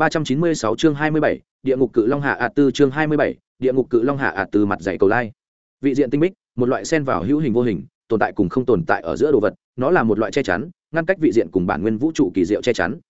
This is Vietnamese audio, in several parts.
396 chương 27, địa ngục cự long hạ ạt tư chương 27, địa ngục cự long hạ ạt từ mặt dày cầu lai. Vị diện tinh bích, một loại xen vào hữu hình vô hình, tồn tại cùng không tồn tại ở giữa đồ vật, nó là một loại che chắn, ngăn cách vị diện cùng bản nguyên vũ trụ kỳ diệu che chắn.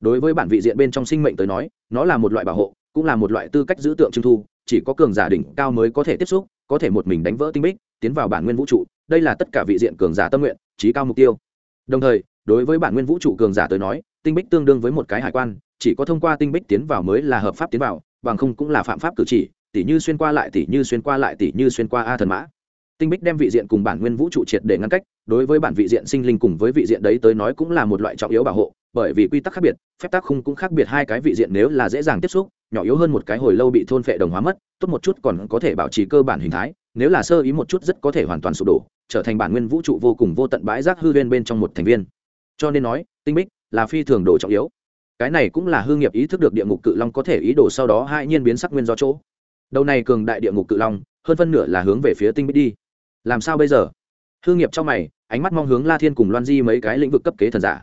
Đối với bản vị diện bên trong sinh mệnh tới nói, nó là một loại bảo hộ, cũng là một loại tư cách giữ tượng trưng thu, chỉ có cường giả đỉnh cao mới có thể tiếp xúc, có thể một mình đánh vỡ tinh bích, tiến vào bản nguyên vũ trụ, đây là tất cả vị diện cường giả tâm nguyện, chí cao mục tiêu. Đồng thời, đối với bản nguyên vũ trụ cường giả tới nói, tinh bích tương đương với một cái hải quan, chỉ có thông qua tinh bích tiến vào mới là hợp pháp tiến vào bằng không cũng là phạm pháp cử chỉ tỷ như xuyên qua lại tỷ như xuyên qua lại tỷ như xuyên qua a thần mã. Tinh bích đem vị diện cùng bản nguyên vũ trụ triệt để ngăn cách đối với bản vị diện sinh linh cùng với vị diện đấy tới nói cũng là một loại trọng yếu bảo hộ bởi vì quy tắc khác biệt phép tắc khung cũng khác biệt hai cái vị diện nếu là dễ dàng tiếp xúc nhỏ yếu hơn một cái hồi lâu bị thôn phệ đồng hóa mất tốt một chút còn có thể bảo trì cơ bản hình thái nếu là sơ ý một chút rất có thể hoàn toàn sụp đổ trở thành bản nguyên vũ trụ vô cùng vô tận bãi rác hư huyên bên trong một thành viên. Cho nên nói tinh bích là phi thường đồ trọng yếu. Cái này cũng là hương nghiệp ý thức được địa ngục cự long có thể ý đồ sau đó hai nhiên biến sắc nguyên do chỗ. Đầu này cường đại địa ngục cự long, hơn phân nửa là hướng về phía tinh bích đi. Làm sao bây giờ? Hương nghiệp trong mày, ánh mắt mong hướng la thiên cùng loan di mấy cái lĩnh vực cấp kế thần giả.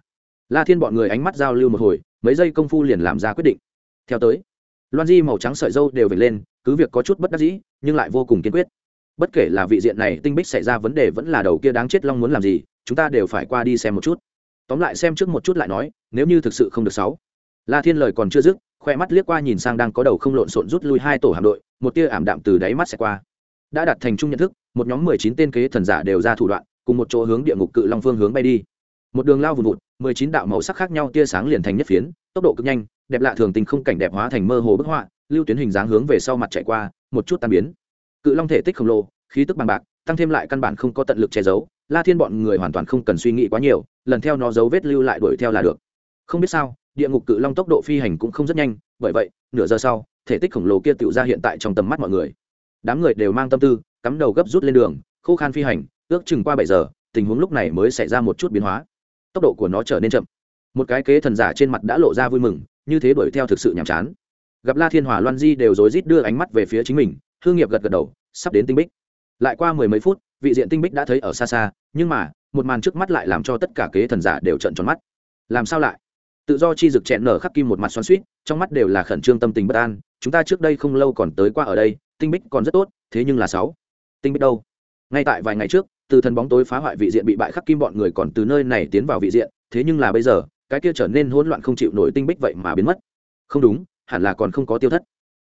La thiên bọn người ánh mắt giao lưu một hồi, mấy giây công phu liền làm ra quyết định. Theo tới, loan di màu trắng sợi dâu đều về lên, cứ việc có chút bất đắc dĩ, nhưng lại vô cùng kiên quyết. Bất kể là vị diện này, tinh bích xảy ra vấn đề vẫn là đầu kia đáng chết long muốn làm gì, chúng ta đều phải qua đi xem một chút tóm lại xem trước một chút lại nói, nếu như thực sự không được sáu. La thiên lời còn chưa dứt, khoe mắt liếc qua nhìn sang đang có đầu không lộn xộn rút lui hai tổ hạm đội, một tia ảm đạm từ đáy mắt sẽ qua. Đã đặt thành chung nhận thức, một nhóm mười chín tên kế thần giả đều ra thủ đoạn, cùng một chỗ hướng địa ngục cự long phương hướng bay đi. Một đường lao vùn vụt, mười chín đạo màu sắc khác nhau tia sáng liền thành nhất phiến, tốc độ cực nhanh, đẹp lạ thường tình không cảnh đẹp hóa thành mơ hồ bức họa, lưu tuyến hình dáng hướng về sau mặt chạy qua, một chút tan biến. Cự long thể tích khổng lồ, khí tức bằng bạc, tăng thêm lại căn bản không có tận lực che giấu la thiên bọn người hoàn toàn không cần suy nghĩ quá nhiều, lần theo nó dấu vết lưu lại đuổi theo là được. Không biết sao, địa ngục cự long tốc độ phi hành cũng không rất nhanh, bởi vậy, nửa giờ sau, thể tích khổng lồ kia tự ra hiện tại trong tầm mắt mọi người. Đám người đều mang tâm tư, cắm đầu gấp rút lên đường, khô khan phi hành, ước chừng qua bảy giờ, tình huống lúc này mới xảy ra một chút biến hóa. Tốc độ của nó trở nên chậm. Một cái kế thần giả trên mặt đã lộ ra vui mừng, như thế đuổi theo thực sự nhàm chán. Gặp la thiên hòa loan di đều rối rít đưa ánh mắt về phía chính mình hương nghiệp gật gật đầu, sắp đến tinh bích. Lại qua mười mấy phút vị diện tinh bích đã thấy ở xa xa, nhưng mà, một màn trước mắt lại làm cho tất cả kế thần giả đều trận tròn mắt. Làm sao lại? Tự do chi dực chẹn nở khắc kim một mặt xoắn suýt trong mắt đều là khẩn trương tâm tình bất an, chúng ta trước đây không lâu còn tới qua ở đây, tinh bích còn rất tốt, thế nhưng là sáu. Tinh bích đâu? Ngay tại vài ngày trước, từ thần bóng tối phá hoại vị diện bị bại khắc kim bọn người còn từ nơi này tiến vào vị diện, thế nhưng là bây giờ, cái kia trở nên hỗn loạn không chịu nổi tinh bích vậy mà biến mất. Không đúng, hẳn là còn không có tiêu thất.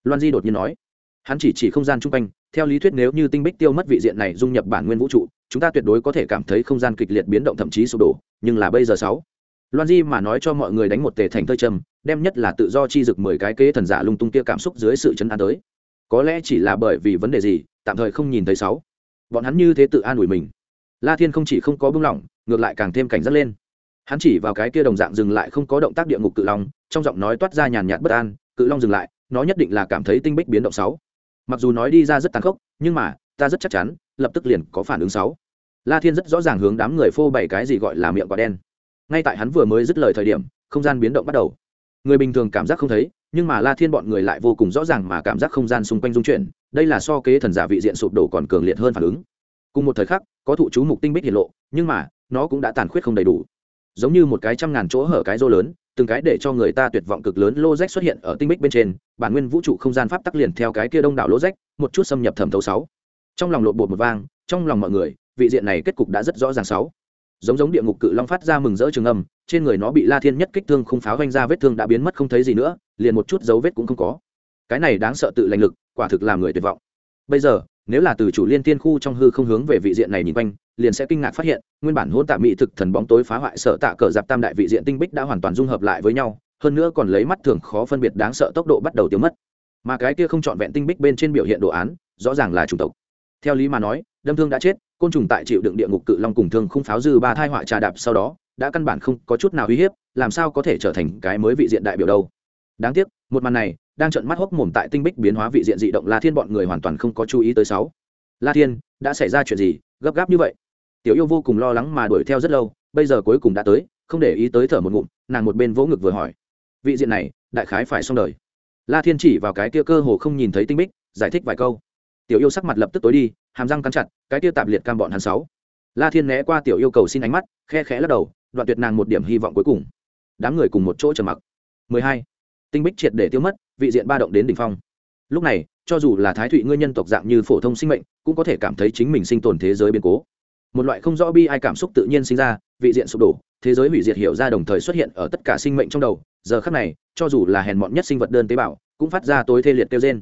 Loan di đột nhiên nói. Hắn chỉ chỉ không gian chung quanh theo lý thuyết nếu như tinh bích tiêu mất vị diện này dung nhập bản nguyên vũ trụ, chúng ta tuyệt đối có thể cảm thấy không gian kịch liệt biến động thậm chí sụp đổ, nhưng là bây giờ sáu. Loan di mà nói cho mọi người đánh một tề thành tơi châm đem nhất là tự do chi dực mười cái kế thần giả lung tung kia cảm xúc dưới sự chấn an tới. Có lẽ chỉ là bởi vì vấn đề gì, tạm thời không nhìn thấy sáu. Bọn hắn như thế tự an ủi mình. La thiên không chỉ không có bưng lỏng, ngược lại càng thêm cảnh giác lên. Hắn chỉ vào cái kia đồng dạng dừng lại không có động tác địa ngục cự long, trong giọng nói toát ra nhàn nhạt bất an, cự long dừng lại, nó nhất định là cảm thấy tinh bích biến động sáu mặc dù nói đi ra rất tàn khốc, nhưng mà, ta rất chắc chắn, lập tức liền có phản ứng sáu. La thiên rất rõ ràng hướng đám người phô bày cái gì gọi là miệng quả đen. Ngay tại hắn vừa mới dứt lời thời điểm, không gian biến động bắt đầu. Người bình thường cảm giác không thấy, nhưng mà la thiên bọn người lại vô cùng rõ ràng mà cảm giác không gian xung quanh dung chuyển, đây là so kế thần giả vị diện sụp đổ còn cường liệt hơn phản ứng. Cùng một thời khắc, có thụ chú mục tinh bích hiện lộ, nhưng mà, nó cũng đã tàn khuyết không đầy đủ. Giống như một cái trăm ngàn chỗ hở cái rô lớn từng cái để cho người ta tuyệt vọng cực lớn lô rách xuất hiện ở tinh bích bên trên, bản nguyên vũ trụ không gian pháp tắc liền theo cái kia đông đảo lô rách, một chút xâm nhập thẩm thấu sáu. Trong lòng lộn bột một vang, trong lòng mọi người, vị diện này kết cục đã rất rõ ràng sáu. Giống giống địa ngục cự long phát ra mừng rỡ trường âm, trên người nó bị la thiên nhất kích thương không pháo vanh ra vết thương đã biến mất không thấy gì nữa, liền một chút dấu vết cũng không có. Cái này đáng sợ tự lành lực, quả thực làm người tuyệt vọng. Bây giờ, nếu là từ chủ liên tiên khu trong hư không hướng về vị diện này nhìn quanh liền sẽ kinh ngạc phát hiện, nguyên bản hôn tạ mỹ thực thần bóng tối phá hoại sợ tạ cờ dạp tam đại vị diện tinh bích đã hoàn toàn dung hợp lại với nhau, hơn nữa còn lấy mắt thường khó phân biệt đáng sợ tốc độ bắt đầu tiêu mất. Mà cái kia không trọn vẹn tinh bích bên trên biểu hiện đồ án, rõ ràng là chủng tộc. Theo lý mà nói, đâm thương đã chết, côn trùng tại chịu đựng địa ngục cự long cùng thương không pháo dư ba thai họa trà đạp sau đó, đã căn bản không có chút nào uy hiếp, làm sao có thể trở thành cái mới vị diện đại biểu đâu. Đáng tiếc, một màn này, đang trợn mắt hốc mồm tại tinh bích biến hóa vị diện dị động la thiên bọn người hoàn toàn không có chú ý tới sáu. La thiên, đã xảy ra chuyện gì? Gấp gáp như vậy tiểu yêu vô cùng lo lắng mà đuổi theo rất lâu, bây giờ cuối cùng đã tới, không để ý tới thở một ngụm, nàng một bên vỗ ngực vừa hỏi. Vị diện này, đại khái phải xong đời. La thiên chỉ vào cái kia cơ hồ không nhìn thấy tinh bích, giải thích vài câu. Tiểu yêu sắc mặt lập tức tối đi, hàm răng cắn chặt, cái kia tạm liệt cam bọn hắn sáu. La thiên né qua tiểu yêu cầu xin ánh mắt, khe khẽ lắc đầu, đoạn tuyệt nàng một điểm hy vọng cuối cùng. Đám người cùng một chỗ trầm mặc. 12. tinh bích triệt để tiêu mất, vị diện ba động đến đỉnh phong. Lúc này, cho dù là thái thụy ngươi nhân tộc dạng như phổ thông sinh mệnh, cũng có thể cảm thấy chính mình sinh tồn thế giới biến cố một loại không rõ bi ai cảm xúc tự nhiên sinh ra, vị diện sụp đổ, thế giới hủy diệt hiểu ra đồng thời xuất hiện ở tất cả sinh mệnh trong đầu. Giờ khắc này, cho dù là hèn mọn nhất sinh vật đơn tế bào, cũng phát ra tối thê liệt tiêu trên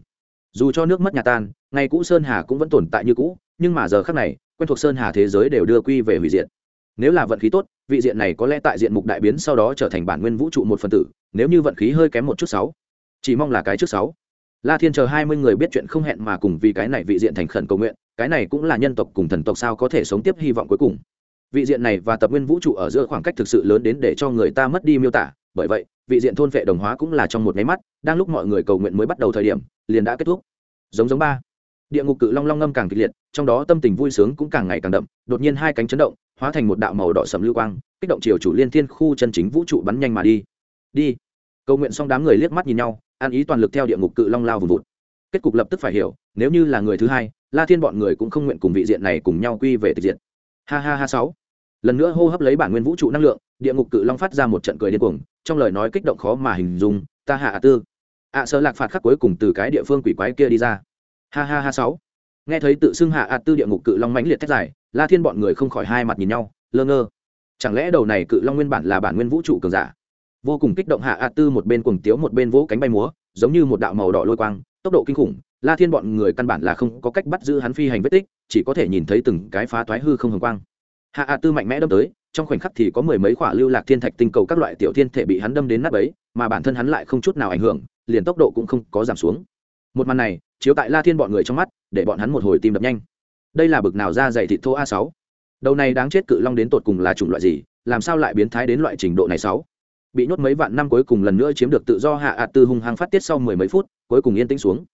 dù cho nước mất nhà tan, ngày cũ sơn hà cũng vẫn tồn tại như cũ, nhưng mà giờ khắc này, quen thuộc sơn hà thế giới đều đưa quy về hủy diệt. Nếu là vận khí tốt, vị diện này có lẽ tại diện mục đại biến sau đó trở thành bản nguyên vũ trụ một phần tử, nếu như vận khí hơi kém một chút sáu. Chỉ mong là cái trước sáu. La thiên chờ hai mươi người biết chuyện không hẹn mà cùng vì cái này vị diện thành khẩn cầu nguyện cái này cũng là nhân tộc cùng thần tộc sao có thể sống tiếp hy vọng cuối cùng. Vị diện này và tập nguyên vũ trụ ở giữa khoảng cách thực sự lớn đến để cho người ta mất đi miêu tả. Bởi vậy, vị diện thôn vệ đồng hóa cũng là trong một máy mắt, đang lúc mọi người cầu nguyện mới bắt đầu thời điểm, liền đã kết thúc. Giống giống ba. Địa ngục cự long long ngâm càng kịch liệt, trong đó tâm tình vui sướng cũng càng ngày càng đậm, đột nhiên hai cánh chấn động, hóa thành một đạo màu đỏ sầm lưu quang, kích động chiều chủ liên thiên khu chân chính vũ trụ bắn nhanh mà đi. Đi. Cầu nguyện xong đám người liếc mắt nhìn nhau, an ý toàn lực theo địa ngục cự long lao vùng vụt. Kết cục lập tức phải hiểu nếu như là người thứ hai, la thiên bọn người cũng không nguyện cùng vị diện này cùng nhau quy về tịch diện ha ha ha sáu. Lần nữa hô hấp lấy bản nguyên vũ trụ năng lượng, địa ngục cự long phát ra một trận cười điên cuồng, trong lời nói kích động khó mà hình dung, ta hạ tư. Ạ sơ lạc phạt khắc cuối cùng từ cái địa phương quỷ quái kia đi ra. Ha ha ha sáu. Nghe thấy tự xưng hạ ạ tư địa ngục cự long mãnh liệt thét dài, la thiên bọn người không khỏi hai mặt nhìn nhau, lơ ngơ. Chẳng lẽ đầu này cự long nguyên bản là bản nguyên vũ trụ cường giả? Vô cùng kích động hạ ạ tư một bên cuồng tiếu một bên vỗ cánh bay múa, giống như một đạo màu đỏ lôi quang tốc độ kinh khủng, la thiên bọn người căn bản là không có cách bắt giữ hắn phi hành vết tích, chỉ có thể nhìn thấy từng cái phá toái hư không hồng quang. Hạ ạ tư mạnh mẽ đâm tới, trong khoảnh khắc thì có mười mấy quả lưu lạc thiên thạch tinh cầu các loại tiểu thiên thể bị hắn đâm đến nát bấy, mà bản thân hắn lại không chút nào ảnh hưởng, liền tốc độ cũng không có giảm xuống. Một màn này, chiếu tại la thiên bọn người trong mắt, để bọn hắn một hồi tim đập nhanh. Đây là bực nào ra dày thịt thô a sáu? Đầu này đáng chết cự long đến tột cùng là chủng loại gì, làm sao lại biến thái đến loại trình độ này sáu? Bị nhốt mấy vạn năm cuối cùng lần nữa chiếm được tự do hạ ạt tư hung hăng phát tiết sau mười mấy phút, cuối cùng yên tĩnh xuống.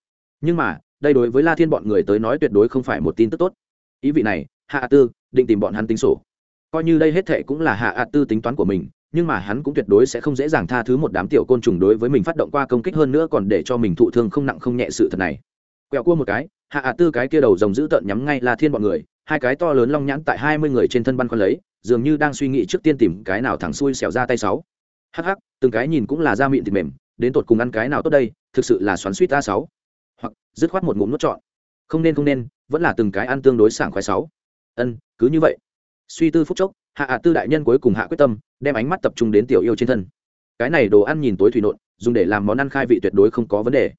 Nhưng mà, đây đối với la thiên bọn người tới nói tuyệt đối không phải một tin tức tốt. Ý vị này, hạ ạt tư, định tìm bọn hắn tính sổ. Coi như đây hết thệ cũng là hạ ạt tư tính toán của mình, nhưng mà hắn cũng tuyệt đối sẽ không dễ dàng tha thứ một đám tiểu côn trùng đối với mình phát động qua công kích hơn nữa còn để cho mình thụ thương không nặng không nhẹ sự thật này. Quẹo cua một cái, hạ ạ tư cái kia đầu rồng giữ tợn nhắm ngay la thiên bọn người, hai cái to lớn long nhãn tại hai mươi người trên thân băn con lấy, dường như đang suy nghĩ trước tiên tìm cái nào thẳng xuôi xẻo ra tay sáu hắc hắc, từng cái nhìn cũng là da mịn thịt mềm, đến tột cùng ăn cái nào tốt đây, thực sự là xoắn suýt a sáu. Hoặc, dứt khoát một ngụm nuốt trọn. Không nên không nên, vẫn là từng cái ăn tương đối sảng khoái sáu. Ân, cứ như vậy. Suy tư phúc chốc, hạ ạ tư đại nhân cuối cùng hạ quyết tâm, đem ánh mắt tập trung đến tiểu yêu trên thân. Cái này đồ ăn nhìn tối thủy nộn, dùng để làm món ăn khai vị tuyệt đối không có vấn đề.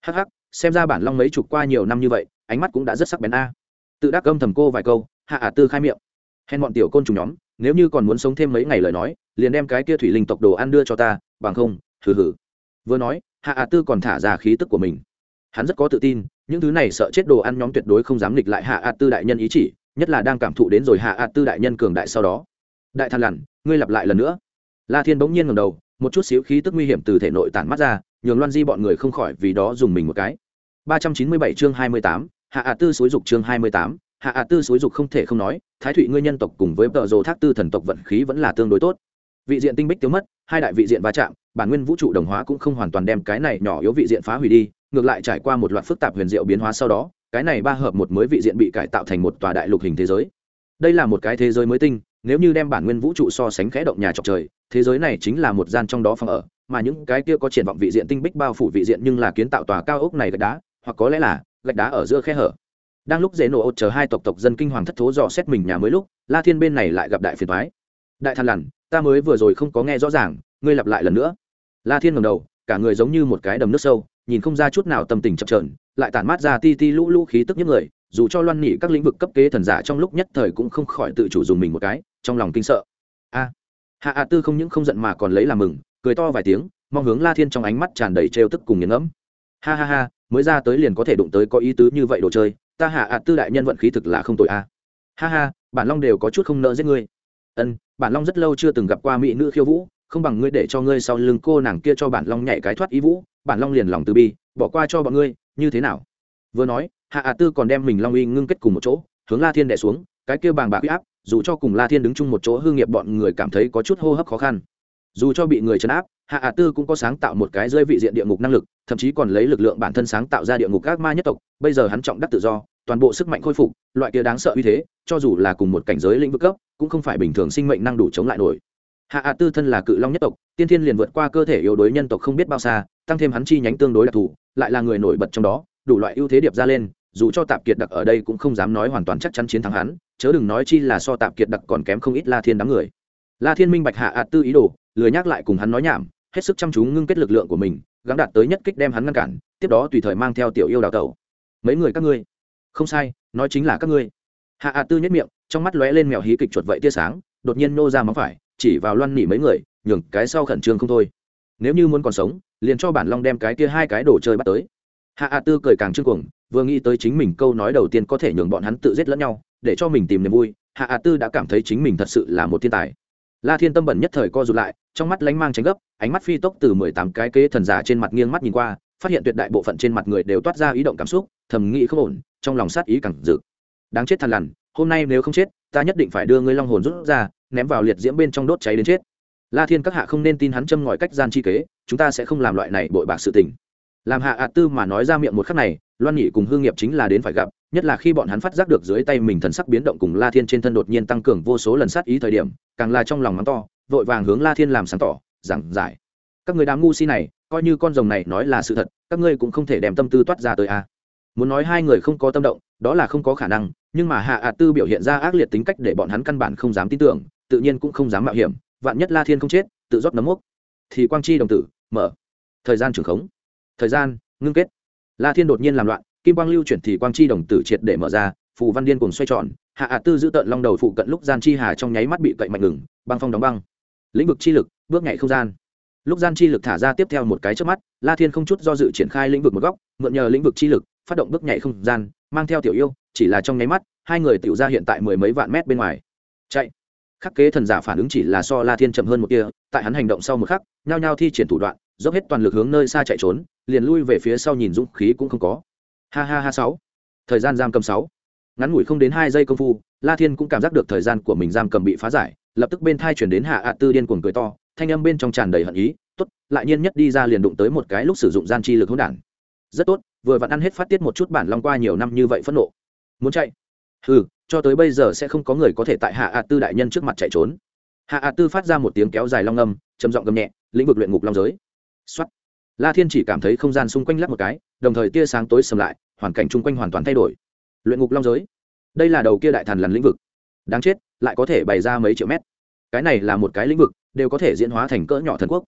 Hắc hắc, xem ra bản long mấy chục qua nhiều năm như vậy, ánh mắt cũng đã rất sắc bén a. Tự đắc âm thầm cô vài câu, hạ ả tư khai miệng. Hèn bọn tiểu côn trùng nhóm nếu như còn muốn sống thêm mấy ngày lời nói liền đem cái kia thủy linh tộc đồ ăn đưa cho ta bằng không hừ hừ. Vừa nói hạ ả tư còn thả ra khí tức của mình. Hắn rất có tự tin những thứ này sợ chết đồ ăn nhóm tuyệt đối không dám nghịch lại hạ ả tư đại nhân ý chỉ nhất là đang cảm thụ đến rồi hạ ả tư đại nhân cường đại sau đó. Đại than lằn ngươi lặp lại lần nữa. La thiên bỗng nhiên ngầm đầu một chút xíu khí tức nguy hiểm từ thể nội tản mắt ra nhường loan di bọn người không khỏi vì đó dùng mình một cái. 397 chương 28, hạ ạ tư xối dục chương 28, hạ ạ tư xúi dục không thể không nói, thái thụy ngươi nhân tộc cùng với tợ rồ thác tư thần tộc vận khí vẫn là tương đối tốt. Vị diện tinh bích tiêu mất, hai đại vị diện va chạm, bản nguyên vũ trụ đồng hóa cũng không hoàn toàn đem cái này nhỏ yếu vị diện phá hủy đi, ngược lại trải qua một loạt phức tạp huyền diệu biến hóa sau đó, cái này ba hợp một mới vị diện bị cải tạo thành một tòa đại lục hình thế giới. Đây là một cái thế giới mới tinh, nếu như đem bản nguyên vũ trụ so sánh khẽ động nhà trọc trời, thế giới này chính là một gian trong đó phòng ở, mà những cái kia có triển vọng vị diện tinh bích bao phủ vị diện nhưng là kiến tạo tòa cao ốc này gạch đá, hoặc có lẽ là gạch đá ở giữa khe hở đang lúc dễ nổ ột chờ hai tộc tộc dân kinh hoàng thất thố dò xét mình nhà mới lúc, la thiên bên này lại gặp đại phiền thoái đại than lằn, ta mới vừa rồi không có nghe rõ ràng, ngươi lặp lại lần nữa. La thiên ngầm đầu, cả người giống như một cái đầm nước sâu, nhìn không ra chút nào tâm tình chập trờn lại tản mát ra ti ti lũ lũ khí tức những người, dù cho loan nhị các lĩnh vực cấp kế thần giả trong lúc nhất thời cũng không khỏi tự chủ dùng mình một cái, trong lòng kinh sợ. A, hạ A tư không những không giận mà còn lấy làm mừng, cười to vài tiếng, mong hướng la thiên trong ánh mắt tràn đầy trêu tức cùng nghiền ngẫm. Ha ha ha, mới ra tới liền có thể đụng tới có ý tứ như vậy đồ chơi ta hạ ạt tư đại nhân vận khí thực là không tội a. Ha ha, bản long đều có chút không nợ giết ngươi. Ân, bản long rất lâu chưa từng gặp qua mỹ nữ khiêu vũ, không bằng ngươi để cho ngươi sau lưng cô nàng kia cho bản long nhảy cái thoát ý vũ, bản long liền lòng từ bi, bỏ qua cho bọn ngươi, như thế nào? Vừa nói, hạ ạt tư còn đem mình long uy ngưng kết cùng một chỗ, hướng la thiên đẻ xuống, cái kia bàng bạc huy áp, dù cho cùng la thiên đứng chung một chỗ hư nghiệp bọn người cảm thấy có chút hô hấp khó khăn. Dù cho bị người chấn áp hạ ạ tư cũng có sáng tạo một cái rơi vị diện địa ngục năng lực, thậm chí còn lấy lực lượng bản thân sáng tạo ra địa ngục các ma nhất tộc. Bây giờ hắn trọng đắc tự do, toàn bộ sức mạnh khôi phục, loại kia đáng sợ uy thế, cho dù là cùng một cảnh giới lĩnh vực cấp, cũng không phải bình thường sinh mệnh năng đủ chống lại nổi. Hạ ạ tư thân là cự long nhất tộc, tiên thiên liền vượt qua cơ thể yếu đối nhân tộc không biết bao xa, tăng thêm hắn chi nhánh tương đối đặc thù, lại là người nổi bật trong đó, đủ loại ưu thế điệp ra lên, dù cho tạp kiệt đặc ở đây cũng không dám nói hoàn toàn chắc chắn chiến thắng hắn, chớ đừng nói chi là so tạp kiệt đặc còn kém không ít la thiên đám người. La thiên minh bạch hạ ạ tư ý đồ, lười nhắc lại cùng hắn nói nhảm hết sức chăm chú ngưng kết lực lượng của mình, gắng đạt tới nhất kích đem hắn ngăn cản, tiếp đó tùy thời mang theo tiểu yêu đào tẩu. Mấy người các ngươi? Không sai, nói chính là các ngươi. Hạ ạ tư nhất miệng, trong mắt lóe lên mèo hí kịch chuột vậy tia sáng, đột nhiên nô ra móng phải, chỉ vào loan nỉ mấy người, nhường cái sau khẩn trương không thôi. Nếu như muốn còn sống, liền cho bản long đem cái kia hai cái đồ chơi bắt tới. Hạ ạ tư cười càng trương cuồng, vừa nghĩ tới chính mình câu nói đầu tiên có thể nhường bọn hắn tự giết lẫn nhau, để cho mình tìm niềm vui, hạ ạ tư đã cảm thấy chính mình thật sự là một thiên tài la thiên tâm bẩn nhất thời co rụt lại, trong mắt lánh mang tránh gấp, ánh mắt phi tốc từ mười tám cái kế thần giả trên mặt nghiêng mắt nhìn qua, phát hiện tuyệt đại bộ phận trên mặt người đều toát ra ý động cảm xúc, thầm nghĩ không ổn, trong lòng sát ý càng dự đáng chết thằn lằn, hôm nay nếu không chết, ta nhất định phải đưa ngươi long hồn rút ra, ném vào liệt diễm bên trong đốt cháy đến chết. La thiên các hạ không nên tin hắn châm ngòi cách gian chi kế, chúng ta sẽ không làm loại này bội bạc sự tình làm hạ ạ tư mà nói ra miệng một khắc này, loan nhị cùng hương nghiệp chính là đến phải gặp, nhất là khi bọn hắn phát giác được dưới tay mình thần sắc biến động cùng la thiên trên thân đột nhiên tăng cường vô số lần sát ý thời điểm, càng là trong lòng mắng to, vội vàng hướng la thiên làm sáng tỏ, giảng giải. Các người đám ngu si này, coi như con rồng này nói là sự thật, các ngươi cũng không thể đem tâm tư toát ra tới a. À. muốn nói hai người không có tâm động, đó là không có khả năng, nhưng mà hạ ạ tư biểu hiện ra ác liệt tính cách để bọn hắn căn bản không dám tin tưởng, tự nhiên cũng không dám mạo hiểm, vạn nhất la thiên không chết, tự rót nấm mốc. Thì quang chi đồng tử, mở. Thời gian trưởng khống thời gian, ngưng kết. La thiên đột nhiên làm loạn, kim quang lưu chuyển thì quang chi đồng tử triệt để mở ra, phù văn điên cùng xoay tròn, hạ ạ tư giữ tận long đầu phụ cận lúc gian chi hà trong nháy mắt bị cậy mạnh ngừng, băng phong đóng băng. Lĩnh vực chi lực, bước nhảy không gian. Lúc gian chi lực thả ra tiếp theo một cái trước mắt, la thiên không chút do dự triển khai lĩnh vực một góc, mượn nhờ lĩnh vực chi lực, phát động bước nhảy không gian, mang theo tiểu yêu, chỉ là trong nháy mắt, hai người tiểu ra hiện tại mười mấy vạn mét bên ngoài. Chạy. Khắc kế thần giả phản ứng chỉ là so la thiên chậm hơn một kia tại hắn hành động sau một khắc, nhao nhao thi triển thủ đoạn, dốc hết toàn lực hướng nơi xa chạy trốn liền lui về phía sau nhìn dũng khí cũng không có. Ha ha ha sáu. Thời gian giam cầm sáu. Ngắn ngủi không đến hai giây công phu, la thiên cũng cảm giác được thời gian của mình giam cầm bị phá giải, lập tức bên thai chuyển đến hạ ạ tư điên cuồng cười to, thanh âm bên trong tràn đầy hận ý, tốt, lại nhiên nhất đi ra liền đụng tới một cái lúc sử dụng gian chi lực hỗn đản. Rất tốt, vừa vặn ăn hết phát tiết một chút bản long qua nhiều năm như vậy phẫn nộ. Muốn chạy? Ừ cho tới bây giờ sẽ không có người có thể tại hạ ạ tư đại nhân trước mặt chạy trốn. Hạ ạ tư phát ra một tiếng kéo dài long âm, trầm giọng gầm nhẹ, lĩnh vực luyện ngục long giới. Xuất la thiên chỉ cảm thấy không gian xung quanh lắc một cái, đồng thời tia sáng tối sầm lại, hoàn cảnh chung quanh hoàn toàn thay đổi. Luyện ngục long giới. Đây là đầu kia đại thần lần lĩnh vực. Đáng chết, lại có thể bày ra mấy triệu mét. Cái này là một cái lĩnh vực, đều có thể diễn hóa thành cỡ nhỏ thần quốc.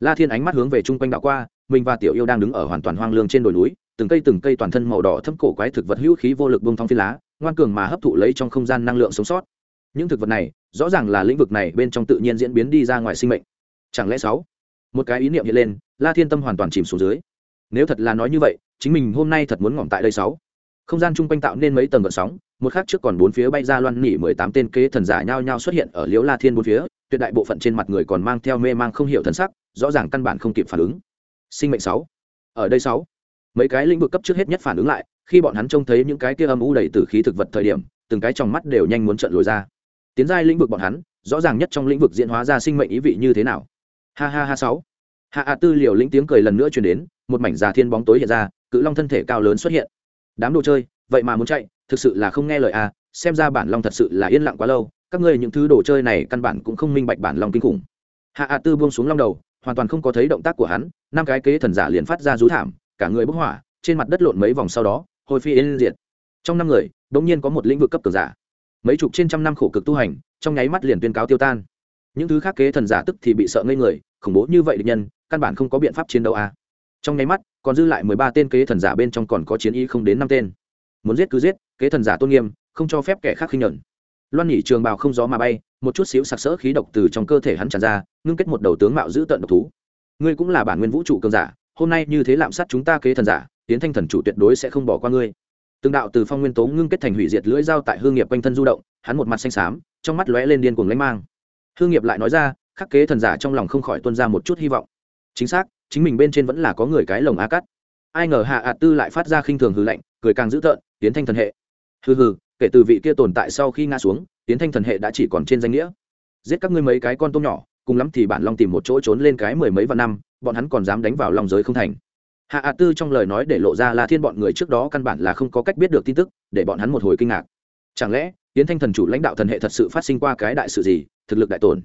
La thiên ánh mắt hướng về chung quanh đạo qua, mình và tiểu yêu đang đứng ở hoàn toàn hoang lương trên đồi núi, từng cây từng cây toàn thân màu đỏ thâm cổ quái thực vật hữu khí vô lực bông thong phi lá, ngoan cường mà hấp thụ lấy trong không gian năng lượng sống sót. Những thực vật này, rõ ràng là lĩnh vực này bên trong tự nhiên diễn biến đi ra ngoài sinh mệnh. Chẳng lẽ sáu? Một cái ý niệm hiện lên la thiên tâm hoàn toàn chìm xuống dưới. Nếu thật là nói như vậy, chính mình hôm nay thật muốn ngỏm tại đây sáu. Không gian chung quanh tạo nên mấy tầng gợn sóng, một khác trước còn bốn phía bay ra loan nỉ mười tám tên kế thần giả nhao nhao xuất hiện ở Liễu la thiên bốn phía, tuyệt đại bộ phận trên mặt người còn mang theo mê mang không hiểu thần sắc, rõ ràng căn bản không kịp phản ứng. Sinh mệnh sáu. Ở đây sáu. Mấy cái lĩnh vực cấp trước hết nhất phản ứng lại, khi bọn hắn trông thấy những cái kia âm u đầy từ khí thực vật thời điểm, từng cái trong mắt đều nhanh muốn trận lùi ra. Tiến giai lĩnh vực bọn hắn, rõ ràng nhất trong lĩnh vực diễn hóa ra sinh mệnh ý vị như thế nào. Ha ha ha sáu hạ ạ tư liều lĩnh tiếng cười lần nữa truyền đến, một mảnh già thiên bóng tối hiện ra, cự long thân thể cao lớn xuất hiện. Đám đồ chơi, vậy mà muốn chạy, thực sự là không nghe lời à. xem ra bản long thật sự là yên lặng quá lâu, các ngươi những thứ đồ chơi này căn bản cũng không minh bạch bản long kinh khủng. Hạ ạ tư buông xuống long đầu, hoàn toàn không có thấy động tác của hắn, năm cái kế thần giả liền phát ra rú thảm, cả người bốc hỏa, trên mặt đất lộn mấy vòng sau đó, hồi phi yên diệt. Trong năm người đ ỗ n g nhiên có một lĩnh vực cấp cường giả. Mấy chục trên trăm năm khổ cực tu hành, trong nháy mắt liền tuyên cáo tiêu tan. Những thứ khác kế thần giả tức thì bị sợ ngây người khủng bố như vậy địch nhân, căn bản không có biện pháp chiến đấu à. trong nháy mắt, còn dư lại mười ba tên kế thần giả bên trong còn có chiến ý không đến năm tên. Muốn giết cứ giết, kế thần giả tôn nghiêm, không cho phép kẻ khác khinh nhẫn. Loan nhỉ trường bào không gió mà bay, một chút xíu sặc sỡ khí độc từ trong cơ thể hắn tràn ra, ngưng kết một đầu tướng mạo giữ tận độc thú. Ngươi cũng là bản nguyên vũ trụ cường giả, hôm nay như thế lạm sát chúng ta kế thần giả, tiến thanh thần chủ tuyệt đối sẽ không bỏ qua ngươi. Từng đạo từ phong nguyên tố ngưng kết thành hủy diệt lưỡi dao tại hương nghiệp quanh thân du động, hắn một mặt xanh xám, trong mắt lóe lên điên cuồng lánh mang. Hương nghiệp lại nói ra khắc kế thần giả trong lòng không khỏi tuân ra một chút hy vọng. Chính xác, chính mình bên trên vẫn là có người cái lồng a cắt ai ngờ hạ ạt tư lại phát ra khinh thường hư lạnh, cười càng dữ tợn, tiến thanh thần hệ. Hừ hừ, kể từ vị kia tồn tại sau khi ngã xuống, tiến thanh thần hệ đã chỉ còn trên danh nghĩa. Giết các ngươi mấy cái con tôm nhỏ, cùng lắm thì bản long tìm một chỗ trốn lên cái mười mấy vạn năm, bọn hắn còn dám đánh vào lòng giới không thành. Hạ ạ tư trong lời nói để lộ ra là thiên bọn người trước đó căn bản là không có cách biết được tin tức, để bọn hắn một hồi kinh ngạc. Chẳng lẽ, tiến thanh thần chủ lãnh đạo thần hệ thật sự phát sinh qua cái đại sự gì, thực lực đại tổn?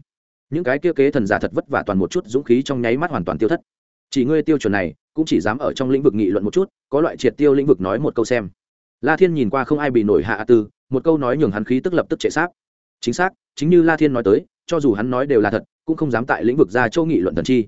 Những cái kia kế thần giả thật vất vả toàn một chút dũng khí trong nháy mắt hoàn toàn tiêu thất. Chỉ ngươi tiêu chuẩn này, cũng chỉ dám ở trong lĩnh vực nghị luận một chút, có loại triệt tiêu lĩnh vực nói một câu xem. La thiên nhìn qua không ai bị nổi hạ tư, một câu nói nhường hắn khí tức lập tức chạy sáp. Chính xác, chính như la thiên nói tới, cho dù hắn nói đều là thật, cũng không dám tại lĩnh vực ra châu nghị luận thần chi.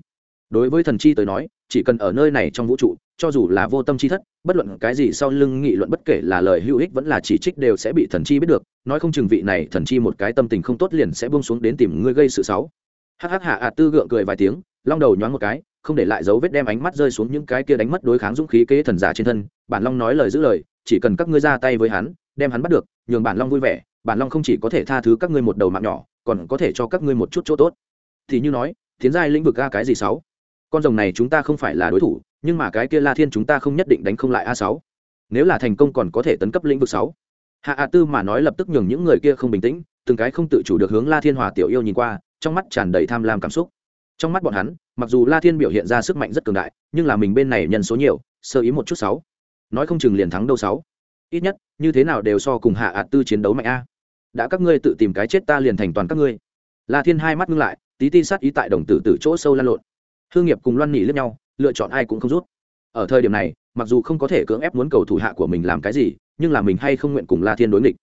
Đối với thần chi tới nói chỉ cần ở nơi này trong vũ trụ, cho dù là vô tâm chi thất, bất luận cái gì sau lưng nghị luận bất kể là lời hữu ích vẫn là chỉ trích đều sẽ bị thần chi biết được, nói không chừng vị này thần chi một cái tâm tình không tốt liền sẽ buông xuống đến tìm ngươi gây sự xấu hắc hắc hạ ạ tư gượng cười vài tiếng, long đầu nhoáng một cái, không để lại dấu vết đem ánh mắt rơi xuống những cái kia đánh mất đối kháng dũng khí kế thần giả trên thân, bản long nói lời giữ lời, chỉ cần các ngươi ra tay với hắn, đem hắn bắt được, nhường bản long vui vẻ, bản long không chỉ có thể tha thứ các ngươi một đầu mạng nhỏ, còn có thể cho các ngươi một chút chỗ tốt. Thì như nói, tiến giai lĩnh vực ga cái gì sáu? Con rồng này chúng ta không phải là đối thủ, nhưng mà cái kia la thiên chúng ta không nhất định đánh không lại a sáu. Nếu là thành công còn có thể tấn cấp lĩnh vực sáu. Hạ A tư mà nói lập tức nhường những người kia không bình tĩnh, từng cái không tự chủ được hướng la thiên hòa tiểu yêu nhìn qua, trong mắt tràn đầy tham lam cảm xúc. Trong mắt bọn hắn, mặc dù la thiên biểu hiện ra sức mạnh rất cường đại, nhưng là mình bên này nhân số nhiều, sơ ý một chút sáu. Nói không chừng liền thắng đâu sáu. Ít nhất, như thế nào đều so cùng hạ ạt tư chiến đấu mạnh a. Đã các ngươi tự tìm cái chết ta liền thành toàn các ngươi. La thiên hai mắt ngưng lại, tí ti sát ý tại đồng tử từ chỗ sâu lan lộn hương nghiệp cùng loan nỉ lẫn nhau, lựa chọn ai cũng không rút. Ở thời điểm này, mặc dù không có thể cưỡng ép muốn cầu thủ hạ của mình làm cái gì, nhưng là mình hay không nguyện cùng la thiên đối nghịch.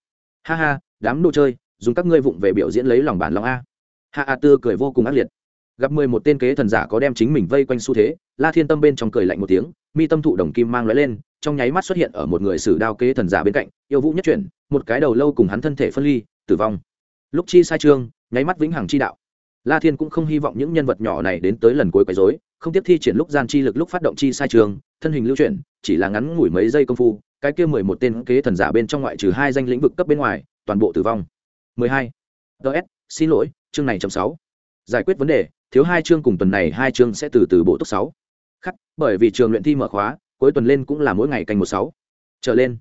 Ha ha, đám đồ chơi, dùng các ngươi vụng về biểu diễn lấy lòng bản lòng a. Hạ a tư cười vô cùng ác liệt. Gặp mười một tên kế thần giả có đem chính mình vây quanh xu thế, la thiên tâm bên trong cười lạnh một tiếng, mi tâm thụ đồng kim mang lóe lên, trong nháy mắt xuất hiện ở một người sử đao kế thần giả bên cạnh, yêu vũ nhất chuyển, một cái đầu lâu cùng hắn thân thể phân ly, tử vong. Lúc chi sai trương nháy mắt vĩnh hằng chi đạo la thiên cũng không hy vọng những nhân vật nhỏ này đến tới lần cuối quấy rối, không tiếp thi triển lúc gian chi lực lúc phát động chi sai trường, thân hình lưu chuyển, chỉ là ngắn ngủi mấy giây công phu, cái kia mười một tên kế thần giả bên trong ngoại trừ hai danh lĩnh vực cấp bên ngoài, toàn bộ tử vong. mười hai. Ts xin lỗi, chương này chấm sáu. Giải quyết vấn đề, thiếu hai chương cùng tuần này hai chương sẽ từ từ bộ tốc sáu. Khắc, bởi vì trường luyện thi mở khóa, cuối tuần lên cũng là mỗi ngày canh một sáu. Trở lên.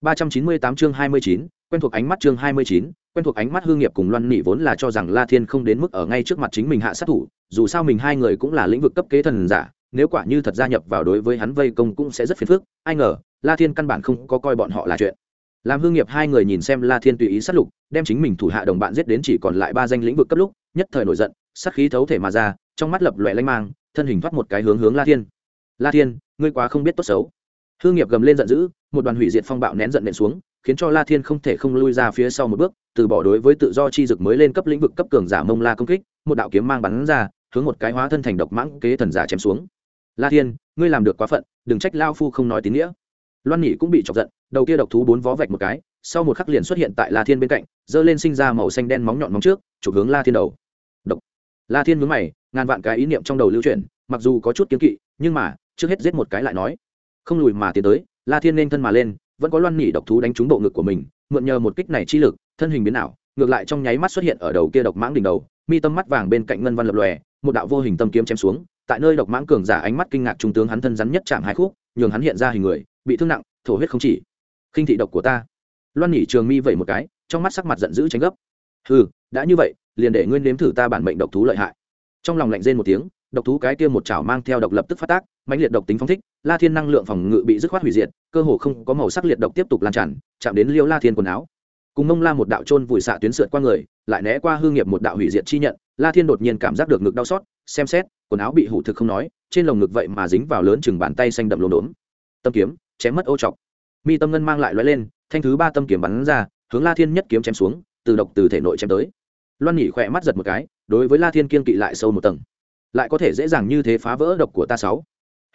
ba trăm chín mươi tám chương hai mươi chín quen thuộc ánh mắt chương hai mươi chín, quen thuộc ánh mắt hương nghiệp cùng loan nỉ vốn là cho rằng la thiên không đến mức ở ngay trước mặt chính mình hạ sát thủ, dù sao mình hai người cũng là lĩnh vực cấp kế thần giả, nếu quả như thật gia nhập vào đối với hắn vây công cũng sẽ rất phiền phức, ai ngờ, la thiên căn bản không có coi bọn họ là chuyện. Làm hương nghiệp hai người nhìn xem la thiên tùy ý sát lục, đem chính mình thủ hạ đồng bạn giết đến chỉ còn lại ba danh lĩnh vực cấp lúc, nhất thời nổi giận, sát khí thấu thể mà ra, trong mắt lập loẹ lanh mang, thân hình thoát một cái hướng hướng la thiên. La thiên, ngươi quá không biết tốt xấu. Hương nghiệp gầm lên giận dữ, một đoàn hủy diệt phong bạo nén giận nện xuống khiến cho la thiên không thể không lui ra phía sau một bước, từ bỏ đối với tự do chi dực mới lên cấp lĩnh vực cấp cường giả mông la công kích, một đạo kiếm mang bắn ra, hướng một cái hóa thân thành độc mãng kế thần giả chém xuống. La thiên, ngươi làm được quá phận, đừng trách lao phu không nói tín nghĩa. Loan nhị cũng bị chọc giận, đầu kia độc thú bốn vó vạch một cái, sau một khắc liền xuất hiện tại la thiên bên cạnh, giơ lên sinh ra màu xanh đen móng nhọn móng trước, chụp hướng la thiên đầu. Độc. La thiên nhướng mày, ngàn vạn cái ý niệm trong đầu lưu chuyển, mặc dù có chút kiêng kỵ, nhưng mà, trước hết giết một cái lại nói. Không lùi mà tiến tới, la thiên nên thân mà lên vẫn có loan nỉ độc thú đánh trúng bộ ngực của mình, mượn nhờ một kích này chi lực, thân hình biến ảo, ngược lại trong nháy mắt xuất hiện ở đầu kia độc mãng đỉnh đầu, mi tâm mắt vàng bên cạnh ngân văn lập lòe, một đạo vô hình tâm kiếm chém xuống, tại nơi độc mãng cường giả ánh mắt kinh ngạc trung tướng hắn thân rắn nhất chạm hai khúc, nhường hắn hiện ra hình người, bị thương nặng, thổ huyết không chỉ. Khinh thị độc của ta. Loan nhỉ trường mi vẩy một cái, trong mắt sắc mặt giận dữ tránh gấp. Ừ đã như vậy, liền để nguyên nếm thử ta bản mệnh độc thú lợi hại. Trong lòng lạnh rên một tiếng độc thú cái kia một chảo mang theo độc lập tức phát tác, mãnh liệt độc tính phóng thích, la thiên năng lượng phòng ngự bị dứt khoát hủy diệt, cơ hồ không có màu sắc liệt độc tiếp tục lan tràn, chạm đến liêu la thiên quần áo. Cùng mông la một đạo trôn vùi xạ tuyến sượt qua người, lại né qua hương nghiệp một đạo hủy diệt chi nhận, la thiên đột nhiên cảm giác được ngực đau xót, xem xét, quần áo bị hủ thực không nói, trên lồng ngực vậy mà dính vào lớn chừng bàn tay xanh đậm lốm đốm. Tâm kiếm, chém mất ô trọc. Mi tâm ngân mang lại lóe lên, thanh thứ ba tâm kiếm bắn ra, hướng la thiên nhất kiếm chém xuống, từ độc từ thể nội chém tới. Loan nhỉ khỏe mắt giật một cái, đối với la thiên kiên kỵ lại sâu một tầng lại có thể dễ dàng như thế phá vỡ độc của ta sáu.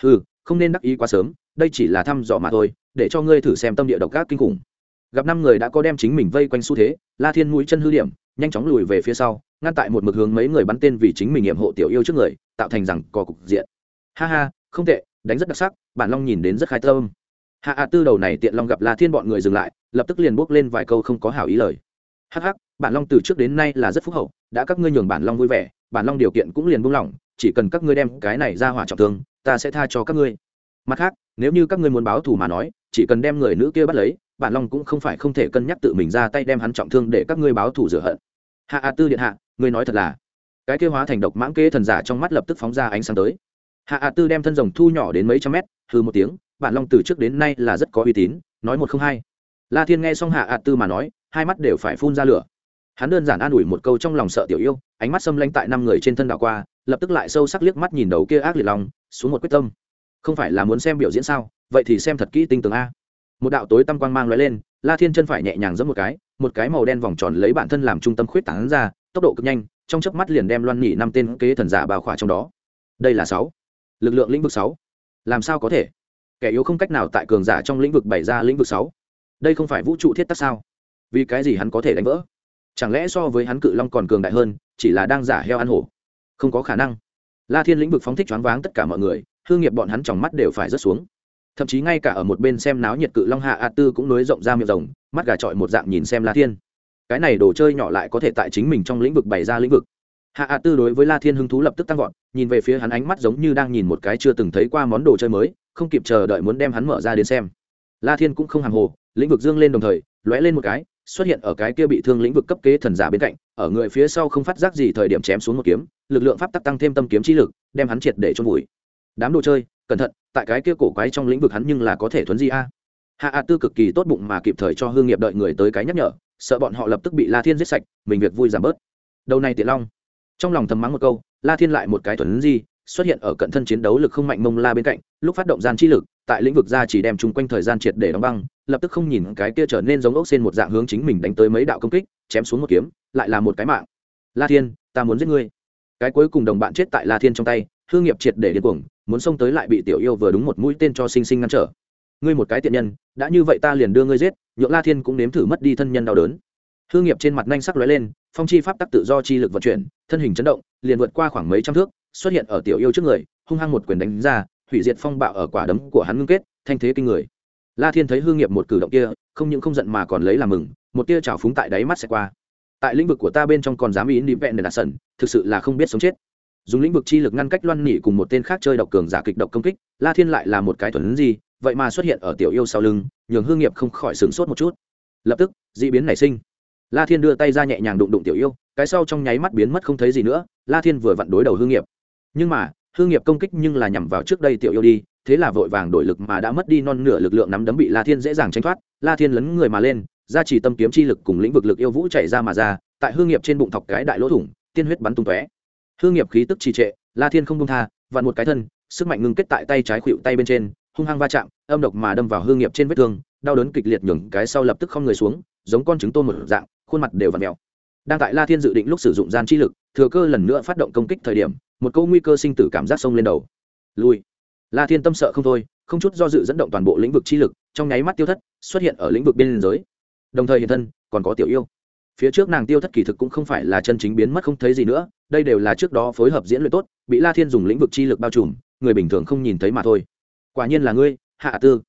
Ừ không nên đắc ý quá sớm, đây chỉ là thăm dò mà thôi, để cho ngươi thử xem tâm địa độc ác kinh khủng. Gặp năm người đã có đem chính mình vây quanh xu thế, la thiên mũi chân hư điểm, nhanh chóng lùi về phía sau, ngăn tại một mực hướng mấy người bắn tên vì chính mình nghiệm hộ tiểu yêu trước người, tạo thành rằng có cục diện. Ha ha, không tệ, đánh rất đặc sắc, bản long nhìn đến rất khai tâm. Hạ ạ tư đầu này tiện long gặp la thiên bọn người dừng lại, lập tức liền buốc lên vài câu không có hảo ý lời. Hắc hắc, bản long từ trước đến nay là rất phúc hậu, đã các ngươi nhường bản long vui vẻ, bản long điều kiện cũng liền buông lỏng chỉ cần các ngươi đem cái này ra hỏa trọng thương, ta sẽ tha cho các ngươi. Mặt khác, nếu như các ngươi muốn báo thù mà nói, chỉ cần đem người nữ kia bắt lấy bản long cũng không phải không thể cân nhắc tự mình ra tay đem hắn trọng thương để các ngươi báo thù rửa hận. Hạ a tư điện hạ, ngươi nói thật là, cái kia hóa thành độc mãng kê thần giả trong mắt lập tức phóng ra ánh sáng tới. Hạ a tư đem thân rồng thu nhỏ đến mấy trăm mét hư một tiếng bản long từ trước đến nay là rất có uy tín, nói một không hai. La thiên nghe xong hạ a tư mà nói, hai mắt đều phải phun ra lửa. Hắn đơn giản an ủi một câu trong lòng sợ tiểu yêu, ánh mắt xâm lanh tại năm người trên thân đảo qua lập tức lại sâu sắc liếc mắt nhìn đầu kia ác liệt lòng xuống một quyết tâm. Không phải là muốn xem biểu diễn sao? Vậy thì xem thật kỹ tinh tường a. Một đạo tối tăm quang mang lóe lên, la thiên chân phải nhẹ nhàng giẫm một cái một cái màu đen vòng tròn lấy bản thân làm trung tâm khuyết tảng ra, tốc độ cực nhanh, trong chớp mắt liền đem loan nhị năm tên kế thần giả bao khỏa trong đó. Đây là sáu. Lực lượng lĩnh vực sáu. Làm sao có thể? Kẻ yếu không cách nào tại cường giả trong lĩnh vực bày ra lĩnh vực sáu. Đây không phải vũ trụ thiết tắc sao? Vì cái gì hắn có thể đánh vỡ? Chẳng lẽ so với hắn cự long còn cường đại hơn, chỉ là đang giả heo ăn hổ? Không có khả năng. La thiên lĩnh vực phóng thích choáng váng tất cả mọi người hương nghiệp bọn hắn trong mắt đều phải rớt xuống. Thậm chí ngay cả ở một bên xem náo nhiệt cự long hạ a tư cũng nối rộng ra miệng rồng, mắt gà trọi một dạng nhìn xem la thiên. Cái này đồ chơi nhỏ lại có thể tại chính mình trong lĩnh vực bày ra lĩnh vực. Hạ a tư đối với la thiên hứng thú lập tức tăng vọt, nhìn về phía hắn ánh mắt giống như đang nhìn một cái chưa từng thấy qua món đồ chơi mới, không kịp chờ đợi muốn đem hắn mở ra đến xem. La thiên cũng không hàng hồ, lĩnh vực dương lên đồng thời, lóe lên một cái, xuất hiện ở cái kia bị thương lĩnh vực cấp kế thần giả bên cạnh ở người phía sau không phát giác gì thời điểm chém xuống một kiếm, lực lượng pháp tắc tăng thêm tâm kiếm chi lực, đem hắn triệt để trôn vùi. Đám đồ chơi, cẩn thận, tại cái kia cổ quái trong lĩnh vực hắn nhưng là có thể thuấn di a. Hạ a tư cực kỳ tốt bụng mà kịp thời cho hương nghiệp đợi người tới cái nhắc nhở, sợ bọn họ lập tức bị la thiên giết sạch, mình việc vui giảm bớt. Đầu này tiện long, trong lòng thầm mắng một câu, la thiên lại một cái thuấn di, xuất hiện ở cận thân chiến đấu lực không mạnh mông la bên cạnh, lúc phát động gian chi lực, tại lĩnh vực ra chỉ đem chung quanh thời gian triệt để đóng băng, lập tức không nhìn cái kia trở nên giống ốc xên một dạng hướng chính mình đánh tới mấy đạo công kích chém xuống một kiếm, lại là một cái mạng. La thiên, ta muốn giết ngươi. Cái cuối cùng đồng bạn chết tại la thiên trong tay hương nghiệp triệt để điên cuồng, muốn xông tới lại bị tiểu yêu vừa đúng một mũi tên cho sinh sinh ngăn trở. Ngươi một cái tiện nhân, đã như vậy ta liền đưa ngươi giết, nhượng la thiên cũng nếm thử mất đi thân nhân đau đớn. Hương nghiệp trên mặt nhanh sắc lóe lên, phong chi pháp tắc tự do chi lực vận chuyển, thân hình chấn động, liền vượt qua khoảng mấy trăm thước, xuất hiện ở tiểu yêu trước người, hung hăng một quyền đánh ra, hủy diệt phong bạo ở quả đấm của hắn ngưng kết, thanh thế kinh người la thiên thấy hương nghiệp một cử động kia, không những không giận mà còn lấy làm mừng, một tia trào phúng tại đáy mắt sẽ qua. Tại lĩnh vực của ta bên trong còn dám ý đi vẹn để đạt thực sự là không biết sống chết. Dùng lĩnh vực chi lực ngăn cách loan nỉ cùng một tên khác chơi độc cường giả kịch độc công kích, la thiên lại là một cái thuần gì, vậy mà xuất hiện ở tiểu yêu sau lưng, nhường hương nghiệp không khỏi sửng sốt một chút. Lập tức d ị biến nảy sinh. La thiên đưa tay ra nhẹ nhàng đụng đụng tiểu yêu, cái sau trong nháy mắt biến mất không thấy gì nữa, la thiên vừa vặn đối đầu hương nghiệp. Nhưng mà hương nghiệp công kích nhưng là nhằm vào trước đây tiểu yêu đi, thế là vội vàng đổi lực mà đã mất đi non nửa lực lượng nắm đấm bị la thiên dễ dàng tranh thoát. La thiên lấn người mà lên ra chỉ tâm kiếm chi lực cùng lĩnh vực lực yêu vũ chạy ra mà ra, tại hương nghiệp trên bụng thọc cái đại lỗ thủng, tiên huyết bắn tung tóe. Hương nghiệp khí tức trì trệ, la thiên không công tha, vặn một cái thân, sức mạnh ngưng kết tại tay trái khuỵu tay bên trên, hung hăng va chạm, âm độc mà đâm vào hương nghiệp trên vết thương, đau đớn kịch liệt nhường cái sau lập tức không người xuống, giống con trứng tôm một dạng, khuôn mặt đều v ặ đang tại la thiên dự định lúc sử dụng gian chi lực, thừa cơ lần nữa phát động công kích thời điểm một câu nguy cơ sinh tử cảm giác sông lên đầu. Lui. La thiên tâm sợ không thôi, không chút do dự dẫn động toàn bộ lĩnh vực chi lực, trong nháy mắt tiêu thất, xuất hiện ở lĩnh vực biên giới. Đồng thời hiện thân, còn có tiểu yêu. Phía trước nàng tiêu thất kỳ thực cũng không phải là chân chính biến mất không thấy gì nữa, đây đều là trước đó phối hợp diễn luyện tốt, bị la thiên dùng lĩnh vực chi lực bao trùm, người bình thường không nhìn thấy mà thôi. Quả nhiên là ngươi, hạ tư.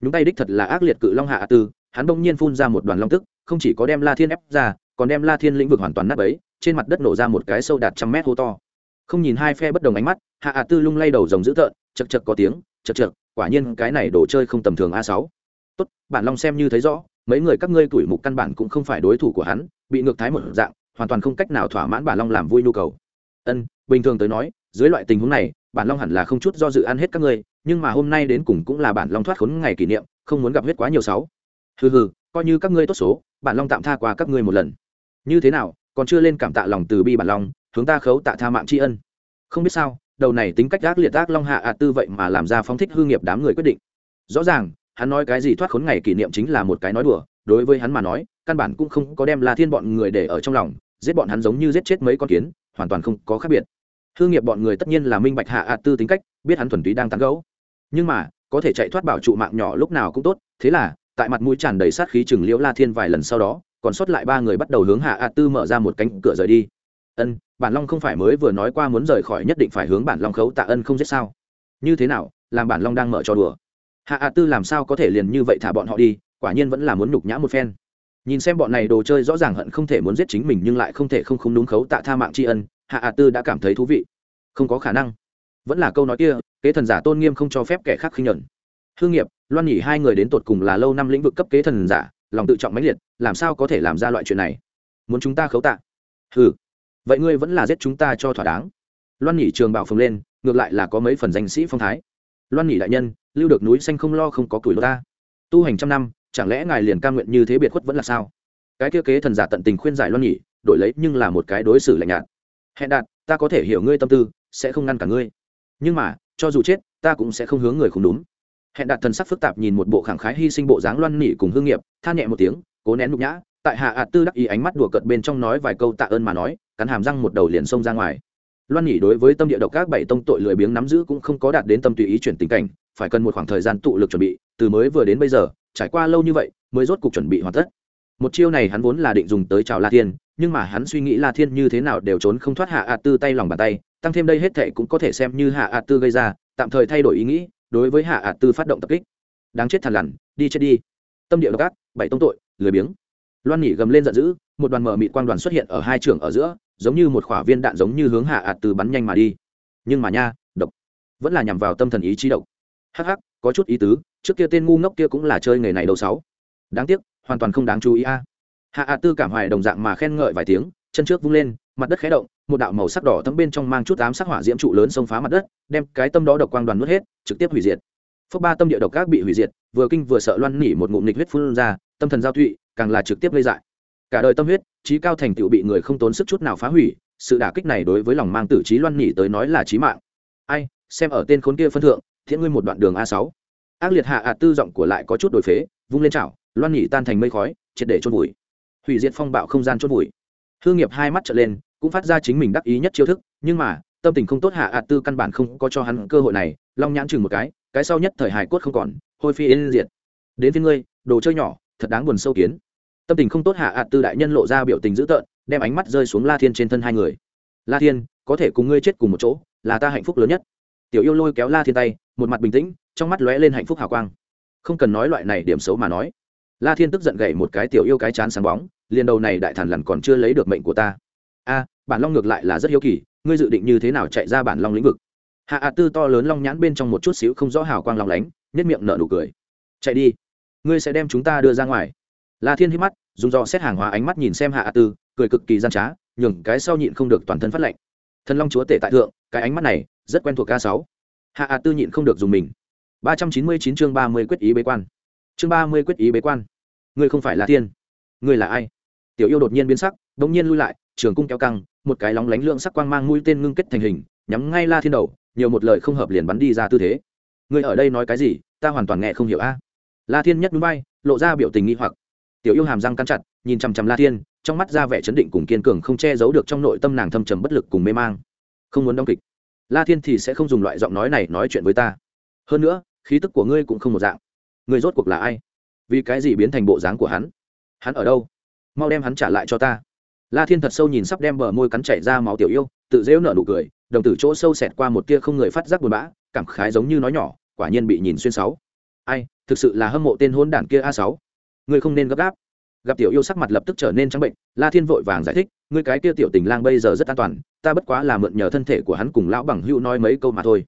Nhúng tay đích thật là ác liệt cự long hạ tư, hắn bỗng nhiên phun ra một đoàn long tức, không chỉ có đem la thiên ép ra, còn đem la thiên lĩnh vực hoàn toàn nắp ấy trên mặt đất nổ ra một cái sâu đạt trăm mét hô to không nhìn hai phe bất đồng ánh mắt, hạ hạ tư lung lay đầu rồng dữ tợn chật chật có tiếng chật chật quả nhiên cái này đồ chơi không tầm thường a sáu. Tốt, bản long xem như thấy rõ, mấy người các ngươi tuổi mục căn bản cũng không phải đối thủ của hắn, bị ngược thái một dạng, hoàn toàn không cách nào thỏa mãn bản long làm vui nhu cầu. Ân, bình thường tới nói, dưới loại tình huống này, bản long hẳn là không chút do dự ăn hết các ngươi, nhưng mà hôm nay đến cùng cũng là bản long thoát khốn ngày kỷ niệm, không muốn gặp huyết quá nhiều sáu. Hừ hừ, coi như các ngươi tốt số, bản long tạm tha qua các ngươi một lần. Như thế nào, còn chưa lên cảm tạ lòng từ bi bản long hướng ta khấu tạ tha mạng tri ân. Không biết sao, đầu này tính cách ác liệt ác long hạ ạ tư vậy mà làm ra phóng thích hư nghiệp đám người quyết định. Rõ ràng, hắn nói cái gì thoát khốn ngày kỷ niệm chính là một cái nói đùa, đối với hắn mà nói, căn bản cũng không có đem la thiên bọn người để ở trong lòng, giết bọn hắn giống như giết chết mấy con kiến, hoàn toàn không có khác biệt. Hương nghiệp bọn người tất nhiên là minh bạch hạ ạ tư tính cách, biết hắn thuần túy đang tán gấu nhưng mà, có thể chạy thoát bảo trụ mạng nhỏ lúc nào cũng tốt, thế là, tại mặt mũi tràn đầy sát khí chừng liễu la thiên vài lần sau đó, còn sót lại ba người bắt đầu hướng hạ ạ tư mở ra một cánh cửa rời đi ân, bản long không phải mới vừa nói qua muốn rời khỏi nhất định phải hướng bản long khấu tạ ân không giết sao? Như thế nào, làm bản long đang mở cho đùa? Hạ ạ tư làm sao có thể liền như vậy thả bọn họ đi, quả nhiên vẫn là muốn nhục nhã một phen. Nhìn xem bọn này đồ chơi rõ ràng hận không thể muốn giết chính mình nhưng lại không thể không không đúng khấu tạ tha mạng tri ân, hạ ạ tư đã cảm thấy thú vị. Không có khả năng. Vẫn là câu nói kia, kế thần giả tôn nghiêm không cho phép kẻ khác khinh nhuận hương nghiệp, loan nhỉ hai người đến tột cùng là lâu năm lĩnh vực cấp kế thần giả, lòng tự trọng mãnh liệt, làm sao có thể làm ra loại chuyện này? Muốn chúng ta khấu tạ? Ừ vậy ngươi vẫn là giết chúng ta cho thỏa đáng. Loan nhỉ trường bảo phồng lên, ngược lại là có mấy phần danh sĩ phong thái. Loan nhỉ đại nhân, lưu được núi xanh không lo không có tuổi ta. Tu hành trăm năm, chẳng lẽ ngài liền ca nguyện như thế biệt khuất vẫn là sao? Cái kia kế thần giả tận tình khuyên giải loan nhỉ đổi lấy nhưng là một cái đối xử lạnh nhạt. Hẹn đạt, ta có thể hiểu ngươi tâm tư, sẽ không ngăn cả ngươi. Nhưng mà, cho dù chết, ta cũng sẽ không hướng người không đúng. Hẹn đạt thần sắc phức tạp nhìn một bộ khẳng khái hy sinh bộ dáng loan nỉ cùng hương nghiệp, than nhẹ một tiếng, cố nén nhục nhã, tại hạ ạt tư đắc ý ánh mắt đùa cợt bên trong nói vài câu tạ ơn mà nói cắn hàm răng một đầu liền xông ra ngoài. Loan nhỉ đối với tâm địa độc các bảy tông tội lười biếng nắm giữ cũng không có đạt đến tâm tùy ý chuyển tình cảnh, phải cần một khoảng thời gian tụ lực chuẩn bị, từ mới vừa đến bây giờ, trải qua lâu như vậy, mới rốt cuộc chuẩn bị hoàn tất. Một chiêu này hắn vốn là định dùng tới chào la thiên, nhưng mà hắn suy nghĩ la thiên như thế nào đều trốn không thoát hạ ạt tư tay lòng bàn tay, tăng thêm đây hết thệ cũng có thể xem như hạ ạt tư gây ra, tạm thời thay đổi ý nghĩ, đối với hạ ạt tư phát động tập kích. Đáng chết thằn lằn, đi chết đi. Tâm địa độc ác, bảy tông tội, lười biếng. Loan nhỉ gầm lên giận dữ, một đoàn mở mịt quang đoàn xuất hiện ở hai trường ở giữa giống như một khỏa viên đạn giống như hướng hạ ạt từ bắn nhanh mà đi. Nhưng mà nha, độc. Vẫn là nhằm vào tâm thần ý chí độc. Hắc hắc, có chút ý tứ, trước kia tên ngu ngốc kia cũng là chơi nghề này đầu sáu. Đáng tiếc, hoàn toàn không đáng chú ý a. Hạ ạt tư cảm hoài đồng dạng mà khen ngợi vài tiếng, chân trước vung lên, mặt đất khé động, một đạo màu sắc đỏ thấm bên trong mang chút ám sắc hỏa diễm trụ lớn xông phá mặt đất, đem cái tâm đó độc quang đoàn nuốt hết, trực tiếp hủy diệt. Phước ba tâm địa độc các bị hủy diệt, vừa kinh vừa sợ loan nỉ một ngụm nịch huyết phun ra, tâm thần giao thụy càng là trực tiếp gây dại cả đời tâm huyết, trí cao thành tựu bị người không tốn sức chút nào phá hủy, sự đả kích này đối với lòng mang tử trí loan nhỉ tới nói là trí mạng. Ai, xem ở tên khốn kia phân thượng, thiện ngươi một đoạn đường a sáu. Ác liệt hạ ạt tư giọng của lại có chút đổi phế, vung lên chảo, loan nhỉ tan thành mây khói, triệt để chôn vùi. Hủy diệt phong bạo không gian chôn vùi. Hương nghiệp hai mắt trở lên, cũng phát ra chính mình đắc ý nhất chiêu thức, nhưng mà, tâm tình không tốt hạ ạt tư căn bản không có cho hắn cơ hội này, long nhãn chừng một cái cái sau nhất thời hài cốt không còn, hôi phi yên diệt. Đến với ngươi, đồ chơi nhỏ, thật đáng buồn sâu kiến tâm tình không tốt hạ ạt tư đại nhân lộ ra biểu tình dữ tợn, đem ánh mắt rơi xuống la thiên trên thân hai người. La thiên, có thể cùng ngươi chết cùng một chỗ, là ta hạnh phúc lớn nhất. Tiểu yêu lôi kéo la thiên tay, một mặt bình tĩnh, trong mắt lóe lên hạnh phúc hào quang. Không cần nói loại này điểm xấu mà nói. La thiên tức giận gậy một cái tiểu yêu cái chán sáng bóng, liền đầu này đại thần lần còn chưa lấy được mệnh của ta. A, bản long ngược lại là rất hiếu kỳ, ngươi dự định như thế nào chạy ra bản long lĩnh vực? Hạ ạt tư to lớn long nhãn bên trong một chút xíu không rõ hào quang long lánh, nhất miệng nở nụ cười. Chạy đi, ngươi sẽ đem chúng ta đưa ra ngoài la thiên hít mắt, dùng do xét hàng hóa ánh mắt nhìn xem hạ A tư, cười cực kỳ gian trá, nhường cái sau nhịn không được toàn thân phát lệnh thần long chúa tể tại thượng, cái ánh mắt này rất quen thuộc ca sáu. Hạ A tư nhịn không được dùng mình. ba trăm chín mươi chín chương ba mươi quyết ý bế quan. Chương ba mươi quyết ý bế quan. Ngươi không phải là thiên ngươi là ai? Tiểu yêu đột nhiên biến sắc đ ỗ n g nhiên lui lại, trường cung kéo căng, một cái lóng lánh lượng sắc quang mang mũi tên ngưng kết thành hình, nhắm ngay la thiên đầu, nhiều một lời không hợp liền bắn đi ra tư thế. Ngươi ở đây nói cái gì, ta hoàn toàn nghe không hiểu a. La thiên nhất núi bay, lộ ra biểu tình nghi hoặc tiểu yêu hàm răng cắn chặt, nhìn chằm chằm la thiên, trong mắt ra vẻ chấn định cùng kiên cường không che giấu được trong nội tâm nàng thâm trầm bất lực cùng mê mang. Không muốn đóng kịch. La thiên thì sẽ không dùng loại giọng nói này nói chuyện với ta. Hơn nữa, khí tức của ngươi cũng không một dạng. Ngươi rốt cuộc là ai? Vì cái gì biến thành bộ dáng của hắn? Hắn ở đâu? Mau đem hắn trả lại cho ta. La thiên thật sâu nhìn sắp đem bờ môi cắn chảy ra máu tiểu yêu, tự dễu nở nụ cười, đồng tử chỗ sâu xẹt qua một tia không người phát giác buồn bã, cảm khái giống như nói nhỏ, quả nhiên bị nhìn xuyên sáu. Ai, thực sự là hâm mộ tên hôn đản kia a sáu ngươi không nên gấp gáp. Gặp tiểu yêu sắc mặt lập tức trở nên trắng bệnh, la thiên vội vàng giải thích, ngươi cái kia tiểu tình lang bây giờ rất an toàn, ta bất quá là mượn nhờ thân thể của hắn cùng lão bằng hữu nói mấy câu mà thôi.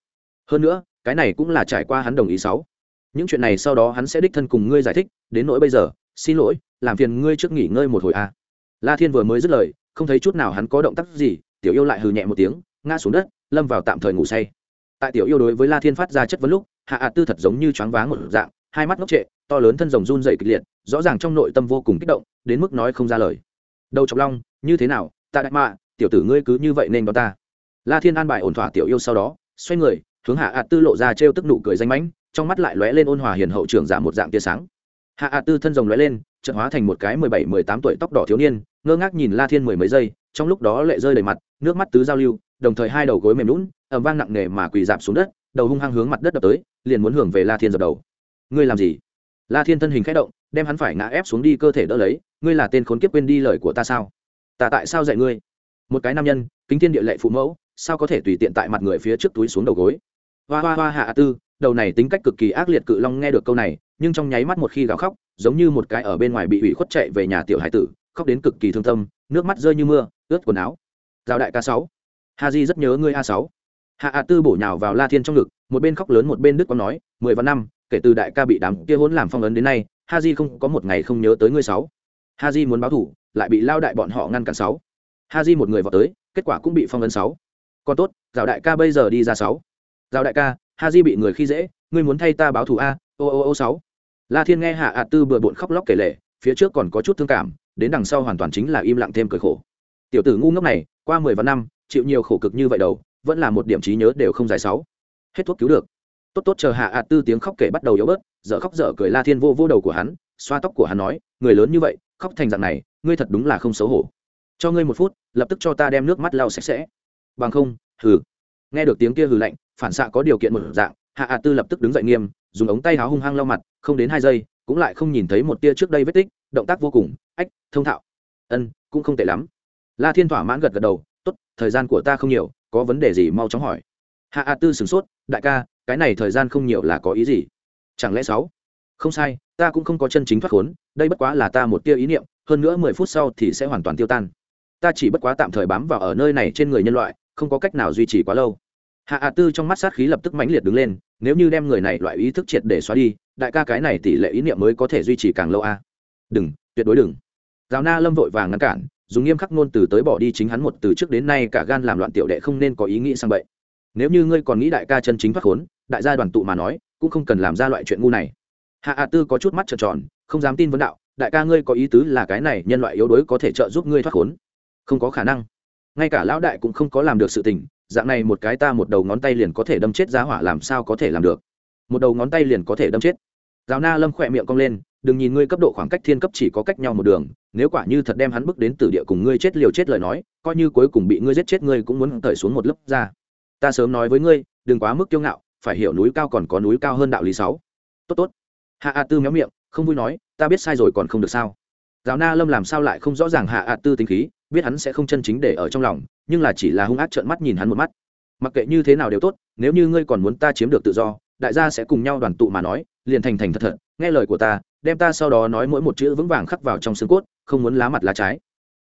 Hơn nữa, cái này cũng là trải qua hắn đồng ý sáu. Những chuyện này sau đó hắn sẽ đích thân cùng ngươi giải thích, đến nỗi bây giờ, xin lỗi, làm phiền ngươi trước nghỉ ngơi một hồi a à. la thiên vừa mới dứt lời, không thấy chút nào hắn có động tác gì, tiểu yêu lại hừ nhẹ một tiếng, ngã xuống đất, lâm vào tạm thời ngủ say. Tại tiểu yêu đối với la thiên phát ra chất vấn lúc, hạ ạ tư thật giống như choáng váng một dạng hai mắt ngốc trệ, to lớn thân rồng run dày kịch liệt, rõ ràng trong nội tâm vô cùng kích động, đến mức nói không ra lời. Đầu trọc long, như thế nào, ta đại mạ, tiểu tử ngươi cứ như vậy nên đó ta. La thiên an bài ổn thỏa tiểu yêu sau đó, xoay người, hướng hạ ạ tư lộ ra trêu tức nụ cười danh mãnh, trong mắt lại lóe lên ôn hòa hiền hậu trưởng giả một dạng tia sáng. Hạ ạ tư thân rồng lóe lên trận hóa thành một cái mười bảy, mười tám tuổi tóc đỏ thiếu niên, ngơ ngác nhìn la thiên mười mấy giây, trong lúc đó lệ rơi đầy mặt, nước mắt tứ giao lưu, đồng thời hai đầu gối mềm lún ẩm vang nặng nề mà quỳ dạp xuống đất, đầu hung hăng hướng mặt đất đập tới, liền muốn hưởng về la thiên dập đầu ngươi làm gì? La thiên thân hình khẽ động, đem hắn phải ngã ép xuống đi cơ thể đỡ lấy, ngươi là tên khốn kiếp quên đi lời của ta sao? Ta tại sao dạy ngươi? Một cái nam nhân, kính thiên địa lệ phụ mẫu, sao có thể tùy tiện tại mặt người phía trước túi xuống đầu gối? Hoa hoa hoa hạ tư, đầu này tính cách cực kỳ ác liệt cự long nghe được câu này, nhưng trong nháy mắt một khi gào khóc, giống như một cái ở bên ngoài bị ủy khuất chạy về nhà tiểu hải tử, khóc đến cực kỳ thương tâm, nước mắt rơi như mưa, ướt quần áo. Giao đại ca sáu. Ha di rất nhớ ngươi a sáu. Hạ a tư bổ nhào vào la thiên trong ngực, một bên khóc lớn một bên đức có nói, mười vạn năm kể từ đại ca bị đám kia hỗn làm phong ấn đến nay, ha di không có một ngày không nhớ tới ngươi sáu. Ha di muốn báo thủ, lại bị lao đại bọn họ ngăn cản sáu. Ha di một người vào tới, kết quả cũng bị phong ấn sáu. Còn tốt giao đại ca bây giờ đi ra sáu. Giao đại ca, ha di bị người khi dễ, ngươi muốn thay ta báo thù a? Ô ô ô, sáu. La thiên nghe hạ ạ tư bừa bộn khóc lóc kể lể, phía trước còn có chút thương cảm, đến đằng sau hoàn toàn chính là im lặng thêm cười khổ. Tiểu tử ngu ngốc này, qua mười vạn năm, chịu nhiều khổ cực như vậy đầu, vẫn là một điểm trí nhớ đều không dài sáu. Hết thuốc cứu được tốt tốt chờ hạ ạt tư tiếng khóc kể bắt đầu yếu bớt, dở khóc dở cười la thiên vô vô đầu của hắn, xoa tóc của hắn nói, người lớn như vậy, khóc thành dạng này, ngươi thật đúng là không xấu hổ. Cho ngươi một phút, lập tức cho ta đem nước mắt lau sạch sẽ. Bằng không, hừ. Nghe được tiếng kia hừ lạnh, phản xạ có điều kiện một dạng, hạ ạt tư lập tức đứng dậy nghiêm, dùng ống tay háo hung hăng lau mặt, không đến hai giây, cũng lại không nhìn thấy một tia trước đây vết tích, động tác vô cùng, ách, thông thạo. Ân, cũng không tệ lắm. La thiên thỏa mãn gật gật đầu, tốt, thời gian của ta không nhiều, có vấn đề gì mau chóng hỏi. Hạ a tư sửng sốt, đại ca cái này thời gian không nhiều là có ý gì? Chẳng lẽ sáu? Không sai, ta cũng không có chân chính thoát khốn, đây bất quá là ta một tia ý niệm, hơn nữa mười phút sau thì sẽ hoàn toàn tiêu tan. Ta chỉ bất quá tạm thời bám vào ở nơi này trên người nhân loại, không có cách nào duy trì quá lâu. Hạ a tư trong mắt sát khí lập tức mãnh liệt đứng lên, nếu như đem người này loại ý thức triệt để xóa đi, đại ca cái này tỷ lệ ý niệm mới có thể duy trì càng lâu a. Đừng, tuyệt đối đừng. Giáo na lâm vội vàng ngăn cản, dùng nghiêm khắc ngôn từ tới bỏ đi chính hắn một từ trước đến nay cả gan làm loạn tiểu đệ không nên có ý nghĩ sang bậy nếu như ngươi còn nghĩ đại ca chân chính thoát khốn, đại gia đoàn tụ mà nói, cũng không cần làm ra loại chuyện ngu này. Hạ hạ tư có chút mắt trợn tròn, không dám tin vấn đạo, đại ca ngươi có ý tứ là cái này nhân loại yếu đuối có thể trợ giúp ngươi thoát khốn? Không có khả năng. Ngay cả lão đại cũng không có làm được sự tình, dạng này một cái ta một đầu ngón tay liền có thể đâm chết giá hỏa làm sao có thể làm được? Một đầu ngón tay liền có thể đâm chết. Giáo na lâm khỏe miệng cong lên, đừng nhìn ngươi cấp độ khoảng cách thiên cấp chỉ có cách nhau một đường, nếu quả như thật đem hắn bước đến tử địa cùng ngươi chết liều chết lời nói, coi như cuối cùng bị ngươi giết chết ngươi cũng muốn thời xuống một lớp ra ta sớm nói với ngươi, đừng quá mức kiêu ngạo, phải hiểu núi cao còn có núi cao hơn đạo lý sáu. Tốt tốt. Hạ a tư méo miệng, không vui nói, ta biết sai rồi còn không được sao? Giáo na lâm làm sao lại không rõ ràng hạ a tư tính khí, biết hắn sẽ không chân chính để ở trong lòng, nhưng là chỉ là hung ác trợn mắt nhìn hắn một mắt. Mặc kệ như thế nào đều tốt, nếu như ngươi còn muốn ta chiếm được tự do, đại gia sẽ cùng nhau đoàn tụ mà nói, liền thành thành thật thật, nghe lời của ta, đem ta sau đó nói mỗi một chữ vững vàng khắc vào trong xương cốt, không muốn lá mặt lá trái.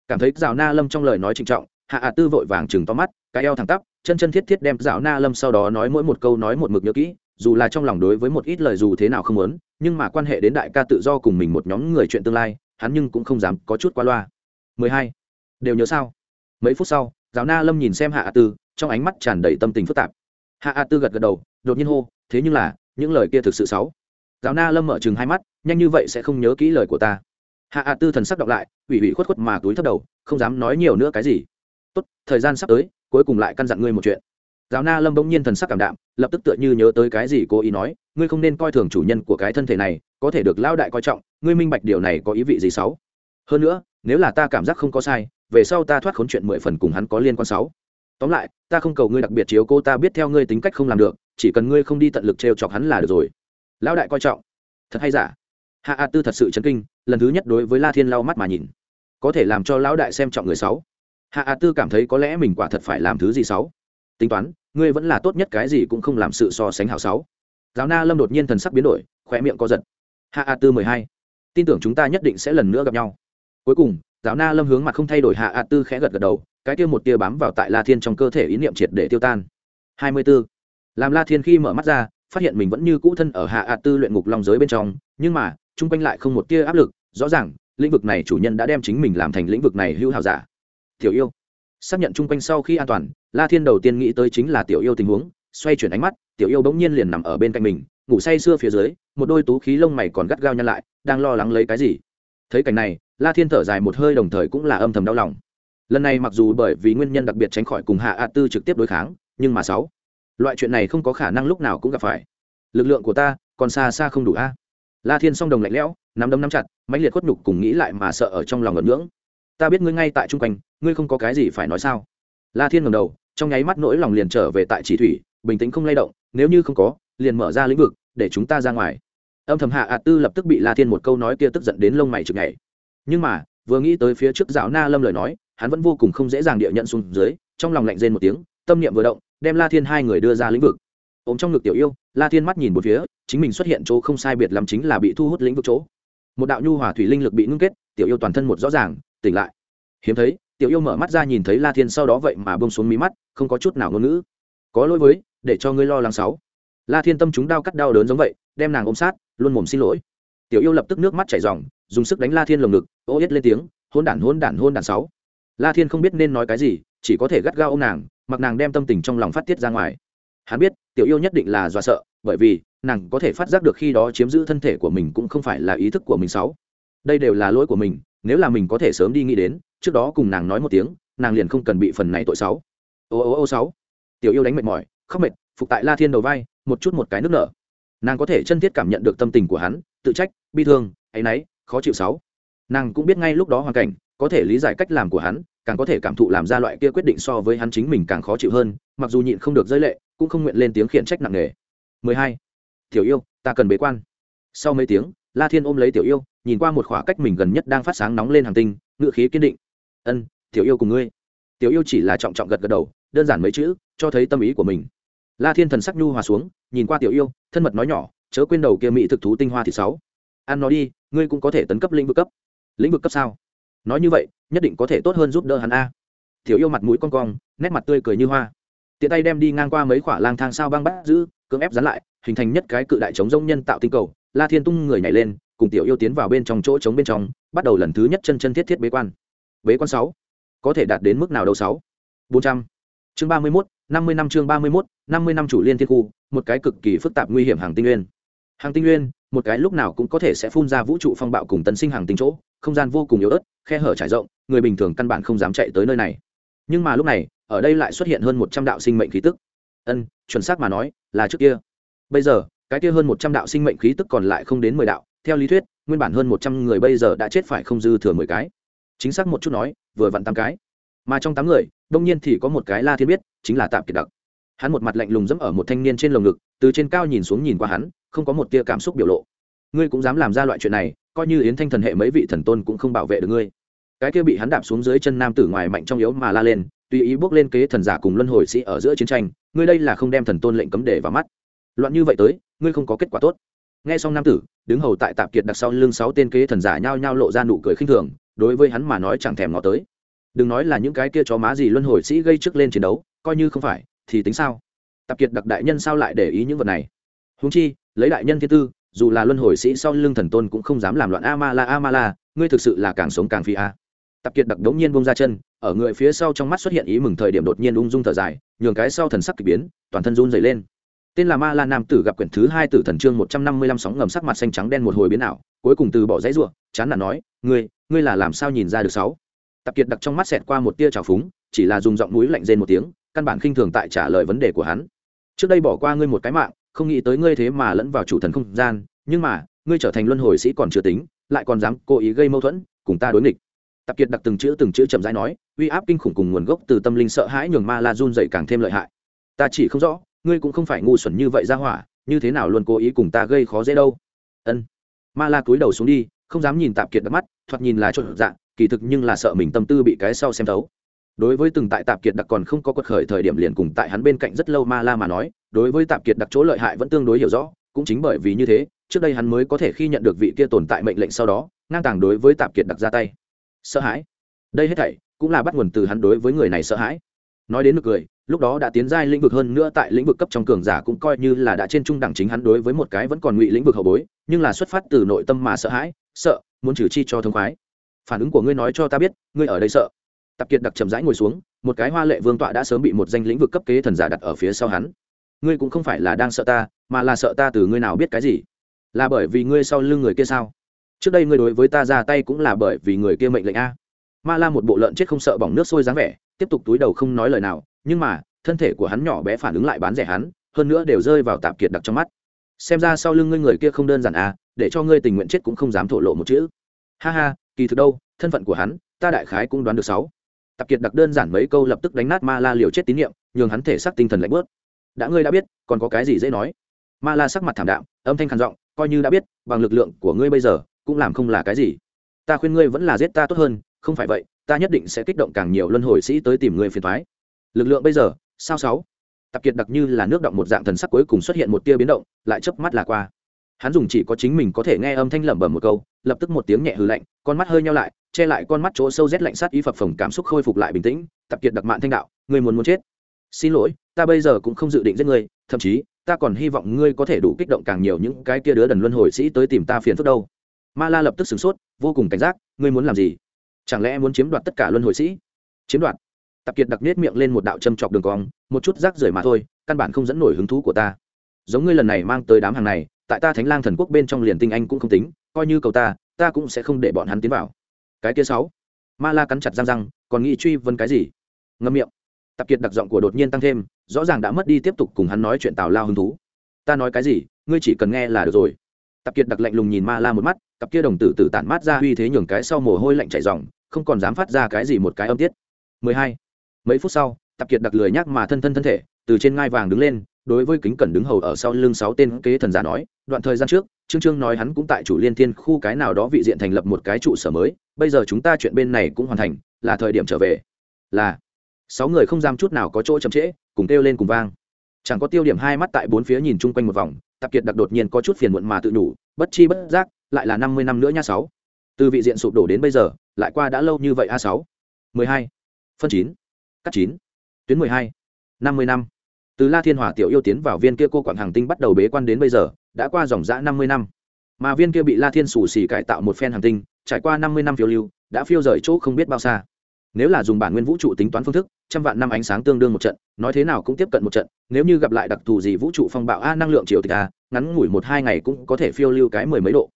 Cảm thấy rào na lâm trong lời nói trịnh trọng, hạ ạ tư vội vàng chừng to mắt, cái eo thẳng tắp chân chân thiết thiết đem dạo na lâm sau đó nói mỗi một câu nói một mực nhớ kỹ, dù là trong lòng đối với một ít lời dù thế nào không muốn, nhưng mà quan hệ đến đại ca tự do cùng mình một nhóm người chuyện tương lai, hắn nhưng cũng không dám có chút qua loa. 12. đều nhớ sao? Mấy phút sau giáo na lâm nhìn xem hạ a tư, trong ánh mắt tràn đầy tâm tình phức tạp. Hạ a tư gật gật đầu, đột nhiên hô, thế nhưng là, những lời kia thực sự xấu. Giáo na lâm mở chừng hai mắt, nhanh như vậy sẽ không nhớ kỹ lời của ta. Hạ a tư thần sắc đọc lại, ủy ủy khuất khuất mà túi thấp đầu, không dám nói nhiều nữa cái gì tốt, thời gian sắp tới, cuối cùng lại căn dặn ngươi một chuyện. Giáo na lâm bỗng nhiên thần sắc cảm đạm, lập tức tựa như nhớ tới cái gì cô ý nói, ngươi không nên coi thường chủ nhân của cái thân thể này, có thể được lao đại coi trọng, ngươi minh bạch điều này có ý vị gì xấu hơn nữa, nếu là ta cảm giác không có sai, về sau ta thoát khốn chuyện mười phần cùng hắn có liên quan sáu. Tóm lại, ta không cầu ngươi đặc biệt chiếu cô ta biết theo ngươi tính cách không làm được, chỉ cần ngươi không đi tận lực t chọc hắn là được rồi. Lão đại coi trọng. Thật hay giả? Hạ a tư thật sự chấn kinh, lần thứ nhất đối với la thiên lau mắt mà nhìn. Có thể làm cho lão đại xem trọng người sáu hạ a tư cảm thấy có lẽ mình quả thật phải làm thứ gì sáu tính toán, ngươi vẫn là tốt nhất cái gì cũng không làm sự so sánh hảo sáu giáo na lâm đột nhiên thần sắc biến đổi khỏe miệng co giật. Hạ a tư mười hai. Tin tưởng chúng ta nhất định sẽ lần nữa gặp nhau. Cuối cùng, giáo na lâm hướng mặt không thay đổi hạ a tư khẽ gật gật đầu, cái kia một tia bám vào tại la thiên trong cơ thể ý niệm triệt để tiêu tan. Hai mươi 24. làm la thiên khi mở mắt ra, phát hiện mình vẫn như cũ thân ở hạ a tư luyện ngục long giới bên trong, nhưng mà, chung quanh lại không một tia áp lực, rõ ràng, lĩnh vực này chủ nhân đã đem chính mình làm thành lĩnh vực này hữu hào giả tiểu yêu. Xác nhận chung quanh sau khi an toàn, la thiên đầu tiên nghĩ tới chính là tiểu yêu tình huống, xoay chuyển ánh mắt, tiểu yêu bỗng nhiên liền nằm ở bên cạnh mình, ngủ say sưa phía dưới, một đôi tú khí lông mày còn gắt gao nhăn lại, đang lo lắng lấy cái gì. Thấy cảnh này, la thiên thở dài một hơi đồng thời cũng là âm thầm đau lòng. Lần này mặc dù bởi vì nguyên nhân đặc biệt tránh khỏi cùng hạ a tư trực tiếp đối kháng, nhưng mà sáu, loại chuyện này không có khả năng lúc nào cũng gặp phải. Lực lượng của ta còn xa xa không đủ a. La thiên song đồng lạnh lẽo, nắm đấm nắm chặt, mãnh liệt khuất nhục cùng nghĩ lại mà sợ ở trong lòng ngẩn ngưỡng ta biết ngươi ngay tại trung quanh, ngươi không có cái gì phải nói sao? La thiên ngầm đầu, trong nháy mắt nỗi lòng liền trở về tại chỉ thủy, bình tĩnh không lay động, nếu như không có, liền mở ra lĩnh vực, để chúng ta ra ngoài. Âm thầm hạ ạt tư lập tức bị la thiên một câu nói kia tức giận đến lông mày chực ngày nhưng mà, vừa nghĩ tới phía trước dạo na lâm lời nói, hắn vẫn vô cùng không dễ dàng địa nhận xuống dưới, trong lòng lạnh rên một tiếng, tâm niệm vừa động, đem la thiên hai người đưa ra lĩnh vực. Ôm trong ngực tiểu yêu, la thiên mắt nhìn một phía, chính mình xuất hiện chỗ không sai biệt lắm chính là bị thu hút lĩnh vực chỗ. Một đạo nhu hòa thủy linh lực bị ngưng kết, tiểu yêu toàn thân một rõ ràng tỉnh lại. Hiếm thấy, tiểu yêu mở mắt ra nhìn thấy la thiên sau đó vậy mà bông xuống mí mắt, không có chút nào ngôn ngữ. Có lỗi với, để cho ngươi lo lắng sáu. La thiên tâm chúng đau cắt đau đớn giống vậy, đem nàng ôm sát, luôn mồm xin lỗi. Tiểu yêu lập tức nước mắt chảy r dùng sức đánh la thiên lồng ngực, ô yết lên tiếng, hôn đản hôn đản hôn đản sáu. La thiên không biết nên nói cái gì, chỉ có thể gắt gao ô m nàng, mặc nàng đem tâm tình trong lòng phát tiết ra ngoài. Hắn biết, tiểu yêu nhất định là do sợ, bởi vì, nàng có thể phát giác được khi đó chiếm giữ thân thể của mình cũng không phải là ý thức của mình sáu. Đây đều là lỗi của mình nếu là mình có thể sớm đi nghĩ đến, trước đó cùng nàng nói một tiếng, nàng liền không cần bị phần này tội sáu ô ô ô sáu. Tiểu yêu đánh mệt mỏi, khóc mệt, phục tại la thiên đầu vai, một chút một cái nước nở. Nàng có thể chân thiết cảm nhận được tâm tình của hắn, tự trách, bi thương, áy náy, khó chịu sáu. Nàng cũng biết ngay lúc đó hoàn cảnh, có thể lý giải cách làm của hắn, càng có thể cảm thụ làm ra loại kia quyết định so với hắn chính mình càng khó chịu hơn, mặc dù nhịn không được giới lệ, cũng không nguyện lên tiếng khiển trách nặng nề. 12. tiểu yêu, ta cần bế quan. Sau mấy tiếng, la thiên ôm lấy tiểu yêu nhìn qua một khỏa cách mình gần nhất đang phát sáng nóng lên hàng tinh, ngựa khí kiên định. Ân, tiểu yêu cùng ngươi. Tiểu yêu chỉ là trọng trọng gật gật đầu, đơn giản mấy chữ, cho thấy tâm ý của mình. La thiên thần sắc nhu hòa xuống, nhìn qua tiểu yêu, thân mật nói nhỏ, chớ quên đầu kia mỹ thực thú tinh hoa thì sáu. Ăn nó đi, ngươi cũng có thể tấn cấp lĩnh vực cấp. Lĩnh vực cấp sao? Nói như vậy, nhất định có thể tốt hơn giúp đỡ hắn a. Tiểu yêu mặt mũi con cong, nét mặt tươi cười như hoa. Tiện tay đem đi ngang qua mấy khỏa lang thang sao băng bắt giữ, cưỡng ép dán lại, hình thành nhất cái cự đại chống rông nhân tạo tinh cầu. La thiên tung người nhảy lên cùng tiểu yêu tiến vào bên trong chỗ trống bên trong, bắt đầu lần thứ nhất chân chân thiết thiết bế quan. Bế quan sáu. Có thể đạt đến mức nào đâu sáu? Bốn trăm. Chương ba mươi mốt, năm mươi năm chương ba mươi mốt, năm mươi năm chủ liên thiên khu, một cái cực kỳ phức tạp nguy hiểm hàng tinh nguyên. Hàng tinh nguyên, một cái lúc nào cũng có thể sẽ phun ra vũ trụ phong bạo cùng tân sinh hàng tinh chỗ, không gian vô cùng yếu ớt, khe hở trải rộng, người bình thường căn bản không dám chạy tới nơi này. Nhưng mà lúc này, ở đây lại xuất hiện hơn một trăm đạo sinh mệnh khí tức. Ân, chuẩn xác mà nói, là trước kia. Bây giờ, cái kia hơn một trăm đạo sinh mệnh khí tức còn lại không đến mười đạo theo lý thuyết, nguyên bản hơn một trăm người bây giờ đã chết phải không dư thừa mười cái. Chính xác một chút nói, vừa vặn tám cái. Mà trong tám người, đông nhiên thì có một cái la thiên biết, chính là tạp kiệt đặc. Hắn một mặt lạnh lùng dẫm ở một thanh niên trên lồng ngực, từ trên cao nhìn xuống nhìn qua hắn, không có một tia cảm xúc biểu lộ. Ngươi cũng dám làm ra loại chuyện này, coi như yến thanh thần hệ mấy vị thần tôn cũng không bảo vệ được ngươi. Cái kia bị hắn đạp xuống dưới chân nam tử ngoài mạnh trong yếu mà la lên, tùy ý bước lên kế thần giả cùng luân hồi sĩ ở giữa chiến tranh, ngươi đây là không đem thần tôn lệnh cấm để vào mắt. Loạn như vậy tới, ngươi không có kết quả tốt nghe xong nam tử, đứng hầu tại tạp kiệt đặc sau lưng sáu tên kế thần giả nhao nhao lộ ra nụ cười khinh thường, đối với hắn mà nói chẳng thèm ngó tới. Đừng nói là những cái kia chó má gì luân hồi sĩ gây trước lên chiến đấu, coi như không phải, thì tính sao? Tạp kiệt đặc đại nhân sao lại để ý những vật này? Húng chi, lấy đại nhân thứ tư, dù là luân hồi sĩ sau lưng thần tôn cũng không dám làm loạn a ma la a ma la ngươi thực sự là càng sống càng phi a. Tạp kiệt đặc đống nhiên bông ra chân, ở người phía sau trong mắt xuất hiện ý mừng thời điểm đột nhiên ung dung thở dài, nhường cái sau thần sắc k ỳ biến, toàn thân run dày lên tên là ma la nam tử gặp quyển thứ hai tử thần chương một trăm năm mươi lăm sóng ngầm sắc mặt xanh trắng đen một hồi biến ảo, cuối cùng từ bỏ dãy ruộng chán nản nói, ngươi ngươi là làm sao nhìn ra được sáu? Tạp kiệt đặc trong mắt xẹt qua một tia trào phúng, chỉ là dùng giọng núi lạnh rên một tiếng, căn bản khinh thường tại trả lời vấn đề của hắn. Trước đây bỏ qua ngươi một cái mạng, không nghĩ tới ngươi thế mà lẫn vào chủ thần không gian, nhưng mà, ngươi trở thành luân hồi sĩ còn chưa tính, lại còn dám cố ý gây mâu thuẫn, cùng ta đối nghịch. Tạp kiệt đặc từng chữ từng chữ chậm rãi nói, uy áp kinh khủng cùng nguồn gốc từ tâm linh sợ hãi nhường ma la run dậy càng thêm lợi hại. Ta chỉ không rõ ngươi cũng không phải ngu xuẩn như vậy ra hỏa, như thế nào luôn cố ý cùng ta gây khó dễ đâu? Ân. Ma la cúi đầu xuống đi, không dám nhìn tạp kiệt đặc mắt, thoạt nhìn là trộn dạng, kỳ thực nhưng là sợ mình tâm tư bị cái sau xem thấu. Đối với từng tại tạp kiệt đặc còn không có quật khởi thời điểm liền cùng tại hắn bên cạnh rất lâu ma la mà nói, đối với tạp kiệt đặc chỗ lợi hại vẫn tương đối hiểu rõ, cũng chính bởi vì như thế, trước đây hắn mới có thể khi nhận được vị kia tồn tại mệnh lệnh sau đó, ngang tàng đối với tạp kiệt đặc ra tay. Sợ hãi. Đây hết thảy cũng là bắt nguồn từ hắn đối với người này sợ hãi. Nói đến được cười lúc đó đã tiến giai lĩnh vực hơn nữa tại lĩnh vực cấp trong cường giả cũng coi như là đã trên trung đẳng chính hắn đối với một cái vẫn còn ngụy lĩnh vực hậu bối, nhưng là xuất phát từ nội tâm mà sợ hãi, sợ, muốn trừ chi cho thông khoái. Phản ứng của ngươi nói cho ta biết, ngươi ở đây sợ. Tập kiệt đặc chậm rãi ngồi xuống, một cái hoa lệ vương tọa đã sớm bị một danh lĩnh vực cấp kế thần giả đặt ở phía sau hắn. Ngươi cũng không phải là đang sợ ta, mà là sợ ta từ ngươi nào biết cái gì? Là bởi vì ngươi sau lưng người kia sao? Trước đây ngươi đối với ta ra tay cũng là bởi vì người kia mệnh lệnh a. Ma la một bộ lợn chết không sợ bỏng nước sôi dáng vẻ, tiếp tục túi đầu không nói lời nào nhưng mà, thân thể của hắn nhỏ bé phản ứng lại bán rẻ hắn, hơn nữa đều rơi vào tạp kiệt đặc trong mắt. Xem ra sau lưng ngươi người kia không đơn giản à để cho ngươi tình nguyện chết cũng không dám thổ lộ một chữ. Ha ha, kỳ thực đâu, thân phận của hắn, ta đại khái cũng đoán được sáu. Tạp kiệt đặc đơn giản mấy câu lập tức đánh nát ma la liều chết tín nhiệm, nhường hắn thể xác tinh thần lạnh bớt. Đã ngươi đã biết, còn có cái gì dễ nói? Ma la sắc mặt thảm đạm, âm thanh khàn giọng, coi như đã biết, bằng lực lượng của ngươi bây giờ, cũng làm không là cái gì. Ta khuyên ngươi vẫn là giết ta tốt hơn, không phải vậy, ta nhất định sẽ kích động càng nhiều luân hồi sĩ tới tìm ngươi phiền thoái lực lượng bây giờ, sao sáu? Tạp kiệt đặc như là nước động một dạng thần sắc cuối cùng xuất hiện một tia biến động, lại chớp mắt là qua. Hắn dùng chỉ có chính mình có thể nghe âm thanh lẩm bẩm một câu, lập tức một tiếng nhẹ hư lạnh, con mắt hơi nhau lại, che lại con mắt chỗ sâu rét lạnh sát ý phập phồng cảm xúc khôi phục lại bình tĩnh. Tạp kiệt đặc mạn thanh đạo người muốn muốn chết? Xin lỗi, ta bây giờ cũng không dự định giết ngươi, thậm chí, ta còn hy vọng ngươi có thể đủ kích động càng nhiều những cái kia đứa đần luân hồi sĩ tới tìm ta phiền phức đâu. Ma la lập tức sửng sốt, vô cùng cảnh giác, ngươi muốn làm gì? Chẳng lẽ muốn chiếm đoạt tất cả luân hồi sĩ? Chiếm đoạt? Tạp kiệt đặc nết miệng lên một đạo châm chọc đường cong, một chút rác rưởi mà thôi, căn bản không dẫn nổi hứng thú của ta. Giống ngươi lần này mang tới đám hàng này, tại ta thánh lang thần quốc bên trong liền tinh anh cũng không tính, coi như cầu ta ta cũng sẽ không để bọn hắn tiến vào. Cái kia sáu. Ma la cắn chặt răng răng, còn nghĩ truy vấn cái gì? Ngâm miệng. Tập kiệt đặc giọng của đột nhiên tăng thêm, rõ ràng đã mất đi tiếp tục cùng hắn nói chuyện tào lao hứng thú. Ta nói cái gì, ngươi chỉ cần nghe là được rồi. Tập kiệt đặc lạnh lùng nhìn ma la một mắt, cặp kia đồng tử tử tản mát ra uy thế nhường cái sau mồ hôi lạnh chảy dòng không còn dám phát ra cái gì một cái âm tiết. 12 mấy phút sau tập kiệt đặc lười nhắc mà thân thân thân thể, từ trên ngai vàng đứng lên, đối với kính cẩn đứng hầu ở sau lưng sáu tên kế thần giả nói, đoạn thời gian trước, trương trương nói hắn cũng tại chủ liên thiên khu cái nào đó vị diện thành lập một cái trụ sở mới, bây giờ chúng ta chuyện bên này cũng hoàn thành, là thời điểm trở về. Là. Sáu người không dám chút nào có chỗ chậm trễ, cùng kêu lên cùng vang. Chẳng có tiêu điểm hai mắt tại bốn phía nhìn chung quanh một vòng, tạp kiệt đặc đột nhiên có chút phiền muộn mà tự đủ bất chi bất giác, lại là năm mươi năm nữa nha sáu. Từ vị diện sụp đổ đến bây giờ, lại qua đã lâu như vậy a sáu. Mười hai. Phân chín cắt chín. Tuyến mười hai. Năm mươi năm. Từ la thiên hòa tiểu yêu tiến vào viên kia cô quảng hàng tinh bắt đầu bế quan đến bây giờ, đã qua dòng dã năm mươi năm. Mà viên kia bị la thiên xù xì cải tạo một phen hàng tinh, trải qua năm mươi năm phiêu lưu, đã phiêu rời chỗ không biết bao xa. Nếu là dùng bản nguyên vũ trụ tính toán phương thức, trăm vạn năm ánh sáng tương đương một trận, nói thế nào cũng tiếp cận một trận, nếu như gặp lại đặc thù gì vũ trụ phong bạo a, năng lượng triệu tịch a, ngắn ngủi một hai ngày cũng có thể phiêu lưu cái mười mấy độ.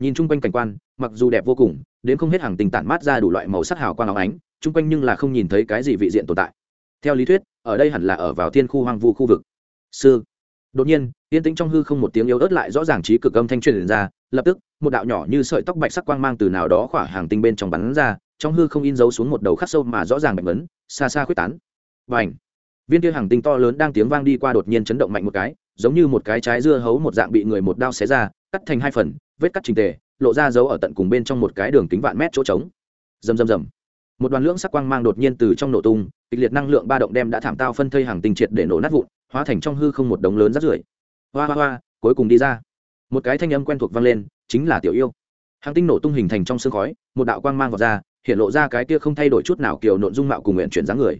Nhìn chung quanh cảnh quan, mặc dù đẹp vô cùng, đến không hết hàng tình tản mát ra đủ loại màu sắc hào quang áo ánh chung quanh nhưng là không nhìn thấy cái gì vị diện tồn tại. Theo lý thuyết, ở đây hẳn là ở vào thiên khu hoang vu khu vực. Sư. Đột nhiên, yên tĩnh trong hư không một tiếng yếu ớt lại rõ ràng trí cực âm thanh truyền ra, lập tức, một đạo nhỏ như sợi tóc bạch sắc quang mang từ nào đó khỏa hàng tinh bên trong bắn ra, trong hư không in dấu xuống một đầu khắc sâu mà rõ ràng bạch vấn, xa xa quyết tán. Và ảnh viên kia hàng tinh to lớn đang tiếng vang đi qua đột nhiên chấn động mạnh một cái, giống như một cái trái dưa hấu một dạng bị người một đao xé ra, cắt thành hai phần, vết cắt trình tề, lộ ra dấu ở tận cùng bên trong một cái đường kính vạn mét chỗ trống. Rầm rầm rầm một đoàn lưỡng sắc quang mang đột nhiên từ trong nổ tung, kịch liệt năng lượng ba động đem đã thảm tao phân thây hàng tinh triệt để nổ nát vụn, hóa thành trong hư không một đống lớn rắt rưởi. Hoa hoa hoa, cuối cùng đi ra. Một cái thanh âm quen thuộc vang lên, chính là tiểu yêu. Hàng tinh nổ tung hình thành trong sương khói, một đạo quang mang vào ra, hiện lộ ra cái kia không thay đổi chút nào kiểu nội dung mạo cùng nguyện chuyển dáng người.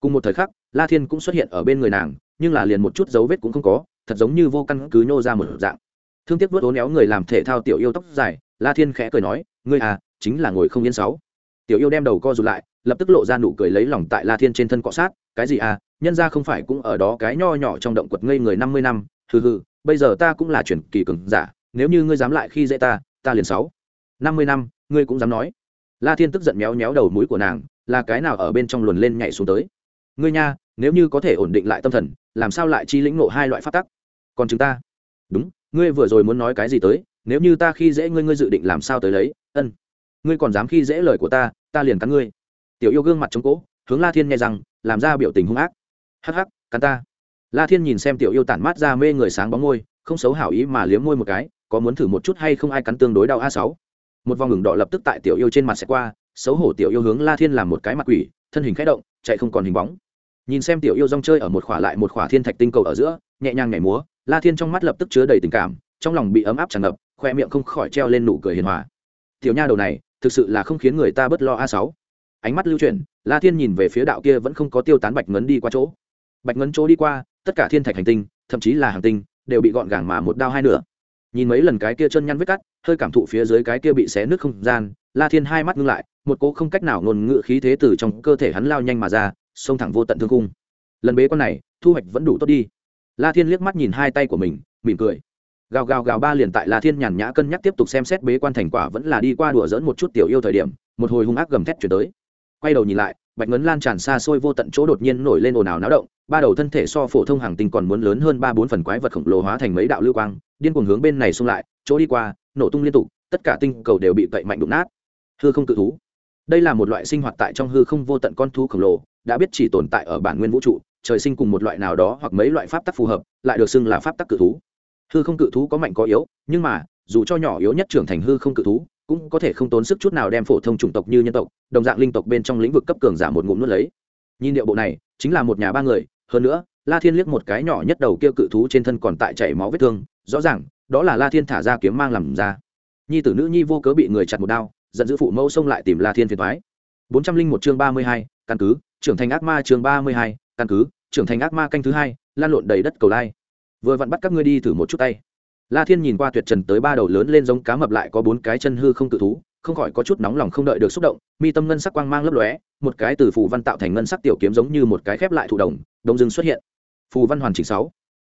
Cùng một thời khắc, la thiên cũng xuất hiện ở bên người nàng, nhưng là liền một chút dấu vết cũng không có, thật giống như vô căn cứ nhô ra một dạng. Thương tiếc vớt ố néo người làm thể thao tiểu yêu tóc dài, la thiên khẽ cười nói, ngươi à chính là ngồi không yên sáu tiểu yêu đem đầu co rụt lại, lập tức lộ ra nụ cười lấy lòng tại la thiên trên thân cọ sát, cái gì à nhân ra không phải cũng ở đó cái nho nhỏ trong động quật ngây người năm mươi năm, hừ hừ, bây giờ ta cũng là chuyển kỳ cường giả, nếu như ngươi dám lại khi dễ ta ta liền sáu. Năm mươi năm, ngươi cũng dám nói. La thiên tức giận méo méo đầu mũi của nàng, là cái nào ở bên trong luồn lên nhảy xuống tới? Ngươi nha, nếu như có thể ổn định lại tâm thần, làm sao lại chi lĩnh ngộ hai loại phát tắc? Còn chúng ta? Đúng, ngươi vừa rồi muốn nói cái gì tới, nếu như ta khi dễ ngươi ngươi dự định làm sao tới lấy? Ân, ngươi còn dám khi dễ lời của ta ta liền cắn ngươi. Tiểu yêu gương mặt chống cỗ, hướng la thiên nghe rằng, làm ra biểu tình hung ác. Hắc hắc, cắn ta. La thiên nhìn xem tiểu yêu tản mát ra mê người sáng bóng môi, không xấu hảo ý mà liếm môi một cái, có muốn thử một chút hay không ai cắn tương đối đau a sáu. Một vòng ngừng đỏ lập tức tại tiểu yêu trên mặt sẽ qua, xấu hổ tiểu yêu hướng la thiên làm một cái mặt quỷ, thân hình khẽ động, chạy không còn hình bóng. Nhìn xem tiểu yêu rong chơi ở một khỏa lại một khỏa thiên thạch tinh cầu ở giữa, nhẹ nhàng nhảy múa, la thiên trong mắt lập tức chứa đầy tình cảm, trong lòng bị ấm áp tràn ngập, khoe miệng không khỏi treo lên nụ cười hiền hòa. Tiểu nha đầu này thực sự là không khiến người ta bớt lo a sáu. Ánh mắt lưu chuyển, la thiên nhìn về phía đạo kia vẫn không có tiêu tán bạch ngấn đi qua chỗ. Bạch ngấn chỗ đi qua, tất cả thiên thạch hành tinh, thậm chí là hành tinh, đều bị gọn gàng mà một đao hai nửa. Nhìn mấy lần cái kia chân nhăn vết cắt, hơi cảm thụ phía dưới cái kia bị xé nước không gian, la thiên hai mắt ngưng lại, một cỗ không cách nào ngôn ngữ khí thế từ trong cơ thể hắn lao nhanh mà ra, xông thẳng vô tận thương cung lần bế con này, thu hoạch vẫn đủ tốt đi. La thiên liếc mắt nhìn hai tay của mình, mỉm cười gào gào gào ba liền tại la thiên nhàn nhã cân nhắc tiếp tục xem xét bế quan thành quả vẫn là đi qua đùa dỡn một chút tiểu yêu thời điểm, một hồi hung ác gầm thét chuyển tới. Quay đầu nhìn lại, bạch ngấn lan tràn xa xôi vô tận chỗ đột nhiên nổi lên ồn ào náo động, ba đầu thân thể so phổ thông hàng tinh còn muốn lớn hơn ba bốn phần quái vật khổng lồ hóa thành mấy đạo lưu quang, điên cuồng hướng bên này xung lại, chỗ đi qua, nổ tung liên tục, tất cả tinh cầu đều bị cậy mạnh đụng nát. Hư không tự thú. Đây là một loại sinh hoạt tại trong hư không vô tận con thú khổng lồ, đã biết chỉ tồn tại ở bản nguyên vũ trụ, trời sinh cùng một loại nào đó hoặc mấy loại pháp tắc phù hợp, lại được xưng là pháp tắc cự thú hư không cự thú có mạnh có yếu, nhưng mà, dù cho nhỏ yếu nhất trưởng thành hư không cự thú, cũng có thể không tốn sức chút nào đem phổ thông chủng tộc như nhân tộc, đồng dạng linh tộc bên trong lĩnh vực cấp cường giả một ngụm nuốt lấy. Nhìn điệu bộ này, chính là một nhà ba người, hơn nữa, la thiên liếc một cái nhỏ nhất đầu kia cự thú trên thân còn tại chảy máu vết thương, rõ ràng, đó là la thiên thả ra kiếm mang làm ra. Nhi tử nữ nhi vô cớ bị người chặt một đao, giận dữ phụ mẫu xông lại tìm la thiên phiền thoái bốn trăm linh một chương ba mươi hai, căn cứ, trưởng thành ác ma chương ba mươi hai, căn cứ, trưởng thành ác ma canh thứ hai, lan lộn đầy đất cầu lai vừa vặn bắt các ngươi đi thử một chút tay. La thiên nhìn qua tuyệt trần tới ba đầu lớn lên giống cá mập lại có bốn cái chân hư không tự thú, không khỏi có chút nóng lòng không đợi được xúc động, mi tâm ngân sắc quang mang lấp lóe, một cái từ phù văn tạo thành ngân sắc tiểu kiếm giống như một cái khép lại thụ đồng, đông dưng xuất hiện. Phù văn hoàn chỉnh sáu.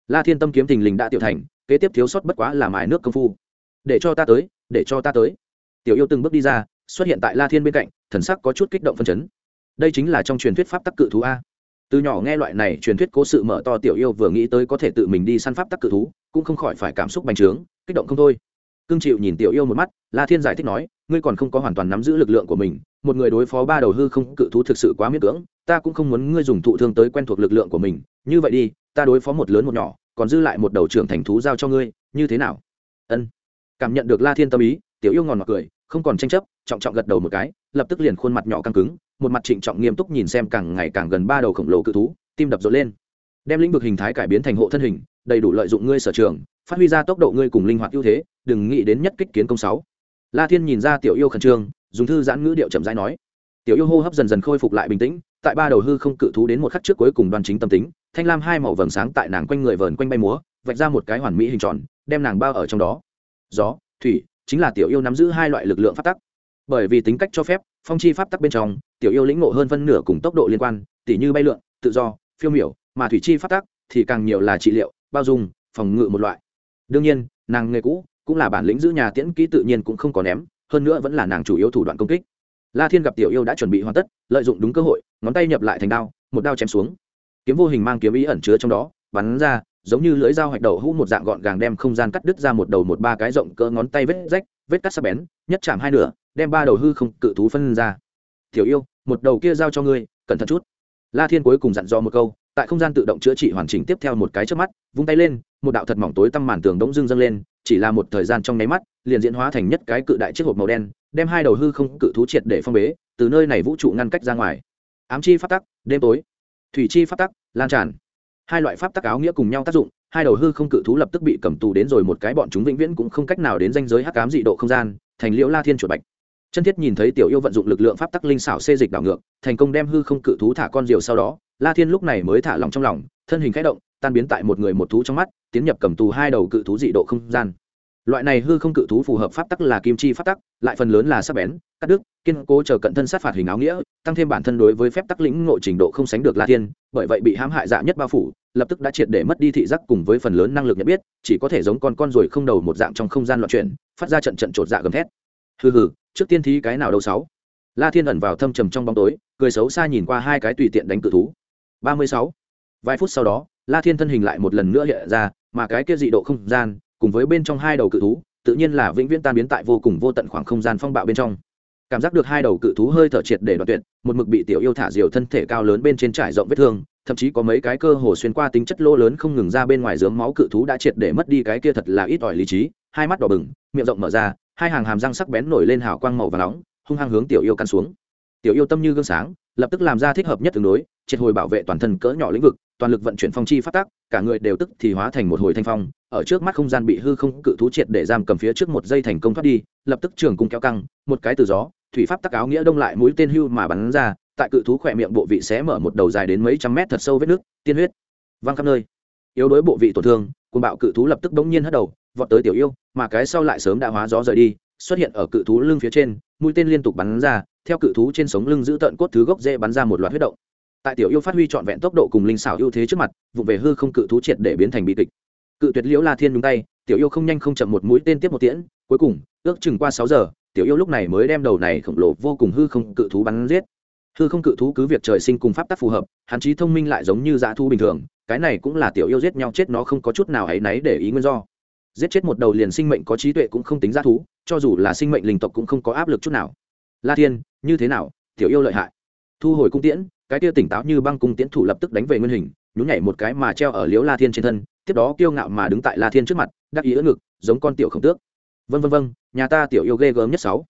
La thiên tâm kiếm thình lình đã tiểu thành, kế tiếp thiếu sót bất quá là mài nước công phu. Để cho ta tới, để cho ta tới. Tiểu yêu từng bước đi ra, xuất hiện tại la thiên bên cạnh, thần sắc có chút kích động phân chấn. Đây chính là trong truyền thuyết pháp tắc cự thú a từ nhỏ nghe loại này truyền thuyết cố sự mở to tiểu yêu vừa nghĩ tới có thể tự mình đi săn pháp tắc cự thú, cũng không khỏi phải cảm xúc bành trướng, kích động không thôi. Cương chịu nhìn tiểu yêu một mắt, la thiên giải thích nói, ngươi còn không có hoàn toàn nắm giữ lực lượng của mình, một người đối phó ba đầu hư không cự thú thực sự quá miễn cưỡng, ta cũng không muốn ngươi dùng thụ thương tới quen thuộc lực lượng của mình, như vậy đi, ta đối phó một lớn một nhỏ, còn dư lại một đầu trưởng thành thú giao cho ngươi, như thế nào? Ân. Cảm nhận được la thiên tâm ý, tiểu yêu ngòn mặc cười, không còn tranh chấp, trọng trọng gật đầu một cái, lập tức liền khuôn mặt nhỏ căng cứng một mặt trịnh trọng nghiêm túc nhìn xem càng ngày càng gần ba đầu khổng lồ cự thú, tim đập rộn lên. Đem lĩnh vực hình thái cải biến thành hộ thân hình, đầy đủ lợi dụng ngươi sở trường, phát huy ra tốc độ ngươi cùng linh hoạt ưu thế, đừng nghĩ đến nhất kích kiến công sáu. La thiên nhìn ra tiểu yêu khẩn trương, dùng thư giãn ngữ điệu chậm rãi nói. Tiểu yêu hô hấp dần dần khôi phục lại bình tĩnh, tại ba đầu hư không cự thú đến một khắc trước cuối cùng đoàn chính tâm tính, thanh lam hai màu vầng sáng tại nàng quanh người vờn quanh bay múa, vạch ra một cái hoàn mỹ hình tròn, đem nàng bao ở trong đó. Gió, thủy, chính là tiểu yêu nắm giữ hai loại lực lượng phát tắc. Bởi vì tính cách cho phép phong chi pháp tắc bên trong, tiểu yêu lĩnh ngộ hơn phân nửa cùng tốc độ liên quan, tỉ như bay lượn, tự do, phiêu miểu, mà thủy chi pháp tắc thì càng nhiều là trị liệu, bao dung, phòng ngự một loại. Đương nhiên, nàng nghề cũ cũng là bản lĩnh giữ nhà tiễn kỹ tự nhiên cũng không có ném, hơn nữa vẫn là nàng chủ yếu thủ đoạn công kích. La thiên gặp tiểu yêu đã chuẩn bị hoàn tất, lợi dụng đúng cơ hội, ngón tay nhập lại thành đao, một đao chém xuống. Kiếm vô hình mang kiếm ý ẩn chứa trong đó, bắn ra, giống như lưỡi dao hoạch đầu hũ một dạng gọn gàng đem không gian cắt đứt ra một đầu một ba cái rộng cỡ ngón tay vết rách, vết cắt sắc bén, nhất chạm hai nửa đem ba đầu hư không cự thú phân ra. Tiểu yêu, một đầu kia giao cho ngươi, cẩn thận chút. La thiên cuối cùng dặn dò một câu, tại không gian tự động chữa trị hoàn chỉnh tiếp theo một cái trước mắt, vung tay lên, một đạo thật mỏng tối tăm màn tường đống dưng dâng lên, chỉ là một thời gian trong nháy mắt, liền diễn hóa thành nhất cái cự đại chiếc hộp màu đen, đem hai đầu hư không cự thú triệt để phong bế, từ nơi này vũ trụ ngăn cách ra ngoài. Ám chi pháp tắc, đêm tối. Thủy chi pháp tắc, lan tràn. Hai loại pháp tắc áo nghĩa cùng nhau tác dụng, hai đầu hư không cự thú lập tức bị cầm tù đến rồi một cái bọn chúng vĩnh viễn cũng không cách nào đến danh giới hắc ám dị độ không gian, thành liễu la thiên chuột bạch chân thiết nhìn thấy tiểu yêu vận dụng lực lượng pháp tắc linh xảo xê dịch đảo ngược, thành công đem hư không cự thú thả con diều sau đó, la thiên lúc này mới thả lòng trong lòng, thân hình khẽ động, tan biến tại một người một thú trong mắt, tiến nhập cầm tù hai đầu cự thú dị độ không gian. Loại này hư không cự thú phù hợp pháp tắc là kim chi pháp tắc, lại phần lớn là sắc bén, cắt đứt, kiên cố chờ cận thân sát phạt hình áo nghĩa, tăng thêm bản thân đối với phép tắc lĩnh ngộ trình độ không sánh được la thiên, bởi vậy bị hãm hại dạ nhất bao phủ, lập tức đã triệt để mất đi thị giác cùng với phần lớn năng lực nhận biết, chỉ có thể giống con con ruồi không đầu một dạng trong không gian loạn chuyển, phát ra trận trận trột dạ gầm thét hừ hừ, trước tiên thí cái nào đâu sáu. La thiên ẩn vào thâm trầm trong bóng tối, cười xấu xa nhìn qua hai cái tùy tiện đánh cự thú. Ba mươi sáu. Vài phút sau đó, la thiên thân hình lại một lần nữa hiện ra, mà cái kia dị độ không gian, cùng với bên trong hai đầu cự thú, tự nhiên là vĩnh viễn tan biến tại vô cùng vô tận khoảng không gian phong bạo bên trong. Cảm giác được hai đầu cự thú hơi thở triệt để đoạt tuyệt, một mực bị tiểu yêu thả diều thân thể cao lớn bên trên trải rộng vết thương, thậm chí có mấy cái cơ hồ xuyên qua tính chất lỗ lớn không ngừng ra bên ngoài dướng máu cự thú đã triệt để mất đi cái kia thật là ít ỏi lý trí, hai mắt đỏ bừng, miệng rộng mở ra hai hàng hàm răng sắc bén nổi lên hào quang màu và nóng, hung hăng hướng tiểu yêu căn xuống. Tiểu yêu tâm như gương sáng, lập tức làm ra thích hợp nhất tương đối, triệt hồi bảo vệ toàn thân cỡ nhỏ lĩnh vực, toàn lực vận chuyển phong chi phát tác, cả người đều tức thì hóa thành một hồi thanh phong, ở trước mắt không gian bị hư không cự thú triệt để giam cầm phía trước một dây thành công thoát đi, lập tức trường cung kéo căng, một cái từ gió, thủy pháp tắc áo nghĩa đông lại mũi tên hưu mà bắn ra, tại cự thú khỏe miệng bộ vị sẽ mở một đầu dài đến mấy trăm mét thật sâu vết nước, tiên huyết. Văng khắp nơi. Yếu đối bộ vị tổn thương cùng bạo cự thú lập tức bỗng nhiên hất đầu, vọt tới tiểu yêu, mà cái sau lại sớm đã hóa gió rời đi, xuất hiện ở cự thú lưng phía trên, mũi tên liên tục bắn ra, theo cự thú trên sống lưng giữ tận cốt thứ gốc dễ bắn ra một loạt huyết động. Tại tiểu yêu phát huy trọn vẹn tốc độ cùng linh xảo ưu thế trước mặt, vụ về hư không cự thú triệt để biến thành bi kịch. Cự tuyệt liễu la thiên nhúng tay, tiểu yêu không nhanh không chậm một mũi tên tiếp một tiễn, cuối cùng, ước chừng qua sáu giờ, tiểu yêu lúc này mới đem đầu này khổng lồ vô cùng hư không cự thú bắn giết hư không cự thú cứ việc trời sinh cùng pháp tắc phù hợp, hắn trí thông minh lại giống như dã thu bình thường, cái này cũng là tiểu yêu giết nhau chết nó không có chút nào áy náy để ý nguyên do. Giết chết một đầu liền sinh mệnh có trí tuệ cũng không tính dã thú, cho dù là sinh mệnh linh tộc cũng không có áp lực chút nào. La thiên, như thế nào? Tiểu yêu lợi hại. Thu hồi cung tiễn, cái tia tỉnh táo như băng cung tiễn thủ lập tức đánh về nguyên hình, nhún nhảy một cái mà treo ở liếu la thiên trên thân, tiếp đó kiêu ngạo mà đứng tại la thiên trước mặt, đắc ý ỡ ngực, giống con tiểu khổng tước. Vân vân vân nhà ta tiểu yêu ghê gớm nhất sáu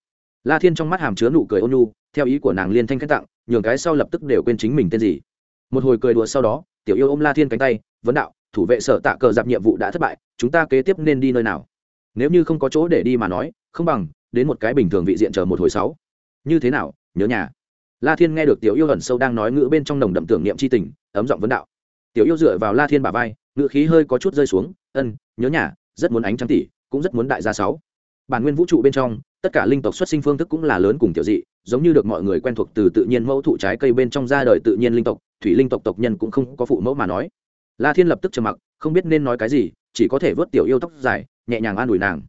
la thiên trong mắt hàm chứa nụ cười ôn nhu, theo ý của nàng liên thanh khen tặng, nhường cái sau lập tức đều quên chính mình tên gì. Một hồi cười đùa sau đó, tiểu yêu ôm la thiên cánh tay, vấn đạo, thủ vệ sở tạ cờ dạp nhiệm vụ đã thất bại, chúng ta kế tiếp nên đi nơi nào? Nếu như không có chỗ để đi mà nói, không bằng đến một cái bình thường vị diện chờ một hồi sáu. Như thế nào, nhớ nhà? La thiên nghe được tiểu yêu ẩn sâu đang nói ngữ bên trong nồng đậm tưởng niệm c h i tình, ấm giọng vấn đạo. Tiểu yêu dựa vào la thiên bà vai, ngữ khí hơi có chút rơi xuống, ân, nhớ nhà, rất muốn ánh Trắng tỷ cũng rất muốn đại gia sáu bản nguyên vũ trụ bên trong, tất cả linh tộc xuất sinh phương thức cũng là lớn cùng tiểu dị, giống như được mọi người quen thuộc từ tự nhiên mẫu thụ trái cây bên trong ra đời tự nhiên linh tộc, thủy linh tộc tộc nhân cũng không có phụ mẫu mà nói. La thiên lập tức trầm mặc, không biết nên nói cái gì, chỉ có thể vớt tiểu yêu tóc dài, nhẹ nhàng an ủi nàng.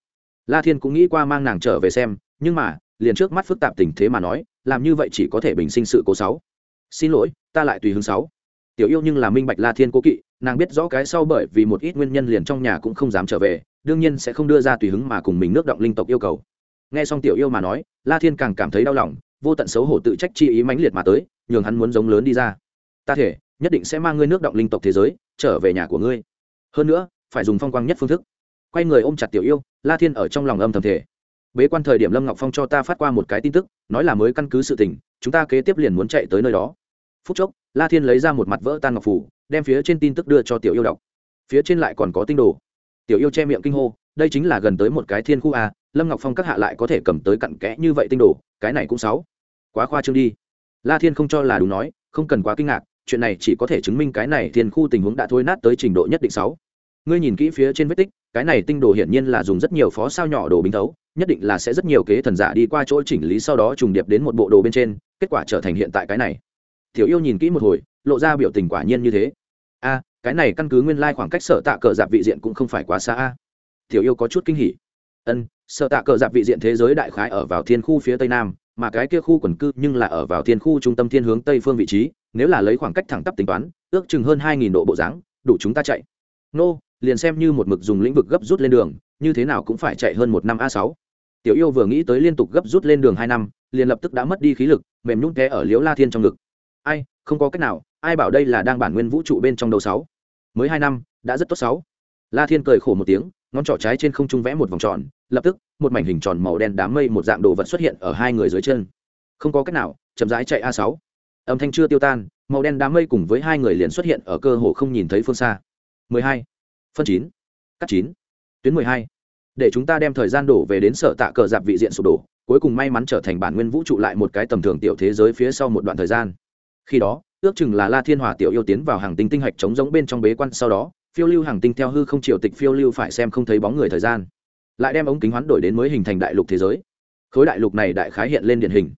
La thiên cũng nghĩ qua mang nàng trở về xem, nhưng mà, liền trước mắt phức tạp tình thế mà nói, làm như vậy chỉ có thể bình sinh sự cố sáu. Xin lỗi, ta lại tùy hứng sáu. Tiểu yêu nhưng là minh bạch la thiên cố kỵ, nàng biết rõ cái sau bởi vì một ít nguyên nhân liền trong nhà cũng không dám trở về đương nhiên sẽ không đưa ra tùy hứng mà cùng mình nước động linh tộc yêu cầu. Nghe xong tiểu yêu mà nói, la thiên càng cảm thấy đau lòng, vô tận xấu hổ tự trách chi ý mãnh liệt mà tới, nhường hắn muốn giống lớn đi ra. Ta thể, nhất định sẽ mang ngươi nước động linh tộc thế giới, trở về nhà của ngươi. Hơn nữa, phải dùng phong quang nhất phương thức. Quay người ôm chặt tiểu yêu, la thiên ở trong lòng âm thầm thể. Bế quan thời điểm lâm ngọc phong cho ta phát qua một cái tin tức, nói là mới căn cứ sự tình, chúng ta kế tiếp liền muốn chạy tới nơi đó. Phút chốc, la thiên lấy ra một mặt vỡ tan ngọc phủ, đem phía trên tin tức đưa cho tiểu yêu đọc. Phía trên lại còn có tinh đồ tiểu yêu che miệng kinh hô, đây chính là gần tới một cái thiên khu a, lâm ngọc phong các hạ lại có thể cầm tới cặn kẽ như vậy tinh đồ, cái này cũng sáu quá khoa trương đi. La thiên không cho là đúng nói, không cần quá kinh ngạc, chuyện này chỉ có thể chứng minh cái này thiên khu tình huống đã thôi nát tới trình độ nhất định sáu ngươi nhìn kỹ phía trên vết tích, cái này tinh đồ hiển nhiên là dùng rất nhiều phó sao nhỏ đồ bình thấu, nhất định là sẽ rất nhiều kế thần giả đi qua chỗ chỉnh lý sau đó trùng điệp đến một bộ đồ bên trên, kết quả trở thành hiện tại cái này. Tiểu yêu nhìn kỹ một hồi, lộ ra biểu tình quả nhiên như thế. A cái này căn cứ nguyên lai khoảng cách sở tạ cờ dạp vị diện cũng không phải quá xa a. Tiểu yêu có chút kinh hỉ. Ân, sở tạ cờ dạp vị diện thế giới đại khái ở vào thiên khu phía tây nam, mà cái kia khu quần cư nhưng là ở vào thiên khu trung tâm thiên hướng tây phương vị trí, nếu là lấy khoảng cách thẳng tắp tính toán, ước chừng hơn hai nghìn độ bộ dáng, đủ chúng ta chạy. Nô, liền xem như một mực dùng lĩnh vực gấp rút lên đường, như thế nào cũng phải chạy hơn một năm a sáu. Tiểu yêu vừa nghĩ tới liên tục gấp rút lên đường hai năm, liền lập tức đã mất đi khí lực, mềm nhũng té ở liễu la thiên trong ngực. Ai, không có cách nào ai bảo đây là đang bản nguyên vũ trụ bên trong đầu sáu? Mới hai năm, đã rất tốt sáu. La thiên cười khổ một tiếng, ngón trỏ trái trên không trung vẽ một vòng tròn, lập tức, một mảnh hình tròn màu đen đám mây một dạng đồ vật xuất hiện ở hai người dưới chân. Không có cách nào, chậm rãi chạy a sáu. Âm thanh chưa tiêu tan, màu đen đám mây cùng với hai người liền xuất hiện ở cơ hồ không nhìn thấy phương xa. 12. phân chín. Cắt chín. Tuyến 12. để chúng ta đem thời gian đổ về đến sở tạ cờ dạp vị diện sụp đổ, cuối cùng may mắn trở thành bản nguyên vũ trụ lại một cái tầm thường tiểu thế giới phía sau một đoạn thời gian khi đó, ước chừng là la thiên hòa tiểu yêu tiến vào hàng tinh tinh hạch chống giống bên trong bế quan sau đó, phiêu lưu hàng tinh theo hư không triều tịch phiêu lưu phải xem không thấy bóng người thời gian. Lại đem ống kính hoán đổi đến mới hình thành đại lục thế giới. Khối đại lục này đại khái hiện lên điển hình.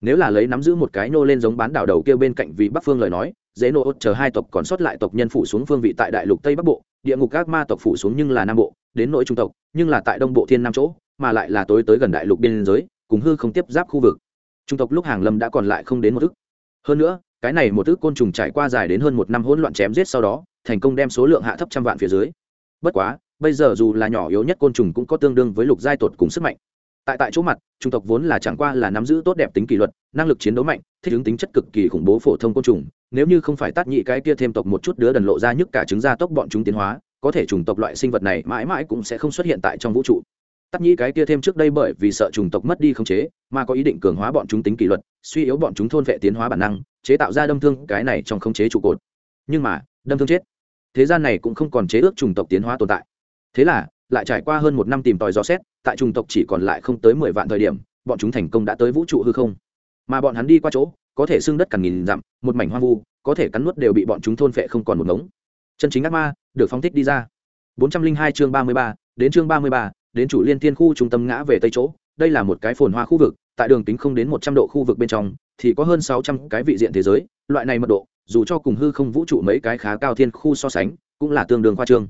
Nếu là lấy nắm giữ một cái nô lên giống bán đảo đầu kia bên cạnh vì bắc phương lời nói, dễ nô ốt chờ hai tộc còn sót lại tộc nhân phủ xuống phương vị tại đại lục tây bắc bộ, địa ngục các ma tộc phủ xuống nhưng là nam bộ, đến nội trung tộc, nhưng là tại đông bộ thiên nam chỗ, mà lại là tối tới gần đại lục biên giới, cùng hư không tiếp giáp khu vực. Trung tộc lúc hàng lâm đã còn lại không đến một ức. Hơn nữa cái này một ước côn trùng trải qua dài đến hơn một năm hỗn loạn chém giết sau đó, thành công đem số lượng hạ thấp trăm vạn phía dưới. Bất quá, bây giờ dù là nhỏ yếu nhất côn trùng cũng có tương đương với lục giai tột cùng sức mạnh. Tại tại chỗ mặt trung tộc vốn là chẳng qua là nắm giữ tốt đẹp tính kỷ luật, năng lực chiến đấu mạnh, thích ứng tính chất cực kỳ khủng bố phổ thông côn trùng. Nếu như không phải tát nhị cái kia thêm tộc một chút đứa đần lộ ra nhức cả trứng gia tốc bọn chúng tiến hóa, có thể chủng tộc loại sinh vật này mãi mãi cũng sẽ không xuất hiện tại trong vũ trụ tắc nhĩ cái kia thêm trước đây bởi vì sợ chủng tộc mất đi khống chế, mà có ý định cường hóa bọn chúng tính kỷ luật, suy yếu bọn chúng thôn vệ tiến hóa bản năng, chế tạo ra đâm thương cái này trong khống chế trụ cột. Nhưng mà, đâm thương chết. Thế gian này cũng không còn chế ước chủng tộc tiến hóa tồn tại. Thế là, lại trải qua hơn một năm tìm tòi dò xét, tại chủng tộc chỉ còn lại không tới mười vạn thời điểm, bọn chúng thành công đã tới vũ trụ hư không. Mà bọn hắn đi qua chỗ, có thể xưng đất cằn nghìn dặm, một mảnh hoang vu, có thể cắn nuốt đều bị bọn chúng thôn phệ không còn một ngống. Chân chính ác ma, được phóng thích đi ra. Bốn trăm linh hai chương ba mươi ba, đến chương ba mươi ba đến chủ liên thiên khu trung tâm ngã về tây chỗ. Đây là một cái phồn hoa khu vực, tại đường tính không đến một trăm độ khu vực bên trong, thì có hơn sáu trăm cái vị diện thế giới. Loại này mật độ, dù cho cùng hư không vũ trụ mấy cái khá cao thiên khu so sánh, cũng là tương đương khoa trương.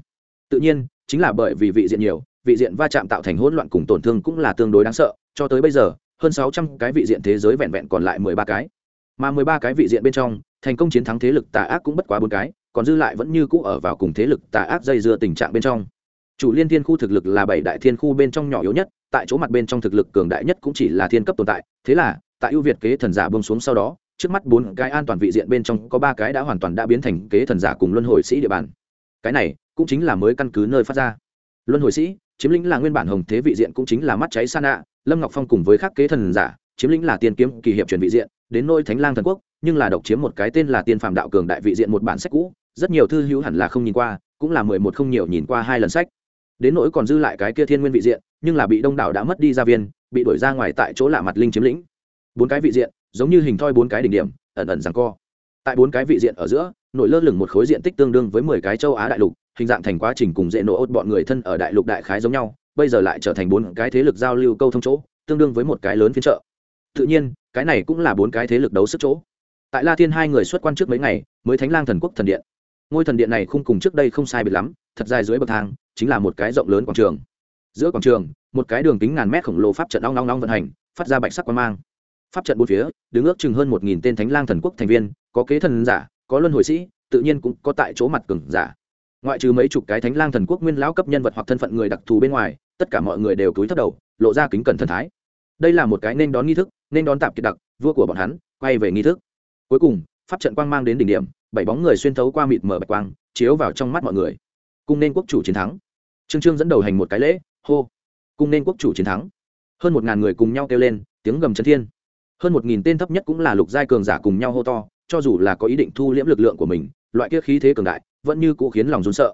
Tự nhiên, chính là bởi vì vị diện nhiều, vị diện va chạm tạo thành hỗn loạn cùng tổn thương cũng là tương đối đáng sợ. Cho tới bây giờ, hơn sáu trăm cái vị diện thế giới vẹn vẹn còn lại mười ba cái. Mà mười ba cái vị diện bên trong, thành công chiến thắng thế lực tà ác cũng bất quá bốn cái, còn dư lại vẫn như cũ ở vào cùng thế lực tà ác dây dưa tình trạng bên trong chủ liên thiên khu thực lực là bảy đại thiên khu bên trong nhỏ yếu nhất, tại chỗ mặt bên trong thực lực cường đại nhất cũng chỉ là thiên cấp tồn tại. Thế là, tại ưu việt kế thần giả bông xuống sau đó, trước mắt bốn cái an toàn vị diện bên trong có ba cái đã hoàn toàn đã biến thành kế thần giả cùng luân hồi sĩ địa bàn. Cái này, cũng chính là mới căn cứ nơi phát ra. Luân hồi sĩ, chiếm lĩnh là nguyên bản hồng thế vị diện cũng chính là mắt cháy sa nạ, lâm ngọc phong cùng với các kế thần giả, chiếm lĩnh là tiên kiếm kỳ hiệp truyền vị diện, đến nôi thánh lang thần quốc, nhưng là độc chiếm một cái tên là tiên phạm đạo cường đại vị diện một bản sách cũ, rất nhiều thư hữu hẳn là không nhìn qua, cũng là mười một không nhiều nhìn qua hai lần sách đến nỗi còn dư lại cái kia thiên nguyên vị diện, nhưng là bị đông đảo đã mất đi gia viên, bị đuổi ra ngoài tại chỗ lạ mặt linh chiếm lĩnh. Bốn cái vị diện, giống như hình thoi bốn cái đỉnh điểm, ẩn ẩn rằng co. Tại bốn cái vị diện ở giữa, nổi lơ lửng một khối diện tích tương đương với mười cái châu á đại lục, hình dạng thành quá trình cùng dễ nổ ốt bọn người thân ở đại lục đại khái giống nhau, bây giờ lại trở thành bốn cái thế lực giao lưu câu thông chỗ, tương đương với một cái lớn phiên trợ tự nhiên, cái này cũng là bốn cái thế lực đấu sức chỗ. Tại la thiên hai người xuất quan trước mấy ngày, mới thánh lang thần quốc thần điện. Ngôi thần điện này không cùng trước đây không sai biệt lắm, thật dài dưới bậc thang chính là một cái rộng lớn quảng trường. Giữa quảng trường, một cái đường kính ngàn mét khổng lồ pháp trận long long long vận hành, phát ra bạch sắc quan mang. Pháp trận bốn phía, đứng ước chừng hơn một nghìn tên thánh lang thần quốc thành viên, có kế thần giả, có luân hồi sĩ, tự nhiên cũng có tại chỗ mặt cường giả. Ngoại trừ mấy chục cái thánh lang thần quốc nguyên lão cấp nhân vật hoặc thân phận người đặc thù bên ngoài, tất cả mọi người đều cúi thấp đầu, lộ ra kính cẩn thần thái. Đây là một cái nên đón nghi thức, nên đón tạp kiệt đặc, vua của bọn hắn, quay về nghi thức. Cuối cùng, pháp trận quang mang đến đỉnh điểm, bảy bóng người xuyên thấu qua mịt mở bạch quang, chiếu vào trong mắt mọi người cung nên quốc chủ chiến thắng. Trương trương dẫn đầu hành một cái lễ, hô, cung nên quốc chủ chiến thắng. Hơn một ngàn người cùng nhau kêu lên, tiếng gầm chân thiên. Hơn một nghìn tên thấp nhất cũng là lục giai cường giả cùng nhau hô to, cho dù là có ý định thu liễm lực lượng của mình, loại kia khí thế cường đại, vẫn như cũ khiến lòng run sợ.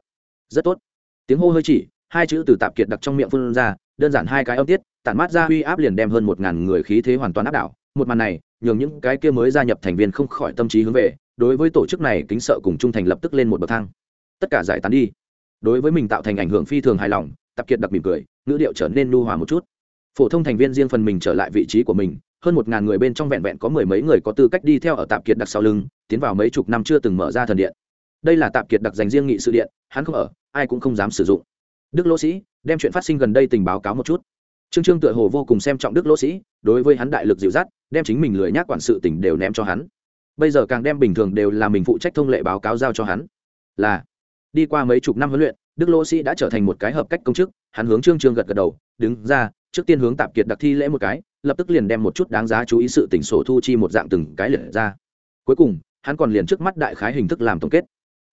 Rất tốt. Tiếng hô hơi chỉ, hai chữ từ tạp kiệt đặc trong miệng phun ra, đơn giản hai cái âm tiết, tản mát ra uy áp liền đem hơn một ngàn người khí thế hoàn toàn áp đảo. Một màn này, nhường những cái kia mới gia nhập thành viên không khỏi tâm trí hướng về, đối với tổ chức này kính sợ cùng trung thành lập tức lên một bậc thang. Tất cả giải tán đi đối với mình tạo thành ảnh hưởng phi thường hài lòng tập kiệt đặc mỉm cười, ngữ điệu trở nên nu hòa một chút. Phổ thông thành viên riêng phần mình trở lại vị trí của mình, hơn một ngàn người bên trong vẹn vẹn có mười mấy người có tư cách đi theo ở tạp kiệt đặc sau lưng, tiến vào mấy chục năm chưa từng mở ra thần điện. Đây là tạp kiệt đặc dành riêng nghị sự điện, hắn không ở, ai cũng không dám sử dụng. Đức lỗ sĩ, đem chuyện phát sinh gần đây tình báo cáo một chút. Trương trương tựa hồ vô cùng xem trọng đức lỗ sĩ, đối với hắn đại lực dịu dắt, đem chính mình lười nhác quản sự tỉnh đều ném cho hắn. Bây giờ càng đem bình thường đều là mình phụ trách thông lệ báo cáo giao cho hắn. Là đi qua mấy chục năm huấn luyện, đức lỗ sĩ đã trở thành một cái hợp cách công chức. Hắn hướng trương trương gật gật đầu, đứng ra, trước tiên hướng tạp kiệt đặc thi lễ một cái, lập tức liền đem một chút đáng giá chú ý sự tỉnh sổ thu chi một dạng từng cái liệt ra. Cuối cùng, hắn còn liền trước mắt đại khái hình thức làm tổng kết.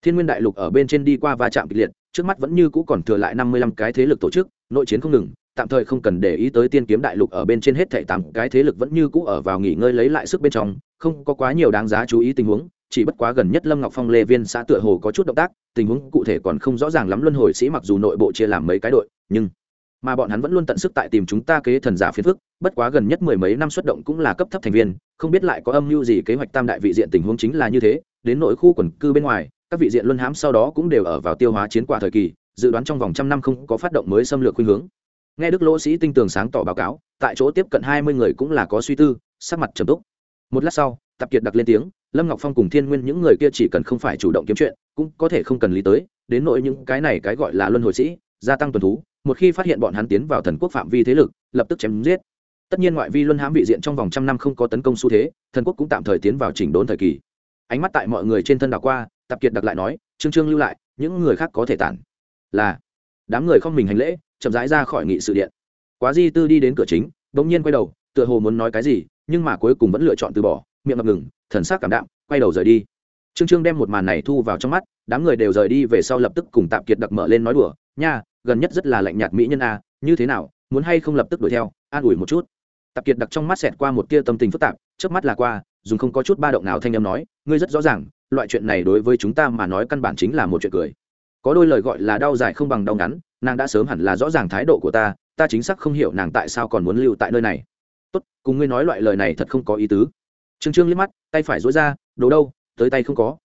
Thiên nguyên đại lục ở bên trên đi qua va chạm kịch liệt, trước mắt vẫn như cũ còn thừa lại năm mươi lăm cái thế lực tổ chức, nội chiến không ngừng, tạm thời không cần để ý tới tiên kiếm đại lục ở bên trên hết thảy tám cái thế lực vẫn như cũ ở vào nghỉ ngơi lấy lại sức bên trong, không có quá nhiều đáng giá chú ý tình huống chỉ bất quá gần nhất lâm ngọc phong lê viên xã tựa hồ có chút động tác, tình huống cụ thể còn không rõ ràng lắm luân hồi sĩ mặc dù nội bộ chia làm mấy cái đội, nhưng mà bọn hắn vẫn luôn tận sức tại tìm chúng ta kế thần giả phiến phức, bất quá gần nhất mười mấy năm xuất động cũng là cấp thấp thành viên, không biết lại có âm mưu gì kế hoạch tam đại vị diện tình huống chính là như thế, đến nội khu quần cư bên ngoài, các vị diện luân hãm sau đó cũng đều ở vào tiêu hóa chiến quả thời kỳ, dự đoán trong vòng trăm năm không có phát động mới xâm lược khuynh hướng. Nghe đức lỗ sĩ tinh tường sáng tỏ báo cáo, tại chỗ tiếp cận hai mươi người cũng là có suy tư, sắc mặt trầm túc. Một lát sau tập kiệt đặt lên tiếng, lâm ngọc phong cùng thiên nguyên những người kia chỉ cần không phải chủ động kiếm chuyện, cũng có thể không cần lý tới, đến nỗi những cái này cái gọi là luân hồi sĩ, gia tăng tuần thú, một khi phát hiện bọn hắn tiến vào thần quốc phạm vi thế lực, lập tức chém giết. Tất nhiên ngoại vi luân hãm vị diện trong vòng trăm năm không có tấn công xu thế, thần quốc cũng tạm thời tiến vào chỉnh đốn thời kỳ. Ánh mắt tại mọi người trên thân đảo qua tập kiệt đặc lại nói, trương trương lưu lại, những người khác có thể tản. Là, đám người không mình hành lễ, chậm rãi ra khỏi nghị sự điện. Quá di tư đi đến cửa chính, bỗng nhiên quay đầu, tựa hồ muốn nói cái gì, nhưng mà cuối cùng vẫn lựa chọn từ bỏ miệng ngập ngừng, thần sắc cảm đạm, quay đầu rời đi. Trương trương đem một màn này thu vào trong mắt, đám người đều rời đi về sau lập tức cùng tạm kiệt đặc mở lên nói đùa, nha, gần nhất rất là lạnh nhạt mỹ nhân a, như thế nào, muốn hay không lập tức đuổi theo, an ủi một chút. Tạp kiệt đặc trong mắt xẹt qua một tia tâm tình phức tạp trước mắt là qua, dùng không có chút ba động nào thanh â m nói, ngươi rất rõ ràng, loại chuyện này đối với chúng ta mà nói căn bản chính là một chuyện cười. Có đôi lời gọi là đau dài không bằng đau ngắn, nàng đã sớm hẳn là rõ ràng thái độ của ta ta chính xác không hiểu nàng tại sao còn muốn lưu tại nơi này. Tốt, cùng ngươi nói loại lời này thật không có ý tứ trương trương liếc mắt, tay phải dối ra, đồ đâu, tới tay không có.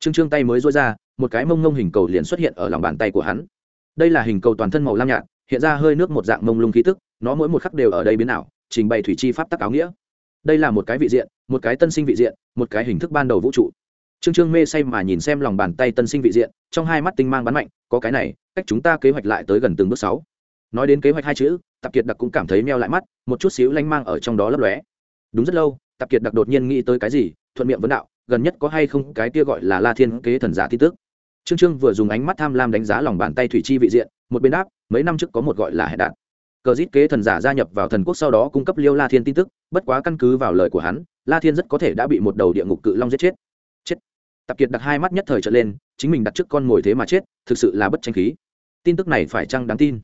Trương trương tay mới dối ra, một cái mông mông hình cầu liền xuất hiện ở lòng bàn tay của hắn. Đây là hình cầu toàn thân màu lam nhạt, hiện ra hơi nước một dạng mông lung khí tức, nó mỗi một khắc đều ở đây biến ảo, trình bày thủy chi pháp tắc áo nghĩa. Đây là một cái vị diện, một cái tân sinh vị diện, một cái hình thức ban đầu vũ trụ. Trương trương mê say mà nhìn xem lòng bàn tay tân sinh vị diện, trong hai mắt tinh mang bắn mạnh, có cái này, cách chúng ta kế hoạch lại tới gần từng bước sáu. Nói đến kế hoạch hai chữ, tạp kiệt đặc cũng cảm thấy meo lại mắt, một chút xíu lanh mang ở trong đó lấp lóe đúng rất lâu, tạp kiệt đặc đột nhiên nghĩ tới cái gì, thuận miệng vấn đạo, gần nhất có hay không cái kia gọi là la thiên kế thần giả tin tức? Trương trương vừa dùng ánh mắt tham lam đánh giá lòng bàn tay thủy chi vị diện, một bên đáp, mấy năm trước có một gọi là hệ đạn. Cờ dít kế thần giả gia nhập vào thần quốc sau đó cung cấp liêu la thiên tin tức, bất quá căn cứ vào lời của hắn, la thiên rất có thể đã bị một đầu địa ngục cự long giết chết. Chết. Tạp kiệt đặt hai mắt nhất thời trở lên, chính mình đặt trước con mồi thế mà chết, thực sự là bất tranh khí. Tin tức này phải chăng đáng tin?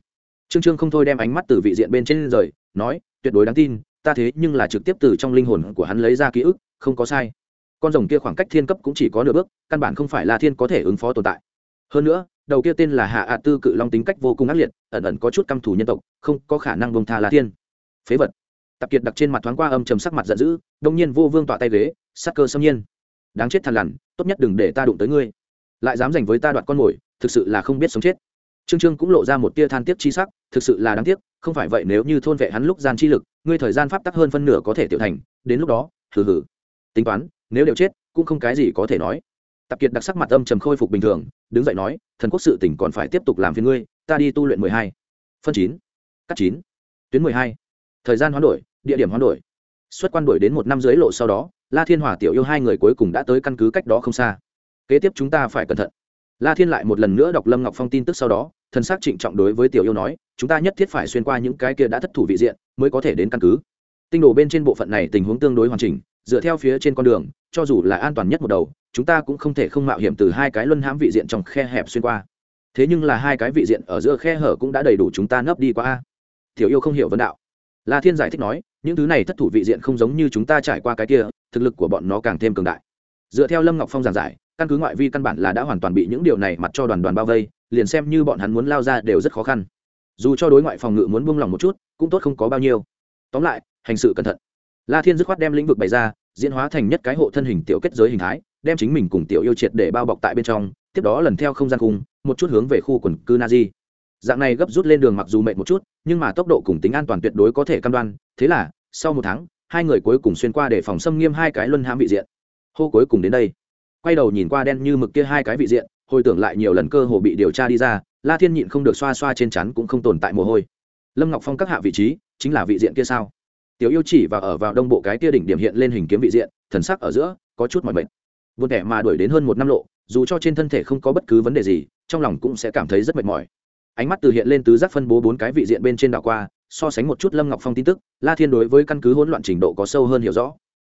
Trương trương không thôi đem ánh mắt từ vị diện bên trên rời, nói, tuyệt đối đáng tin ta thế nhưng là trực tiếp từ trong linh hồn của hắn lấy ra ký ức, không có sai. Con rồng kia khoảng cách thiên cấp cũng chỉ có nửa bước, căn bản không phải là thiên có thể ứng phó tồn tại. Hơn nữa, đầu kia tên là hạ ạ tư cự long tính cách vô cùng ác liệt, ẩn ẩn có chút căm thù nhân tộc, không có khả năng bông tha là thiên. Phế vật. Tạp kiệt đặt trên mặt thoáng qua âm trầm sắc mặt giận dữ, đông nhiên vô vương tọa tay ghế, sắc cơ xâm nhiên. Đáng chết thằn lằn, tốt nhất đừng để ta đụng tới ngươi. Lại dám giành với ta đoạt con mồi, thực sự là không biết sống chết. Trương trương cũng lộ ra một tia than tiếc chi sắc, thực sự là đáng tiếc, không phải vậy nếu như thôn vệ hắn lúc gian chi lực ngươi thời gian pháp tắc hơn phân nửa có thể tiểu thành, đến lúc đó, hừ hừ. Tính toán, nếu đều chết, cũng không cái gì có thể nói. Tạp kiệt đặc sắc mặt âm trầm khôi phục bình thường, đứng dậy nói, thần quốc sự tỉnh còn phải tiếp tục làm phiền ngươi, ta đi tu luyện mười hai. Phân chín, cắt chín. Tuyến mười hai. Thời gian hoán đổi, địa điểm hoán đổi. Xuất quan đổi đến một năm dưới lộ sau đó, la thiên hòa tiểu yêu hai người cuối cùng đã tới căn cứ cách đó không xa. Kế tiếp chúng ta phải cẩn thận la thiên lại một lần nữa đọc lâm ngọc phong tin tức sau đó, thần s c trịnh trọng đối với tiểu yêu nói, chúng ta nhất thiết phải xuyên qua những cái kia đã thất thủ vị diện, mới có thể đến căn cứ. Tinh đồ bên trên bộ phận này tình huống tương đối hoàn chỉnh, dựa theo phía trên con đường, cho dù là an toàn nhất một đầu, chúng ta cũng không thể không mạo hiểm từ hai cái luân hãm vị diện trong khe hẹp xuyên qua. Thế nhưng là hai cái vị diện ở giữa khe hở cũng đã đầy đủ chúng ta nấp đi qua a. Tiểu yêu không hiểu vấn đạo. La thiên giải thích nói, những thứ này thất thủ vị diện không giống như chúng ta trải qua cái kia, thực lực của bọn nó càng thêm cường đại. Dựa theo lâm ngọc phong giảng giải căn cứ ngoại vi căn bản là đã hoàn toàn bị những điều này mặt cho đoàn đoàn bao vây, liền xem như bọn hắn muốn lao ra đều rất khó khăn. Dù cho đối ngoại phòng ngự muốn buông lỏng một chút, cũng tốt không có bao nhiêu. Tóm lại, hành sự cẩn thận. La thiên dứt khoát đem lĩnh vực bày ra, diễn hóa thành nhất cái hộ thân hình tiểu kết giới hình thái, đem chính mình cùng tiểu yêu triệt để bao bọc tại bên trong, tiếp đó lần theo không gian khung một chút hướng về khu quần cư na di dạng này gấp rút lên đường mặc dù mệt một chút, nhưng mà tốc độ cùng tính an toàn tuyệt đối có thể căn đoan, thế là, sau một tháng, hai người cuối cùng xuyên qua để phòng xâm nghiêm hai cái luân hãm bị diện. Hô cuối cùng đến đây quay đầu nhìn qua đen như mực kia hai cái vị diện, hồi tưởng lại nhiều lần cơ hồ bị điều tra đi ra, la thiên nhịn không được xoa xoa trên chắn cũng không tồn tại mồ hôi. Lâm ngọc phong các hạ vị trí, chính là vị diện kia sao? Tiểu yêu chỉ và ở vào đông bộ cái kia đỉnh điểm hiện lên hình kiếm vị diện, thần sắc ở giữa, có chút mỏi mệt. Vượt kẻ mà đuổi đến hơn một năm lộ, dù cho trên thân thể không có bất cứ vấn đề gì, trong lòng cũng sẽ cảm thấy rất mệt mỏi. Ánh mắt từ hiện lên tứ giác phân bố bốn cái vị diện bên trên đảo qua, so sánh một chút lâm ngọc phong tin tức, la thiên đối với căn cứ hỗn loạn trình độ có sâu hơn hiểu rõ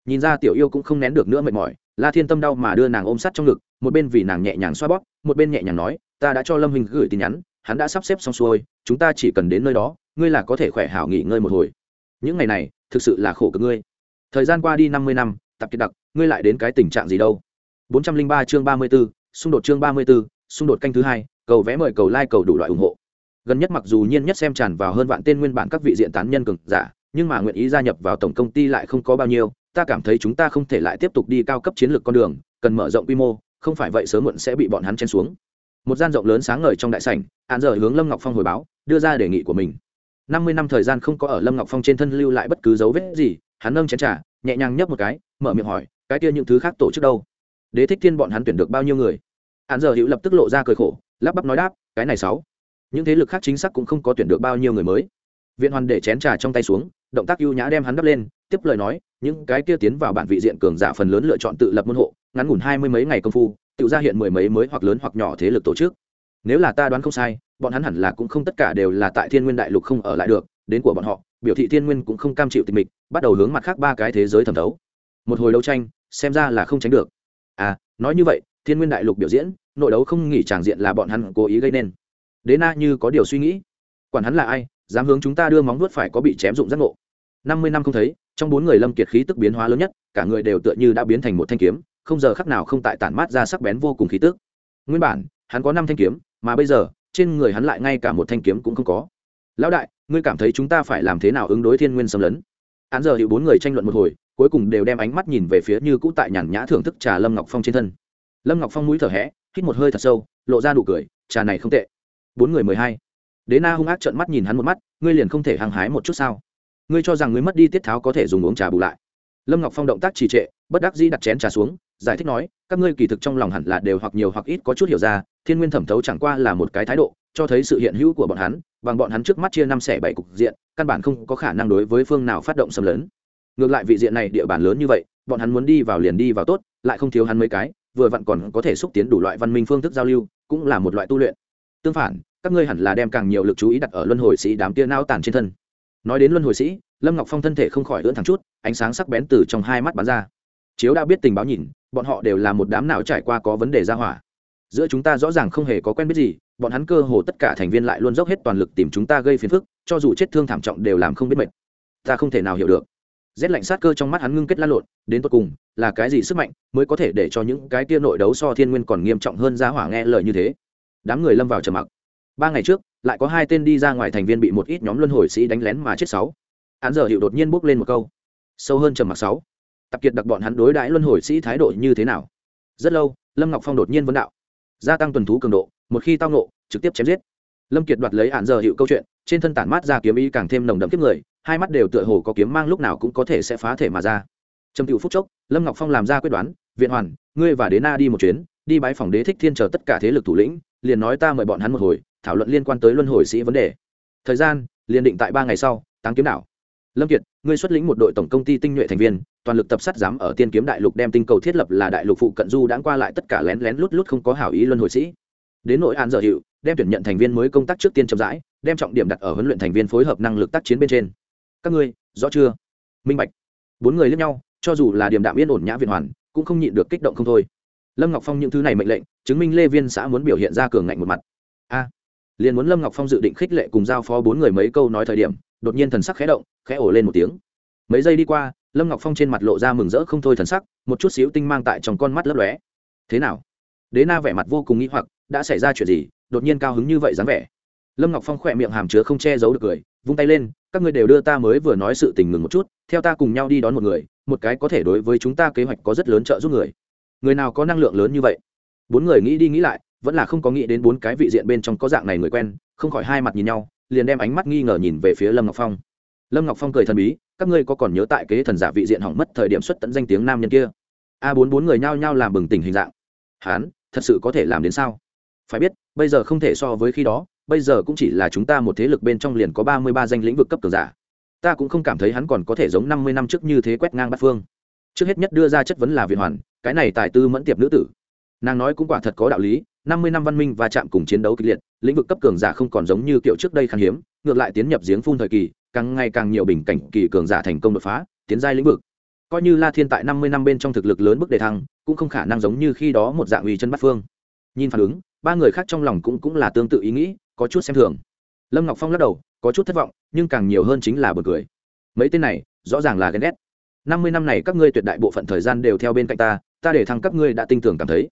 nhìn ra tiểu yêu cũng không nén được nữa mệt mỏi, la thiên tâm đau mà đưa nàng ôm sát trong ngực, một bên vì nàng nhẹ nhàng xoa bóp, một bên nhẹ nhàng nói, ta đã cho lâm hình gửi tin nhắn, hắn đã sắp xếp xong xuôi, chúng ta chỉ cần đến nơi đó, ngươi là có thể khỏe hảo nghỉ ngơi một hồi. Những ngày này, thực sự là khổ cực ngươi. Thời gian qua đi năm mươi năm tập kiệt đặc, ngươi lại đến cái tình trạng gì đâu? bốn trăm linh ba chương ba mươi b ố xung đột chương ba mươi b ố xung đột canh thứ hai, cầu vé mời cầu like cầu đủ loại ủng hộ. Gần nhất mặc dù nhiên nhất xem tràn vào hơn vạn tên nguyên bản các vị diện tán nhân cường giả, nhưng mà nguyện ý gia nhập vào tổng công ty lại không có bao nhiêu ta cảm thấy chúng ta không thể lại tiếp tục đi cao cấp chiến lược con đường, cần mở rộng quy mô, không phải vậy sớm muộn sẽ bị bọn hắn chen xuống. Một gian rộng lớn sáng ngời trong đại sảnh hạn giờ hướng lâm ngọc phong hồi báo, đưa ra đề nghị của mình. Năm mươi năm thời gian không có ở lâm ngọc phong trên thân lưu lại bất cứ dấu vết gì, hắn nâng chén t r à nhẹ nhàng nhấp một cái, mở miệng hỏi, cái kia những thứ khác tổ chức đâu? Đế thích thiên bọn hắn tuyển được bao nhiêu người? Hạn giờ hữu lập tức lộ ra cười khổ, lắp bắp nói đáp, cái này sáu. Những thế lực khác chính xác cũng không có tuyển được bao nhiêu người mới. Viện hoàn để chén trà trong tay xuống, động tác ưu nhã đem hắn đắp lên tiếp lời nói, những cái kia tiến vào bản vị diện cường giả phần lớn lựa chọn tự lập môn hộ, ngắn ngủn hai mươi mấy ngày công phu, tự ra hiện mười mấy mới hoặc lớn hoặc nhỏ thế lực tổ chức. Nếu là ta đoán không sai, bọn hắn hẳn là cũng không tất cả đều là tại thiên nguyên đại lục không ở lại được, đến của bọn họ, biểu thị thiên nguyên cũng không cam chịu tình mịch, bắt đầu hướng mặt khác ba cái thế giới thẩm thấu. Một hồi đấu tranh, xem ra là không tránh được. À nói như vậy, thiên nguyên đại lục biểu diễn, nội đấu không nghỉ tràng diện là bọn hắn cố ý gây nên. Đế na như có điều suy nghĩ. Quản hắn là ai, dám hướng chúng ta đưa móng vuốt phải có bị chém dụng giác ngộ năm mươi năm không thấy, trong bốn người lâm kiệt khí tức biến hóa lớn nhất, cả người đều tựa như đã biến thành một thanh kiếm, không giờ khắc nào không tại tản mát ra sắc bén vô cùng khí tức. Nguyên bản, hắn có năm thanh kiếm, mà bây giờ, trên người hắn lại ngay cả một thanh kiếm cũng không có. Lão đại, ngươi cảm thấy chúng ta phải làm thế nào ứng đối thiên nguyên xâm lấn? Hắn giờ hiệu bốn người tranh luận một hồi, cuối cùng đều đem ánh mắt nhìn về phía như cũ tại nhàn nhã thưởng thức trà lâm ngọc phong trên thân. Lâm ngọc phong mũi thở hẽ hít một hơi thật sâu, lộ ra nụ cười, trà này không tệ. Bốn người mười hai. Đế na hung ác trợn mắt nhìn hắn một mắt, ngươi liền không thể hăng hái một chút sao? Ngươi cho rằng ngươi mất đi tiết tháo có thể dùng uống trà bù lại. Lâm ngọc phong động tác trì trệ, bất đắc dĩ đặt chén trà xuống, giải thích nói, các ngươi kỳ thực trong lòng hẳn là đều hoặc nhiều hoặc ít có chút hiểu ra, thiên nguyên thẩm thấu chẳng qua là một cái thái độ, cho thấy sự hiện hữu của bọn hắn, bằng bọn hắn trước mắt chia năm xẻ bảy cục diện, căn bản không có khả năng đối với phương nào phát động xâm lấn. Ngược lại vị diện này địa bàn lớn như vậy, bọn hắn muốn đi vào liền đi vào tốt, lại không thiếu hắn mấy cái, vừa vặn còn có thể xúc tiến đủ loại văn minh phương thức giao lưu, cũng là một loại tu luyện. Tương phản, các ngươi hẳn là đem càng nhiều lực chú ý đặt ở luân hồi sĩ đám tia nao tàn trên thân nói đến luân hồi sĩ, lâm ngọc phong thân thể không khỏi lưỡn thẳng chút, ánh sáng sắc bén từ trong hai mắt bắn ra. Chiếu đã biết tình báo nhìn, bọn họ đều là một đám nào trải qua có vấn đề ra hỏa. Giữa chúng ta rõ ràng không hề có quen biết gì, bọn hắn cơ hồ tất cả thành viên lại luôn dốc hết toàn lực tìm chúng ta gây phiền phức, cho dù chết thương thảm trọng đều làm không biết mệt. Ta không thể nào hiểu được. Rét lạnh sát cơ trong mắt hắn ngưng kết lan lộn, đến tột cùng, là cái gì sức mạnh mới có thể để cho những cái tia nội đấu so thiên nguyên còn nghiêm trọng hơn ra hỏa nghe lời như thế? Đám người lâm vào trầm mặc. Ba ngày trước lại có hai tên đi ra ngoài thành viên bị một ít nhóm luân hồi sĩ đánh lén mà chết sáu. Án giờ hiệu đột nhiên bốc lên một câu. Sâu hơn trầm mặc sáu. Tập kiệt đặc bọn hắn đối đãi luân hồi sĩ thái độ như thế nào? Rất lâu, lâm ngọc phong đột nhiên vấn đạo. Gia tăng tuần thú cường độ, một khi tao nộ trực tiếp chém giết. Lâm kiệt đoạt lấy Án giờ hiệu câu chuyện, trên thân tản mát ra kiếm ý càng thêm nồng đậm kiếp người, hai mắt đều tựa hồ có kiếm mang lúc nào cũng có thể sẽ phá thể mà ra. Trầm cựu phúc chốc, lâm ngọc phong làm ra quyết đoán, viện hoàn, ngươi và đế na đi một chuyến, đi bái phòng đế thích thiên chờ tất cả thế lực thủ lĩnh, liền nói ta mời bọn hắn một hồi thảo luận liên quan tới luân hồi sĩ vấn đề. Thời gian, liền định tại ba ngày sau, táng kiếm đảo. Lâm kiệt, ngươi xuất lĩnh một đội tổng công ty tinh nhuệ thành viên, toàn lực tập sát giám ở tiên kiếm đại lục đem tinh cầu thiết lập là đại lục phụ cận du đãng qua lại tất cả lén lén lút lút không có hảo ý luân hồi sĩ. Đến nội an dở hiệu đem tuyển nhận thành viên mới công tác trước tiên chậm rãi, đem trọng điểm đặt ở huấn luyện thành viên phối hợp năng lực tác chiến bên trên. Các ngươi, rõ chưa? Minh bạch. Bốn người lẫn nhau, cho dù là điểm đạm yên ổn nhã viện hoàn, cũng không nhịn được kích động không thôi. Lâm ngọc phong những thứ này mệnh lệnh, chứng minh lê viên xã muốn biểu hiện ra cường ngạnh một mặt liền muốn lâm ngọc phong dự định khích lệ cùng giao phó bốn người mấy câu nói thời điểm, đột nhiên thần sắc khẽ động, khẽ ổ lên một tiếng. Mấy giây đi qua, lâm ngọc phong trên mặt lộ ra mừng rỡ không thôi thần sắc, một chút xíu tinh mang tại trong con mắt lấp lóe. Thế nào? Đế na vẻ mặt vô cùng nghĩ hoặc, đã xảy ra chuyện gì? Đột nhiên cao hứng như vậy dáng vẻ. Lâm ngọc phong khỏe miệng hàm chứa không che giấu được cười, vung tay lên, các ngươi đều đưa ta mới vừa nói sự tình ngừng một chút, theo ta cùng nhau đi đón một người, một cái có thể đối với chúng ta kế hoạch có rất lớn trợ giúp người. Người nào có năng lượng lớn như vậy? Bốn người nghĩ đi nghĩ lại vẫn là không có nghĩ đến bốn cái vị diện bên trong có dạng này người quen, không khỏi hai mặt nhìn nhau, liền đem ánh mắt nghi ngờ nhìn về phía lâm ngọc phong. Lâm ngọc phong cười thần bí, các ngươi có còn nhớ tại kế thần giả vị diện hỏng mất thời điểm xuất tận danh tiếng nam nhân kia? A bốn bốn người nhao nhao làm bừng tỉnh hình dạng. Hán, thật sự có thể làm đến sao? Phải biết, bây giờ không thể so với khi đó, bây giờ cũng chỉ là chúng ta một thế lực bên trong liền có ba mươi ba danh lĩnh vực cấp cường giả. Ta cũng không cảm thấy hắn còn có thể giống năm mươi năm trước như thế quét ngang bát phương. Trước hết nhất đưa ra chất vấn là viện hoàn, cái này tài tư mẫn tiệp nữ tử. Nàng nói cũng quả thật có đạo lý năm mươi năm văn minh và chạm cùng chiến đấu kịch liệt, lĩnh vực cấp cường giả không còn giống như kiểu trước đây khan hiếm, ngược lại tiến nhập giếng phun thời kỳ, càng ngày càng nhiều bình cảnh kỳ cường giả thành công đột phá, tiến giai lĩnh vực. Coi như la thiên tại năm mươi năm bên trong thực lực lớn bước đề thăng, cũng không khả năng giống như khi đó một dạng uy chân bắt phương. Nhìn phản ứng, ba người khác trong lòng cũng cũng là tương tự ý nghĩ, có chút xem thường. Lâm ngọc phong lắc đầu, có chút thất vọng, nhưng càng nhiều hơn chính là bật cười. Mấy tên này, rõ ràng là ghen ghét. năm mươi năm này các ngươi tuyệt đại bộ phận thời gian đều theo bên cạnh ta ta để thăng các ngươi đã tin tưởng cảm thấy.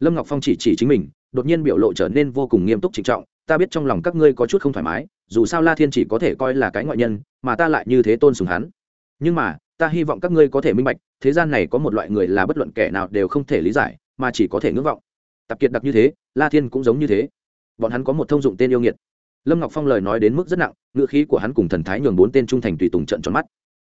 Lâm ngọc phong chỉ chỉ chính mình đột nhiên biểu lộ trở nên vô cùng nghiêm túc trịnh trọng, ta biết trong lòng các ngươi có chút không thoải mái, dù sao la thiên chỉ có thể coi là cái ngoại nhân, mà ta lại như thế tôn sùng hắn. Nhưng mà, ta hy vọng các ngươi có thể minh bạch, thế gian này có một loại người là bất luận kẻ nào đều không thể lý giải, mà chỉ có thể ngưỡng vọng. Tập kiệt đặc như thế, la thiên cũng giống như thế. Bọn hắn có một thông dụng tên yêu nghiệt. Lâm ngọc phong lời nói đến mức rất nặng, ngữ khí của hắn cùng thần thái nhường bốn tên trung thành tùy tùng trận tròn mắt.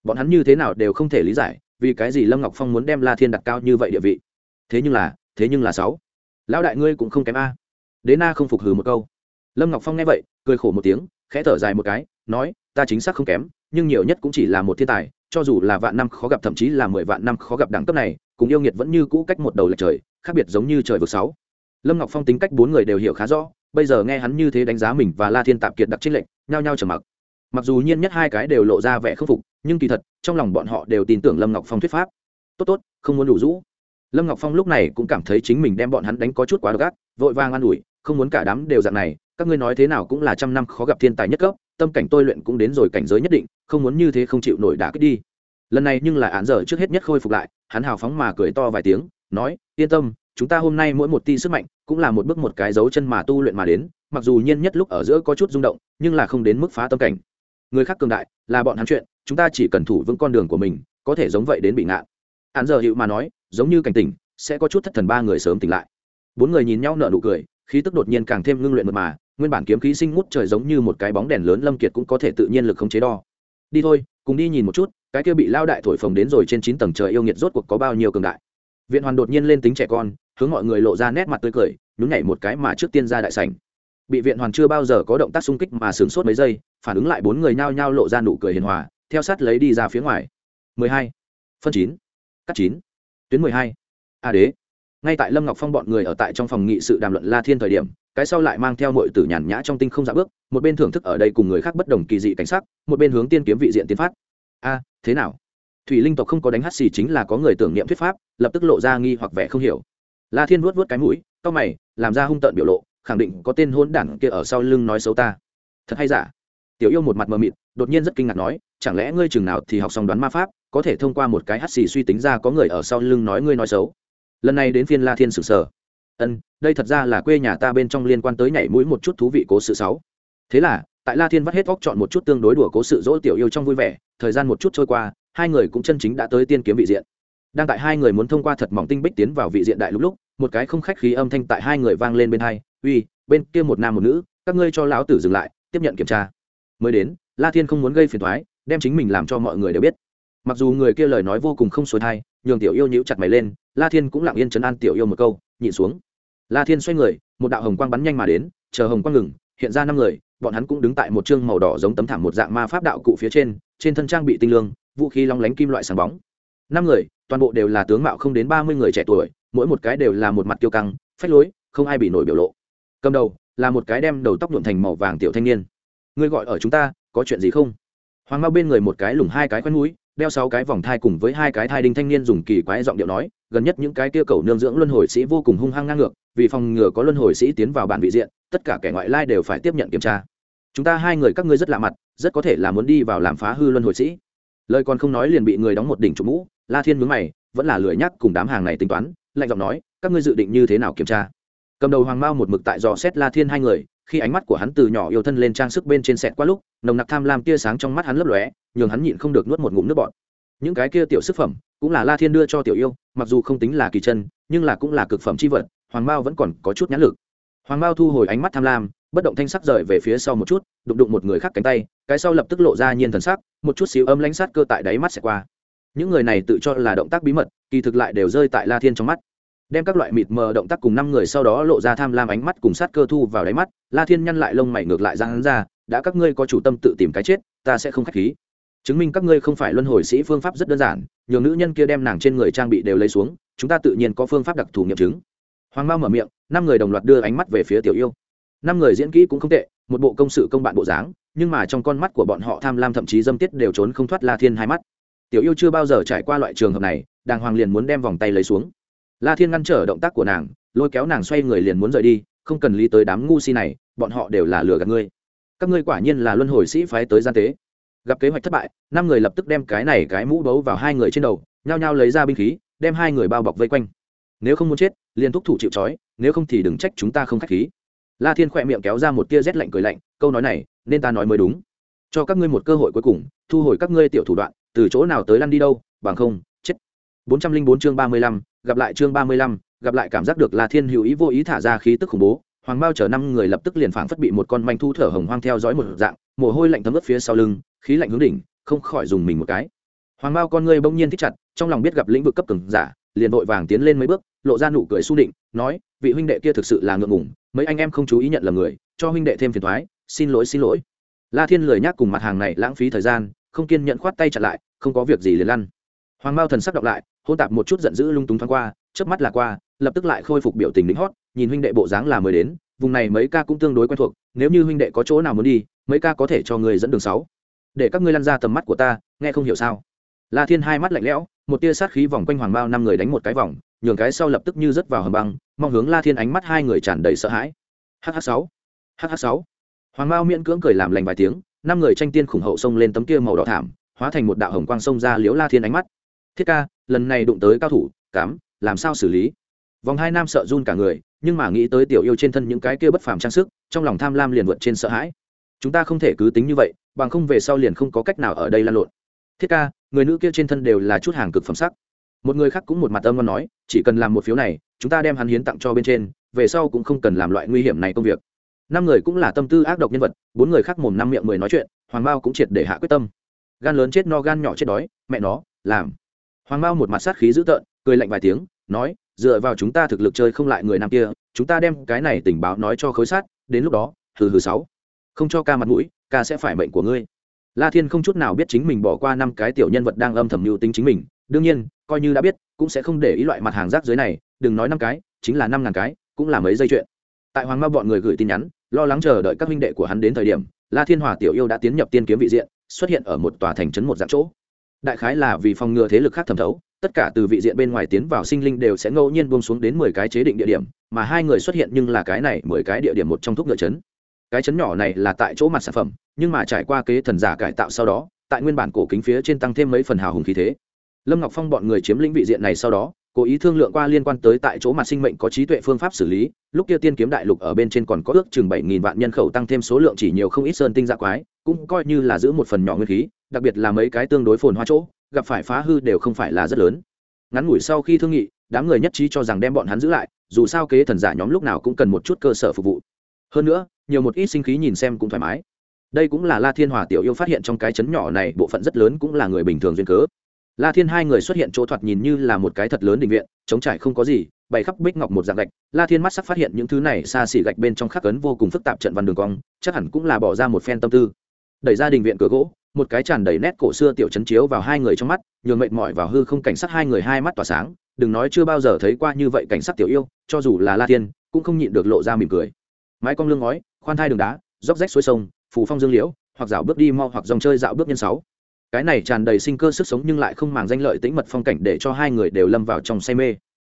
Bọn hắn như thế nào đều không thể lý giải, vì cái gì lâm ngọc phong muốn đem la thiên đặt cao như vậy địa vị? Thế nhưng là, thế nhưng là sáu lão đại ngươi cũng không kém a. Đế na không phục hừ một câu. Lâm ngọc phong nghe vậy, cười khổ một tiếng, khẽ thở dài một cái, nói, ta chính xác không kém, nhưng nhiều nhất cũng chỉ là một thiên tài, cho dù là vạn năm khó gặp thậm chí là mười vạn năm khó gặp đẳng cấp này, cùng yêu nghiệt vẫn như cũ cách một đầu lệch trời, khác biệt giống như trời vực sáu. Lâm ngọc phong tính cách bốn người đều hiểu khá rõ, bây giờ nghe hắn như thế đánh giá mình và la thiên tạp kiệt đặc trích lệnh, nhao nhao trầm mặc. Mặc dù nhiên nhất hai cái đều lộ ra vẻ khâm phục, nhưng kỳ thật, trong lòng bọn họ đều tin tưởng lâm ngọc phong thuyết pháp. Tốt tốt, không muốn đủ rũ lâm ngọc phong lúc này cũng cảm thấy chính mình đem bọn hắn đánh có chút quá độc ác, vội vàng an ủi, không muốn cả đám đều dạng này, các ngươi nói thế nào cũng là trăm năm khó gặp thiên tài nhất cấp, tâm cảnh tôi luyện cũng đến rồi cảnh giới nhất định, không muốn như thế không chịu nổi đả kích đi. Lần này nhưng là án giờ trước hết nhất khôi phục lại, hắn hào phóng mà cười to vài tiếng, nói, yên tâm, chúng ta hôm nay mỗi một ti sức mạnh cũng là một bước một cái dấu chân mà tu luyện mà đến, mặc dù nhiên nhất lúc ở giữa có chút rung động, nhưng là không đến mức phá tâm cảnh. Người khác cường đại, là bọn hắn chuyện, chúng ta chỉ cần thủ vững con đường của mình, có thể giống vậy đến bị ngạn. Hắn giờ hiệu mà nói giống như cảnh tỉnh, sẽ có chút thất thần ba người sớm tỉnh lại bốn người nhìn nhau nở nụ cười, khí tức đột nhiên càng thêm ngưng luyện mật mà, nguyên bản kiếm khí sinh ngút trời giống như một cái bóng đèn lớn lâm kiệt cũng có thể tự nhiên lực không chế đo đi thôi, cùng đi nhìn một chút, cái kia bị lao đại thổi phồng đến rồi trên chín tầng trời yêu nghiệt rốt cuộc có bao nhiêu cường đại viện hoàn đột nhiên lên tính trẻ con, hướng mọi người lộ ra nét mặt tươi cười, nhún nhảy một cái mà trước tiên ra đại sảnh bị viện hoàn chưa bao giờ có động tác xung kích mà sửng sốt mấy giây, phản ứng lại bốn người nhao nhao lộ ra nụ cười hiền hòa, theo sát lấy đi ra phía ngoài 12. phân 9. cắt 9 tuyến 12. a đế. Ngay tại lâm ngọc phong bọn người ở tại trong phòng nghị sự đàm luận la thiên thời điểm, cái sau lại mang theo mọi tử nhàn nhã trong tinh không dạ bước, một bên thưởng thức ở đây cùng người khác bất đồng kỳ dị cảnh sắc, một bên hướng tiên kiếm vị diện tiến phát. A, thế nào? Thủy linh tộc không có đánh hát xì chính là có người tưởng niệm thuyết pháp, lập tức lộ ra nghi hoặc vẻ không hiểu. La thiên vuốt vuốt cái mũi, cau mày, làm ra hung tợn biểu lộ, khẳng định có tên hôn đản kia ở sau lưng nói xấu ta. Thật hay giả? Tiểu yêu một mặt mờ mịt, đột nhiên rất kinh ngạc nói, chẳng lẽ ngươi chừng nào thì học xong đoán ma pháp? Có thể thông qua một cái hắt xì suy tính ra có người ở sau lưng nói ngươi nói xấu. Lần này đến phiên la thiên sử sở. Ân, đây thật ra là quê nhà ta bên trong liên quan tới nhảy mũi một chút thú vị cố sự sáu. Thế là, tại la thiên vắt hết vóc chọn một chút tương đối đùa cố sự dỗ tiểu yêu trong vui vẻ, thời gian một chút trôi qua, hai người cũng chân chính đã tới tiên kiếm vị diện. Đang tại hai người muốn thông qua thật mỏng tinh bích tiến vào vị diện đại lúc lúc, một cái không khách khí âm thanh tại hai người vang lên bên hai, uy, bên kia một nam một nữ, các ngươi cho lão tử dừng lại, tiếp nhận kiểm tra. Mới đến, la thiên không muốn gây phiền thoái đem chính mình làm cho mọi người đều biết mặc dù người kia lời nói vô cùng không xuôi thai, nhường tiểu yêu nhíu chặt mày lên, la thiên cũng lặng yên chấn an tiểu yêu một câu, nhịn xuống. La thiên xoay người, một đạo hồng quang bắn nhanh mà đến, chờ hồng quang ngừng, hiện ra năm người, bọn hắn cũng đứng tại một chương màu đỏ giống tấm thảm một dạng ma pháp đạo cụ phía trên trên thân trang bị tinh lương, vũ khí long lánh kim loại sáng bóng. Năm người, toàn bộ đều là tướng mạo không đến ba mươi người trẻ tuổi, mỗi một cái đều là một mặt kiêu căng, phách lối, không ai bị nổi biểu lộ. Cầm đầu, là một cái đem đầu tóc nhuộm thành màu vàng tiểu thanh niên. Ngươi gọi ở chúng ta, có chuyện gì không? Hoàng mao bên người một cái lủng hai cái khoen mũi đeo sáu cái vòng thai cùng với hai cái thai đinh thanh niên dùng kỳ quái giọng điệu nói, gần nhất những cái kia cầu nương dưỡng luân hồi sĩ vô cùng hung hăng ngang ngược, vì phòng ngừa có luân hồi sĩ tiến vào bản vị diện, tất cả kẻ ngoại lai đều phải tiếp nhận kiểm tra. Chúng ta hai người các ngươi rất lạ mặt, rất có thể là muốn đi vào làm phá hư luân hồi sĩ. Lời còn không nói liền bị người đóng một đỉnh trụ mũ, la thiên mướn mày, vẫn là lười nhắc cùng đám hàng này tính toán, lạnh giọng nói, các ngươi dự định như thế nào kiểm tra? Cầm đầu hoàng mao một mực tại dò xét la thiên hai người khi ánh mắt của hắn từ nhỏ yêu thân lên trang sức bên trên sẹt qua lúc, nồng nặc tham lam tia sáng trong mắt hắn lấp lóe, nhường hắn nhịn không được nuốt một ngụm nước bọt. Những cái kia tiểu sức phẩm, cũng là la thiên đưa cho tiểu yêu, mặc dù không tính là kỳ chân, nhưng là cũng là cực phẩm c h i vật, hoàng mao vẫn còn có chút nhãn lực. Hoàng mao thu hồi ánh mắt tham lam, bất động thanh sắc rời về phía sau một chút, đụng đụng một người khác cánh tay, cái sau lập tức lộ ra nhiên thần sắc, một chút xíu âm lãnh sát cơ tại đáy mắt sẽ qua. Những người này tự cho là động tác bí mật, kỳ thực lại đều rơi tại la thiên trong mắt đem các loại mịt mờ động tác cùng năm người sau đó lộ ra tham lam ánh mắt cùng sát cơ thu vào đáy mắt, la thiên nhăn lại lông mày ngược lại ra hắn ra, đã các ngươi có chủ tâm tự tìm cái chết, ta sẽ không k h á c h khí. Chứng minh các ngươi không phải luân hồi sĩ phương pháp rất đơn giản, nhường nữ nhân kia đem nàng trên người trang bị đều lấy xuống, chúng ta tự nhiên có phương pháp đặc thù nghiệm chứng. Hoàng mao mở miệng, năm người đồng loạt đưa ánh mắt về phía tiểu yêu. Năm người diễn kỹ cũng không tệ, một bộ công sự công bạn bộ dáng, nhưng mà trong con mắt của bọn họ tham lam thậm chí dâm tiết đều trốn không thoát la thiên hai mắt. Tiểu yêu chưa bao giờ trải qua loại trường hợp này, đàng hoàng liền muốn đem vòng tay lấy xuống la thiên ngăn trở động tác của nàng, lôi kéo nàng xoay người liền muốn rời đi, không cần lý tới đám ngu si này, bọn họ đều là lừa gạt ngươi. Các ngươi quả nhiên là luân hồi sĩ phái tới gian tế. Gặp kế hoạch thất bại, năm người lập tức đem cái này cái mũ bấu vào hai người trên đầu, nhao nhao lấy ra binh khí, đem hai người bao bọc vây quanh. Nếu không muốn chết, liền thúc thủ chịu trói, nếu không thì đừng trách chúng ta không k h á c h khí. La thiên khỏe miệng kéo ra một tia rét lạnh cười lạnh, câu nói này, nên ta nói mới đúng. Cho các ngươi một cơ hội cuối cùng, thu hồi các ngươi tiểu thủ đoạn, từ chỗ nào tới lăn đi đâu, bằng không chết bốn trăm linh bốn chương ba mươi lăm, gặp lại chương ba mươi lăm, gặp lại cảm giác được la thiên hữu ý vô ý thả ra khí tức khủng bố, hoàng bao chở năm người lập tức liền phảng phất bị một con manh thu thở hồng hoang theo dõi một dạng, mồ hôi lạnh thấm ướt phía sau lưng, khí lạnh hướng đỉnh, không khỏi dùng mình một cái. Hoàng bao con ngươi bỗng nhiên thích chặt, trong lòng biết gặp lĩnh vực cấp cường giả, liền vội vàng tiến lên mấy bước, lộ ra nụ cười su định, nói, vị huynh đệ kia thực sự là ngượng ngùng, mấy anh em không chú ý nhận là người, cho huynh đệ thêm phiền toái, xin lỗi xin lỗi. La thiên lười nhác cùng mặt hàng này lãng phí thời gian, không kiên nhận khoát tay chặn lại, không có việc gì liền lăn. Hoàng mao thần sắc đọc lại hôn tạp một chút giận dữ lung túng thoáng qua, chớp mắt là qua, lập tức lại khôi phục biểu tình lính hót, nhìn huynh đệ bộ dáng là mới đến, vùng này mấy ca cũng tương đối quen thuộc, nếu như huynh đệ có chỗ nào muốn đi, mấy ca có thể cho người dẫn đường sáu. Để các ngươi lăn ra tầm mắt của ta, nghe không hiểu sao? La thiên hai mắt lạnh lẽo, một tia sát khí vòng quanh hoàng bao năm người đánh một cái vòng, nhường cái sau lập tức như rớt vào hầm băng, mong hướng la thiên ánh mắt hai người tràn đầy sợ hãi. Hh sáu hh sáu. Hoàng bao miễn cưỡng cười làm lành vài tiếng, năm người tranh tiên khủng hậu xông lên tấm kia màu đỏ thảm, hóa thành một đạo hồng quang xông ra liễu la thiên ánh mắt thiết ca, lần này đụng tới cao thủ, cám, làm sao xử lý? Vòng hai nam sợ run cả người, nhưng mà nghĩ tới tiểu yêu trên thân những cái kia bất phàm trang sức, trong lòng tham lam liền vượt trên sợ hãi. Chúng ta không thể cứ tính như vậy, bằng không về sau liền không có cách nào ở đây lan lộn. Thiết ca, người nữ kia trên thân đều là chút hàng cực phẩm sắc. Một người khác cũng một mặt âm ngon nói, chỉ cần làm một phiếu này, chúng ta đem hắn hiến tặng cho bên trên, về sau cũng không cần làm loại nguy hiểm này công việc. Năm người cũng là tâm tư ác độc nhân vật, bốn người khác mồm năm miệng mười nói chuyện, hoàng bao cũng triệt để hạ quyết tâm. Gan lớn chết no gan nhỏ chết đói, mẹ nó, làm hoàng Mao một mặt sát khí dữ tợn, cười lạnh vài tiếng, nói, dựa vào chúng ta thực lực chơi không lại người nam kia, chúng ta đem cái này tình báo nói cho khối sát, đến lúc đó, hừ hừ sáu. Không cho ca mặt mũi, ca sẽ phải mệnh của ngươi. La thiên không chút nào biết chính mình bỏ qua năm cái tiểu nhân vật đang âm thầm mưu tính chính mình, đương nhiên, coi như đã biết, cũng sẽ không để ý loại mặt hàng rác dưới này, đừng nói năm cái, chính là năm ngàn cái, cũng là mấy dây chuyện. Tại hoàng ma bọn người gửi tin nhắn, lo lắng chờ đợi các huynh đệ của hắn đến thời điểm, la thiên hòa tiểu yêu đã tiến nhập tiên kiếm vị diện, xuất hiện ở một tòa thành trấn một dạng chỗ đại khái là vì phòng ngừa thế lực khác thẩm thấu, tất cả từ vị diện bên ngoài tiến vào sinh linh đều sẽ ngẫu nhiên buông xuống đến mười cái chế định địa điểm, mà hai người xuất hiện nhưng là cái này mười cái địa điểm một trong thuốc ngựa chấn. Cái chấn nhỏ này là tại chỗ mặt sản phẩm, nhưng mà trải qua kế thần giả cải tạo sau đó, tại nguyên bản cổ kính phía trên tăng thêm mấy phần hào hùng khí thế. Lâm ngọc phong bọn người chiếm lĩnh vị diện này sau đó cố ý thương lượng qua liên quan tới tại chỗ mặt sinh mệnh có trí tuệ phương pháp xử lý, lúc kia tiên kiếm đại lục ở bên trên còn có ước chừng bảy nghìn vạn nhân khẩu tăng thêm số lượng chỉ nhiều không ít sơn tinh dạ quái, cũng coi như là giữ một phần nhỏ nguyên khí, đặc biệt là mấy cái tương đối phồn hoa chỗ, gặp phải phá hư đều không phải là rất lớn. Ngắn ngủi sau khi thương nghị, đám người nhất trí cho rằng đem bọn hắn giữ lại, dù sao kế thần giả nhóm lúc nào cũng cần một chút cơ sở phục vụ. Hơn nữa, nhiều một ít sinh khí nhìn xem cũng thoải mái. Đây cũng là la thiên hòa tiểu yêu phát hiện trong cái chấn nhỏ này, bộ phận rất lớn cũng là người bình thường duyên cớ la thiên hai người xuất hiện chỗ thoạt nhìn như là một cái thật lớn định viện chống trải không có gì, bày khắp bích ngọc một dạng gạch. La thiên mắt sắc phát hiện những thứ này xa xỉ gạch bên trong khắc ấn vô cùng phức tạp trận văn đường cong, chắc hẳn cũng là bỏ ra một phen tâm tư. Đẩy ra đình viện cửa gỗ, một cái tràn đầy nét cổ xưa tiểu chấn chiếu vào hai người trong mắt, nhường mệt mỏi vào hư không cảnh sát hai người hai mắt tỏa sáng, đừng nói chưa bao giờ thấy qua như vậy cảnh sát tiểu yêu, cho dù là la thiên, cũng không nhịn được lộ ra mỉm cười. Mái cong lưng ngói, khoan thai đường đá róc rách suối sông phủ phong dương liễu, hoặc dạo bước đi mau hoặc dòng chơi dạo bước nhân sáu cái này tràn đầy sinh cơ sức sống nhưng lại không màng danh lợi tĩnh mật phong cảnh để cho hai người đều lâm vào trong say mê.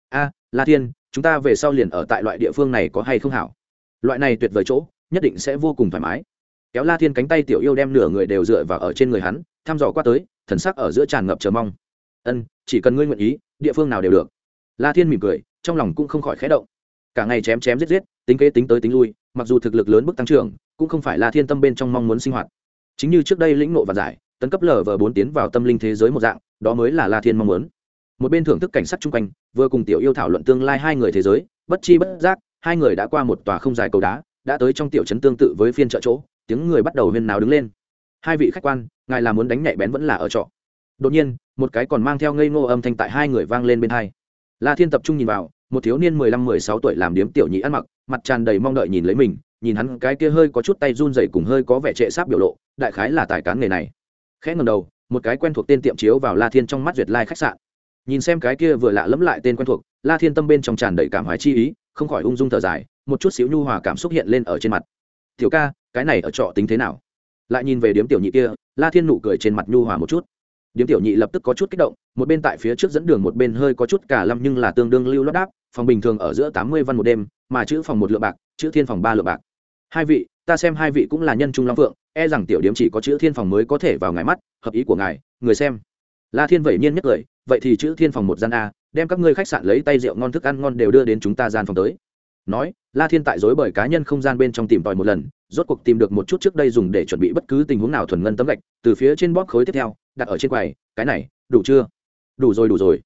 A, la thiên, chúng ta về sau liền ở tại loại địa phương này có hay không hảo? Loại này tuyệt vời chỗ, nhất định sẽ vô cùng thoải mái. Kéo la thiên cánh tay tiểu yêu đem nửa người đều dựa vào ở trên người hắn, thăm dò qua tới, thần sắc ở giữa tràn ngập chờ mong. Ân, chỉ cần ngươi nguyện ý, địa phương nào đều được. La thiên mỉm cười, trong lòng cũng không khỏi khẽ động. Cả ngày chém chém giết giết, tính kế tính tới tính lui, mặc dù thực lực lớn bước tăng trưởng, cũng không phải la thiên tâm bên trong mong muốn sinh hoạt. Chính như trước đây lĩnh nộ và giải tấn cấp lở vờ bốn tiến vào tâm linh thế giới một dạng, đó mới là la thiên mong muốn. Một bên thưởng thức cảnh sát chung quanh, vừa cùng tiểu yêu thảo luận tương lai hai người thế giới, bất chi bất giác, hai người đã qua một tòa không dài cầu đá, đã tới trong tiểu trấn tương tự với phiên chợ chỗ, tiếng người bắt đầu huyên nào đứng lên. Hai vị khách quan, ngài là muốn đánh nhạy bén vẫn là ở trọ? Đột nhiên, một cái còn mang theo ngây ngô âm thanh tại hai người vang lên bên hai. La thiên tập trung nhìn vào, một thiếu niên mười lăm mười sáu tuổi làm điếm tiểu nhị ăn mặc, mặt tràn đầy mong đợi nhìn lấy mình, nhìn hắn cái kia hơi có chút tay run rẩy cùng hơi có vẻ trệ sáp biểu lộ, đại khái là tài cán nghề này khẽ ngầm đầu, một cái quen thuộc tên tiệm chiếu vào la thiên trong mắt duyệt lai khách sạn. Nhìn xem cái kia vừa lạ lẫm lại tên quen thuộc, la thiên tâm bên trong tràn đầy cảm hoái chi ý, không khỏi ung dung thở dài, một chút xíu nhu hòa cảm xúc hiện lên ở trên mặt. Tiểu ca, cái này ở trọ tính thế nào? Lại nhìn về điếm tiểu nhị kia, la thiên nụ cười trên mặt nhu hòa một chút. Điếm tiểu nhị lập tức có chút kích động, một bên tại phía trước dẫn đường một bên hơi có chút cả lâm nhưng là tương đương lưu lót đáp, phòng bình thường ở giữa tám mươi văn một đêm, mà chữ phòng một lượng bạc, chữ thiên phòng ba lượng bạc. Hai vị, ta xem hai vị cũng là nhân trung long phượng e rằng tiểu điếm chỉ có chữ thiên phòng mới có thể vào ngài mắt, hợp ý của ngài, người xem. La thiên vẩy nhiên nhất cười vậy thì chữ thiên phòng một gian a, đem các ngươi khách sạn lấy tay rượu ngon thức ăn ngon đều đưa đến chúng ta gian phòng tới. Nói, la thiên tại dối bởi cá nhân không gian bên trong tìm tòi một lần, rốt cuộc tìm được một chút trước đây dùng để chuẩn bị bất cứ tình huống nào thuần ngân tấm gạch, từ phía trên bóp khối tiếp theo, đặt ở trên quầy, cái này, đủ chưa? Đủ rồi đủ rồi.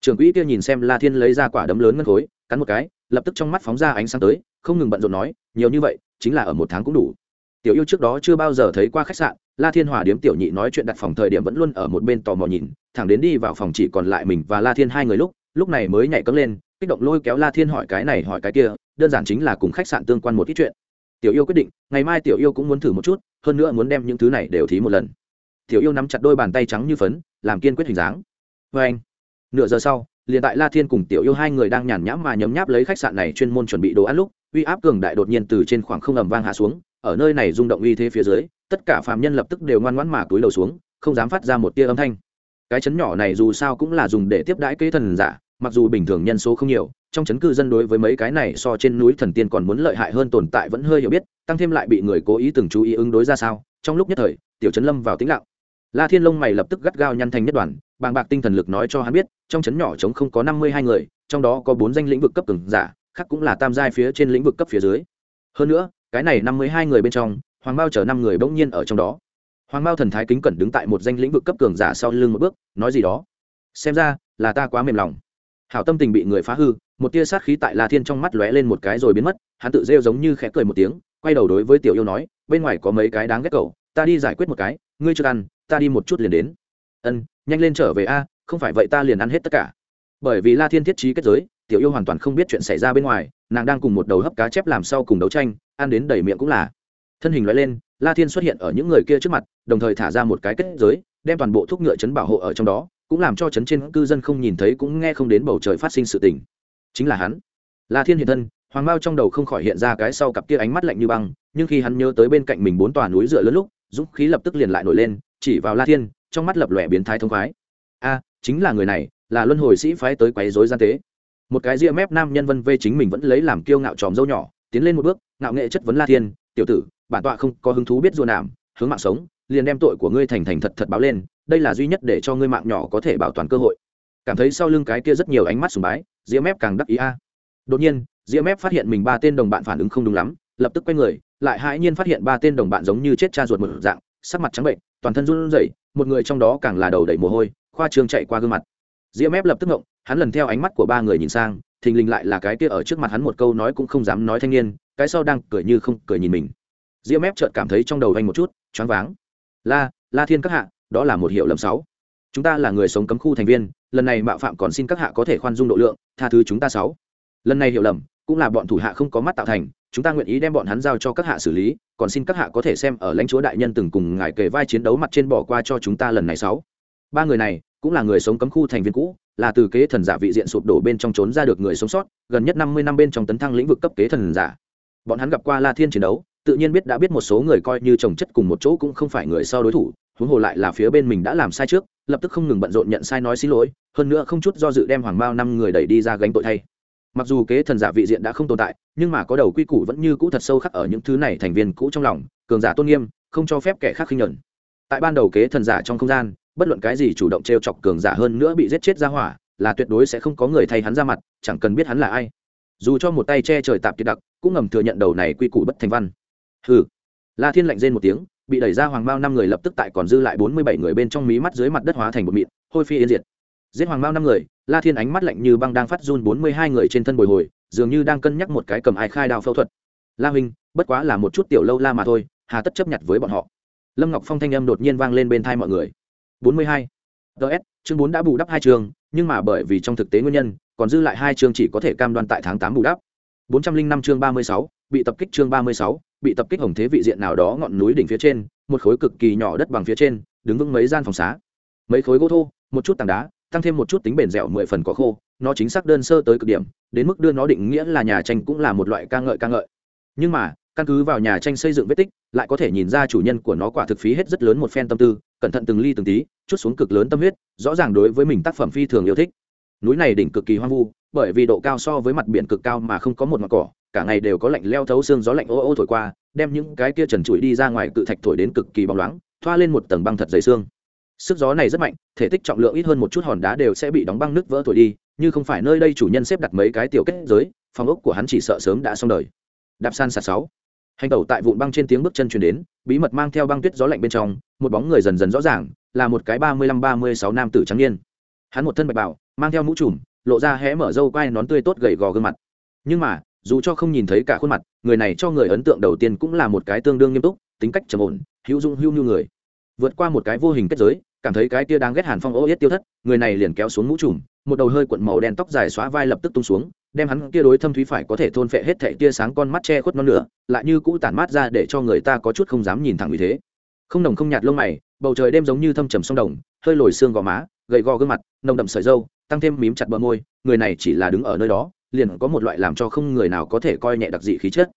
Trưởng quỹ kia nhìn xem la thiên lấy ra quả đấm lớn ngân khối, cắn một cái, lập tức trong mắt phóng ra ánh sáng tới, không ngừng bận rộn nói, nhiều như vậy, chính là ở một tháng cũng đủ tiểu yêu trước đó chưa bao giờ thấy qua khách sạn, la thiên hòa điếm tiểu nhị nói chuyện đặt phòng thời điểm vẫn luôn ở một bên tò mò nhìn, thẳng đến đi vào phòng chỉ còn lại mình và la thiên hai người lúc lúc này mới nhảy cấm lên, kích động lôi kéo la thiên hỏi cái này hỏi cái kia, đơn giản chính là cùng khách sạn tương quan một ít chuyện. Tiểu yêu quyết định, ngày mai tiểu yêu cũng muốn thử một chút, hơn nữa muốn đem những thứ này đều thí một lần. Tiểu yêu nắm chặt đôi bàn tay trắng như phấn, làm kiên quyết hình dáng. Vê anh, nửa giờ sau, liền tại la thiên cùng tiểu yêu hai người đang nhàn nhãm mà nhấm nháp lấy khách sạn này chuyên môn chuẩn bị đồ ăn lúc, uy áp cường đại đột nhiên từ trên khoảng không ầm vang hạ xuống ở nơi này rung động uy thế phía dưới, tất cả phàm nhân lập tức đều ngoan ngoãn mà túi đầu xuống, không dám phát ra một tia âm thanh. Cái chấn nhỏ này dù sao cũng là dùng để tiếp đãi kế thần giả, mặc dù bình thường nhân số không nhiều, trong chấn cư dân đối với mấy cái này so trên núi thần tiên còn muốn lợi hại hơn tồn tại vẫn hơi hiểu biết, tăng thêm lại bị người cố ý từng chú ý ứng đối ra sao, trong lúc nhất thời, tiểu chấn lâm vào tĩnh lặng. La thiên lông mày lập tức gắt gao nhăn thành nhất đoàn, bàng bạc tinh thần lực nói cho hắn biết, trong chấn nhỏ chống không có năm mươi hai người, trong đó có bốn danh lĩnh vực cấp cường giả, khác cũng là tam giai phía trên lĩnh vực cấp phía dưới. Hơn nữa cái này năm mươi hai người bên trong, hoàng bao chở năm người bỗng nhiên ở trong đó. Hoàng bao thần thái kính cẩn đứng tại một danh lĩnh vực cấp cường giả sau lưng một bước, nói gì đó. Xem ra, là ta quá mềm lòng. Hảo tâm tình bị người phá hư, một tia sát khí tại la thiên trong mắt lóe lên một cái rồi biến mất, hắn tự rêu giống như khẽ cười một tiếng, quay đầu đối với tiểu yêu nói, bên ngoài có mấy cái đáng ghét cậu, ta đi giải quyết một cái, ngươi chưa ăn, ta đi một chút liền đến. Ân, nhanh lên trở về a, không phải vậy ta liền ăn hết tất cả bởi vì la thiên thiết trí kết giới, tiểu yêu hoàn toàn không biết chuyện xảy ra bên ngoài, nàng đang cùng một đầu hấp cá chép làm sau cùng đấu tranh, ăn đến đầy miệng cũng là. Thân hình loại lên, la thiên xuất hiện ở những người kia trước mặt, đồng thời thả ra một cái kết giới, đem toàn bộ thuốc ngựa chấn bảo hộ ở trong đó, cũng làm cho chấn trên cư dân không nhìn thấy cũng nghe không đến bầu trời phát sinh sự tình. Chính là hắn. La thiên hiện thân, hoàng mao trong đầu không khỏi hiện ra cái sau cặp kia ánh mắt lạnh như băng, nhưng khi hắn nhớ tới bên cạnh mình bốn tòa núi dựa lớn lúc, dũng khí lập tức liền lại nổi lên, chỉ vào la thiên, trong mắt lập lòe biến thái thông khoái. A, chính là người này là luân hồi sĩ phái tới quấy rối gian tế. Một cái ria mép nam nhân vân vê chính mình vẫn lấy làm kiêu ngạo tròm dâu nhỏ, tiến lên một bước, ngạo nghệ chất vấn la thiên, tiểu tử, bản tọa không có hứng thú biết rùa nảm hướng mạng sống, liền đem tội của ngươi thành thành thật thật báo lên, đây là duy nhất để cho ngươi mạng nhỏ có thể bảo toàn cơ hội. Cảm thấy sau lưng cái kia rất nhiều ánh mắt sùng bái ria mép càng đắc ý a. Đột nhiên ria mép phát hiện mình ba tên đồng bạn phản ứng không đúng lắm, lập tức quay người, lại hãi nhiên phát hiện ba tên đồng bạn giống như chết cha ruột một dạng, sắc mặt trắng bệnh, toàn thân run rẩy, một người trong đó càng là đầu đầy mồ hôi, khoa trương chạy qua gương mặt diễm ép lập tức ngộng, hắn lần theo ánh mắt của ba người nhìn sang, thình lình lại là cái kia ở trước mặt hắn một câu nói cũng không dám nói thanh niên, cái sau đang cười như không cười nhìn mình. Diễm ép chợt cảm thấy trong đầu anh một chút, choáng váng. La la thiên các hạ, đó là một hiệu lầm sáu. Chúng ta là người sống cấm khu thành viên, lần này mạo phạm còn xin các hạ có thể khoan dung độ lượng, tha thứ chúng ta sáu. Lần này hiểu lầm, cũng là bọn thủ hạ không có mắt tạo thành, chúng ta nguyện ý đem bọn hắn giao cho các hạ xử lý, còn xin các hạ có thể xem ở lãnh chúa đại nhân từng cùng ngài kề vai chiến đấu mặt trên bỏ qua cho chúng ta lần này sáu. Ba người này cũng là người sống cấm khu thành viên cũ, là từ kế thần giả vị diện sụp đổ bên trong trốn ra được người sống sót, gần nhất năm mươi năm bên trong tấn thăng lĩnh vực cấp kế thần giả. Bọn hắn gặp qua la thiên chiến đấu, tự nhiên biết đã biết một số người coi như trồng chất cùng một chỗ cũng không phải người sau đối thủ, huống hồ lại là phía bên mình đã làm sai trước, lập tức không ngừng bận rộn nhận sai nói xin lỗi, hơn nữa không chút do dự đem hoàng bao năm người đẩy đi ra gánh tội thay. Mặc dù kế thần giả vị diện đã không tồn tại, nhưng mà có đầu quy củ vẫn như cũ thật sâu khắc ở những thứ này thành viên cũ trong lòng, cường giả tôn nghiêm, không cho phép kẻ khác khinh nhẫn. Tại ban đầu kế thần giả trong không gian bất luận cái gì chủ động t r e o chọc cường giả hơn nữa bị giết chết ra hỏa, là tuyệt đối sẽ không có người thay hắn ra mặt, chẳng cần biết hắn là ai. Dù cho một tay che trời tạp kiệt đặc, cũng ngầm thừa nhận đầu này quy củ bất thành văn. Hừ. La thiên lạnh rên một tiếng, bị đẩy ra hoàng bao năm người lập tức tại còn dư lại bốn mươi bảy người bên trong mí mắt dưới mặt đất hóa thành một mịn, hôi phi yên diệt. Giết hoàng bao năm người, la thiên ánh mắt lạnh như băng đang phát run bốn mươi hai người trên thân bồi hồi, dường như đang cân nhắc một cái cầm ai khai đao phẫu thuật. La huynh, bất quá là một chút tiểu lâu la mà thôi, hà tất chấp nhận với bọn họ. Lâm ngọc phong thanh âm đột nhiên vang lên bên thai mọi người bốn mươi hai. Ts chương 4 đã bù đắp hai trường, nhưng mà bởi vì trong thực tế nguyên nhân, còn dư lại hai chương chỉ có thể cam đoan tại tháng 8 bù đắp. bốn trăm linh năm chương ba mươi sáu, bị tập kích chương ba mươi sáu, bị tập kích hồng thế vị diện nào đó ngọn núi đỉnh phía trên, một khối cực kỳ nhỏ đất bằng phía trên, đứng vững mấy gian phòng xá. Mấy khối gỗ thô, một chút tảng đá, tăng thêm một chút tính bền dẻo mười phần có khô, nó chính xác đơn sơ tới cực điểm, đến mức đưa nó định nghĩa là nhà tranh cũng là một loại ca ngợi ca ngợi. Nhưng mà căn cứ vào nhà tranh xây dựng vết tích, lại có thể nhìn ra chủ nhân của nó quả thực phí hết rất lớn một phen tâm tư, cẩn thận từng ly từng tí, chút xuống cực lớn tâm huyết, rõ ràng đối với mình tác phẩm phi thường yêu thích. Núi này đỉnh cực kỳ hoang vu, bởi vì độ cao so với mặt biển cực cao mà không có một mặt cỏ, cả ngày đều có lạnh leo thấu xương gió lạnh ô ô thổi qua, đem những cái kia trần trụi đi ra ngoài cự thạch thổi đến cực kỳ bóng loáng, thoa lên một tầng băng thật dày xương. Sức gió này rất mạnh, thể tích trọng lượng ít hơn một chút hòn đá đều sẽ bị đóng băng nước vỡ thổi đi, như không phải nơi đây chủ nhân xếp đặt mấy cái tiểu kết giới, phòng ốc của hắn chỉ sợ sớm đã xong đời. Đạp san sạt sáu hành tẩu tại vụn băng trên tiếng bước chân chuyển đến, bí mật mang theo băng tuyết gió lạnh bên trong, một bóng người dần dần rõ ràng, là một cái ba mươi lăm ba mươi sáu nam tử trắng niên. Hắn một thân bạch bảo mang theo mũ trùm, lộ ra hé mở râu quai nón tươi tốt gầy gò gương mặt. Nhưng mà, dù cho không nhìn thấy cả khuôn mặt, người này cho người ấn tượng đầu tiên cũng là một cái tương đương nghiêm túc, tính cách trầm ổn, hữu dung hữu như người. Vượt qua một cái vô hình kết giới, cảm thấy cái tia đang ghét hàn phong ô yết tiêu thất, người này liền kéo xuống mũ trùm, một đầu hơi cuộn màu đen tóc dài xóa vai lập tức tung xuống đem hắn kia đối thâm thúy phải có thể thôn phệ hết thảy tia sáng con mắt che khuất non nửa, lại như cũ tản mát ra để cho người ta có chút không dám nhìn thẳng như thế. Không nồng không nhạt lông mày bầu trời đêm giống như thâm trầm sông đồng hơi lồi xương gò má gầy gò gương mặt nồng đậm sợi râu, tăng thêm mím chặt bờ môi người này chỉ là đứng ở nơi đó liền có một loại làm cho không người nào có thể coi nhẹ đặc dị khí chất.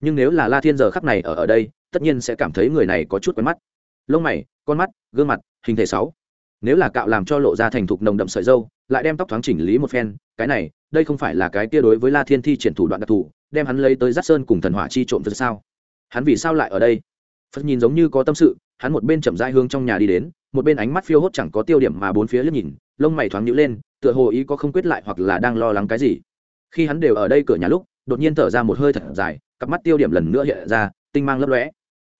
Nhưng nếu là la thiên giờ khắc này ở ở đây tất nhiên sẽ cảm thấy người này có chút quen mắt. Lông mày con mắt gương mặt hình thể sáu. Nếu là cạo làm cho lộ ra thành thục nồng đậm sợi râu lại đem tóc thoáng chỉnh lý một phen, cái này, đây không phải là cái kia đối với la thiên thi triển thủ đoạn đặc thù, đem hắn lấy tới giắt sơn cùng thần hỏa chi trộm vật sao? Hắn vì sao lại ở đây? Phật nhìn giống như có tâm sự, hắn một bên chậm rãi hướng trong nhà đi đến, một bên ánh mắt phiêu hốt chẳng có tiêu điểm mà bốn phía liếc nhìn, lông mày thoáng nhữ lên, tựa hồ ý có không quyết lại hoặc là đang lo lắng cái gì. Khi hắn đều ở đây cửa nhà lúc, đột nhiên thở ra một hơi thật dài, cặp mắt tiêu điểm lần nữa hiện ra, tinh mang lấp lóe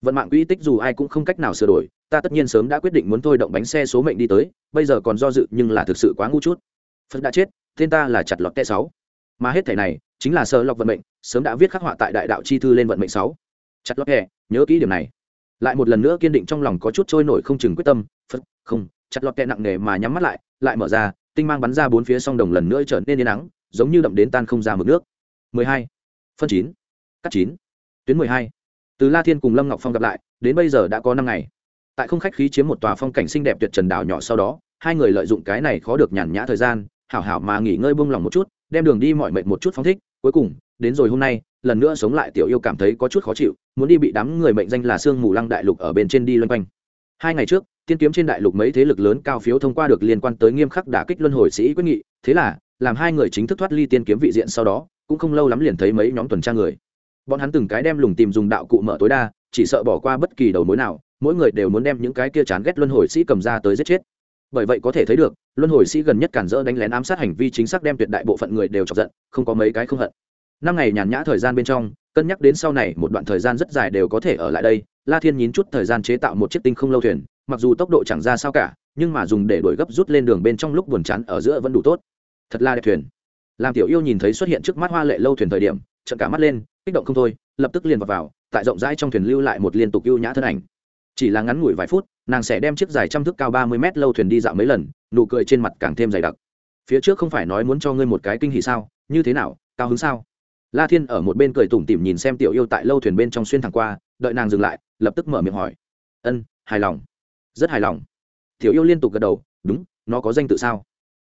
vận mạng quỹ tích dù ai cũng không cách nào sửa đổi, ta tất nhiên sớm đã quyết định muốn thôi động bánh xe số mệnh đi tới, bây giờ còn do dự nhưng là thực sự quá ngu chút phật đã chết, tên ta là chặt lọt t sáu mà hết thể này chính là sơ lọc vận mệnh, sớm đã viết khắc họa tại đại đạo chi thư lên vận mệnh sáu chặt lọt tệ nhớ kỹ điểm này lại một lần nữa kiên định trong lòng có chút trôi nổi không chừng quyết tâm, phật, không, chặt lọt tệ nặng nề mà nhắm mắt lại lại mở ra, tinh mang bắn ra bốn phía song đồng lần nữa trở nên yên nắng, giống như đậm đến tan không ra mực nước 12. phân 9. cắt 9. tuyến 12 từ la thiên cùng lâm ngọc phong gặp lại, đến bây giờ đã có năm ngày. Tại không khách khí chiếm một tòa phong cảnh xinh đẹp tuyệt trần đảo nhỏ sau đó, hai người lợi dụng cái này khó được nhàn nhã thời gian, hảo hảo mà nghỉ ngơi buông lòng một chút, đem đường đi mọi mệt một chút phóng thích. Cuối cùng, đến rồi hôm nay, lần nữa sống lại tiểu yêu cảm thấy có chút khó chịu, muốn đi bị đám người mệnh danh là sương mù lăng đại lục ở bên trên đi loanh quanh. Hai ngày trước, tiên kiếm trên đại lục mấy thế lực lớn cao phiếu thông qua được liên quan tới nghiêm khắc đả kích luân hồi sĩ quyết nghị, thế là, làm hai người chính thức thoát ly tiên kiếm vị diện sau đó, cũng không lâu lắm liền thấy mấy nhóm tuần tra người bọn hắn từng cái đem lùng tìm dùng đạo cụ mở tối đa, chỉ sợ bỏ qua bất kỳ đầu mối nào, mỗi người đều muốn đem những cái kia chán ghét luân hồi sĩ cầm ra tới giết chết. Bởi vậy có thể thấy được, luân hồi sĩ gần nhất cản rỡ đánh lén ám sát hành vi chính xác đem tuyệt đại bộ phận người đều chọc giận, không có mấy cái không hận. Năm ngày nhàn nhã thời gian bên trong, cân nhắc đến sau này một đoạn thời gian rất dài đều có thể ở lại đây, la thiên nhín chút thời gian chế tạo một chiếc tinh không lâu thuyền, mặc dù tốc độ chẳng ra sao cả, nhưng mà dùng để đuổi gấp rút lên đường bên trong lúc buồn chán ở giữa vẫn đủ tốt. Thật là đẹp thuyền. Làm tiểu yêu nhìn thấy xuất hiện trước mắt hoa lệ lâu thuyền thời điểm trận cả mắt lên kích động không thôi lập tức liền vào, vào tại rộng rãi trong thuyền lưu lại một liên tục yêu nhã thân ảnh. Chỉ là ngắn ngủi vài phút nàng sẽ đem chiếc dài trăm thước cao ba mươi mét lâu thuyền đi dạo mấy lần nụ cười trên mặt càng thêm dày đặc. Phía trước không phải nói muốn cho ngươi một cái kinh hỉ sao? Như thế nào? Cao hứng sao? La thiên ở một bên cười tủm tỉm nhìn xem tiểu yêu tại lâu thuyền bên trong xuyên thẳng qua đợi nàng dừng lại lập tức mở miệng hỏi. Ân hài lòng. Rất hài lòng. Tiểu yêu liên tục gật đầu. Đúng nó có danh tự sao?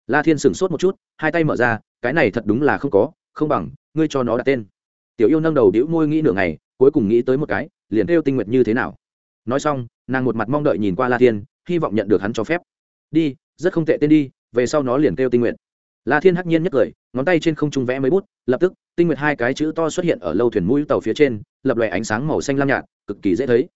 La thiên sửng sốt một chút hai tay mở ra. Cái này thật đúng là không có không bằng ngươi cho nó đặt tên tiểu yêu nâng đầu đĩu môi nghĩ nửa ngày, cuối cùng nghĩ tới một cái, liền kêu tinh nguyệt như thế nào. Nói xong, nàng một mặt mong đợi nhìn qua la thiên, hy vọng nhận được hắn cho phép. Đi, rất không tệ tên đi, về sau nó liền kêu tinh nguyện la thiên hắc nhiên nhất cười, ngón tay trên không trung vẽ mấy bút, lập tức, tinh nguyệt hai cái chữ to xuất hiện ở lâu thuyền mũi tàu phía trên, lập lòe ánh sáng màu xanh lam nhạt, cực kỳ dễ thấy.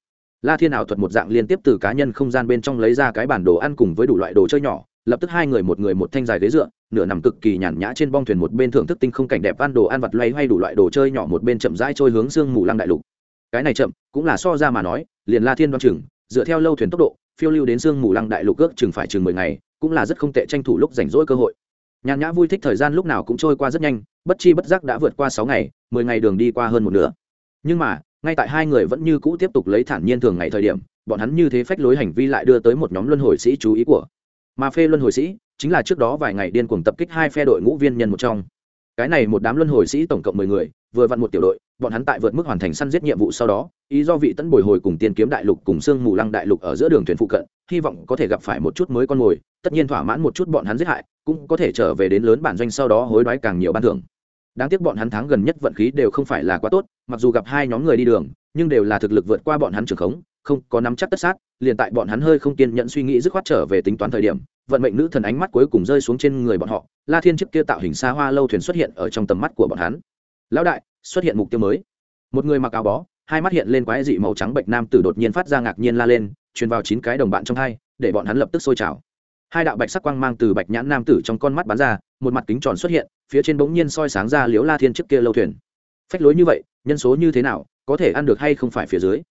La thiên ảo thuật một dạng liên tiếp từ cá nhân không gian bên trong lấy ra cái bản đồ ăn cùng với đủ loại đồ chơi nhỏ lập tức hai người một người một thanh dài ghế dựa, nửa nằm cực kỳ nhàn nhã trên bong thuyền một bên thưởng thức tinh không cảnh đẹp ăn đồ ăn vặt loay hay đủ loại đồ chơi nhỏ một bên chậm rãi trôi hướng sương mù lăng đại lục. Cái này chậm, cũng là so ra mà nói, liền la thiên đoan chừng, dựa theo lâu thuyền tốc độ, phiêu lưu đến sương mù lăng đại lục ước chừng phải chừng mười ngày, cũng là rất không tệ tranh thủ lúc rảnh rỗi cơ hội. Nhàn nhã vui thích thời gian lúc nào cũng trôi qua rất nhanh, bất chi bất giác đã vượt qua sáu ngày, mười ngày đường đi qua hơn một nửa. Nhưng mà, ngay tại hai người vẫn như cũ tiếp tục lấy thản nhiên thường ngày thời điểm, bọn hắn như thế phách lối hành vi lại đưa tới một nhóm luân hồi sĩ chú ý của mà phê luân hồi sĩ chính là trước đó vài ngày điên cuồng tập kích hai phe đội ngũ viên nhân một trong. Cái này một đám luân hồi sĩ tổng cộng mười người, vừa vặn một tiểu đội, bọn hắn tại vượt mức hoàn thành săn giết nhiệm vụ sau đó, ý do vị tấn bồi hồi cùng tiên kiếm đại lục cùng sương mù lăng đại lục ở giữa đường thuyền phụ cận, hy vọng có thể gặp phải một chút mới con mồi, tất nhiên thỏa mãn một chút bọn hắn giết hại, cũng có thể trở về đến lớn bản doanh sau đó hối đoái càng nhiều ban thưởng. Đáng tiếc bọn hắn thắng gần nhất vận khí đều không phải là quá tốt, mặc dù gặp hai nhóm người đi đường, nhưng đều là thực lực vượt qua bọn hắn trường khống không có nắm chắc tất sát, liền tại bọn hắn hơi không kiên nhẫn suy nghĩ dứt khoát trở về tính toán thời điểm, vận mệnh nữ thần ánh mắt cuối cùng rơi xuống trên người bọn họ, la thiên chiếc kia tạo hình xa hoa lâu thuyền xuất hiện ở trong tầm mắt của bọn hắn. Lão đại, xuất hiện mục tiêu mới. Một người mặc áo bó, hai mắt hiện lên quái dị màu trắng bệnh nam tử đột nhiên phát ra ngạc nhiên la lên, truyền vào chín cái đồng bạn trong hai, để bọn hắn lập tức sôi trào. Hai đạo bạch sắc quang mang từ bạch nhãn nam tử trong con mắt bắn ra, một mặt kính tròn xuất hiện, phía trên bỗng nhiên soi sáng ra liếu la thiên trước kia lâu thuyền. Phách lối như vậy, nhân số như thế nào, có thể ăn được hay không phải phía dưới?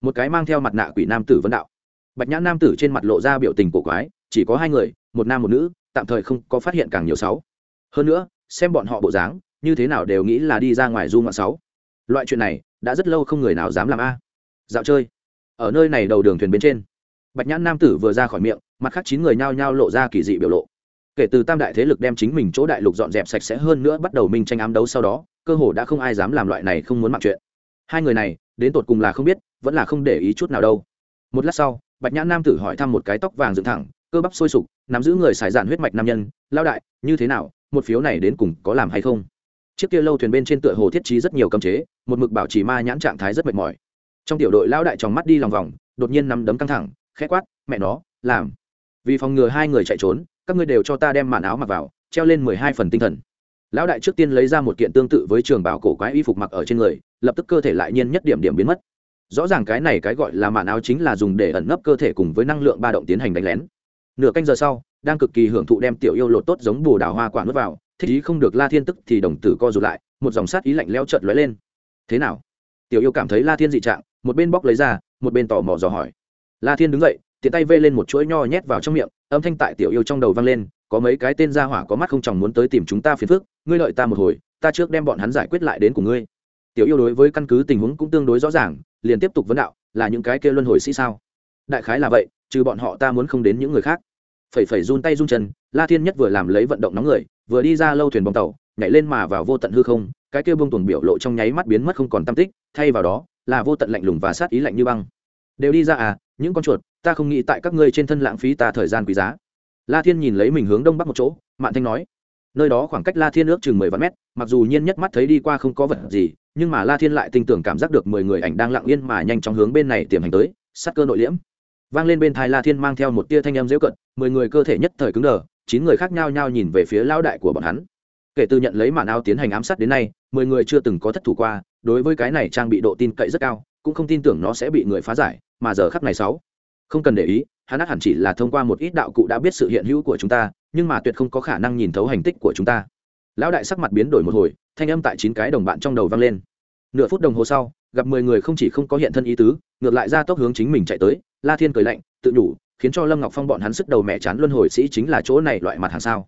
Một cái mang theo mặt nạ quỷ nam tử vân đạo. Bạch nhãn nam tử trên mặt lộ ra biểu tình cổ quái, chỉ có hai người, một nam một nữ, tạm thời không có phát hiện càng nhiều sáu. Hơn nữa, xem bọn họ bộ dáng, như thế nào đều nghĩ là đi ra ngoài du ngoạn sáu. Loại chuyện này, đã rất lâu không người nào dám làm a. Dạo chơi. Ở nơi này đầu đường thuyền bên trên. Bạch nhãn nam tử vừa ra khỏi miệng, mặt khác chín người nhao nhao lộ ra kỳ dị biểu lộ. Kể từ tam đại thế lực đem chính mình chỗ đại lục dọn dẹp sạch sẽ hơn nữa bắt đầu minh tranh ám đấu sau đó, cơ hồ đã không ai dám làm loại này không muốn mặc chuyện. Hai người này, đến tột cùng là không biết vẫn là không để ý chút nào đâu. Một lát sau, bạch nhãn nam tử hỏi thăm một cái tóc vàng dựng thẳng, cơ bắp sôi sục, nắm giữ người xài dạn huyết mạch nam nhân lao đại, như thế nào? Một phiếu này đến cùng có làm hay không? Chiếc kia lâu thuyền bên trên tựa hồ thiết trí rất nhiều cấm chế, một mực bảo trì ma nhãn trạng thái rất mệt mỏi. Trong tiểu đội lao đại tròng mắt đi lòng vòng, đột nhiên nắm đấm căng thẳng, khẽ quát, mẹ nó, làm. Vì phòng ngừa hai người chạy trốn, các ngươi đều cho ta đem màn áo mặc vào, treo lên mười hai phần tinh thần. Lão đại trước tiên lấy ra một kiện tương tự với trường bảo cổ quái y phục mặc ở trên người, lập tức cơ thể lại nhiên nhất điểm điểm biến mất rõ ràng cái này cái gọi là màn áo chính là dùng để ẩn nấp cơ thể cùng với năng lượng ba động tiến hành đánh lén. Nửa canh giờ sau, đang cực kỳ hưởng thụ đem tiểu yêu lột tốt giống bồ đào hoa quả nuốt vào, thích ý không được la thiên tức thì đồng tử co rụt lại, một dòng sát ý lạnh leo trợt lóe lên. Thế nào? Tiểu yêu cảm thấy la thiên dị trạng, một bên bóc lấy ra, một bên tò mò dò hỏi. La thiên đứng dậy, tiện tay vê lên một chuỗi nho nhét vào trong miệng, âm thanh tại tiểu yêu trong đầu vang lên, có mấy cái tên gia hỏa có mắt không chồng muốn tới tìm chúng ta phiền phức, ngươi lợi ta một hồi, ta trước đem bọn hắn giải quyết lại đến của ngươi. Tiểu yêu đối với căn cứ tình huống cũng tương đối rõ ràng liền tiếp tục vấn đạo, là những cái kia luân hồi sĩ sao? Đại khái là vậy, trừ bọn họ ta muốn không đến những người khác. Phẩy phẩy run tay run chân, la thiên nhất vừa làm lấy vận động nóng người, vừa đi ra lâu thuyền bong tàu, nhảy lên mà vào vô tận hư không, cái kia bông tuồng biểu lộ trong nháy mắt biến mất không còn tam tích, thay vào đó, là vô tận lạnh lùng và sát ý lạnh như băng. Đều đi ra à những con chuột, ta không nghĩ tại các ngươi trên thân lãng phí ta thời gian quý giá. La thiên nhìn lấy mình hướng đông bắc một chỗ, mạn thanh nói nơi đó khoảng cách la thiên ước chừng mười vạn mét, mặc dù nhiên nhất mắt thấy đi qua không có vật gì, nhưng mà la thiên lại tin tưởng cảm giác được mười người ảnh đang lặng yên mà nhanh chóng hướng bên này tiềm hành tới sắc cơ nội liễm. Vang lên bên thai la thiên mang theo một tia thanh âm dễu cận, mười người cơ thể nhất thời cứng đờ, chín người khác nhau nhau nhìn về phía lao đại của bọn hắn. Kể từ nhận lấy màn ao tiến hành ám sát đến nay, mười người chưa từng có thất thủ qua, đối với cái này trang bị độ tin cậy rất cao, cũng không tin tưởng nó sẽ bị người phá giải, mà giờ khắc này sáu. Không cần để ý, hắn át hẳn chỉ là thông qua một ít đạo cụ đã biết sự hiện hữu của chúng ta nhưng mà tuyệt không có khả năng nhìn thấu hành tích của chúng ta. Lão đại sắc mặt biến đổi một hồi, thanh âm tại chín cái đồng bạn trong đầu vang lên. Nửa phút đồng hồ sau, gặp mười người không chỉ không có hiện thân ý tứ, ngược lại ra tốc hướng chính mình chạy tới, la thiên cười lạnh, tự nhủ, khiến cho lâm ngọc phong bọn hắn sức đầu mẹ chán luân hồi sĩ chính là chỗ này loại mặt hàng sao?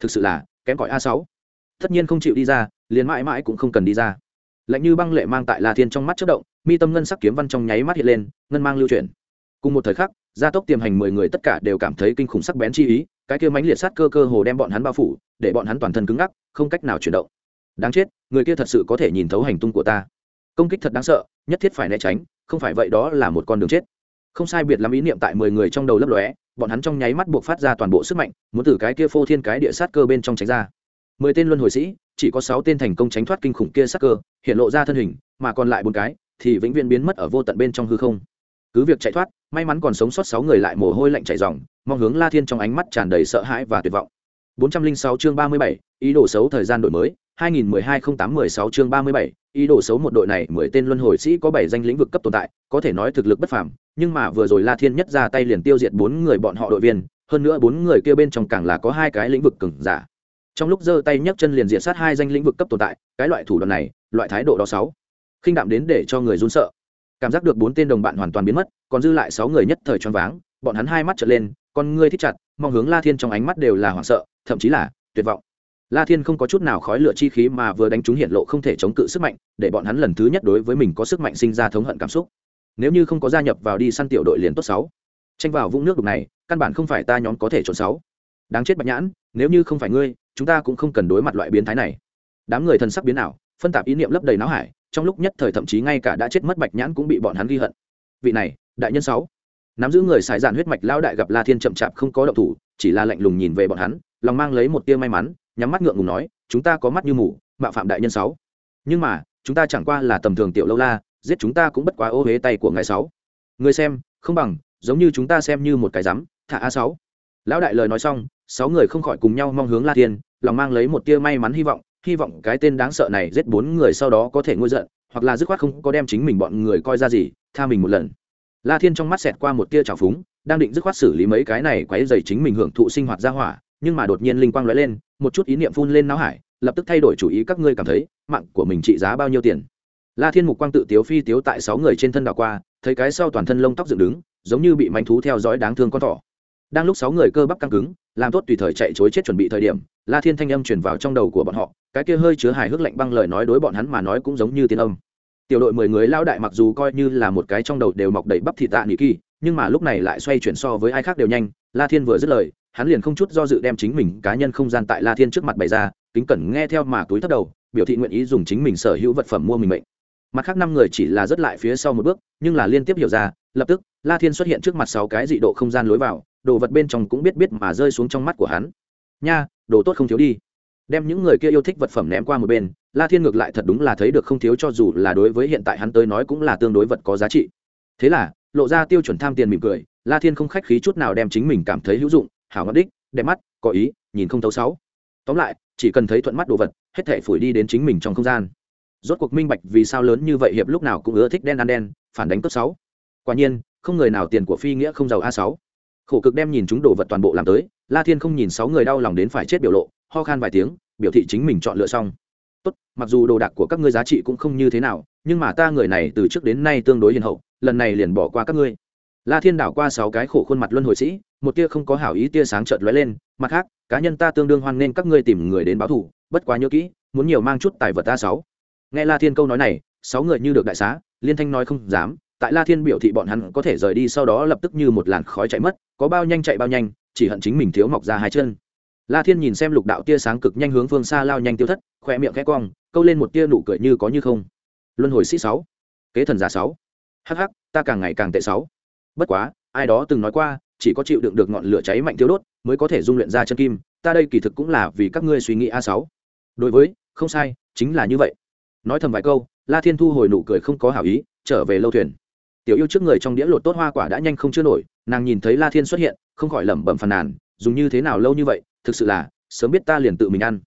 Thực sự là, kém cỏi a sáu. Tất nhiên không chịu đi ra, liền mãi mãi cũng không cần đi ra. Lạnh như băng lệ mang tại la thiên trong mắt chất động, mi tâm ngân sắc kiếm văn trong nháy mắt hiện lên, ngân mang lưu chuyển. Cùng một thời khắc, gia tốc tiềm hành mười người tất cả đều cảm thấy kinh khủng sắc bén chi ý cái kia mãnh liệt sát cơ cơ hồ đem bọn hắn bao phủ, để bọn hắn toàn thân cứng ngắc, không cách nào chuyển động. Đáng chết, người kia thật sự có thể nhìn thấu hành tung của ta. Công kích thật đáng sợ, nhất thiết phải né tránh, không phải vậy đó là một con đường chết. Không sai biệt lắm ý niệm tại mười người trong đầu lấp lóe, bọn hắn trong nháy mắt buộc phát ra toàn bộ sức mạnh, muốn từ cái kia phô thiên cái địa sát cơ bên trong tránh ra. Mười tên luân hồi sĩ, chỉ có sáu tên thành công tránh thoát kinh khủng kia sát cơ, hiện lộ ra thân hình, mà còn lại bốn cái, thì vĩnh viễn biến mất ở vô tận bên trong hư không. Cứ việc chạy thoát, may mắn còn sống sót sáu người lại mồ hôi lạnh chảy ròng mong hướng la thiên trong ánh mắt tràn đầy sợ hãi và tuyệt vọng. 406 chương 37, ý đồ xấu thời gian đổi mới. 2012-08-16 chương 37, ý đồ xấu một đội này mười tên luân hồi sĩ có bảy danh lĩnh vực cấp tồn tại có thể nói thực lực bất phàm. Nhưng mà vừa rồi la thiên nhất ra tay liền tiêu diệt bốn người bọn họ đội viên hơn nữa bốn người kia bên trong càng là có hai cái lĩnh vực cường giả. Trong lúc giơ tay nhấc chân liền diệt sát hai danh lĩnh vực cấp tồn tại cái loại thủ đoạn này loại thái độ đó sáu khinh đạm đến để cho người run sợ. Cảm giác được bốn tên đồng bạn hoàn toàn biến mất còn dư lại sáu người nhất thời choáng váng bọn hắn hai mắt trợn lên con ngươi thích chặt, mong hướng la thiên trong ánh mắt đều là hoảng sợ, thậm chí là tuyệt vọng. La thiên không có chút nào khói lửa chi khí mà vừa đánh trúng hiện lộ không thể chống cự sức mạnh, để bọn hắn lần thứ nhất đối với mình có sức mạnh sinh ra thống hận cảm xúc. Nếu như không có gia nhập vào đi săn tiểu đội liền tốt sáu. Tranh vào vũng nước đục này, căn bản không phải ta nhóm có thể trốn sáu. Đáng chết bạch nhãn, nếu như không phải ngươi, chúng ta cũng không cần đối mặt loại biến thái này. Đám người thần sắc biến ảo, phân tạp ý niệm lấp đầy não hải, trong lúc nhất thời thậm chí ngay cả đã chết mất bạch nhãn cũng bị bọn hắn ghi hận. Vị này, đại nhân sáu nắm giữ người xài dạn huyết mạch lão đại gặp la thiên chậm chạp không có động thủ, chỉ là lạnh lùng nhìn về bọn hắn, lòng mang lấy một tia may mắn, nhắm mắt ngượng ngùng nói, chúng ta có mắt như mù, mạo phạm đại nhân sáu. Nhưng mà, chúng ta chẳng qua là tầm thường tiểu lâu la, giết chúng ta cũng bất quá ô huế tay của ngài sáu. Người xem, không bằng, giống như chúng ta xem như một cái rắm thả a sáu. Lão đại lời nói xong, sáu người không khỏi cùng nhau mong hướng la thiên, lòng mang lấy một tia may mắn hy vọng hy vọng cái tên đáng sợ này giết bốn người sau đó có thể ngôi giận, hoặc là dứt khoát không có đem chính mình bọn người coi ra gì, tha mình một lần la thiên trong mắt xẹt qua một tia trào phúng, đang định dứt khoát xử lý mấy cái này quấy dày chính mình hưởng thụ sinh hoạt ra hỏa, nhưng mà đột nhiên linh quang lóe lên, một chút ý niệm phun lên não hải, lập tức thay đổi chủ ý, các ngươi cảm thấy, mạng của mình trị giá bao nhiêu tiền? La thiên mục quang tự tiếu phi tiếu tại sáu người trên thân đảo qua, thấy cái sau toàn thân lông tóc dựng đứng, giống như bị manh thú theo dõi đáng thương con thỏ. Đang lúc sáu người cơ bắp căng cứng, làm tốt tùy thời chạy chối chết chuẩn bị thời điểm, la thiên thanh âm truyền vào trong đầu của bọn họ, cái kia hơi chứa hài hước lạnh băng lời nói đối bọn hắn mà nói cũng giống như tiên âm tiểu đội mười người lao đại mặc dù coi như là một cái trong đầu đều mọc đầy bắp thịt tạ nghỉ kỳ, nhưng mà lúc này lại xoay chuyển so với ai khác đều nhanh, la thiên vừa dứt lời, hắn liền không chút do dự đem chính mình cá nhân không gian tại la thiên trước mặt bày ra, kính cẩn nghe theo mà túi thấp đầu, biểu thị nguyện ý dùng chính mình sở hữu vật phẩm mua mình mệnh. Mặt khác năm người chỉ là rất lại phía sau một bước, nhưng là liên tiếp hiểu ra, lập tức, la thiên xuất hiện trước mặt sáu cái dị độ không gian lối vào, đồ vật bên trong cũng biết biết mà rơi xuống trong mắt của hắn. Nha, đồ tốt không thiếu đi. Đem những người kia yêu thích vật phẩm ném qua một bên la thiên ngược lại thật đúng là thấy được không thiếu cho dù là đối với hiện tại hắn tới nói cũng là tương đối vật có giá trị. Thế là, lộ ra tiêu chuẩn tham tiền mỉm cười, la thiên không khách khí chút nào đem chính mình cảm thấy hữu dụng, hảo ngất đích, đẹp mắt, có ý, nhìn không thấu sáu tóm lại, chỉ cần thấy thuận mắt đồ vật, hết thể phủi đi đến chính mình trong không gian. Rốt cuộc minh bạch vì sao lớn như vậy hiệp lúc nào cũng ưa thích đen ăn đen, phản đánh cấp sáu quả nhiên, không người nào tiền của phi nghĩa không giàu a sáu. Khổ cực đem nhìn chúng đồ vật toàn bộ làm tới, la thiên không nhìn sáu người đau lòng đến phải chết biểu lộ, ho khan vài tiếng, biểu thị chính mình chọn lựa xong tốt, mặc dù đồ đạc của các ngươi giá trị cũng không như thế nào, nhưng mà ta người này từ trước đến nay tương đối hiền hậu, lần này liền bỏ qua các ngươi. La thiên đảo qua sáu cái khổ khuôn mặt luân hồi sĩ, một tia không có hảo ý tia sáng chợt lóe lên, mặt khác, cá nhân ta tương đương hoan nên các ngươi tìm người đến báo thù, bất quá nhớ kỹ, muốn nhiều mang chút tài vật ta sáu. Nghe la thiên câu nói này, sáu người như được đại xá, liên thanh nói không dám, tại la thiên biểu thị bọn hắn có thể rời đi sau đó lập tức như một làn khói chạy mất, có bao nhanh chạy bao nhanh, chỉ hận chính mình thiếu mọc ra hai chân la thiên nhìn xem lục đạo tia sáng cực nhanh hướng phương xa lao nhanh tiêu thất khoe miệng khẽ cong, câu lên một tia nụ cười như có như không. Luân hồi sĩ sáu, kế thần giả sáu. Hh ta càng ngày càng tệ sáu. Bất quá, ai đó từng nói qua, chỉ có chịu đựng được ngọn lửa cháy mạnh thiếu đốt mới có thể dung luyện ra chân kim, ta đây kỳ thực cũng là vì các ngươi suy nghĩ a sáu. Đối với, không sai, chính là như vậy. Nói thầm vài câu, la thiên thu hồi nụ cười không có hảo ý, trở về lâu thuyền. Tiểu yêu trước người trong đĩa lột tốt hoa quả đã nhanh không chưa nổi, nàng nhìn thấy la thiên xuất hiện, không khỏi lẩm bẩm phàn nàn, dùng như thế nào lâu như vậy thực sự là, sớm biết ta liền tự mình ăn.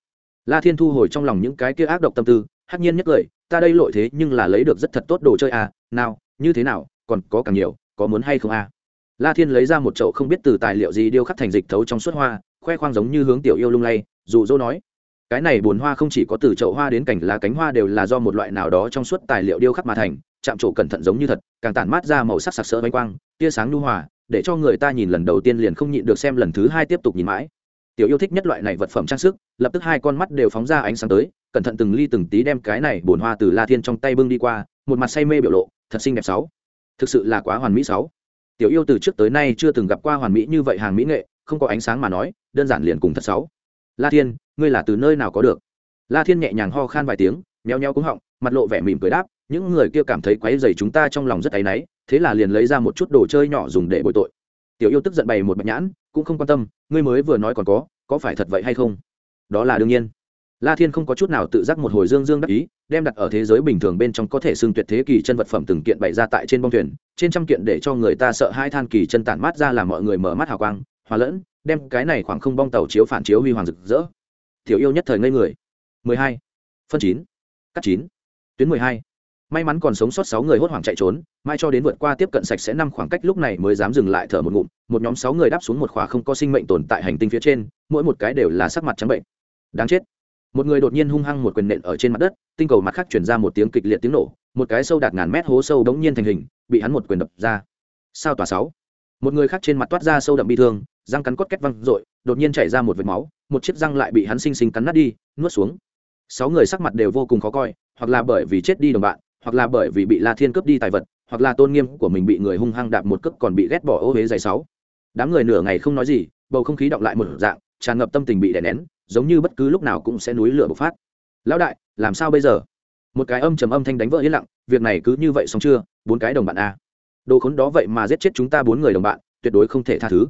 La thiên thu hồi trong lòng những cái kia ác độc tâm tư, hắc nhiên nhất cười, ta đây lội thế nhưng là lấy được rất thật tốt đồ chơi à nào, như thế nào, còn có càng nhiều, có muốn hay không à? La thiên lấy ra một chậu không biết từ tài liệu gì điêu khắc thành dịch thấu trong suốt hoa, khoe khoang giống như hướng tiểu yêu lung lay dù dỗ nói, cái này bồn hoa không chỉ có từ chậu hoa đến cảnh lá cánh hoa đều là do một loại nào đó trong suốt tài liệu điêu khắc mà thành, chạm trổ cẩn thận giống như thật, càng tản mát ra màu sắc sặc sỡ bánh quang, tia sáng nhu hòa, để cho người ta nhìn lần đầu tiên liền không nhịn được xem lần thứ hai tiếp tục nhìn mãi tiểu yêu thích nhất loại này vật phẩm trang sức, lập tức hai con mắt đều phóng ra ánh sáng tới, cẩn thận từng ly từng tí đem cái này bồn hoa từ la thiên trong tay bưng đi qua, một mặt say mê biểu lộ, thật xinh đẹp sáu. Thực sự là quá hoàn mỹ sáu. Tiểu yêu từ trước tới nay chưa từng gặp qua hoàn mỹ như vậy hàng mỹ nghệ, không có ánh sáng mà nói, đơn giản liền cùng thật sáu. La thiên, ngươi là từ nơi nào có được? La thiên nhẹ nhàng ho khan vài tiếng meo nheo cúng họng, mặt lộ vẻ mỉm cười đáp, những người kia cảm thấy quấy dày chúng ta trong lòng rất áy náy, thế là liền lấy ra một chút đồ chơi nhỏ dùng để bồi tội. Tiểu yêu tức giận bày một bạch nhãn cũng không quan tâm, ngươi mới vừa nói còn có có phải thật vậy hay không? Đó là đương nhiên. La thiên không có chút nào tự giác một hồi dương dương đắc ý, đem đặt ở thế giới bình thường bên trong có thể xưng tuyệt thế kỳ chân vật phẩm từng kiện bày ra tại trên bông thuyền, trên trăm kiện để cho người ta sợ hai than kỳ chân tản mát ra làm mọi người mở mắt hào quang, hòa lẫn, đem cái này khoảng không bong tàu chiếu phản chiếu huy hoàng rực rỡ. Tiểu yêu nhất thời ngây người. 12. phân chín. Cắt chín. Tuyến 12 may mắn còn sống sót sáu người hốt hoảng chạy trốn, mai cho đến vượt qua tiếp cận sạch sẽ năm khoảng cách lúc này mới dám dừng lại thở một ngụm, một nhóm sáu người đáp xuống một khỏa không có sinh mệnh tồn tại hành tinh phía trên, mỗi một cái đều là sắc mặt trắng bệnh. Đáng chết. Một người đột nhiên hung hăng một quyền nện ở trên mặt đất, tinh cầu mặt khác chuyển ra một tiếng kịch liệt tiếng nổ, một cái sâu đạt ngàn mét hố sâu đống nhiên thành hình, bị hắn một quyền đập ra. Sao tòa sáu? Một người khác trên mặt toát ra sâu đậm bi thương, răng cắn cốt két văng r đột nhiên chảy ra một vệt máu, một chiếc răng lại bị hắn xinh xinh cắn nát đi, nuốt xuống. Sáu người sắc mặt đều vô cùng khó coi, hoặc là bởi vì chết đi đồng bạn hoặc là bởi vì bị la thiên cướp đi tài vật, hoặc là tôn nghiêm của mình bị người hung hăng đạp một cước còn bị ghét bỏ ô huế dày sáu. Đám người nửa ngày không nói gì, bầu không khí động lại một dạng, tràn ngập tâm tình bị đè nén, giống như bất cứ lúc nào cũng sẽ núi lửa bộc phát. Lão đại, làm sao bây giờ? Một cái âm trầm âm thanh đánh vỡ yên lặng, việc này cứ như vậy xong chưa? Bốn cái đồng bạn a đồ khốn đó vậy mà giết chết chúng ta bốn người đồng bạn, tuyệt đối không thể tha thứ.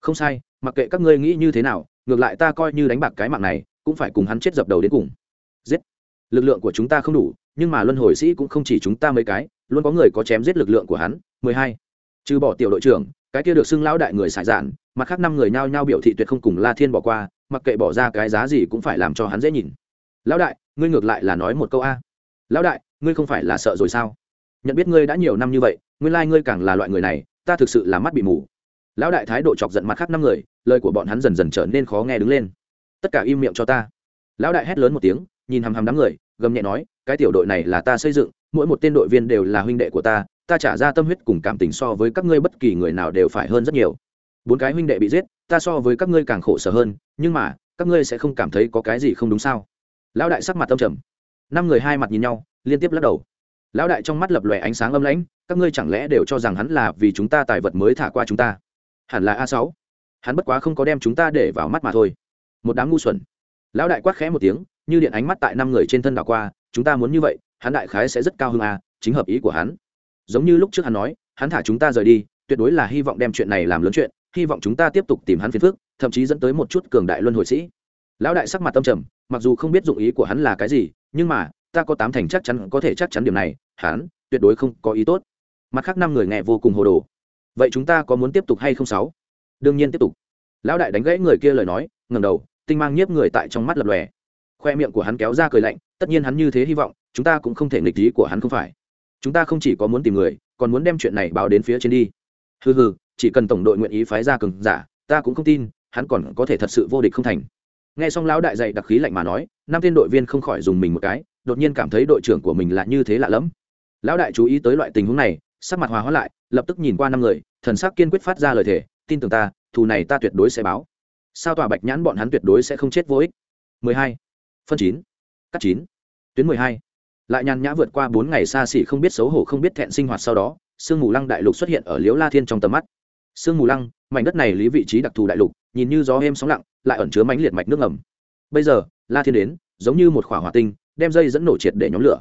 Không sai, mặc kệ các ngươi nghĩ như thế nào, ngược lại ta coi như đánh bạc cái mạng này, cũng phải cùng hắn chết dập đầu đến cùng. Giết! Lực lượng của chúng ta không đủ nhưng mà luân hồi sĩ cũng không chỉ chúng ta mấy cái, luôn có người có chém giết lực lượng của hắn. Mười hai. Trừ bỏ tiểu đội trưởng, cái kia được xưng lão đại người xài dạn mặt khác năm người nhao nhao biểu thị tuyệt không cùng la thiên bỏ qua, mặc kệ bỏ ra cái giá gì cũng phải làm cho hắn dễ nhìn. Lão đại, ngươi ngược lại là nói một câu a. Lão đại, ngươi không phải là sợ rồi sao? Nhận biết ngươi đã nhiều năm như vậy, nguyên lai、like、ngươi càng là loại người này, ta thực sự là mắt bị mù. Lão đại thái độ chọc giận mặt khác năm người, lời của bọn hắn dần dần trở nên khó nghe đứng lên. Tất cả im miệng cho ta. Lão đại hét lớn một tiếng, nhìn hằm hằm đám người, gầm nhẹ nói cái tiểu đội này là ta xây dựng, mỗi một tên đội viên đều là huynh đệ của ta ta trả ra tâm huyết cùng cảm tình so với các ngươi bất kỳ người nào đều phải hơn rất nhiều. Bốn cái huynh đệ bị giết, ta so với các ngươi càng khổ sở hơn, nhưng mà, các ngươi sẽ không cảm thấy có cái gì không đúng sao? Lão đại sắc mặt tâm trầm. Năm người hai mặt nhìn nhau, liên tiếp lắc đầu. Lão đại trong mắt lập lòe ánh sáng âm lãnh, các ngươi chẳng lẽ đều cho rằng hắn là vì chúng ta tài vật mới thả qua chúng ta? Hẳn là a sáu. Hắn bất quá không có đem chúng ta để vào mắt mà thôi. Một đám ngu xuẩn. Lão đại quát khẽ một tiếng, như điện ánh mắt tại năm người trên thân đảo qua chúng ta muốn như vậy, hắn đại khái sẽ rất cao hơn a à, chính hợp ý của hắn. Giống như lúc trước hắn nói, hắn thả chúng ta rời đi, tuyệt đối là hy vọng đem chuyện này làm lớn chuyện, hy vọng chúng ta tiếp tục tìm hắn phiền phức, thậm chí dẫn tới một chút cường đại luân hồi sĩ. Lão đại sắc mặt tâm trầm, mặc dù không biết dụng ý của hắn là cái gì, nhưng mà, ta có tám thành chắc chắn có thể chắc chắn điểm này, hắn, tuyệt đối không có ý tốt. Mặt khác năm người nghe vô cùng hồ đồ. Vậy chúng ta có muốn tiếp tục hay không sáu? Đương nhiên tiếp tục. Lão đại đánh gãy người kia lời nói ngầm đầu, tinh mang nhiếp người tại trong mắt lập lòe khoe miệng của hắn kéo ra cười lạnh, tất nhiên hắn như thế hy vọng, chúng ta cũng không thể nghịch ý của hắn không phải. Chúng ta không chỉ có muốn tìm người, còn muốn đem chuyện này báo đến phía trên đi. Hừ hừ, chỉ cần tổng đội nguyện ý phái ra cường giả, ta cũng không tin, hắn còn có thể thật sự vô địch không thành. Nghe xong lão đại dạy đặc khí lạnh mà nói, năm tên đội viên không khỏi dùng mình một cái, đột nhiên cảm thấy đội trưởng của mình là như thế lạ lẫm. Lão đại chú ý tới loại tình huống này, sắc mặt hòa hóa lại, lập tức nhìn qua năm người, thần sắc kiên quyết phát ra lời thề, tin tưởng ta, thù này ta tuyệt đối sẽ báo. Sao tòa bạch nhãn bọn hắn tuyệt đối sẽ không chết vô ích? 12 phân chín cắt chín tuyến 12. lại nhàn nhã vượt qua bốn ngày xa xỉ không biết xấu hổ không biết thẹn sinh hoạt sau đó sương mù lăng đại lục xuất hiện ở liễu la thiên trong tầm mắt. Sương mù lăng mảnh đất này lý vị trí đặc thù đại lục nhìn như gió êm sóng lặng lại ẩn chứa mánh liệt mạch nước ngầm. Bây giờ la thiên đến giống như một khỏa hỏa tinh đem dây dẫn nổ triệt để nhóm lửa.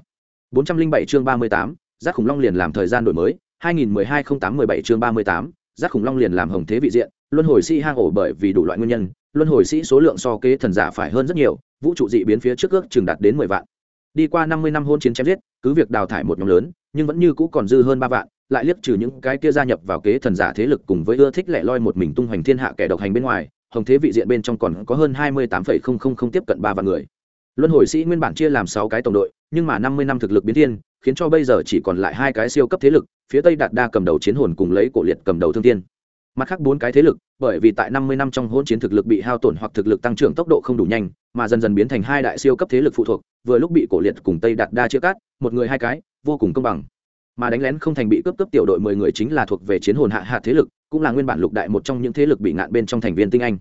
407 chương 38, giác khủng long liền làm thời gian đổi mới 2012-08-17 chương 38, giác khủng long liền làm hồng thế vị diện luân hồi sĩ hang ổ bởi vì đủ loại nguyên nhân, luân hồi sĩ số lượng so kế thần giả phải hơn rất nhiều, vũ trụ dị biến phía trước ước chừng đạt đến mười vạn. Đi qua năm mươi năm hôn chiến chém giết, cứ việc đào thải một nhóm lớn, nhưng vẫn như cũ còn dư hơn ba vạn, lại liếc trừ những cái kia gia nhập vào kế thần giả thế lực cùng với ưa thích lẻ loi một mình tung hoành thiên hạ kẻ độc hành bên ngoài, hồng thế vị diện bên trong còn có hơn hai mươi tám phẩy không không không tiếp cận ba vạn người. Luân hồi sĩ nguyên bản chia làm sáu cái tổng đội, nhưng mà năm mươi năm thực lực biến thiên, khiến cho bây giờ chỉ còn lại hai cái siêu cấp thế lực, phía tây đạt đa cầm đầu chiến hồn cùng lấy cổ liệt cầm đầu thương tiên mặt khác bốn cái thế lực, bởi vì tại năm mươi năm trong hôn chiến thực lực bị hao tổn hoặc thực lực tăng trưởng tốc độ không đủ nhanh, mà dần dần biến thành hai đại siêu cấp thế lực phụ thuộc, vừa lúc bị cổ liệt cùng tây đạt đa chia cắt, một người hai cái, vô cùng công bằng. Mà đánh lén không thành bị cướp cướp tiểu đội mười người chính là thuộc về chiến hồn hạ hạ thế lực, cũng là nguyên bản lục đại một trong những thế lực bị ngạn bên trong thành viên tinh anh.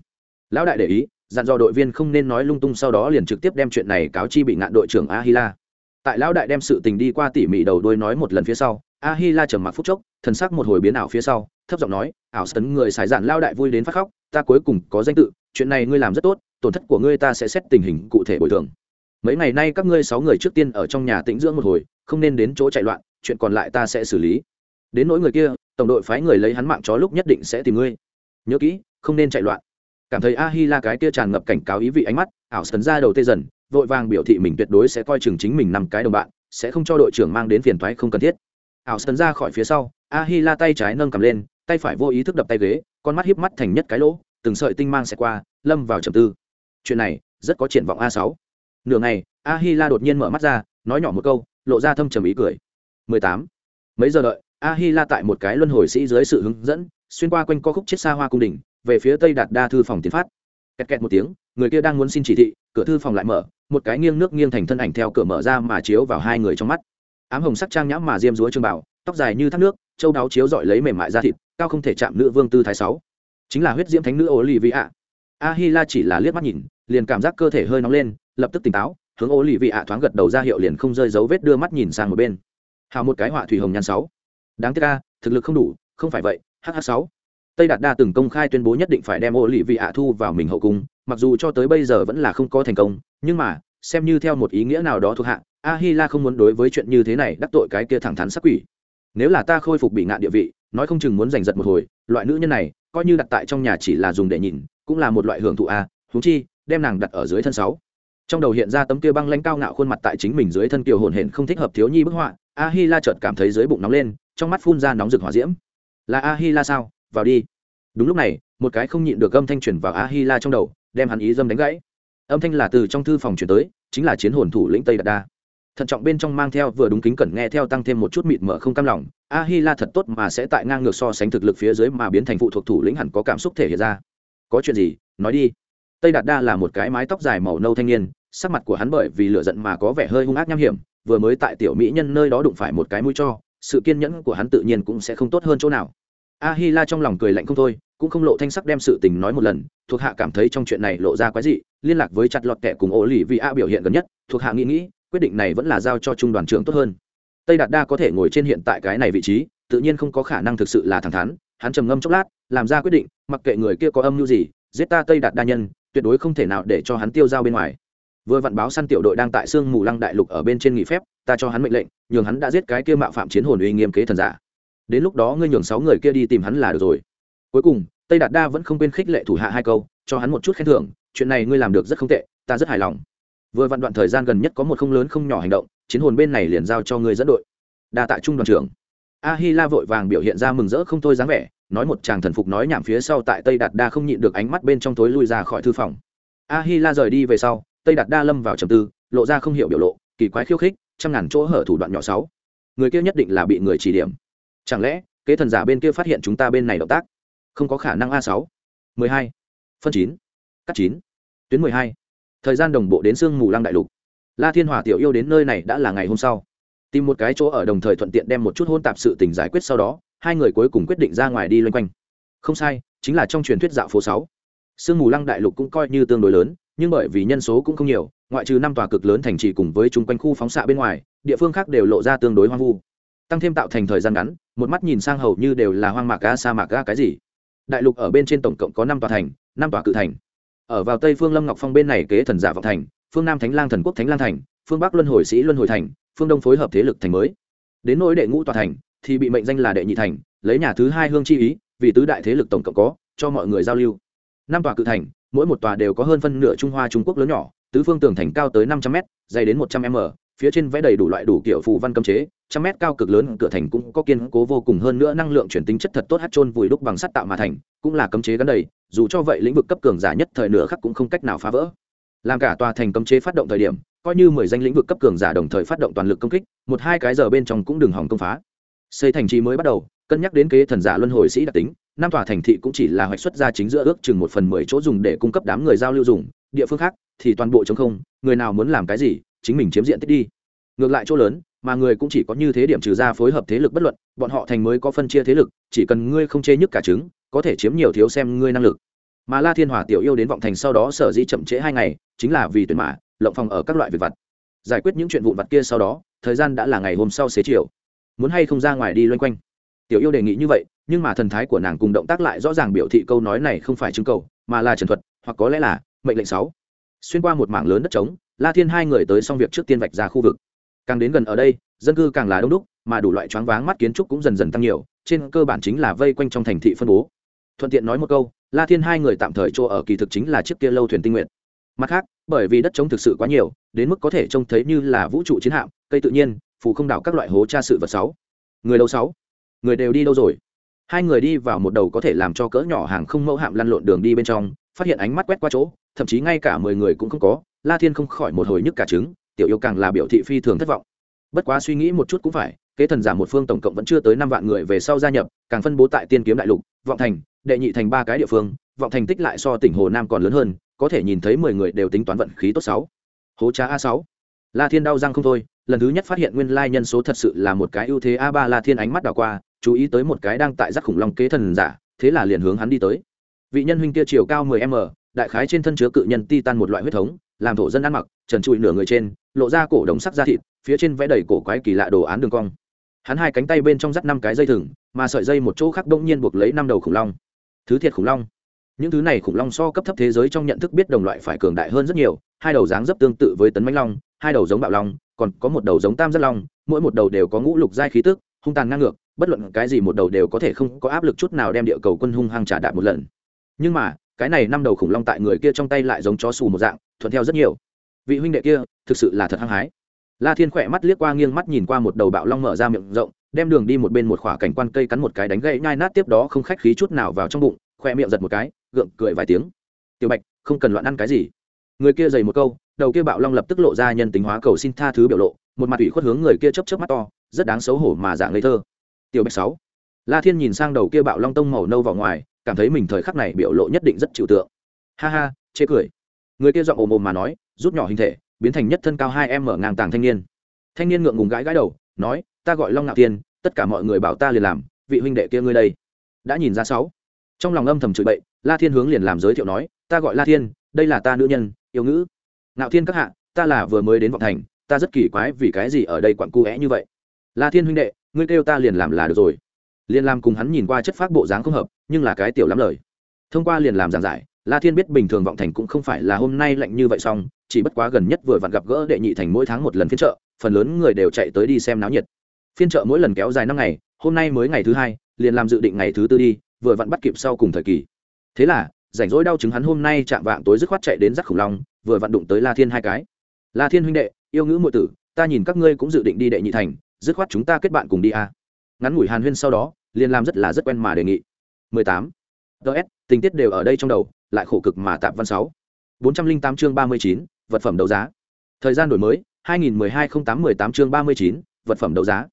Lão đại để ý, dặn dò đội viên không nên nói lung tung sau đó liền trực tiếp đem chuyện này cáo chi bị ngạn đội trưởng ahila. Tại lão đại đem sự tình đi qua tỉ mỉ đầu đuôi nói một lần phía sau, ahila trầm mặc phút chốc, thần sắc một hồi biến ảo phía sau thấp giọng nói, ảo sấn người xài dạn lao đại vui đến phát khóc, ta cuối cùng có danh tự, chuyện này ngươi làm rất tốt, tổn thất của ngươi ta sẽ xét tình hình cụ thể bồi thường. Mấy ngày nay các ngươi sáu người trước tiên ở trong nhà tĩnh dưỡng một hồi, không nên đến chỗ chạy loạn, chuyện còn lại ta sẽ xử lý. Đến nỗi người kia, tổng đội phái người lấy hắn mạng chó lúc nhất định sẽ tìm ngươi. Nhớ kỹ, không nên chạy loạn. Cảm thấy a hi la cái kia tràn ngập cảnh cáo ý vị ánh mắt, ảo sấn ra đầu tê dần, vội vàng biểu thị mình tuyệt đối sẽ coi chừng chính mình năm cái đồng bạn, sẽ không cho đội trưởng mang đến phiền toái không cần thiết. Ảo sấn ra khỏi phía sau a hi la tay trái nâng cầm lên tay phải vô ý thức đập tay ghế, con mắt hiếp mắt thành nhất cái lỗ, từng sợi tinh mang xẹt qua, lâm vào trầm tư. Chuyện này, rất có triển vọng a sáu. Nửa ngày, a hi la đột nhiên mở mắt ra, nói nhỏ một câu, lộ ra thâm trầm ý cười. 18. mấy giờ đợi, a hi la tại một cái luân hồi sĩ dưới sự hướng dẫn, xuyên qua quanh co khúc chiếc xa hoa cung đình, về phía tây đạt đa thư phòng tiến phát. Kẹt kẹt một tiếng, người kia đang muốn xin chỉ thị, cửa thư phòng lại mở, một cái nghiêng nước nghiêng thành thân ảnh theo cửa mở ra mà chiếu vào hai người trong mắt. Ám hồng sắc trang nhãm mà diêm dúa trương bảo, tóc dài như thác nước, châu đáo chiếu dọi lấy mềm mại da thịt cao không thể chạm nữ vương tư thái sáu. Chính là huyết diễm thánh nữ ô lì vị ạ a hi la chỉ là liếc mắt nhìn, liền cảm giác cơ thể hơi nóng lên, lập tức tỉnh táo, hướng ô lì vị ạ thoáng gật đầu ra hiệu liền không rơi dấu vết đưa mắt nhìn sang một bên. Hào một cái họa thủy hồng nhan sáu. Đáng tiếc ca thực lực không đủ, không phải vậy hh sáu. Tây đạt đa từng công khai tuyên bố nhất định phải đem ô lì vị ạ thu vào mình hậu cung, mặc dù cho tới bây giờ vẫn là không có thành công, nhưng mà, xem như theo một ý nghĩa nào đó thuộc hạ a hi la không muốn đối với chuyện như thế này đắc tội cái kia thẳng thắn sắc quỷ. Nếu là ta khôi phục bị ngạn địa vị nói không chừng muốn giành giật một hồi, loại nữ nhân này, coi như đặt tại trong nhà chỉ là dùng để nhìn, cũng là một loại hưởng thụ a húng chi, đem nàng đặt ở dưới thân sáu. Trong đầu hiện ra tấm kia băng lãnh cao ngạo khuôn mặt tại chính mình dưới thân kiều hồn hển không thích hợp thiếu nhi bức họa a hi la chợt cảm thấy dưới bụng nóng lên, trong mắt phun ra nóng rực hỏa diễm. Là a hi la sao? Vào đi. Đúng lúc này, một cái không nhịn được âm thanh truyền vào a hi la trong đầu, đem hắn ý dâm đánh gãy. Âm thanh là từ trong thư phòng chuyển tới, chính là chiến hồn thủ lĩnh tây đạt đa thận trọng bên trong mang theo vừa đúng kính cẩn nghe theo tăng thêm một chút mịt mở không cam lòng. A hi la thật tốt mà sẽ tại ngang ngược so sánh thực lực phía dưới mà biến thành phụ thuộc thủ lĩnh hẳn có cảm xúc thể hiện ra. Có chuyện gì? Nói đi. Tây đạt đa là một cái mái tóc dài màu nâu thanh niên, sắc mặt của hắn bởi vì lửa giận mà có vẻ hơi hung ác nham hiểm, vừa mới tại tiểu mỹ nhân nơi đó đụng phải một cái mũi cho, sự kiên nhẫn của hắn tự nhiên cũng sẽ không tốt hơn chỗ nào. A hi la trong lòng cười lạnh không thôi, cũng không lộ thanh sắc đem sự tình nói một lần, thuộc hạ cảm thấy trong chuyện này lộ ra quái dị, liên lạc với chặt lọt kẻ cùng ổ lì vì a biểu hiện gần nhất, thuộc hạ nghĩ nghĩ quyết định này vẫn là giao cho trung đoàn trưởng tốt hơn. Tây đạt đa có thể ngồi trên hiện tại cái này vị trí, tự nhiên không có khả năng thực sự là thẳng thắn, hắn trầm ngâm chốc lát, làm ra quyết định, mặc kệ người kia có âm mưu gì, giết ta tây đạt đa nhân, tuyệt đối không thể nào để cho hắn tiêu dao bên ngoài. Vừa vặn báo săn tiểu đội đang tại sương mù lăng đại lục ở bên trên nghỉ phép, ta cho hắn mệnh lệnh, nhường hắn đã giết cái kia mạo phạm chiến hồn uy nghiêm kế thần giả. Đến lúc đó ngươi nhường sáu người kia đi tìm hắn là được rồi. Cuối cùng, tây đạt đa vẫn không quên khích lệ thủ hạ hai câu, cho hắn một chút khen thưởng, chuyện này ngươi làm được rất không tệ, ta rất hài lòng vừa vặn đoạn thời gian gần nhất có một không lớn không nhỏ hành động, chiến hồn bên này liền giao cho ngươi dẫn đội. Đa tại trung đoàn trưởng. A hi la vội vàng biểu hiện ra mừng rỡ không thôi dáng vẻ, nói một chàng thần phục nói nhảm phía sau tại tây đạt đa không nhịn được ánh mắt bên trong tối lui ra khỏi thư phòng. A hi la rời đi về sau, tây đạt đa lâm vào trầm tư, lộ ra không hiểu biểu lộ, kỳ quái khiêu khích, trăm ngàn chỗ hở thủ đoạn nhỏ sáu. Người kia nhất định là bị người chỉ điểm. Chẳng lẽ, kế thần giả bên kia phát hiện chúng ta bên này động tác? Không có khả năng a sáu. Mười hai. Phân chín. Cắt chín. Tuyến mười hai thời gian đồng bộ đến sương mù lăng đại lục. La thiên hòa tiểu yêu đến nơi này đã là ngày hôm sau. Tìm một cái chỗ ở đồng thời thuận tiện đem một chút hôn tạp sự tình giải quyết sau đó, hai người cuối cùng quyết định ra ngoài đi loanh quanh. Không sai, chính là trong truyền thuyết dạo phố sáu. Sương mù lăng đại lục cũng coi như tương đối lớn, nhưng bởi vì nhân số cũng không nhiều, ngoại trừ năm tòa cực lớn thành trì cùng với chung quanh khu phóng xạ bên ngoài, địa phương khác đều lộ ra tương đối hoang vu. Tăng thêm tạo thành thời gian ngắn, một mắt nhìn sang hầu như đều là hoang mạc ga sa mạc ga cái gì. Đại lục ở bên trên tổng cộng có năm tòa thành, năm tòa cự thành ở vào tây phương lâm ngọc phong bên này kế thần giả vọng thành, phương nam thánh lang thần quốc thánh lang thành, phương bắc luân hồi sĩ luân hồi thành, phương đông phối hợp thế lực thành mới. Đến nỗi đệ ngũ tòa thành, thì bị mệnh danh là đệ nhị thành, lấy nhà thứ hai hương chi ý, vì tứ đại thế lực tổng cộng có, cho mọi người giao lưu. Năm tòa cự thành, mỗi một tòa đều có hơn phân nửa trung hoa trung quốc lớn nhỏ, tứ phương tường thành cao tới năm trăm m dày đến một trăm m, phía trên vẽ đầy đủ loại đủ kiểu phù văn cấm chế trăm mét cao cực lớn cửa thành cũng có kiên cố vô cùng hơn nữa năng lượng chuyển tính chất thật tốt hát trôn vùi đúc bằng sắt tạo mà thành, cũng là cấm chế gắn đầy, dù cho vậy lĩnh vực cấp cường giả nhất thời nửa khắc cũng không cách nào phá vỡ. Làm cả tòa thành cấm chế phát động thời điểm, coi như mười danh lĩnh vực cấp cường giả đồng thời phát động toàn lực công kích, một hai cái giờ bên trong cũng đừng hỏng công phá. Xây thành trì mới bắt đầu, cân nhắc đến kế thần giả luân hồi sĩ đặc tính, năm tòa thành thị cũng chỉ là hoạch xuất ra chính giữa ước chừng một phần mười chỗ dùng để cung cấp đám người giao lưu dùng, địa phương khác thì toàn bộ chống không, người nào muốn làm cái gì, chính mình chiếm diện tích đi. Ngược lại chỗ lớn mà người cũng chỉ có như thế điểm trừ ra phối hợp thế lực bất luận, bọn họ thành mới có phân chia thế lực, chỉ cần ngươi không chê nhức cả trứng, có thể chiếm nhiều thiếu xem ngươi năng lực. Mà la thiên hòa tiểu yêu đến vọng thành sau đó sở dĩ chậm trễ hai ngày, chính là vì tuyển mã, lộng phòng ở các loại việc vặt. Giải quyết những chuyện vụn vặt kia sau đó, thời gian đã là ngày hôm sau xế chiều. Muốn hay không ra ngoài đi loanh quanh? Tiểu yêu đề nghị như vậy, nhưng mà thần thái của nàng cùng động tác lại rõ ràng biểu thị câu nói này không phải chứng cầu, mà là trần thuật, hoặc có lẽ là mệnh lệnh sáu. Xuyên qua một mảng lớn đất trống, la thiên hai người tới xong việc trước tiên vạch ra khu vực càng đến gần ở đây, dân cư càng là đông đúc, mà đủ loại choáng váng mắt kiến trúc cũng dần dần tăng nhiều, trên cơ bản chính là vây quanh trong thành thị phân bố. Thuận tiện nói một câu, la thiên hai người tạm thời chỗ ở kỳ thực chính là chiếc kia lâu thuyền tinh nguyện. Mặt khác, bởi vì đất trống thực sự quá nhiều, đến mức có thể trông thấy như là vũ trụ chiến hạm, cây tự nhiên, phù không đảo các loại hố tra sự vật sáu. Người đâu sáu? Người đều đi đâu rồi? Hai người đi vào một đầu có thể làm cho cỡ nhỏ hàng không mẫu hạm lăn lộn đường đi bên trong, phát hiện ánh mắt quét qua chỗ, thậm chí ngay cả mười người cũng không có, la thiên không khỏi một hồi nhức cả trứng tiểu yêu càng là biểu thị phi thường thất vọng. Bất quá suy nghĩ một chút cũng phải, kế thần giả một phương tổng cộng vẫn chưa tới năm vạn người về sau gia nhập, càng phân bố tại tiên kiếm đại lục, vọng thành, đệ nhị thành ba cái địa phương, vọng thành tích lại so tỉnh hồ nam còn lớn hơn, có thể nhìn thấy mười người đều tính toán vận khí tốt sáu. Hố trá a sáu. La thiên đau răng không thôi, lần thứ nhất phát hiện nguyên lai nhân số thật sự là một cái ưu thế a ba la thiên ánh mắt đảo qua, chú ý tới một cái đang tại rắc khủng long kế thần giả, thế là liền hướng hắn đi tới. Vị nhân huynh kia chiều cao 10 m, đại khái trên thân chứa cự nhân titan một loại huyết thống, làm thổ dân ăn mặc trần trụi nửa người trên, lộ ra cổ đồng sắc da thịt, phía trên vẽ đầy cổ quái kỳ lạ đồ án đường cong. Hắn hai cánh tay bên trong dắt năm cái dây thừng, mà sợi dây một chỗ khác đông nhiên buộc lấy năm đầu khủng long. Thứ thiệt khủng long. Những thứ này khủng long so cấp thấp thế giới trong nhận thức biết đồng loại phải cường đại hơn rất nhiều, hai đầu dáng dấp tương tự với tấn mãnh long, hai đầu giống bạo long, còn có một đầu giống tam giác long, mỗi một đầu đều có ngũ lục giai khí tức, hung tàn ngang ngược, bất luận cái gì một đầu đều có thể không có áp lực chút nào đem địa cầu quân hung hăng trả đạp một lần. Nhưng mà, cái này năm đầu khủng long tại người kia trong tay lại giống chó xù một dạng, thuận theo rất nhiều vị huynh đệ kia, thực sự là thật hăng hái. La thiên khỏe mắt liếc qua nghiêng mắt nhìn qua một đầu bạo long mở ra miệng rộng, đem đường đi một bên một khỏa cảnh quan cây cắn một cái đánh gậy nhai nát tiếp đó không khách khí chút nào vào trong bụng khoe miệng giật một cái, gượng cười vài tiếng. Tiểu bạch, không cần loạn ăn cái gì. Người kia dày một câu, đầu kia bạo long lập tức lộ ra nhân tính hóa cầu xin tha thứ biểu lộ, một mặt ủy khuất hướng người kia chấp chấp mắt to, rất đáng xấu hổ mà dạng ngây thơ. Tiểu bạch sáu. La thiên nhìn sang đầu kia bạo long tông màu nâu vào ngoài, cảm thấy mình thời khắc này biểu lộ nhất định rất chịu tượng. Ha ha, chê cười. Người kia giọng ồm ồm mà nói rút nhỏ hình thể, biến thành nhất thân cao hai em mở ngang tàng thanh niên. Thanh niên ngượng ngùng gãi gãi đầu, nói, ta gọi long ngạo tiên tất cả mọi người bảo ta liền làm, vị huynh đệ kia ngươi đây. Đã nhìn ra sáu. Trong lòng âm thầm chửi bậy, la thiên hướng liền làm giới thiệu nói, ta gọi la thiên, đây là ta nữ nhân, yêu ngữ. Ngạo thiên các hạ, ta là vừa mới đến vọng thành, ta rất kỳ quái vì cái gì ở đây quặn cu é như vậy. La thiên huynh đệ, ngươi kêu ta liền làm là được rồi. Liền làm cùng hắn nhìn qua chất phác bộ dáng không hợp, nhưng là cái tiểu lắm lời. Thông qua liền làm giảng giải la thiên biết bình thường vọng thành cũng không phải là hôm nay lạnh như vậy xong, chỉ bất quá gần nhất vừa vặn gặp gỡ đệ nhị thành mỗi tháng một lần phiên chợ, phần lớn người đều chạy tới đi xem náo nhiệt phiên chợ mỗi lần kéo dài năm ngày, hôm nay mới ngày thứ hai, liền làm dự định ngày thứ tư đi, vừa vặn bắt kịp sau cùng thời kỳ thế là, rảnh rỗi đau chứng hắn hôm nay chạm vạng tối dứt khoát chạy đến rắc khủng long, vừa vặn đụng tới la thiên hai cái la thiên huynh đệ, yêu ngữ muội tử, ta nhìn các ngươi cũng dự định đi đệ nhị thành, dứt khoát chúng ta kết bạn cùng đi a à. ngắn ngủi hàn huyên sau đó, liền làm rất là rất quen mà đề nghị 18. ts tình tiết đều ở đây trong đầu lại khổ cực mà tạm văn sáu. 408 chương 39, vật phẩm đấu giá. Thời gian đổi mới 2012 08 18 chương 39, vật phẩm đấu giá.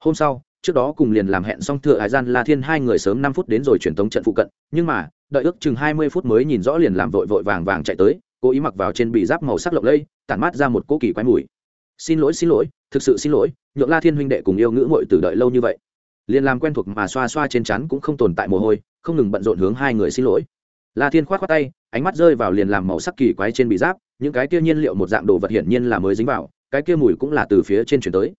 Hôm sau trước đó cùng liền làm hẹn xong thừa hải gian la thiên hai người sớm năm phút đến rồi truyền tống trận phụ cận nhưng mà đợi ước chừng hai mươi phút mới nhìn rõ liền làm vội vội vàng vàng chạy tới cố ý mặc vào trên bị giáp màu sắc lộng lây tản mát ra một cỗ kỳ quái mùi. Xin lỗi xin lỗi thực sự xin lỗi nhượng la thiên huynh đệ cùng yêu ngữ mội từ đợi lâu như vậy. Liền làm quen thuộc mà xoa xoa trên chắn cũng không tồn tại mồ hôi không ngừng bận rộn hướng hai người xin lỗi la thiên khoát khoát tay, ánh mắt rơi vào liền làm màu sắc kỳ quái trên bị giáp, những cái kia nhiên liệu một dạng đồ vật hiển nhiên là mới dính vào, cái kia mùi cũng là từ phía trên chuyển tới.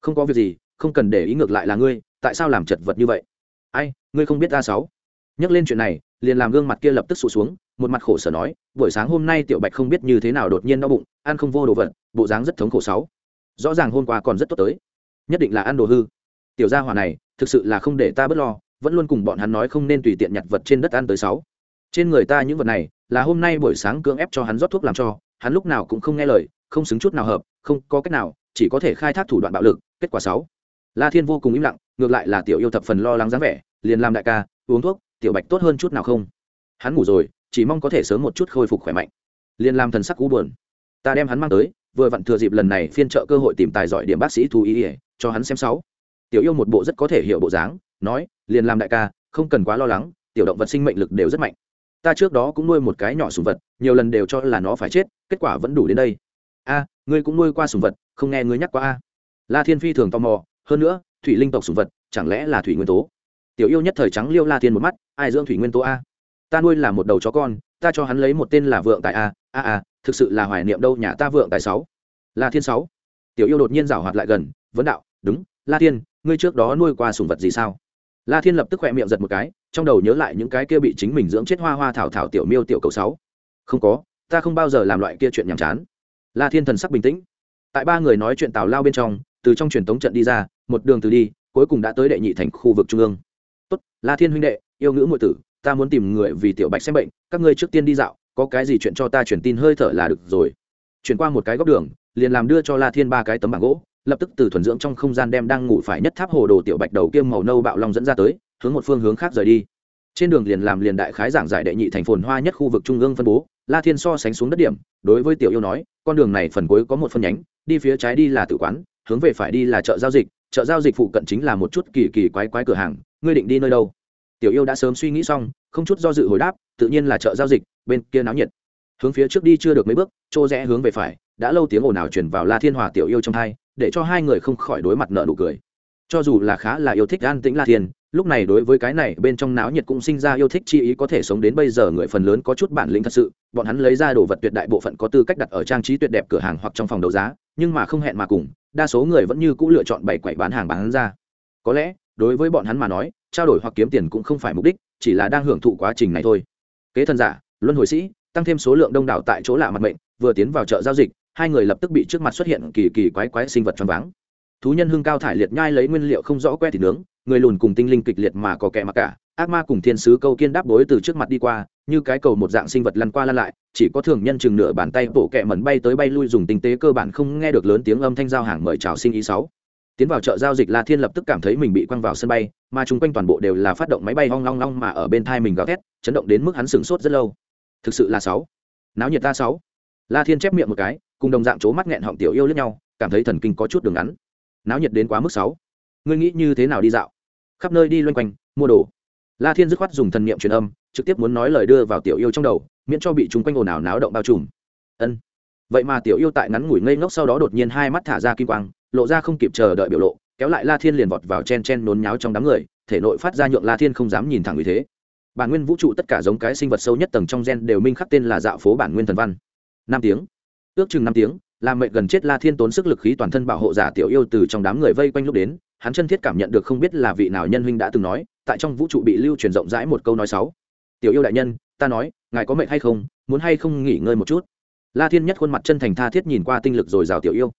Không có việc gì, không cần để ý ngược lại là ngươi, tại sao làm chật vật như vậy? Ai, ngươi không biết ta sáu? Nhắc lên chuyện này, liền làm gương mặt kia lập tức sụt xuống, một mặt khổ sở nói, buổi sáng hôm nay tiểu bạch không biết như thế nào đột nhiên đau bụng, ăn không vô đồ vật, bộ dáng rất thống khổ sáu. Rõ ràng hôm qua còn rất tốt tới. Nhất định là ăn đồ hư. Tiểu gia hỏa này, thực sự là không để ta bớt lo, vẫn luôn cùng bọn hắn nói không nên tùy tiện nhặt vật trên đất ăn tới sáu trên người ta những vật này là hôm nay buổi sáng cưỡng ép cho hắn rót thuốc làm cho, hắn lúc nào cũng không nghe lời, không xứng chút nào hợp, không có cách nào, chỉ có thể khai thác thủ đoạn bạo lực. Kết quả sáu. La thiên vô cùng im lặng, ngược lại là tiểu yêu thập phần lo lắng dáng vẻ, liền làm đại ca, uống thuốc, tiểu bạch tốt hơn chút nào không? Hắn ngủ rồi, chỉ mong có thể sớm một chút khôi phục khỏe mạnh. Liền làm thần sắc cú buồn. Ta đem hắn mang tới, vừa vặn thừa dịp lần này phiên trợ cơ hội tìm tài giỏi điểm bác sĩ thú ý ỉa cho hắn xem sáu. Tiểu yêu một bộ rất có thể hiểu bộ dáng, nói, liền làm đại ca, không cần quá lo lắng, tiểu động vật sinh mệnh lực đều rất mạnh ta trước đó cũng nuôi một cái nhỏ sùng vật, nhiều lần đều cho là nó phải chết, kết quả vẫn đủ đến đây. A, ngươi cũng nuôi qua sùng vật, không nghe ngươi nhắc qua a. La thiên phi thường tò mò, hơn nữa, thủy linh tộc sùng vật, chẳng lẽ là thủy nguyên tố? Tiểu yêu nhất thời trắng liêu la thiên một mắt, ai dưỡng thủy nguyên tố a? Ta nuôi là một đầu chó con, ta cho hắn lấy một tên là vượng tài a a a, thực sự là hoài niệm đâu nhà ta vượng tài sáu. La thiên sáu. Tiểu yêu đột nhiên rảo hoạt lại gần, vấn đạo, đúng, la thiên, ngươi trước đó nuôi qua sùng vật gì sao? La thiên lập tức khỏe miệng giật một cái trong đầu nhớ lại những cái kia bị chính mình dưỡng chết hoa hoa thảo thảo tiểu miêu tiểu cầu sáu. Không có, ta không bao giờ làm loại kia chuyện nhàm chán. La thiên thần sắc bình tĩnh. Tại ba người nói chuyện tào lao bên trong, từ trong truyền tống trận đi ra, một đường từ đi, cuối cùng đã tới đệ nhị thành khu vực trung ương. Tốt, la thiên huynh đệ, yêu ngữ muội tử, ta muốn tìm người vì tiểu bạch xem bệnh, các ngươi trước tiên đi dạo, có cái gì chuyện cho ta truyền tin hơi thở là được rồi. Chuyển qua một cái góc đường, liền làm đưa cho la thiên ba cái tấm bảng gỗ, lập tức từ thuần dưỡng trong không gian đem đang ngủ phải nhất tháp hồ đồ tiểu bạch đầu kiêm màu nâu bạo long dẫn ra tới hướng một phương hướng khác rời đi. Trên đường liền làm liền đại khái giảng giải đệ nhị thành phồn hoa nhất khu vực trung ương phân bố la thiên so sánh xuống đất điểm đối với tiểu yêu nói con đường này phần cuối có một phân nhánh đi phía trái đi là tử quán hướng về phải đi là chợ giao dịch chợ giao dịch phụ cận chính là một chút kỳ kỳ quái quái cửa hàng ngươi định đi nơi đâu? Tiểu yêu đã sớm suy nghĩ xong không chút do dự hồi đáp tự nhiên là chợ giao dịch bên kia náo nhiệt. Hướng phía trước đi chưa được mấy bước chỗ rẽ hướng về phải đã lâu tiếng ồn ào truyền vào la thiên hòa tiểu yêu trong tai, để cho hai người không khỏi đối mặt nợ nụ cười. Cho dù là khá là yêu thích an tĩnh la thiên lúc này đối với cái này, bên trong náo nhiệt cũng sinh ra yêu thích chi ý có thể sống đến bây giờ người phần lớn có chút bản lĩnh thật sự. Bọn hắn lấy ra đồ vật tuyệt đại bộ phận có tư cách đặt ở trang trí tuyệt đẹp cửa hàng hoặc trong phòng đấu giá, nhưng mà không hẹn mà cùng, đa số người vẫn như cũ lựa chọn bày quậy bán hàng bán ra. Có lẽ, đối với bọn hắn mà nói, trao đổi hoặc kiếm tiền cũng không phải mục đích, chỉ là đang hưởng thụ quá trình này thôi. Kế thần giả, luân hồi sĩ, tăng thêm số lượng đông đảo tại chỗ lạ mặt mệnh, vừa tiến vào chợ giao dịch, hai người lập tức bị trước mặt xuất hiện kỳ kỳ quái quái sinh vật choáng váng thú nhân hưng cao thải liệt nhai lấy nguyên liệu không rõ que thịt nướng, người lùn cùng tinh linh kịch liệt mà có kẻ mặc cả, ác ma cùng thiên sứ câu kiên đáp đối từ trước mặt đi qua, như cái cầu một dạng sinh vật lăn qua lăn lại, chỉ có thường nhân chừng nửa bàn tay bộ kẹ mẩn bay tới bay lui dùng tinh tế cơ bản không nghe được lớn tiếng âm thanh giao hàng mời chào sinh ý sáu. Tiến vào chợ giao dịch la thiên lập tức cảm thấy mình bị quăng vào sân bay, mà chung quanh toàn bộ đều là phát động máy bay hong long long mà ở bên thai mình gào thét, chấn động đến mức hắn sửng sốt rất lâu. Thực sự là sáu. Náo nhiệt ta sáu. La thiên chép miệng một cái, cùng đồng dạng c mắt nghẹn họng tiểu yêu lẫn nhau, cảm thấy thần kinh có chút đường ngắn náo nhiệt đến quá mức sáu. Ngươi nghĩ như thế nào đi dạo? Khắp nơi đi loanh quanh, mua đồ. La thiên dứt khoát dùng thần niệm truyền âm, trực tiếp muốn nói lời đưa vào tiểu yêu trong đầu, miễn cho bị chúng quanh ồn ào náo động bao trùm. Ân. Vậy mà tiểu yêu tại ngắn ngủi ngây ngốc sau đó đột nhiên hai mắt thả ra kim quang, lộ ra không kịp chờ đợi biểu lộ, kéo lại la thiên liền vọt vào chen chen nôn nháo trong đám người, thể nội phát ra nhượng la thiên không dám nhìn thẳng như thế. Bản nguyên vũ trụ tất cả giống cái sinh vật sâu nhất tầng trong gen đều minh khắc tên là dạo phố bản nguyên thần văn. Năm tiếng. Ước chừng năm tiếng làm mệnh gần chết la thiên tốn sức lực khí toàn thân bảo hộ giả tiểu yêu từ trong đám người vây quanh lúc đến, hắn chân thiết cảm nhận được không biết là vị nào nhân huynh đã từng nói, tại trong vũ trụ bị lưu truyền rộng rãi một câu nói sáu. Tiểu yêu đại nhân, ta nói, ngài có mệnh hay không, muốn hay không nghỉ ngơi một chút? La thiên nhất khuôn mặt chân thành tha thiết nhìn qua tinh lực rồi rào tiểu yêu.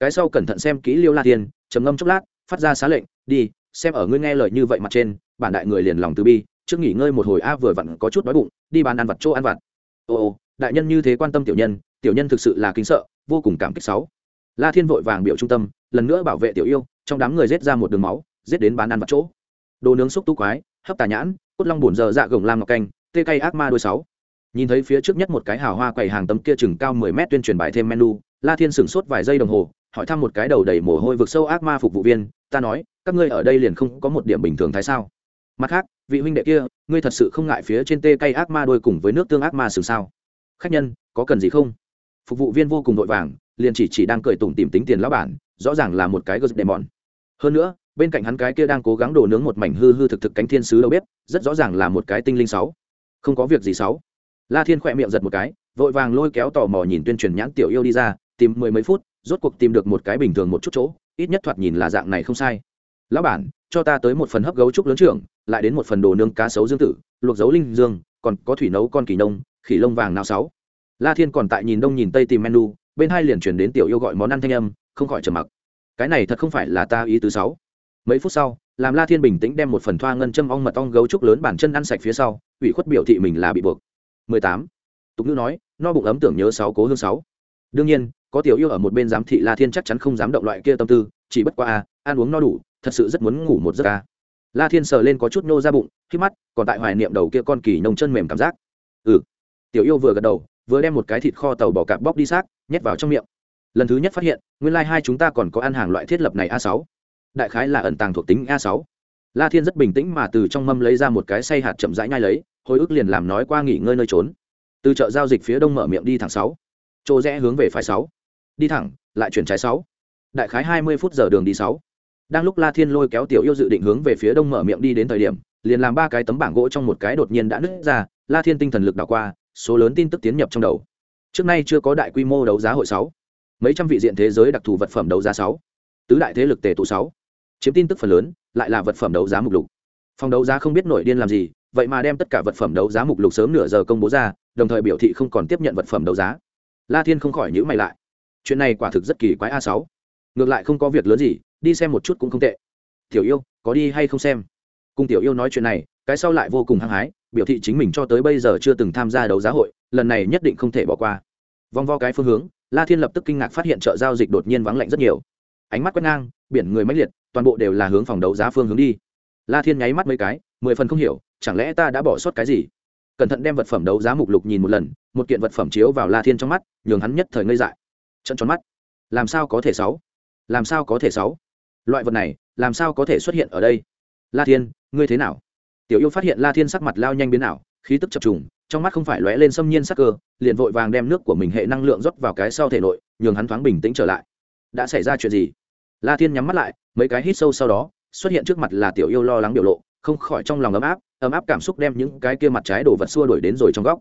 Cái sau cẩn thận xem kỹ liêu la thiên, trầm ngâm chốc lát, phát ra xá lệnh, đi, xem ở ngươi nghe lời như vậy mặt trên, bản đại người liền lòng từ bi, trước nghỉ ngơi một hồi a, vừa vặn có chút đói bụng, đi bán ăn vặt chỗ ăn vặt. Ồ ô, đại nhân như thế quan tâm tiểu nhân tiểu nhân thực sự là kính sợ vô cùng cảm kích sáu. La thiên vội vàng biểu trung tâm, lần nữa bảo vệ tiểu yêu, trong đám người rết ra một đường máu rết đến bán ăn vặt chỗ. Đồ nướng xúc tu quái, hấp tà nhãn, cốt long bổn giờ dạ gồng lam ngọc canh, tê cây ác ma đôi sáu. Nhìn thấy phía trước nhất một cái hào hoa quầy hàng tấm kia chừng cao mười mét tuyên truyền bài thêm menu, la thiên sửng sốt vài giây đồng hồ, hỏi thăm một cái đầu đầy mồ hôi vực sâu ác ma phục vụ viên, ta nói, các ngươi ở đây liền không có một điểm bình thường thái sao? Mặt khác, vị huynh đệ kia, ngươi thật sự không ngại phía trên tê cây ác ma đôi cùng với nước tương ác ma sừng sao? Khách nhân, có cần gì không? Phục vụ viên vô cùng vội vàng, liền chỉ chỉ đang cười tủm tìm tính tiền lão bản, rõ ràng là một cái gớt đệm mòn hơn nữa, bên cạnh hắn cái kia đang cố gắng đổ nướng một mảnh hư hư thực thực cánh thiên sứ đầu bếp, rất rõ ràng là một cái tinh linh sáu. Không có việc gì sáu. La thiên khỏe miệng giật một cái, vội vàng lôi kéo tò mò nhìn tuyên truyền nhãn tiểu yêu đi ra, tìm mười mấy phút, rốt cuộc tìm được một cái bình thường một chút chỗ, ít nhất thoạt nhìn là dạng này không sai. Lão bản, cho ta tới một phần hấp gấu trúc lớn trưởng, lại đến một phần đồ nướng cá sấu dương tử, luộc dấu linh dương, còn có thủy nấu con kỳ nông, khỉ lông vàng nào sáu? La thiên còn tại nhìn đông nhìn tây tìm menu, bên hai liền chuyển đến tiểu yêu gọi món ăn thanh âm, không khỏi trầm mặc. Cái này thật không phải là ta ý tứ sáu. Mấy phút sau, làm la thiên bình tĩnh đem một phần thoa ngân châm ong mật ong gấu trúc lớn bản chân ăn sạch phía sau, ủy khuất biểu thị mình là bị buộc. 18. tục ngữ nói, no bụng ấm tưởng nhớ sáu cố hương sáu. Đương nhiên, có tiểu yêu ở một bên giám thị la thiên chắc chắn không dám động loại kia tâm tư, chỉ bất qua a à, ăn uống no đủ, thật sự rất muốn ngủ một giấc a la thiên sờ lên có chút nô ra bụng, khi mắt, còn tại hoài niệm đầu kia con kỳ nông chân mềm cảm giác. Ừ. Tiểu yêu vừa gật đầu vừa đem một cái thịt kho tàu bỏ cạp bóc đi xác, nhét vào trong miệng. Lần thứ nhất phát hiện, nguyên lai、like、hai chúng ta còn có ăn hàng loại thiết lập này a sáu. Đại khái là ẩn tàng thuộc tính a sáu. La thiên rất bình tĩnh mà từ trong mâm lấy ra một cái xay hạt chậm rãi nhai lấy, hồi ức liền làm nói qua nghỉ ngơi nơi trốn. Từ chợ giao dịch phía đông mở miệng đi thẳng sáu. Chỗ rẽ hướng về phải sáu. Đi thẳng, lại chuyển trái sáu. Đại khái hai mươi phút giờ đường đi sáu. Đang lúc la thiên lôi kéo tiểu yêu dự định hướng về phía đông mở miệng đi đến thời điểm, liền làm ba cái tấm bảng gỗ trong một cái đột nhiên đã nứt ra, la thiên tinh thần lực đảo qua số lớn tin tức tiến nhập trong đầu. Trước nay chưa có đại quy mô đấu giá hội sáu. Mấy trăm vị diện thế giới đặc thù vật phẩm đấu giá sáu. Tứ đại thế lực tề tụ sáu. Chiếm tin tức phần lớn, lại là vật phẩm đấu giá mục lục. Phòng đấu giá không biết nổi điên làm gì, vậy mà đem tất cả vật phẩm đấu giá mục lục sớm nửa giờ công bố ra, đồng thời biểu thị không còn tiếp nhận vật phẩm đấu giá. La thiên không khỏi nhữ mày lại. Chuyện này quả thực rất kỳ quái a sáu. Ngược lại không có việc lớn gì, đi xem một chút cũng không tệ. Tiểu yêu, có đi hay không xem? Cùng tiểu yêu nói chuyện này, cái sau lại vô cùng hăng hái biểu thị chính mình cho tới bây giờ chưa từng tham gia đấu giá hội, lần này nhất định không thể bỏ qua. Vòng vo cái phương hướng, la thiên lập tức kinh ngạc phát hiện chợ giao dịch đột nhiên vắng lạnh rất nhiều. Ánh mắt quét ngang, biển người mãnh liệt, toàn bộ đều là hướng phòng đấu giá phương hướng đi. La thiên nháy mắt mấy cái, mười phần không hiểu, chẳng lẽ ta đã bỏ sót cái gì? Cẩn thận đem vật phẩm đấu giá mục lục nhìn một lần, một kiện vật phẩm chiếu vào la thiên trong mắt, nhường hắn nhất thời ngây dại. Trận tròn mắt. Làm sao có thể sáu? Làm sao có thể sáu? Loại vật này, làm sao có thể xuất hiện ở đây? La thiên, ngươi thế nào? Tiểu yêu phát hiện la thiên sắc mặt lao nhanh biến ảo, khí tức chập trùng, trong mắt không phải lóe lên xâm nhiên sắc cơ, liền vội vàng đem nước của mình hệ năng lượng rót vào cái sau thể nội, nhường hắn thoáng bình tĩnh trở lại. Đã xảy ra chuyện gì? La thiên nhắm mắt lại, mấy cái hít sâu sau đó, xuất hiện trước mặt là tiểu yêu lo lắng biểu lộ, không khỏi trong lòng ấm áp ấm áp cảm xúc đem những cái kia mặt trái đồ vật xua đuổi đến rồi trong góc.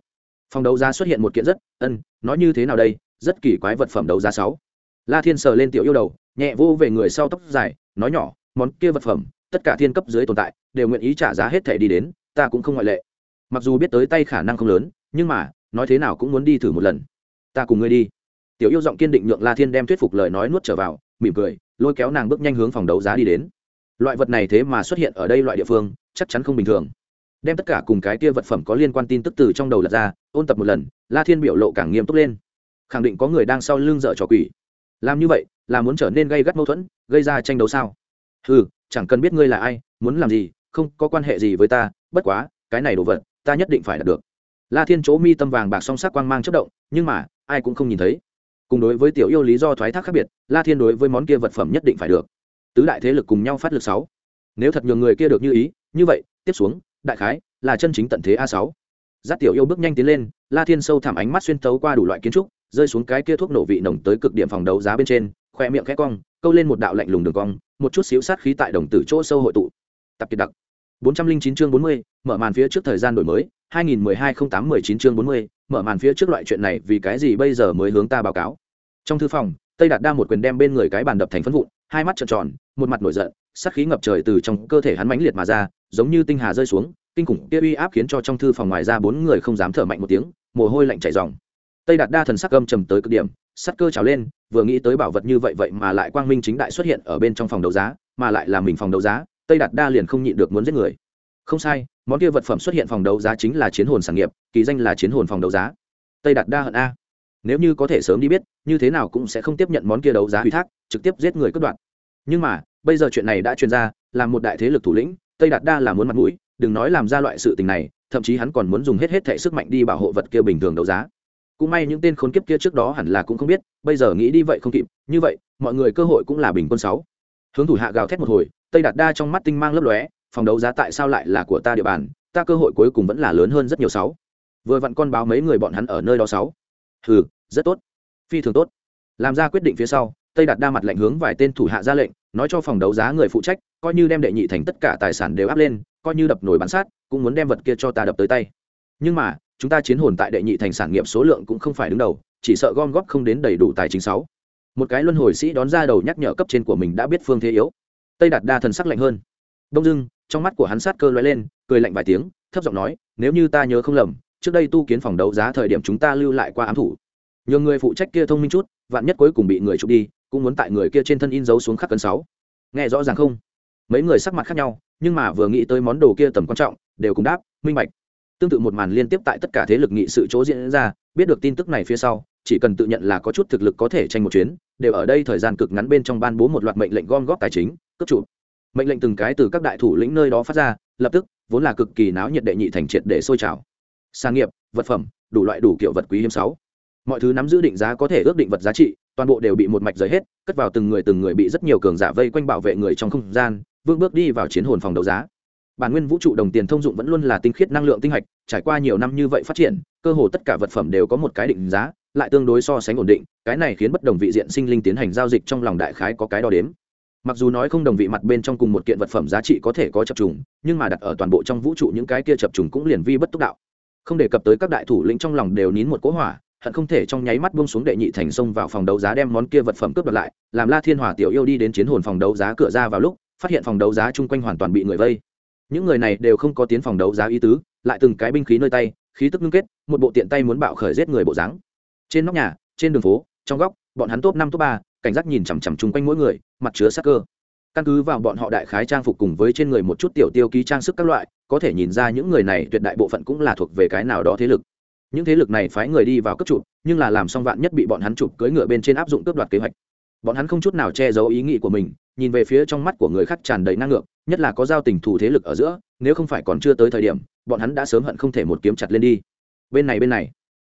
Phòng đấu giá xuất hiện một kiện rất, ân, nói như thế nào đây, rất kỳ quái vật phẩm đấu giá sáu. La thiên sờ lên tiểu yêu đầu, nhẹ vô về người sau tóc dài, nói nhỏ, món kia vật phẩm tất cả thiên cấp dưới tồn tại, đều nguyện ý trả giá hết thể đi đến, ta cũng không ngoại lệ. Mặc dù biết tới tay khả năng không lớn, nhưng mà, nói thế nào cũng muốn đi thử một lần. Ta cùng ngươi đi. Tiểu yêu giọng kiên định nhượng la thiên đem thuyết phục lời nói nuốt trở vào, mỉm cười, lôi kéo nàng bước nhanh hướng phòng đấu giá đi đến. Loại vật này thế mà xuất hiện ở đây loại địa phương, chắc chắn không bình thường. Đem tất cả cùng cái kia vật phẩm có liên quan tin tức từ trong đầu lật ra, ôn tập một lần, la thiên biểu lộ càng nghiêm túc lên. Khẳng định có người đang sau lưng dở trò quỷ. Làm như vậy, là muốn trở nên gây gắt mâu thuẫn, gây ra tranh đấu sao? Ừ chẳng cần biết ngươi là ai, muốn làm gì, không có quan hệ gì với ta, bất quá, cái này đồ vật, ta nhất định phải đạt được. La thiên chỗ mi tâm vàng bạc song sắc quang mang chất động, nhưng mà, ai cũng không nhìn thấy. Cùng đối với tiểu yêu lý do thoái thác khác biệt, la thiên đối với món kia vật phẩm nhất định phải được. Tứ đại thế lực cùng nhau phát lực sáu. Nếu thật nhường người kia được như ý, như vậy, tiếp xuống, đại khái, là chân chính tận thế a sáu. Giác tiểu yêu bước nhanh tiến lên, la thiên sâu thẳm ánh mắt xuyên tấu qua đủ loại kiến trúc, rơi xuống cái kia thuốc nổ vị nồng tới cực điểm phòng đấu giá bên trên khoe miệng khẽ cong câu lên một đạo lạnh lùng đường cong một chút xíu sát khí tại đồng tử chỗ sâu hội tụ. Tập kiệt đặc 409 chương 40, mở màn phía trước thời gian đổi mới 2012-08-19 chương 40, mở màn phía trước loại chuyện này vì cái gì bây giờ mới hướng ta báo cáo? Trong thư phòng tây đạt đa một quyền đem bên người cái bàn đập thành phân vụn hai mắt trợn tròn một mặt nổi giận sát khí ngập trời từ trong cơ thể hắn mãnh liệt mà ra giống như tinh hà rơi xuống kinh khủng kia uy áp khiến cho trong thư phòng ngoài ra bốn người không dám thở mạnh một tiếng mồ hôi lạnh chảy ròng tây đạt đa thần sắc gâm trầm tới cực điểm, sắc cơ trào lên, vừa nghĩ tới bảo vật như vậy vậy mà lại quang minh chính đại xuất hiện ở bên trong phòng đấu giá, mà lại là mình phòng đấu giá, tây đạt đa liền không nhịn được muốn giết người. Không sai, món kia vật phẩm xuất hiện phòng đấu giá chính là chiến hồn sản nghiệp, kỳ danh là chiến hồn phòng đấu giá. Tây đạt đa hận a. Nếu như có thể sớm đi biết, như thế nào cũng sẽ không tiếp nhận món kia đấu giá ủy thác, trực tiếp giết người cất đoạn nhưng mà, bây giờ chuyện này đã truyền ra, là một đại thế lực thủ lĩnh, tây đạt đa là muốn mặt mũi, đừng nói làm ra loại sự tình này, thậm chí hắn còn muốn dùng hết hết thể sức mạnh đi bảo hộ vật kia bình thường đấu giá cũng may những tên khốn kiếp kia trước đó hẳn là cũng không biết, bây giờ nghĩ đi vậy không kịp, như vậy, mọi người cơ hội cũng là bình quân sáu. Hướng thủ hạ gào thét một hồi, tây đạt đa trong mắt tinh mang lấp lóe, phòng đấu giá tại sao lại là của ta địa bàn, ta cơ hội cuối cùng vẫn là lớn hơn rất nhiều sáu. Vừa vặn con báo mấy người bọn hắn ở nơi đó sáu. Hừ, rất tốt. Phi thường tốt. Làm ra quyết định phía sau, tây đạt đa mặt lệnh hướng vài tên thủ hạ ra lệnh, nói cho phòng đấu giá người phụ trách, coi như đem đệ nhị thành tất cả tài sản đều áp lên, coi như đập nổi bán sát, cũng muốn đem vật kia cho ta đập tới tay nhưng mà, chúng ta chiến hồn tại đệ nhị thành sản nghiệp số lượng cũng không phải đứng đầu, chỉ sợ gom góp không đến đầy đủ tài chính sáu. Một cái luân hồi sĩ đón ra đầu nhắc nhở cấp trên của mình đã biết phương thế yếu. Tây đạt đa thần sắc lạnh hơn. Đông dưng trong mắt của hắn sát cơ lóe lên, cười lạnh vài tiếng, thấp giọng nói, nếu như ta nhớ không lầm, trước đây tu kiến phòng đấu giá thời điểm chúng ta lưu lại qua ám thủ. Nhờ người phụ trách kia thông minh chút, vạn nhất cuối cùng bị người chụp đi, cũng muốn tại người kia trên thân in dấu xuống khắc cân sáu. Nghe rõ ràng không? Mấy người sắc mặt khác nhau, nhưng mà vừa nghĩ tới món đồ kia tầm quan trọng, đều cùng đáp, minh bạch tương tự một màn liên tiếp tại tất cả thế lực nghị sự chỗ diễn ra, biết được tin tức này phía sau, chỉ cần tự nhận là có chút thực lực có thể tranh một chuyến, đều ở đây thời gian cực ngắn bên trong ban bố một loạt mệnh lệnh gom góp tài chính cấp chủ mệnh lệnh từng cái từ các đại thủ lĩnh nơi đó phát ra, lập tức, vốn là cực kỳ náo nhiệt đệ nhị thành triệt để sôi trào. Sang nghiệp, vật phẩm, đủ loại đủ kiểu vật quý hiếm sáu. Mọi thứ nắm giữ định giá có thể ước định vật giá trị, toàn bộ đều bị một mạch rời hết, cất vào từng người từng người bị rất nhiều cường giả vây quanh bảo vệ người trong không gian vương bước đi vào chiến hồn phòng đấu giá bản nguyên vũ trụ đồng tiền thông dụng vẫn luôn là tinh khiết năng lượng tinh hạch, trải qua nhiều năm như vậy phát triển, cơ hồ tất cả vật phẩm đều có một cái định giá, lại tương đối so sánh ổn định, cái này khiến bất đồng vị diện sinh linh tiến hành giao dịch trong lòng đại khái có cái đo đếm. Mặc dù nói không đồng vị mặt bên trong cùng một kiện vật phẩm giá trị có thể có chập trùng, nhưng mà đặt ở toàn bộ trong vũ trụ những cái kia chập trùng cũng liền vi bất túc đạo. Không đề cập tới các đại thủ lĩnh trong lòng đều nín một cỗ hỏa, hận không thể trong nháy mắt buông xuống đệ nhị thành sông vào phòng đấu giá đem món kia vật phẩm cướp đoạt lại, làm la thiên hòa tiểu yêu đi đến chiến hồn phòng đấu giá cửa ra vào lúc, phát hiện phòng đấu giá chung quanh hoàn toàn bị người vây những người này đều không có tiến phòng đấu giá ý tứ lại từng cái binh khí nơi tay khí tức ngưng kết một bộ tiện tay muốn bạo khởi giết người bộ dáng. Trên nóc nhà trên đường phố trong góc bọn hắn top năm top ba cảnh giác nhìn chằm chằm chung quanh mỗi người mặt chứa sắc cơ. Căn cứ vào bọn họ đại khái trang phục cùng với trên người một chút tiểu tiêu ký trang sức các loại có thể nhìn ra những người này tuyệt đại bộ phận cũng là thuộc về cái nào đó thế lực. Những thế lực này phái người đi vào cấp trụ, nhưng là làm xong vạn nhất bị bọn hắn chụp cưỡi ngựa bên trên áp dụng cướp đoạt kế hoạch bọn hắn không chút nào che giấu ý nghĩ của mình, nhìn về phía trong mắt của người khác tràn đầy năng lượng nhất là có giao tình thủ thế lực ở giữa, nếu không phải còn chưa tới thời điểm, bọn hắn đã sớm hận không thể một kiếm chặt lên đi. Bên này bên này.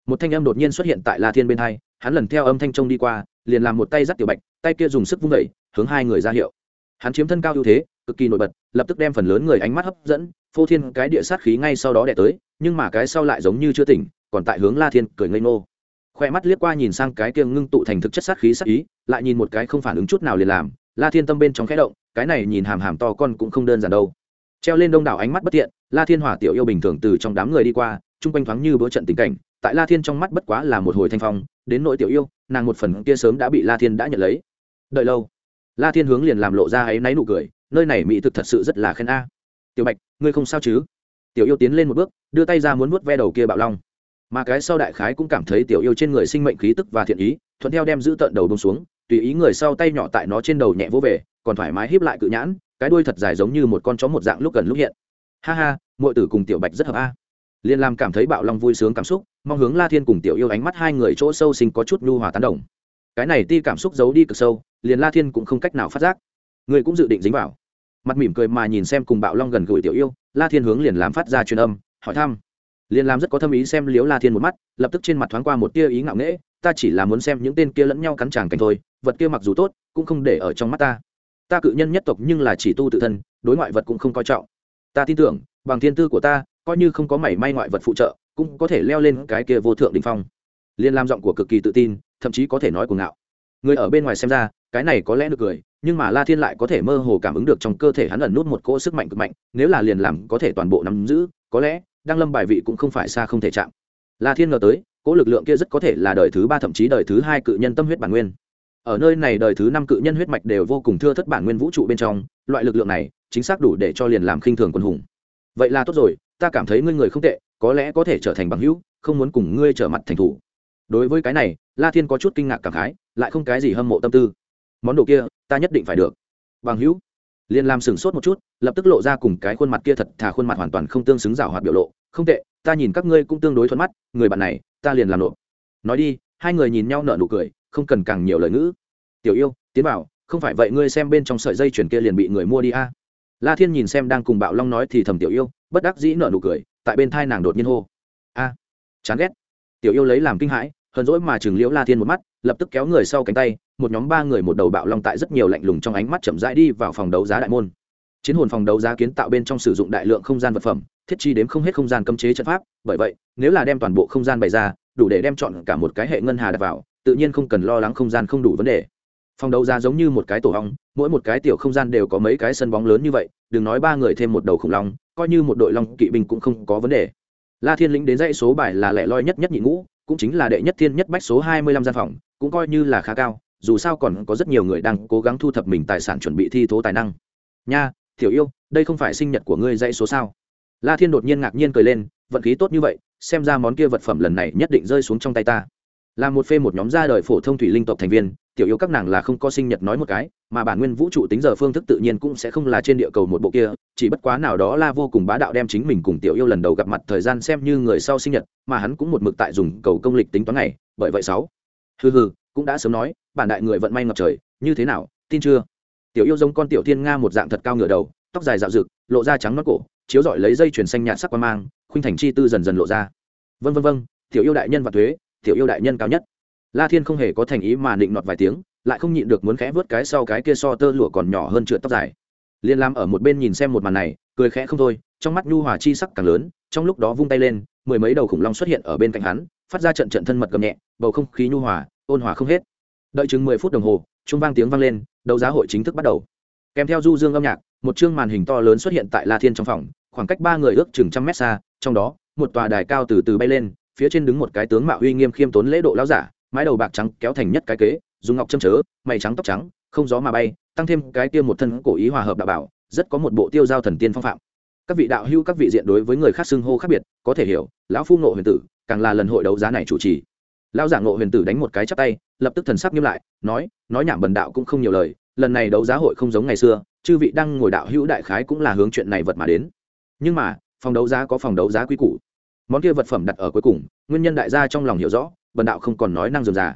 Một thanh âm đột nhiên xuất hiện tại la thiên bên hai, hắn lần theo âm thanh trông đi qua, liền làm một tay dắt tiểu bạch, tay kia dùng sức vung vẩy hướng hai người ra hiệu. Hắn chiếm thân cao ưu thế, cực kỳ nổi bật, lập tức đem phần lớn người ánh mắt hấp dẫn, phô thiên cái địa sát khí ngay sau đó đẻ tới, nhưng mà cái sau lại giống như chưa tỉnh, còn tại hướng la thiên cười ngây ngô khoe mắt liếc qua nhìn sang cái kia ngưng tụ thành thực chất sát khí sát ý, lại nhìn một cái không phản ứng chút nào liền làm, la thiên tâm bên trong khẽ động, cái này nhìn hàm hàm to con cũng không đơn giản đâu. Treo lên đông đảo ánh mắt bất tiện la thiên hỏa tiểu yêu bình thường từ trong đám người đi qua, chung quanh thoáng như bữa trận tình cảnh, tại la thiên trong mắt bất quá là một hồi thanh phong, đến nội tiểu yêu, nàng một phần kia sớm đã bị la thiên đã nhận lấy. Đợi lâu, la thiên hướng liền làm lộ ra ấy náy nụ cười, nơi này mỹ thực thật sự rất là khen a. Tiểu bạch, ngươi không sao chứ? Tiểu yêu tiến lên một bước, đưa tay ra muốn vuốt ve đầu kia bạo long mà cái sau đại khái cũng cảm thấy tiểu yêu trên người sinh mệnh khí tức và thiện ý, thuận theo đem giữ tận đầu bông xuống, tùy ý người sau tay nhỏ tại nó trên đầu nhẹ vỗ về, còn thoải mái híp lại cự nhãn, cái đuôi thật dài giống như một con chó một dạng lúc gần lúc hiện. Ha ha mọi tử cùng tiểu bạch rất hợp a. Liên lam cảm thấy bạo long vui sướng cảm xúc, mong hướng la thiên cùng tiểu yêu ánh mắt hai người chỗ sâu sinh có chút nhu hòa tán đồng. Cái này ti cảm xúc giấu đi cực sâu, liền la thiên cũng không cách nào phát giác. Người cũng dự định dính vào. Mặt mỉm cười mà nhìn xem cùng bạo long gần gũi tiểu yêu, la thiên hướng liền làm phát ra truyền âm, hỏi thăm liền làm rất có tâm ý xem liếu la thiên một mắt, lập tức trên mặt thoáng qua một tia ý ngạo nghễ, ta chỉ là muốn xem những tên kia lẫn nhau cắn tràng cảnh thôi, vật kia mặc dù tốt, cũng không để ở trong mắt ta. Ta cự nhân nhất tộc nhưng là chỉ tu tự thân, đối ngoại vật cũng không coi trọng. Ta tin tưởng, bằng thiên tư của ta, coi như không có mảy may ngoại vật phụ trợ, cũng có thể leo lên cái kia vô thượng đình phong. Liên lam giọng của cực kỳ tự tin, thậm chí có thể nói cuồng ngạo. Người ở bên ngoài xem ra, cái này có lẽ được cười, nhưng mà la thiên lại có thể mơ hồ cảm ứng được trong cơ thể hắn ẩn nút một cỗ sức mạnh cực mạnh, nếu là liền làm có thể toàn bộ nắm giữ, có lẽ đang lâm bài vị cũng không phải xa không thể chạm. La thiên ngờ tới cỗ lực lượng kia rất có thể là đời thứ ba thậm chí đời thứ hai cự nhân tâm huyết bản nguyên. Ở nơi này đời thứ năm cự nhân huyết mạch đều vô cùng thưa thất bản nguyên vũ trụ bên trong, loại lực lượng này chính xác đủ để cho liền làm khinh thường quân hùng. Vậy là tốt rồi, ta cảm thấy ngươi người không tệ, có lẽ có thể trở thành bằng hữu, không muốn cùng ngươi trở mặt thành thủ. Đối với cái này, la thiên có chút kinh ngạc cảm khái, lại không cái gì hâm mộ tâm tư. Món đồ kia, ta nhất định phải được. Bằng hữu? Liền làm sửng sốt một chút, lập tức lộ ra cùng cái khuôn mặt kia thật thà khuôn mặt hoàn toàn không tương xứng rào hoạt biểu lộ. Không tệ, ta nhìn các ngươi cũng tương đối thuận mắt, người bạn này, ta liền làm nộp. Nói đi, hai người nhìn nhau nở nụ cười, không cần càng nhiều lời ngữ. Tiểu yêu, tiến bảo không phải vậy ngươi xem bên trong sợi dây chuyền kia liền bị người mua đi a. La thiên nhìn xem đang cùng bạo long nói thì thầm tiểu yêu, bất đắc dĩ nở nụ cười, tại bên thai nàng đột nhiên hô. A, chán ghét. Tiểu yêu lấy làm kinh hãi, hờn dỗi mà chừng liễu la thiên một mắt lập tức kéo người sau cánh tay, một nhóm ba người một đầu bạo long tại rất nhiều lạnh lùng trong ánh mắt chậm rãi đi vào phòng đấu giá đại môn. Chiến hồn phòng đấu giá kiến tạo bên trong sử dụng đại lượng không gian vật phẩm, thiết chi đếm không hết không gian cấm chế trận pháp, bởi vậy, nếu là đem toàn bộ không gian bày ra, đủ để đem chọn cả một cái hệ ngân hà đặt vào, tự nhiên không cần lo lắng không gian không đủ vấn đề. Phòng đấu giá giống như một cái tổ hong mỗi một cái tiểu không gian đều có mấy cái sân bóng lớn như vậy, đừng nói ba người thêm một đầu khủng long, coi như một đội long kỵ binh cũng không có vấn đề. La thiên lĩnh đến dãy số bài là lẻ loi nhất nhất nhị ngũ cũng chính là đệ nhất thiên nhất bách số hai mươi lăm gian phòng, cũng coi như là khá cao, dù sao còn có rất nhiều người đang cố gắng thu thập mình tài sản chuẩn bị thi thố tài năng. Nha thiểu yêu, đây không phải sinh nhật của ngươi dãy số sao? La thiên đột nhiên ngạc nhiên cười lên, vận khí tốt như vậy, xem ra món kia vật phẩm lần này nhất định rơi xuống trong tay ta là một phê một nhóm ra đời phổ thông thủy linh tộc thành viên, tiểu yêu các nàng là không có sinh nhật nói một cái, mà bản nguyên vũ trụ tính giờ phương thức tự nhiên cũng sẽ không là trên địa cầu một bộ kia, chỉ bất quá nào đó la vô cùng bá đạo đem chính mình cùng tiểu yêu lần đầu gặp mặt thời gian xem như người sau sinh nhật, mà hắn cũng một mực tại dùng cầu công lịch tính toán này bởi vậy sáu. Hừ hừ, cũng đã sớm nói, bản đại người vận may ngập trời, như thế nào, tin chưa? Tiểu yêu giống con tiểu thiên nga một dạng thật cao ngửa đầu, tóc dài dạo rực lộ ra trắng nót cổ, chiếu rọi lấy dây chuyền xanh nhạt sắc qua mang, khuynh thành chi tư dần dần lộ ra. Vân vân vân tiểu yêu đại nhân và thuế tiểu yêu đại nhân cao nhất. La thiên không hề có thành ý mà định nọt vài tiếng, lại không nhịn được muốn khẽ vớt cái sau cái kia so tơ lụa còn nhỏ hơn trượt tóc dài. Liên lam ở một bên nhìn xem một màn này, cười khẽ không thôi, trong mắt nhu hòa chi sắc càng lớn, trong lúc đó vung tay lên, mười mấy đầu khủng long xuất hiện ở bên cạnh hắn, phát ra trận trận thân mật gầm nhẹ, bầu không khí nhu hòa, ôn hòa không hết. Đợi chừng mười phút đồng hồ trung vang tiếng vang lên, đấu giá hội chính thức bắt đầu. Kèm theo du dương âm nhạc, một chương màn hình to lớn xuất hiện tại la thiên trong phòng, khoảng cách ba người ước chừng trăm mét xa, trong đó, một tòa đài cao từ từ bay lên phía trên đứng một cái tướng mạo uy nghiêm khiêm tốn lễ độ lão giả, mái đầu bạc trắng kéo thành nhất cái kế, dùng ngọc châm chớ, mày trắng tóc trắng, không gió mà bay, tăng thêm cái kia một thân cổ ý hòa hợp đạo bảo, rất có một bộ tiêu giao thần tiên phong phạm. Các vị đạo hữu, các vị diện đối với người khác xưng hô khác biệt, có thể hiểu, lão phu nộ huyền tử, càng là lần hội đấu giá này chủ trì. Lão giả ngộ huyền tử đánh một cái chắp tay, lập tức thần sắc nghiêm lại, nói nói nhảm bần đạo cũng không nhiều lời, lần này đấu giá hội không giống ngày xưa, chư vị đang ngồi đạo hữu đại khái cũng là hướng chuyện này vật mà đến. Nhưng mà, phòng đấu giá có phòng đấu giá quý củ món kia vật phẩm đặt ở cuối cùng, nguyên nhân đại gia trong lòng hiểu rõ bần đạo không còn nói năng dườm già.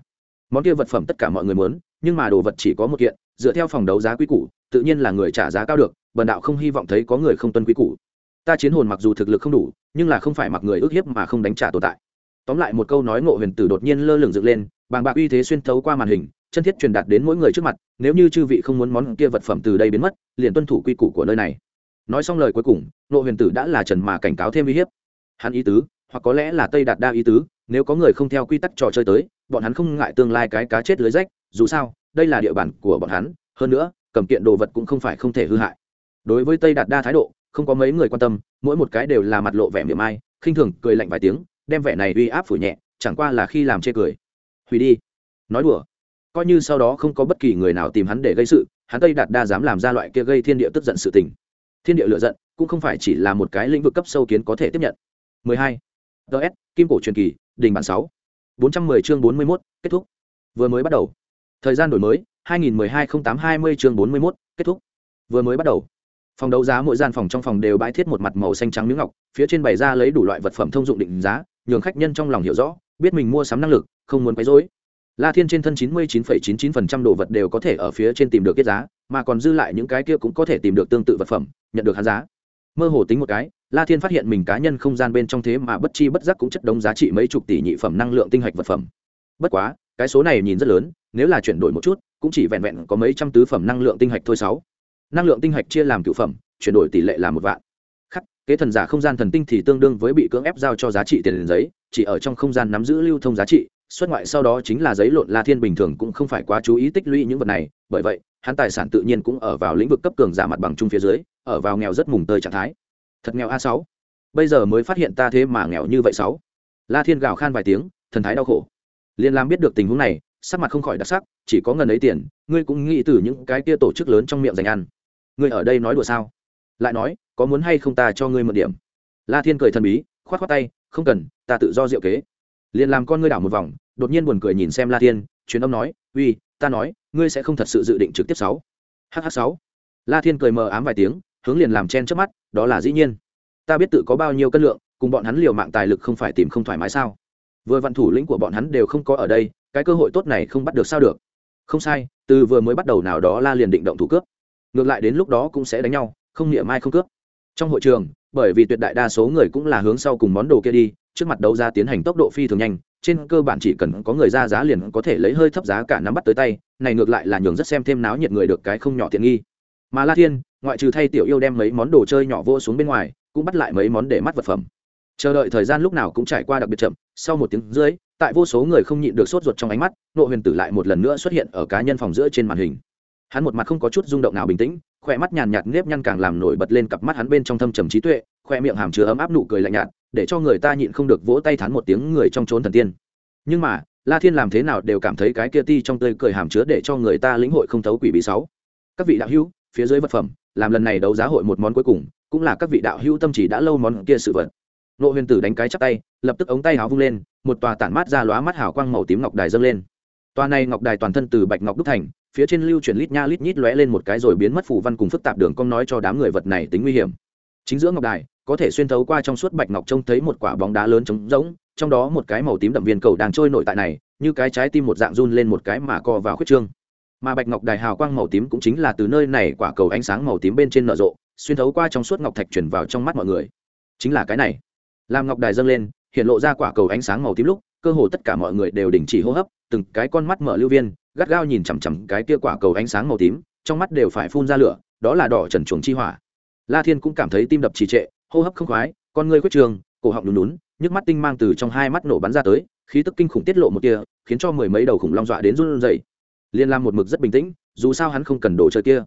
Món kia vật phẩm tất cả mọi người muốn, nhưng mà đồ vật chỉ có một kiện, dựa theo phòng đấu giá quy củ, tự nhiên là người trả giá cao được bần đạo không hy vọng thấy có người không tuân quy củ. Ta chiến hồn mặc dù thực lực không đủ, nhưng là không phải mặc người ước hiếp mà không đánh trả tồn tại. Tóm lại một câu nói ngộ huyền tử đột nhiên lơ lửng dựng lên, bàng bạc uy thế xuyên thấu qua màn hình, chân thiết truyền đạt đến mỗi người trước mặt, nếu như chư vị không muốn món kia vật phẩm từ đây biến mất, liền tuân thủ quy củ của nơi này. Nói xong lời cuối cùng, ngộ huyền tử đã là trần mà cảnh cáo thêm uy hiếp hắn ý tứ, hoặc có lẽ là tây đạt đa ý tứ, nếu có người không theo quy tắc trò chơi tới, bọn hắn không ngại tương lai cái cá chết lưới rách, dù sao, đây là địa bàn của bọn hắn, hơn nữa, cầm kiện đồ vật cũng không phải không thể hư hại. Đối với tây đạt đa thái độ, không có mấy người quan tâm, mỗi một cái đều là mặt lộ vẻ miệng ai khinh thường, cười lạnh vài tiếng, đem vẻ này uy áp phủ nhẹ, chẳng qua là khi làm chê cười. Hủy đi. Nói đùa. Coi như sau đó không có bất kỳ người nào tìm hắn để gây sự, hắn tây đạt đa dám làm ra loại kia gây thiên địa tức giận sự tình. Thiên địa lựa giận, cũng không phải chỉ là một cái lĩnh vực cấp sâu kiến có thể tiếp nhận. 12. ts kim cổ truyền kỳ đình bản 6. 410 chương 41, kết thúc. Vừa mới bắt đầu. Thời gian đổi mới 2012 08 20 chương 41, kết thúc. Vừa mới bắt đầu. Phòng đấu giá mỗi gian phòng trong phòng đều bãi thiết một mặt màu xanh trắng miếng ngọc phía trên bày ra lấy đủ loại vật phẩm thông dụng định giá nhường khách nhân trong lòng hiểu rõ biết mình mua sắm năng lực không muốn quấy rối. La thiên trên thân chín mươi chín chín chín phần trăm đồ vật đều có thể ở phía trên tìm được kết giá mà còn dư lại những cái kia cũng có thể tìm được tương tự vật phẩm nhận được hắn giá mơ hồ tính một cái, la thiên phát hiện mình cá nhân không gian bên trong thế mà bất chi bất giác cũng chất đống giá trị mấy chục tỷ nhị phẩm năng lượng tinh hạch vật phẩm. Bất quá, cái số này nhìn rất lớn, nếu là chuyển đổi một chút, cũng chỉ vẹn vẹn có mấy trăm tứ phẩm năng lượng tinh hạch thôi sáu. Năng lượng tinh hạch chia làm cựu phẩm, chuyển đổi tỷ lệ là một vạn. Khắc, kế thần giả không gian thần tinh thì tương đương với bị cưỡng ép giao cho giá trị tiền giấy, chỉ ở trong không gian nắm giữ lưu thông giá trị, xuất ngoại sau đó chính là giấy lộn la thiên bình thường cũng không phải quá chú ý tích lũy những vật này, bởi vậy hắn tài sản tự nhiên cũng ở vào lĩnh vực cấp cường giả mặt bằng chung phía dưới, ở vào nghèo rất mùng tơi trạng thái. Thật nghèo a sáu. Bây giờ mới phát hiện ta thế mà nghèo như vậy sáu. La thiên gào khan vài tiếng, thần thái đau khổ. Liên lam biết được tình huống này, sắc mặt không khỏi đặc sắc, chỉ có ngần ấy tiền, ngươi cũng nghĩ từ những cái kia tổ chức lớn trong miệng dành ăn. Ngươi ở đây nói đùa sao? Lại nói, có muốn hay không ta cho ngươi một điểm? La thiên cười thần bí k h o á t tay, không cần, ta tự do diệu kế. Liền làm con ngươi đảo một vòng, đột nhiên buồn cười nhìn xem la thiên, truyền âm nói, uy, ta nói ngươi sẽ không thật sự dự định trực tiếp sáu. Hh sáu. La thiên cười mờ ám vài tiếng, hướng liền làm chen trước mắt, đó là dĩ nhiên. Ta biết tự có bao nhiêu cân lượng, cùng bọn hắn liều mạng tài lực không phải tìm không thoải mái sao? Vừa vạn thủ lĩnh của bọn hắn đều không có ở đây, cái cơ hội tốt này không bắt được sao được? Không sai, từ vừa mới bắt đầu nào đó la liền định động thủ cướp. Ngược lại đến lúc đó cũng sẽ đánh nhau, không niệm ai không cướp. Trong hội trường, bởi vì tuyệt đại đa số người cũng là hướng sau cùng món đồ kia đi, trước mặt đấu ra tiến hành tốc độ phi thường nhanh trên cơ bản chỉ cần có người ra giá liền có thể lấy hơi thấp giá cả nắm bắt tới tay, này ngược lại là nhường rất xem thêm náo nhiệt người được cái không nhỏ tiện nghi. Mà la thiên, ngoại trừ thay tiểu yêu đem mấy món đồ chơi nhỏ vô xuống bên ngoài, cũng bắt lại mấy món để mắt vật phẩm. Chờ đợi thời gian lúc nào cũng trải qua đặc biệt chậm, sau một tiếng dưới tại vô số người không nhịn được sốt ruột trong ánh mắt nộ huyền tử lại một lần nữa xuất hiện ở cá nhân phòng giữa trên màn hình. Hắn một mặt không có chút rung động nào bình tĩnh khoe mắt nhàn nhạt nếp nhăn càng làm nổi bật lên cặp mắt hắn bên trong thâm trầm trí tuệ khoe miệng hàm chứa ấm áp nụ cười lạnh nhạt để cho người ta nhịn không được vỗ tay thán một tiếng người trong trốn thần tiên. Nhưng mà, la thiên làm thế nào đều cảm thấy cái kia ti trong tươi cười hàm chứa để cho người ta lĩnh hội không thấu quỷ bí sáu. Các vị đạo hữu, phía dưới vật phẩm, làm lần này đấu giá hội một món cuối cùng, cũng là các vị đạo hữu tâm chỉ đã lâu món kia sự vật. Nộ huyền tử đánh cái chắp tay, lập tức ống tay háo vung lên, một tòa tản mát ra lóa mắt hào quang màu tím ngọc đài dâng lên. Tòa này ngọc đài toàn thân từ bạch ngọc đúc thành, phía trên lưu chuyển lít nha lít nhít lóe lên một cái rồi biến mất phủ văn cùng phức tạp đường cong nói cho đám người vật này tính nguy hiểm. Chính giữa ngọc đài có thể xuyên thấu qua trong suốt bạch ngọc trông thấy một quả bóng đá lớn trống rỗng, trong đó một cái màu tím đậm viên cầu đang trôi nổi tại này, như cái trái tim một dạng run lên một cái mà co vào khuyết trương. Mà bạch ngọc đài hào quang màu tím cũng chính là từ nơi này quả cầu ánh sáng màu tím bên trên nở rộ, xuyên thấu qua trong suốt ngọc thạch chuyển vào trong mắt mọi người. Chính là cái này. Làm ngọc đài dâng lên, hiện lộ ra quả cầu ánh sáng màu tím lúc, cơ hồ tất cả mọi người đều đình chỉ hô hấp, từng cái con mắt mở lưu viên, gắt gao nhìn chằm chằm cái kia quả cầu ánh sáng màu tím, trong mắt đều phải phun ra lửa, đó là đỏ trần chuồng chi hỏa. La thiên cũng cảm thấy tim đập trì trệ hô hấp không khoái, con ngươi quyết trường, cổ họng lún lún nhức mắt tinh mang từ trong hai mắt nổ bắn ra tới, khí tức kinh khủng tiết lộ một kia khiến cho mười mấy đầu khủng long dọa đến run rẩy. Liên lam một mực rất bình tĩnh, dù sao hắn không cần đồ chơi kia.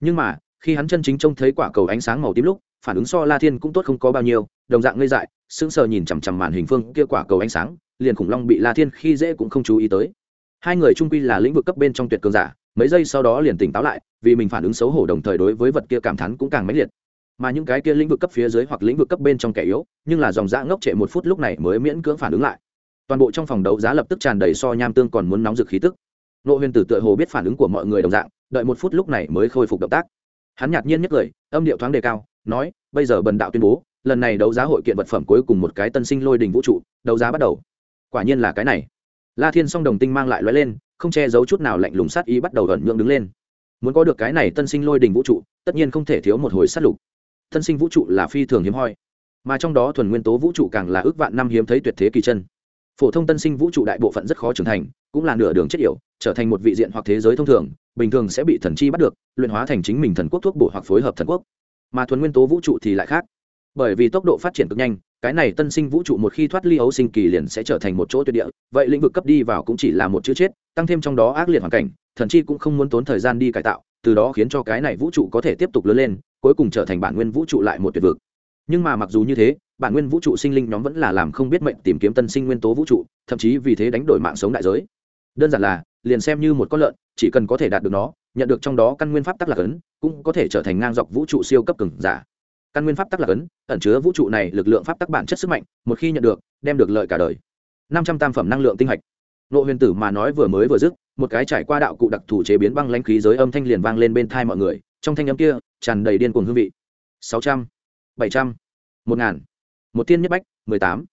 Nhưng mà, khi hắn chân chính trông thấy quả cầu ánh sáng màu tím lúc, phản ứng so la thiên cũng tốt không có bao nhiêu, đồng dạng ngây dại, sững sờ nhìn chằm chằm màn hình phương kia quả cầu ánh sáng, liền khủng long bị la thiên khi dễ cũng không chú ý tới. Hai người trung quy là lĩnh vực cấp bên trong tuyệt cường giả, mấy giây sau đó liền tỉnh táo lại, vì mình phản ứng xấu hổ đồng thời đối với vật kia cảm thán cũng càng mãnh liệt mà những cái kia lĩnh vực cấp phía dưới hoặc lĩnh vực cấp bên trong kẻ yếu, nhưng là dòng dã ngốc trệ một phút lúc này mới miễn cưỡng phản ứng lại. Toàn bộ trong phòng đấu giá lập tức tràn đầy so nham tương còn muốn nóng rực khí tức. Nộ huyền tử tựa hồ biết phản ứng của mọi người đồng dạng, đợi một phút lúc này mới khôi phục động tác. Hắn nhạt nhiên nhất cười âm điệu thoáng đề cao, nói, bây giờ bần đạo tuyên bố, lần này đấu giá hội kiện vật phẩm cuối cùng một cái tân sinh lôi đình vũ trụ, đấu giá bắt đầu. Quả nhiên là cái này. La thiên song đồng tinh mang lại l lên, không che giấu chút nào lạnh lùng sát ý bắt đầu ẩn nhượng đứng lên. Muốn có được cái này tân sinh lôi đình vũ trụ, tất nhiên không thể thiếu một hồi sát lục tân sinh vũ trụ là phi thường hiếm hoi. Mà trong đó thuần nguyên tố vũ trụ càng là ước vạn năm hiếm thấy tuyệt thế kỳ chân. Phổ thông tân sinh vũ trụ đại bộ phận rất khó trưởng thành, cũng là nửa đường chết yểu, trở thành một vị diện hoặc thế giới thông thường, bình thường sẽ bị thần chi bắt được, luyện hóa thành chính mình thần quốc thuốc bổ hoặc phối hợp thần quốc. Mà thuần nguyên tố vũ trụ thì lại khác. Bởi vì tốc độ phát triển cực nhanh, cái này tân sinh vũ trụ một khi thoát ly ấu sinh kỳ liền sẽ trở thành một chỗ tuyệt địa, vậy lĩnh vực cấp đi vào cũng chỉ là một chữ chết, tăng thêm trong đó ác liệt hoàn cảnh, thần chi cũng không muốn tốn thời gian đi cải tạo, từ đó khiến cho cái này vũ trụ có thể tiếp tục lớn lên cuối cùng trở thành bản nguyên vũ trụ lại một tuyệt vực. Nhưng mà mặc dù như thế, bản nguyên vũ trụ sinh linh nhóm vẫn là làm không biết mệnh tìm kiếm tân sinh nguyên tố vũ trụ, thậm chí vì thế đánh đổi mạng sống đại giới. Đơn giản là, liền xem như một con lợn, chỉ cần có thể đạt được nó, nhận được trong đó căn nguyên pháp tắc lạc ấn cũng có thể trở thành ngang dọc vũ trụ siêu cấp cường giả. Căn nguyên pháp tắc lạc ấn ẩn chứa vũ trụ này lực lượng pháp tắc bản chất sức mạnh, một khi nhận được, đem được lợi cả đời. Năm trăm tam phẩm năng lượng tinh hạch. Nộ huyền tử mà nói vừa mới vừa dứt một cái trải qua đạo cụ đặc thù chế biến băng lãnh khí giới âm thanh liền vang lên bên thai mọi người, trong thanh âm kia tràn đầy điên cuồng hương vị. Sáu trăm, bảy trăm, một ngàn, một tiên nhất bách, mười tám.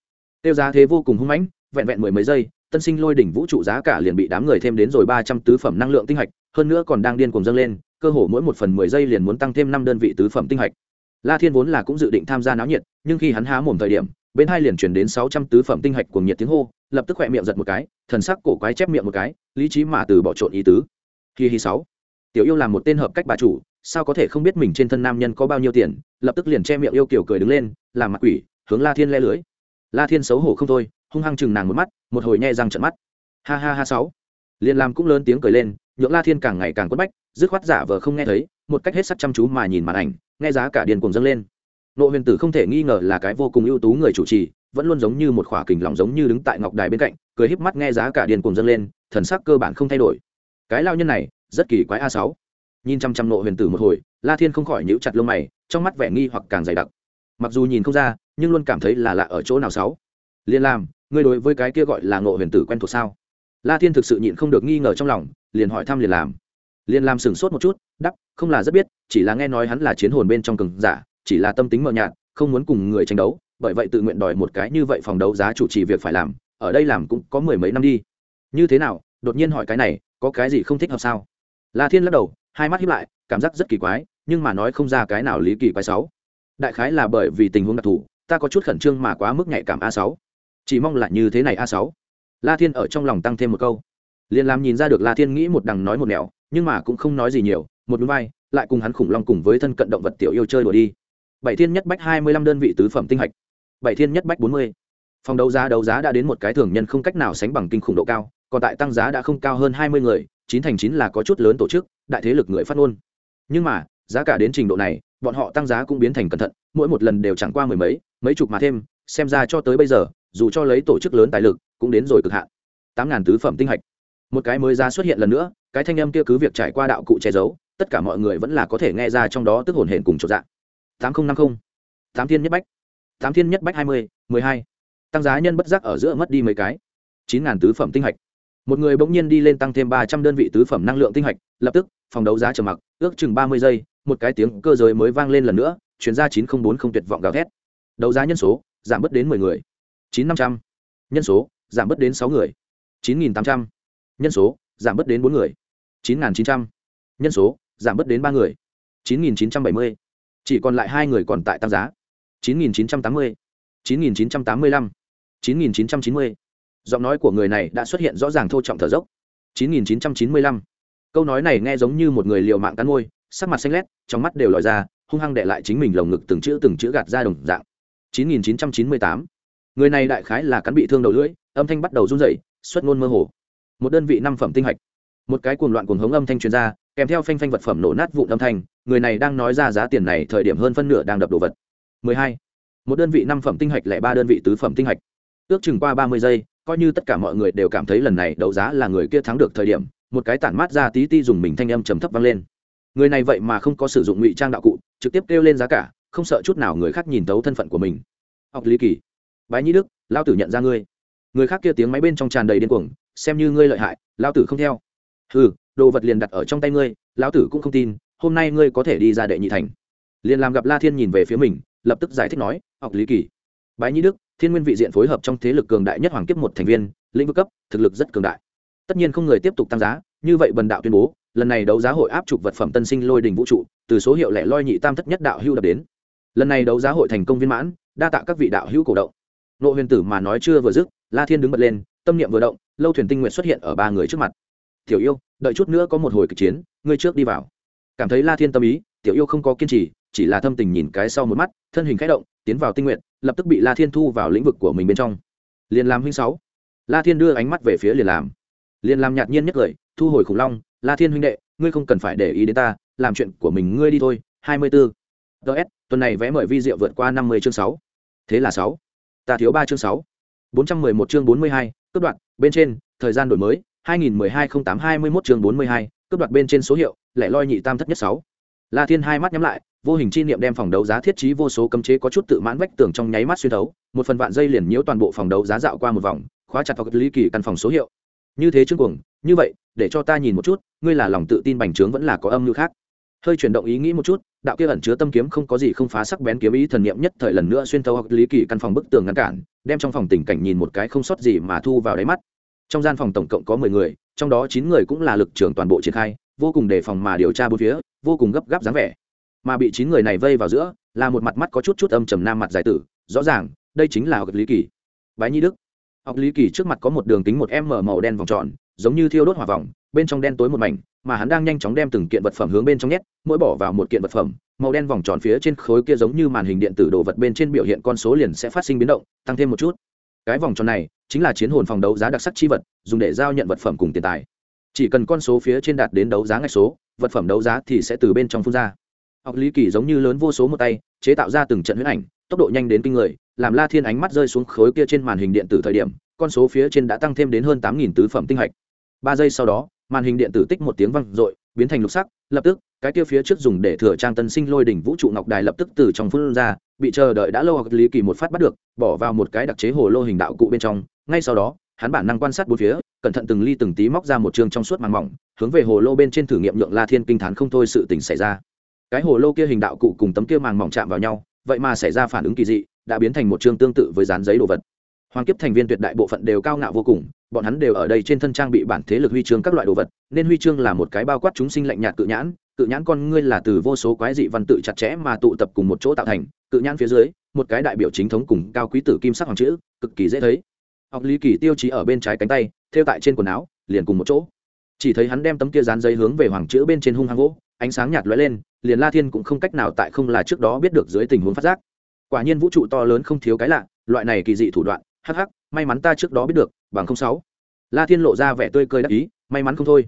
Tiêu giá thế vô cùng hung mãnh, vẹn vẹn mười mấy giây, tân sinh lôi đỉnh vũ trụ giá cả liền bị đám người thêm đến rồi ba trăm tứ phẩm năng lượng tinh hạch, hơn nữa còn đang điên cuồng dâng lên, cơ hồ mỗi một phần mười giây liền muốn tăng thêm năm đơn vị tứ phẩm tinh hạch. La thiên vốn là cũng dự định tham gia náo nhiệt, nhưng khi hắn há mồm thời điểm, bên hai liền chuyển đến sáu trăm tứ phẩm tinh hạch cuồng nhiệt tiếng hô lập tức khỏe miệng giật một cái, thần sắc cổ quái chép miệng một cái, lý trí mà từ bỏ trộn ý tứ. Kỳ hi sáu. Tiểu yêu là một tên hợp cách bà chủ, sao có thể không biết mình trên thân nam nhân có bao nhiêu tiền, lập tức liền che miệng yêu kiểu cười đứng lên, làm mặt quỷ, hướng la thiên le lưới. La thiên xấu hổ không thôi, hung hăng chừng nàng một mắt, một hồi nhe răng trận mắt. Ha ha ha sáu. Liền làm cũng lớn tiếng cười lên, nhượng la thiên càng ngày càng quất bách, dứt khoát giả vờ không nghe thấy, một cách hết sắc chăm chú mà nhìn màn ảnh, nghe giá cả điền cùng dâng lên. Nộ huyền tử không thể nghi ngờ là cái vô cùng ưu tú người chủ trì vẫn luôn giống như một khỏa kình lòng giống như đứng tại ngọc đài bên cạnh, cười híp mắt nghe giá cả điền cùng dâng lên, thần sắc cơ bản không thay đổi. Cái lao nhân này, rất kỳ quái a sáu. Nhìn chăm chăm nộ huyền tử một hồi, la thiên không khỏi nhíu chặt lông mày, trong mắt vẻ nghi hoặc càng dày đặc. Mặc dù nhìn không ra, nhưng luôn cảm thấy là lạ ở chỗ nào sáu. Liên làm ngươi đối với cái kia gọi là ngộ huyền tử quen thuộc sao? La thiên thực sự nhịn không được nghi ngờ trong lòng, liền hỏi thăm liền làm liền làm sửng sốt một chút đắp không là rất biết, chỉ là nghe nói hắn là chiến hồn bên trong cường giả, chỉ là tâm tính mờ nhạt, không muốn cùng người tranh đấu bởi vậy tự nguyện đòi một cái như vậy phòng đấu giá chủ trì việc phải làm, ở đây làm cũng có mười mấy năm đi. Như thế nào? Đột nhiên hỏi cái này, có cái gì không thích hợp sao? La thiên lắc đầu, hai mắt hiếp lại, cảm giác rất kỳ quái, nhưng mà nói không ra cái nào lý kỳ quái sáu. Đại khái là bởi vì tình huống đặc thù, ta có chút khẩn trương mà quá mức nhạy cảm a sáu. Chỉ mong là như thế này a sáu. La thiên ở trong lòng tăng thêm một câu. Liền làm nhìn ra được la thiên nghĩ một đằng nói một nẻo, nhưng mà cũng không nói gì nhiều, một núi vai, lại cùng hắn khủng long cùng với thân cận động vật tiểu yêu chơi đùa đi. Bảy thiên nhất bách hai mươi lăm đơn vị tứ phẩm tinh hạch bảy thiên nhất bách bốn mươi. Phòng đấu giá đấu giá đã đến một cái thường nhân không cách nào sánh bằng kinh khủng độ cao, còn tại tăng giá đã không cao hơn hai mươi người, chín thành chín là có chút lớn tổ chức, đại thế lực người phát ngôn. Nhưng mà, giá cả đến trình độ này, bọn họ tăng giá cũng biến thành cẩn thận, mỗi một lần đều chẳng qua mười mấy mấy chục mà thêm, xem ra cho tới bây giờ, dù cho lấy tổ chức lớn tài lực, cũng đến rồi cực hạn. Tám ngàn tứ phẩm tinh hạch. Một cái mới ra xuất hiện lần nữa, cái thanh âm kia cứ việc trải qua đạo cụ che giấu, tất cả mọi người vẫn là có thể nghe ra trong đó tức hồn hển cùng chột dạng tám nghìn năm mươi tám thiên nhất bách tám thiên nhất bách hai mươi, mười hai. Tăng giá nhân bất giác ở giữa mất đi mấy cái. Chín ngàn tứ phẩm tinh hạch. Một người bỗng nhiên đi lên tăng thêm ba trăm đơn vị tứ phẩm năng lượng tinh hạch, lập tức, phòng đấu giá trầm mặc, ước chừng ba mươi giây, một cái tiếng cơ giới mới vang lên lần nữa, chuyển ra chín không bốn không tuyệt vọng gào thét. Đấu giá nhân số, giảm bớt đến mười người. Chín năm trăm. Nhân số, giảm bớt đến sáu người. Chín nghìn tám trăm. Nhân số, giảm bớt đến bốn người. Chín nghìn chín trăm. Nhân số, giảm bớt đến ba người. Chín nghìn chín trăm bảy mươi. Chỉ còn lại hai người còn tại tăng giá chín nghìn chín trăm tám mươi. Chín nghìn chín trăm tám mươi lăm. Chín nghìn chín trăm chín mươi. Giọng nói của người này đã xuất hiện rõ ràng thô trọng thở dốc. Chín nghìn chín trăm chín mươi lăm. Câu nói này nghe giống như một người liều mạng cắn môi, sắc mặt xanh lét, trong mắt đều lòi ra, hung hăng đệ lại chính mình lồng ngực từng chữ từng chữ gạt ra đồng dạng. Chín nghìn chín trăm chín mươi tám. Người này đại khái là cắn bị thương đầu lưỡi, âm thanh bắt đầu run rẩy, xuất ngôn mơ hồ. Một đơn vị năm phẩm tinh hạch. Một cái cuồng loạn cuồng hống âm thanh truyền ra, kèm theo phanh phanh vật phẩm nổ nát vụn âm thanh, người này đang nói ra giá tiền này thời điểm hơn phân nửa đang đập đồ vật. 12. một đơn vị năm phẩm tinh hạch lại ba đơn vị tứ phẩm tinh hạch. Ước chừng qua 30 giây, coi như tất cả mọi người đều cảm thấy lần này đấu giá là người kia thắng được thời điểm, một cái tản mát ra tí ti dùng mình thanh âm trầm thấp vang lên. Người này vậy mà không có sử dụng ngụy trang đạo cụ, trực tiếp kêu lên giá cả, không sợ chút nào người khác nhìn tấu thân phận của mình. Học lý kỳ, bái nhĩ đức, lao tử nhận ra ngươi. Người khác kia tiếng máy bên trong tràn đầy điên cuồng, xem như ngươi lợi hại, lao tử không theo. Ừ đồ vật liền đặt ở trong tay ngươi lão tử cũng không tin, hôm nay ngươi có thể đi ra đệ nhị thành. Liền làm gặp la thiên nhìn về phía mình lập tức giải thích nói, học lý kỳ, bái nhĩ đức, thiên nguyên vị diện phối hợp trong thế lực cường đại nhất hoàng kiếp một thành viên, lĩnh vực cấp, thực lực rất cường đại. Tất nhiên không người tiếp tục tăng giá, như vậy bần đạo tuyên bố, lần này đấu giá hội áp chụp vật phẩm tân sinh lôi đình vũ trụ, từ số hiệu lẻ loi nhị tam thất nhất đạo hưu đập đến. Lần này đấu giá hội thành công viên mãn, đa tạ các vị đạo hữu cổ động. Nộ huyền tử mà nói chưa vừa dứt, la thiên đứng bật lên, tâm niệm vừa động, lâu thuyền tinh nguyện xuất hiện ở ba người trước mặt. Tiểu yêu, đợi chút nữa có một hồi kịch chiến, ngươi trước đi vào. Cảm thấy la thiên tâm ý, tiểu yêu không có kiên trì chỉ là thâm tình nhìn cái sau một mắt, thân hình khẽ động, tiến vào tinh nguyện, lập tức bị la thiên thu vào lĩnh vực của mình bên trong. Liền làm huynh sáu. La thiên đưa ánh mắt về phía liền làm liền làm nhạt nhiên nhất cười thu hồi khủng long, la thiên huynh đệ, ngươi không cần phải để ý đến ta, làm chuyện của mình ngươi đi thôi. Hai mươi bốn ts tuần này vẽ mời vi diệu vượt qua năm mươi chương sáu. Thế là sáu. Ta thiếu ba chương sáu. bốn trăm mười một chương bốn mươi hai cấp đoạn bên trên, thời gian đổi mới, hai nghìn mười hai không tám hai mươi mốt chương bốn mươi hai cấp đoạn bên trên số hiệu, lẻ loi nhị tam thất nhất sáu. La thiên hai mắt nhắm lại vô hình chi niệm đem phòng đấu giá thiết trí vô số cấm chế có chút tự mãn vách tường trong nháy mắt xuyên thấu, một phần vạn dây liền nhiễu toàn bộ phòng đấu giá dạo qua một vòng, khóa chặt vào lý kỳ căn phòng số hiệu. Như thế chương cuồng, như vậy, để cho ta nhìn một chút, ngươi là lòng tự tin bành trướng vẫn là có âm mưu khác. Hơi chuyển động ý nghĩ một chút, đạo kia ẩn chứa tâm kiếm không có gì không phá sắc bén kiếm ý thần niệm nhất thời lần nữa xuyên thấu hoặc lý kỳ căn phòng bức tường ngăn cản, đem trong phòng tình cảnh nhìn một cái không sót gì mà thu vào đáy mắt. Trong gian phòng tổng cộng có mười người, trong đó chín người cũng là lực trưởng toàn bộ triển khai, vô cùng đề phòng mà điều tra bốn phía, vô cùng gấp gáp dáng vẻ mà bị chín người này vây vào giữa, là một mặt mắt có chút chút âm trầm nam mặt giải tử, rõ ràng, đây chính là học lý kỳ. Bái nhi đức. Học lý kỳ trước mặt có một đường kính một m màu đen vòng tròn, giống như thiêu đốt hỏa vòng, bên trong đen tối một mảnh, mà hắn đang nhanh chóng đem từng kiện vật phẩm hướng bên trong nhét, mỗi bỏ vào một kiện vật phẩm, màu đen vòng tròn phía trên khối kia giống như màn hình điện tử đồ vật bên trên biểu hiện con số liền sẽ phát sinh biến động, tăng thêm một chút. Cái vòng tròn này chính là chiến hồn phòng đấu giá đặc sắc chi vật, dùng để giao nhận vật phẩm cùng tiền tài. Chỉ cần con số phía trên đạt đến đấu giá ngạch số, vật phẩm đấu giá thì sẽ từ bên trong phun ra học lý kỳ giống như lớn vô số một tay, chế tạo ra từng trận huyết ảnh, tốc độ nhanh đến kinh người, làm la thiên ánh mắt rơi xuống khối kia trên màn hình điện tử thời điểm, con số phía trên đã tăng thêm đến hơn tám nghìn tứ phẩm tinh hạch. Ba giây sau đó, màn hình điện tử tích một tiếng văng r biến thành lục sắc, lập tức, cái kia phía trước dùng để thừa trang tân sinh lôi đỉnh vũ trụ ngọc đài lập tức từ trong phun ra, bị chờ đợi đã lâu học lý kỳ một phát bắt được, bỏ vào một cái đặc chế hồ lô hình đạo cụ bên trong, ngay sau đó, hắn bản năng quan sát bốn phía, cẩn thận từng ly từng tí móc ra một chương trong suốt màng mỏng, hướng về hồ lô bên trên thử nghiệm nhượng la thiên kinh thán không thôi sự tình xảy ra cái hồ lô kia hình đạo cụ cùng tấm kia màng mỏng chạm vào nhau, vậy mà xảy ra phản ứng kỳ dị, đã biến thành một chương tương tự với dán giấy đồ vật. Hoàng kiếp thành viên tuyệt đại bộ phận đều cao ngạo vô cùng, bọn hắn đều ở đây trên thân trang bị bản thế lực huy chương các loại đồ vật, nên huy chương là một cái bao quát chúng sinh lạnh nhạt cự nhãn cự nhãn con ngươi là từ vô số quái dị văn tự chặt chẽ mà tụ tập cùng một chỗ tạo thành, cự nhãn phía dưới, một cái đại biểu chính thống cùng cao quý tử kim sắc hoàng chữ, cực kỳ dễ thấy. Học lý kỳ tiêu chí ở bên trái cánh tay thêu tại trên quần áo, liền cùng một chỗ. Chỉ thấy hắn đem tấm kia dán giấy hướng về hoàng chữ bên trên hung hăng gỗ ánh sáng nhạt lóe lên, liền la thiên cũng không cách nào tại không là trước đó biết được dưới tình huống phát giác. Quả nhiên vũ trụ to lớn không thiếu cái lạ, loại này kỳ dị thủ đoạn, hắc hắc, may mắn ta trước đó biết được, bằng không sáu. La thiên lộ ra vẻ tươi cười đắc ý, may mắn không thôi.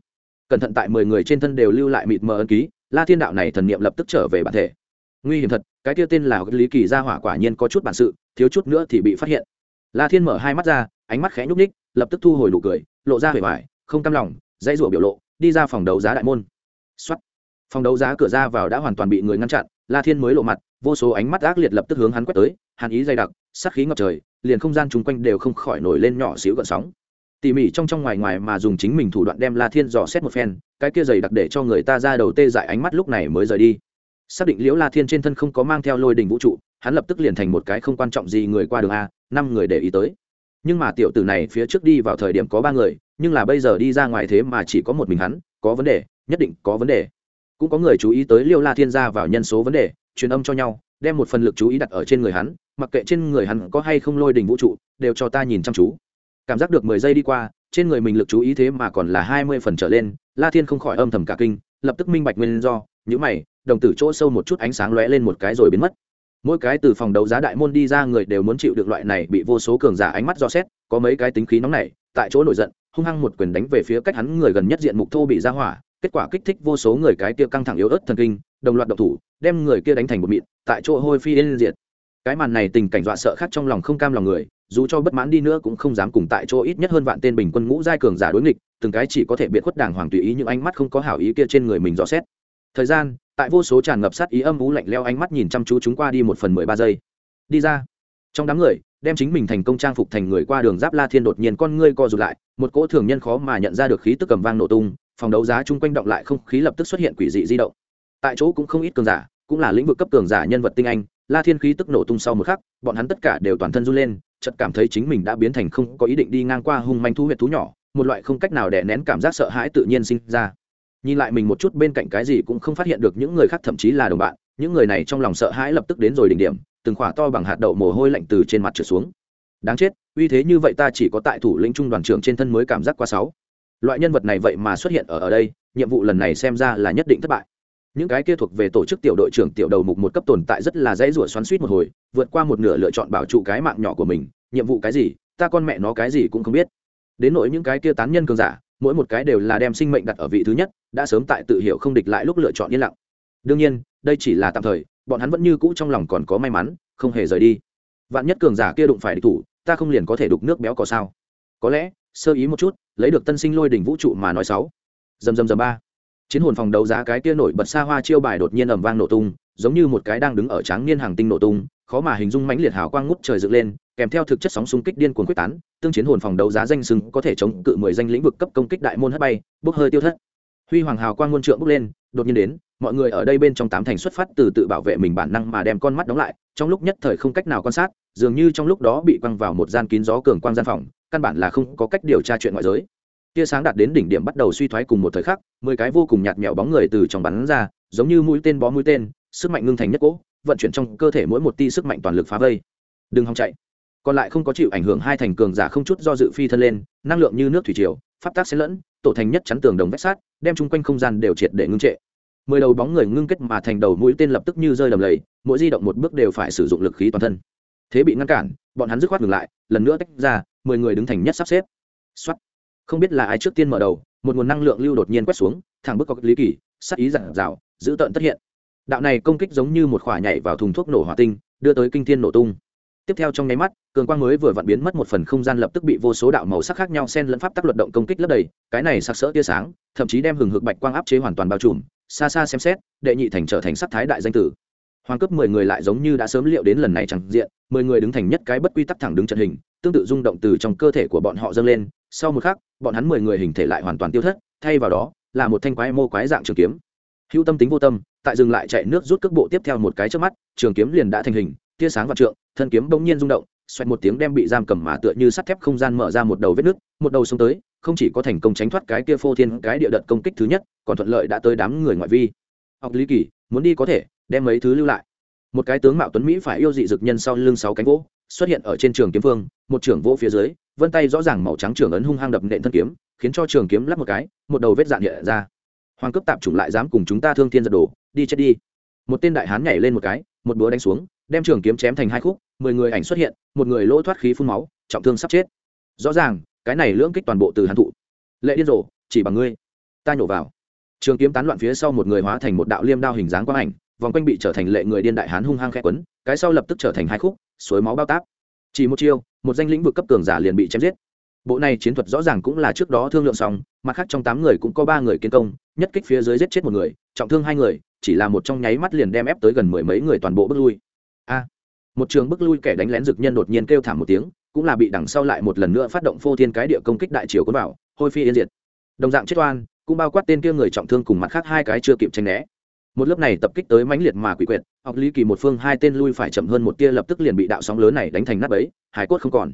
Cẩn thận tại mười người trên thân đều lưu lại mịt mờ ân ký, la thiên đạo này thần niệm lập tức trở về bản thể. Nguy hiểm thật, cái kia tên là lý kỳ gia hỏa quả nhiên có chút bản sự, thiếu chút nữa thì bị phát hiện. La thiên mở hai mắt ra, ánh mắt khẽ nhúc ních lập tức thu hồi nụ cười, lộ ra vẻ vải, không cam lòng, dãy rủa biểu lộ, đi ra phòng đấu giá đại môn. Xuất phòng đấu giá cửa ra vào đã hoàn toàn bị người ngăn chặn, la thiên mới lộ mặt, vô số ánh mắt ác liệt lập tức hướng hắn quét tới, hàn ý dày đặc, sát khí ngập trời, liền không gian chung quanh đều không khỏi nổi lên nhỏ xíu gợn sóng. Tỉ mỉ trong trong ngoài ngoài mà dùng chính mình thủ đoạn đem la thiên dò xét một phen, cái kia dày đặc để cho người ta ra đầu tê dại ánh mắt lúc này mới rời đi. Xác định liễu la thiên trên thân không có mang theo lôi đình vũ trụ, hắn lập tức liền thành một cái không quan trọng gì người qua đường a, năm người để ý tới. Nhưng mà tiểu tử này phía trước đi vào thời điểm có ba người, nhưng là bây giờ đi ra ngoài thế mà chỉ có một mình hắn, có vấn đề, nhất định có vấn đề cũng có người chú ý tới liêu la thiên gia vào nhân số vấn đề, truyền âm cho nhau, đem một phần lực chú ý đặt ở trên người hắn, mặc kệ trên người hắn có hay không lôi đình vũ trụ, đều cho ta nhìn chăm chú. Cảm giác được mười giây đi qua, trên người mình lực chú ý thế mà còn là hai mươi phần trở lên, la thiên không khỏi âm thầm cả kinh, lập tức minh bạch nguyên do những mày, đồng tử chỗ sâu một chút ánh sáng lóe lên một cái rồi biến mất. Mỗi cái từ phòng đấu giá đại môn đi ra người đều muốn chịu được loại này bị vô số cường giả ánh mắt do xét, có mấy cái tính khí nóng này tại chỗ nổi giận, hung hăng một quyền đánh về phía cách hắn người gần nhất diện mục thô bị ra hỏa kết quả kích thích vô số người cái kia căng thẳng yếu ớt thần kinh, đồng loạt độc thủ, đem người kia đánh thành một mịn, tại chỗ hôi phi yên diệt. Cái màn này tình cảnh dọa sợ khác trong lòng không cam lòng người, dù cho bất mãn đi nữa cũng không dám cùng tại chỗ ít nhất hơn vạn tên bình quân ngũ giai cường giả đối nghịch, từng cái chỉ có thể biệt khuất đàng hoàng tùy ý những ánh mắt không có hảo ý kia trên người mình rõ xét. Thời gian, tại vô số tràn ngập sát ý âm vú lạnh leo ánh mắt nhìn chăm chú chúng qua đi một phần mười ba giây. Đi ra. Trong đám người, đem chính mình thành công trang phục thành người qua đường giáp la thiên đột nhiên con ngươi co rụt lại, một cỗ thường nhân khó mà nhận ra được khí tức cầm vang nổ tung phòng đấu giá chung quanh động lại không khí lập tức xuất hiện quỷ dị di động. Tại chỗ cũng không ít cường giả, cũng là lĩnh vực cấp cường giả nhân vật tinh anh, la thiên khí tức nổ tung sau một khắc, bọn hắn tất cả đều toàn thân run lên, chợt cảm thấy chính mình đã biến thành không có ý định đi ngang qua hung manh thu huyệt thú nhỏ, một loại không cách nào đè nén cảm giác sợ hãi tự nhiên sinh ra. Nhìn lại mình một chút bên cạnh cái gì cũng không phát hiện được những người khác, thậm chí là đồng bạn, những người này trong lòng sợ hãi lập tức đến rồi đỉnh điểm, từng khỏa to bằng hạt đậu mồ hôi lạnh từ trên mặt trượt xuống. Đáng chết, uy thế như vậy ta chỉ có tại thủ lĩnh trung đoàn trưởng trên thân mới cảm giác qua sáu loại nhân vật này vậy mà xuất hiện ở ở đây, nhiệm vụ lần này xem ra là nhất định thất bại. Những cái kia thuộc về tổ chức tiểu đội trưởng tiểu đầu mục một cấp tồn tại rất là dễ rủa xoắn suýt một hồi, vượt qua một nửa lựa chọn bảo trụ cái mạng nhỏ của mình, nhiệm vụ cái gì, ta con mẹ nó cái gì cũng không biết. Đến nỗi những cái kia tán nhân cường giả, mỗi một cái đều là đem sinh mệnh đặt ở vị thứ nhất, đã sớm tại tự hiểu không địch lại lúc lựa chọn yên lặng. Đương nhiên, đây chỉ là tạm thời, bọn hắn vẫn như cũ trong lòng còn có may mắn, không hề rời đi. Vạn nhất cường giả kia đụng phải địch thủ, ta không liền có thể đục nước béo có sao? Có lẽ sơ ý một chút, lấy được tân sinh lôi đỉnh vũ trụ mà nói sáu. Dầm dầm dầm ba. Chiến hồn phòng đấu giá cái kia nổi bật xa hoa chiêu bài đột nhiên ầm vang nổ tung, giống như một cái đang đứng ở tráng niên hàng tinh nổ tung, khó mà hình dung mãnh liệt hào quang ngút trời dựng lên, kèm theo thực chất sóng xung kích điên cuồng quyết tán, tương chiến hồn phòng đấu giá danh sừng có thể chống cự mười danh lĩnh vực cấp công kích đại môn hất bay, bốc hơi tiêu thất huy hoàng hào quang ngôn trượng bước lên, đột nhiên đến, mọi người ở đây bên trong tám thành xuất phát từ tự bảo vệ mình bản năng mà đem con mắt đóng lại, trong lúc nhất thời không cách nào quan sát, dường như trong lúc đó bị quăng vào một gian kín gió cường quang gian phòng, căn bản là không có cách điều tra chuyện ngoại giới. Tia sáng đạt đến đỉnh điểm bắt đầu suy thoái cùng một thời khắc, mười cái vô cùng nhạt nhẽo bóng người từ trong bắn ra, giống như mũi tên bó mũi tên, sức mạnh ngưng thành nhất cỗ, vận chuyển trong cơ thể mỗi một ti sức mạnh toàn lực phá vây. Đừng hòng chạy. Còn lại không có chịu ảnh hưởng hai thành cường giả không chút do dự phi thân lên, năng lượng như nước thủy triều pháp tác xen lẫn, tổ thành nhất chắn tường đồng vách sát đem chung quanh không gian đều triệt để ngưng trệ. Mười đầu bóng người ngưng kết mà thành đầu mũi tên lập tức như rơi đầm lầy, mỗi di động một bước đều phải sử dụng lực khí toàn thân. Thế bị ngăn cản, bọn hắn dứt khoát ngừng lại, lần nữa tách ra, mười người đứng thành nhất sắp xếp. Xuất không biết là ai trước tiên mở đầu, một nguồn năng lượng lưu đột nhiên quét xuống, thẳng bước có lý kỳ sắc ý giản rào giữ tợn tất hiện. Đạo này công kích giống như một khỏa nhảy vào thùng thuốc nổ hỏa tinh, đưa tới kinh thiên nổ tung tiếp theo trong nháy mắt, cường quang mới vừa vặn biến mất một phần không gian lập tức bị vô số đạo màu sắc khác nhau xen lẫn pháp tắc luật động công kích lấp đầy, cái này sặc sỡ tia sáng, thậm chí đem hừng hực bạch quang áp chế hoàn toàn bao trùm, xa xa xem xét, đệ nhị thành trở thành sắc thái đại danh tử. Hoàng cấp mười người lại giống như đã sớm liệu đến lần này chẳng diện, mười người đứng thành nhất cái bất quy tắc thẳng đứng trận hình, tương tự rung động từ trong cơ thể của bọn họ dâng lên, sau một khắc, bọn hắn mười người hình thể lại hoàn toàn tiêu thất, thay vào đó, là một thanh quái mô quái dạng trường kiếm. Hữu tâm tính vô tâm, tại dừng lại chạy nước rút cước bộ tiếp theo một cái trước mắt, trường kiếm liền đã thành hình tia sáng và trượng, thân kiếm bỗng nhiên rung động, xoẹt một tiếng đem bị giam cầm mà tựa như sắt thép không gian mở ra một đầu vết nứt, một đầu xuống tới, không chỉ có thành công tránh thoát cái kia phô thiên cái địa đợt công kích thứ nhất, còn thuận lợi đã tới đám người ngoại vi. Học lý kỳ, muốn đi có thể, đem mấy thứ lưu lại. Một cái tướng mạo tuấn mỹ phải yêu dị dực nhân sau lưng sáu cánh gỗ xuất hiện ở trên trường kiếm phương một trưởng vỗ phía dưới, vân tay rõ ràng màu trắng trường ấn hung hăng đập nện thân kiếm, khiến cho trường kiếm lắp một cái, một đầu vết dạn hiện ra. Hoàng cấp tạp chủng lại dám cùng chúng ta thương thiên giật đổ đi chết đi. Một tên đại hán nhảy lên một cái, một búa đánh xuống đem trường kiếm chém thành hai khúc, mười người ảnh xuất hiện, một người lỗ thoát khí phun máu, trọng thương sắp chết. Rõ ràng, cái này lưỡng kích toàn bộ từ hàn thụ. Lệ điên rồ, chỉ bằng ngươi. Ta nhổ vào. Trường kiếm tán loạn phía sau một người hóa thành một đạo liêm đao hình dáng quang ảnh, vòng quanh bị trở thành lệ người điên đại hán hung hăng khẽ quấn, cái sau lập tức trở thành hai khúc, suối máu bao táp. Chỉ một chiêu, một danh lĩnh vực cấp cường giả liền bị chém giết. Bộ này chiến thuật rõ ràng cũng là trước đó thương lượng xong, mặt khác trong tám người cũng có ba người kiến công, nhất kích phía dưới giết chết một người, trọng thương hai người, chỉ là một trong nháy mắt liền đem ép tới gần mười mấy người toàn bộ bước lui a. Một trường bước lui kẻ đánh lén dực nhân đột nhiên kêu thảm một tiếng, cũng là bị đằng sau lại một lần nữa phát động phô thiên cái địa công kích đại triều quân vào, hôi phi yên diệt. Đồng dạng chết oan, cũng bao quát tên kia người trọng thương cùng mặt khác hai cái chưa kịp tranh né. Một lớp này tập kích tới mãnh liệt mà quỷ quyệt, học lý kỳ một phương hai tên lui phải chậm hơn một tia lập tức liền bị đạo sóng lớn này đánh thành nắp ấy hải cốt không còn.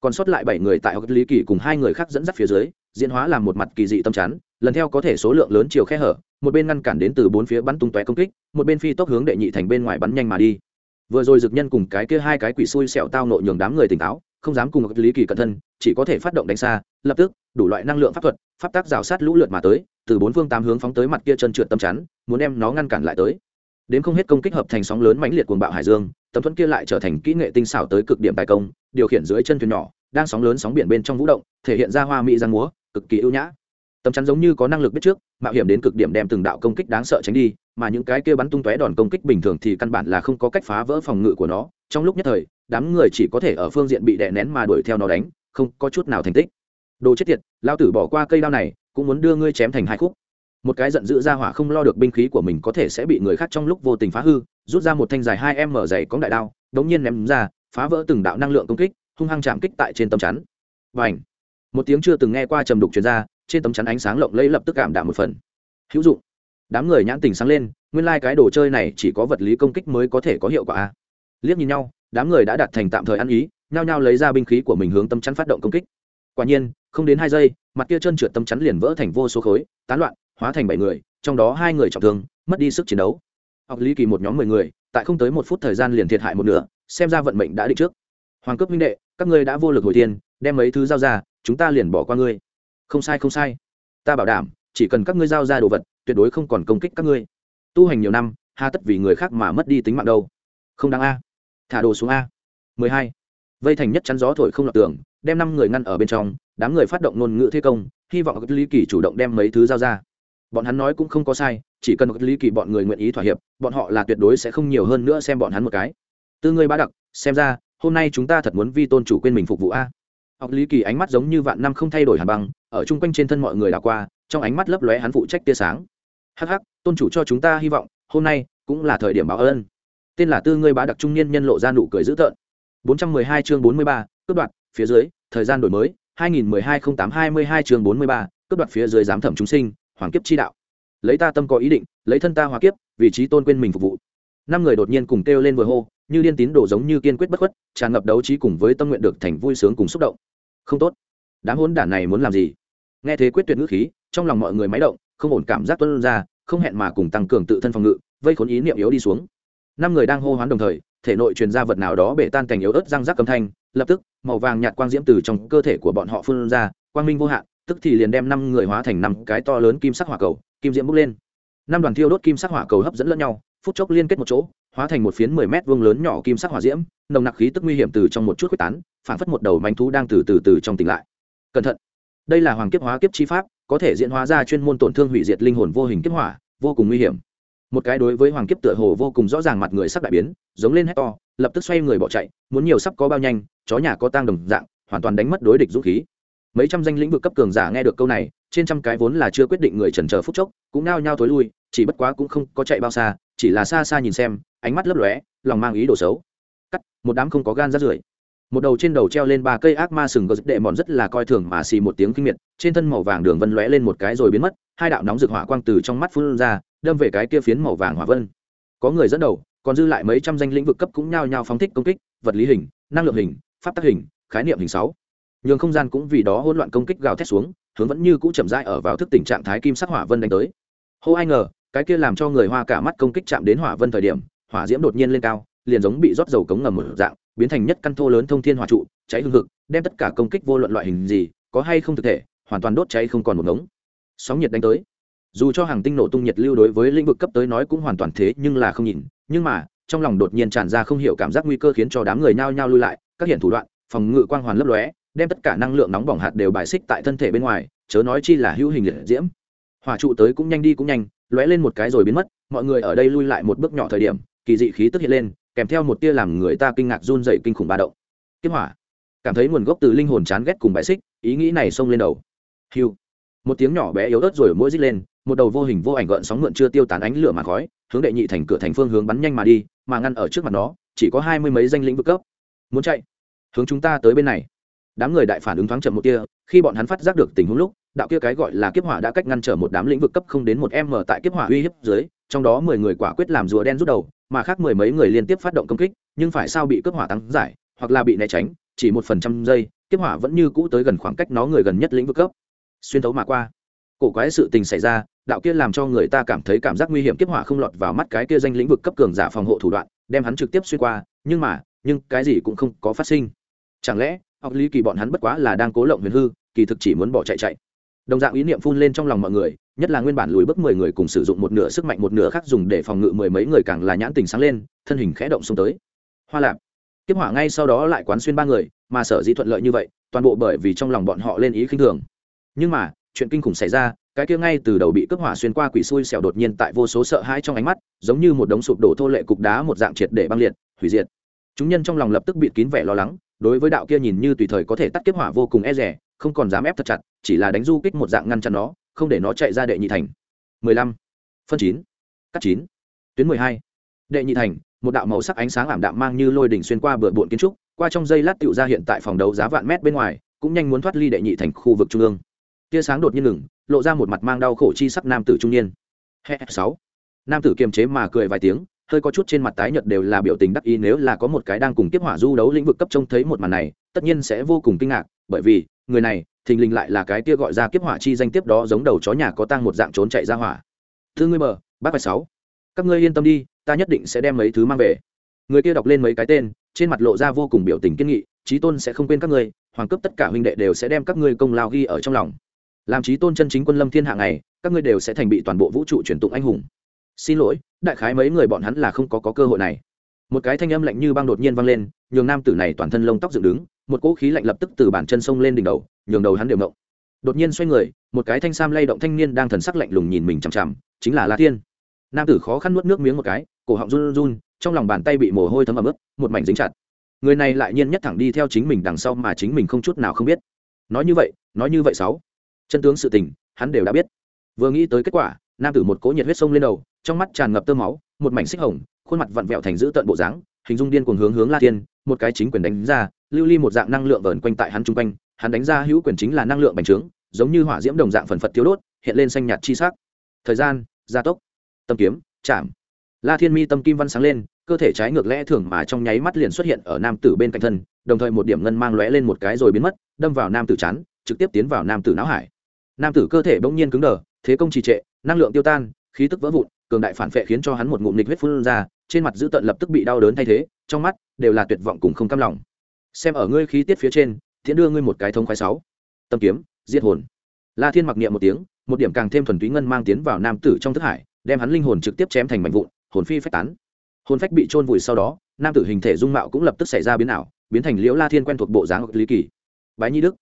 Còn sót lại bảy người tại học lý kỳ cùng hai người khác dẫn dắt phía dưới, diễn hóa làm một mặt kỳ dị tâm chắn, lần theo có thể số lượng lớn chiều khe hở, một bên ngăn cản đến từ bốn phía bắn tung tóe công kích, một bên phi tốc hướng đệ nhị thành bên ngoài bắn nhanh mà đi vừa rồi dực nhân cùng cái kia hai cái quỷ xui xẻo tao nộ nhường đám người tỉnh táo, không dám cùng lý kỳ cẩn thân, chỉ có thể phát động đánh xa, lập tức, đủ loại năng lượng pháp thuật, pháp tác rào sát lũ lượt mà tới, từ bốn phương tám hướng phóng tới mặt kia chân trượt tâm chắn, muốn đem nó ngăn cản lại tới. Đến không hết công kích hợp thành sóng lớn mãnh liệt cuồng bạo hải dương, tấm thuẫn kia lại trở thành kỹ nghệ tinh xảo tới cực điểm tài công, điều khiển dưới chân thuyền nhỏ, đang sóng lớn sóng biển bên trong vũ động, thể hiện ra hoa mỹ giang múa, cực kỳ ưu nhã. Tấm chắn giống như có năng lực biết trước, mạo hiểm đến cực điểm đem từng đạo công kích đáng sợ tránh đi mà những cái kia bắn tung tóe đòn công kích bình thường thì căn bản là không có cách phá vỡ phòng ngự của nó. Trong lúc nhất thời, đám người chỉ có thể ở phương diện bị đè nén mà đuổi theo nó đánh, không có chút nào thành tích. Đồ chết tiệt lao tử bỏ qua cây đao này, cũng muốn đưa ngươi chém thành hai khúc. Một cái giận dữ ra hỏa không lo được binh khí của mình có thể sẽ bị người khác trong lúc vô tình phá hư, rút ra một thanh dài hai em mở dày cóng đại đao, đống nhiên ném ra, phá vỡ từng đạo năng lượng công kích, hung hăng chạm kích tại trên tấm chắn. Và ảnh một tiếng chưa từng nghe qua trầm đục truyền ra, trên tấm chắn ánh sáng lộng lẫy lập tức cảm đạm một phần. Hữu dụng! Đám người nhãn tình sáng lên, nguyên lai、like、cái đồ chơi này chỉ có vật lý công kích mới có thể có hiệu quả a. Liếc nhìn nhau, đám người đã đạt thành tạm thời ăn ý, nhao nhao lấy ra binh khí của mình hướng tâm chắn phát động công kích. Quả nhiên, không đến hai giây, mặt kia chân trượt tâm chắn liền vỡ thành vô số khối, tán loạn, hóa thành bảy người, trong đó hai người trọng thương, mất đi sức chiến đấu. Học lý kỳ một nhóm mười người, tại không tới một phút thời gian liền thiệt hại một nửa, xem ra vận mệnh đã định trước. Hoàng cấp minh đệ, các ngươi đã vô lực hồi thiên, đem mấy thứ giao ra, chúng ta liền bỏ qua ngươi. Không sai không sai. Ta bảo đảm, chỉ cần các ngươi giao ra đồ vật tuyệt đối không còn công kích các ngươi. Tu hành nhiều năm, hà tất vì người khác mà mất đi tính mạng đâu. Không đáng a. Thả đồ xuống a. Mười hai. Vây thành nhất chắn gió thổi không lọt tường, đem năm người ngăn ở bên trong, đám người phát động ngôn ngữ thế công, hy vọng lý kỳ chủ động đem mấy thứ giao ra. Bọn hắn nói cũng không có sai, chỉ cần lý kỳ bọn người nguyện ý thỏa hiệp, bọn họ là tuyệt đối sẽ không nhiều hơn nữa xem bọn hắn một cái. Từ người bá đặc, xem ra, hôm nay chúng ta thật muốn vi tôn chủ quên mình phục vụ a. Học lý kỳ ánh mắt giống như vạn năm không thay đổi hàn băng, ở chung quanh trên thân mọi người đã qua, trong ánh mắt lấp lóe hắn phụ trách tia sáng hắc hắc tôn chủ cho chúng ta hy vọng hôm nay cũng là thời điểm báo ơn tên là tư ngươi bá đặc trung niên nhân lộ ra nụ cười dữ tợn. 412 chương 43, cướp đoạt phía dưới thời gian đổi mới 2012-08-22 chương 43, cướp đoạt phía dưới giám thẩm chúng sinh hoàng kiếp chi đạo. Lấy ta tâm có ý định lấy thân ta hóa kiếp vị trí tôn quên mình phục vụ. Năm người đột nhiên cùng kêu lên vừa hô như điên tín đổ giống như kiên quyết bất khuất tràn ngập đấu trí cùng với tâm nguyện được thành vui sướng cùng xúc động. Không tốt. Đám hôn đản này muốn làm gì? Nghe thế quyết tuyệt ngữ khí trong lòng mọi người máy động không ổn cảm giác tuân ra không hẹn mà cùng tăng cường tự thân phòng ngự, vây khốn ý niệm yếu đi xuống. Năm người đang hô hoán đồng thời, thể nội truyền ra vật nào đó bể tan cảnh yếu ớt răng rác âm thanh, lập tức, màu vàng nhạt quang diễm từ trong cơ thể của bọn họ phun ra, quang minh vô hạn, tức thì liền đem năm người hóa thành năm cái to lớn kim sắc hỏa cầu, kim diễm bốc lên. Năm đoàn thiêu đốt kim sắc hỏa cầu hấp dẫn lẫn nhau, phút chốc liên kết một chỗ, hóa thành một phiến mười mét vuông lớn nhỏ kim sắc hỏa diễm, nồng nặc khí tức nguy hiểm từ trong một chút quyết tán, phản phất một đầu manh thú đang từ từ từ trong tỉnh lại. Cẩn thận. Đây là hoàng kiếp hóa kiếp chi pháp có thể diễn hóa ra chuyên môn tổn thương hủy diệt linh hồn vô hình kiếp hỏa, vô cùng nguy hiểm. Một cái đối với hoàng kiếp tựa hồ vô cùng rõ ràng mặt người sắp đại biến, giống lên hét to, lập tức xoay người bỏ chạy, muốn nhiều sắp có bao nhanh, chó nhà có tang đồng dạng, hoàn toàn đánh mất đối địch dũng khí. Mấy trăm danh lĩnh vực cấp cường giả nghe được câu này, trên trăm cái vốn là chưa quyết định người trần chờ phút chốc, cũng nao nhao thối lui, chỉ bất quá cũng không có chạy bao xa, chỉ là xa xa nhìn xem, ánh mắt lấp lóe, lòng mang ý đồ xấu. Cắt, một đám không có gan ra rưởi một đầu trên đầu treo lên ba cây ác ma sừng có đệ mòn rất là coi thường mà xì một tiếng kinh miệt, trên thân màu vàng đường vân lóe lên một cái rồi biến mất, hai đạo nóng rực hỏa quang từ trong mắt phun ra, đâm về cái kia phiến màu vàng hỏa vân. Có người dẫn đầu, còn dư lại mấy trăm danh lĩnh vực cấp cũng nhao nhao phóng thích công kích, vật lý hình, năng lượng hình, pháp tắc hình, khái niệm hình sáu. Nhường không gian cũng vì đó hỗn loạn công kích gào thét xuống, hướng vẫn như cũ chậm rãi ở vào thức tình trạng thái kim sắc hỏa vân đánh tới. Hô ai ngờ, cái kia làm cho người hoa cả mắt công kích chạm đến hỏa vân thời điểm, hỏa diễm đột nhiên lên cao, liền giống bị rót dầu cống ngầm một dạng biến thành nhất căn thô lớn thông thiên hỏa trụ, cháy hương hực, đem tất cả công kích vô luận loại hình gì, có hay không thực thể, hoàn toàn đốt cháy không còn một ngống. Sóng nhiệt đánh tới. Dù cho hàng tinh nổ tung nhiệt lưu đối với lĩnh vực cấp tới nói cũng hoàn toàn thế, nhưng là không nhìn. Nhưng mà, trong lòng đột nhiên tràn ra không hiểu cảm giác nguy cơ khiến cho đám người nhao nhao lui lại, các hiện thủ đoạn, phòng ngự quang hoàn lấp lóe, đem tất cả năng lượng nóng bỏng hạt đều bài xích tại thân thể bên ngoài, chớ nói chi là hữu hình liệt diễm. Hỏa trụ tới cũng nhanh đi cũng nhanh, lóe lên một cái rồi biến mất, mọi người ở đây lui lại một bước nhỏ thời điểm, kỳ dị khí tức hiện lên kèm theo một tia làm người ta kinh ngạc run dậy kinh khủng ba động. Kiếp hỏa. Cảm thấy nguồn gốc từ linh hồn chán ghét cùng bài xích, ý nghĩ này xông lên đầu. Hiu một tiếng nhỏ bé yếu ớt rồi mũi rít lên, một đầu vô hình vô ảnh gợn sóng mượn chưa tiêu tán ánh lửa mà khói, hướng đệ nhị thành cửa thành phương hướng bắn nhanh mà đi, mà ngăn ở trước mặt nó, chỉ có hai mươi mấy danh lĩnh vực cấp. Muốn chạy? Hướng chúng ta tới bên này. Đám người đại phản ứng thoáng chậm một tia, khi bọn hắn phát giác được tình huống lúc, đạo kia cái gọi là kiếp hỏa đã cách ngăn trở một đám lĩnh vực cấp không đến một m tại kiếp hỏa uy hiếp dưới, trong đó mười người quả quyết làm rùa đen rút đầu mà khác mười mấy người liên tiếp phát động công kích, nhưng phải sao bị cướp hỏa tăng giải, hoặc là bị né tránh, chỉ một phần trăm giây, kiếp hỏa vẫn như cũ tới gần khoảng cách nó người gần nhất lĩnh vực cấp. Xuyên thấu mà qua, cổ quái sự tình xảy ra, đạo kia làm cho người ta cảm thấy cảm giác nguy hiểm kiếp hỏa không lọt vào mắt cái kia danh lĩnh vực cấp cường giả phòng hộ thủ đoạn, đem hắn trực tiếp xuyên qua, nhưng mà, nhưng cái gì cũng không có phát sinh. Chẳng lẽ, học lý kỳ bọn hắn bất quá là đang cố lộng huyền hư, kỳ thực chỉ muốn bỏ chạy chạy đồng dạng ý niệm phun lên trong lòng mọi người, nhất là nguyên bản lùi bước mười người cùng sử dụng một nửa sức mạnh một nửa khác dùng để phòng ngự mười mấy người càng là nhãn tình sáng lên, thân hình khẽ động xông tới. Hoa lạp. Kiếp hỏa ngay sau đó lại quán xuyên ba người, mà sở dĩ thuận lợi như vậy, toàn bộ bởi vì trong lòng bọn họ lên ý khinh thường. Nhưng mà, chuyện kinh khủng xảy ra, cái kia ngay từ đầu bị cướp hỏa xuyên qua quỷ xui xẻo đột nhiên tại vô số sợ hãi trong ánh mắt, giống như một đống sụp đổ thô lệ cục đá một dạng triệt để băng liệt, hủy diệt. Chúng nhân trong lòng lập tức bịt kín vẻ lo lắng, đối với đạo kia nhìn như tùy thời có thể tắt kiếp hỏa vô cùng e rẻ không còn dám ép thật chặt chỉ là đánh du kích một dạng ngăn chặn nó, không để nó chạy ra đệ nhị thành. mười lăm, phân chín, cắt chín, tuyến mười hai. Đệ nhị thành, một đạo màu sắc ánh sáng ảm đạm mang như lôi đỉnh xuyên qua bừa bộn kiến trúc, qua trong giây lát tựu ra hiện tại phòng đấu giá vạn mét bên ngoài, cũng nhanh muốn thoát ly đệ nhị thành khu vực trung ương. Tia sáng đột nhiên ngừng, lộ ra một mặt mang đau khổ chi sắc nam tử trung niên. Sáu. Nam tử kiềm chế mà cười vài tiếng, hơi có chút trên mặt tái nhợt đều là biểu tình đắc ý, nếu là có một cái đang cùng tiếp hỏa du đấu lĩnh vực cấp trông thấy một màn này, tất nhiên sẽ vô cùng kinh ngạc, bởi vì, người này thình lình lại là cái kia gọi ra kiếp hỏa chi danh tiếp đó giống đầu chó nhà có tang một dạng trốn chạy ra hỏa. Thư ngươi mờ bác phải sáu. Các ngươi yên tâm đi ta nhất định sẽ đem mấy thứ mang về. Người kia đọc lên mấy cái tên trên mặt lộ ra vô cùng biểu tình kiên nghị trí tôn sẽ không quên các ngươi hoàng cấp tất cả huynh đệ đều sẽ đem các ngươi công lao ghi ở trong lòng. Làm trí tôn chân chính quân lâm thiên hạ này các ngươi đều sẽ thành bị toàn bộ vũ trụ truyền tụng anh hùng. Xin lỗi đại khái mấy người bọn hắn là không có, có cơ hội này. Một cái thanh âm lạnh như băng đột nhiên vang lên nhường nam tử này toàn thân lông tóc dựng đứng một cỗ khí lạnh lập tức từ bàn chân sông lên đỉnh đầu, nhường đầu hắn đều ngộng đột nhiên xoay người, một cái thanh sam lay động thanh niên đang thần sắc lạnh lùng nhìn mình chằm chằm, chính là la thiên. Nam tử khó khăn nuốt nước miếng một cái, cổ họng run run, trong lòng bàn tay bị mồ hôi thấm ẩm ướt, một mảnh dính chặt. Người này lại nhiên nhất thẳng đi theo chính mình đằng sau mà chính mình không chút nào không biết. Nói như vậy, nói như vậy sáu. Chân tướng sự tình, hắn đều đã biết. Vừa nghĩ tới kết quả, nam tử một cỗ nhiệt huyết sông lên đầu, trong mắt tràn ngập tơ máu, một mảnh xích hồng, khuôn mặt vặn vẹo thành giữ tận bộ dáng hình dung điên cuồng hướng hướng la thiên, một cái chính quyền đánh ra, lưu ly một dạng năng lượng vờn quanh tại hắn trung quanh, hắn đánh ra hữu quyền chính là năng lượng bành trướng, giống như hỏa diễm đồng dạng phần phật thiếu đốt, hiện lên xanh nhạt chi sắc. Thời gian, gia tốc, tâm kiếm, chạm. La thiên mi tâm kim văn sáng lên, cơ thể trái ngược lẽ thường mà trong nháy mắt liền xuất hiện ở nam tử bên cạnh thân, đồng thời một điểm ngân mang lóe lên một cái rồi biến mất, đâm vào nam tử chán, trực tiếp tiến vào nam tử não hải. Nam tử cơ thể bỗng nhiên cứng đờ, thế công trì trệ, năng lượng tiêu tan, khí tức vỡ vụn, cường đại phản vệ khiến cho hắn một ngụm nịch huyết phun ra trên mặt dữ tợn lập tức bị đau đớn thay thế, trong mắt đều là tuyệt vọng cùng không cam lòng. Xem ở ngươi khí tiết phía trên, thiện đưa ngươi một cái thông khoái sáu. Tâm kiếm giết hồn. La thiên mặc niệm một tiếng, một điểm càng thêm thuần túy ngân mang tiến vào nam tử trong thức hải, đem hắn linh hồn trực tiếp chém thành mảnh vụn, hồn phi phách tán. Hồn phách bị trôn vùi sau đó, nam tử hình thể dung mạo cũng lập tức xảy ra biến ảo, biến thành liễu la thiên quen thuộc bộ dáng lý kỳ. Bái nhi đức.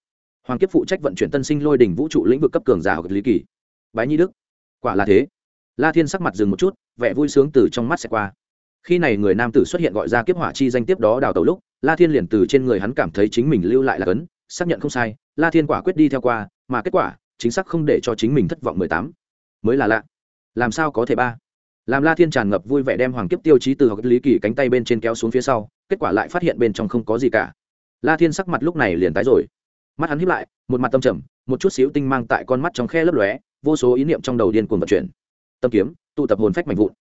Hoàng kiếp phụ trách vận chuyển tân sinh lôi đỉnh vũ trụ lĩnh vực cấp cường giả lý kỳ. Bái nhi đức. Quả là thế. La thiên sắc mặt dừng một chút, vẻ vui sướng từ trong mắt sẽ qua khi này người nam tử xuất hiện gọi ra kiếp hỏa chi danh tiếp đó đào tẩu lúc, la thiên liền từ trên người hắn cảm thấy chính mình lưu lại là cấn, xác nhận không sai, la thiên quả quyết đi theo qua, mà kết quả, chính xác không để cho chính mình thất vọng mười tám. Mới là lạ. Làm sao có thể ba? Làm la thiên tràn ngập vui vẻ đem hoàng kiếp tiêu chí từ học lý kỳ cánh tay bên trên kéo xuống phía sau, kết quả lại phát hiện bên trong không có gì cả. La thiên sắc mặt lúc này liền tái rồi. Mắt hắn hiếp lại, một mặt tâm trầm, một chút xíu tinh mang tại con mắt trong khe lấp lóe, vô số ý niệm trong đầu điên cuồng vận chuyển. Tâm kiếm tụ tập hồn phách mạnh vụn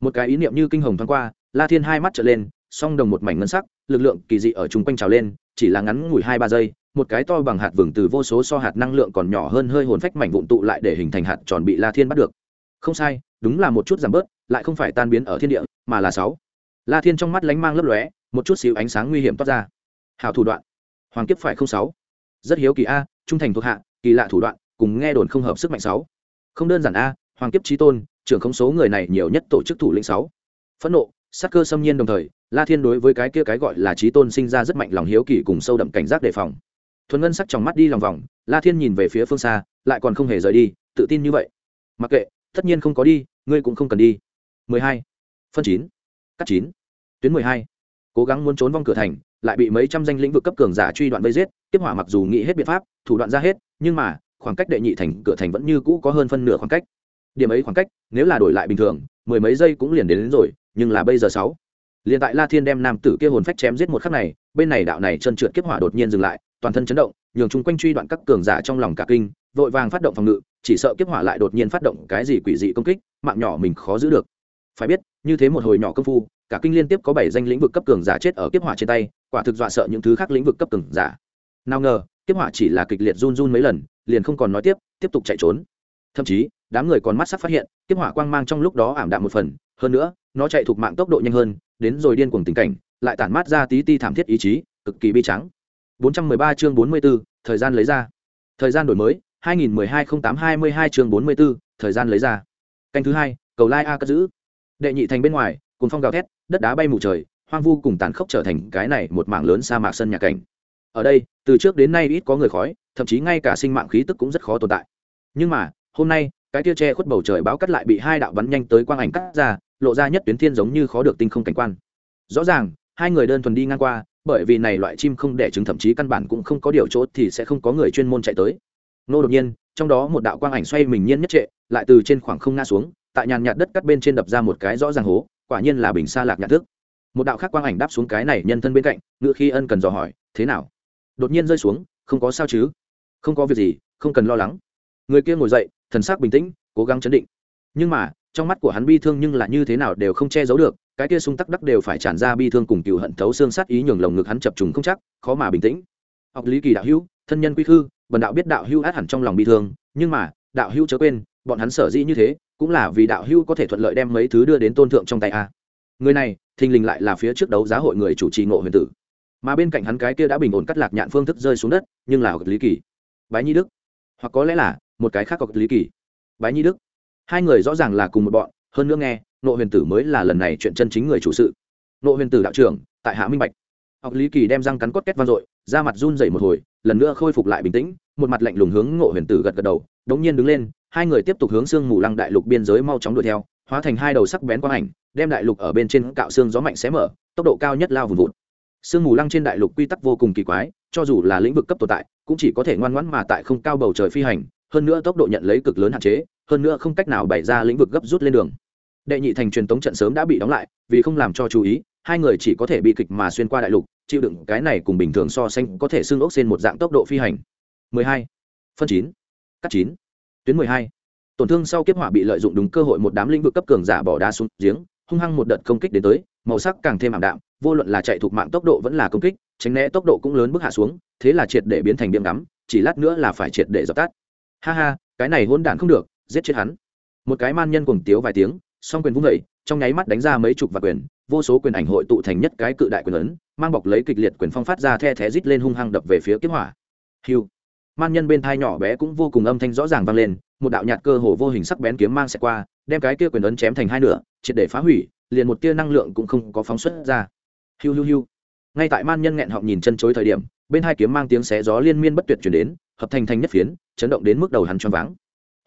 một cái ý niệm như kinh hồng thoáng qua, la thiên hai mắt trở lên, song đồng một mảnh ngân sắc, lực lượng kỳ dị ở chung quanh trào lên, chỉ là ngắn ngủi hai ba giây, một cái to bằng hạt vừng từ vô số so hạt năng lượng còn nhỏ hơn hơi hồn phách mảnh vụn tụ lại để hình thành hạt tròn bị la thiên bắt được. Không sai, đúng là một chút giảm bớt, lại không phải tan biến ở thiên địa, mà là sáu. La thiên trong mắt lánh mang lấp lóe, một chút xíu ánh sáng nguy hiểm toát ra. Hảo thủ đoạn. Hoàng kiếp phải không sáu? Rất hiếu kỳ a, trung thành thuộc hạ, kỳ lạ thủ đoạn, cùng nghe đồn không hợp sức mạnh sáu. Không đơn giản a, hoàng kiếp trí tôn trưởng không số người này nhiều nhất tổ chức thủ lĩnh sáu. Phẫn nộ sắc cơ xâm nhiên đồng thời, la thiên đối với cái kia cái gọi là trí tôn sinh ra rất mạnh lòng hiếu kỳ cùng sâu đậm cảnh giác đề phòng. Thuần ngân sắc trong mắt đi lòng vòng, la thiên nhìn về phía phương xa, lại còn không hề rời đi, tự tin như vậy. Mặc kệ, tất nhiên không có đi, ngươi cũng không cần đi. 12. phân chín. Cắt chín. Tuyến 12. cố gắng muốn trốn vong cửa thành, lại bị mấy trăm danh lĩnh vực cấp cường giả truy đoạn vây giết tiếp hỏa mặc dù nghĩ hết biện pháp, thủ đoạn ra hết, nhưng mà, khoảng cách đệ nhị thành cửa thành vẫn như cũ có hơn phân nửa khoảng cách điểm ấy khoảng cách nếu là đổi lại bình thường mười mấy giây cũng liền đến, đến rồi nhưng là bây giờ sáu. Liền tại la thiên đem nam tử kia hồn phách chém giết một khắc này bên này đạo này chân trượt kiếp hỏa đột nhiên dừng lại toàn thân chấn động nhường chung quanh truy đoạn các cường giả trong lòng cả kinh vội vàng phát động phòng ngự chỉ sợ kiếp hỏa lại đột nhiên phát động cái gì quỷ dị công kích mạng nhỏ mình khó giữ được. Phải biết như thế một hồi nhỏ công phu cả kinh liên tiếp có bảy danh lĩnh vực cấp cường giả chết ở kiếp hỏa trên tay quả thực dọa sợ những thứ khác lĩnh vực cấp cường giả. Nào ngờ kiếp hỏa chỉ là kịch liệt run run mấy lần liền không còn nói tiếp tiếp tục chạy trốn. Thậm chí đám người còn mắt sắc phát hiện kiếp hỏa quang mang trong lúc đó ảm đạm một phần hơn nữa nó chạy thuộc mạng tốc độ nhanh hơn đến rồi điên cuồng tình cảnh lại tản mát ra tí ti thảm thiết ý chí cực kỳ bi trắng 413 chương 44, thời gian lấy ra. Thời gian đổi mới 2012-08-22 chương 44, thời gian lấy ra. Canh thứ hai cầu lai a cất giữ. Đệ nhị thành bên ngoài cùng phong gào thét đất đá bay mù trời hoang vu cùng tàn khốc trở thành cái này một mảng lớn sa mạc sân nhà cảnh. Ở đây từ trước đến nay ít có người khói thậm chí ngay cả sinh mạng khí tức cũng rất khó tồn tại. Nhưng mà hôm nay cái tia tre khuất bầu trời báo cắt lại bị hai đạo bắn nhanh tới quang ảnh cắt ra, lộ ra nhất tuyến thiên giống như khó được tinh không cảnh quan. Rõ ràng, hai người đơn thuần đi ngang qua, bởi vì này loại chim không đẻ trứng thậm chí căn bản cũng không có điều chỗ thì sẽ không có người chuyên môn chạy tới. Nô đột nhiên, trong đó một đạo quang ảnh xoay mình nhiên nhất trệ, lại từ trên khoảng không ngã xuống, tại nhàn nhạt đất cắt bên trên đập ra một cái rõ ràng hố, quả nhiên là bình xa lạc nhạc thức. Một đạo khác quang ảnh đáp xuống cái này nhân thân bên cạnh, ngựa khi ân cần dò hỏi, thế nào? Đột nhiên rơi xuống, không có sao chứ? Không có việc gì, không cần lo lắng. Người kia ngồi dậy thần sắc bình tĩnh, cố gắng chấn định. Nhưng mà, trong mắt của hắn bi thương nhưng là như thế nào đều không che giấu được, cái kia sung tắc đắc đều phải tràn ra bi thương cùng cựu hận thấu xương sát ý nhường lồng ngực hắn chập trùng không chắc, khó mà bình tĩnh. Học lý kỳ đạo hữu, thân nhân quy khư, bần đạo biết đạo hữu át hẳn trong lòng bi thương, nhưng mà, đạo hữu chớ quên, bọn hắn sở dĩ như thế, cũng là vì đạo hữu có thể thuận lợi đem mấy thứ đưa đến tôn thượng trong tay a. Người này, thình lình lại là phía trước đấu giá hội người chủ trì ngộ huyền tử. Mà bên cạnh hắn cái kia đã bình ổn cắt lạc nhạn phương thức rơi xuống đất, nhưng là học lý kỳ. Bái nhi đức. Hoặc có lẽ là một cái khác có lý kỳ. Bái nhi đức. Hai người rõ ràng là cùng một bọn, hơn nữa nghe, nộ huyền tử mới là lần này chuyện chân chính người chủ sự. Nộ huyền tử đạo trưởng, tại hạ minh bạch. Học lý kỳ đem răng cắn cốt két vang dội ra mặt run dậy một hồi, lần nữa khôi phục lại bình tĩnh, một mặt lạnh lùng hướng ngộ huyền tử gật gật đầu, đống nhiên đứng lên, hai người tiếp tục hướng sương mù lăng đại lục biên giới mau chóng đuổi theo, hóa thành hai đầu sắc bén quang ảnh, đem đại lục ở bên trên cạo xương gió mạnh xé mở, tốc độ cao nhất lao vùn vụt. Sương mù lăng trên đại lục quy tắc vô cùng kỳ quái, cho dù là lĩnh vực cấp tồn tại, cũng chỉ có thể ngoan ngoãn mà tại không cao bầu trời phi hành hơn nữa tốc độ nhận lấy cực lớn hạn chế, hơn nữa không cách nào bày ra lĩnh vực gấp rút lên đường đệ nhị thành truyền tống trận sớm đã bị đóng lại, vì không làm cho chú ý, hai người chỉ có thể bị kịch mà xuyên qua đại lục, chịu đựng cái này cùng bình thường so sánh có thể xương ốc xên một dạng tốc độ phi hành 12. phân 9. cắt 9. tuyến 12. tổn thương sau kiếp hỏa bị lợi dụng đúng cơ hội một đám lĩnh vực cấp cường giả bỏ đá xuống giếng, hung hăng một đợt công kích đến tới, màu sắc càng thêm ảm đạm, vô luận là chạy thuộc mạng tốc độ vẫn là công kích, tránh né tốc độ cũng lớn bước hạ xuống, thế là triệt để biến thành điểm ngắm, chỉ lát nữa là phải triệt để dập tắt ha ha cái này hôn đản không được giết chết hắn. Một cái man nhân cùng tiếu vài tiếng song quyền vung vẩy trong nháy mắt đánh ra mấy chục và quyền vô số quyền ảnh hội tụ thành nhất cái cự đại quyền lớn, mang bọc lấy kịch liệt quyền phong phát ra the thé rít lên hung hăng đập về phía kiếp hỏa. Hiu man nhân bên thai nhỏ bé cũng vô cùng âm thanh rõ ràng vang lên một đạo nhạt cơ hồ vô hình sắc bén kiếm mang xẹt qua đem cái kia quyền ấn chém thành hai nửa triệt để phá hủy liền một tia năng lượng cũng không có phóng xuất ra. Hiu hiu hiu ngay tại man nhân nghẹn họng nhìn chân chối thời điểm bên hai kiếm mang tiếng xé gió liên miên bất tuyệt chuyển đến, hợp thành thành nhất phiến, chấn động đến mức đầu hắn choáng váng.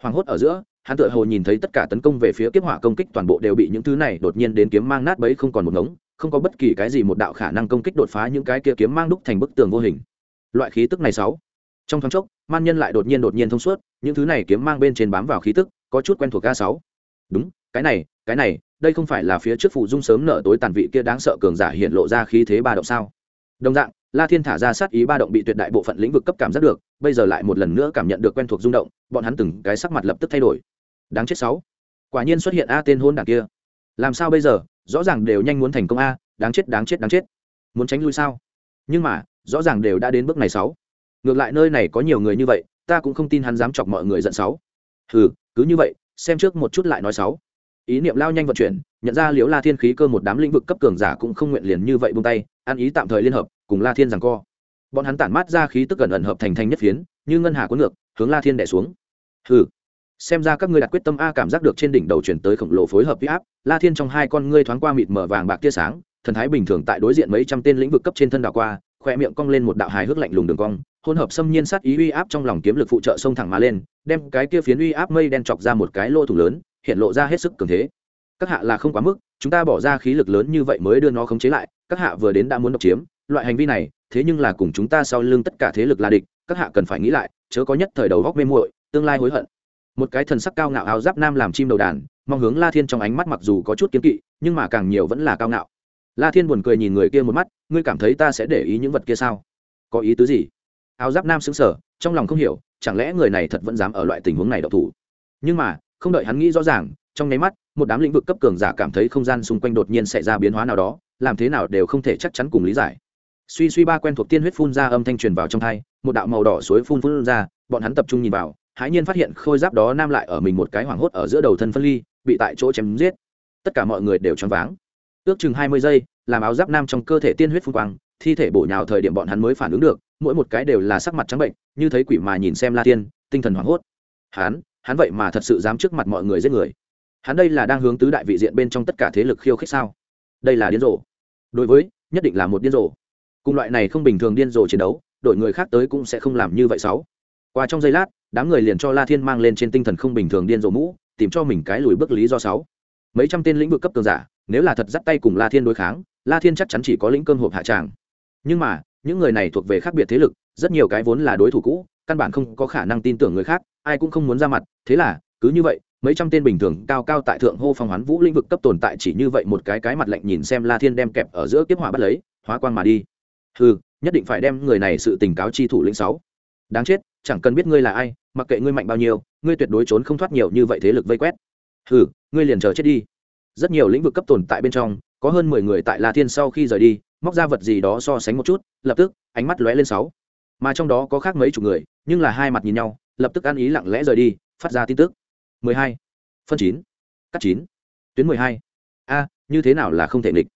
Hoàng hốt ở giữa, hắn tựa hồ nhìn thấy tất cả tấn công về phía kiếp hỏa công kích toàn bộ đều bị những thứ này đột nhiên đến kiếm mang nát bấy không còn một ngống, không có bất kỳ cái gì một đạo khả năng công kích đột phá những cái kia kiếm mang đúc thành bức tường vô hình. Loại khí tức này sáu. Trong thoáng chốc, man nhân lại đột nhiên đột nhiên thông suốt, những thứ này kiếm mang bên trên bám vào khí tức, có chút quen thuộc ca sáu. Đúng, cái này cái này, đây không phải là phía trước phụ dung sớm nở tối tàn vị kia đáng sợ cường giả hiện lộ ra khí thế ba động sao? Đồng dạng la thiên thả ra sát ý ba động bị tuyệt đại bộ phận lĩnh vực cấp cảm giác được, bây giờ lại một lần nữa cảm nhận được quen thuộc rung động, bọn hắn từng cái sắc mặt lập tức thay đổi. Đáng chết sáu. Quả nhiên xuất hiện a tên hôn đảng kia. Làm sao bây giờ? Rõ ràng đều nhanh muốn thành công a, đáng chết đáng chết đáng chết. Muốn tránh lui sao? Nhưng mà, rõ ràng đều đã đến bước này sáu. Ngược lại nơi này có nhiều người như vậy, ta cũng không tin hắn dám chọc mọi người giận sáu. Hừ, cứ như vậy, xem trước một chút lại nói sáu. Ý niệm lao nhanh vận chuyển, nhận ra liễu la thiên khí cơ một đám lĩnh vực cấp cường giả cũng không nguyện liền như vậy buông tay, ăn ý tạm thời liên hợp cùng la thiên rằng co. Bọn hắn tản mát ra khí tức gần ẩn hợp thành thành nhất phiến, như ngân hà cuốn ngược, hướng la thiên đẻ xuống. Hừ. Xem ra các ngươi đặt quyết tâm a cảm giác được trên đỉnh đầu chuyển tới khổng lồ phối hợp huy áp, la thiên trong hai con ngươi thoáng qua mịt mở vàng bạc tia sáng, thần thái bình thường tại đối diện mấy trăm tên lĩnh vực cấp trên thân đảo qua khoe miệng cong lên một đạo hài hước lạnh lùng đường cong, hỗn hợp xâm nhiên sát ý uy áp trong lòng kiếm lực phụ trợ xông thẳng mà lên, đem cái kia phiến uy áp mây đen chọc ra một cái lô thủ lớn, hiện lộ ra hết sức cường thế. Các hạ là không quá mức, chúng ta bỏ ra khí lực lớn như vậy mới đưa nó khống chế lại, các hạ vừa đến đã muốn độc chiếm loại hành vi này, thế nhưng là cùng chúng ta sau lưng tất cả thế lực là địch, các hạ cần phải nghĩ lại, chớ có nhất thời đầu góc mê muội, tương lai hối hận. Một cái thần sắc cao ngạo áo giáp nam làm chim đầu đàn, mong hướng la thiên trong ánh mắt mặc dù có chút kiến kỵ, nhưng mà càng nhiều vẫn là cao ngạo. La thiên buồn cười nhìn người kia một mắt, ngươi cảm thấy ta sẽ để ý những vật kia sao? Có ý tứ gì? Áo giáp nam xứng sở trong lòng không hiểu, chẳng lẽ người này thật vẫn dám ở loại tình huống này độc thủ? Nhưng mà, không đợi hắn nghĩ rõ ràng, trong nháy mắt, một đám lĩnh vực cấp cường giả cảm thấy không gian xung quanh đột nhiên xảy ra biến hóa nào đó, làm thế nào đều không thể chắc chắn cùng lý giải suy suy ba quen thuộc tiên huyết phun ra âm thanh truyền vào trong thai, một đạo màu đỏ suối phun phun ra, bọn hắn tập trung nhìn vào, hãi nhiên phát hiện khôi giáp đó nam lại ở mình một cái hoảng hốt ở giữa đầu thân phân ly, bị tại chỗ chém giết. Tất cả mọi người đều choáng váng. Ước chừng hai mươi giây, làm áo giáp nam trong cơ thể tiên huyết phun quang, thi thể bổ nhào thời điểm bọn hắn mới phản ứng được, mỗi một cái đều là sắc mặt trắng bệnh, như thấy quỷ mà nhìn xem la tiên, tinh thần hoảng hốt. Hắn hắn vậy mà thật sự dám trước mặt mọi người giết người. Hắn đây là đang hướng tứ đại vị diện bên trong tất cả thế lực khiêu khích sao? Đây là điên rồ. Đối với, nhất định là một điên rồ cùng loại này không bình thường điên rồ chiến đấu, đội người khác tới cũng sẽ không làm như vậy sáu. Qua trong giây lát, đám người liền cho la thiên mang lên trên tinh thần không bình thường điên rồ mũ, tìm cho mình cái lùi bước lý do sáu. Mấy trăm tên lĩnh vực cấp cường giả, nếu là thật dắt tay cùng la thiên đối kháng, la thiên chắc chắn chỉ có lĩnh cơm hộp hạ tràng. Nhưng mà, những người này thuộc về khác biệt thế lực, rất nhiều cái vốn là đối thủ cũ, căn bản không có khả năng tin tưởng người khác, ai cũng không muốn ra mặt, thế là, cứ như vậy, mấy trăm tên bình thường cao cao tại thượng hô phong hoán vũ lĩnh vực cấp tồn tại chỉ như vậy một cái cái mặt lạnh nhìn xem la thiên đem kẹp ở giữa kiếp hỏa bắt lấy, hóa quan mà đi ừ nhất định phải đem người này sự tình cáo chi thủ lĩnh sáu. Đáng chết, chẳng cần biết ngươi là ai, mặc kệ ngươi mạnh bao nhiêu, ngươi tuyệt đối trốn không thoát nhiều như vậy thế lực vây quét. Ừ ngươi liền chờ chết đi. Rất nhiều lĩnh vực cấp tồn tại bên trong, có hơn mười người tại la thiên sau khi rời đi, móc ra vật gì đó so sánh một chút, lập tức, ánh mắt lóe lên sáu. Mà trong đó có khác mấy chục người, nhưng là hai mặt nhìn nhau, lập tức ăn ý lặng lẽ rời đi, phát ra tin tức. 12. phân chín, cắt chín, tuyến 12. a, như thế nào là không thể nghịch?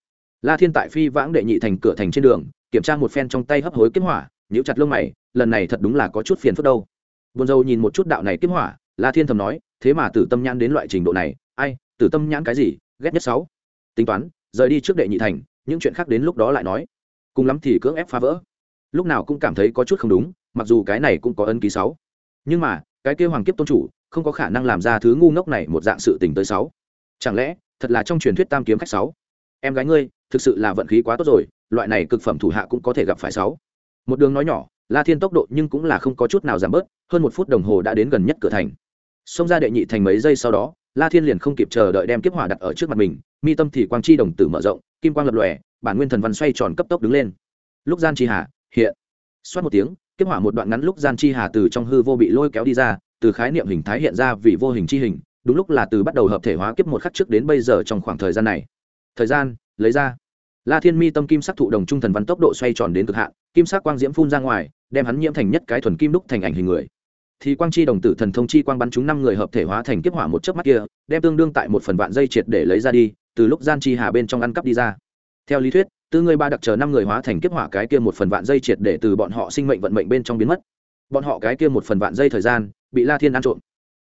La thiên tại phi vãng đệ nhị thành cửa thành trên đường kiểm tra một phen trong tay hấp hối kiếm hỏa, nhíu chặt lông mày, lần này thật đúng là có chút phiền phức đâu. Buồn dâu nhìn một chút đạo này kiếm hỏa, la thiên thầm nói, thế mà tử tâm nhãn đến loại trình độ này, ai, tử tâm nhãn cái gì, ghét nhất sáu. Tính toán, rời đi trước đệ nhị thành, những chuyện khác đến lúc đó lại nói. Cùng lắm thì cưỡng ép phá vỡ. Lúc nào cũng cảm thấy có chút không đúng, mặc dù cái này cũng có ân ký sáu. Nhưng mà, cái kêu hoàng kiếp tôn chủ, không có khả năng làm ra thứ ngu ngốc này một dạng sự tình tới sáu. Chẳng lẽ, thật là trong truyền thuyết tam kiếm khách sáu? Em gái ngươi thực sự là vận khí quá tốt rồi, loại này cực phẩm thủ hạ cũng có thể gặp phải sáu. Một đường nói nhỏ, la thiên tốc độ nhưng cũng là không có chút nào giảm bớt, hơn một phút đồng hồ đã đến gần nhất cửa thành. Xông ra đệ nhị thành mấy giây sau đó, la thiên liền không kịp chờ đợi đem kiếp hỏa đặt ở trước mặt mình, mi tâm thì quang chi đồng tử mở rộng, kim quang lập lòe, bản nguyên thần văn xoay tròn cấp tốc đứng lên. Lúc gian chi hà, hiện. Xoát một tiếng, kiếp hỏa một đoạn ngắn lúc gian chi hà từ trong hư vô bị lôi kéo đi ra, từ khái niệm hình thái hiện ra vì vô hình chi hình, đúng lúc là từ bắt đầu hợp thể hóa kiếp một khắc trước đến bây giờ trong khoảng thời gian này. Thời gian, lấy ra la thiên mi tâm kim sắc thụ đồng trung thần văn tốc độ xoay tròn đến cực hạn, kim sắc quang diễm phun ra ngoài, đem hắn nhiễm thành nhất cái thuần kim đúc thành ảnh hình người. Thì quang chi đồng tử thần thông chi quang bắn chúng năm người hợp thể hóa thành kiếp hỏa một chớp mắt kia, đem tương đương tại một phần vạn dây triệt để lấy ra đi, từ lúc gian chi hà bên trong ăn cắp đi ra. Theo lý thuyết từ người ba đặc chờ năm người hóa thành kiếp hỏa cái kia một phần vạn dây triệt để từ bọn họ sinh mệnh vận mệnh bên trong biến mất. Bọn họ cái kia một phần vạn dây thời gian, bị la thiên ăn trộm.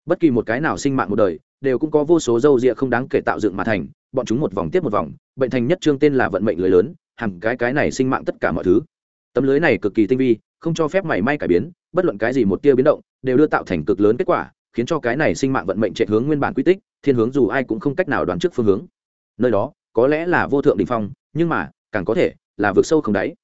Bất kỳ một cái nào sinh mạng một đời, đều cũng có vô số dâu rịa không đáng kể tạo dựng mà thành bọn chúng một vòng tiếp một vòng, bệnh thành nhất trương tên là vận mệnh lưới lớn, hẳn cái cái này sinh mạng tất cả mọi thứ. Tấm lưới này cực kỳ tinh vi, không cho phép mảy may cải biến, bất luận cái gì một tia biến động, đều đưa tạo thành cực lớn kết quả, khiến cho cái này sinh mạng vận mệnh chạy hướng nguyên bản quy tích, thiên hướng dù ai cũng không cách nào đoán trước phương hướng. Nơi đó, có lẽ là vô thượng đình phong, nhưng mà, càng có thể là vượt sâu không đáy.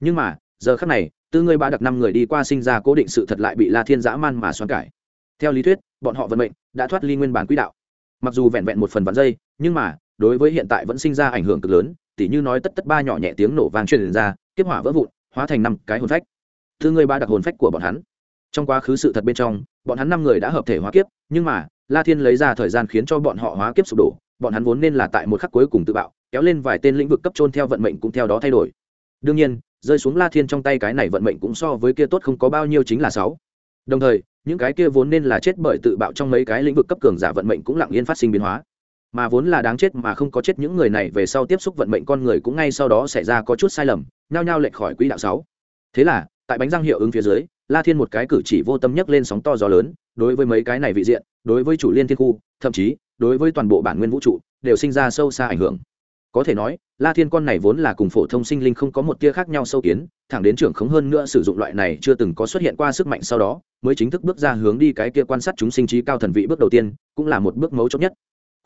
Nhưng mà, giờ khắc này, tư ngươi ba đặc năm người đi qua sinh ra cố định sự thật lại bị la thiên dã man mà xoắn cải. Theo lý thuyết, bọn họ vận mệnh đã thoát ly nguyên bản quỹ đạo. Mặc dù vẹn vẹn một phần vạn giây, nhưng mà đối với hiện tại vẫn sinh ra ảnh hưởng cực lớn, tỉ như nói tất tất ba nhỏ nhẹ tiếng nổ vang truyền ra tiếp hỏa vỡ vụn, hóa thành năm cái hồn phách. Thứ ngươi ba đặc hồn phách của bọn hắn. Trong quá khứ sự thật bên trong, bọn hắn năm người đã hợp thể hóa kiếp, nhưng mà, la thiên lấy ra thời gian khiến cho bọn họ hóa kiếp sụp đổ, bọn hắn vốn nên là tại một khắc cuối cùng tự bạo, kéo lên vài tên lĩnh vực cấp trôn theo vận mệnh cũng theo đó thay đổi. Đương nhiên, rơi xuống la thiên trong tay cái này vận mệnh cũng so với kia tốt không có bao nhiêu chính là sáu. Đồng thời, những cái kia vốn nên là chết bởi tự bạo trong mấy cái lĩnh vực cấp cường giả vận mệnh cũng lặng yên phát sinh biến hóa mà vốn là đáng chết mà không có chết những người này về sau tiếp xúc vận mệnh con người cũng ngay sau đó xảy ra có chút sai lầm, nhao nhao lệch khỏi quỹ đạo sáu. Thế là, tại bánh răng hiệu ứng phía dưới, la thiên một cái cử chỉ vô tâm nhấc lên sóng to gió lớn, đối với mấy cái này vị diện, đối với chủ liên thiên khu, thậm chí, đối với toàn bộ bản nguyên vũ trụ, đều sinh ra sâu xa ảnh hưởng. Có thể nói, la thiên con này vốn là cùng phổ thông sinh linh không có một tia khác nhau sâu kiến, thẳng đến trưởng khống hơn nữa sử dụng loại này chưa từng có xuất hiện qua sức mạnh sau đó, mới chính thức bước ra hướng đi cái kia quan sát chúng sinh trí cao thần vị bước đầu tiên, cũng là một bước mấu chốt nhất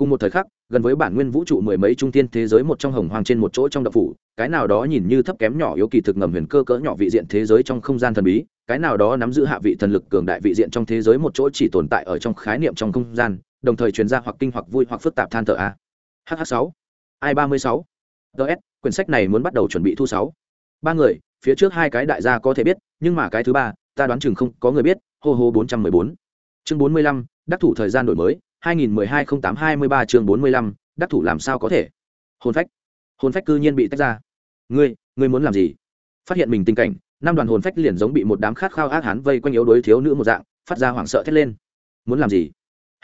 cùng một thời khắc, gần với bản nguyên vũ trụ mười mấy trung tiên thế giới một trong hồng hoàng trên một chỗ trong đậu phủ, cái nào đó nhìn như thấp kém nhỏ yếu kỳ thực ngầm huyền cơ cỡ nhỏ vị diện thế giới trong không gian thần bí, cái nào đó nắm giữ hạ vị thần lực cường đại vị diện trong thế giới một chỗ chỉ tồn tại ở trong khái niệm trong không gian, đồng thời truyền ra hoặc kinh hoặc vui hoặc phức tạp than thở a. Hh sáu i ba mươi sáu. Ts quyển sách này muốn bắt đầu chuẩn bị thu sáu. Ba người, phía trước hai cái đại gia có thể biết, nhưng mà cái thứ ba, ta đoán chừng không có người biết, hô hô bốn trăm mười bốn. Chương bốn mươi lăm, đắc thủ thời gian đổi mới hai nghìn mười hai không tám hai mươi ba chương bốn mươi lăm, đắc thủ làm sao có thể? Hồn phách. Hồn phách cư nhiên bị tách ra. Ngươi ngươi muốn làm gì? Phát hiện mình tình cảnh, năm đoàn hồn phách liền giống bị một đám khát khao ác hán vây quanh yếu đuối thiếu nữ một dạng, phát ra hoảng sợ thét lên. Muốn làm gì?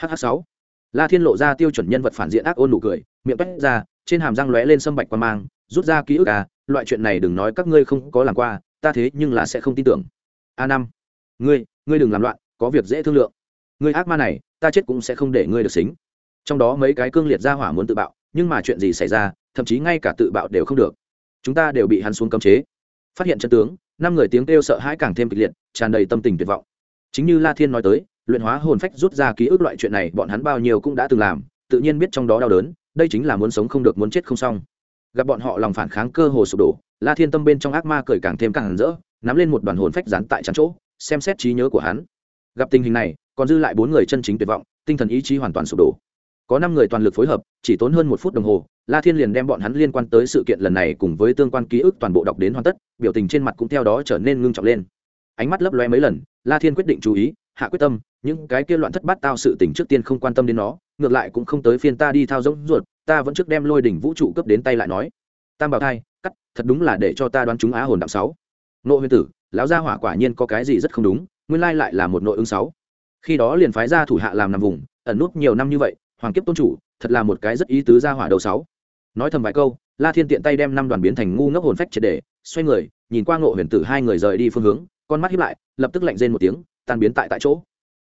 Hh sáu. La thiên lộ ra tiêu chuẩn nhân vật phản diện ác ôn nụ cười, miệng quét ra, trên hàm răng lóe lên sâm bạch quan mang, rút ra ký ức à loại chuyện này đừng nói các ngươi không có làm qua, ta thế nhưng là sẽ không tin tưởng. A năm. Ngươi ngươi đừng làm loạn, có việc dễ thương lượng. Ngươi ác ma này ta chết cũng sẽ không để ngươi được xính. Trong đó mấy cái cương liệt ra hỏa muốn tự bạo, nhưng mà chuyện gì xảy ra, thậm chí ngay cả tự bạo đều không được. Chúng ta đều bị hắn xuống cấm chế. Phát hiện chân tướng, năm người tiếng kêu sợ hãi càng thêm kịch liệt, tràn đầy tâm tình tuyệt vọng. Chính như la thiên nói tới, luyện hóa hồn phách rút ra ký ức loại chuyện này bọn hắn bao nhiêu cũng đã từng làm, tự nhiên biết trong đó đau đớn, đây chính là muốn sống không được muốn chết không xong. Gặp bọn họ lòng phản kháng cơ hồ sụp đổ, la thiên tâm bên trong ác ma cười càng thêm càng rỡ, nắm lên một đoàn hồn phách dán tại chắn chỗ, xem xét trí nhớ của hắn. Gặp tình hình này còn dư lại bốn người chân chính tuyệt vọng, tinh thần ý chí hoàn toàn sụp đổ. Có năm người toàn lực phối hợp, chỉ tốn hơn một phút đồng hồ, la thiên liền đem bọn hắn liên quan tới sự kiện lần này cùng với tương quan ký ức toàn bộ đọc đến hoàn tất, biểu tình trên mặt cũng theo đó trở nên ngưng trọng lên. Ánh mắt lấp loe mấy lần, la thiên quyết định chú ý, hạ quyết tâm, những cái kia loạn thất bát tao sự tình trước tiên không quan tâm đến nó, ngược lại cũng không tới phiên ta đi thao giống ruột, ta vẫn trước đem lôi đỉnh vũ trụ cấp đến tay lại nói. Tam bảo thai, cắt, thật đúng là để cho ta đoán chúng á hồn đạm sáu. Nộ huyền tử, lão gia hỏa quả nhiên có cái gì rất không đúng, nguyên lai lại là một nội ứng sáu khi đó liền phái ra thủ hạ làm nằm vùng, ẩn nút nhiều năm như vậy, hoàng kiếp tôn chủ, thật là một cái rất ý tứ gia hỏa đầu sáu nói thầm vài câu, la thiên tiện tay đem năm đoàn biến thành ngu ngốc hồn phách triệt để, xoay người, nhìn qua ngộ huyền tử hai người rời đi phương hướng, con mắt hiếp lại, lập tức lạnh rên một tiếng, tan biến tại tại chỗ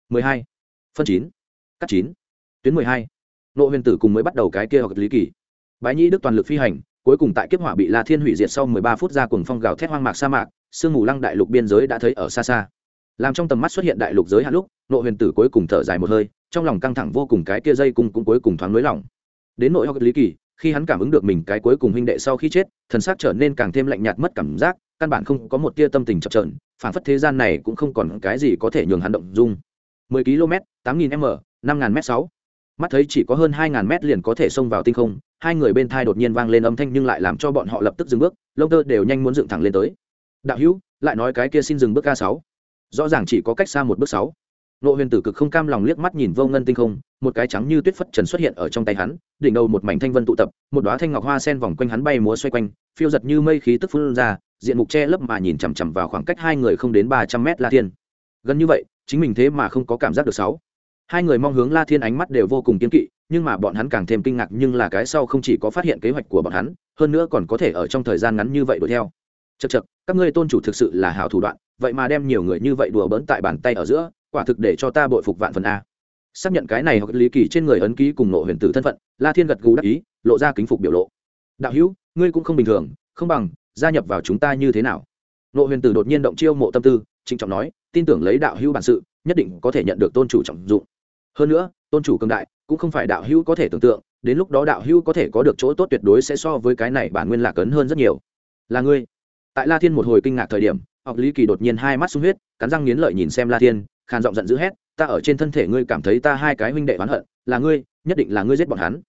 12. phân chín, cắt chín, tuyến 12. ngộ huyền tử cùng mới bắt đầu cái kia hoặc lý kỳ bái nhĩ đức toàn lực phi hành, cuối cùng tại kiếp hỏa bị la thiên hủy diệt sau 13 phút ra cùng phong gào thét hoang mạc sa mạc, sương mù lăng đại lục biên giới đã thấy ở xa xa làm trong tầm mắt xuất hiện đại lục giới hạn lúc nộ huyền tử cuối cùng thở dài một hơi, trong lòng căng thẳng vô cùng, cái kia dây cung cũng cuối cùng thoáng nới lỏng. Đến nội học lý kỳ, khi hắn cảm ứng được mình cái cuối cùng huynh đệ sau khi chết, thần xác trở nên càng thêm lạnh nhạt mất cảm giác, căn bản không có một tia tâm tình chập trờn phản phất thế gian này cũng không còn cái gì có thể nhường hắn động dung. 10 km 8.000 m 5.000 m 6 mắt thấy chỉ có hơn 2.000 m liền có thể xông vào tinh không, hai người bên thai đột nhiên vang lên âm thanh nhưng lại làm cho bọn họ lập tức dừng bước, lông tơ đều nhanh muốn dựng thẳng lên tới. Đạo hữu, lại nói cái kia xin dừng bước ca sáu rõ ràng chỉ có cách xa một bước sáu. Nộ huyền tử cực không cam lòng liếc mắt nhìn vô ngân tinh không, một cái trắng như tuyết phất trần xuất hiện ở trong tay hắn, đỉnh đầu một mảnh thanh vân tụ tập, một đoá thanh ngọc hoa sen vòng quanh hắn bay múa xoay quanh, phiêu giật như mây khí tức phun ra, diện mục che lấp mà nhìn chằm chằm vào khoảng cách hai người không đến ba trăm mét la thiên. Gần như vậy, chính mình thế mà không có cảm giác được sáu. Hai người mong hướng la thiên ánh mắt đều vô cùng kiên kỵ, nhưng mà bọn hắn càng thêm kinh ngạc nhưng là cái sau không chỉ có phát hiện kế hoạch của bọn hắn, hơn nữa còn có thể ở trong thời gian ngắn như vậy đuổi theo. Chật chật các ngươi tôn chủ thực sự là hảo thủ đoạn vậy mà đem nhiều người như vậy đùa bỡn tại bàn tay ở giữa, quả thực để cho ta bội phục vạn phần a. Xác nhận cái này hoặc lý kỳ trên người ấn ký cùng nộ huyền tử thân phận, la thiên gật gù đắc ý, lộ ra kính phục biểu lộ. Đạo hữu, ngươi cũng không bình thường, không bằng gia nhập vào chúng ta như thế nào? Nộ huyền tử đột nhiên động chiêu mộ tâm tư, trịnh trọng nói, tin tưởng lấy đạo hữu bản sự, nhất định có thể nhận được tôn chủ trọng dụng. Hơn nữa, tôn chủ cường đại, cũng không phải đạo hữu có thể tưởng tượng, đến lúc đó đạo hữu có thể có được chỗ tốt tuyệt đối sẽ so với cái này bản nguyên lạc ấn hơn rất nhiều. Là ngươi. Tại la thiên một hồi kinh ngạc thời điểm học lý kỳ đột nhiên hai mắt sung huyết, cắn răng nghiến lợi nhìn xem la thiên, khàn giọng giận dữ hét, ta ở trên thân thể ngươi cảm thấy ta hai cái huynh đệ oán hận, là ngươi, nhất định là ngươi giết bọn hắn.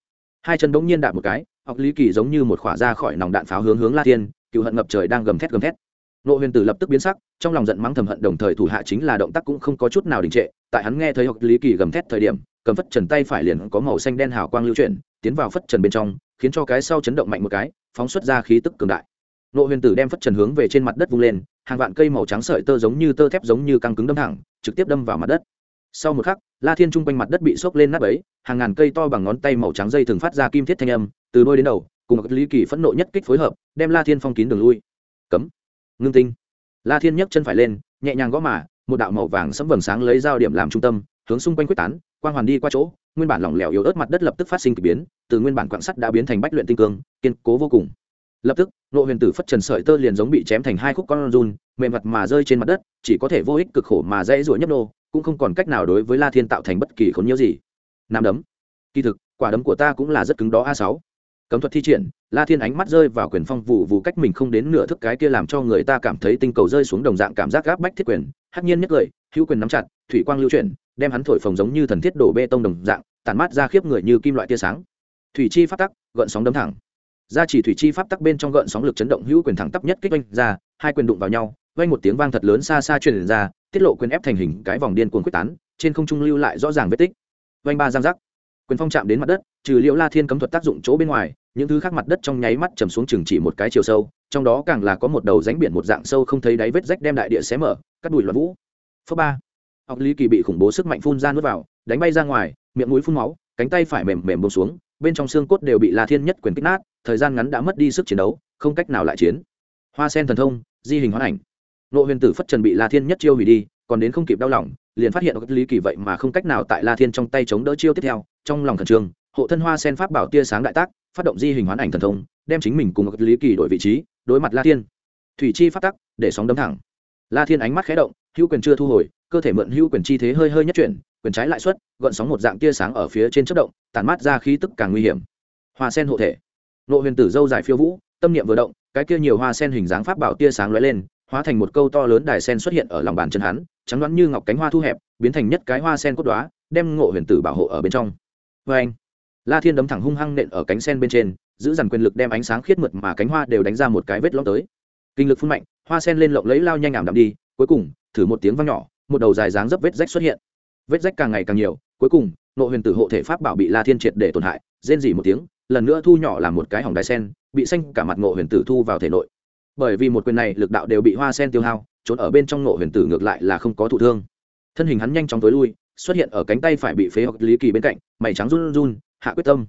Hai chân bỗng nhiên đạp một cái, học lý kỳ giống như một khỏa ra khỏi nòng đạn pháo hướng hướng la thiên, cựu hận ngập trời đang gầm thét gầm thét. Nộ huyền tử lập tức biến sắc, trong lòng giận mắng thầm hận đồng thời thủ hạ chính là động tác cũng không có chút nào đình trệ, tại hắn nghe thấy học lý kỳ gầm thét thời điểm, cầm phất trần tay phải liền có màu xanh đen hào quang lưu chuyển, tiến vào phất trần bên trong, khiến cho cái sau chấn động mạnh một cái, phóng xuất ra khí tức cường đại. Nộ huyền tử đem phất trần hướng về trên mặt đất vung lên hàng vạn cây màu trắng sợi tơ giống như tơ thép giống như căng cứng đâm thẳng, trực tiếp đâm vào mặt đất. Sau một khắc, la thiên trung quanh mặt đất bị xốc lên nắp ấy hàng ngàn cây to bằng ngón tay màu trắng dây thường phát ra kim thiết thanh âm, từ đôi đến đầu, cùng một lý kỳ phẫn nộ nhất kích phối hợp, đem la thiên phong kín đường lui. Cấm. Ngưng tinh. La thiên nhấc chân phải lên, nhẹ nhàng gõ mà, một đạo màu vàng sẫm vầng sáng lấy dao điểm làm trung tâm, hướng xung quanh quyết tán, quang hoàn đi qua chỗ, nguyên bản lỏng lẻo yếu ớt mặt đất lập tức phát sinh k ỳ biến, từ nguyên bản quạng sắt đã biến thành bách luyện tinh cương, kiên cố vô cùng lập tức nộ huyền tử phất trần sợi tơ liền giống bị chém thành hai khúc con run, mềm mặt mà rơi trên mặt đất, chỉ có thể vô ích cực khổ mà dễ ruổi nhấp nô, cũng không còn cách nào đối với la thiên tạo thành bất kỳ khốn nhiễu gì. Nam đấm. Kỳ thực, quả đấm của ta cũng là rất cứng đó a sáu. Cấm thuật thi triển, la thiên ánh mắt rơi vào quyền phong vụ vụ cách mình không đến nửa thức cái kia làm cho người ta cảm thấy tinh cầu rơi xuống đồng dạng cảm giác gáp bách thiết quyền, hắc nhiên nhất cười, hữu quyền nắm chặt, thủy quang lưu chuyển, đem hắn thổi phồng giống như thần thiết đổ bê tông đồng dạng, tản mát ra khiếp người như kim loại tia sáng. Thủy chi phát tắc, gợn sóng đấm thẳng ra chỉ thủy chi pháp tắc bên trong gợn sóng lực chấn động hữu quyền thẳng tắp nhất kích oanh ra, hai quyền đụng vào nhau, oanh một tiếng vang thật lớn xa xa truyền ra, tiết lộ quyền ép thành hình cái vòng điên cuồng quyết tán, trên không trung lưu lại rõ ràng vết tích. Oanh ba giang giác. Quyền phong chạm đến mặt đất, trừ liễu la thiên cấm thuật tác dụng chỗ bên ngoài, những thứ khác mặt đất trong nháy mắt chầm xuống chừng chỉ một cái chiều sâu, trong đó càng là có một đầu rãnh biển một dạng sâu không thấy đáy vết rách đem đại địa xé mở, cắt đùi loạn vũ. Phớ ba. Học lý kỳ bị khủng bố sức mạnh phun ra nuốt vào, đánh bay ra ngoài, miệng mũi phun máu, cánh tay phải mềm mềm bông xuống, bên trong xương cốt đều bị la thiên nhất quyền kích nát thời gian ngắn đã mất đi sức chiến đấu, không cách nào lại chiến. Hoa sen thần thông, di hình hoán ảnh. Nộ huyền tử phất trần bị la thiên nhất chiêu hủy đi, còn đến không kịp đau lòng, liền phát hiện lý kỳ vậy mà không cách nào tại la thiên trong tay chống đỡ chiêu tiếp theo, trong lòng thần trường hộ thân hoa sen pháp bảo tia sáng đại tác, phát động di hình hoán ảnh thần thông, đem chính mình cùng lý kỳ đổi vị trí, đối mặt la thiên. Thủy chi phát tắc, để sóng đấm thẳng. La thiên ánh mắt khé động, hữu quyền chưa thu hồi, cơ thể mượn hữu quyền chi thế hơi hơi nhất chuyển, quyền trái lại xuất, gọn sóng một dạng tia sáng ở phía trên chất động tàn mát ra khí tức càng nguy hiểm. Hoa sen hộ thể nộ huyền tử dâu dài phiêu vũ, tâm niệm vừa động, cái kia nhiều hoa sen hình dáng pháp bảo tia sáng lóe lên, hóa thành một câu to lớn đài sen xuất hiện ở lòng bàn chân hắn, trắng đoán như ngọc cánh hoa thu hẹp, biến thành nhất cái hoa sen cốt đoá đem ngộ huyền tử bảo hộ ở bên trong. Vê anh la thiên đấm thẳng hung hăng nện ở cánh sen bên trên, giữ dằn quyền lực đem ánh sáng khiết mượt mà cánh hoa đều đánh ra một cái vết lõm tới. Kinh lực phun mạnh, hoa sen lên lộng lấy lao nhanh ảm đạm đi, cuối cùng, thử một tiếng vang nhỏ, một đầu dài dáng dấp vết rách xuất hiện. Vết rách càng ngày càng nhiều, cuối cùng nộ huyền tử hộ thể pháp bảo bị la thiên triệt để tổn hại, rên dỉ một tiếng lần nữa thu nhỏ làm một cái hỏng đài sen, bị xanh cả mặt ngộ huyền tử thu vào thể nội. Bởi vì một quyền này lực đạo đều bị hoa sen tiêu hao, trốn ở bên trong ngộ huyền tử ngược lại là không có thụ thương. Thân hình hắn nhanh chóng tối lui, xuất hiện ở cánh tay phải bị phế học lý kỳ bên cạnh, mày trắng run run, hạ quyết tâm.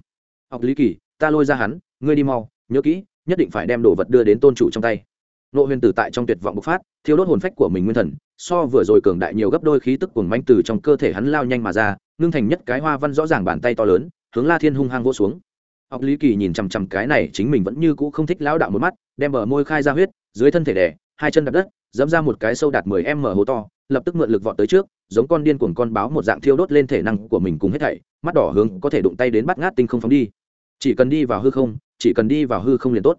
Học lý kỳ, ta lôi ra hắn, ngươi đi mau, nhớ kỹ, nhất định phải đem đồ vật đưa đến tôn chủ trong tay. Nộ huyền tử tại trong tuyệt vọng bộc phát thiếu đốt hồn phách của mình nguyên thần, so vừa rồi cường đại nhiều gấp đôi khí tức cuồng manh từ trong cơ thể hắn lao nhanh mà ra, ngưng thành nhất cái hoa văn rõ ràng bàn tay to lớn, hướng la thiên hung hăng vô xuống học lý kỳ nhìn chằm chằm cái này, chính mình vẫn như cũ không thích lão đạo một mắt, đem bờ môi khai ra huyết, dưới thân thể đẻ hai chân đập đất, dẫm ra một cái sâu đạt mười m hố to, lập tức mượn lực vọt tới trước, giống con điên cuồng con báo một dạng thiêu đốt lên thể năng của mình cùng hết thảy, mắt đỏ hướng có thể đụng tay đến bắt ngát tinh không phóng đi. Chỉ cần đi vào hư không, chỉ cần đi vào hư không liền tốt.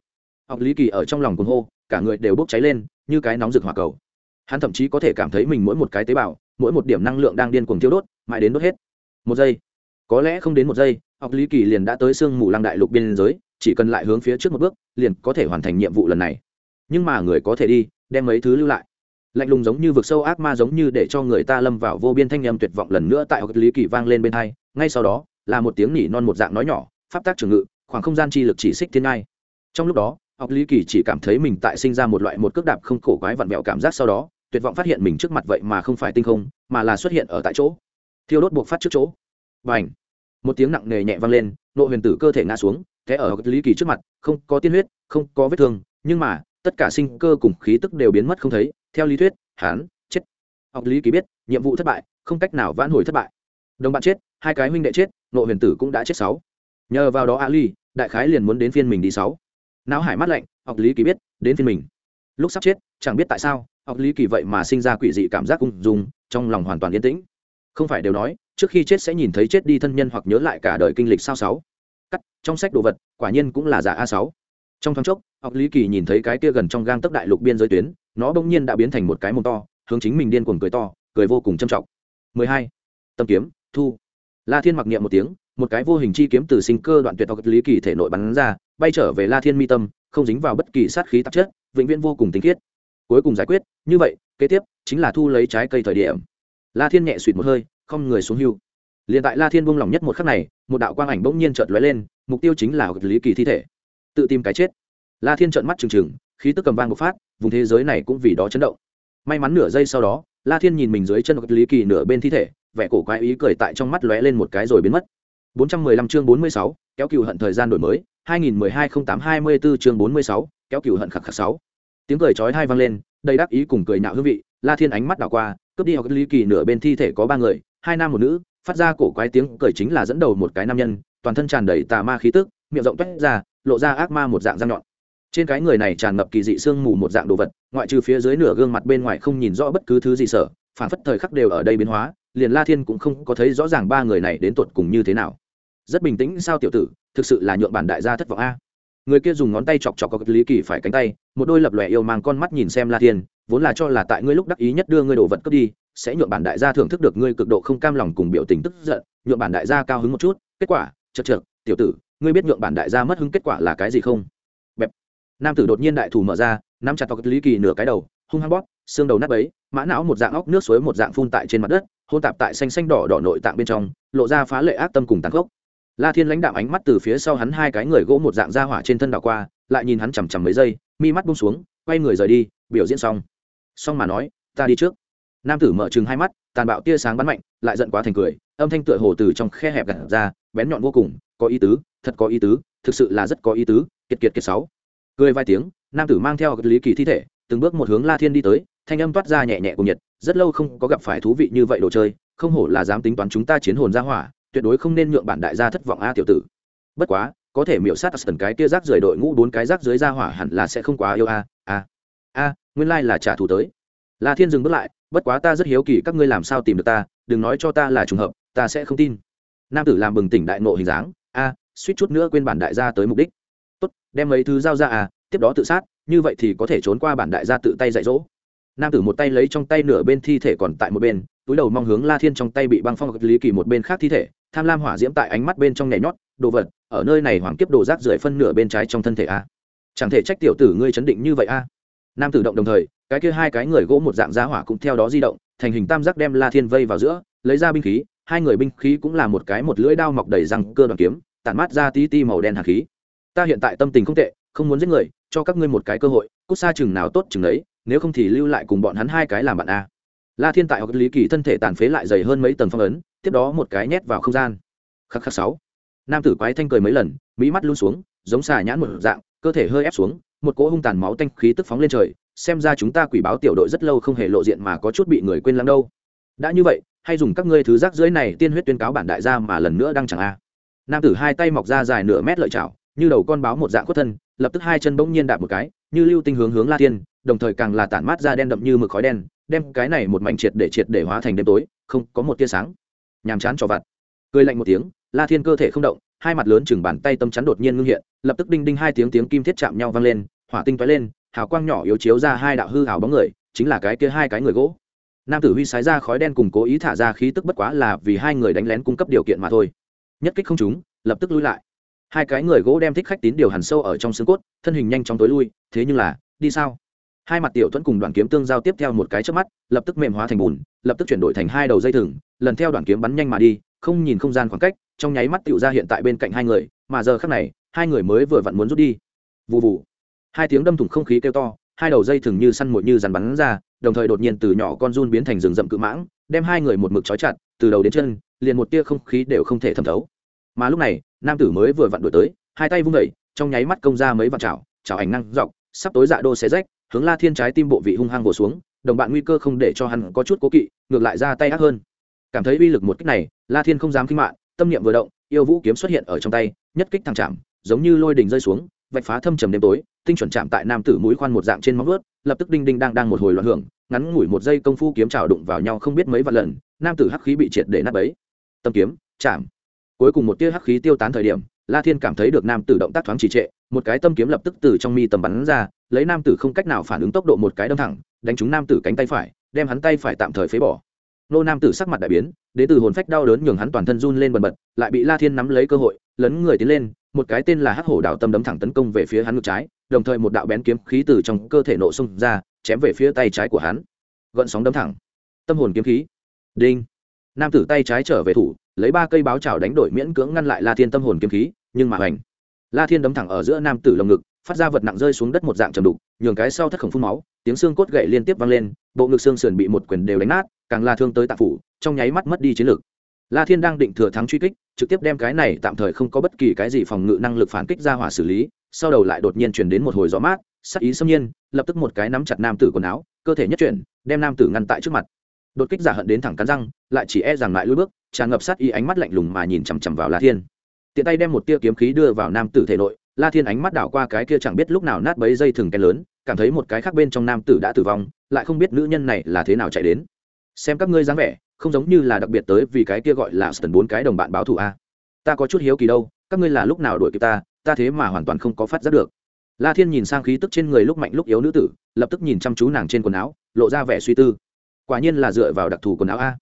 Học lý kỳ ở trong lòng cuồng hô, cả người đều bốc cháy lên, như cái nóng rực hỏa cầu. Hắn thậm chí có thể cảm thấy mình mỗi một cái tế bào, mỗi một điểm năng lượng đang điên cuồng thiêu đốt, mãi đến đốt hết. Một giây có lẽ không đến một giây, học lý kỳ liền đã tới sương mù lăng đại lục biên giới, chỉ cần lại hướng phía trước một bước, liền có thể hoàn thành nhiệm vụ lần này. Nhưng mà người có thể đi, đem mấy thứ lưu lại. Lạnh lùng giống như vực sâu ác ma giống như để cho người ta lâm vào vô biên thanh nhầm tuyệt vọng lần nữa tại học lý kỳ vang lên bên hai, ngay sau đó, là một tiếng nỉ non một dạng nói nhỏ, pháp tác trường ngự, khoảng không gian chi lực chỉ xích thiên ngai. Trong lúc đó, học lý kỳ chỉ cảm thấy mình tại sinh ra một loại một cước đạp không cổ quái vặn vẹo cảm giác sau đó, tuyệt vọng phát hiện mình trước mặt vậy mà không phải tinh không, mà là xuất hiện ở tại chỗ. Thiêu đốt buộc phát trước chỗ và ảnh. Một tiếng nặng nề nhẹ vang lên, nộ huyền tử cơ thể ngã xuống thế ở lý kỳ trước mặt, không có tiên huyết, không có vết thương, nhưng mà, tất cả sinh cơ cùng khí tức đều biến mất không thấy, theo lý thuyết hán chết. Học lý kỳ biết, nhiệm vụ thất bại, không cách nào vãn hồi thất bại. Đồng bạn chết, hai cái huynh đệ chết, nộ huyền tử cũng đã chết sáu. Nhờ vào đó ali đại khái liền muốn đến phiên mình đi sáu. Não hải mắt lạnh học lý kỳ biết, đến phiên mình. Lúc sắp chết, chẳng biết tại sao học lý kỳ vậy mà sinh ra quỷ dị cảm giác ung dung, trong lòng hoàn toàn yên tĩnh. Không phải đều nói trước khi chết sẽ nhìn thấy chết đi thân nhân hoặc nhớ lại cả đời kinh lịch sao sáu. Cắt, trong sách đồ vật, quả nhiên cũng là giả a sáu. Trong thoáng chốc học lý kỳ nhìn thấy cái kia gần trong gang tấc đại lục biên giới tuyến, nó bỗng nhiên đã biến thành một cái mồm to, hướng chính mình điên cuồng cười to, cười vô cùng trầm trọng. 12. tâm kiếm, thu. La thiên mặc niệm một tiếng, một cái vô hình chi kiếm từ sinh cơ đoạn tuyệt học lý kỳ thể nội bắn ra, bay trở về la thiên mi tâm, không dính vào bất kỳ sát khí tạp chất, vĩnh viễn vô cùng tinh khiết. Cuối cùng giải quyết, như vậy, kế tiếp, chính là thu lấy trái cây thời điểm. La thiên nhẹ suỵt một hơi không người xuống hưu. Liền tại la thiên buông lỏng nhất một khắc này một đạo quang ảnh bỗng nhiên chợt lóe lên mục tiêu chính là lý kỳ thi thể. Tự tìm cái chết. La thiên trợn mắt trừng trừng khí tức cầm vang bộc phát vùng thế giới này cũng vì đó chấn động. May mắn nửa giây sau đó la thiên nhìn mình dưới chân lý kỳ nửa bên thi thể vẻ cổ quái ý cười tại trong mắt lóe lên một cái rồi biến mất. 415 chương 46, kéo cừu hận thời gian đổi mới 2012-08-24 chương 46, kéo cừu hận khắc khắc 6. tiếng cười chói tai vang lên đầy đáp ý cùng cười nhạo hương vị la thiên ánh mắt đảo qua cướp đi học lý kỳ nửa bên thi thể có ba người hai nam một nữ, phát ra cổ quái tiếng cười chính là dẫn đầu một cái nam nhân, toàn thân tràn đầy tà ma khí tức, miệng rộng toét ra, lộ ra ác ma một dạng răng nhọn. Trên cái người này tràn ngập kỳ dị sương mù một dạng đồ vật, ngoại trừ phía dưới nửa gương mặt bên ngoài không nhìn rõ bất cứ thứ gì sở phản phất thời khắc đều ở đây biến hóa, liền la thiên cũng không có thấy rõ ràng ba người này đến tột cùng như thế nào. Rất bình tĩnh sao tiểu tử, thực sự là nhượng bản đại gia thất vọng a. Người kia dùng ngón tay chọc chọc có lý kỳ phải cánh tay, một đôi lập lòe yêu mang con mắt nhìn xem la thiên, vốn là cho là tại ngươi lúc đắc ý nhất đưa ngươi đồ vật cướp đi sẽ nhượng bản đại gia thưởng thức được ngươi cực độ không cam lòng cùng biểu tình tức giận, nhượng bản đại gia cao hứng một chút. Kết quả chật chật tiểu tử, ngươi biết nhượng bản đại gia mất hứng kết quả là cái gì không? Bẹp. Nam tử đột nhiên đại thủ mở ra, nắm chặt vào lý kỳ nửa cái đầu, hung hăng bóp, xương đầu nát bấy, mã não một dạng óc nước suối một dạng phun tại trên mặt đất, hôn tạp tại xanh xanh đỏ đỏ nội tạng bên trong, lộ ra phá lệ ác tâm cùng tàn khốc. La thiên lãnh đạm ánh mắt từ phía sau hắn hai cái người gỗ một dạng ra hỏa trên thân đảo qua, lại nhìn hắn chằm chằm mấy giây, mi mắt bung xuống, quay người rời đi, biểu diễn xong. Xong mà nói, ta đi trước nam tử mở chừng hai mắt, tàn bạo tia sáng bắn mạnh, lại giận quá thành cười, âm thanh tựa hồ từ trong khe hẹp gặt ra, bén nhọn vô cùng, có ý tứ, thật có ý tứ, thực sự là rất có ý tứ, kiệt kiệt kiệt sáu. Cười vài tiếng, nam tử mang theo lý kỳ thi thể, từng bước một hướng la thiên đi tới, thanh âm toát ra nhẹ nhẹ cùng nhiệt, rất lâu không có gặp phải thú vị như vậy đồ chơi, không hổ là dám tính toán chúng ta chiến hồn ra hỏa, tuyệt đối không nên nhượng bản đại gia thất vọng a tiểu tử. Bất quá, có thể miểu sát tần cái kia rác rời đội ngũ bốn cái rác dưới ra hỏa hẳn là sẽ không quá yêu a a a, nguyên lai là trả thù tới. La thiên dừng bước lại bất quá ta rất hiếu kỳ các ngươi làm sao tìm được ta, đừng nói cho ta là trùng hợp, ta sẽ không tin. Nam tử làm bừng tỉnh đại nộ hình dáng, a, suýt chút nữa quên bản đại gia tới mục đích. Tốt, đem mấy thứ giao ra à tiếp đó tự sát, như vậy thì có thể trốn qua bản đại gia tự tay dạy dỗ. Nam tử một tay lấy trong tay nửa bên thi thể còn tại một bên, túi đầu mong hướng la thiên trong tay bị băng phong lý kỳ một bên khác thi thể, tham lam hỏa diễm tại ánh mắt bên trong nhảy nhót, đồ vật, ở nơi này hoàng kiếp đồ rác rưởi phân nửa bên trái trong thân thể a. Chẳng thể trách tiểu tử ngươi chấn định như vậy a. Nam tử động đồng thời cái kia hai cái người gỗ một dạng giá hỏa cũng theo đó di động, thành hình tam giác đem la thiên vây vào giữa, lấy ra binh khí, hai người binh khí cũng là một cái một lưỡi đao mọc đầy răng cơ đoàn kiếm, tản mát ra tí ti màu đen hạt khí. Ta hiện tại tâm tình không tệ, không muốn giết người, cho các ngươi một cái cơ hội, cút xa chừng nào tốt chừng đấy nếu không thì lưu lại cùng bọn hắn hai cái làm bạn a. La thiên tại học lý kỳ thân thể tàn phế lại dày hơn mấy tầng phong ấn, tiếp đó một cái nhét vào không gian. Khắc khắc sáu. Nam tử quái thanh cười mấy lần, mỹ mắt luôn xuống, giống xà nhãn một dạng, cơ thể hơi ép xuống, một cỗ hung tàn máu tanh khí tức phóng lên trời xem ra chúng ta quỷ báo tiểu đội rất lâu không hề lộ diện mà có chút bị người quên lắm đâu. Đã như vậy, hay dùng các ngươi thứ rác dưới này tiên huyết tuyên cáo bản đại gia mà lần nữa đang chẳng a? Nam tử hai tay mọc ra dài nửa mét lợi chảo, như đầu con báo một dạng khuất thân, lập tức hai chân bỗng nhiên đạp một cái, như lưu tinh hướng hướng la tiên đồng thời càng là tản mát ra đen đậm như mực khói đen, đem cái này một mảnh triệt để triệt để hóa thành đêm tối, không có một tia sáng. Nhàm chán cho vặt. Cười lạnh một tiếng, la thiên cơ thể không động, hai mặt lớn chừng bàn tay tâm chắn đột nhiên ngưng hiện, lập tức đinh đinh hai tiếng tiếng kim thiết chạm nhau vang lên, hỏa tinh toái lên hào quang nhỏ yếu chiếu ra hai đạo hư hào bóng người, chính là cái kia hai cái người gỗ. Nam tử huy sái ra khói đen cùng cố ý thả ra khí tức bất quá là vì hai người đánh lén cung cấp điều kiện mà thôi. Nhất kích không chúng lập tức lui lại. Hai cái người gỗ đem thích khách tín điều hẳn sâu ở trong xương cốt, thân hình nhanh chóng tối lui, thế nhưng là, đi sao? Hai mặt tiểu thuẫn cùng đoàn kiếm tương giao tiếp theo một cái trước mắt, lập tức mềm hóa thành bùn, lập tức chuyển đổi thành hai đầu dây thừng, lần theo đoàn kiếm bắn nhanh mà đi, không nhìn không gian khoảng cách, trong nháy mắt tiểu ra hiện tại bên cạnh hai người, mà giờ khác này, hai người mới vừa vặn muốn rút đi. Vụ vụ hai tiếng đâm thủng không khí kêu to, hai đầu dây thường như săn mồi như dàn bắn ra, đồng thời đột nhiên từ nhỏ con run biến thành rừng rậm cự mãng, đem hai người một mực trói chặt, từ đầu đến chân, liền một tia không khí đều không thể thẩm thấu. Mà lúc này, nam tử mới vừa vặn đổi tới, hai tay vung vẩy trong nháy mắt công ra mấy vạn chảo chảo ảnh năng dọc, sắp tối dạ đô xé rách, hướng la thiên trái tim bộ vị hung hăng vồ xuống, đồng bạn nguy cơ không để cho hắn có chút cố kỵ, ngược lại ra tay ác hơn. Cảm thấy uy lực một kích này, la thiên không dám kinh mạng tâm niệm vừa động, yêu vũ kiếm xuất hiện ở trong tay, nhất kích thẳng chạm, giống như lôi đình rơi xuống, vạch phá thâm trầm đêm tối tinh chuẩn chạm tại nam tử mũi khoan một dạng trên móng vuốt, lập tức đinh đinh đang đang một hồi loạn hưởng ngắn ngủi một giây công phu kiếm chảo đụng vào nhau không biết mấy vạn lần nam tử hắc khí bị triệt để nát bấy. Tâm kiếm chạm. Cuối cùng một tia hắc khí tiêu tán thời điểm la thiên cảm thấy được nam tử động tác thoáng trì trệ một cái tâm kiếm lập tức từ trong mi tầm bắn ra lấy nam tử không cách nào phản ứng tốc độ một cái đâm thẳng đánh trúng nam tử cánh tay phải đem hắn tay phải tạm thời phế bỏ. Nô nam tử sắc mặt đại biến đệ từ hồn phách đau đớn nhường hắn toàn thân run lên bần bật lại bị la thiên nắm lấy cơ hội lấn người tiến lên một cái tên là hắc hổ đạo tâm đấm thẳng tấn công về phía hắn ngực trái, đồng thời một đạo bén kiếm khí từ trong cơ thể nổ xung ra, chém về phía tay trái của hắn. Gợn sóng đấm thẳng. Tâm hồn kiếm khí. Đinh. Nam tử tay trái trở về thủ, lấy ba cây báo chảo đánh đổi miễn cưỡng ngăn lại la thiên tâm hồn kiếm khí, nhưng mà hoành. La thiên đấm thẳng ở giữa nam tử lồng ngực, phát ra vật nặng rơi xuống đất một dạng trầm đục, nhường cái sau thất khổng phun máu, tiếng xương cốt gậy liên tiếp vang lên, bộ ngực xương sườn bị một quyền đều đánh nát, càng la thương tới tạp phủ, trong nháy mắt mất đi chiến lực la thiên đang định thừa thắng truy kích, trực tiếp đem cái này tạm thời không có bất kỳ cái gì phòng ngự năng lực phản kích ra hỏa xử lý, sau đầu lại đột nhiên chuyển đến một hồi gió mát, sắc ý xâm nhiên, lập tức một cái nắm chặt nam tử quần áo, cơ thể nhất chuyển, đem nam tử ngăn tại trước mặt. Đột kích giả hận đến thẳng cắn răng, lại chỉ e rằng lại lùi bước, tràn ngập sát ý ánh mắt lạnh lùng mà nhìn chằm chằm vào la thiên. Tiện tay đem một tia kiếm khí đưa vào nam tử thể nội, la thiên ánh mắt đảo qua cái kia chẳng biết lúc nào nát bấy dây thừng cái lớn, cảm thấy một cái khác bên trong nam tử đã tử vong, lại không biết nữ nhân này là thế nào chạy đến. Xem các ngươi dáng vẻ không giống như là đặc biệt tới vì cái kia gọi là sần bốn cái đồng bạn báo thù a. Ta có chút hiếu kỳ đâu, các ngươi là lúc nào đuổi kịp ta ta thế mà hoàn toàn không có phát giác được. La thiên nhìn sang khí tức trên người lúc mạnh lúc yếu nữ tử, lập tức nhìn chăm chú nàng trên quần áo, lộ ra vẻ suy tư. Quả nhiên là dựa vào đặc thù quần áo a.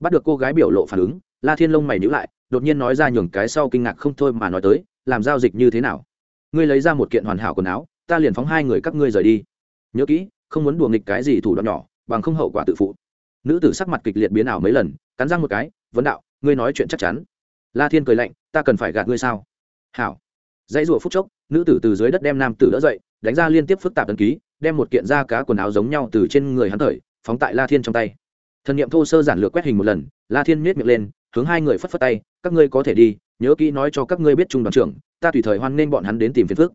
Bắt được cô gái biểu lộ phản ứng, la thiên lông mày nhữ lại, đột nhiên nói ra nhường cái sau kinh ngạc không thôi mà nói tới, làm giao dịch như thế nào? Ngươi lấy ra một kiện hoàn hảo quần áo, ta liền phóng hai người các ngươi rời đi. Nhớ kỹ, không muốn đùa nghịch cái gì thủ đoạn nhỏ, bằng không hậu quả tự phụ nữ tử sắc mặt kịch liệt biến ảo mấy lần, cắn răng một cái, vấn đạo, ngươi nói chuyện chắc chắn. La thiên cười lạnh, ta cần phải gạt ngươi sao? Hảo. Dãy rủa phút chốc, nữ tử từ dưới đất đem nam tử đỡ dậy, đánh ra liên tiếp phức tạp đ ký, đem một kiện da cá quần áo giống nhau từ trên người hắn thời, phóng tại la thiên trong tay. Thần n i ệ m thô sơ giản lược quét hình một lần, la thiên miết miệng lên, hướng hai người phất phất tay, các ngươi có thể đi, nhớ kỹ nói cho các ngươi biết trung đoàn trưởng, ta tùy thời hoan nên bọn hắn đến tìm phiền phước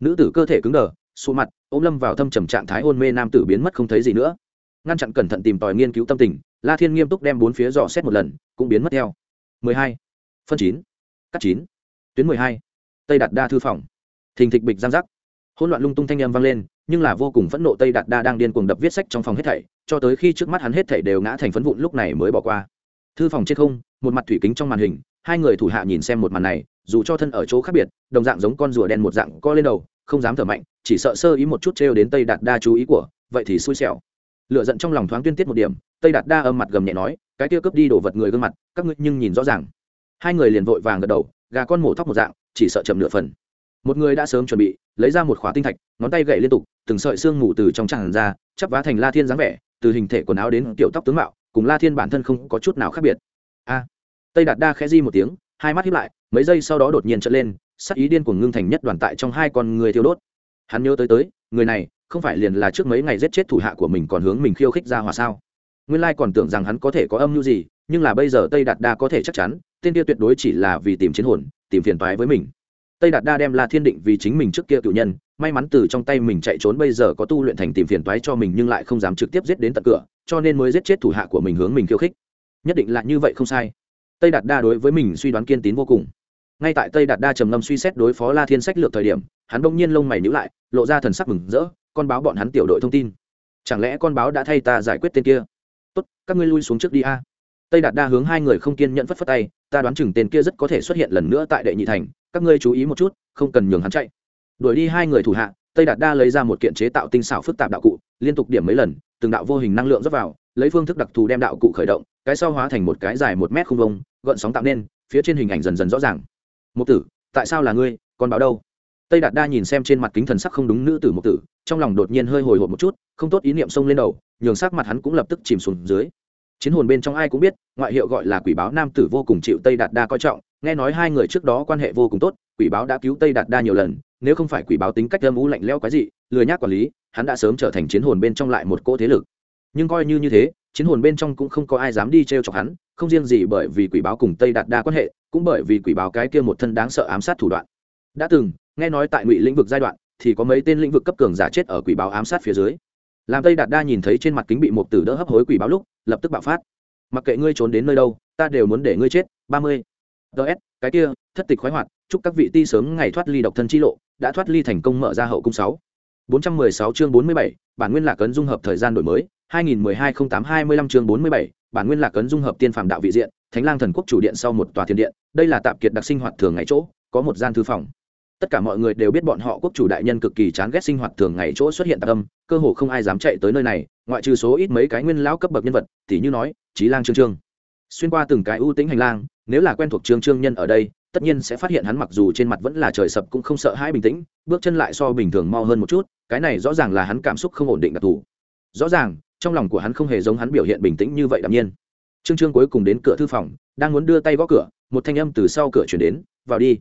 nữ tử cơ thể cứng đờ, sụ mặt, ôm lâm vào thâm trầm trạng thái hôn mê nam tử biến mất không thấy gì nữa ngăn chặn cẩn thận tìm tòi nghiên cứu tâm tình, la thiên nghiêm túc đem bốn phía dò xét một lần, cũng biến mất theo 12. phân chín, cắt chín, tuyến 12. tây đạt đa thư phòng thình thịch bịch giang giác hỗn loạn lung tung thanh âm vang lên, nhưng là vô cùng phẫn nộ tây đạt đa đang điên cuồng đập viết sách trong phòng hết thảy, cho tới khi trước mắt hắn hết thảy đều ngã thành phấn vụn lúc này mới bỏ qua thư phòng trên không, một mặt thủy kính trong màn hình, hai người thủ hạ nhìn xem một màn này, dù cho thân ở chỗ khác biệt, đồng dạng giống con rùa đen một dạng co lên đầu, không dám thở mạnh, chỉ sợ sơ ý một chút trêu đến tây đạt đa chú ý của, vậy thì xui xẻo lựa giận trong lòng thoáng tuyên tiết một điểm, tây đạt đa âm mặt gầm nhẹ nói, cái kia cướp đi đổ vật người gương mặt, các ngươi nhưng nhìn rõ ràng. Hai người liền vội vàng gật đầu, gà con mổ thóc một dạng, chỉ sợ chậm nửa phần. Một người đã sớm chuẩn bị, lấy ra một khóa tinh thạch, ngón tay gậy liên tục, từng sợi xương mù từ trong tràn ra, chắp vá thành la thiên dáng vẻ, từ hình thể quần áo đến kiểu tóc tướng mạo, cùng la thiên bản thân không có chút nào khác biệt. A! Tây đạt đa khẽ di một tiếng, hai mắt hiếp lại, mấy giây sau đó đột nhiên trở lên, sắc ý điên cuồng ngưng thành nhất đoàn tại trong hai con người thiêu đốt. Hắn nhớ tới tới, người này không phải liền là trước mấy ngày giết chết thủ hạ của mình còn hướng mình khiêu khích ra hòa sao? Nguyên lai còn tưởng rằng hắn có thể có âm mưu gì, nhưng là bây giờ tây đạt đa có thể chắc chắn, tên kia tuyệt đối chỉ là vì tìm chiến hồn, tìm phiền toái với mình. Tây đạt đa đem la thiên định vì chính mình trước kia cựu nhân, may mắn từ trong tay mình chạy trốn bây giờ có tu luyện thành tìm phiền toái cho mình nhưng lại không dám trực tiếp giết đến tận cửa, cho nên mới giết chết thủ hạ của mình hướng mình khiêu khích. Nhất định là như vậy không sai. Tây đạt đa đối với mình suy đoán kiên tín vô cùng ngay tại tây đạt đa trầm ngâm suy xét đối phó la thiên sách lược thời điểm, hắn bỗng nhiên lông mày nhữ lại, lộ ra thần sắc mừng rỡ, con báo bọn hắn tiểu đội thông tin. Chẳng lẽ con báo đã thay ta giải quyết tên kia? Tốt, các ngươi lui xuống trước đi a. Tây đạt đa hướng hai người không kiên nhận phất phất tay, ta đoán chừng tên kia rất có thể xuất hiện lần nữa tại đệ nhị thành, các ngươi chú ý một chút, không cần nhường hắn chạy. Đuổi đi hai người thủ hạ, tây đạt đa lấy ra một kiện chế tạo tinh xảo phức tạp đạo cụ, liên tục điểm mấy lần, từng đạo vô hình năng lượng dốc vào, lấy phương thức đặc thù đem đạo cụ khởi động, cái sau hóa thành một cái dài một mét không vông gợn sóng tạo nên, phía trên hình ảnh dần dần rõ ràng một tử, tại sao là ngươi, còn báo đâu? Tây đạt đa nhìn xem trên mặt kính thần sắc không đúng nữ tử một tử, trong lòng đột nhiên hơi hồi hộp một chút, không tốt ý niệm xông lên đầu, nhường sắc mặt hắn cũng lập tức chìm xuống dưới. Chiến hồn bên trong ai cũng biết, ngoại hiệu gọi là quỷ báo nam tử vô cùng chịu tây đạt đa coi trọng, nghe nói hai người trước đó quan hệ vô cùng tốt, quỷ báo đã cứu tây đạt đa nhiều lần, nếu không phải quỷ báo tính cách âm u lạnh leo cái gì lười nhác quản lý, hắn đã sớm trở thành chiến hồn bên trong lại một cỗ thế lực. Nhưng coi như như thế, chiến hồn bên trong cũng không có ai dám đi t r e o chọc hắn, không riêng gì bởi vì quỷ báo cùng tây đạt đa quan hệ cũng bởi vì quỷ báo cái kia một thân đáng sợ ám sát thủ đoạn. Đã từng, nghe nói tại ngụy lĩnh vực giai đoạn, thì có mấy tên lĩnh vực cấp cường giả chết ở quỷ báo ám sát phía dưới. Làm tây đạt đa nhìn thấy trên mặt kính bị một tử đỡ hấp hối quỷ báo lúc, lập tức bạo phát. Mặc kệ ngươi trốn đến nơi đâu, ta đều muốn để ngươi chết, ba mươi. Ts cái kia, thất tịch khoái hoạt, chúc các vị ti sớm ngày thoát ly độc thân chi lộ, đã thoát ly thành công mở ra hậu cung sáu. Bốn trăm mười sáu chương bốn mươi bảy, bản nguyên lạc cấn dung hợp thời gian đổi mới, hai nghìn mười hai không tám hai mươi lăm chương bốn mươi bảy, bản nguyên lạc cấn dung hợp tiên phàm đạo vị diện thánh lang thần quốc chủ điện sau một tòa thiên điện, đây là tạp kiệt đặc sinh hoạt thường ngày chỗ, có một gian thư phòng. Tất cả mọi người đều biết bọn họ quốc chủ đại nhân cực kỳ chán ghét sinh hoạt thường ngày chỗ xuất hiện tạc âm, cơ hồ không ai dám chạy tới nơi này, ngoại trừ số ít mấy cái nguyên lão cấp bậc nhân vật thì như nói trí lang trương trương. Xuyên qua từng cái ưu tĩnh hành lang, nếu là quen thuộc trương trương nhân ở đây, tất nhiên sẽ phát hiện hắn mặc dù trên mặt vẫn là trời sập cũng không sợ hãi bình tĩnh, bước chân lại so bình thường mau hơn một chút, cái này rõ ràng là hắn cảm xúc không ổn định đặc thù. Rõ ràng, trong lòng của hắn không hề giống hắn biểu hiện bình tĩnh như vậy đạm nhiên trương trương cuối cùng đến cửa thư phòng, đang muốn đưa tay gõ cửa, một thanh âm từ sau cửa chuyển đến, vào đi.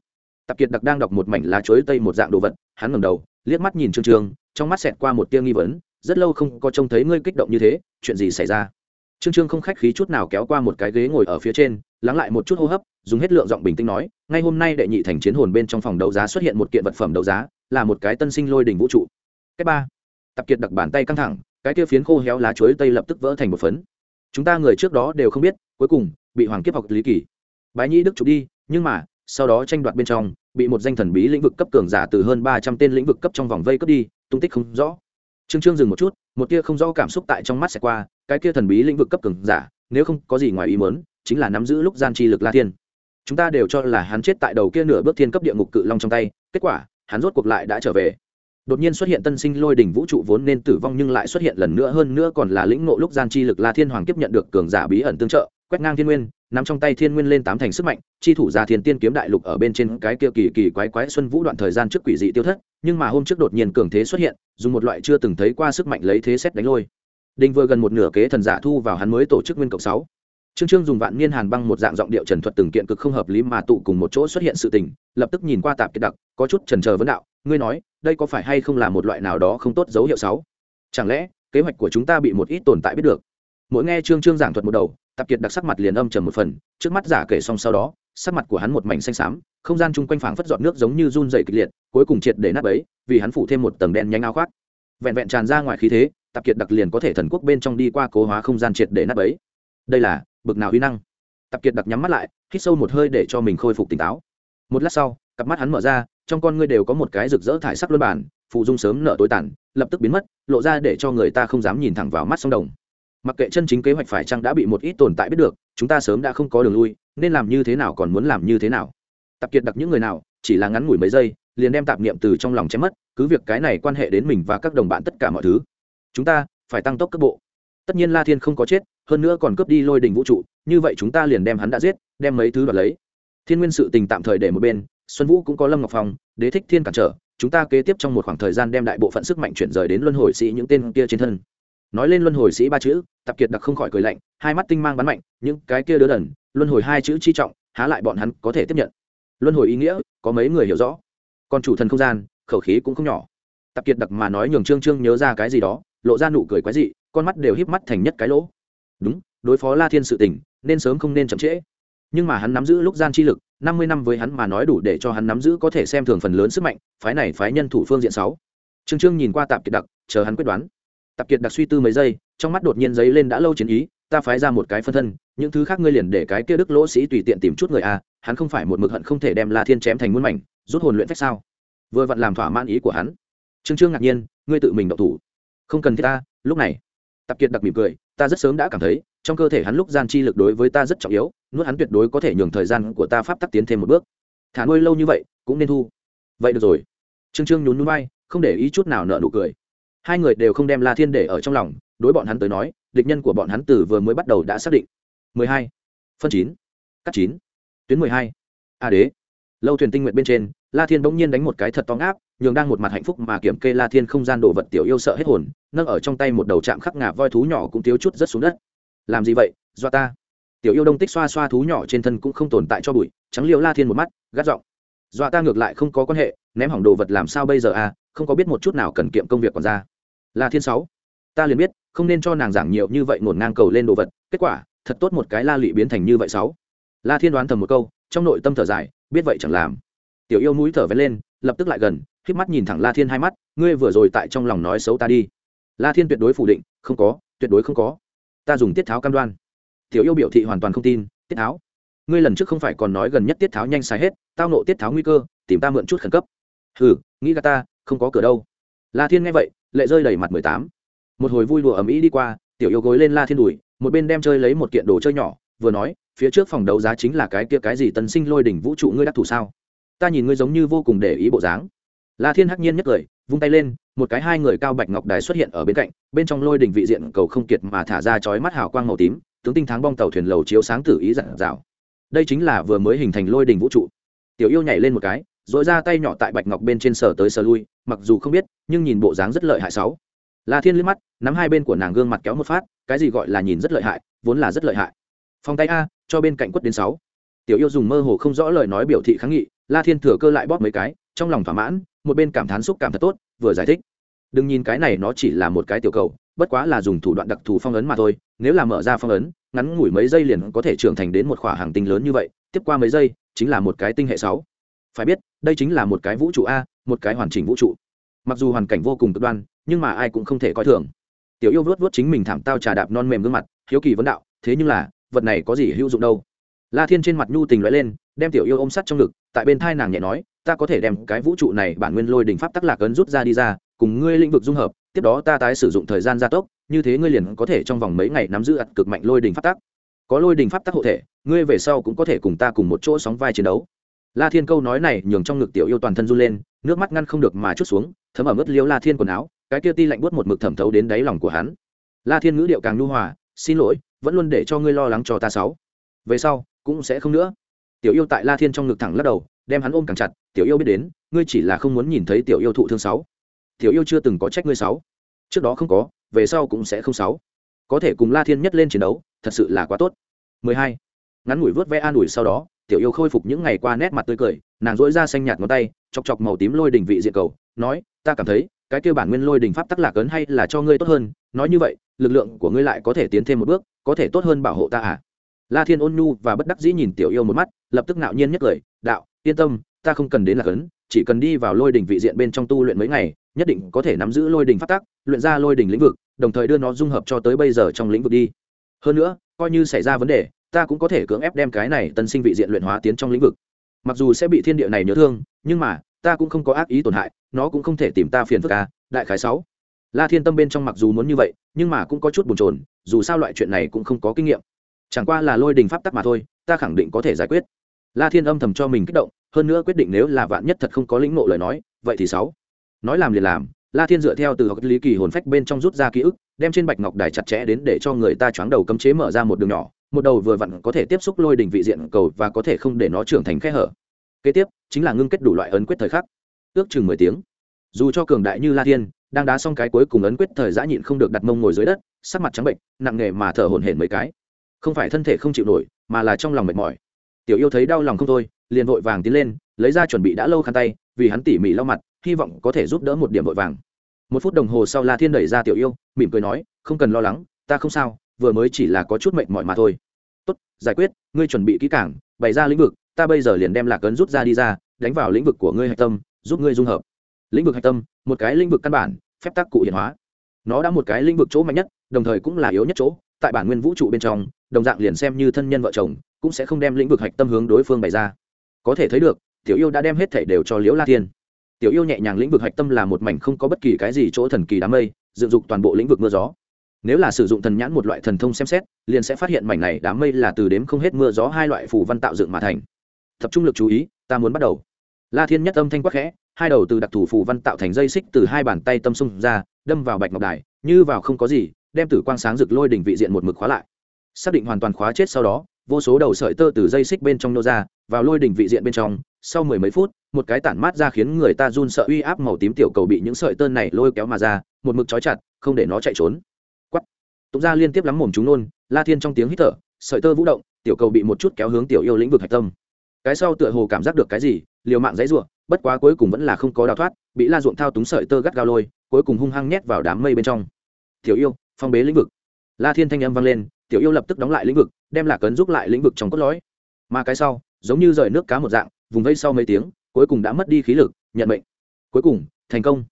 Tạp kiệt đặc đang đọc một mảnh lá chuối tây một dạng đồ vật, hắn ngầm đầu, liếc mắt nhìn trương trương, trong mắt xẹt qua một tia nghi vấn, rất lâu không có trông thấy ngươi kích động như thế, chuyện gì xảy ra? Trương trương không khách khí chút nào kéo qua một cái ghế ngồi ở phía trên, lắng lại một chút hô hấp, dùng hết lượng giọng bình tĩnh nói, ngay hôm nay đệ nhị thành chiến hồn bên trong phòng đấu giá xuất hiện một kiện vật phẩm đấu giá, là một cái tân sinh lôi đỉnh vũ trụ. Cái ba. Tập kiệt đặc bàn tay căng thẳng, cái kia phiến khô héo lá chuối tây lập tức vỡ thành một phấn chúng ta người trước đó đều không biết, cuối cùng, bị hoàng kiếp học lý kỳ. Bái nhĩ đức chụp đi, nhưng mà, sau đó tranh đoạt bên trong, bị một danh thần bí lĩnh vực cấp cường giả từ hơn ba trăm tên lĩnh vực cấp trong vòng vây cướp đi, tung tích không rõ. Trương trương dừng một chút, một tia không rõ cảm xúc tại trong mắt sẽ qua, cái kia thần bí lĩnh vực cấp cường giả, nếu không có gì ngoài ý mớn chính là nắm giữ lúc gian chi lực la thiên. Chúng ta đều cho là hắn chết tại đầu kia nửa bước thiên cấp địa ngục cự long trong tay, kết quả, hắn rốt cuộc lại đã trở về đột nhiên xuất hiện tân sinh lôi đỉnh vũ trụ vốn nên tử vong nhưng lại xuất hiện lần nữa hơn nữa còn là lĩnh ngộ lúc gian chi lực la thiên hoàng tiếp nhận được cường giả bí ẩn tương trợ, quét ngang thiên nguyên, nắm trong tay thiên nguyên lên tám thành sức mạnh, chi thủ gia thiên tiên kiếm đại lục ở bên trên cái kia kỳ kỳ quái quái xuân vũ đoạn thời gian trước quỷ dị tiêu thất, nhưng mà hôm trước đột nhiên cường thế xuất hiện, dùng một loại chưa từng thấy qua sức mạnh lấy thế xét đánh lôi. Đinh vừa gần một nửa kế thần giả thu vào hắn mới tổ chức nguyên cộng sáu. Trương trương dùng vạn niên hàn băng một dạng giọng điệu trần thuật từng kiện cực không hợp lý mà tụ cùng một chỗ xuất hiện sự tình, lập tức nhìn qua tạp kiệt đặc, có chút trần chờ vấn đạo ngươi nói, đây có phải hay không là một loại nào đó không tốt dấu hiệu sáu chẳng lẽ, kế hoạch của chúng ta bị một ít tồn tại biết được? Mỗi nghe trương trương giảng thuật một đầu, tạp kiệt đặc sắc mặt liền âm trầm một phần, trước mắt giả kể xong sau đó, sắc mặt của hắn một mảnh xanh xám, không gian chung quanh phảng phất giọt nước giống như run dày kịch liệt, cuối cùng triệt để nát ấy vì hắn phủ thêm một tầng đen nhanh ao khoác. Vẹn vẹn tràn ra ngoài khí thế, tạp kiệt đặc liền có thể thần quốc bên trong đi qua cố hóa không gian triệt để nát ấy đây là, bực nào uy năng? Tạp kiệt đặc nhắm mắt lại, hít sâu một hơi để cho mình khôi phục tỉnh táo. Một lát sau, cặp mắt hắn mở ra trong con ngươi đều có một cái rực rỡ thải sắc luân bản phụ dung sớm nở tối tàn, lập tức biến mất, lộ ra để cho người ta không dám nhìn thẳng vào mắt sông đồng. Mặc kệ chân chính kế hoạch phải chăng đã bị một ít tồn tại biết được, chúng ta sớm đã không có đường lui, nên làm như thế nào còn muốn làm như thế nào. Tập kiệt đặc những người nào, chỉ là ngắn ngủi mấy giây, liền đem tạp niệm từ trong lòng chém mất, cứ việc cái này quan hệ đến mình và các đồng bạn tất cả mọi thứ. Chúng ta phải tăng tốc cấp bộ. Tất nhiên la thiên không có chết, hơn nữa còn cướp đi lôi đình vũ trụ, như vậy chúng ta liền đem hắn đã giết, đem mấy thứ đoạt lấy. Thiên nguyên sự tình tạm thời để một bên xuân vũ cũng có lâm ngọc phong, đế thích thiên cản trở, chúng ta kế tiếp trong một khoảng thời gian đem đại bộ phận sức mạnh chuyển rời đến luân hồi sĩ những tên kia trên thân. Nói lên luân hồi sĩ ba chữ, tập kiệt đặc không khỏi cười lạnh, hai mắt tinh mang bắn mạnh, những cái kia đứa đần, luân hồi hai chữ chi trọng, há lại bọn hắn có thể tiếp nhận. Luân hồi ý nghĩa, có mấy người hiểu rõ. Còn chủ thần không gian, khẩu khí cũng không nhỏ. Tập kiệt đặc mà nói nhường trương trương nhớ ra cái gì đó, lộ ra nụ cười quái dị, con mắt đều híp mắt thành nhất cái lỗ. Đúng, đối phó la thiên sự tình, nên sớm không nên chậm trễ nhưng mà hắn nắm giữ lúc gian chi lực, năm mươi năm với hắn mà nói đủ để cho hắn nắm giữ có thể xem thường phần lớn sức mạnh, phái này phái nhân thủ phương diện sáu. Trương trương nhìn qua tạp kiệt đặc, chờ hắn quyết đoán. Tạp kiệt đặc suy tư mấy giây, trong mắt đột nhiên giấy lên đã lâu chiến ý, ta phái ra một cái phân thân, những thứ khác ngươi liền để cái kia đức lỗ sĩ tùy tiện tìm chút người a hắn không phải một mực hận không thể đem la thiên chém thành muôn mảnh, rút hồn luyện phách sao? Vừa vặn làm thỏa man ý của hắn. Trương trương ngạc nhiên, ngươi tự mình động thủ. Không cần thiết ta, lúc này. Tạp kiệt đặc mỉm cười, ta rất sớm đã cảm thấy trong cơ thể hắn lúc gian chi lực đối với ta rất trọng yếu, nuốt hắn tuyệt đối có thể nhường thời gian của ta pháp tắc tiến thêm một bước thả nuôi lâu như vậy, cũng nên thu vậy được rồi trương trương nhún núi bay không để ý chút nào nợ nụ cười hai người đều không đem la thiên để ở trong lòng, đối bọn hắn tới nói, địch nhân của bọn hắn từ vừa mới bắt đầu đã xác định 12. phân 9. cắt 9. tuyến 12. a đế lâu thuyền tinh nguyện bên trên, la thiên bỗng nhiên đánh một cái thật to áp nhường đang một mặt hạnh phúc mà kiểm kê la thiên không gian đồ vật tiểu yêu sợ hết hồn, nâng ở trong tay một đầu chạm khắc ngà voi thú nhỏ cũng thiếu chút rất xuống đất làm gì vậy? Do ta. Tiểu yêu đông tích xoa xoa thú nhỏ trên thân cũng không tồn tại cho bụi, trắng liêu la thiên một mắt, gắt giọng. Dọa ta ngược lại không có quan hệ, ném hỏng đồ vật làm sao bây giờ à? Không có biết một chút nào cần kiệm công việc còn ra. La thiên sáu, ta liền biết, không nên cho nàng giảng nhiều như vậy ngổn ngang cầu lên đồ vật, kết quả, thật tốt một cái la lụy biến thành như vậy sáu. La thiên đoán thầm một câu, trong nội tâm thở dài, biết vậy chẳng làm. Tiểu yêu mũi thở vén lên, lập tức lại gần k mắt nhìn thẳng la thiên hai mắt, ngươi vừa rồi tại trong lòng nói xấu ta đi. La thiên tuyệt đối phủ định, không có, tuyệt đối không có ta dùng tiết tháo cam đoan. Tiểu yêu biểu thị hoàn toàn không tin, tiết tháo. Ngươi lần trước không phải còn nói gần nhất tiết tháo nhanh xài hết, tao nộ tiết tháo nguy cơ, tìm ta mượn chút khẩn cấp. Hừ, nghĩ gà ta, không có cửa đâu. La thiên nghe vậy, lệ rơi đầy mặt mười tám. Một hồi vui đùa ầm ĩ đi qua, tiểu yêu gối lên la thiên đùi, một bên đem chơi lấy một kiện đồ chơi nhỏ, vừa nói, phía trước phòng đấu giá chính là cái kia cái gì tân sinh lôi đỉnh vũ trụ ngươi đắc thủ sao? Ta nhìn ngươi giống như vô cùng để ý bộ dáng. La thiên hắc nhiên nhất cười vung tay lên một cái hai người cao bạch ngọc đài xuất hiện ở bên cạnh, bên trong lôi đỉnh vị diện cầu không kiệt mà thả ra chói mắt hào quang màu tím, tướng tinh thắng bong tàu thuyền lầu chiếu sáng tử ý dặn dạo. Đây chính là vừa mới hình thành lôi đỉnh vũ trụ. Tiểu yêu nhảy lên một cái dội ra tay nhỏ tại bạch ngọc bên trên sở tới sở lui, mặc dù không biết, nhưng nhìn bộ dáng rất lợi hại sáu. La thiên liếc mắt, nắm hai bên của nàng gương mặt kéo một phát, cái gì gọi là nhìn rất lợi hại, vốn là rất lợi hại. Phong tay a, cho bên cạnh quất đến sáu. Tiểu yêu dùng mơ hồ không rõ lời nói biểu thị kháng nghị, la thiên thừa cơ lại bóp mấy cái, trong lòng thỏa mãn, một bên cảm thán xúc cảm thật tốt vừa giải thích. Đừng nhìn cái này nó chỉ là một cái tiểu cầu, bất quá là dùng thủ đoạn đặc thù phong ấn mà thôi, nếu là mở ra phong ấn, ngắn ngủi mấy giây liền có thể trưởng thành đến một khỏa hàng tinh lớn như vậy, tiếp qua mấy giây, chính là một cái tinh hệ sáu. Phải biết, đây chính là một cái vũ trụ a, một cái hoàn chỉnh vũ trụ. Mặc dù hoàn cảnh vô cùng cực đoan, nhưng mà ai cũng không thể coi thường. Tiểu yêu vớt vớt chính mình thảm tao trà đạp non mềm gương mặt, hiếu kỳ vấn đạo, thế nhưng là, vật này có gì hữu dụng đâu? La thiên trên mặt nhu tình lóe lên, đem tiểu yêu ôm sắt trong ngực, tại bên thai nàng nhẹ nói ta có thể đem cái vũ trụ này bản nguyên lôi đỉnh pháp tắc lạc ấn rút ra đi ra, cùng ngươi lĩnh vực dung hợp, tiếp đó ta tái sử dụng thời gian gia tốc, như thế ngươi liền có thể trong vòng mấy ngày nắm giữ ặt cực mạnh lôi đỉnh pháp tắc. Có lôi đỉnh pháp tắc hộ thể, ngươi về sau cũng có thể cùng ta cùng một chỗ sóng vai chiến đấu. La thiên câu nói này nhường trong ngực tiểu yêu toàn thân run lên, nước mắt ngăn không được mà chút xuống, thấm ở mức liêu la thiên quần áo, cái kia ti lạnh buốt một mực thẩm thấu đến đáy lòng của hắn. La thiên ngữ điệu càng nhu hòa, xin lỗi, vẫn luôn để cho ngươi lo lắng cho ta sáu. Về sau, cũng sẽ không nữa. Tiểu yêu tại la thiên trong ngực thẳng lắc đầu đem hắn ôm càng chặt, tiểu yêu biết đến, ngươi chỉ là không muốn nhìn thấy tiểu yêu thụ thương sáu. Tiểu yêu chưa từng có trách ngươi sáu. Trước đó không có, về sau cũng sẽ không sáu. Có thể cùng la thiên nhất lên chiến đấu, thật sự là quá tốt. 12. ngắn ngủi vớt vẽ an ủi sau đó, tiểu yêu khôi phục những ngày qua nét mặt tươi cười, nàng dỗi ra xanh nhạt ngón tay, chọc chọc màu tím lôi đỉnh vị diện cầu, nói, ta cảm thấy, cái kêu bản nguyên lôi đỉnh pháp tắc lạc ấn hay là cho ngươi tốt hơn, nói như vậy, lực lượng của ngươi lại có thể tiến thêm một bước, có thể tốt hơn bảo hộ ta à? La thiên ôn nhu và bất đắc dĩ nhìn tiểu yêu một mắt, lập tức nạo nhiên nhất cười đạo, yên tâm, ta không cần đến lạc ấn, chỉ cần đi vào lôi đỉnh vị diện bên trong tu luyện mấy ngày, nhất định có thể nắm giữ lôi đỉnh pháp tắc, luyện ra lôi đỉnh lĩnh vực, đồng thời đưa nó dung hợp cho tới bây giờ trong lĩnh vực đi. Hơn nữa, coi như xảy ra vấn đề, ta cũng có thể cưỡng ép đem cái này tân sinh vị diện luyện hóa tiến trong lĩnh vực. Mặc dù sẽ bị thiên địa này nhớ thương, nhưng mà, ta cũng không có ác ý tổn hại, nó cũng không thể tìm ta phiền phức ca đại khái sáu. La thiên tâm bên trong mặc dù muốn như vậy, nhưng mà cũng có chút bồn chồn, dù sao loại chuyện này cũng không có kinh nghiệm. Chẳng qua là lôi đình pháp tắc mà thôi, ta khẳng định có thể giải quyết la thiên âm thầm cho mình kích động, hơn nữa quyết định nếu là vạn nhất thật không có lĩnh ngộ lời nói, vậy thì sáu. Nói làm liền làm, la thiên dựa theo từ học lý kỳ hồn phách bên trong rút ra ký ức, đem trên bạch ngọc đài chặt chẽ đến để cho người ta choáng đầu cấm chế mở ra một đường nhỏ, một đầu vừa vặn có thể tiếp xúc lôi đỉnh vị diện cầu và có thể không để nó trưởng thành khe hở. Kế tiếp, chính là ngưng kết đủ loại ấn quyết thời khắc. Ước chừng mười tiếng. Dù cho cường đại như la thiên, đang đá xong cái cuối cùng ấn quyết thời giã nhịn không được đặt mông ngồi dưới đất, sắc mặt trắng bệnh, nặng nề mà thở hổn hển mấy cái. Không phải thân thể không chịu nổi, mà là trong lòng mệt mỏi tiểu yêu thấy đau lòng không thôi, liền vội vàng tiến lên, lấy ra chuẩn bị đã lâu khăn tay, vì hắn tỉ mỉ lau mặt, hy vọng có thể giúp đỡ một điểm vội vàng. Một phút đồng hồ sau la thiên đẩy ra tiểu yêu, mỉm cười nói, không cần lo lắng, ta không sao, vừa mới chỉ là có chút mệt mỏi mà thôi. Tốt, giải quyết, ngươi chuẩn bị kỹ cảng bày ra lĩnh vực, ta bây giờ liền đem lạc ấn rút ra đi ra, đánh vào lĩnh vực của ngươi hạch tâm, giúp ngươi dung hợp. Lĩnh vực hạch tâm, một cái lĩnh vực căn bản, phép tác cụ hiện hóa. Nó đã một cái lĩnh vực chỗ mạnh nhất, đồng thời cũng là yếu nhất chỗ, tại bản nguyên vũ trụ bên trong, đồng dạng liền xem như thân nhân vợ chồng cũng sẽ không đem lĩnh vực hạch tâm hướng đối phương bày ra. Có thể thấy được, tiểu yêu đã đem hết thể đều cho liễu la thiên. Tiểu yêu nhẹ nhàng lĩnh vực hạch tâm là một mảnh không có bất kỳ cái gì chỗ thần kỳ đám mây, dựng dục toàn bộ lĩnh vực mưa gió. Nếu là sử dụng thần nhãn một loại thần thông xem xét, liền sẽ phát hiện mảnh này đám mây là từ đếm không hết mưa gió hai loại phù văn tạo dựng mà thành. Tập trung lực chú ý, ta muốn bắt đầu. La thiên nhất âm thanh quắc khẽ, hai đầu từ đặc thù phù văn tạo thành dây xích từ hai bàn tay tâm xung ra, đâm vào bạch ngọc đài, như vào không có gì, đem tử quang sáng rực lôi đỉnh vị diện một mực khóa lại. Xác định hoàn toàn khóa chết sau đó vô số đầu sợi tơ từ dây xích bên trong nô ra, vào lôi đỉnh vị diện bên trong, sau mười mấy phút, một cái tản mát ra khiến người ta run sợ uy áp màu tím tiểu cầu bị những sợi tơ này lôi kéo mà ra, một mực trói chặt, không để nó chạy trốn. Quắt tụng ra liên tiếp lắm mồm chúng nôn, la thiên trong tiếng hít thở, sợi tơ vũ động, tiểu cầu bị một chút kéo hướng tiểu yêu lĩnh vực hạch tâm. Cái sau tựa hồ cảm giác được cái gì, liều mạng dãy ruộng bất quá cuối cùng vẫn là không có đào thoát, bị la ruộng thao túng sợi tơ gắt gao lôi, cuối cùng hung hăng nhét vào đám mây bên trong. Tiểu yêu, phong bế lĩnh vực. La thiên thanh âm vang lên, tiểu yêu lập tức đóng lại lĩnh vực đem lạc cấn giúp lại lĩnh vực trong cốt lõi. Mà cái sau giống như rời nước cá một dạng vùng vây sau mấy tiếng cuối cùng đã mất đi khí lực nhận mệnh. Cuối cùng thành công.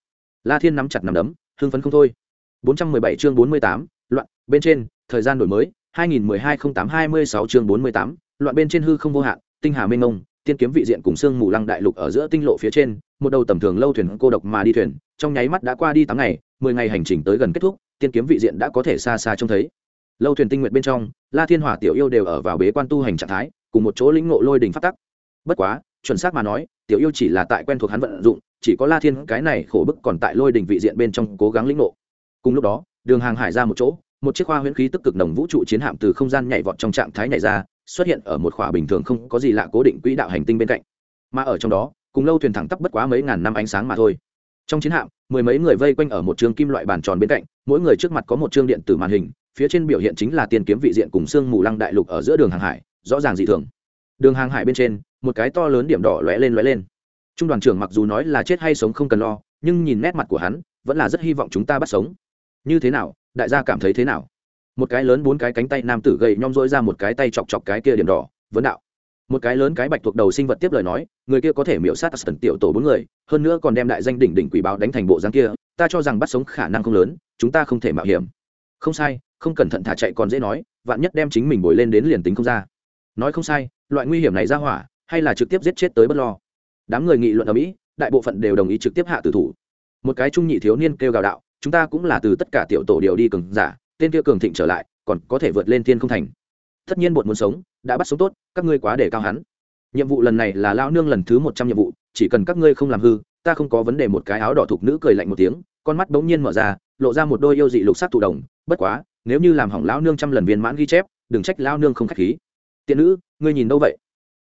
La thiên nắm chặt nằm đấm hưng phấn không thôi. 417 chương 48, loạn bên trên thời gian đổi mới 2012-08-26 chương 48, loạn bên trên hư không vô hạn tinh hà mênh mông tiên kiếm vị diện cùng xương mù lăng đại lục ở giữa tinh lộ phía trên một đầu tầm thường lâu thuyền cô độc mà đi thuyền trong nháy mắt đã qua đi tám ngày mười ngày hành trình tới gần kết thúc tiên kiếm vị diện đã có thể xa xa trông thấy lâu thuyền tinh nguyện bên trong, la thiên hỏa tiểu yêu đều ở vào bế quan tu hành trạng thái, cùng một chỗ lĩnh ngộ lôi đình phát tắc. Bất quá, chuẩn xác mà nói, tiểu yêu chỉ là tại quen thuộc hắn vận dụng, chỉ có la thiên cái này khổ bức còn tại lôi đình vị diện bên trong cố gắng lĩnh ngộ. Cùng lúc đó, đường hàng hải ra một chỗ, một chiếc khoa huyễn khí tức cực nồng vũ trụ chiến hạm từ không gian nhảy vọt trong trạng thái nhảy ra, xuất hiện ở một khỏa bình thường không có gì lạ cố định quỹ đạo hành tinh bên cạnh. Mà ở trong đó, cùng lâu thuyền thẳng tắp bất quá mấy ngàn năm ánh sáng mà thôi trong chiến hạm, mười mấy người vây quanh ở một trường kim loại bàn tròn bên cạnh, mỗi người trước mặt có một chương điện tử màn hình, phía trên biểu hiện chính là tiền kiếm vị diện cùng xương mù lăng đại lục ở giữa đường hàng hải, rõ ràng dị thường. Đường hàng hải bên trên, một cái to lớn điểm đỏ lóe lên lóe lên. Trung đoàn trưởng mặc dù nói là chết hay sống không cần lo, nhưng nhìn nét mặt của hắn, vẫn là rất hy vọng chúng ta bắt sống. Như thế nào, đại gia cảm thấy thế nào? Một cái lớn bốn cái cánh tay nam tử gầy nhom rỗi ra một cái tay chọc chọc cái kia điểm đỏ, vấn đạo một cái lớn cái bạch thuộc đầu sinh vật tiếp lời nói, người kia có thể miễu sát tần tiểu tổ bốn người, hơn nữa còn đem đại danh đỉnh đỉnh quỷ báo đánh thành bộ dáng kia, ta cho rằng bắt sống khả năng không lớn, chúng ta không thể mạo hiểm. Không sai, không cẩn thận thả chạy còn dễ nói, vạn nhất đem chính mình bồi lên đến liền tính không ra. Nói không sai, loại nguy hiểm này ra hỏa, hay là trực tiếp giết chết tới bất lo. Đám người nghị luận ở mỹ, đại bộ phận đều đồng ý trực tiếp hạ tử thủ. Một cái trung nhị thiếu niên kêu gào đạo, chúng ta cũng là từ tất cả tiểu tổ điều đi cường giả, tên kia cường thịnh trở lại, còn có thể vượt lên thiên không thành tất nhiên bột muốn sống, đã bắt sống tốt, các ngươi quá để cao hắn. Nhiệm vụ lần này là lao nương lần thứ một trăm nhiệm vụ, chỉ cần các ngươi không làm hư, ta không có vấn đề một cái áo đỏ thục nữ cười lạnh một tiếng, con mắt bỗng nhiên mở ra, lộ ra một đôi yêu dị lục sắc thụ đồng, bất quá, nếu như làm hỏng lão nương trăm lần viên mãn ghi chép, đừng trách lao nương không k h á c h khí. Tiện nữ, ngươi nhìn đâu vậy?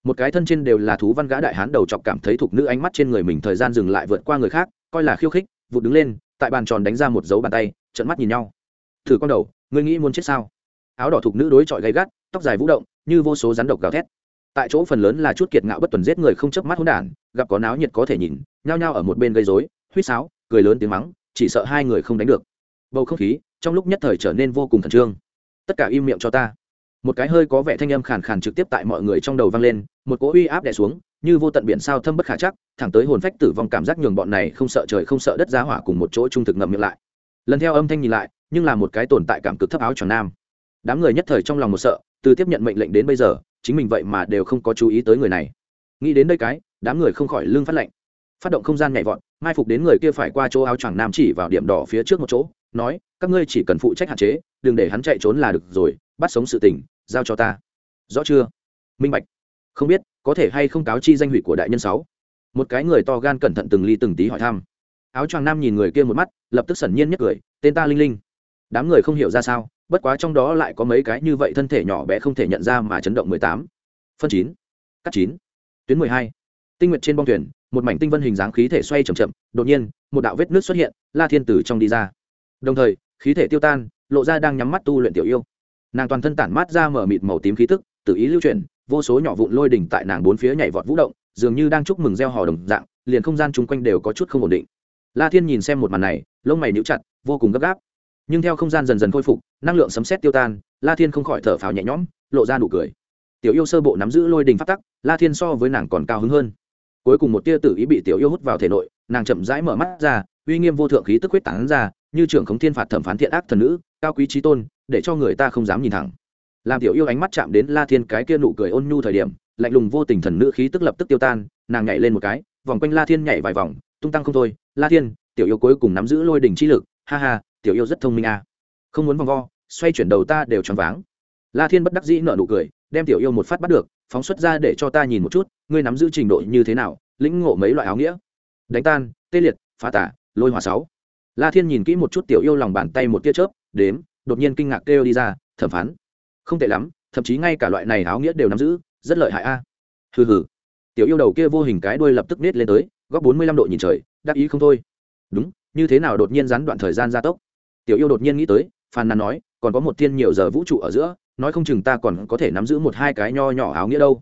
Một cái thân trên đều là thú văn gã đại hán đầu chọc cảm thấy thục nữ ánh mắt trên người mình thời gian dừng lại vượt qua người khác, coi là khiêu khích, vụt đứng lên, tại bàn tròn đánh ra một dấu bàn tay trận mắt nhìn nhau. Thử con đầu, ngươi nghĩ muốn chết sao? Áo đỏ thục nữ đối chọi gay gắt, tóc dài vũ động, như vô số rắn độc gào thét. Tại chỗ phần lớn là chút kiệt ngạo bất tuần giết người không chớp mắt hỗn đản, gặp có náo nhiệt có thể nhìn, nhao nhao ở một bên gây rối, huýt sáo, cười lớn tiếng mắng, chỉ sợ hai người không đánh được. Bầu không khí trong lúc nhất thời trở nên vô cùng khẩn trương. Tất cả im miệng cho ta. Một cái hơi có vẻ thanh âm khàn khàn trực tiếp tại mọi người trong đầu vang lên, một cỗ uy áp đè xuống, như vô tận biển sao thâm bất khả chắc, thẳng tới hồn phách tử vong cảm giác nhường bọn này không sợ trời không sợ đất giá hỏa cùng một chỗ trung thực ngậm miệng lại. Lần theo âm thanh nhìn lại, nhưng là một cái tồn tại cảm cực thấp áo tròn nam đám người nhất thời trong lòng một sợ, từ tiếp nhận mệnh lệnh đến bây giờ, chính mình vậy mà đều không có chú ý tới người này. Nghĩ đến đây cái, đám người không khỏi lương phát lệnh phát động không gian nhảy vọt, mai phục đến người kia phải qua chỗ áo choàng nam chỉ vào điểm đỏ phía trước một chỗ, nói, các ngươi chỉ cần phụ trách hạn chế, đừng để hắn chạy trốn là được rồi, bắt sống sự tình, giao cho ta. Rõ chưa? Minh bạch. Không biết, có thể hay không cáo chi danh hủy của đại nhân sáu? Một cái người to gan cẩn thận từng ly từng tí hỏi thăm. Áo choàng nam nhìn người kia một mắt, lập tức sẩn nhiên nhất cười, tên ta linh linh. Đám người không hiểu ra sao bất quá trong đó lại có mấy cái như vậy thân thể nhỏ bé không thể nhận ra mà chấn động mười tám. Phân chín, cắt chín, tuyến mười hai. Tinh nguyện trên bong thuyền, một mảnh tinh vân hình dáng khí thể xoay chậm chậm, đột nhiên, một đạo vết nước xuất hiện, la thiên tử trong đi ra. Đồng thời, khí thể tiêu tan, lộ ra đang nhắm mắt tu luyện tiểu yêu. Nàng toàn thân tản mát ra mở mịt màu tím khí tức, tự ý lưu chuyển vô số nhỏ vụn lôi đỉnh tại nàng bốn phía nhảy vọt vũ động, dường như đang chúc mừng gieo hò đồng dạng, liền không gian chung quanh đều có chút không ổn định. La thiên nhìn xem một màn này, lông mày níu chặt, vô cùng gấp gáp nhưng theo không gian dần dần khôi phục, năng lượng sấm xét tiêu tan, la thiên không khỏi thở phào nhẹ nhõm, lộ ra nụ cười. Tiểu yêu sơ bộ nắm giữ lôi đình phát tắc, la thiên so với nàng còn cao hứng hơn. Cuối cùng một tia tử ý bị tiểu yêu hút vào thể nội, nàng chậm rãi mở mắt ra, uy nghiêm vô thượng khí tức huyết tán ra, như trưởng khống thiên phạt thẩm phán thiện ác thần nữ, cao quý trí tôn, để cho người ta không dám nhìn thẳng. Làm tiểu yêu ánh mắt chạm đến la thiên cái kia nụ cười ôn nhu thời điểm, lạnh lùng vô tình thần nữ khí tức lập tức tiêu tan, nàng nhảy lên một cái, vòng quanh la thiên nhảy vài vòng, tung tăng không thôi, la thiên, tiểu yêu cuối cùng nắm giữ lôi đình chi lực, ha ha tiểu yêu rất thông minh à. không muốn vòng vo, xoay chuyển đầu ta đều choáng váng. La thiên bất đắc dĩ nợ nụ cười, đem tiểu yêu một phát bắt được, phóng xuất ra để cho ta nhìn một chút, ngươi nắm giữ trình độ như thế nào, lĩnh ngộ mấy loại áo nghĩa. Đánh tan, tê liệt, phá tả, lôi hòa sáu. La thiên nhìn kỹ một chút tiểu yêu lòng bàn tay một tia chớp, đếm, đột nhiên kinh ngạc kêu đi ra, thẩm phán. Không tệ lắm, thậm chí ngay cả loại này áo nghĩa đều nắm giữ, rất lợi hại a. Hừ hừ. Tiểu yêu đầu kia vô hình cái đuôi lập tức nết lên tới, góc bốn mươi lăm độ nhìn trời, đắc ý không thôi. Đúng, như thế nào đột nhiên gián đoạn thời gian gia tốc? Tiểu yêu đột nhiên nghĩ tới, phàn nàn nói, còn có một thiên nhiều giờ vũ trụ ở giữa, nói không chừng ta còn có thể nắm giữ một hai cái nho nhỏ áo nghĩa đâu.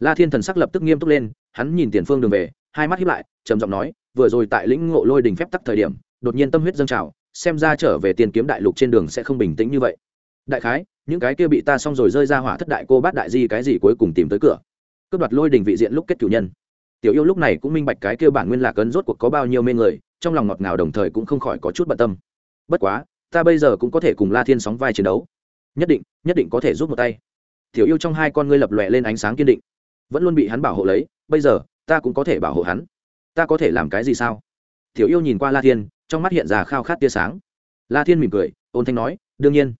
La thiên thần sắc lập tức nghiêm túc lên, hắn nhìn tiền phương đường về, hai mắt hiếp lại, trầm giọng nói, vừa rồi tại lĩnh ngộ lôi đình phép tắc thời điểm, đột nhiên tâm huyết dâng trào, xem ra trở về tiền kiếm đại lục trên đường sẽ không bình tĩnh như vậy. Đại khái, những cái kia bị ta xong rồi rơi ra hỏa thất đại cô bát đại di cái gì cuối cùng tìm tới cửa. Cướp đoạt lôi đình vị diện lúc kết cử nhân. Tiểu yêu lúc này cũng minh bạch cái kia bản nguyên lạc ấn rốt cuộc có bao nhiêu mê người, trong lòng ngọt ngào đồng thời cũng không khỏi có chút bận tâm bất quá, ta bây giờ cũng có thể cùng la thiên sóng vai chiến đấu. Nhất định nhất định có thể giúp một tay. Tiểu yêu trong hai con ngươi lập lòe lên ánh sáng kiên định. Vẫn luôn bị hắn bảo hộ lấy, bây giờ, ta cũng có thể bảo hộ hắn. Ta có thể làm cái gì sao? Tiểu yêu nhìn qua la thiên, trong mắt hiện ra khao khát tia sáng. La thiên mỉm cười, ôn thanh nói, đương nhiên.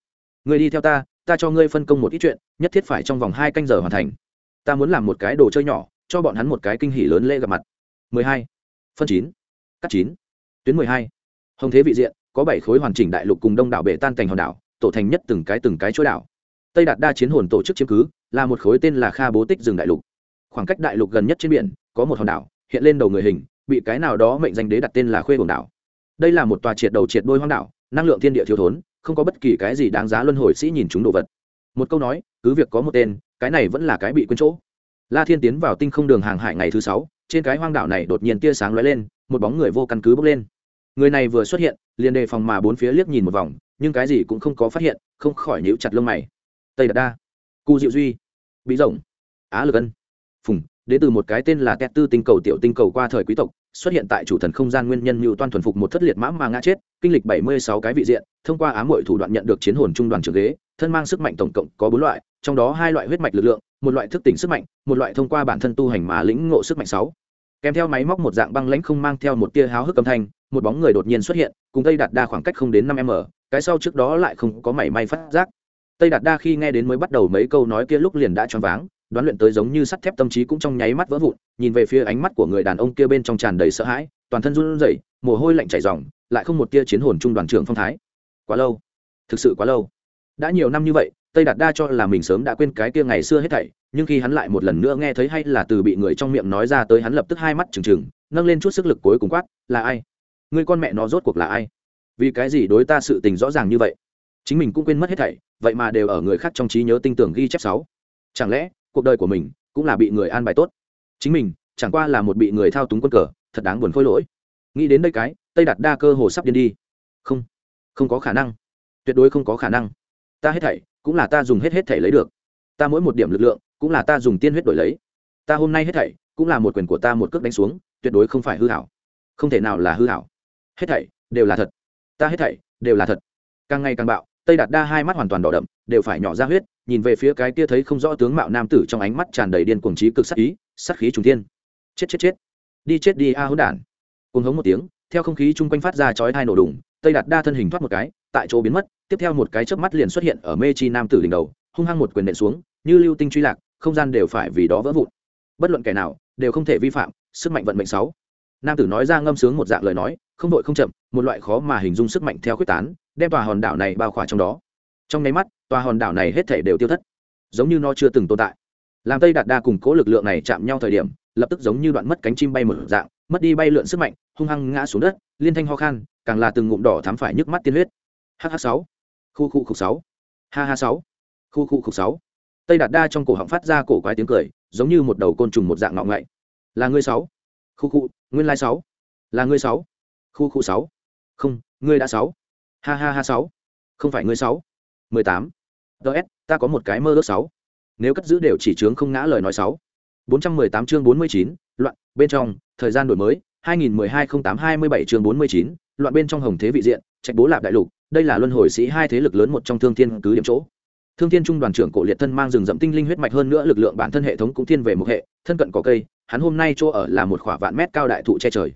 Người đi theo ta ta cho ngươi phân công một ít chuyện, nhất thiết phải trong vòng hai canh giờ hoàn thành. Ta muốn làm một cái đồ chơi nhỏ, cho bọn hắn một cái kinh hỉ lớn lễ gặp mặt. 12. phân chín. Cắt chín. Tuyến 12. hồng thế vị diện có bảy khối hoàn chỉnh đại lục cùng đông đảo bể tan thành hòn đảo, tổ thành nhất từng cái từng cái chỗ đảo. Tây đạt đa chiến hồn tổ chức chiếm cứ, là một khối tên là kha bố tích rừng đại lục. Khoảng cách đại lục gần nhất trên biển, có một hòn đảo, hiện lên đầu người hình, bị cái nào đó mệnh danh đế đặt tên là khuê hồn đảo. Đây là một tòa triệt đầu triệt đôi hoang đảo, năng lượng thiên địa thiếu thốn, không có bất kỳ cái gì đáng giá luân hồi sĩ nhìn chúng đồ vật. Một câu nói, cứ việc có một tên, cái này vẫn là cái bị quên chỗ. La thiên tiến vào tinh không đường hàng hải ngày thứ sáu, trên cái hoang đảo này đột nhiên tia sáng lóe lên, một bóng người vô căn cứ bốc lên người này vừa xuất hiện, liền đề phòng mà bốn phía liếc nhìn một vòng, nhưng cái gì cũng không có phát hiện, không khỏi nhíu chặt lông mày. Tây đạt đa, cu diệu duy, bí rộng, á lực ân, phùng, đến từ một cái tên là tét tư tinh cầu tiểu tinh cầu qua thời quý tộc, xuất hiện tại chủ thần không gian nguyên nhân mưu toan thuần phục một thất liệt mã mà ngã chết, kinh lịch bảy mươi sáu cái vị diện, thông qua ám hội thủ đoạn nhận được chiến hồn trung đoàn trưởng ghế, thân mang sức mạnh tổng cộng có bốn loại, trong đó hai loại huyết mạch lực lượng, một loại thức tỉnh sức mạnh, một loại thông qua bản thân tu hành mà lĩnh ngộ sức mạnh sáu. Kèm theo máy móc một dạng băng lãnh không mang theo một tia háo hức âm thanh một bóng người đột nhiên xuất hiện, cùng tây đạt đa khoảng cách không đến năm m cái sau trước đó lại không có mảy may phát giác. Tây đạt đa khi nghe đến mới bắt đầu mấy câu nói kia lúc liền đã choáng váng, đoán luyện tới giống như sắt thép tâm trí cũng trong nháy mắt vỡ vụn, nhìn về phía ánh mắt của người đàn ông kia bên trong tràn đầy sợ hãi, toàn thân run rẩy, mồ hôi lạnh chảy ròng, lại không một tia chiến hồn trung đoàn trưởng phong thái. Quá lâu. Thực sự quá lâu. Đã nhiều năm như vậy, tây đạt đa cho là mình sớm đã quên cái kia ngày xưa hết thảy, nhưng khi hắn lại một lần nữa nghe thấy hay là từ bị người trong miệng nói ra tới hắn lập tức hai mắt trừng trừng, nâng lên chút sức lực cuối cùng quát, là ai? Người con mẹ nó rốt cuộc là ai? Vì cái gì đối ta sự tình rõ ràng như vậy? Chính mình cũng quên mất hết thảy, vậy mà đều ở người khác trong trí nhớ tinh tưởng ghi chép sáu. Chẳng lẽ, cuộc đời của mình cũng là bị người an bài tốt? Chính mình, chẳng qua là một bị người thao túng quân cờ, thật đáng buồn khôi lỗi. Nghĩ đến đây cái, tây đặt đa cơ hồ sắp điên đi. Không không có khả năng. Tuyệt đối không có khả năng. Ta hết thảy, cũng là ta dùng hết hết thảy lấy được. Ta mỗi một điểm lực lượng, cũng là ta dùng tiên huyết đổi lấy. Ta hôm nay hết thảy, cũng là một quyền của ta một cước đánh xuống, tuyệt đối không phải hư hảo. Không thể nào là hư hảo hết thảy đều là thật. Ta hết thảy đều là thật. Càng ngày càng bạo, tây đạt đa hai mắt hoàn toàn đỏ đậm, đều phải nhỏ ra huyết, nhìn về phía cái kia thấy không rõ tướng mạo nam tử trong ánh mắt tràn đầy điên cuồng trí cực sắc ý sắc khí trùng thiên. Chết chết chết. Đi chết đi, a hỗn đản. Cuồng hống một tiếng, theo không khí chung quanh phát ra chói tai nổ đùng, tây đạt đa thân hình thoát một cái, tại chỗ biến mất, tiếp theo một cái chớp mắt liền xuất hiện ở mê chi nam tử đỉnh đầu, hung hăng một quyền nện xuống, như lưu tinh truy lạc, không gian đều phải vì đó vỡ vụn. Bất luận kẻ nào, đều không thể vi phạm, sức mạnh vận mệnh sáu. Nam tử nói ra ngâm sướng một dạng lời nói không đội không chậm, một loại khó mà hình dung sức mạnh theo quyết tán, đem tòa hòn đảo này bao khỏa trong đó. Trong nháy mắt, tòa hòn đảo này hết thể đều tiêu thất, giống như nó chưa từng tồn tại. Làm tây đạt đa cùng cố lực lượng này chạm nhau thời điểm, lập tức giống như đoạn mất cánh chim bay một dạng, mất đi bay lượn sức mạnh, hung hăng ngã xuống đất, liên thanh ho khan, càng là từng ngụm đỏ thám phải nhức mắt tiên huyết. Hh sáu. Khu khu khục sáu. Ha ha sáu. Khu khu khục sáu. Tây đạt đa trong cổ họng phát ra cổ quái tiếng cười, giống như một đầu côn trùng một dạng ngọ ngậy. Là ngươi sáu. Khu khu, nguyên lai sáu. Là ngươi sáu khu khu sáu. Không, ngươi đã sáu. Ha ha ha sáu. Không phải ngươi sáu. Mười tám. Ts ta có một cái mơ ước sáu. Nếu cất giữ đều chỉ chướng không ngã lời nói sáu. Bốn trăm mười tám chương bốn mươi chín, loạn, bên trong, thời gian đổi mới, hai nghìn mười hai không tám hai mươi bảy chương bốn mươi chín, loạn bên trong hồng thế vị diện, trạch bố lạp đại lục, đây là luân hồi sĩ hai thế lực lớn một trong thương thiên cứ điểm chỗ. Thương thiên trung đoàn trưởng cổ liệt thân mang rừng rậm tinh linh huyết mạch hơn nữa lực lượng bản thân hệ thống cũng thiên về một hệ, thân cận có cây, hắn hôm nay chỗ ở là một khỏa vạn mét cao đại thụ che trời.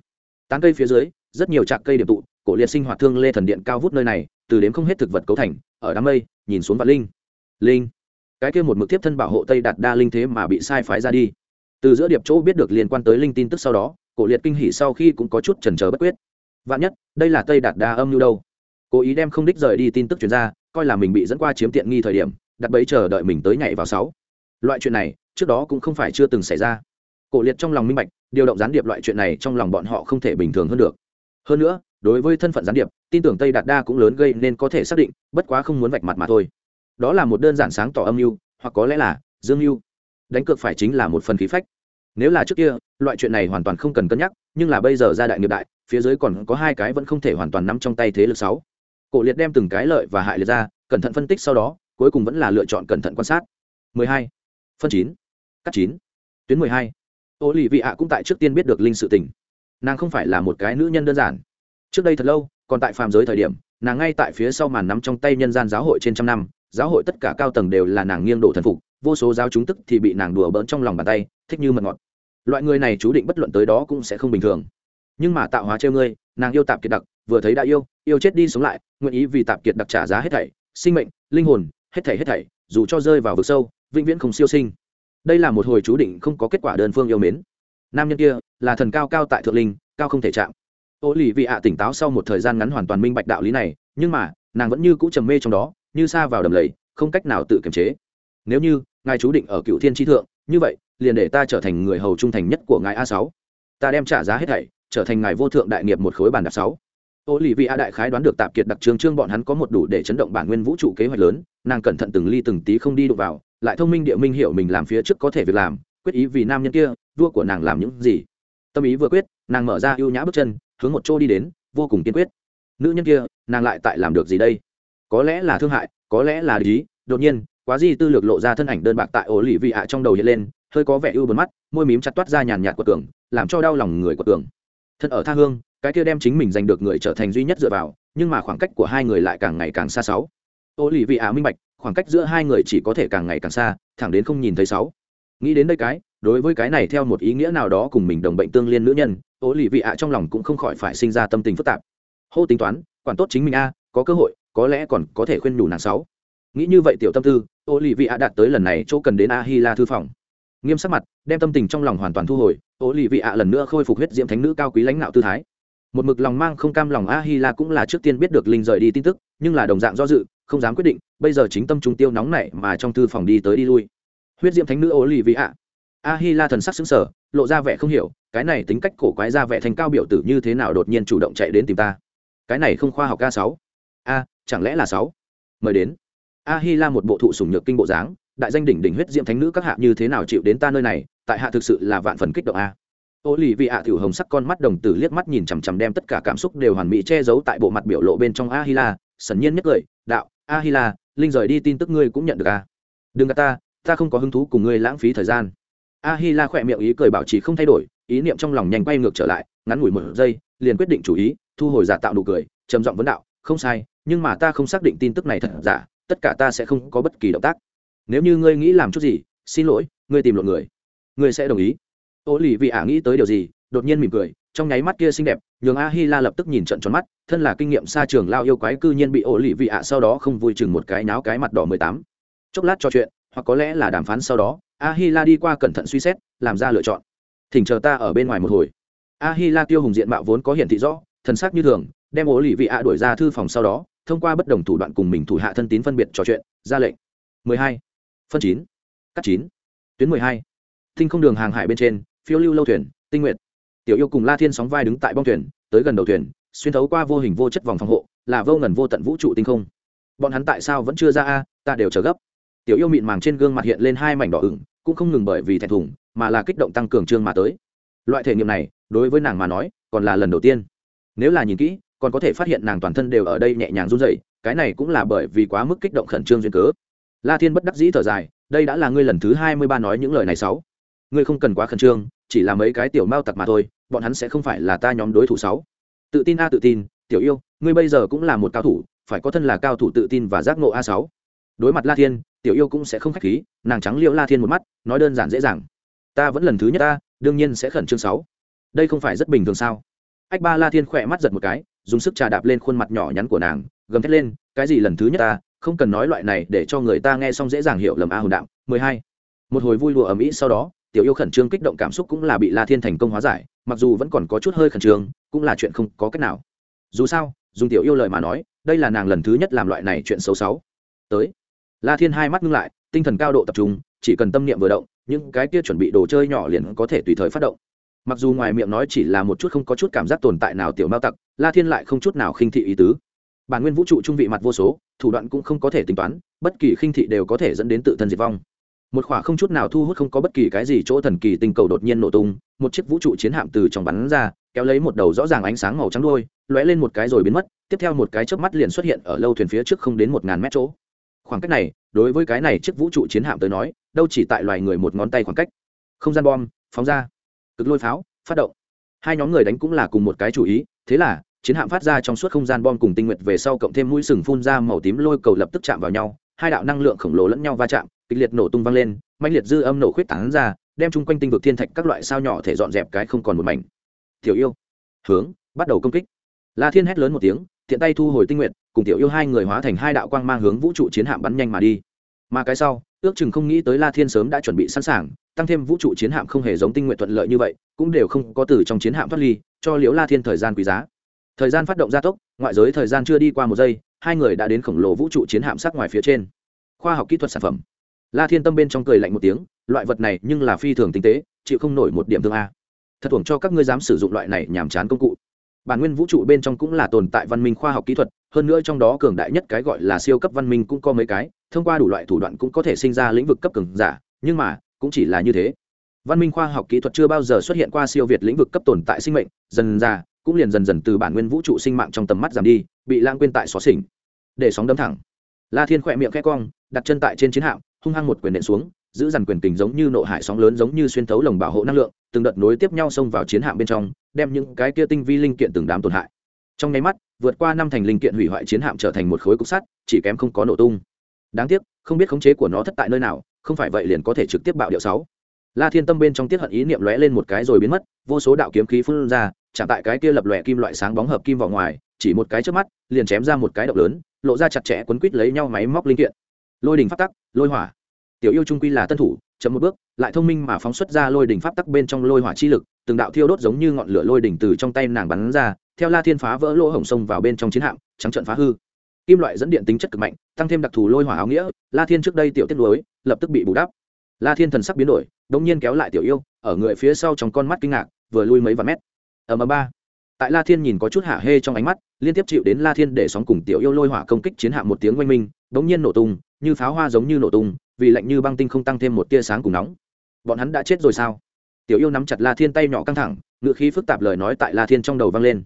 Tán cây phía dưới rất nhiều trạc cây điểm tụ, cổ liệt sinh hoạt thương lê thần điện cao vút nơi này, từ đếm không hết thực vật cấu thành, ở đám mây, nhìn xuống vạn linh. Linh. Cái kia một mực tiếp thân bảo hộ tây đạt đa linh thế mà bị sai phái ra đi. Từ giữa điệp chỗ biết được liên quan tới linh tin tức sau đó, cổ liệt kinh hỉ sau khi cũng có chút trần trờ bất quyết. Vạn nhất, đây là tây đạt đa âm như đâu? Cố ý đem không đích rời đi tin tức chuyển ra, coi là mình bị dẫn qua chiếm tiện nghi thời điểm, đặt bấy chờ đợi mình tới nhảy vào sáu. Loại chuyện này, trước đó cũng không phải chưa từng xảy ra. Cổ liệt trong lòng minh bạch, điều động gián điệp loại chuyện này trong lòng bọn họ không thể bình thường hơn được hơn nữa, đối với thân phận gián điệp, tin tưởng tây đạt đa cũng lớn gây nên có thể xác định, bất quá không muốn vạch mặt mà thôi đó là một đơn giản sáng tỏ âm mưu, hoặc có lẽ là dương mưu đánh cược phải chính là một phần khí phách nếu là trước kia, loại chuyện này hoàn toàn không cần cân nhắc, nhưng là bây giờ ra đại nghiệp đại, phía dưới còn có hai cái vẫn không thể hoàn toàn nắm trong tay thế lực sáu cổ liệt đem từng cái lợi và hại liệt ra, cẩn thận phân tích sau đó, cuối cùng vẫn là lựa chọn cẩn thận quan sát 12. phân 9. cắt 9. tuyến 12. ô lì vị ạ cũng tại trước tiên biết được linh sự tình nàng không phải là một cái nữ nhân đơn giản. Trước đây thật lâu, còn tại phàm giới thời điểm, nàng ngay tại phía sau màn nắm trong tay nhân gian giáo hội trên trăm năm, giáo hội tất cả cao tầng đều là nàng nghiêng đổ thần phục, vô số giáo chúng tức thì bị nàng đùa bỡn trong lòng bàn tay, thích như mật ngọt. Loại người này chú định bất luận tới đó cũng sẽ không bình thường. Nhưng mà tạo hóa chơi ngươi, nàng yêu tạp kiệt đặc, vừa thấy đã yêu yêu chết đi sống lại, nguyện ý vì tạp kiệt đặc trả giá hết thảy, sinh mệnh, linh hồn, hết thảy hết thảy, dù cho rơi vào vực sâu, vĩnh viễn không siêu sinh. Đây là một hồi chú định không có kết quả đơn phương yêu mến. Nam nhân kia là thần cao cao tại thượng linh, cao không thể chạm. Ô lì vị ạ tỉnh táo sau một thời gian ngắn hoàn toàn minh bạch đạo lý này, nhưng mà, nàng vẫn như cũ trầm mê trong đó, như xa vào đầm lầy, không cách nào tự kiềm chế. Nếu như, ngài chú định ở cựu thiên tri thượng, như vậy, liền để ta trở thành người hầu trung thành nhất của ngài a sáu. Ta đem trả giá hết thảy, trở thành ngài vô thượng đại nghiệp một khối bàn đạp sáu. Ô lì vị a đại khái đoán được tạp kiệt đặc trương trương bọn hắn có một đủ để chấn động bản nguyên vũ trụ kế hoạch lớn, nàng cẩn thận từng ly từng tí không đi đụng vào, lại thông minh địa minh hiểu mình làm phía trước có thể việc làm, quyết ý vì nam nhân kia, vua của nàng làm những gì tâm ý vừa quyết, nàng mở ra ưu nhã bước chân, hướng một chỗ đi đến, vô cùng kiên quyết. Nữ nhân kia, nàng lại tại làm được gì đây? Có lẽ là thương hại, có lẽ là lý, đột nhiên, quá di tư lược lộ ra thân ảnh đơn bạc tại ổ lì vị ạ trong đầu hiện lên, hơi có vẻ ưu bấn mắt, môi mím chặt toát ra nhàn nhạt của tường làm cho đau lòng người của tường thân ở tha hương, cái kia đem chính mình giành được người trở thành duy nhất dựa vào, nhưng mà khoảng cách của hai người lại càng ngày càng xa sáu. Ô lì vị ạ minh bạch, khoảng cách giữa hai người chỉ có thể càng ngày càng xa, thẳng đến không nhìn thấy sáu nghĩ đến đây cái, đối với cái này theo một ý nghĩa nào đó cùng mình đồng bệnh tương liên nữ nhân ố lì vị ạ trong lòng cũng không khỏi phải sinh ra tâm tình phức tạp. Hô tính toán, quản tốt chính mình a, có cơ hội, có lẽ còn có thể khuyên nhủ nàng sáu. Nghĩ như vậy tiểu tâm tư, ô lì vị ạ đạt tới lần này chỗ cần đến a hi la thư phòng. Nghiêm sắc mặt, đem tâm tình trong lòng hoàn toàn thu hồi, ô lì vị ạ lần nữa khôi phục huyết diễm thánh nữ cao quý lãnh đạo tư thái. Một mực lòng mang không cam lòng a hi la cũng là trước tiên biết được linh rời đi tin tức, nhưng là đồng dạng do dự, không dám quyết định, bây giờ chính tâm trung tiêu nóng này mà trong thư phòng đi tới đi lui huyết diễm thánh nữ ô lì vị ạ a hi la thần sắc xứng sở lộ ra vẻ không hiểu, cái này tính cách cổ quái ra vẻ thành cao biểu tử như thế nào đột nhiên chủ động chạy đến tìm ta? Cái này không khoa học ca sáu. A, chẳng lẽ là sáu? Mời đến. A hi la một bộ thụ sủng nhược kinh bộ dáng, đại danh đỉnh đỉnh huyết diễm thánh nữ các hạ như thế nào chịu đến ta nơi này, tại hạ thực sự là vạn phần kích động a. Ô lì vị ạ tiểu hồng sắc con mắt đồng tử liếc mắt nhìn chằm chằm đem tất cả cảm xúc đều hoàn mỹ che giấu tại bộ mặt biểu lộ bên trong a hi la sần nhiên nhất cười đạo a hi la linh rời đi tin tức ngươi cũng nhận được a. Đừng gạt ta ta không có hứng thú cùng ngươi lãng phí thời gian. A hi la khỏe miệng ý cười bảo trì không thay đổi, ý niệm trong lòng nhanh quay ngược trở lại, ngắn ngủi một giây, liền quyết định chủ ý, thu hồi giả tạo nụ cười, trầm giọng vấn đạo, không sai, nhưng mà ta không xác định tin tức này thật giả, tất cả ta sẽ không có bất kỳ động tác. Nếu như ngươi nghĩ làm chút gì, xin lỗi, ngươi tìm lộn người. Ngươi sẽ đồng ý. Ô lì vị ả nghĩ tới điều gì, đột nhiên mỉm cười, trong nháy mắt kia xinh đẹp, nhường a hi la lập tức nhìn trận tròn mắt, thân là kinh nghiệm xa trường lao yêu quái cư nhiên bị ô lì vị ả sau đó không vui chừng một cái náo cái mặt đỏ mười tám. Chốc lát trò chuyện hoặc có lẽ là đàm phán sau đó a hi la đi qua cẩn thận suy xét, làm ra lựa chọn thỉnh chờ ta ở bên ngoài một hồi a hi la tiêu hùng diện mạo vốn có hiển thị rõ, thần sắc như thường, đem ố lì vị ạ đuổi ra thư phòng sau đó, thông qua bất đồng thủ đoạn cùng mình thủ hạ thân tín phân biệt trò chuyện, ra lệnh 12. phân 9. cắt 9. tuyến 12. tinh không đường hàng hải bên trên, phiêu lưu lâu thuyền, tinh nguyện tiểu yêu cùng la thiên sóng vai đứng tại bong thuyền, tới gần đầu thuyền, xuyên thấu qua vô hình vô chất vòng phòng hộ, là vô ngần vô tận vũ trụ tinh không bọn hắn tại sao vẫn chưa ra a, ta đều chờ gấp tiểu yêu mịn màng trên gương mặt hiện lên hai mảnh đỏ ửng, cũng không ngừng bởi vì thẹn thùng, mà là kích động tăng cường trương mà tới. Loại thể nghiệm này, đối với nàng mà nói, còn là lần đầu tiên. Nếu là nhìn kỹ, còn có thể phát hiện nàng toàn thân đều ở đây nhẹ nhàng run rẩy, cái này cũng là bởi vì quá mức kích động khẩn trương duyên cớ. La thiên bất đắc dĩ thở dài, đây đã là ngươi lần thứ hai mươi ba nói những lời này sáu. Ngươi không cần quá khẩn trương, chỉ là mấy cái tiểu mao tặc mà thôi, bọn hắn sẽ không phải là ta nhóm đối thủ sáu. Tự tin a tự tin, tiểu yêu, ngươi bây giờ cũng là một cao thủ, phải có thân là cao thủ tự tin và giác ngộ a sáu đối mặt la thiên, tiểu yêu cũng sẽ không khách khí, nàng trắng liễu la thiên một mắt, nói đơn giản dễ dàng. Ta vẫn lần thứ nhất ta, đương nhiên sẽ khẩn trương sáu. Đây không phải rất bình thường sao? Ách ba la thiên khỏe mắt giật một cái, dùng sức trà đạp lên khuôn mặt nhỏ nhắn của nàng, gầm thét lên, cái gì lần thứ nhất ta, không cần nói loại này để cho người ta nghe xong dễ dàng hiểu lầm a hồn đạo. Mười hai. Một hồi vui lụa ở mỹ sau đó, tiểu yêu khẩn trương kích động cảm xúc cũng là bị la thiên thành công hóa giải, mặc dù vẫn còn có chút hơi khẩn trương, cũng là chuyện không có cách nào. Dù sao, dùng tiểu yêu lời mà nói, đây là nàng lần thứ nhất làm loại này chuyện xấu xấu tới la thiên hai mắt ngưng lại, tinh thần cao độ tập trung, chỉ cần tâm niệm vừa động, những cái kia chuẩn bị đồ chơi nhỏ liền có thể tùy thời phát động. Mặc dù ngoài miệng nói chỉ là một chút không có chút cảm giác tồn tại nào tiểu mao tặc, la thiên lại không chút nào khinh thị ý tứ. Bản nguyên vũ trụ trung vị mặt vô số, thủ đoạn cũng không có thể tính toán, bất kỳ khinh thị đều có thể dẫn đến tự thân diệt vong. Một khỏa không chút nào thu hút không có bất kỳ cái gì chỗ thần kỳ tinh cầu đột nhiên nổ tung, một chiếc vũ trụ chiến hạm từ trong bắn ra, kéo lấy một đầu rõ ràng ánh sáng màu trắng đôi lóe lên một cái rồi biến mất, tiếp theo một cái chớp mắt liền xuất hiện ở lâu thuyền phía trước không đến một ngàn mét chỗ khoảng cách này, đối với cái này chiếc vũ trụ chiến hạm tới nói, đâu chỉ tại loài người một ngón tay khoảng cách. Không gian bom, phóng ra. Cực lôi pháo, phát động. Hai nhóm người đánh cũng là cùng một cái chủ ý, thế là, chiến hạm phát ra trong suốt không gian bom cùng tinh nguyện về sau cộng thêm mũi sừng phun ra màu tím lôi cầu lập tức chạm vào nhau, hai đạo năng lượng khổng lồ lẫn nhau va chạm, kịch liệt nổ tung vang lên mạnh liệt dư âm nổ khuyết tán ra, đem chung quanh tinh vực thiên thạch các loại sao nhỏ thể dọn dẹp cái không còn một mảnh. Tiểu yêu. Hướng, bắt đầu công kích. La thiên hét lớn một tiếng thiện tay thu hồi tinh nguyện cùng tiểu yêu hai người hóa thành hai đạo quang mang hướng vũ trụ chiến hạm bắn nhanh mà đi. Mà cái sau, ước chừng không nghĩ tới la thiên sớm đã chuẩn bị sẵn sàng, tăng thêm vũ trụ chiến hạm không hề giống tinh nguyện thuận lợi như vậy, cũng đều không có từ trong chiến hạm thoát ly, cho liễu la thiên thời gian quý giá. Thời gian phát động gia tốc, ngoại giới thời gian chưa đi qua một giây, hai người đã đến khổng lồ vũ trụ chiến hạm sát ngoài phía trên. Khoa học kỹ thuật sản phẩm. La thiên tâm bên trong cười lạnh một tiếng, loại vật này nhưng là phi thường tinh tế, chịu không nổi một điểm thương a. Thật thuồng cho các ngươi dám sử dụng loại này nhàm chán công cụ. Bản nguyên vũ trụ bên trong cũng là tồn tại văn minh khoa học kỹ thuật hơn nữa trong đó cường đại nhất cái gọi là siêu cấp văn minh cũng có mấy cái, thông qua đủ loại thủ đoạn cũng có thể sinh ra lĩnh vực cấp cường giả, nhưng mà, cũng chỉ là như thế. Văn minh khoa học kỹ thuật chưa bao giờ xuất hiện qua siêu việt lĩnh vực cấp tồn tại sinh mệnh, dần ra, cũng liền dần dần từ bản nguyên vũ trụ sinh mạng trong tầm mắt giảm đi, bị lãng quên tại xóa xỉnh. Để sóng đấm thẳng. La thiên khỏe miệng khẽ cong, đặt chân tại trên chiến hạm, hung hăng một quyền nện xuống, giữ dằn quyền tình giống như nộ hải sóng lớn giống như xuyên thấu lồng bảo hộ năng lượng, từng đợt nối tiếp nhau xông vào chiến hạm bên trong, đem những cái kia tinh vi linh kiện từng đám tổn hại. Trong nháy mắt vượt qua năm thành linh kiện hủy hoại chiến hạm trở thành một khối cục sắt, chỉ kém không có nổ tung. Đáng tiếc, không biết khống chế của nó thất tại nơi nào, không phải vậy liền có thể trực tiếp bạo điệu sáu. La thiên tâm bên trong tiết hận ý niệm lóe lên một cái rồi biến mất, vô số đạo kiếm khí phun ra, chạm tại cái kia lập lòe kim loại sáng bóng hợp kim vào ngoài, chỉ một cái trước mắt, liền chém ra một cái động lớn, lộ ra chặt chẽ quấn quít lấy nhau máy móc linh kiện. Lôi đình phát tắc, lôi hỏa. Tiểu yêu trung quy là tân thủ, chậm một bước, lại thông minh mà phóng xuất ra lôi đỉnh pháp tắc bên trong lôi hỏa chi lực, từng đạo thiêu đốt giống như ngọn lửa lôi đỉnh từ trong tay nàng bắn ra theo la thiên phá vỡ lỗ hổng sông vào bên trong chiến hạm, trắng trận phá hư. Kim loại dẫn điện tính chất cực mạnh, tăng thêm đặc thù lôi hỏa áo nghĩa, la thiên trước đây tiểu tiết lối, lập tức bị bù đắp. La thiên thần sắc biến đổi đống nhiên kéo lại tiểu yêu, ở người phía sau trong con mắt kinh ngạc, vừa lui mấy vạn mét. Ở ầm ba. Tại la thiên nhìn có chút hạ hê trong ánh mắt, liên tiếp chịu đến la thiên để sóng cùng tiểu yêu lôi hỏa công kích chiến hạm một tiếng oanh minh đống nhiên nổ tung, như pháo hoa giống như nổ tung, vì lạnh như băng tinh không tăng thêm một tia sáng cùng nóng. Bọn hắn đã chết rồi sao? Tiểu yêu nắm chặt la thiên tay nhỏ căng thẳng ngựa khí phức tạp lời nói tại la thiên trong đầu vang lên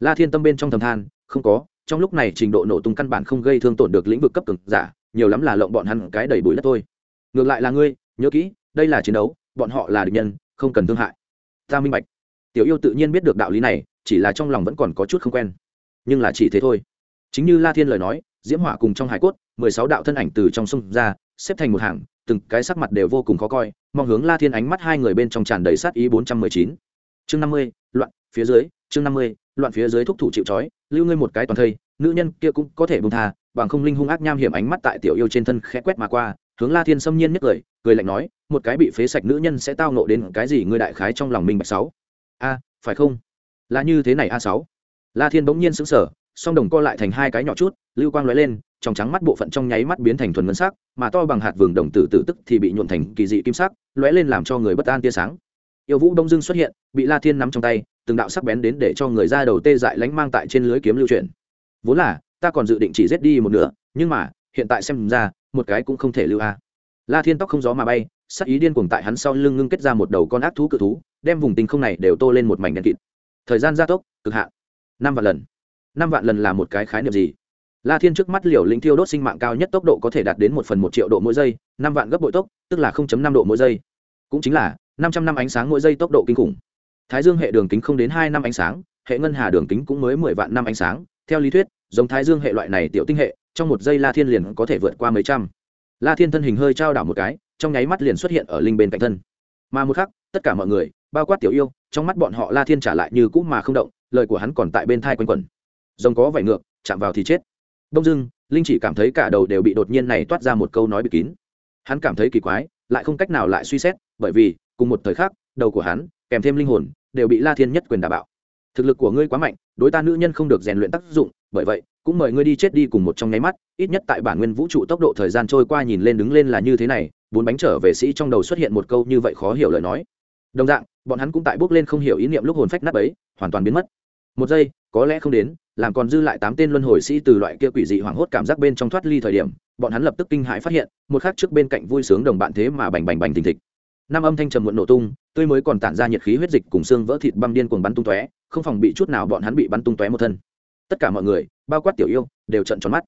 la thiên tâm bên trong thầm than, không có, trong lúc này trình độ nổ tung căn bản không gây thương tổn được lĩnh vực cấp cực giả, nhiều lắm là lộng bọn hắn cái đầy bụi đất thôi. Ngược lại là ngươi, nhớ kỹ, đây là chiến đấu, bọn họ là địch nhân, không cần thương hại. Ta minh bạch. Tiểu yêu tự nhiên biết được đạo lý này, chỉ là trong lòng vẫn còn có chút không quen. Nhưng là chỉ thế thôi. Chính như la thiên lời nói, diễm hỏa cùng trong hải cốt, mười sáu đạo thân ảnh từ trong sông ra, xếp thành một hàng, từng cái sắc mặt đều vô cùng khó coi, mong hướng la thiên ánh mắt hai người bên trong tràn đầy sát ý bốn trăm mười chín. Chương năm mươi, loạn, phía dưới chương năm mươi, loạn phía dưới thúc thủ chịu trói, lưu ngươi một cái toàn thây, nữ nhân kia cũng có thể bông tha, bằng không linh hung ác nham hiểm ánh mắt tại tiểu yêu trên thân khẽ quét mà qua, hướng la thiên xâm nhiên nhất cười cười lạnh nói, một cái bị phế sạch nữ nhân sẽ tao nộ đến cái gì ngươi đại khái trong lòng mình bạch sáu? A, phải không? Là như thế này a sáu? La thiên bỗng nhiên sững sờ, song đồng co lại thành hai cái nhỏ chút, lưu quang lóe lên, trong trắng mắt bộ phận trong nháy mắt biến thành thuần ngân sắc, mà to bằng hạt vừng đồng tử tử tức thì bị nhuộn thành kỳ dị kim sắc, lóe lên làm cho người bất an tia sáng. Yêu vũ đông dưng xuất hiện, bị la thiên nắm trong tay từng đạo sắc bén đến để cho người ra đầu tê dại lánh mang tại trên lưới kiếm lưu truyền. vốn là, ta còn dự định chỉ giết đi một nửa, nhưng mà, hiện tại xem ra, một cái cũng không thể lưu a. La thiên tóc không gió mà bay, sắc ý điên cuồng tại hắn sau lưng ngưng kết ra một đầu con ác thú cự thú, đem vùng tinh không này đều tô lên một mảnh đen kịt. Thời gian gia tốc, cực hạn. Năm vạn lần. Năm vạn lần là một cái khái niệm gì? La thiên trước mắt liều linh thiêu đốt sinh mạng cao nhất tốc độ có thể đạt đến một phần một triệu độ mỗi giây, năm vạn gấp bội tốc, tức là năm độ mỗi giây. Cũng chính là, năm trăm năm ánh sáng mỗi giây tốc độ kinh khủng thái dương hệ đường kính không đến hai năm ánh sáng, hệ ngân hà đường kính cũng mới mười vạn năm ánh sáng. Theo lý thuyết, giống thái dương hệ loại này tiểu tinh hệ, trong một giây la thiên liền có thể vượt qua mấy trăm. La thiên thân hình hơi trao đảo một cái, trong nháy mắt liền xuất hiện ở linh bên cạnh thân. Mà một khắc, tất cả mọi người, bao quát tiểu yêu, trong mắt bọn họ la thiên trả lại như cũ mà không động, lời của hắn còn tại bên thai quanh quẩn. Rồng có vảy ngược, chạm vào thì chết. Đông dưng linh chỉ cảm thấy cả đầu đều bị đột nhiên này toát ra một câu nói bị kín. Hắn cảm thấy kỳ quái, lại không cách nào lại suy xét, bởi vì, cùng một thời khắc, đầu của hắn, kèm thêm linh hồn đều bị la thiên nhất quyền đả bạo. Thực lực của ngươi quá mạnh, đối ta nữ nhân không được rèn luyện tác dụng, bởi vậy, cũng mời ngươi đi chết đi cùng một trong nháy mắt, ít nhất tại bản nguyên vũ trụ tốc độ thời gian trôi qua nhìn lên đứng lên là như thế này, bốn bánh trở về sĩ trong đầu xuất hiện một câu như vậy khó hiểu lời nói. Đồng dạng, bọn hắn cũng tại bước lên không hiểu ý niệm lúc hồn phách nát ấy hoàn toàn biến mất. Một giây, có lẽ không đến, làm còn dư lại tám tên luân hồi sĩ từ loại kia quỷ dị hoảng hốt cảm giác bên trong thoát ly thời điểm, bọn hắn lập tức kinh hãi phát hiện, một khắc trước bên cạnh vui sướng đồng bạn thế mà bành bành bành thình thịch năm âm thanh trầm muộn nổ tung, tươi mới còn tản ra nhiệt khí huyết dịch cùng xương vỡ thịt băm điên cuồng bắn tung tóe, không phòng bị chút nào bọn hắn bị bắn tung tóe một thân. Tất cả mọi người, bao quát tiểu yêu, đều trận tròn mắt.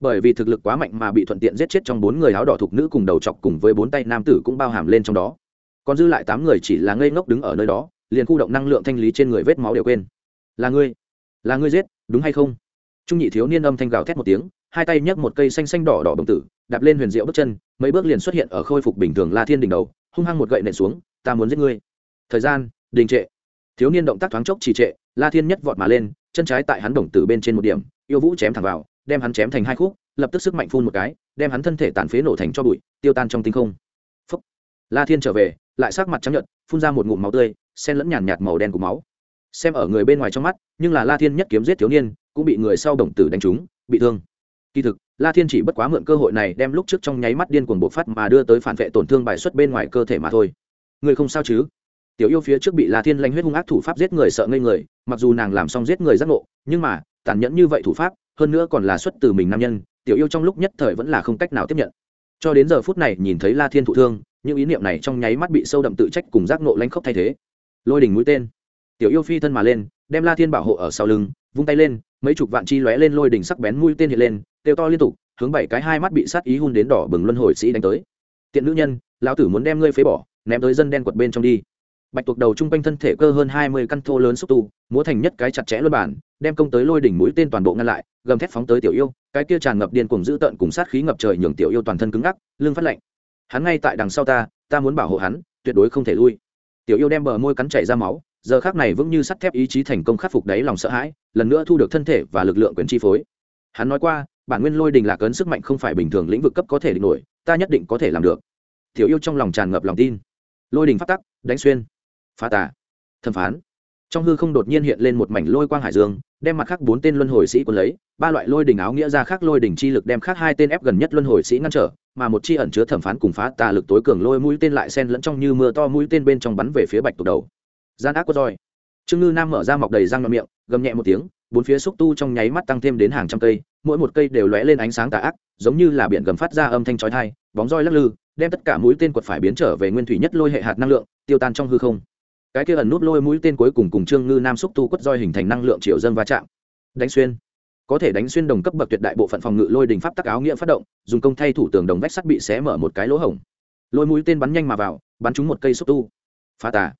Bởi vì thực lực quá mạnh mà bị thuận tiện giết chết trong bốn người áo đỏ thục nữ cùng đầu chọc cùng với bốn tay nam tử cũng bao hàm lên trong đó. Còn dư lại tám người chỉ là ngây ngốc đứng ở nơi đó, liền khu động năng lượng thanh lý trên người vết máu đều quên. Là ngươi? Là ngươi giết, đúng hay không? Trung nhị thiếu niên âm thanh gào thét một tiếng, hai tay nhấc một cây xanh xanh đỏ đỏ bồng tử, đạp lên huyền diệu bước chân, mấy bước liền xuất hiện ở khôi phục bình thường la thiên đỉnh đầu hung hăng một gậy nện xuống, ta muốn giết ngươi. Thời gian, đình trệ. Thiếu niên động tác thoáng chốc trì trệ, la thiên nhất vọt mà lên, chân trái tại hắn đồng tử bên trên một điểm, yêu vũ chém thẳng vào, đem hắn chém thành hai khúc, lập tức sức mạnh phun một cái, đem hắn thân thể tàn phế nổ thành cho bụi, tiêu tan trong tinh không. Phúc. la thiên trở về, lại sắc mặt trắng nhợt, phun ra một ngụm máu tươi xen lẫn nhàn nhạt màu đen của máu. Xem ở người bên ngoài trong mắt, nhưng là la thiên nhất kiếm giết thiếu niên, cũng bị người sau đồng tử đánh trúng, bị thương. Kỳ thực la thiên chỉ bất quá mượn cơ hội này đem lúc trước trong nháy mắt điên cuồng bộc phát mà đưa tới phản vệ tổn thương bài xuất bên ngoài cơ thể mà thôi. Người không sao chứ? Tiểu yêu phía trước bị la thiên lanh huyết hung ác thủ pháp giết người sợ ngây người, mặc dù nàng làm xong giết người giác ngộ, nhưng mà, tàn nhẫn như vậy thủ pháp, hơn nữa còn là xuất từ mình nam nhân, tiểu yêu trong lúc nhất thời vẫn là không cách nào tiếp nhận. Cho đến giờ phút này nhìn thấy la thiên thụ thương, những ý niệm này trong nháy mắt bị sâu đậm tự trách cùng giác ngộ lanh khốc thay thế. Lôi đỉnh mũi tên. Tiểu yêu phi thân mà lên, đem la thiên bảo hộ ở sau lưng, vung tay lên, mấy chục vạn chi lóe lên lôi đỉnh sắc bén mũi tên hiện lên kêu to liên tục, hướng bảy cái hai mắt bị sát ý hun đến đỏ bừng luân hồi sĩ đánh tới. Tiện nữ nhân, lão tử muốn đem ngươi phế bỏ, ném tới dân đen quật bên trong đi. Bạch tuộc đầu trung quanh thân thể cơ hơn hai mươi căn thô lớn xúc tu, múa thành nhất cái chặt chẽ luân bản, đem công tới lôi đỉnh mũi tên toàn bộ ngăn lại, gầm thép phóng tới tiểu yêu, cái kia tràn ngập điên cuồng dữ tợn cùng sát khí ngập trời nhường tiểu yêu toàn thân cứng ngắc, lưng phát lạnh. Hắn ngay tại đằng sau ta ta muốn bảo hộ hắn, tuyệt đối không thể lui. Tiểu yêu đem bờ môi cắn chảy ra máu, giờ khác này vững như sắt thép ý chí thành công khắc phục đáy lòng sợ hãi, lần nữa thu được thân thể và lực lượng quyền chi phối. Hắn nói qua bản nguyên lôi đình lạc ấn sức mạnh không phải bình thường lĩnh vực cấp có thể địch nổi, ta nhất định có thể làm được. Tiểu yêu trong lòng tràn ngập lòng tin. Lôi đình phát tắc, đánh xuyên. Phá tà. Thẩm phán. Trong hư không đột nhiên hiện lên một mảnh lôi quang hải dương, đem mặt khác bốn tên luân hồi sĩ quân lấy, ba loại lôi đình áo nghĩa ra khác lôi đình chi lực đem khác hai tên ép gần nhất luân hồi sĩ ngăn trở, mà một chi ẩn chứa thẩm phán cùng phá tà lực tối cường lôi mũi tên lại sen lẫn trong như mưa to mũi tên bên trong bắn về phía bạch tục đầu. Gian ác quất roi. Trương ngư nam mở ra mọc đầy răng ngậm miệng, gầm nhẹ một tiếng bốn phía xúc tu trong nháy mắt tăng thêm đến hàng trăm cây, mỗi một cây đều lóe lên ánh sáng tà ác, giống như là biển gầm phát ra âm thanh chói tai, bóng roi lắc lư, đem tất cả mũi tên quật phải biến trở về nguyên thủy nhất lôi hệ hạt năng lượng, tiêu tan trong hư không. Cái kia ẩn nút lôi mũi tên cuối cùng cùng trương ngư nam xúc tu quất roi hình thành năng lượng triệu dân va chạm. Đánh xuyên. Có thể đánh xuyên đồng cấp bậc tuyệt đại bộ phận phòng ngự lôi đình pháp tắc áo nghĩa phát động, dùng công thay thủ tường đồng vách sắt bị xé mở một cái lỗ hổng. Lôi mũi tên bắn nhanh mà vào, bắn trúng một cây xúc tu. Phá tà.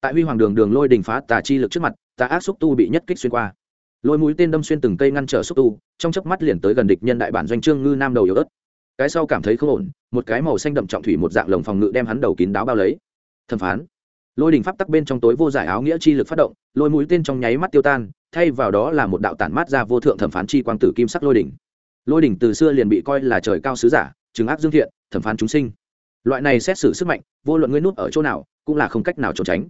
Tại huy hoàng đường đường lôi đình phá tà chi lực trước mặt, tà ác xúc tu bị nhất kích xuyên qua lôi mũi tên đâm xuyên từng cây ngăn trở xúc tu, trong chớp mắt liền tới gần địch nhân đại bản doanh trương ngư nam đầu yếu ớt. Cái sau cảm thấy không ổn, một cái màu xanh đậm trọng thủy một dạng lồng phòng ngự đem hắn đầu kín đáo bao lấy. Thẩm phán. Lôi đình pháp tắc bên trong tối vô giải áo nghĩa chi lực phát động, lôi mũi tên trong nháy mắt tiêu tan, thay vào đó là một đạo tản mát ra vô thượng thẩm phán chi quang tử kim sắc lôi đỉnh. Lôi đỉnh từ xưa liền bị coi là trời cao sứ giả, chứng ác dương thiện, thẩm phán chúng sinh. Loại này xét xử sức mạnh, vô luận ngươi nút ở chỗ nào, cũng là không cách nào trốn tránh.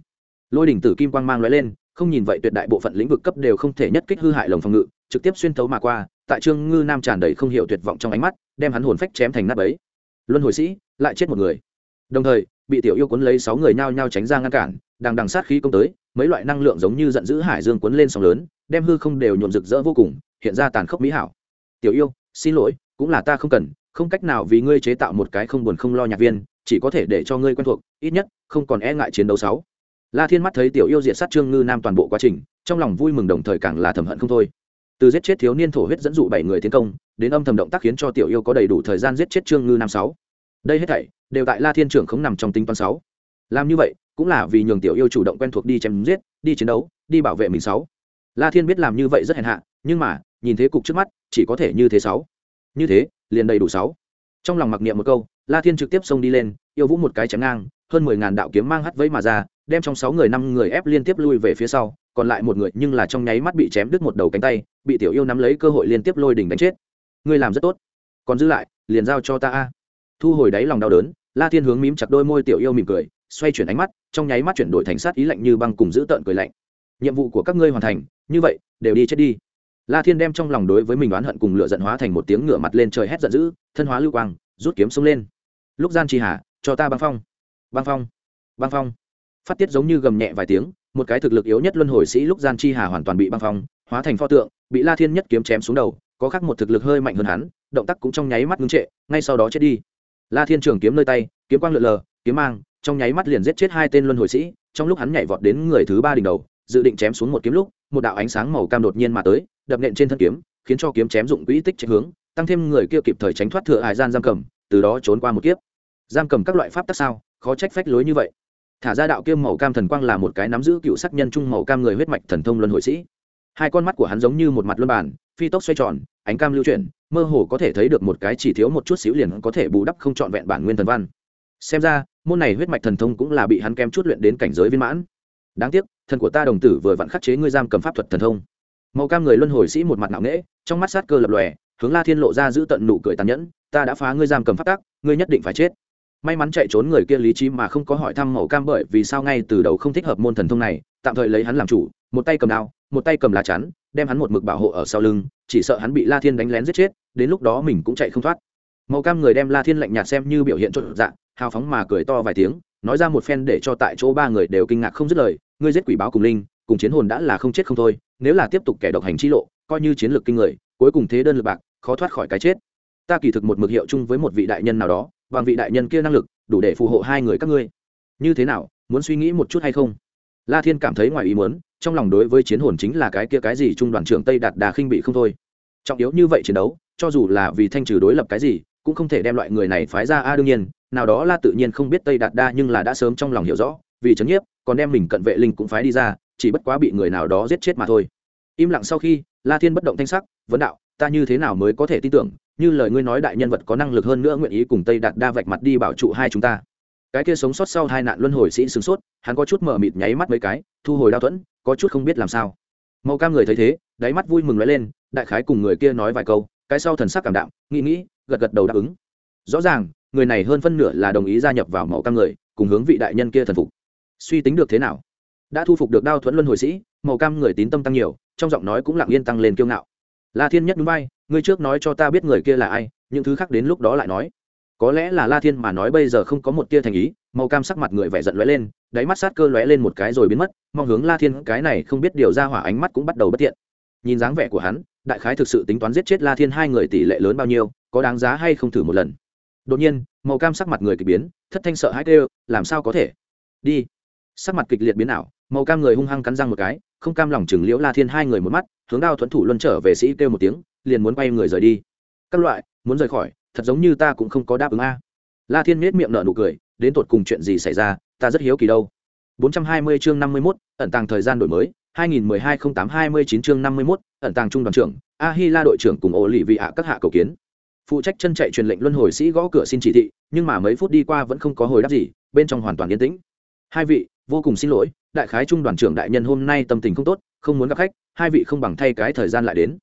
Lôi đỉnh tử kim quang mang lóe lên không nhìn vậy tuyệt đại bộ phận lĩnh vực cấp đều không thể nhất kích hư hại lồng phòng ngự, trực tiếp xuyên thấu mà qua, tại trương ngư nam tràn đầy không hiểu tuyệt vọng trong ánh mắt, đem hắn hồn phách chém thành nắp ấy luân hồi sĩ, lại chết một người. Đồng thời, bị tiểu yêu cuốn lấy sáu người nhao nhao tránh ra ngăn cản, đang đằng sát khí công tới, mấy loại năng lượng giống như giận dữ hải dương cuốn lên sóng lớn, đem hư không đều nhuộm rực rỡ vô cùng, hiện ra tàn khốc mỹ hảo. Tiểu yêu, xin lỗi, cũng là ta không cần, không cách nào vì ngươi chế tạo một cái không buồn không lo nhạc viên, chỉ có thể để cho ngươi quen thuộc, ít nhất, không còn e ngại chiến đấu sáu la thiên mắt thấy tiểu yêu diệt sát trương ngư nam toàn bộ quá trình, trong lòng vui mừng đồng thời càng là thầm hận không thôi. Từ giết chết thiếu niên thổ huyết dẫn dụ bảy người tiến công, đến âm thầm động tác khiến cho tiểu yêu có đầy đủ thời gian giết chết trương ngư nam sáu. Đây hết thảy đều tại la thiên trưởng không nằm trong tính toán sáu. Làm như vậy, cũng là vì nhường tiểu yêu chủ động quen thuộc đi chém giết, đi chiến đấu, đi bảo vệ mình sáu. La thiên biết làm như vậy rất hèn hạ, nhưng mà, nhìn thế cục trước mắt, chỉ có thể như thế sáu. Như thế, liền đầy đủ sáu. Trong lòng mặc niệm một câu, la thiên trực tiếp xông đi lên, yêu vũ một cái chém ngang, hơn mười ngàn đạo kiếm mang hắt vẫy mà ra đem trong sáu người năm người ép liên tiếp lui về phía sau, còn lại một người nhưng là trong nháy mắt bị chém đứt một đầu cánh tay, bị tiểu yêu nắm lấy cơ hội liên tiếp lôi đỉnh đánh chết. Ngươi làm rất tốt. Còn giữ lại, liền giao cho ta a. Thu hồi đáy lòng đau đớn, la thiên hướng mím chặt đôi môi tiểu yêu mỉm cười, xoay chuyển ánh mắt, trong nháy mắt chuyển đổi thành sát ý lạnh như băng cùng giữ tợn cười lạnh. Nhiệm vụ của các ngươi hoàn thành, như vậy, đều đi chết đi. La thiên đem trong lòng đối với mình oán hận cùng lửa giận hóa thành một tiếng ngửa mặt lên trời hét giận dữ, thân hóa lưu quang, rút kiếm xông lên. Lúc gian trì hà cho ta băng phong. Băng phong. Băng phong phát tiết giống như gầm nhẹ vài tiếng, một cái thực lực yếu nhất luân hồi sĩ lúc gian chi hà hoàn toàn bị băng phong, hóa thành pho tượng, bị la thiên nhất kiếm chém xuống đầu, có khác một thực lực hơi mạnh hơn hắn, động tác cũng trong nháy mắt ngưng trệ, ngay sau đó chết đi. La thiên trường kiếm nơi tay, kiếm quang lượn lờ, kiếm mang, trong nháy mắt liền giết chết hai tên luân hồi sĩ, trong lúc hắn nhảy vọt đến người thứ ba đỉnh đầu, dự định chém xuống một kiếm lúc, một đạo ánh sáng màu cam đột nhiên mà tới, đập nện trên thân kiếm, khiến cho kiếm chém dụng quỹ tích chạy hướng, tăng thêm người kia kịp thời tránh thoát thừa hải gian giam cầm, từ đó trốn qua một kiếp. Giam cầm các loại pháp tắc sao, khó trách phách lối như vậy thả ra đạo kiêm màu cam thần quang là một cái nắm giữ cựu sắc nhân trung màu cam người huyết mạch thần thông luân hồi sĩ. Hai con mắt của hắn giống như một mặt luân bản phi tốc xoay tròn, ánh cam lưu chuyển, mơ hồ có thể thấy được một cái chỉ thiếu một chút xíu liền có thể bù đắp không trọn vẹn bản nguyên thần văn. Xem ra, môn này huyết mạch thần thông cũng là bị hắn kem chút luyện đến cảnh giới viên mãn. Đáng tiếc, thần của ta đồng tử vừa vặn khắc chế ngươi giam cầm pháp thuật thần thông. Màu cam người luân hồi sĩ một mặt nặng nễ trong mắt sát cơ lập lòe, hướng la thiên lộ ra giữ tận nụ cười tàn nhẫn, ta đã phá ngươi giam cầm pháp tắc, ngươi nhất định phải chết may mắn chạy trốn người kia lý trí mà không có hỏi thăm màu cam bởi vì sao ngay từ đầu không thích hợp môn thần thông này, tạm thời lấy hắn làm chủ, một tay cầm đao, một tay cầm lá chắn, đem hắn một mực bảo hộ ở sau lưng, chỉ sợ hắn bị la thiên đánh lén giết chết, đến lúc đó mình cũng chạy không thoát. Màu cam người đem la thiên lạnh nhạt xem như biểu hiện trộn dạng hào phóng mà cười to vài tiếng, nói ra một phen để cho tại chỗ ba người đều kinh ngạc không dứt lời, ngươi giết quỷ báo cùng linh, cùng chiến hồn đã là không chết không thôi, nếu là tiếp tục kẻ độc hành chi lộ, coi như chiến lược kinh người, cuối cùng thế đơn lực bạc, khó thoát khỏi cái chết. Ta kỳ thực một mực hiệu chung với một vị đại nhân nào đó bằng vị đại nhân kia năng lực, đủ để phù hộ hai người các ngươi. Như thế nào, muốn suy nghĩ một chút hay không? La thiên cảm thấy ngoài ý muốn, trong lòng đối với chiến hồn chính là cái kia cái gì trung đoàn trưởng tây đạt đà khinh bị không thôi. Trọng yếu như vậy chiến đấu, cho dù là vì thanh trừ đối lập cái gì, cũng không thể đem loại người này phái ra. A, đương nhiên, nào đó la tự nhiên không biết tây đạt đa nhưng là đã sớm trong lòng hiểu rõ, vì chấn nhiếp, còn đem mình cận vệ linh cũng phái đi ra, chỉ bất quá bị người nào đó giết chết mà thôi. Im lặng sau khi, la thiên bất động thanh sắc, vấn đạo ta như thế nào mới có thể tin tưởng, như lời ngươi nói đại nhân vật có năng lực hơn nữa nguyện ý cùng tây đạt đa vạch mặt đi bảo trụ hai chúng ta. Cái kia sống sót sau hai nạn luân hồi sĩ sửng sốt, hắn có chút mờ mịt nháy mắt mấy cái, thu hồi đao thuẫn, có chút không biết làm sao. Màu cam người thấy thế, đáy mắt vui mừng nói lên, đại khái cùng người kia nói vài câu, cái sau thần sắc cảm đạm, nghĩ nghĩ, gật gật đầu đáp ứng. Rõ ràng, người này hơn phân nửa là đồng ý gia nhập vào màu cam người, cùng hướng vị đại nhân kia thần phục. Suy tính được thế nào? Đã thu phục được đao thuẫn luân hồi sĩ, màu cam người tín tâm tăng nhiều, trong giọng nói cũng lặng yên tăng lên kiêu ngạo la thiên nhất núi bay, ngươi trước nói cho ta biết người kia là ai, những thứ khác đến lúc đó lại nói. Có lẽ là la thiên mà nói bây giờ không có một tia thành ý, màu cam sắc mặt người vẻ giận lóe lên, đáy mắt sát cơ lóe lên một cái rồi biến mất, mong hướng la thiên cái này không biết điều ra hỏa ánh mắt cũng bắt đầu bất thiện. Nhìn dáng vẻ của hắn, đại khái thực sự tính toán giết chết la thiên hai người tỷ lệ lớn bao nhiêu, có đáng giá hay không thử một lần. Đột nhiên, màu cam sắc mặt người kịch biến, thất thanh sợ hãi kêu, làm sao có thể? Đi. Sắc mặt kịch liệt biến ảo, màu cam người hung hăng cắn răng một cái không cam lòng chừng liễu la thiên hai người một mắt hướng đao thuẫn thủ luân trở về sĩ kêu một tiếng liền muốn quay người rời đi. Các loại muốn rời khỏi thật giống như ta cũng không có đáp ứng a. La thiên miết miệng nở nụ cười đến tột cùng chuyện gì xảy ra ta rất hiếu kỳ đâu. 420 chương 51, ẩn tàng thời gian đổi mới 2012-08-29 chương 51, ẩn tàng trung đoàn trưởng a hi la đội trưởng cùng ổ lì vị ạ các hạ cầu kiến. Phụ trách chân chạy truyền lệnh luân hồi sĩ gõ cửa xin chỉ thị nhưng mà mấy phút đi qua vẫn không có hồi đáp gì bên trong hoàn toàn yên tĩnh. Hai vị vô cùng xin lỗi đại khái trung đoàn trưởng đại nhân hôm nay tâm tình không tốt, không muốn gặp khách, hai vị không bằng thay cái thời gian lại đến.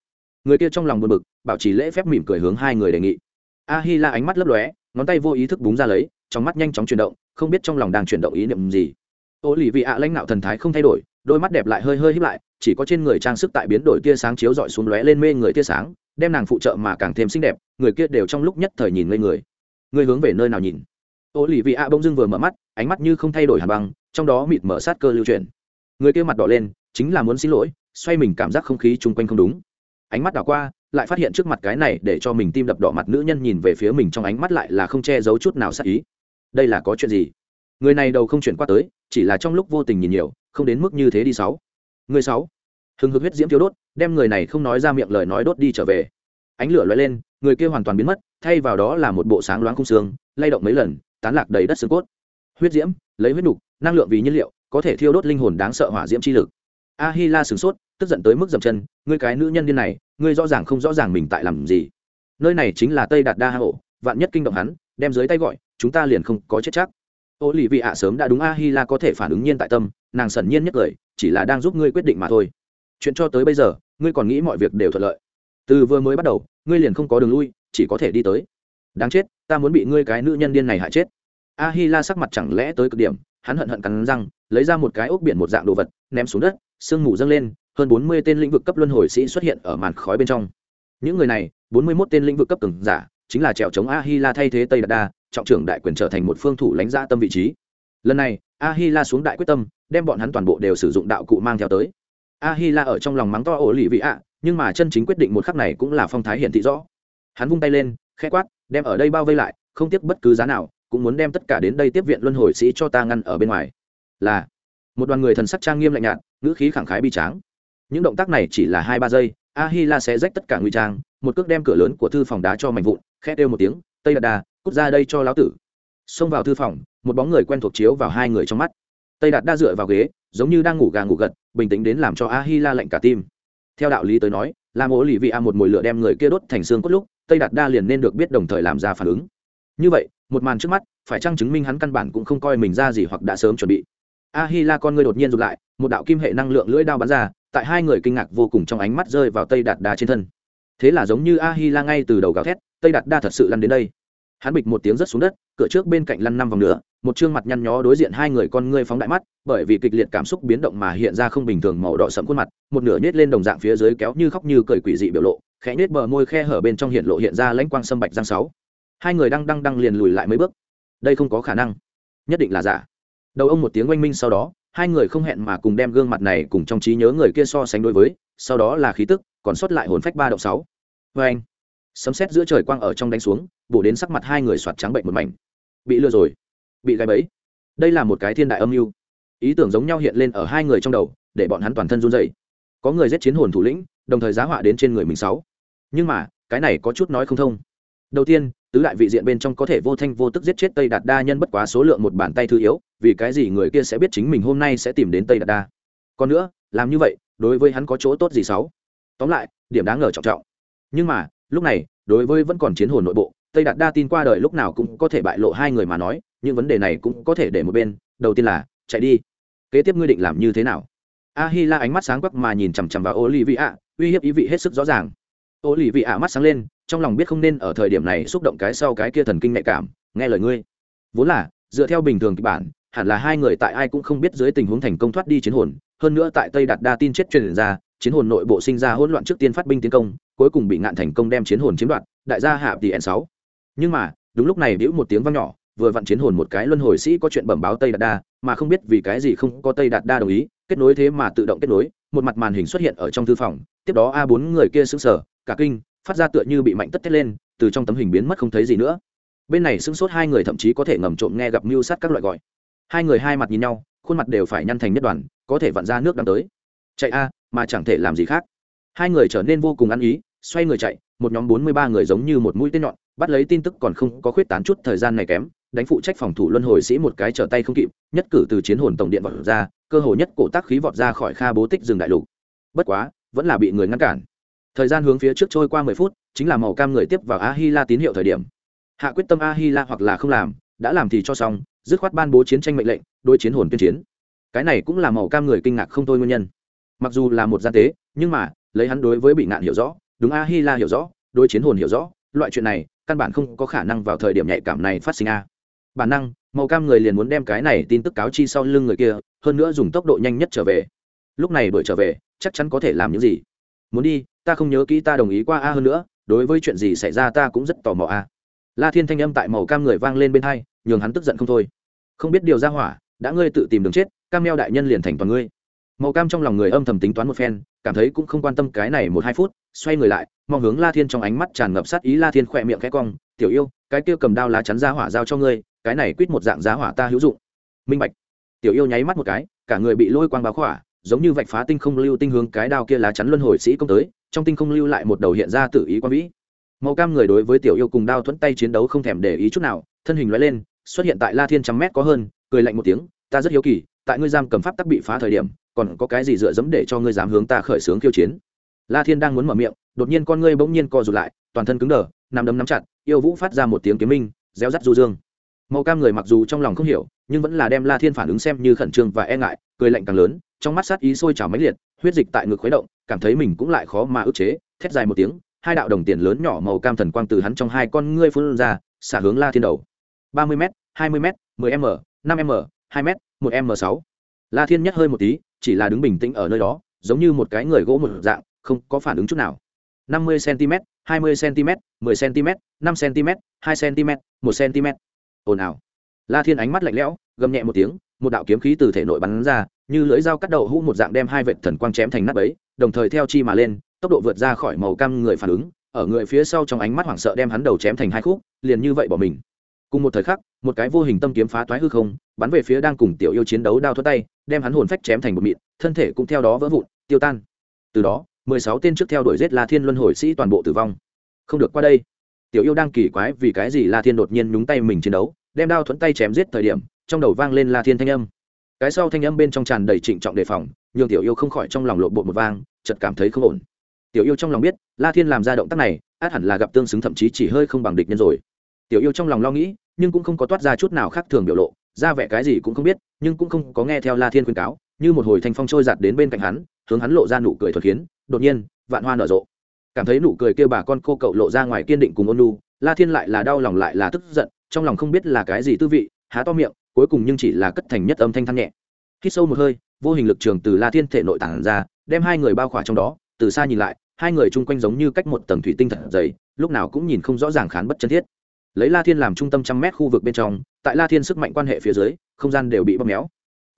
Người kia trong lòng buồn bực, bảo trì lễ phép mỉm cười hướng hai người đề nghị. A hi la ánh mắt lấp lóe, ngón tay vô ý thức búng ra lấy, trong mắt nhanh chóng chuyển động, không biết trong lòng đang chuyển động ý niệm gì. Ô lì vị ạ lãnh đạo thần thái không thay đổi, đôi mắt đẹp lại hơi hơi híp lại, chỉ có trên người trang sức tại biến đổi tia sáng chiếu dọi xuống lóe lên mê người tia sáng, đem nàng phụ trợ mà càng thêm xinh đẹp, người kia đều trong lúc nhất thời nhìn ngây người. Người hướng về nơi nào nhìn? Ô lì vị a bông dưng vừa mở mắt, ánh mắt như không thay đổi hàn băng trong đó mịt mở sát cơ lưu chuyển. Người kia mặt đỏ lên, chính là muốn xin lỗi, xoay mình cảm giác không khí chung quanh không đúng. Ánh mắt đảo qua, lại phát hiện trước mặt cái này để cho mình tim đập đỏ mặt nữ nhân nhìn về phía mình trong ánh mắt lại là không che giấu chút nào sát ý. Đây là có chuyện gì? Người này đầu không chuyển qua tới, chỉ là trong lúc vô tình nhìn nhiều, không đến mức như thế đi sáu. Người sáu. Hừng hực huyết diễm thiếu đốt, đem người này không nói ra miệng lời nói đốt đi trở về. Ánh lửa lóe lên, người kia hoàn toàn biến mất, thay vào đó là một bộ sáng loáng khung xương, lay động mấy lần, tán lạc đầy đất xương cốt. Huyết diễm lấy huyết nục năng lượng vì nhiên liệu, có thể thiêu đốt linh hồn đáng sợ hỏa diễm chi lực. A hi la sửng sốt, tức giận tới mức dậm chân, ngươi cái nữ nhân điên này, ngươi rõ ràng không rõ ràng mình tại làm gì. Nơi này chính là tây đạt đa hạ hộ vạn nhất kinh động hắn, đem dưới tay gọi, chúng ta liền không có chết chắc. Ô lì vị ạ sớm đã đúng a hi la có thể phản ứng nhiên tại tâm, nàng sẩn nhiên nhất lời, chỉ là đang giúp ngươi quyết định mà thôi. Chuyện cho tới bây giờ, ngươi còn nghĩ mọi việc đều thuận lợi. Từ vừa mới bắt đầu, ngươi liền không có đường lui, chỉ có thể đi tới. Đáng chết, ta muốn bị ngươi cái nữ nhân điên này hại chết a hi la sắc mặt chẳng lẽ tới cực điểm, hắn hận hận cắn răng, lấy ra một cái ốc biển một dạng đồ vật, ném xuống đất, sương mù dâng lên, hơn bốn mươi tên lĩnh vực cấp luân hồi sĩ xuất hiện ở màn khói bên trong. Những người này, bốn mươi mốt tên lĩnh vực cấp cường giả, chính là trèo chống a hi la thay thế tây đạt đa, trọng trưởng đại quyền trở thành một phương thủ lãnh gia tâm vị trí. Lần này a hi la xuống đại quyết tâm, đem bọn hắn toàn bộ đều sử dụng đạo cụ mang theo tới. A hi la ở trong lòng mắng to ổ lì vị ạ, nhưng mà chân chính quyết định một khắc này cũng là phong thái hiển thị rõ. Hắn vung tay lên, khẽ quát, đem ở đây bao vây lại, không tiếc bất cứ giá nào cũng muốn đem tất cả đến đây tiếp viện luân hồi sĩ cho ta ngăn ở bên ngoài. Là, một đoàn người thần sắc trang nghiêm lạnh nhạt, ngữ khí khẳng khái bi tráng. Những động tác này chỉ là hai ba giây a hi la sẽ rách tất cả nguy trang, một cước đem cửa lớn của thư phòng đá cho mạnh vụn khét kêu một tiếng, tây đạt đà, cút ra đây cho lão tử. Xông vào thư phòng, một bóng người quen thuộc chiếu vào hai người trong mắt. Tây đạt đa dựa vào ghế, giống như đang ngủ gà ngủ gật, bình tĩnh đến làm cho a hi la lạnh cả tim. Theo đạo lý tới nói làm ố lì vị a một mồi lửa đem người kia đốt thành xương cốt lúc, tây đạt đa liền nên được biết đồng thời làm ra phản ứng như vậy, một màn trước mắt, phải chăng chứng minh hắn căn bản cũng không coi mình ra gì hoặc đã sớm chuẩn bị? A hi la con ngươi đột nhiên rụt lại, một đạo kim hệ năng lượng lưỡi đao bắn ra, tại hai người kinh ngạc vô cùng trong ánh mắt rơi vào tây đạt đa trên thân. Thế là giống như a hi la ngay từ đầu gào thét, tây đạt đa thật sự lăn đến đây. Hắn bịch một tiếng rất xuống đất, cửa trước bên cạnh lăn năm vòng nữa một chương mặt nhăn nhó đối diện hai người con ngươi phóng đại mắt, bởi vì kịch liệt cảm xúc biến động mà hiện ra không bình thường màu đỏ sẫm khuôn mặt, một nửa nhét lên đồng dạng phía dưới kéo như khóc như cười quỷ dị biểu lộ, khẽ nhếch bờ môi khe hở bên trong hiện lộ hiện ra lãnh quang sâm bạch giang sáu hai người đang đang đang liền lùi lại mấy bước. Đây không có khả năng. Nhất định là giả. Đầu ông một tiếng oanh minh sau đó, hai người không hẹn mà cùng đem gương mặt này cùng trong trí nhớ người kia so sánh đối với, sau đó là khí tức, còn sót lại hồn phách ba động sáu. Vê anh, sấm sét giữa trời quang ở trong đánh xuống, bổ đến sắc mặt hai người soạt trắng bệnh một mảnh. Bị lừa rồi. Bị gáy bẫy. Đây là một cái thiên đại âm mưu. Ý tưởng giống nhau hiện lên ở hai người trong đầu, để bọn hắn toàn thân run dậy có người giết chiến hồn thủ lĩnh, đồng thời giá họa đến trên người mình sáu. Nhưng mà, cái này có chút nói không thông. Đầu tiên tứ đại vị diện bên trong có thể vô thanh vô tức giết chết tây đạt đa nhân bất quá số lượng một bàn tay thứ yếu, vì cái gì người kia sẽ biết chính mình hôm nay sẽ tìm đến tây đạt đa? Còn nữa, làm như vậy, đối với hắn có chỗ tốt gì sáu? Tóm lại, điểm đáng ngờ trọng trọng. Nhưng mà, lúc này, đối với vẫn còn chiến hồn nội bộ, tây đạt đa tin qua đời lúc nào cũng có thể bại lộ hai người mà nói nhưng vấn đề này cũng có thể để một bên. Đầu tiên là, chạy đi. Kế tiếp ngươi định làm như thế nào? A hi la ánh mắt sáng quắc mà nhìn chằm chằm vào ô lì vị ạ uy hiếp ý vị hết sức rõ ràng. Ô lì vị ạ mắt sáng lên trong lòng biết không nên ở thời điểm này xúc động cái sau cái kia thần kinh nhạy cảm, nghe lời ngươi. Vốn là, dựa theo bình thường kịch bản, hẳn là hai người tại ai cũng không biết dưới tình huống thành công thoát đi chiến hồn, hơn nữa tại tây đạt đa tin chết truyền ra, chiến hồn nội bộ sinh ra hỗn loạn trước tiên phát binh tiến công, cuối cùng bị ngạn thành công đem chiến hồn chiếm đoạt, đại gia hạ tỷ n sáu. Nhưng mà, đúng lúc này bĩu một tiếng vang nhỏ, vừa vặn chiến hồn một cái luân hồi sĩ có chuyện bẩm báo tây đạt đa, mà không biết vì cái gì không có tây đạt đa đồng ý, kết nối thế mà tự động kết nối, một mặt màn hình xuất hiện ở trong thư phòng, tiếp đó a bốn người kia sững sờ, cả kinh phát ra tựa như bị mạnh tất thét lên, từ trong tấm hình biến mất không thấy gì nữa. Bên này sưng sốt hai người thậm chí có thể ngầm trộm nghe gặp mưu sát các loại gọi. Hai người hai mặt nhìn nhau, khuôn mặt đều phải nhăn thành nhất đoàn, có thể vặn ra nước đang tới. Chạy a, mà chẳng thể làm gì khác. Hai người trở nên vô cùng ăn ý, xoay người chạy, một nhóm bốn mươi ba người giống như một mũi tên nhọn, bắt lấy tin tức còn không có khuyết tán chút thời gian này kém, đánh phụ trách phòng thủ luân hồi sĩ một cái trở tay không kịp, nhất cử từ chiến hồn tổng điện vọt ra, cơ hồ nhất cổ tác khí vọt ra khỏi kha bố tích rừng đại lục. Bất quá, vẫn là bị người ngăn cản thời gian hướng phía trước trôi qua mười phút, chính là màu cam người tiếp vào a hi la tín hiệu thời điểm. Hạ quyết tâm a hi la hoặc là không làm, đã làm thì cho xong, dứt khoát ban bố chiến tranh mệnh lệnh đôi chiến hồn tuyên chiến. Cái này cũng là màu cam người kinh ngạc không thôi nguyên nhân. Mặc dù là một gian tế, nhưng mà, lấy hắn đối với bị nạn hiểu rõ, đúng a hi la hiểu rõ đôi chiến hồn hiểu rõ, loại chuyện này, căn bản không có khả năng vào thời điểm nhạy cảm này phát sinh a. Bản năng, màu cam người liền muốn đem cái này tin tức cáo chi sau lưng người kia, hơn nữa dùng tốc độ nhanh nhất trở về. Lúc này đuổi trở về, chắc chắn có thể làm những gì. Muốn đi ta không nhớ kỹ ta đồng ý qua a hơn nữa, đối với chuyện gì xảy ra ta cũng rất tò mò a. La thiên thanh âm tại màu cam người vang lên bên hai, nhường hắn tức giận không thôi. Không biết điều ra hỏa, đã ngươi tự tìm đường chết, cam meo đại nhân liền thành toàn ngươi. Màu cam trong lòng người âm thầm tính toán một phen, cảm thấy cũng không quan tâm cái này một hai phút, xoay người lại, mong hướng la thiên trong ánh mắt tràn ngập sát ý la thiên khỏe miệng khẽ cong, tiểu yêu, cái kia cầm đao lá chắn ra hỏa giao cho ngươi, cái này quýt một dạng giá hỏa ta hữu dụng. Minh bạch. Tiểu yêu nháy mắt một cái, cả người bị lôi quang báo khỏa, giống như vạch phá tinh không lưu tinh hướng cái đao kia lá chắn luân hồi sĩ công tới trong tinh không lưu lại một đầu hiện ra tự ý quan vĩ. Màu cam người đối với tiểu yêu cùng đao thuẫn tay chiến đấu không thèm để ý chút nào, thân hình loại lên, xuất hiện tại la thiên trăm mét có hơn, cười lạnh một tiếng, ta rất hiếu kỳ, tại ngươi giam cầm pháp tắc bị phá thời điểm, còn có cái gì dựa dẫm để cho ngươi dám hướng ta khởi xướng khiêu chiến? La thiên đang muốn mở miệng, đột nhiên con ngươi bỗng nhiên co rụt lại, toàn thân cứng đờ nằm đấm nắm chặt, yêu vũ phát ra một tiếng kiếm minh, réo rắt du dương. Màu cam người mặc dù trong lòng không hiểu, nhưng vẫn là đem la thiên phản ứng xem như khẩn trương và e ngại, cười lạnh càng lớn, trong mắt sát ý sôi trào mãnh liệt, huyết dịch tại ngực khuấy động cảm thấy mình cũng lại khó mà ức chế, thét dài một tiếng, hai đạo đồng tiền lớn nhỏ màu cam thần quang từ hắn trong hai con ngươi phun ra, xả hướng la thiên đầu. ba mươi m hai mươi m mười m, năm m, hai m một m sáu. La thiên nhắc hơi một tí, chỉ là đứng bình tĩnh ở nơi đó, giống như một cái người gỗ một dạng, không có phản ứng chút nào. năm mươi cm hai mươi cm mười cm năm cm hai cm một cm ồn ào. La thiên ánh mắt lạnh lẽo, gầm nhẹ một tiếng một đạo kiếm khí từ thể nội bắn ra, như lưỡi dao cắt đầu hũ một dạng đem hai vệt thần quang chém thành nắp ấy đồng thời theo chi mà lên, tốc độ vượt ra khỏi màu cam người phản ứng, ở người phía sau trong ánh mắt hoảng sợ đem hắn đầu chém thành hai khúc, liền như vậy bỏ mình. Cùng một thời khắc, một cái vô hình tâm kiếm phá toái hư không, bắn về phía đang cùng tiểu yêu chiến đấu đao thoát tay, đem hắn hồn phách chém thành một mịn, thân thể cũng theo đó vỡ vụn, tiêu tan. Từ đó, mười sáu tên trước theo đuổi giết la thiên luân hồi sĩ toàn bộ tử vong. Không được qua đây. Tiểu yêu đang kỳ quái vì cái gì la thiên đột nhiên nhúng tay mình chiến đấu, đem đao thuẫn tay chém giết thời điểm trong đầu vang lên la thiên thanh âm. Cái sau thanh âm bên trong tràn đầy trịnh trọng đề phòng, nhường tiểu yêu không khỏi trong lòng lộ bộ một vang, chợt cảm thấy không ổn. Tiểu yêu trong lòng biết, la thiên làm ra động tác này, át hẳn là gặp tương xứng thậm chí chỉ hơi không bằng địch nhân rồi. Tiểu yêu trong lòng lo nghĩ, nhưng cũng không có toát ra chút nào khác thường biểu lộ, ra vẻ cái gì cũng không biết, nhưng cũng không có nghe theo la thiên khuyên cáo, như một hồi thanh phong trôi giạt đến bên cạnh hắn, hướng hắn lộ ra nụ cười thuật khiến, đột nhiên, vạn hoa nở rộ. Cảm thấy nụ cười kêu bà con cô cậu lộ ra ngoài kiên định cùng ôn nu la thiên lại là đau lòng lại là tức giận, trong lòng không biết là cái gì tư vị, há to miệng cuối cùng nhưng chỉ là cất thành nhất âm thanh thăng nhẹ. Hít sâu một hơi, vô hình lực trường từ la thiên thể nội tản ra, đem hai người bao khỏa trong đó, từ xa nhìn lại, hai người chung quanh giống như cách một tầng thủy tinh thật dày, lúc nào cũng nhìn không rõ ràng khán bất chân thiết. Lấy la thiên làm trung tâm trăm mét khu vực bên trong, tại la thiên sức mạnh quan hệ phía dưới, không gian đều bị bóp méo.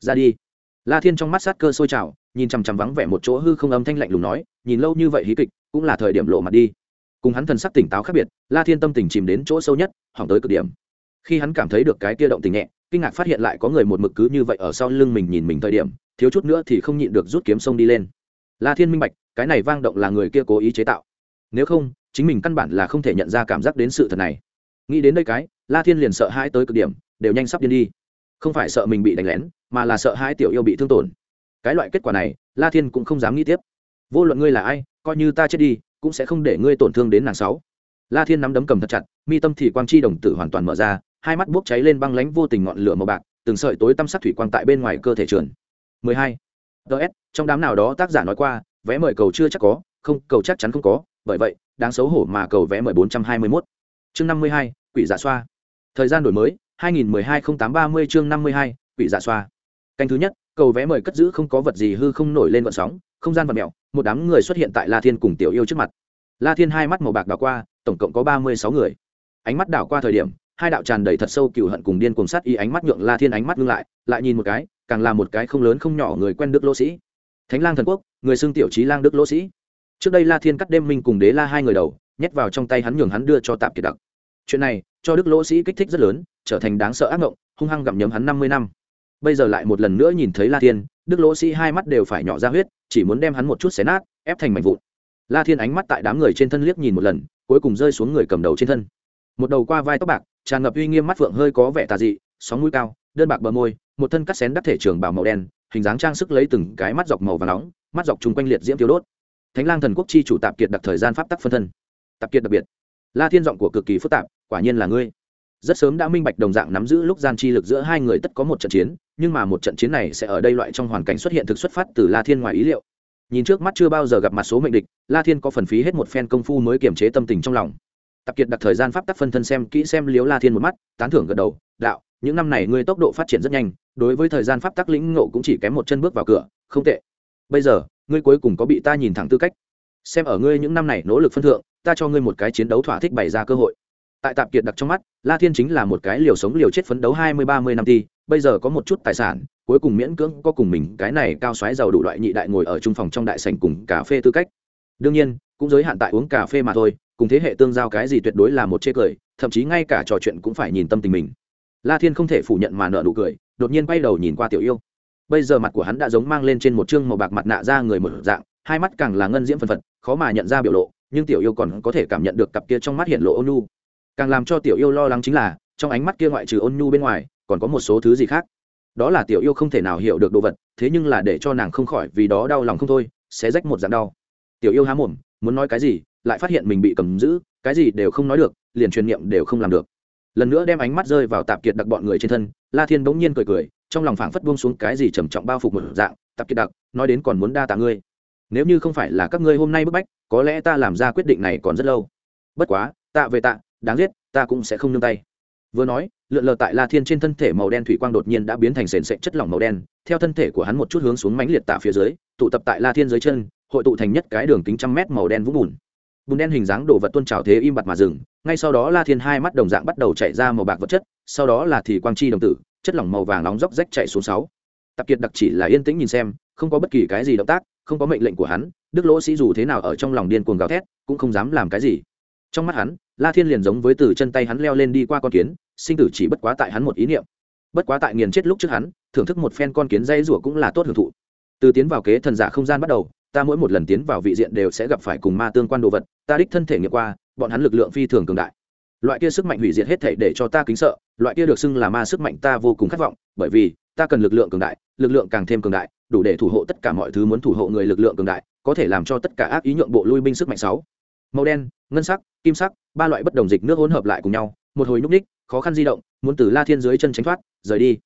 Ra đi. La thiên trong mắt sát cơ sôi trào, nhìn chằm chằm vắng vẻ một chỗ hư không âm thanh lạnh lùng nói, nhìn lâu như vậy hí kịch, cũng là thời điểm lộ mặt đi. Cùng hắn thần sắc tỉnh táo khác biệt, la thiên tâm tình chìm đến chỗ sâu nhất, hỏng tới cực điểm. Khi hắn cảm thấy được cái kia động tình nhẹ kinh ngạc phát hiện lại có người một mực cứ như vậy ở sau lưng mình nhìn mình thời điểm, thiếu chút nữa thì không nhịn được rút kiếm sông đi lên. La thiên minh bạch, cái này vang động là người kia cố ý chế tạo. Nếu không, chính mình căn bản là không thể nhận ra cảm giác đến sự thật này. Nghĩ đến đây cái, la thiên liền sợ hãi tới cực điểm, đều nhanh sắp điên đi. Không phải sợ mình bị đánh lén, mà là sợ hai tiểu yêu bị thương tổn. Cái loại kết quả này, la thiên cũng không dám nghĩ tiếp. Vô luận ngươi là ai, coi như ta chết đi, cũng sẽ không để ngươi tổn thương đến nàng sáu. La thiên nắm đấm cầm thật chặt, mi tâm thì quang chi đồng tử hoàn toàn mở ra hai mắt bốc cháy lên băng lánh vô tình ngọn lửa màu bạc từng sợi tối tăm sắc thủy quang tại bên ngoài cơ thể trường 12. ts trong đám nào đó tác giả nói qua vé mời cầu chưa chắc có không cầu chắc chắn không có bởi vậy đáng xấu hổ mà cầu vé mời 421. chương 52, quỷ giả xoa. Thời gian đổi mới 2012 0830 chương 52, quỷ giả xoa. Canh thứ nhất cầu vé mời cất giữ không có vật gì hư không nổi lên vận sóng không gian vật mèo một đám người xuất hiện tại la thiên cùng tiểu yêu trước mặt. La thiên hai mắt màu bạc đảo qua tổng cộng có ba mươi sáu người. Ánh mắt đảo qua thời điểm hai đạo tràn đầy thật sâu cựu hận cùng điên cuồng sát y ánh mắt nhượng la thiên ánh mắt ngưng lại lại nhìn một cái càng là một cái không lớn không nhỏ người quen đức lỗ sĩ. Thánh lang thần quốc người xưng tiểu chí lang đức lỗ sĩ. Trước đây la thiên cắt đêm minh cùng đế la hai người đầu nhét vào trong tay hắn nhường hắn đưa cho tạm kiệt đặc. Chuyện này cho đức lỗ sĩ kích thích rất lớn trở thành đáng sợ ác ngộng, hung hăng gặm nhấm hắn năm mươi năm. Bây giờ lại một lần nữa nhìn thấy la thiên đức lỗ sĩ hai mắt đều phải nhỏ ra huyết chỉ muốn đem hắn một chút xé nát ép thành mảnh vụn. La thiên ánh mắt tại đám người trên thân liếc nhìn một lần cuối cùng rơi xuống người cầm đầu trên thân. Một đầu qua vai tóc bạc tràn ngập uy nghiêm mắt phượng hơi có vẻ tà dị, sóng mũi cao, đơn bạc bờ môi, một thân cắt xén đắc thể trường bào màu đen, hình dáng trang sức lấy từng cái mắt dọc màu và nóng, mắt dọc chung quanh liệt diễm tiêu đốt. Thánh lang thần quốc chi chủ tạp kiệt đặc thời gian pháp tắc phân thân. Tạp kiệt đặc biệt. La thiên giọng của cực kỳ phức tạp, quả nhiên là ngươi. Rất sớm đã minh bạch đồng dạng nắm giữ lúc gian chi lực giữa hai người tất có một trận chiến, nhưng mà một trận chiến này sẽ ở đây loại trong hoàn cảnh xuất hiện thực xuất phát từ la thiên ngoài ý liệu. Nhìn trước mắt chưa bao giờ gặp mặt số mệnh địch, la thiên có phần phí hết một phen công phu mới kiềm chế tâm tình trong lòng tập kiệt đặt thời gian pháp tắc phân thân xem kỹ xem liếu la thiên một mắt, tán thưởng gật đầu, đạo, những năm này ngươi tốc độ phát triển rất nhanh, đối với thời gian pháp tắc lĩnh ngộ cũng chỉ kém một chân bước vào cửa, không tệ. Bây giờ, ngươi cuối cùng có bị ta nhìn thẳng tư cách. Xem ở ngươi những năm này nỗ lực phân thượng, ta cho ngươi một cái chiến đấu thỏa thích bày ra cơ hội. Tại tạp kiệt đặc trong mắt, la thiên chính là một cái liều sống liều chết phấn đấu hai mươi, ba mươi năm ti bây giờ có một chút tài sản, cuối cùng miễn cưỡng có cùng mình cái này cao xoáy giàu đủ loại nhị đại ngồi ở trung phòng trong đại sảnh cùng cà phê tư cách. Đương nhiên, cũng giới hạn tại uống cà phê mà thôi cùng thế hệ tương giao cái gì tuyệt đối là một chê cười, thậm chí ngay cả trò chuyện cũng phải nhìn tâm tình mình. La thiên không thể phủ nhận mà nợ nụ cười, đột nhiên quay đầu nhìn qua tiểu yêu. Bây giờ mặt của hắn đã giống mang lên trên một chương màu bạc mặt nạ ra người một dạng, hai mắt càng là ngân diễm phân phật, khó mà nhận ra biểu lộ, nhưng tiểu yêu còn có thể cảm nhận được cặp kia trong mắt hiện lộ ôn nhu. Càng làm cho tiểu yêu lo lắng chính là, trong ánh mắt kia ngoại trừ ôn nhu bên ngoài, còn có một số thứ gì khác. Đó là tiểu yêu không thể nào hiểu được đồ vật, thế nhưng là để cho nàng không khỏi vì đó đau lòng không thôi sẽ rách một dạng đau. Tiểu yêu há mồm, muốn nói cái gì lại phát hiện mình bị cầm giữ, cái gì đều không nói được, liền truyền niệm đều không làm được. Lần nữa đem ánh mắt rơi vào tạp kiệt đặc bọn người trên thân, la thiên bỗng nhiên cười cười, trong lòng phảng phất buông xuống cái gì trầm trọng bao phục một dạng, tạp kiệt đặc, nói đến còn muốn đa tạ ngươi. Nếu như không phải là các ngươi hôm nay bức bách, có lẽ ta làm ra quyết định này còn rất lâu. Bất quá, tạ về tạ, đáng giết, ta cũng sẽ không nương tay. Vừa nói, lượn lờ tại la thiên trên thân thể màu đen thủy quang đột nhiên đã biến thành sền sệ chất lỏng màu đen, theo thân thể của hắn một chút hướng xuống mánh liệt tạ phía dưới, tụ tập tại la thiên dưới chân, hội tụ thành nhất cái đường kính trăm mét màu đen vũng bùn bùn đen hình dáng đồ vật tuôn trào thế im bặt mà dừng, ngay sau đó la thiên hai mắt đồng dạng bắt đầu chạy ra màu bạc vật chất, sau đó là thì quang chi đồng tử, chất lỏng màu vàng nóng róc rách chạy xuống sáu. Tập kiệt đặc chỉ là yên tĩnh nhìn xem, không có bất kỳ cái gì động tác, không có mệnh lệnh của hắn, đức lỗ sĩ dù thế nào ở trong lòng điên cuồng gào thét, cũng không dám làm cái gì. Trong mắt hắn, la thiên liền giống với từ chân tay hắn leo lên đi qua con kiến, sinh tử chỉ bất quá tại hắn một ý niệm. Bất quá tại nghiền chết lúc trước hắn, thưởng thức một phen con kiến dây rủa cũng là tốt hưởng thụ. Từ tiến vào kế thần giả không gian bắt đầu ta mỗi một lần tiến vào vị diện đều sẽ gặp phải cùng ma tương quan đồ vật, ta đích thân thể nghiệm qua, bọn hắn lực lượng phi thường cường đại. Loại kia sức mạnh hủy diệt hết thể để cho ta kính sợ, loại kia được xưng là ma sức mạnh ta vô cùng khát vọng, bởi vì, ta cần lực lượng cường đại, lực lượng càng thêm cường đại, đủ để thủ hộ tất cả mọi thứ muốn thủ hộ người lực lượng cường đại, có thể làm cho tất cả ác ý nhượng bộ lui binh sức mạnh sáu. Màu đen, ngân sắc, kim sắc, ba loại bất đồng dịch nước hỗn hợp lại cùng nhau, một hồi nhúc ních khó khăn di động, muốn từ la thiên dưới chân tránh thoát, rời đi.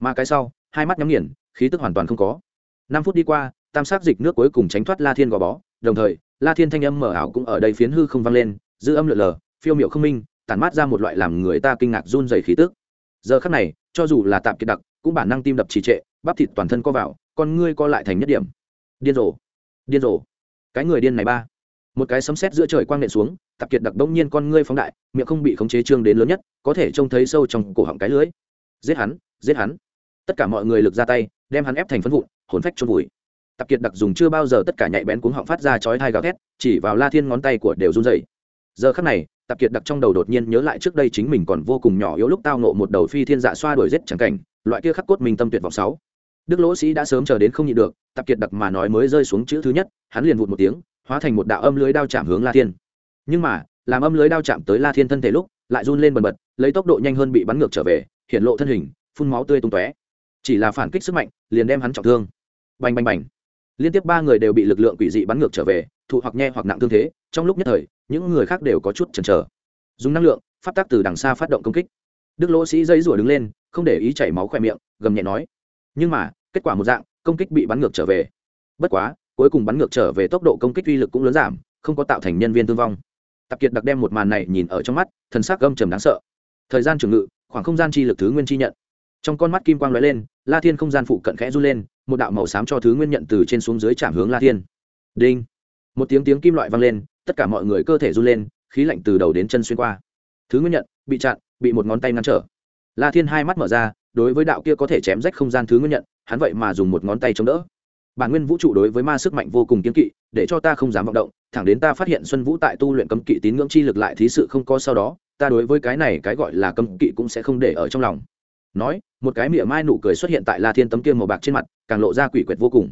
Mà cái sau, hai mắt nhắm nghiền, khí tức hoàn toàn không có. Năm phút đi qua tam sắc dịch nước cuối cùng tránh thoát la thiên gò bó. Đồng thời, la thiên thanh âm mở ảo cũng ở đây phiến hư không vang lên, dư âm lượn lờ, phiêu miệu không minh, tản mát ra một loại làm người ta kinh ngạc run dày khí tức. Giờ khắc này, cho dù là tạm kiệt đặc, cũng bản năng tim đập trì trệ, bắp thịt toàn thân co vào, con ngươi co lại thành nhất điểm. Điên rồ điên rồ. Cái người điên này ba. Một cái sấm sét giữa trời quang nện xuống, tạp kiệt đặc đông nhiên con ngươi phóng đại, miệng không bị khống chế trương đến lớn nhất, có thể trông thấy sâu trong cổ họng cái lưới. Giết hắn giết hắn. Tất cả mọi người lực ra tay, đem hắn ép thành phân vụn, hồn phách trôn vùi tạp kiệt đặc dùng chưa bao giờ tất cả nhạy bén cuống họng phát ra chói hai gào thét, chỉ vào la thiên ngón tay của đều run dày giờ khắc này, tạp kiệt đặc trong đầu đột nhiên nhớ lại trước đây chính mình còn vô cùng nhỏ yếu lúc tao nộ một đầu phi thiên dạ xoa đuổi giết chẳng cảnh, loại kia khắc cốt mình tâm tuyệt vọng sáu. Đức lỗ sĩ đã sớm chờ đến không nhịn được, tạp kiệt đặc mà nói mới rơi xuống chữ thứ nhất, hắn liền vụt một tiếng, hóa thành một đạo âm lưới đao chạm hướng la thiên. Nhưng mà, làm âm lưới đao chạm tới la thiên thân thể lúc, lại run lên bần bật, lấy tốc độ nhanh hơn bị bắn ngược trở về, hiện lộ thân hình, phun máu tươi tung tóe. Chỉ là phản kích sức mạnh, liền đem hắn trọng thương. Bành bành bành liên tiếp ba người đều bị lực lượng quỷ dị bắn ngược trở về, thụ hoặc nhẹ hoặc nặng thương thế, trong lúc nhất thời, những người khác đều có chút chần chờ. Dùng năng lượng phát tác từ đằng xa phát động công kích. Đức lỗ sĩ dây rủa đứng lên, không để ý chảy máu khỏe miệng, gầm nhẹ nói. Nhưng mà, kết quả một dạng, công kích bị bắn ngược trở về. Bất quá, cuối cùng bắn ngược trở về tốc độ công kích uy lực cũng lớn giảm, không có tạo thành nhân viên thương vong. Tạp kiệt đặc đem một màn này nhìn ở trong mắt, thần sắc gâm trầm đáng sợ. Thời gian trường ngự, khoảng không gian chi lực thứ nguyên chi nhận. Trong con mắt kim quang lóe lên, la thiên không gian phụ cận khẽ run lên một đạo màu xám cho thứ nguyên nhận từ trên xuống dưới chạm hướng la thiên. Đinh. Một tiếng tiếng kim loại vang lên, tất cả mọi người cơ thể run lên, khí lạnh từ đầu đến chân xuyên qua. Thứ nguyên nhận, bị chặn, bị một ngón tay ngăn trở. La thiên hai mắt mở ra, đối với đạo kia có thể chém rách không gian thứ nguyên nhận, hắn vậy mà dùng một ngón tay chống đỡ. Bản nguyên vũ trụ đối với ma sức mạnh vô cùng kiên kỵ, để cho ta không dám vọng động, thẳng đến ta phát hiện xuân vũ tại tu luyện cấm kỵ tín ngưỡng chi lực lại thí sự không có sau đó, ta đối với cái này cái gọi là cấm kỵ cũng sẽ không để ở trong lòng nói, một cái mỉa mai nụ cười xuất hiện tại la thiên tấm kia màu bạc trên mặt, càng lộ ra quỷ quyệt vô cùng.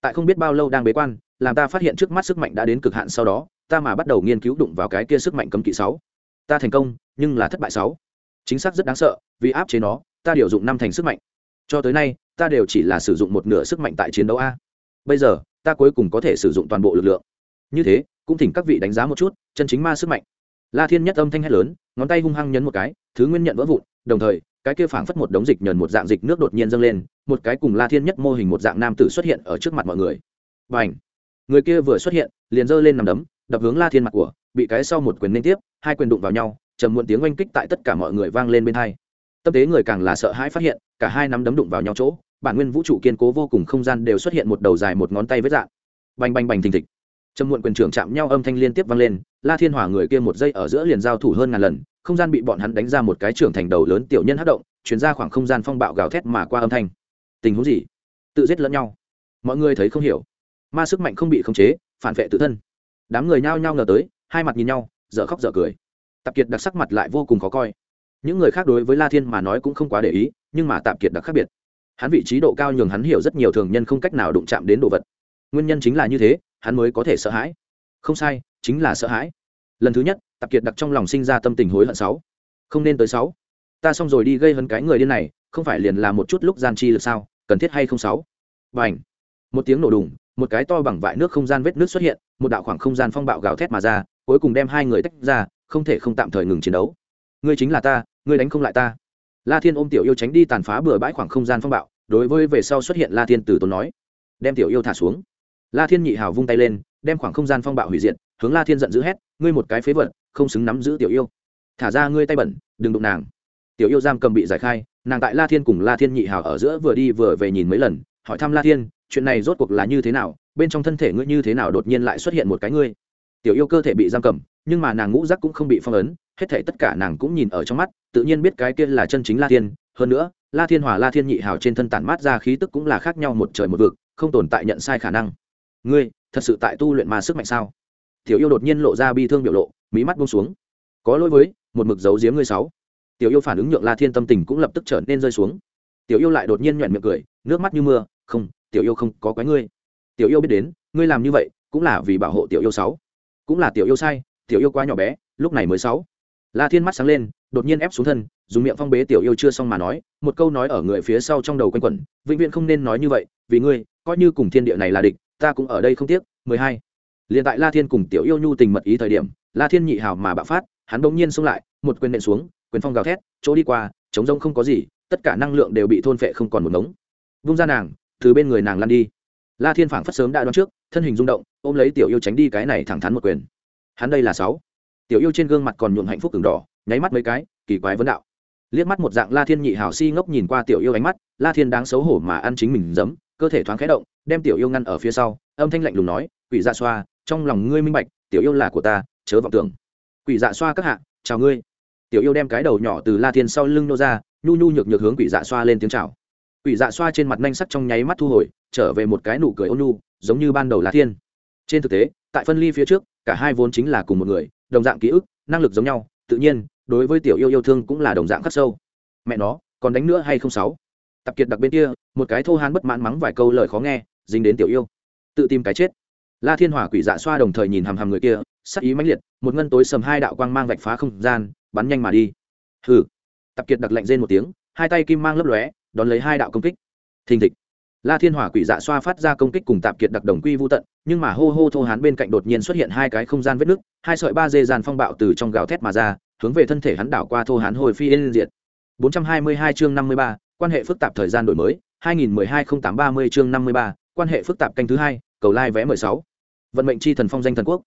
Tại không biết bao lâu đang bế quan, làm ta phát hiện trước mắt sức mạnh đã đến cực hạn sau đó, ta mà bắt đầu nghiên cứu đụng vào cái kia sức mạnh cấm kỵ sáu. Ta thành công, nhưng là thất bại sáu. Chính xác rất đáng sợ, vì áp chế nó, ta điều dụng năm thành sức mạnh. Cho tới nay, ta đều chỉ là sử dụng một nửa sức mạnh tại chiến đấu a. Bây giờ, ta cuối cùng có thể sử dụng toàn bộ lực lượng. Như thế, cũng thỉnh các vị đánh giá một chút, chân chính ma sức mạnh. La thiên nhất âm thanh hét lớn, ngón tay hung hăng nhấn một cái, thứ nguyên nhận vỡ vụn, đồng thời cái kia phảng phất một đống dịch nhờn một dạng dịch nước đột nhiên dâng lên, một cái cùng la thiên nhất mô hình một dạng nam tử xuất hiện ở trước mặt mọi người. Và ảnh người kia vừa xuất hiện, liền giơ lên nằm đấm, đập hướng la thiên mặt của, bị cái sau một quyền liên tiếp, hai quyền đụng vào nhau, trầm muộn tiếng oanh kích tại tất cả mọi người vang lên bên hai. Tâm tế người càng là sợ hãi phát hiện, cả hai nắm đấm đụng vào nhau chỗ, bản nguyên vũ trụ kiên cố vô cùng không gian đều xuất hiện một đầu dài một ngón tay vết dạng. Bành bành bành thình thịch. Trầm muộn quyền trưởng chạm nhau âm thanh liên tiếp vang lên, la thiên hòa người kia một giây ở giữa liền giao thủ hơn ngàn lần không gian bị bọn hắn đánh ra một cái trưởng thành đầu lớn tiểu nhân hát động chuyển ra khoảng không gian phong bạo gào thét mà qua âm thanh. Tình huống gì? Tự giết lẫn nhau. Mọi người thấy không hiểu. Ma sức mạnh không bị khống chế, phản vệ tự thân. Đám người nhao nhao ngờ tới, hai mặt nhìn nhau, dở khóc dở cười. Tạp kiệt đặc sắc mặt lại vô cùng khó coi. Những người khác đối với la thiên mà nói cũng không quá để ý, nhưng mà tạp kiệt đặc khác biệt. Hắn vị trí độ cao nhường hắn hiểu rất nhiều thường nhân không cách nào đụng chạm đến đồ vật. Nguyên nhân chính là như thế, hắn mới có thể sợ hãi. Không sai, chính là sợ hãi. Lần thứ nhất tạp kiệt đặc trong lòng sinh ra tâm tình hối hận sáu. Không nên tới sáu. Ta xong rồi đi gây hấn cái người điên này, không phải liền là một chút lúc gian chi lực sao, cần thiết hay không sáu? Và ảnh một tiếng nổ đùng, một cái to bằng vại nước không gian vết nước xuất hiện, một đạo khoảng không gian phong bạo gào thét mà ra, cuối cùng đem hai người tách ra, không thể không tạm thời ngừng chiến đấu. Ngươi chính là ta, ngươi đánh không lại ta. La thiên ôm tiểu yêu tránh đi tàn phá bừa bãi khoảng không gian phong bạo, đối với về sau xuất hiện la thiên từ tốn nói. Đem tiểu yêu thả xuống. La thiên nhị hào vung tay lên, đem khoảng không gian phong bạo hủy diệt, hướng la thiên giận dữ hét, ngươi một cái phế vật không xứng nắm giữ tiểu yêu. Thả ra ngươi tay bẩn, đừng đụng nàng. Tiểu yêu giam cầm bị giải khai, nàng tại la thiên cùng la thiên nhị hào ở giữa vừa đi vừa về nhìn mấy lần, hỏi thăm la thiên, chuyện này rốt cuộc là như thế nào, bên trong thân thể ngươi như thế nào đột nhiên lại xuất hiện một cái ngươi. Tiểu yêu cơ thể bị giam cầm, nhưng mà nàng ngũ giác cũng không bị phong ấn, hết thể tất cả nàng cũng nhìn ở trong mắt, tự nhiên biết cái kia là chân chính la thiên. Hơn nữa, la thiên hòa la thiên nhị hào trên thân tản mát ra khí tức cũng là khác nhau một trời một vực, không tồn tại nhận sai khả năng. Ngươi, thật sự tại tu luyện mà sức mạnh sao? Tiểu yêu đột nhiên lộ ra bi thương biểu lộ mí mắt buông xuống. Có lỗi với, một mực dấu giếm ngươi sáu. Tiểu yêu phản ứng nhượng la thiên tâm tình cũng lập tức trở nên rơi xuống. Tiểu yêu lại đột nhiên nhoẹn miệng cười, nước mắt như mưa, không, tiểu yêu không có quái ngươi. Tiểu yêu biết đến, ngươi làm như vậy, cũng là vì bảo hộ tiểu yêu sáu. Cũng là tiểu yêu sai, tiểu yêu quá nhỏ bé, lúc này mới sáu. La thiên mắt sáng lên, đột nhiên ép xuống thân, dùng miệng phong bế tiểu yêu chưa xong mà nói, một câu nói ở người phía sau trong đầu quanh quẩn, vĩnh viễn không nên nói như vậy, vì ngươi, coi như cùng thiên địa này là địch, ta cũng ở đây không tiếc. Mười hai. Liền tại la thiên cùng tiểu yêu nhu tình mật ý thời điểm la thiên nhị hào mà bạo phát, hắn bỗng nhiên xông lại, một quyền nện xuống, quyền phong gào thét, chỗ đi qua chống rông không có gì, tất cả năng lượng đều bị thôn phệ không còn một ngống. Vung ra nàng, từ bên người nàng lăn đi. La thiên phảng phất sớm đã đoán trước, thân hình rung động, ôm lấy tiểu yêu tránh đi cái này thẳng thắn một quyền. Hắn đây là sáu. Tiểu yêu trên gương mặt còn nhuộm hạnh phúc từng đỏ, nháy mắt mấy cái, kỳ quái vấn đạo. Liếc mắt một dạng la thiên nhị hào si ngốc nhìn qua tiểu yêu ánh mắt, la thiên đáng xấu hổ mà ăn chính mình giấm, cơ thể thoáng khẽ động, đem tiểu yêu ngăn ở phía sau, âm thanh lạnh lùng nói, quỷ dạ xoa, trong lòng ngươi minh bạch, tiểu yêu là của ta chớ vọng tưởng. Quỷ dạ xoa các hạ, chào ngươi. Tiểu yêu đem cái đầu nhỏ từ la thiên sau lưng nô ra, nhu nhu nhược nhược hướng quỷ dạ xoa lên tiếng chào. Quỷ dạ xoa trên mặt nanh sắc trong nháy mắt thu hồi, trở về một cái nụ cười ôn nhu, giống như ban đầu la thiên. Trên thực tế, tại phân ly phía trước, cả hai vốn chính là cùng một người, đồng dạng ký ức, năng lực giống nhau, tự nhiên, đối với tiểu yêu yêu thương cũng là đồng dạng khắc sâu. Mẹ nó, còn đánh nữa hay không sáu? Tập kiệt đặc bên kia, một cái thô hán bất mãn mắng vài câu lời khó nghe, dính đến tiểu yêu. Tự tìm cái chết. La thiên hỏa quỷ dạ xoa đồng thời nhìn hàm hàm người kia sắc ý mãnh liệt một ngân tối sầm hai đạo quang mang vạch phá không gian bắn nhanh mà đi. Hừ. Tập kiệt đặc lệnh rên một tiếng hai tay kim mang lấp lóe đón lấy hai đạo công kích. Thình thịch. La thiên hỏa quỷ dạ xoa phát ra công kích cùng tạp kiệt đặc đồng quy vô tận nhưng mà hô hô thô hán bên cạnh đột nhiên xuất hiện hai cái không gian vết nứt hai sợi ba dê dàn phong bạo từ trong gào thét mà ra hướng về thân thể hắn đảo qua thô hán hồi phi yên diệt. 422 chương 53, quan hệ phức tạp thời gian đổi mới 2012-0830 chương 53, quan hệ phức tạp canh thứ hai cầu lai like vé 16. vận mệnh chi thần phong danh thần quốc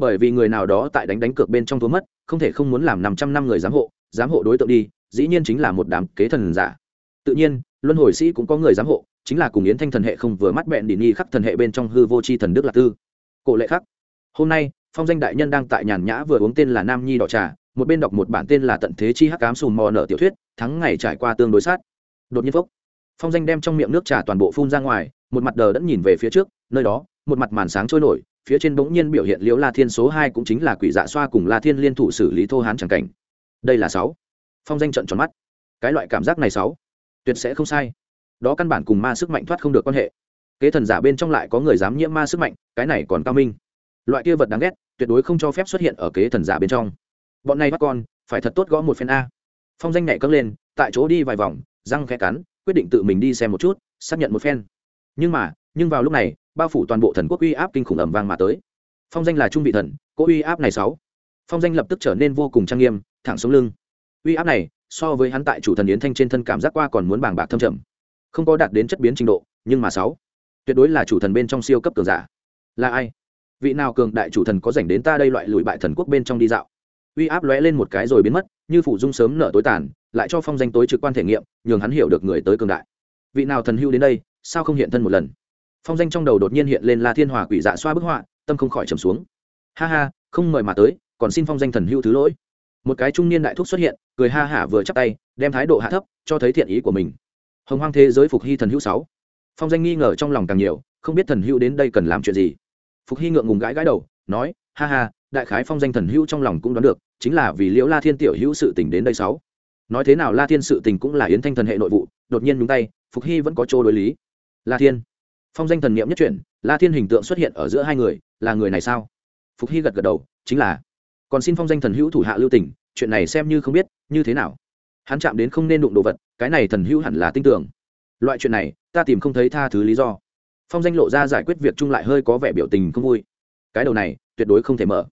bởi vì người nào đó tại đánh đánh cược bên trong thua mất, không thể không muốn làm 500 năm người giám hộ giám hộ đối tượng đi, dĩ nhiên chính là một đám kế thần giả. Tự nhiên, luân hồi sĩ cũng có người giám hộ, chính là cùng yến thanh thần hệ không vừa mắt bẹn đi nghi khắc thần hệ bên trong hư vô c h i thần đức lạc tư. Cổ lệ khắc. Hôm nay, phong danh đại nhân đang tại nhàn nhã vừa uống tên là nam nhi đỏ trà, một bên đọc một bản tên là tận thế chi hắc cám sùm mò nở tiểu thuyết, thắng ngày trải qua tương đối sát. Đột nhiên phốc. Phong danh đem trong miệng nước trà toàn bộ phun ra ngoài, một mặt đờ đẫn nhìn về phía trước, nơi đó, một mặt màn sáng trôi nổi phía trên bỗng nhiên biểu hiện liễu la thiên số hai cũng chính là quỷ dạ xoa cùng la thiên liên thủ xử lý thô hán c cảnh. Đây là sáu. Phong danh trận tròn mắt. Cái loại cảm giác này sáu. Tuyệt sẽ không sai. Đó căn bản cùng ma sức mạnh thoát không được quan hệ. Kế thần giả bên trong lại có người dám nhiễm ma sức mạnh, cái này còn cao minh. Loại kia vật đáng ghét, tuyệt đối không cho phép xuất hiện ở kế thần giả bên trong. Bọn này bắt con, phải thật tốt gõ một phen a. Phong danh nhảy cất lên, tại chỗ đi vài vòng, răng khẽ cắn, quyết định tự mình đi xem một chút, xác nhận một phen. Nhưng mà, nhưng vào lúc này bao phủ toàn bộ thần quốc uy áp kinh khủng ầm vang mà tới. Phong danh là trung vị thần cỗ uy áp này sáu. Phong danh lập tức trở nên vô cùng trang nghiêm, thẳng xuống lưng. Uy áp này, so với hắn tại chủ thần yến thanh trên thân cảm giác qua còn muốn bàng bạc thâm trầm. Không có đạt đến chất biến trình độ, nhưng mà sáu. Tuyệt đối là chủ thần bên trong siêu cấp cường giả. Là ai? Vị nào cường đại chủ thần có dành đến ta đây loại lùi bại thần quốc bên trong đi dạo? Uy áp lóe lên một cái rồi biến mất, như phủ dung sớm nở tối tàn, lại cho phong danh tối trực quan thể nghiệm, nhường hắn hiểu được người tới cường đại. Vị nào thần hưu đến đây, sao không hiện thân một lần? Phong danh trong đầu đột nhiên hiện lên la thiên hòa quỷ dạ xoa bức họa, tâm không khỏi trầm xuống. Ha ha, không mời mà tới, còn xin phong danh thần hưu thứ lỗi. Một cái trung niên đại thúc xuất hiện, cười ha hả vừa chắp tay, đem thái độ hạ thấp, cho thấy thiện ý của mình. Hồng hoang thế giới phục hy thần hữu sáu. Phong danh nghi ngờ trong lòng càng nhiều, không biết thần hữu đến đây cần làm chuyện gì. Phục hy ngượng ngùng gãi gãi đầu, nói, ha ha, đại khái phong danh thần hữu trong lòng cũng đoán được, chính là vì liễu la thiên tiểu hữu sự tình đến đây sáu. Nói thế nào la thiên sự tình cũng là yến thanh thần hệ nội vụ, đột nhiên nhúng tay, phục hy vẫn có chỗ đối lý. La thiên phong danh thần niệm nhất chuyển, la thiên hình tượng xuất hiện ở giữa hai người, là người này sao? Phục hy gật gật đầu, chính là. Còn xin phong danh thần hữu thủ hạ lưu tỉnh chuyện này xem như không biết, như thế nào? Hắn chạm đến không nên đụng đồ vật, cái này thần hữu hẳn là tin tưởng loại chuyện này, ta tìm không thấy tha thứ lý do. Phong danh lộ ra giải quyết việc chung lại hơi có vẻ biểu tình không vui. Cái đầu này, tuyệt đối không thể mở.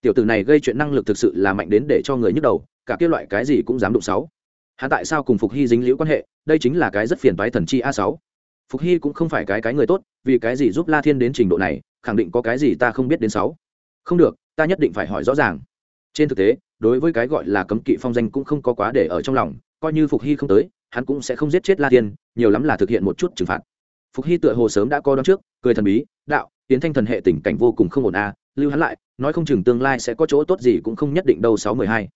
Tiểu tử này gây chuyện năng lực thực sự là mạnh đến để cho người nhức đầu, cả kia loại cái gì cũng dám đụng sáu. Hắn tại sao cùng phục hy dính liễu quan hệ, đây chính là cái rất phiền toái thần chi a sáu phục hy cũng không phải cái cái người tốt, vì cái gì giúp la thiên đến trình độ này, khẳng định có cái gì ta không biết đến sáu. Không được, ta nhất định phải hỏi rõ ràng. Trên thực tế, đối với cái gọi là cấm kỵ phong danh cũng không có quá để ở trong lòng, coi như phục hy không tới, hắn cũng sẽ không giết chết la thiên, nhiều lắm là thực hiện một chút trừng phạt. Phục hy tựa hồ sớm đã có đón trước, cười thần bí, đạo, tiến thanh thần hệ tình cảnh vô cùng không ổn a à, lưu hắn lại, nói không chừng tương lai sẽ có chỗ tốt gì cũng không nhất định đâu sáu mười hai.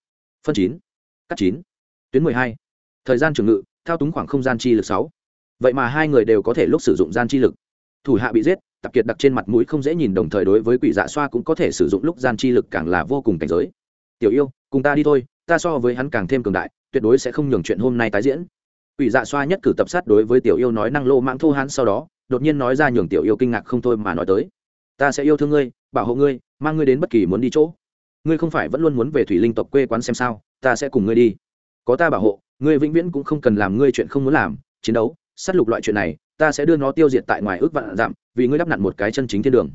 Phân chín, cắt chín, tuyến mười hai. Thời gian trường ngự, thao túng khoảng không gian chi lực sáu vậy mà hai người đều có thể lúc sử dụng gian chi lực. Thủ hạ bị giết tập kiệt đặc trên mặt mũi không dễ nhìn đồng thời đối với quỷ dạ xoa cũng có thể sử dụng lúc gian chi lực càng là vô cùng cảnh giới. Tiểu yêu, cùng ta đi thôi, ta so với hắn càng thêm cường đại, tuyệt đối sẽ không nhường chuyện hôm nay tái diễn. Quỷ dạ xoa nhất cử tập sát đối với tiểu yêu nói năng lô mãng thô hắn sau đó, đột nhiên nói ra nhường tiểu yêu kinh ngạc không thôi mà nói tới. Ta sẽ yêu thương ngươi, bảo hộ ngươi, mang ngươi đến bất kỳ muốn đi chỗ. Ngươi không phải vẫn luôn muốn về thủy linh tộc quê quán xem sao, ta sẽ cùng ngươi đi. Có ta bảo hộ, ngươi vĩnh viễn cũng không cần làm ngươi chuyện không muốn làm, chiến đấu sát lục loại chuyện này, ta sẽ đưa nó tiêu diệt tại ngoài ước vạn giảm vì ngươi đắp nặn một cái chân chính thiên đường.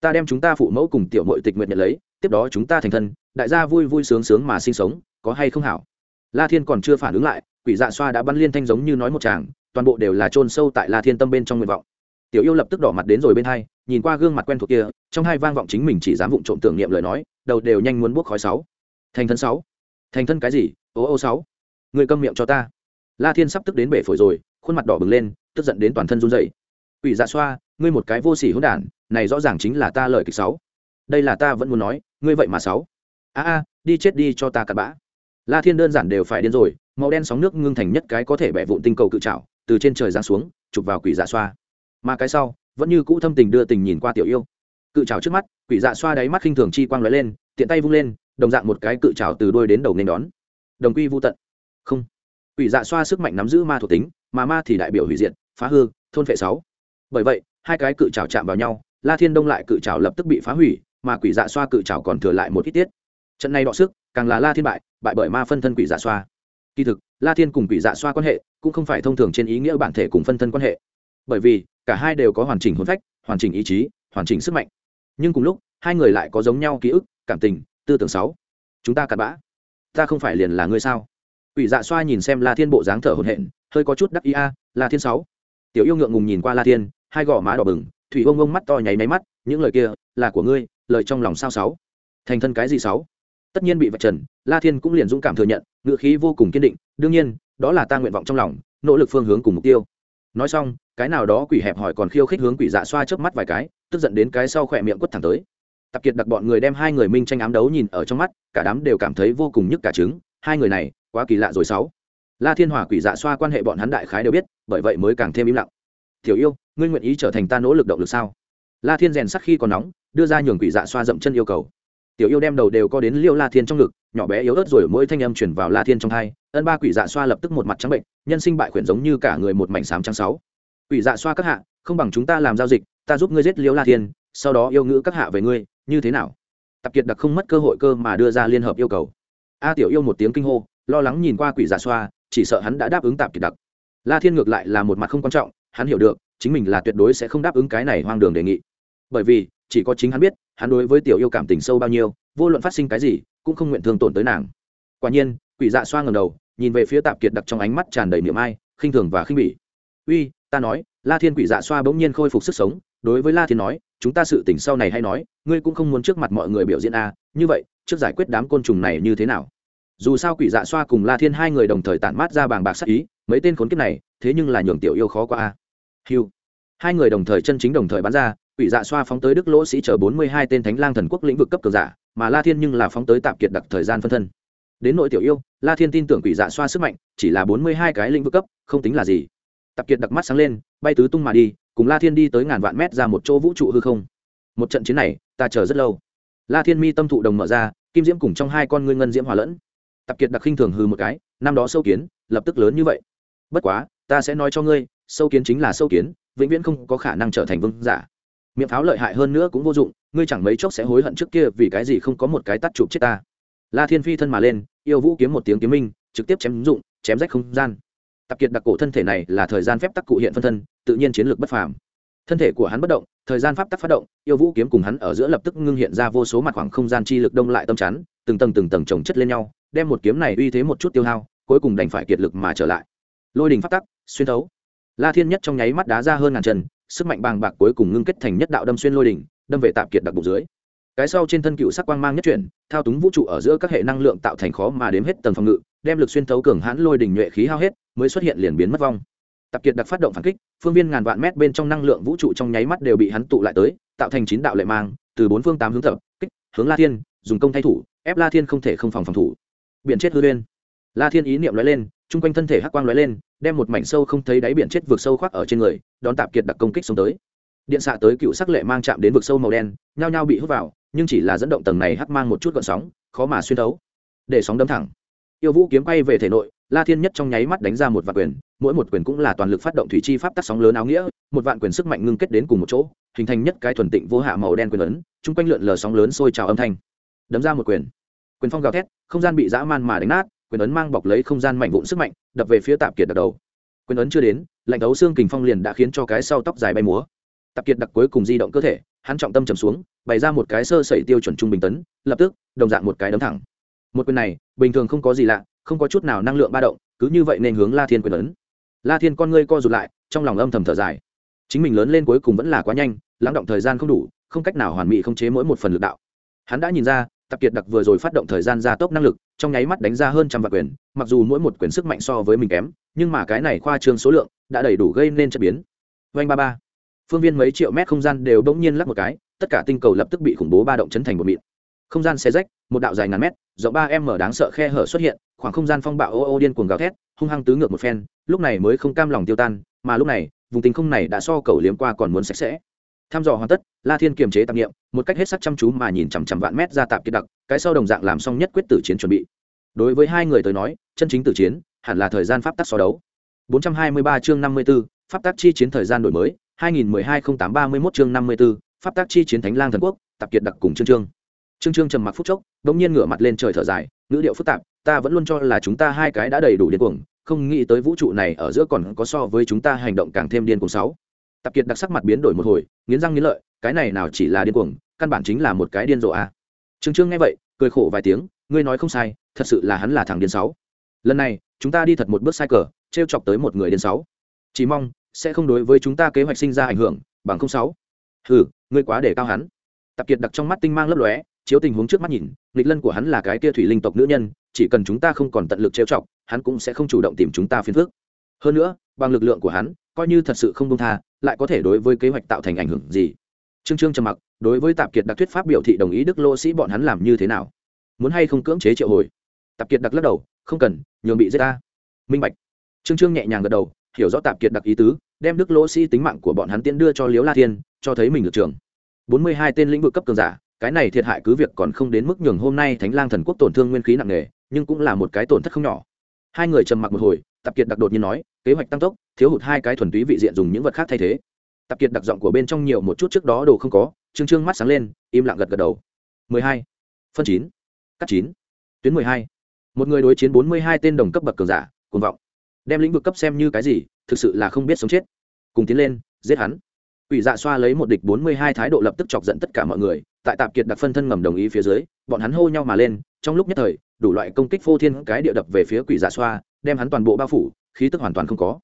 Ta đem chúng ta phụ mẫu cùng tiểu mội tịch nguyện nhận lấy, tiếp đó chúng ta thành thân, đại gia vui vui sướng sướng mà sinh sống, có hay không hảo? La thiên còn chưa phản ứng lại, quỷ dạ xoa đã bắn liên thanh giống như nói một chàng toàn bộ đều là chôn sâu tại la thiên tâm bên trong nguyện vọng. Tiểu yêu lập tức đỏ mặt đến rồi bên hai, nhìn qua gương mặt quen thuộc kia, trong hai vang vọng chính mình chỉ dám vụng trộm tưởng niệm lời nói, đầu đều nhanh muốn buốc khói sáu. Thành thân sáu. Thành thân cái gì? Ô ô sáu. Người câm miệng cho ta. La thiên sắp tức đến bể phổi rồi khuôn mặt đỏ bừng lên, tức giận đến toàn thân run dậy quỷ dạ xoa, ngươi một cái vô sỉ hỗn đản, này rõ ràng chính là ta lời kịch sáu. Đây là ta vẫn muốn nói, ngươi vậy mà sáu. A a, đi chết đi cho ta cặn bã. La thiên đơn giản đều phải điên rồi, màu đen sóng nước ngưng thành nhất cái có thể bẻ vụn tinh cầu cự trào từ trên trời giáng xuống, chụp vào quỷ dạ xoa. Mà cái sau, vẫn như cũ thâm tình đưa tình nhìn qua tiểu yêu. Cự trào trước mắt, quỷ dạ xoa đáy mắt khinh thường chi quang lóe lên, tiện tay vung lên, đồng dạng một cái cự trào từ đuôi đến đầu nên đón. Đồng quy vô tận. Không quỷ dạ xoa sức mạnh nắm giữ ma thuộc tính, mà ma thì đại biểu hủy diệt, phá hư, thôn vệ sáu. Bởi vậy, hai cái cự trào chạm vào nhau, la thiên đông lại cự trào lập tức bị phá hủy, mà quỷ dạ xoa cự trào còn thừa lại một ít tiết. Trận này đọ sức, càng là la thiên bại bại bởi ma phân thân quỷ dạ xoa. Kỳ thực, la thiên cùng quỷ dạ xoa quan hệ cũng không phải thông thường trên ý nghĩa bản thể cùng phân thân quan hệ. Bởi vì, cả hai đều có hoàn chỉnh hôn phách, hoàn chỉnh ý chí, hoàn chỉnh sức mạnh. Nhưng cùng lúc, hai người lại có giống nhau ký ức, cảm tình, tư tưởng sáu. Chúng ta cặn bã. Ta không phải liền là ngươi sao? Quỷ Dạ Xoa nhìn xem La Thiên bộ dáng thở hổn hển, hơi có chút đắc ý a, La Thiên sáu. Tiểu Yêu ngượng ngùng nhìn qua La Thiên, hai gò má đỏ bừng, thủy ông ông mắt to nháy máy mắt, những lời kia là của ngươi, lời trong lòng sao sáu? Thành thân cái gì sáu? Tất nhiên bị vạch trần, La Thiên cũng liền dũng cảm thừa nhận, ngữ khí vô cùng kiên định, đương nhiên, đó là ta nguyện vọng trong lòng, nỗ lực phương hướng cùng mục tiêu. Nói xong, cái nào đó quỷ hẹp hỏi còn khiêu khích hướng quỷ dạ xoa chớp mắt vài cái, tức giận đến cái sau khỏe miệng quất thẳng tới. Tập kiệt đặc bọn người đem hai người minh tranh ám đấu nhìn ở trong mắt, cả đám đều cảm thấy vô cùng nhức cả trứng, hai người này quá kỳ lạ rồi sáu. La thiên hòa quỷ dạ xoa quan hệ bọn hắn đại khái đều biết, bởi vậy mới càng thêm im lặng. Tiểu yêu, ngươi nguyện ý trở thành ta nỗ lực động lực sao? La thiên rèn sắc khi còn nóng, đưa ra nhường quỷ dạ xoa dậm chân yêu cầu. Tiểu yêu đem đầu đều có đến liêu la thiên trong ngực, nhỏ bé yếu ớt rồi mỗi thanh âm chuyển vào la thiên trong hai. Ân ba quỷ dạ xoa lập tức một mặt trắng bệnh, nhân sinh bại khuyển giống như cả người một mảnh xám trắng sáu. Quỷ dạ xoa các hạ, không bằng chúng ta làm giao dịch, ta giúp ngươi giết liêu la thiên, sau đó yêu ngữ các hạ về ngươi, như thế nào? Tập kiệt đặc không mất cơ hội cơ mà đưa ra liên hợp yêu cầu. A tiểu yêu một tiếng kinh hô lo lắng nhìn qua quỷ giả xoa chỉ sợ hắn đã đáp ứng tạp kiệt đặc. La thiên ngược lại là một mặt không quan trọng hắn hiểu được chính mình là tuyệt đối sẽ không đáp ứng cái này hoang đường đề nghị. Bởi vì chỉ có chính hắn biết hắn đối với tiểu yêu cảm tình sâu bao nhiêu vô luận phát sinh cái gì cũng không nguyện thương tổn tới nàng. Quả nhiên quỷ dạ xoa ngầm đầu nhìn về phía tạp kiệt đặc trong ánh mắt tràn đầy niệm ai khinh thường và khinh bỉ. Uy ta nói la thiên quỷ dạ xoa bỗng nhiên khôi phục sức sống đối với la thiên nói chúng ta sự tỉnh sau này hay nói ngươi cũng không muốn trước mặt mọi người biểu diễn a à, như vậy trước giải quyết đám côn trùng này như thế nào? Dù sao quỷ dạ xoa cùng la thiên hai người đồng thời tản mát ra bàng bạc sắc ý, mấy tên khốn kiếp này, thế nhưng là nhường tiểu yêu khó qua. A hiu hai người đồng thời chân chính đồng thời bắn ra, quỷ dạ xoa phóng tới đức lỗ sĩ chở bốn mươi hai tên thánh lang thần quốc lĩnh vực cấp cường giả, mà la thiên nhưng là phóng tới tạm kiệt đặc thời gian phân thân. Đến nội tiểu yêu, la thiên tin tưởng quỷ dạ xoa sức mạnh, chỉ là bốn mươi hai cái lĩnh vực cấp, không tính là gì. Tạp kiệt đặc mắt sáng lên, bay tứ tung mà đi, cùng la thiên đi tới ngàn vạn mét ra một chỗ vũ trụ hư không. Một trận chiến này, ta chờ rất lâu. La thiên mi tâm thụ đồng mở ra, kim diễm cùng trong hai con ngươi ngân diễm hòa lẫn tạp kiệt đặc khinh thường hư một cái, năm đó sâu kiến, lập tức lớn như vậy. Bất quá, ta sẽ nói cho ngươi, sâu kiến chính là sâu kiến, vĩnh viễn không có khả năng trở thành vương giả. Miệng pháo lợi hại hơn nữa cũng vô dụng, ngươi chẳng mấy chốc sẽ hối hận trước kia vì cái gì không có một cái tắt chụp chết ta. La thiên phi thân mà lên, yêu vũ kiếm một tiếng kiếm minh, trực tiếp chém dụng, chém rách không gian. Tạp kiệt đặc cổ thân thể này là thời gian phép tắc cụ hiện phân thân, tự nhiên chiến lược bất phàm. Thân thể của hắn bất động, thời gian pháp tắc phát động, yêu vũ kiếm cùng hắn ở giữa lập tức ngưng hiện ra vô số mặt khoảng không gian chi lực đông lại tâm chắn, từng tầng từng tầng chồng chất lên nhau đem một kiếm này uy thế một chút tiêu hao, cuối cùng đành phải kiệt lực mà trở lại. Lôi đình phát tắc, xuyên thấu. La thiên nhất trong nháy mắt đá ra hơn ngàn chân, sức mạnh bàng bạc cuối cùng ngưng kết thành nhất đạo đâm xuyên lôi đỉnh đâm về tạp kiệt đặc bụng dưới. Cái sau trên thân cựu sắc quang mang nhất chuyển, thao túng vũ trụ ở giữa các hệ năng lượng tạo thành khó mà đếm hết tầng phòng ngự, đem lực xuyên thấu cường hãn lôi đỉnh nhuệ khí hao hết, mới xuất hiện liền biến mất vong. Tạp kiệt đặc phát động phản kích, phương viên ngàn vạn mét bên trong năng lượng vũ trụ trong nháy mắt đều bị hắn tụ lại tới, tạo thành chín đạo lệ mang, từ bốn phương tám hướng tập, kích, hướng la thiên, dùng công thay thủ, ép la thiên không thể không phòng phòng thủ biển chết hư lên la thiên ý niệm lóe lên, chung quanh thân thể hắc quang lóe lên, đem một mảnh sâu không thấy đáy biển chết vượt sâu khoác ở trên người, đón tạp kiệt đặc công kích xuống tới. Điện xạ tới cựu sắc lệ mang chạm đến vực sâu màu đen, nhao nhao bị hút vào, nhưng chỉ là dẫn động tầng này hắc mang một chút gọn sóng, khó mà xuyên thấu. Để sóng đấm thẳng. Yêu vũ kiếm quay về thể nội, la thiên nhất trong nháy mắt đánh ra một vạn quyền, mỗi một quyền cũng là toàn lực phát động thủy chi pháp tắc sóng lớn áo nghĩa, một vạn quyền sức mạnh ngưng kết đến cùng một chỗ, hình thành nhất cái thuần tịnh vô hạ màu đen quyền ấn, chung quanh lượn lờ sóng lớn sôi trào âm thanh. Đấm ra một quyền quyền phong gào thét, không gian bị dã man mà đánh nát, quyền ấn mang bọc lấy không gian mạnh vụn sức mạnh, đập về phía tạp kiệt đặc đầu. Quyền ấn chưa đến, lạnh thấu xương kình phong liền đã khiến cho cái sau tóc dài bay múa. Tạp kiệt đặc cuối cùng di động cơ thể, hắn trọng tâm trầm xuống, bày ra một cái sơ sẩy tiêu chuẩn trung bình tấn, lập tức, đồng dạng một cái đấm thẳng. Một quyền này, bình thường không có gì lạ, không có chút nào năng lượng ba động, cứ như vậy nên hướng la thiên quyền ấn. La thiên con ngươi co rụt lại, trong lòng âm thầm thở dài. Chính mình lớn lên cuối cùng vẫn là quá nhanh, lắng động thời gian không đủ, không cách nào hoàn mỹ không chế mỗi một phần lực đạo. Hắn đã nhìn ra tập kiệt đặc vừa rồi phát động thời gian gia tốc năng lực, trong nháy mắt đánh ra hơn trăm vạn quyền, mặc dù mỗi một quyền sức mạnh so với mình kém, nhưng mà cái này khoa trương số lượng đã đầy đủ gây nên chất biến. Vanh ba ba. Phương viên mấy triệu mét không gian đều bỗng nhiên lắc một cái, tất cả tinh cầu lập tức bị khủng bố ba động chấn thành một mịn. Không gian xe rách, một đạo dài ngàn mét, rộng ba em mở đáng sợ khe hở xuất hiện, khoảng không gian phong bạo ô ô điên cuồng gào thét, hung hăng tứ ngược một phen, lúc này mới không cam lòng tiêu tan, mà lúc này, vùng tinh không này đã so cầu liếm qua còn muốn sạch sẽ tham dò hoàn tất la thiên kiềm chế tạp nghiệm một cách hết sắc chăm chú mà nhìn chằm chằm vạn mét ra tạp kiệt đặc cái sau đồng dạng làm xong nhất quyết tử chiến chuẩn bị. Đối với hai người tới nói chân chính tử chiến hẳn là thời gian pháp tắc so đấu. 423 chương 54, pháp tắc chi chiến thời gian đổi mới 2012-08-31 chương 54, pháp tắc chi chiến thánh lang thần quốc tạp kiệt đặc cùng chương chương chương chương trầm mặc phút chốc đống nhiên ngửa mặt lên trời thở dài ngữ điệu phức tạp ta vẫn luôn cho là chúng ta hai cái đã đầy đủ điên cuồng không nghĩ tới vũ trụ này ở giữa còn có so với chúng ta hành động càng thêm điên cuồng sáu tạp kiệt đặc sắc mặt biến đổi một hồi, nghiến răng nghiến lợi, cái này nào chỉ là điên cuồng, căn bản chính là một cái điên rồ a. À. trương trương nghe vậy, cười khổ vài tiếng, ngươi nói không sai, thật sự là hắn là thằng điên sáu. Lần này, chúng ta đi thật một bước sai cờ t chọc tới một người điên sáu. Chỉ mong, sẽ không đối với chúng ta kế hoạch sinh ra ảnh hưởng, bằng không sáu. Hừ, ngươi quá để cao hắn. Tạp kiệt đặc trong mắt tinh mang lấp lóe, chiếu tình huống trước mắt nhìn, nghịch lân của hắn là cái kia thủy linh tộc nữ nhân, chỉ cần chúng ta không còn tận lực trêu chọc, hắn cũng sẽ không chủ động tìm chúng ta phiền phước hơn nữa, bằng lực lượng của hắn, coi như thật sự không công tha lại có thể đối với kế hoạch tạo thành ảnh hưởng gì? Trương trương trầm mặc, đối với tạp kiệt đặc thuyết pháp biểu thị đồng ý đức lô sĩ bọn hắn làm như thế nào? Muốn hay không cưỡng chế triệu hồi? Tạp kiệt đặc lắc đầu, không cần, nhường bị giết ta. Minh bạch. Trương trương nhẹ nhàng gật đầu, hiểu rõ tạp kiệt đặc ý tứ, đem đức lỗ sĩ tính mạng của bọn hắn tiễn đưa cho liếu la thiên, cho thấy mình được trường bốn mươi hai tên lĩnh vực cấp cường giả, cái này thiệt hại cứ việc còn không đến mức nhường hôm nay thánh lang thần quốc tổn thương nguyên khí nặng nề, nhưng cũng là một cái tổn thất không nhỏ. Hai người trầm mặc một hồi tạp kiệt đặc đột nhiên nói, kế hoạch tăng tốc, thiếu hụt hai cái thuần túy vị diện dùng những vật khác thay thế. Tạp kiệt đặc giọng của bên trong nhiều một chút trước đó đồ không có, trương trương mắt sáng lên, im lặng gật gật đầu. Mười hai, phân chín, cắt chín, tuyến mười hai. Một người đối chiến bốn mươi hai tên đồng cấp bậc cường giả, cuồng vọng. Đem lĩnh vực cấp xem như cái gì, thực sự là không biết sống chết. Cùng tiến lên, giết hắn. Ủy dạ xoa lấy một địch bốn mươi hai thái độ lập tức chọc giận tất cả mọi người. Tại tạp kiệt đặc phân thân ngầm đồng ý phía dưới, bọn hắn hô nhau mà lên, trong lúc nhất thời đủ loại công kích phô thiên cái địa đập về phía quỷ giả xoa, đem hắn toàn bộ bao phủ, khí tức hoàn toàn không có.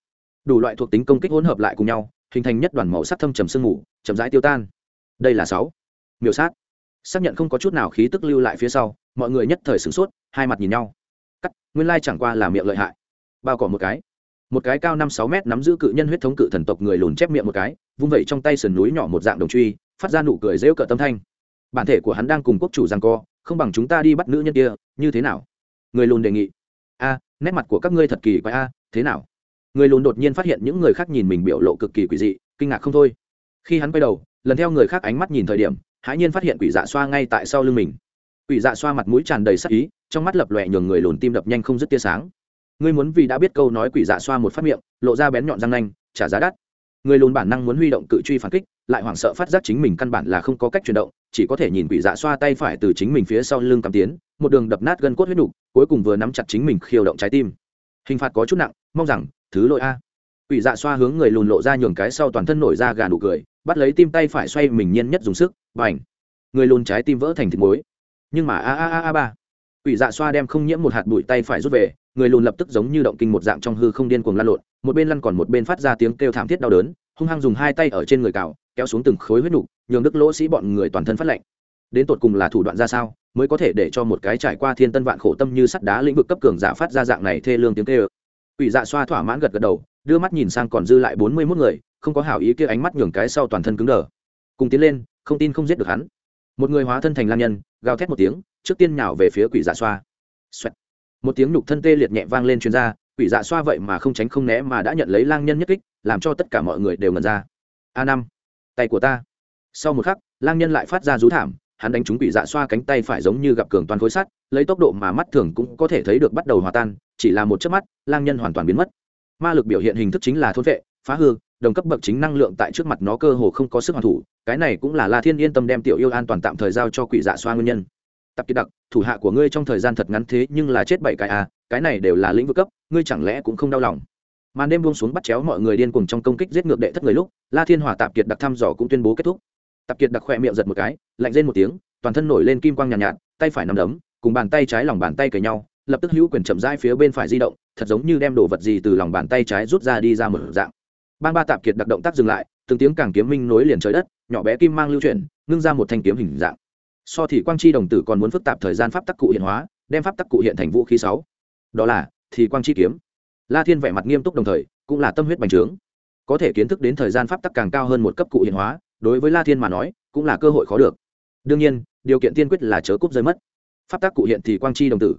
Đủ loại thuộc tính công kích hỗn hợp lại cùng nhau, hình thành nhất đoàn màu sắc thâm trầm sương mù, chậm rãi tiêu tan. Đây là sáu. Miểu sát. Xác nhận không có chút nào khí tức lưu lại phía sau, mọi người nhất thời sửng sốt, hai mặt nhìn nhau. Cắt, nguyên lai chẳng qua là miệng lợi hại. Bao cỏ một cái. Một cái cao năm sáu mét nắm giữ cự nhân huyết thống cự thần tộc người lùn chép miệng một cái, vung vẩy trong tay sườn núi nhỏ một dạng đồng truy, phát ra nụ cười rêu cợt tâm thanh. Bản thể của hắn đang cùng quốc chủ rằng co, không bằng chúng ta đi bắt nữ nhân kia như thế nào? Người lùn đề nghị. A, nét mặt của các ngươi thật kỳ quái a, thế nào? Người lùn đột nhiên phát hiện những người khác nhìn mình biểu lộ cực kỳ quỷ dị, kinh ngạc không thôi. Khi hắn quay đầu, lần theo người khác ánh mắt nhìn thời điểm, hãi nhiên phát hiện quỷ dạ xoa ngay tại sau lưng mình. Quỷ dạ xoa mặt mũi tràn đầy sắc ý, trong mắt lập lòe nhường người lùn tim đập nhanh không dứt tia sáng. Ngươi muốn vì đã biết câu nói quỷ dạ xoa một phát miệng, lộ ra bén nhọn răng nanh, trả giá đắt. Người lùn bản năng muốn huy động cự truy phản kích, lại hoảng sợ phát giác chính mình căn bản là không có cách chuyển động, chỉ có thể nhìn quỷ dạ xoa tay phải từ chính mình phía sau lưng cắm tiến một đường đập nát gân cốt huyết đủ, cuối cùng vừa nắm chặt chính mình khiêu động trái tim. Hình phạt có chút nặng mong rằng thứ lỗi a. Quỷ dạ xoa hướng người lùn lộ ra nhường cái sau toàn thân nổi ra gà nụ cười bắt lấy tim tay phải xoay mình nhiên nhất dùng sức và ảnh người lùn trái tim vỡ thành thịt muối. Nhưng mà a a a a ba. Quỷ dạ xoa đem không nhiễm một hạt bụi tay phải rút về người lùn lập tức giống như động kinh một dạng trong hư không điên cuồng lăn lộn một bên lăn còn một bên phát ra tiếng kêu thảm thiết đau đớn hung hăng dùng hai tay ở trên người cào kéo xuống từng khối huyết nục nhường đức lỗ sĩ bọn người toàn thân phát lạnh. Đến tột cùng là thủ đoạn ra sao? Mới có thể để cho một cái trải qua thiên tân vạn khổ tâm như sắt đá lĩnh vực cấp cường giả phát ra dạng này thê lương tiếng kêu. Quỷ dạ xoa thỏa mãn gật gật đầu, đưa mắt nhìn sang còn dư lại bốn mươi mốt người, không có hảo ý kia ánh mắt nhường cái sau toàn thân cứng đờ. Cùng tiến lên, không tin không giết được hắn. Một người hóa thân thành lan nhân, gào thét một tiếng, trước tiên nhào về phía quỷ dạ xoa. Xoẹt. một tiếng nhục thân tê liệt nhẹ vang lên chuyên gia quỷ dạ xoa vậy mà không tránh không né mà đã nhận lấy lang nhân nhất kích, làm cho tất cả mọi người đều ngần ra. A năm. Tay của ta. Sau một khắc, lang nhân lại phát ra rú thảm hắn đánh trúng quỷ dạ xoa cánh tay phải giống như gặp cường toàn khối sắt, lấy tốc độ mà mắt thường cũng có thể thấy được bắt đầu hòa tan, chỉ là một chớp mắt, lang nhân hoàn toàn biến mất. Ma lực biểu hiện hình thức chính là thôn vệ, phá hư, đồng cấp bậc chính năng lượng tại trước mặt nó cơ hồ không có sức hoàn thủ, cái này cũng là la thiên yên tâm đem tiểu yêu an toàn tạm thời giao cho quỷ dạ xoa nguyên nhân. Tập kiệt đặc, thủ hạ của ngươi trong thời gian thật ngắn thế nhưng là chết bảy cái à cái này đều là lĩnh vực cấp, ngươi chẳng lẽ cũng không đau lòng? Màn đêm buông xuống bắt chéo mọi người điên cuồng trong công kích giết ngược đệ thất người lúc, la thiên hòa tạp kiệt đặc thăm dò cũng tuyên bố kết thúc. Tập kiệt đặc khỏe miệng giật một cái lạnh lên một tiếng toàn thân nổi lên kim quang nhàn nhạt, nhạt tay phải nắm đấm cùng bàn tay trái lòng bàn tay cởi nhau lập tức hữu quyền chậm rãi phía bên phải di động thật giống như đem đồ vật gì từ lòng bàn tay trái rút ra đi ra một dạng. Bang ba tạp kiệt đặc động tác dừng lại từng tiếng càng kiếm minh nối liền trời đất nhỏ bé kim mang lưu chuyển ngưng ra một thanh kiếm hình dạng. So thì quang chi đồng tử còn muốn phức tạp thời gian pháp tắc cụ hiện hóa đem pháp tắc cụ hiện thành vũ khí sáu. Đó là thì quang chi kiếm. La thiên vẻ mặt nghiêm túc đồng thời cũng là tâm huyết bành trướng. Có thể kiến thức đến thời gian pháp tắc càng cao hơn một cấp cụ hiện hóa đối với la thiên mà nói, cũng là cơ hội khó được. Đương nhiên, điều kiện tiên quyết là chớ cúp rơi mất. Pháp tắc cụ hiện thì quang chi đồng tử.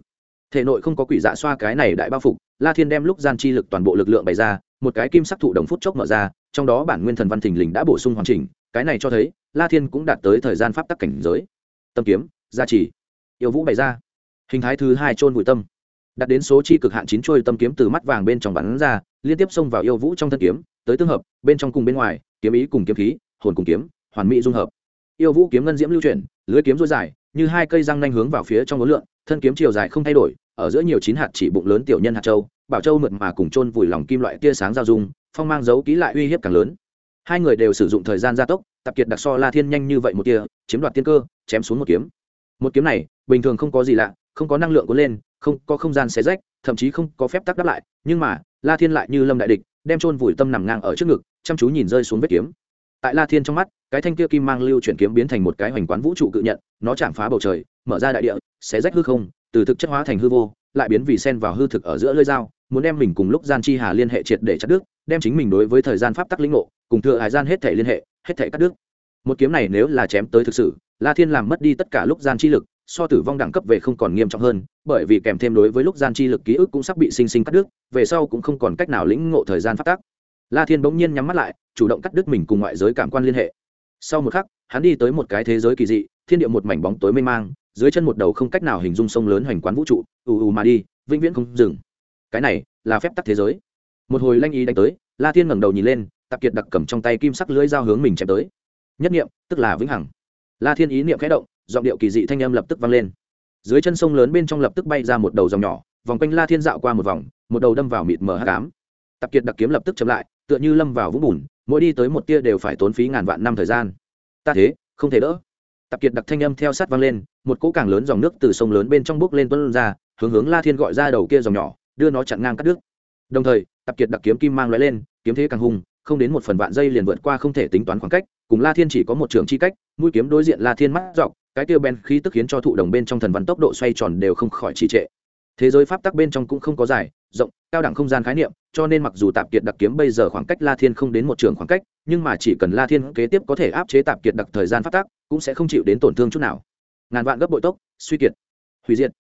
Thể nội không có quỷ dạ xoa cái này đại bao phục, la thiên đem lúc gian chi lực toàn bộ lực lượng bày ra, một cái kim sắc thụ đồng phút chốc mở ra, trong đó bản nguyên thần văn thình lình đã bổ sung hoàn chỉnh, cái này cho thấy, la thiên cũng đạt tới thời gian pháp tắc cảnh giới. Tâm kiếm, gia trì. Yêu vũ bày ra. Hình thái thứ hai trôn bụi tâm. Đặt đến số chi cực hạn chín trôi tâm kiếm từ mắt vàng bên trong bắn ra, liên tiếp xông vào yêu vũ trong thân kiếm, tới tương hợp, bên trong cùng bên ngoài, kiếm ý cùng kiếm khí hồn cùng kiếm, hoàn mỹ dung hợp. Yêu vũ kiếm ngân diễm lưu chuyển, lưới kiếm dối dài, như hai cây răng nanh hướng vào phía trong ngón lượng thân kiếm chiều dài không thay đổi, ở giữa nhiều chín hạt chỉ bụng lớn tiểu nhân hạt châu, bảo châu mượt mà cùng chôn vùi lòng kim loại tia sáng giao dung, phong mang dấu ký lại uy hiếp càng lớn. Hai người đều sử dụng thời gian gia tốc, tập kiệt đặc so la thiên nhanh như vậy một tia, chiếm đoạt tiên cơ, chém xuống một kiếm. Một kiếm này, bình thường không có gì lạ, không có năng lượng cuốn lên, không có không gian xé rách, thậm chí không có phép tắc đáp lại, nhưng mà, la thiên lại như lâm đại địch, đem chôn vùi tâm nằm ngang ở trước ngực, chăm chú nhìn rơi xuống vết kiếm tại la thiên trong mắt, cái thanh kia kim mang lưu chuyển kiếm biến thành một cái hoành quán vũ trụ cự nhận, nó chạm phá bầu trời, mở ra đại địa, xé rách hư không, từ thực chất hóa thành hư vô, lại biến vì sen vào hư thực ở giữa lưỡi dao, muốn đem mình cùng lúc gian chi hà liên hệ triệt để chặt đứt, đem chính mình đối với thời gian pháp tắc lĩnh ngộ, cùng thừa hải gian hết thể liên hệ, hết thể cắt đứt một kiếm này nếu là chém tới thực sự, la thiên làm mất đi tất cả lúc gian chi lực, so tử vong đẳng cấp về không còn nghiêm trọng hơn, bởi vì kèm thêm đối với lúc gian chi lực ký ức cũng sắp bị sinh sinh cắt đứt, về sau cũng không còn cách nào lĩnh ngộ thời gian pháp tắc. la thiên bỗng nhiên nhắm mắt lại chủ động cắt đứt mình cùng ngoại giới cảm quan liên hệ. Sau một khắc, hắn đi tới một cái thế giới kỳ dị, thiên địa một mảnh bóng tối mênh mang, dưới chân một đầu không cách nào hình dung sông lớn hoành quán vũ trụ, ù ù mà đi, vĩnh viễn không dừng. Cái này là phép tắc thế giới. Một hồi lanh ý đánh tới, la thiên ngẩng đầu nhìn lên, tạp kiệt đặc cầm trong tay kim sắc lưỡi dao hướng mình chém tới. Nhất niệm, tức là vĩnh hằng. La thiên ý niệm khẽ động, giọng điệu kỳ dị thanh âm lập tức vang lên. Dưới chân sông lớn bên trong lập tức bay ra một đầu dòng nhỏ, vòng quanh la thiên dạo qua một vòng, một đầu đâm vào mịt mờ hát cám tạp kiệt đặc kiếm lập tức chậm lại, tựa như lâm vào vũng bùn mỗi đi tới một tia đều phải tốn phí ngàn vạn năm thời gian. Ta thế, không thể đỡ. Tạp kiệt đặc thanh âm theo sát vang lên, một cỗ càng lớn dòng nước từ sông lớn bên trong bước lên tuân ra, hướng hướng la thiên gọi ra đầu kia dòng nhỏ, đưa nó chặn ngang cắt đứt. Đồng thời, tạp kiệt đặc kiếm kim mang loại lên, kiếm thế càng hung không đến một phần vạn dây liền vượt qua không thể tính toán khoảng cách, cùng la thiên chỉ có một trường chi cách, mũi kiếm đối diện la thiên mắt dọc, cái tiêu ben khí tức khiến cho thụ đồng bên trong thần văn tốc độ xoay tròn đều không khỏi trì trệ thế giới pháp tắc bên trong cũng không có dài, rộng, cao đẳng không gian khái niệm, cho nên mặc dù tạp kiệt đặc kiếm bây giờ khoảng cách la thiên không đến một trường khoảng cách, nhưng mà chỉ cần la thiên kế tiếp có thể áp chế tạp kiệt đặc thời gian pháp tắc, cũng sẽ không chịu đến tổn thương chút nào. Ngàn vạn gấp bội tốc, suy kiệt, hủy diệt.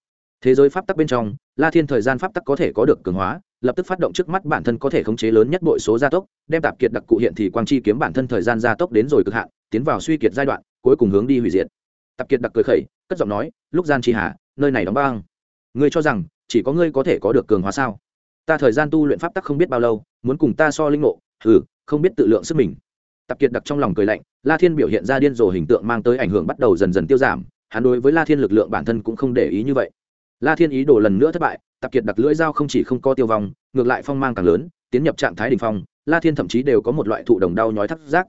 Thế giới pháp tắc bên trong, la thiên thời gian pháp tắc có thể có được cường hóa, lập tức phát động trước mắt bản thân có thể khống chế lớn nhất bội số gia tốc, đem tạp kiệt đặc cụ hiện thì quang chi kiếm bản thân thời gian gia tốc đến rồi cực hạn, tiến vào suy kiệt giai đoạn, cuối cùng hướng đi hủy diệt. Tạp kiệt đặc cười khẩy, cất giọng nói, lúc gian chi hà, nơi này đóng băng ngươi cho rằng, chỉ có ngươi có thể có được cường hóa sao? Ta thời gian tu luyện pháp tắc không biết bao lâu, muốn cùng ta so linh ngộ ừ không biết tự lượng sức mình. Tạp kiệt đặc trong lòng cười lạnh, la thiên biểu hiện ra điên rồ hình tượng mang tới ảnh hưởng bắt đầu dần dần tiêu giảm, hắn đối với la thiên lực lượng bản thân cũng không để ý như vậy. La thiên ý đồ lần nữa thất bại, tạp kiệt đặc lưỡi dao không chỉ không co tiêu vong, ngược lại phong mang càng lớn, tiến nhập trạng thái đ ỉ n h phong, la thiên thậm chí đều có một loại thụ đồng đau nhói thắt giác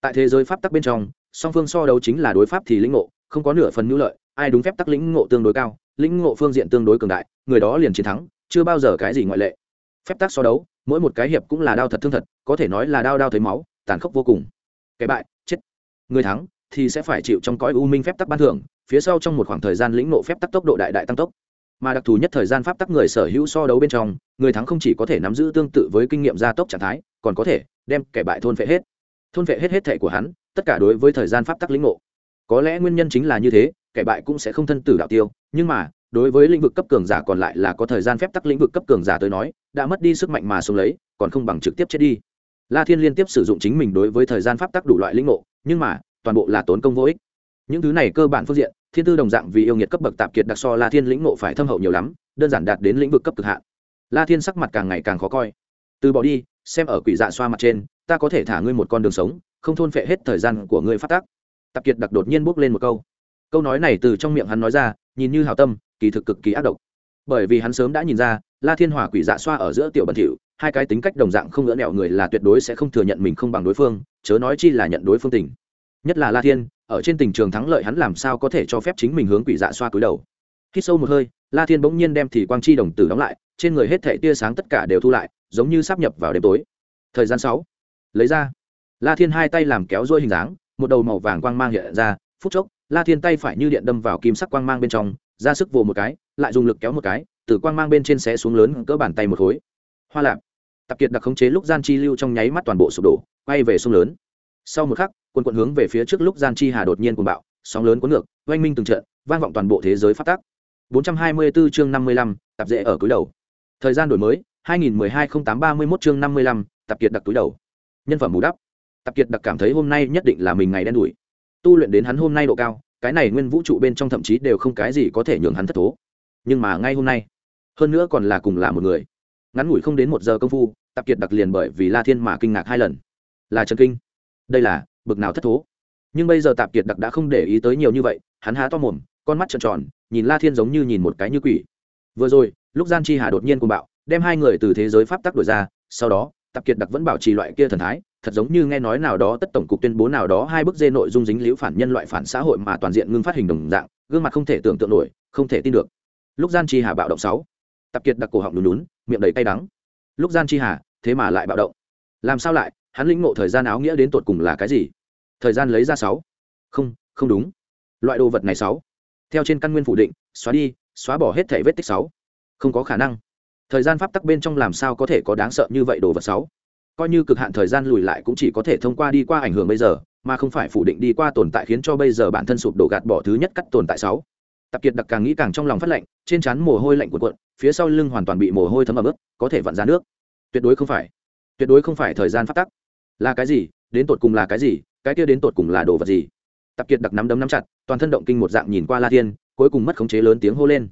tại thế giới pháp tắc bên trong, song phương so đấu chính là đối pháp thì lĩnh ngộ, không có nửa phần ngữ lợi, ai đúng phép tắc lĩnh ngộ tương đối cao lĩnh ngộ phương diện tương đối cường đại, người đó liền chiến thắng, chưa bao giờ cái gì ngoại lệ. Phép tắc so đấu, mỗi một cái hiệp cũng là đau thật thương thật, có thể nói là đau đau thấy máu, tàn khốc vô cùng. Cái bại, chết. Người thắng thì sẽ phải chịu trong cõi u minh phép tắc ban thưởng, phía sau trong một khoảng thời gian lĩnh nộ phép tắc tốc độ đại đại tăng tốc. Mà đặc thù nhất thời gian pháp tắc người sở hữu so đấu bên trong, người thắng không chỉ có thể nắm giữ tương tự với kinh nghiệm gia tốc trạng thái, còn có thể đem kẻ bại thôn phệ hết. Thôn phệ hết hết thệ của hắn, tất cả đối với thời gian pháp tắc lĩnh ngộ. Có lẽ nguyên nhân chính là như thế kẻ bại cũng sẽ không thân tử đạo tiêu, nhưng mà, đối với lĩnh vực cấp cường giả còn lại là có thời gian phép tắc lĩnh vực cấp cường giả tới nói, đã mất đi sức mạnh mà sống lấy, còn không bằng trực tiếp chết đi. La thiên liên tiếp sử dụng chính mình đối với thời gian pháp tắc đủ loại lĩnh ngộ, nhưng mà, toàn bộ là tốn công vô ích. Những thứ này cơ bản phương diện, thiên tư đồng dạng vì yêu nghiệt cấp bậc tạp kiệt đặc so la thiên lĩnh ngộ phải thâm hậu nhiều lắm, đơn giản đạt đến lĩnh vực cấp cực hạn. La thiên sắc mặt càng ngày càng khó coi. Từ bỏ đi, xem ở quỷ dạ xoa mặt trên, ta có thể thả ngươi một con đường sống, không thôn phệ hết thời gian của ngươi phát tác tạp kiệt đặc đột nhiên bước lên một câu câu nói này từ trong miệng hắn nói ra, nhìn như hào tâm, kỳ thực cực kỳ ác độc. Bởi vì hắn sớm đã nhìn ra, la thiên hòa quỷ dạ xoa ở giữa tiểu bẩn thỉu, hai cái tính cách đồng dạng không ngỡ nẹo người là tuyệt đối sẽ không thừa nhận mình không bằng đối phương, chớ nói chi là nhận đối phương tình. Nhất là la thiên, ở trên tình trường thắng lợi hắn làm sao có thể cho phép chính mình hướng quỷ dạ xoa cúi đầu. Khi sâu một hơi, la thiên bỗng nhiên đem thì quang chi đồng tử đóng lại, trên người hết thể tia sáng tất cả đều thu lại, giống như sắp nhập vào đêm tối. Thời gian sáu. Lấy ra. La thiên hai tay làm kéo dôi hình dáng, một đầu màu vàng quang mang hiện ra, phút chốc la thiên tay phải như điện đâm vào kim sắc quang mang bên trong ra sức vồ một cái lại dùng lực kéo một cái từ quang mang bên trên xé xuống lớn cỡ bàn tay một khối. Hoa lạp. Tập kiệt đặc khống chế lúc gian chi lưu trong nháy mắt toàn bộ sụp đổ quay về sông lớn. Sau một khắc quân quận hướng về phía trước lúc gian chi hà đột nhiên cuồng bạo sóng lớn cuốn ngược oanh minh từng trận vang vọng toàn bộ thế giới phát tác 424 chương 55, tập dễ ở cuối đầu. Thời gian đổi mới 2012-08-31 chương 55, tập kiệt đặc túi đầu. Nhân phẩm bù đắp. Tập kiệt đặc cảm thấy hôm nay nhất định là mình ngày đen đủi tu luyện đến hắn hôm nay độ cao, cái này nguyên vũ trụ bên trong thậm chí đều không cái gì có thể nhường hắn thất thố. Nhưng mà ngay hôm nay, hơn nữa còn là cùng là một người. Ngắn ngủi không đến một giờ công phu, tạp kiệt đặc liền bởi vì la thiên mà kinh ngạc hai lần. Là trần kinh. Đây là, bực nào thất thố. Nhưng bây giờ tạp kiệt đặc đã không để ý tới nhiều như vậy, hắn há to mồm, con mắt tròn tròn, nhìn la thiên giống như nhìn một cái như quỷ. Vừa rồi, lúc gian chi hà đột nhiên cùng bạo, đem hai người từ thế giới pháp tắc đổi ra, sau đó tạp kiệt đặc vẫn bảo trì loại kia thần thái, thật giống như nghe nói nào đó tất tổng cục tuyên bố nào đó hai bức dê nội dung dính liễu phản nhân loại phản xã hội mà toàn diện ngưng phát hình đồng dạng, gương mặt không thể tưởng tượng nổi, không thể tin được. Lúc gian chi hà bạo động sáu, tạp kiệt đặc cổ họng lún lún miệng đầy cay đắng. Lúc gian chi hà, thế mà lại bạo động. Làm sao lại? Hắn lĩnh ngộ thời gian áo nghĩa đến tột cùng là cái gì? Thời gian lấy ra sáu. Không không đúng. Loại đồ vật này sáu. Theo trên căn nguyên phủ định, xóa đi, xóa bỏ hết thể vết tích sáu. Không có khả năng thời gian pháp tắc bên trong làm sao có thể có đáng sợ như vậy đồ vật sáu? Coi như cực hạn thời gian lùi lại cũng chỉ có thể thông qua đi qua ảnh hưởng bây giờ, mà không phải phủ định đi qua tồn tại khiến cho bây giờ bản thân sụp đổ gạt bỏ thứ nhất cắt tồn tại sáu. Tập kiệt đặc càng nghĩ càng trong lòng phát lạnh, trên trán mồ hôi lạnh cuộn cuộn, phía sau lưng hoàn toàn bị mồ hôi thấm ẩm ướt, có thể vặn ra nước. Tuyệt đối không phải. Tuyệt đối không phải thời gian pháp tắc. Là cái gì? Đến tột cùng là cái gì? Cái kia đến tột cùng là đồ vật gì? Tập kiệt đặc nắm đấm nắm chặt, toàn thân động kinh một dạng nhìn qua la thiên, cuối cùng mất khống chế lớn tiếng hô lên.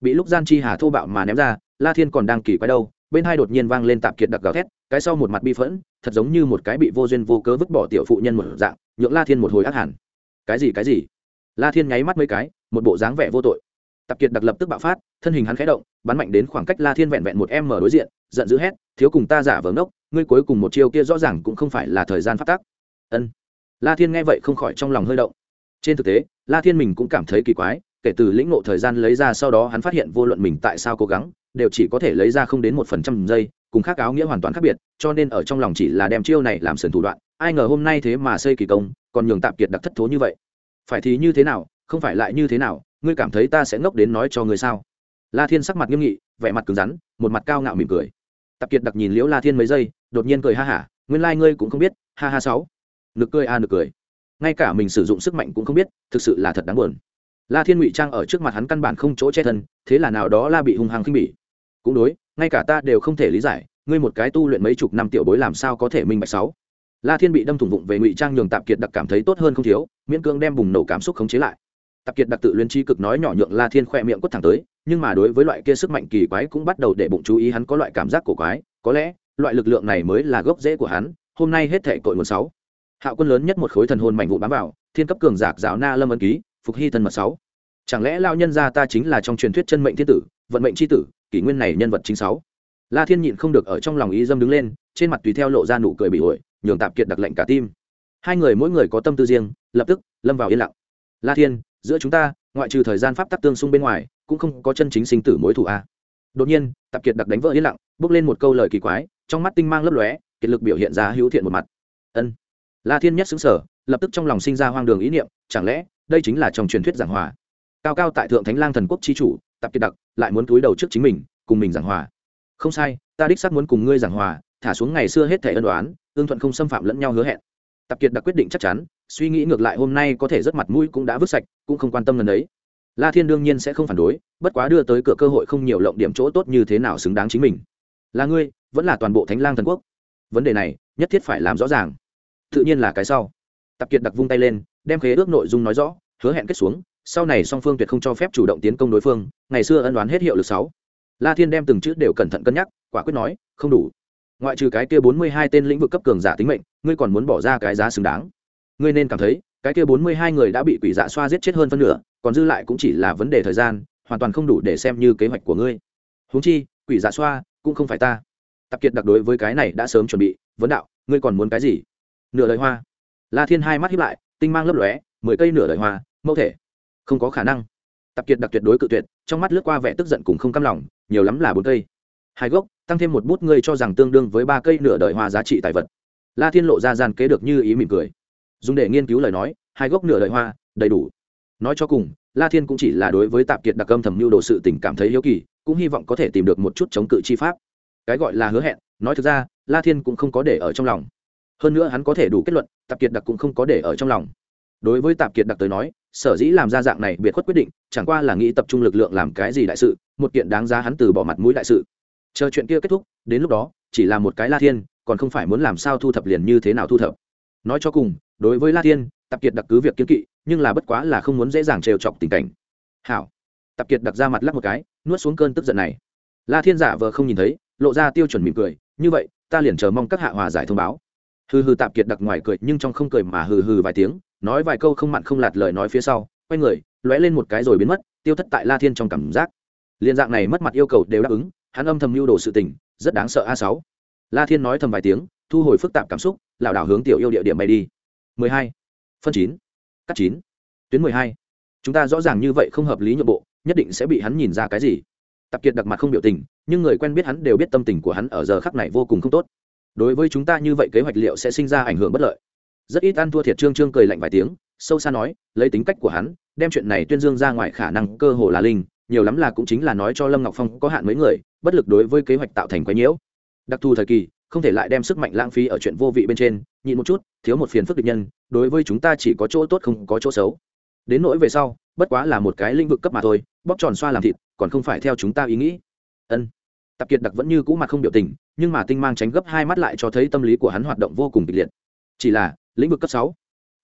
Bị lúc gian chi hà thô bạo mà ném ra la thiên còn đang kỳ quái đâu, bên hai đột nhiên vang lên tạp kiệt đặc gào thét, cái sau một mặt bi phẫn, thật giống như một cái bị vô duyên vô cớ vứt bỏ tiểu phụ nhân một dạng, nhượng la thiên một hồi ác hẳn. Cái gì cái gì? La thiên nháy mắt mấy cái, một bộ dáng vẻ vô tội. Tạp kiệt đặc lập tức bạo phát, thân hình hắn khẽ động, bắn mạnh đến khoảng cách la thiên vẹn vẹn một em mở đối diện, giận dữ hét, thiếu cùng ta giả vờ ngốc, ngươi cuối cùng một chiêu kia rõ ràng cũng không phải là thời gian phát tác ân. La thiên nghe vậy không khỏi trong lòng hơi động. Trên thực tế, la thiên mình cũng cảm thấy kỳ quái, kể từ lĩnh ngộ thời gian lấy ra sau đó hắn phát hiện vô luận mình tại sao cố gắng đều chỉ có thể lấy ra không đến một phần trăm giây cùng khác áo nghĩa hoàn toàn khác biệt cho nên ở trong lòng chỉ là đem chiêu này làm sườn thủ đoạn. Ai ngờ hôm nay thế mà xây kỳ công còn nhường tạm kiệt đặc thất thố như vậy. Phải thì như thế nào không phải lại như thế nào ngươi cảm thấy ta sẽ ngốc đến nói cho ngươi sao? La thiên sắc mặt nghiêm nghị vẻ mặt cứng rắn một mặt cao ngạo mỉm cười. Tạp kiệt đặc nhìn liễu la thiên mấy giây đột nhiên cười ha hả nguyên lai、like、ngươi cũng không biết ha ha sáu. Nực cười a à, nực cười. Ngay cả mình sử dụng sức mạnh cũng không biết thực sự là thật đáng buồn la thiên ngụy trang ở trước mặt hắn căn bản không chỗ che thân, thế là nào đó la bị hung hăng khinh bỉ. Cũng đối, ngay cả ta đều không thể lý giải, ngươi một cái tu luyện mấy chục năm tiểu bối làm sao có thể minh bạch sáu? La thiên bị đâm thủng vụng về ngụy trang nhường tạp kiệt đặc cảm thấy tốt hơn không thiếu, miễn cương đem bùng nổ cảm xúc khống chế lại. Tạp kiệt đặc tự luyến tri cực nói nhỏ nhượng la thiên khoe miệng quất thẳng tới, nhưng mà đối với loại kia sức mạnh kỳ quái cũng bắt đầu để bụng chú ý hắn có loại cảm giác cổ quái, có lẽ, loại lực lượng này mới là gốc rễ của hắn, hôm nay hết thể cội nguồn sáu. Hạo quân lớn nhất một khối thần hồn mạnh vụ bám vào, thiên cấp cường giạc giáo na lâm ân ký phục hy thần mật sáu. Chẳng lẽ lao nhân gia ta chính là trong truyền thuyết chân mệnh thiên tử, vận mệnh c h i tử, kỷ nguyên này nhân vật chính sáu? La thiên nhịn không được ở trong lòng ý dâm đứng lên, trên mặt tùy theo lộ ra nụ cười bị ổi, nhường tạp kiệt đặc lệnh cả tim. Hai người mỗi người có tâm tư riêng, lập tức, lâm vào yên lặng. La thiên, giữa chúng ta, ngoại trừ thời gian pháp tắc tương xung bên ngoài, cũng không có chân chính sinh tử mối thù a. Đột nhiên, tạp kiệt đặc đánh vỡ yên lặng, bước lên một câu lời kỳ quái, trong mắt tinh mang lấp lóe, kiệt lực biểu hiện ra hữu thiện một mặt. Ân. La thiên nhất xứng sở lập tức trong lòng sinh ra hoang đường ý niệm, chẳng lẽ đây chính là trong truyền thuyết giảng hòa. Cao cao tại thượng thánh lang thần quốc chi chủ, tạp kiệt đặc, lại muốn túi đầu trước chính mình, cùng mình giảng hòa. Không sai, ta đích xác muốn cùng ngươi giảng hòa, thả xuống ngày xưa hết thể ân đoán ương thuận không xâm phạm lẫn nhau hứa hẹn. Tạp kiệt đặc quyết định chắc chắn, suy nghĩ ngược lại hôm nay có thể rất mặt mũi cũng đã vứt sạch, cũng không quan tâm lần đấy la thiên đương nhiên sẽ không phản đối, bất quá đưa tới cửa cơ hội không nhiều lộng điểm chỗ tốt như thế nào xứng đáng chính mình. Là ngươi, vẫn là toàn bộ thánh lang thần quốc? Vấn đề này, nhất thiết phải làm rõ ràng. Tự nhiên là cái sau. Tạp kiệt đặc vung tay lên đem khế ước nội dung nói rõ, hứa hẹn kết xuống, sau này song phương tuyệt không cho phép chủ động tiến công đối phương, ngày xưa ân đoán hết hiệu lực sáu. La thiên đem từng chữ đều cẩn thận cân nhắc, quả quyết nói, không đủ. Ngoại trừ cái kia bốn mươi hai tên lĩnh vực cấp cường giả tính mệnh, ngươi còn muốn bỏ ra cái giá xứng đáng. Ngươi nên cảm thấy, cái kia bốn mươi hai người đã bị quỷ dạ xoa giết chết hơn phân nửa, còn dư lại cũng chỉ là vấn đề thời gian, hoàn toàn không đủ để xem như kế hoạch của ngươi. Huống chi, quỷ dạ xoa cũng không phải ta. Tập kiệt đặc đối với cái này đã sớm chuẩn bị, vấn đạo, ngươi còn muốn cái gì? Nửa lời hoa. La thiên hai mắt hiếp lại tinh mang lấp lóe, mười cây nửa đời hoa, mẫu thể. Không có khả năng. Tạp kiệt đặc tuyệt đối cự tuyệt, trong mắt lướt qua vẻ tức giận cùng không căm lòng, nhiều lắm là bốn cây. Hai gốc, tăng thêm một bút ngươi cho rằng tương đương với ba cây nửa đời hoa giá trị tài vật. La thiên lộ ra gian kế được như ý mỉm cười. Dùng để nghiên cứu lời nói, hai gốc nửa đời hoa, đầy đủ. Nói cho cùng, la thiên cũng chỉ là đối với tạp kiệt đặc âm thầm mưu đồ sự tình cảm thấy hiếu kỳ, cũng hy vọng có thể tìm được một chút chống cự chi pháp. Cái gọi là hứa hẹn, nói thực ra, la thiên cũng không có để ở trong lòng hơn nữa hắn có thể đủ kết luận, tạp kiệt đặc cũng không có để ở trong lòng. Đối với tạp kiệt đặc tới nói, sở dĩ làm ra dạng này biệt khuất quyết định, chẳng qua là nghĩ tập trung lực lượng làm cái gì đại sự, một kiện đáng giá hắn từ bỏ mặt mũi đại sự. Chờ chuyện kia kết thúc, đến lúc đó, chỉ là một cái la thiên, còn không phải muốn làm sao thu thập liền như thế nào thu thập. Nói cho cùng, đối với la thiên, tạp kiệt đặc cứ việc kiếm kỵ, nhưng là bất quá là không muốn dễ dàng trêu chọc tình cảnh. Hảo. Tạp kiệt đặc ra mặt lắc một cái, nuốt xuống cơn tức giận này. La thiên giả vờ không nhìn thấy, lộ ra tiêu chuẩn mỉm cười, như vậy, ta liền chờ mong các hạ hòa giải thông báo hừ hừ tạp kiệt đặc ngoài cười, nhưng trong không cười mà hừ hừ vài tiếng, nói vài câu không mặn không lạt lời nói phía sau, quay người, lóe lên một cái rồi biến mất, tiêu thất tại la thiên trong cảm giác liên dạng này mất mặt yêu cầu đều đáp ứng, hắn âm thầm mưu đồ sự tình, rất đáng sợ a sáu la thiên nói thầm vài tiếng, thu hồi phức tạp cảm xúc, lảo đảo hướng tiểu yêu địa điểm bay đi 12. phân chín, cắt chín, tuyến 12. chúng ta rõ ràng như vậy không hợp lý nhượng bộ, nhất định sẽ bị hắn nhìn ra cái gì tập kiệt đặc mặt không biểu tình, nhưng người quen biết hắn đều biết tâm tình của hắn ở giờ khắc này vô cùng không tốt đối với chúng ta như vậy kế hoạch liệu sẽ sinh ra ảnh hưởng bất lợi. Rất ít ăn thua thiệt trương trương cười lạnh vài tiếng, sâu xa nói, lấy tính cách của hắn, đem chuyện này tuyên dương ra ngoài khả năng cơ hồ là linh, nhiều lắm là cũng chính là nói cho lâm ngọc phong có hạn mấy người, bất lực đối với kế hoạch tạo thành quái nhiễu. Đặc thù thời kỳ, không thể lại đem sức mạnh lãng phí ở chuyện vô vị bên trên, nhịn một chút, thiếu một phiền phức địch nhân, đối với chúng ta chỉ có chỗ tốt không có chỗ xấu. Đến nỗi về sau, bất quá là một cái lĩnh vực cấp mà thôi, bóp tròn xoa làm thịt, còn không phải theo chúng ta ý nghĩ. Ân. Tạp kiệt đặc vẫn như cũ mặt không biểu tình nhưng mà tinh mang tránh gấp hai mắt lại cho thấy tâm lý của hắn hoạt động vô cùng kịch liệt. Chỉ là, lĩnh vực cấp sáu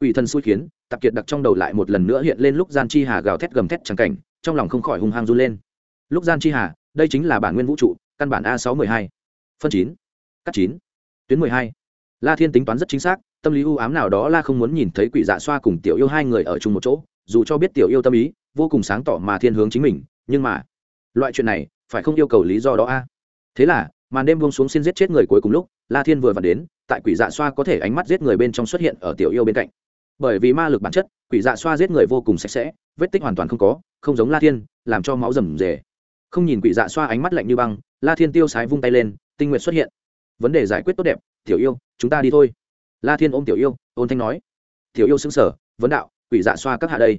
ủy thân xui khiến, tạp kiệt đặc trong đầu lại một lần nữa hiện lên lúc gian chi hà gào thét gầm thét trắng cảnh, trong lòng không khỏi hung hăng run lên. Lúc gian chi hà, đây chính là bản nguyên vũ trụ, căn bản a sáu mười hai, phân chín, cắt chín, tuyến mười hai. La thiên tính toán rất chính xác, tâm lý ưu ám nào đó la không muốn nhìn thấy quỷ dạ xoa cùng tiểu yêu hai người ở chung một chỗ, dù cho biết tiểu yêu tâm ý, vô cùng sáng tỏ mà thiên hướng chính mình, nhưng mà, loại chuyện này, phải không yêu cầu lý do đó a? Thế là màn đêm buông xuống xin giết chết người cuối cùng lúc, la thiên vừa vặn đến, tại quỷ dạ xoa có thể ánh mắt giết người bên trong xuất hiện ở tiểu yêu bên cạnh. Bởi vì ma lực bản chất, quỷ dạ xoa giết người vô cùng sạch sẽ, vết tích hoàn toàn không có, không giống la thiên, làm cho máu rầm rề. Không nhìn quỷ dạ xoa ánh mắt lạnh như băng, la thiên tiêu sái vung tay lên, tinh nguyện xuất hiện. Vấn đề giải quyết tốt đẹp, tiểu yêu, chúng ta đi thôi. La thiên ôm tiểu yêu, ôn thanh nói. Tiểu yêu xứng sở vấn đạo, quỷ dạ xoa các hạ đây.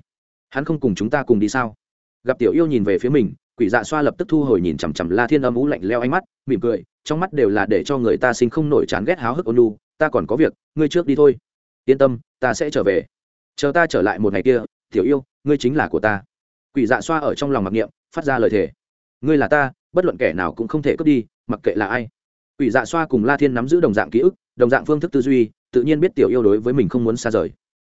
Hắn không cùng chúng ta cùng đi sao? Gặp tiểu yêu nhìn về phía mình quỷ dạ xoa lập tức thu hồi nhìn chằm chằm la thiên âm ú lạnh leo ánh mắt, mỉm cười, trong mắt đều là để cho người ta sinh không nổi chán ghét háo hức ôn lu ta còn có việc, ngươi trước đi thôi. Yên tâm, ta sẽ trở về. Chờ ta trở lại một ngày kia, tiểu yêu, ngươi chính là của ta. Quỷ dạ xoa ở trong lòng mặc niệm, phát ra lời thề. Ngươi là ta, bất luận kẻ nào cũng không thể cướp đi, mặc kệ là ai. Quỷ dạ xoa cùng la thiên nắm giữ đồng dạng ký ức, đồng dạng phương thức tư duy, tự nhiên biết tiểu yêu đối với mình không muốn xa rời.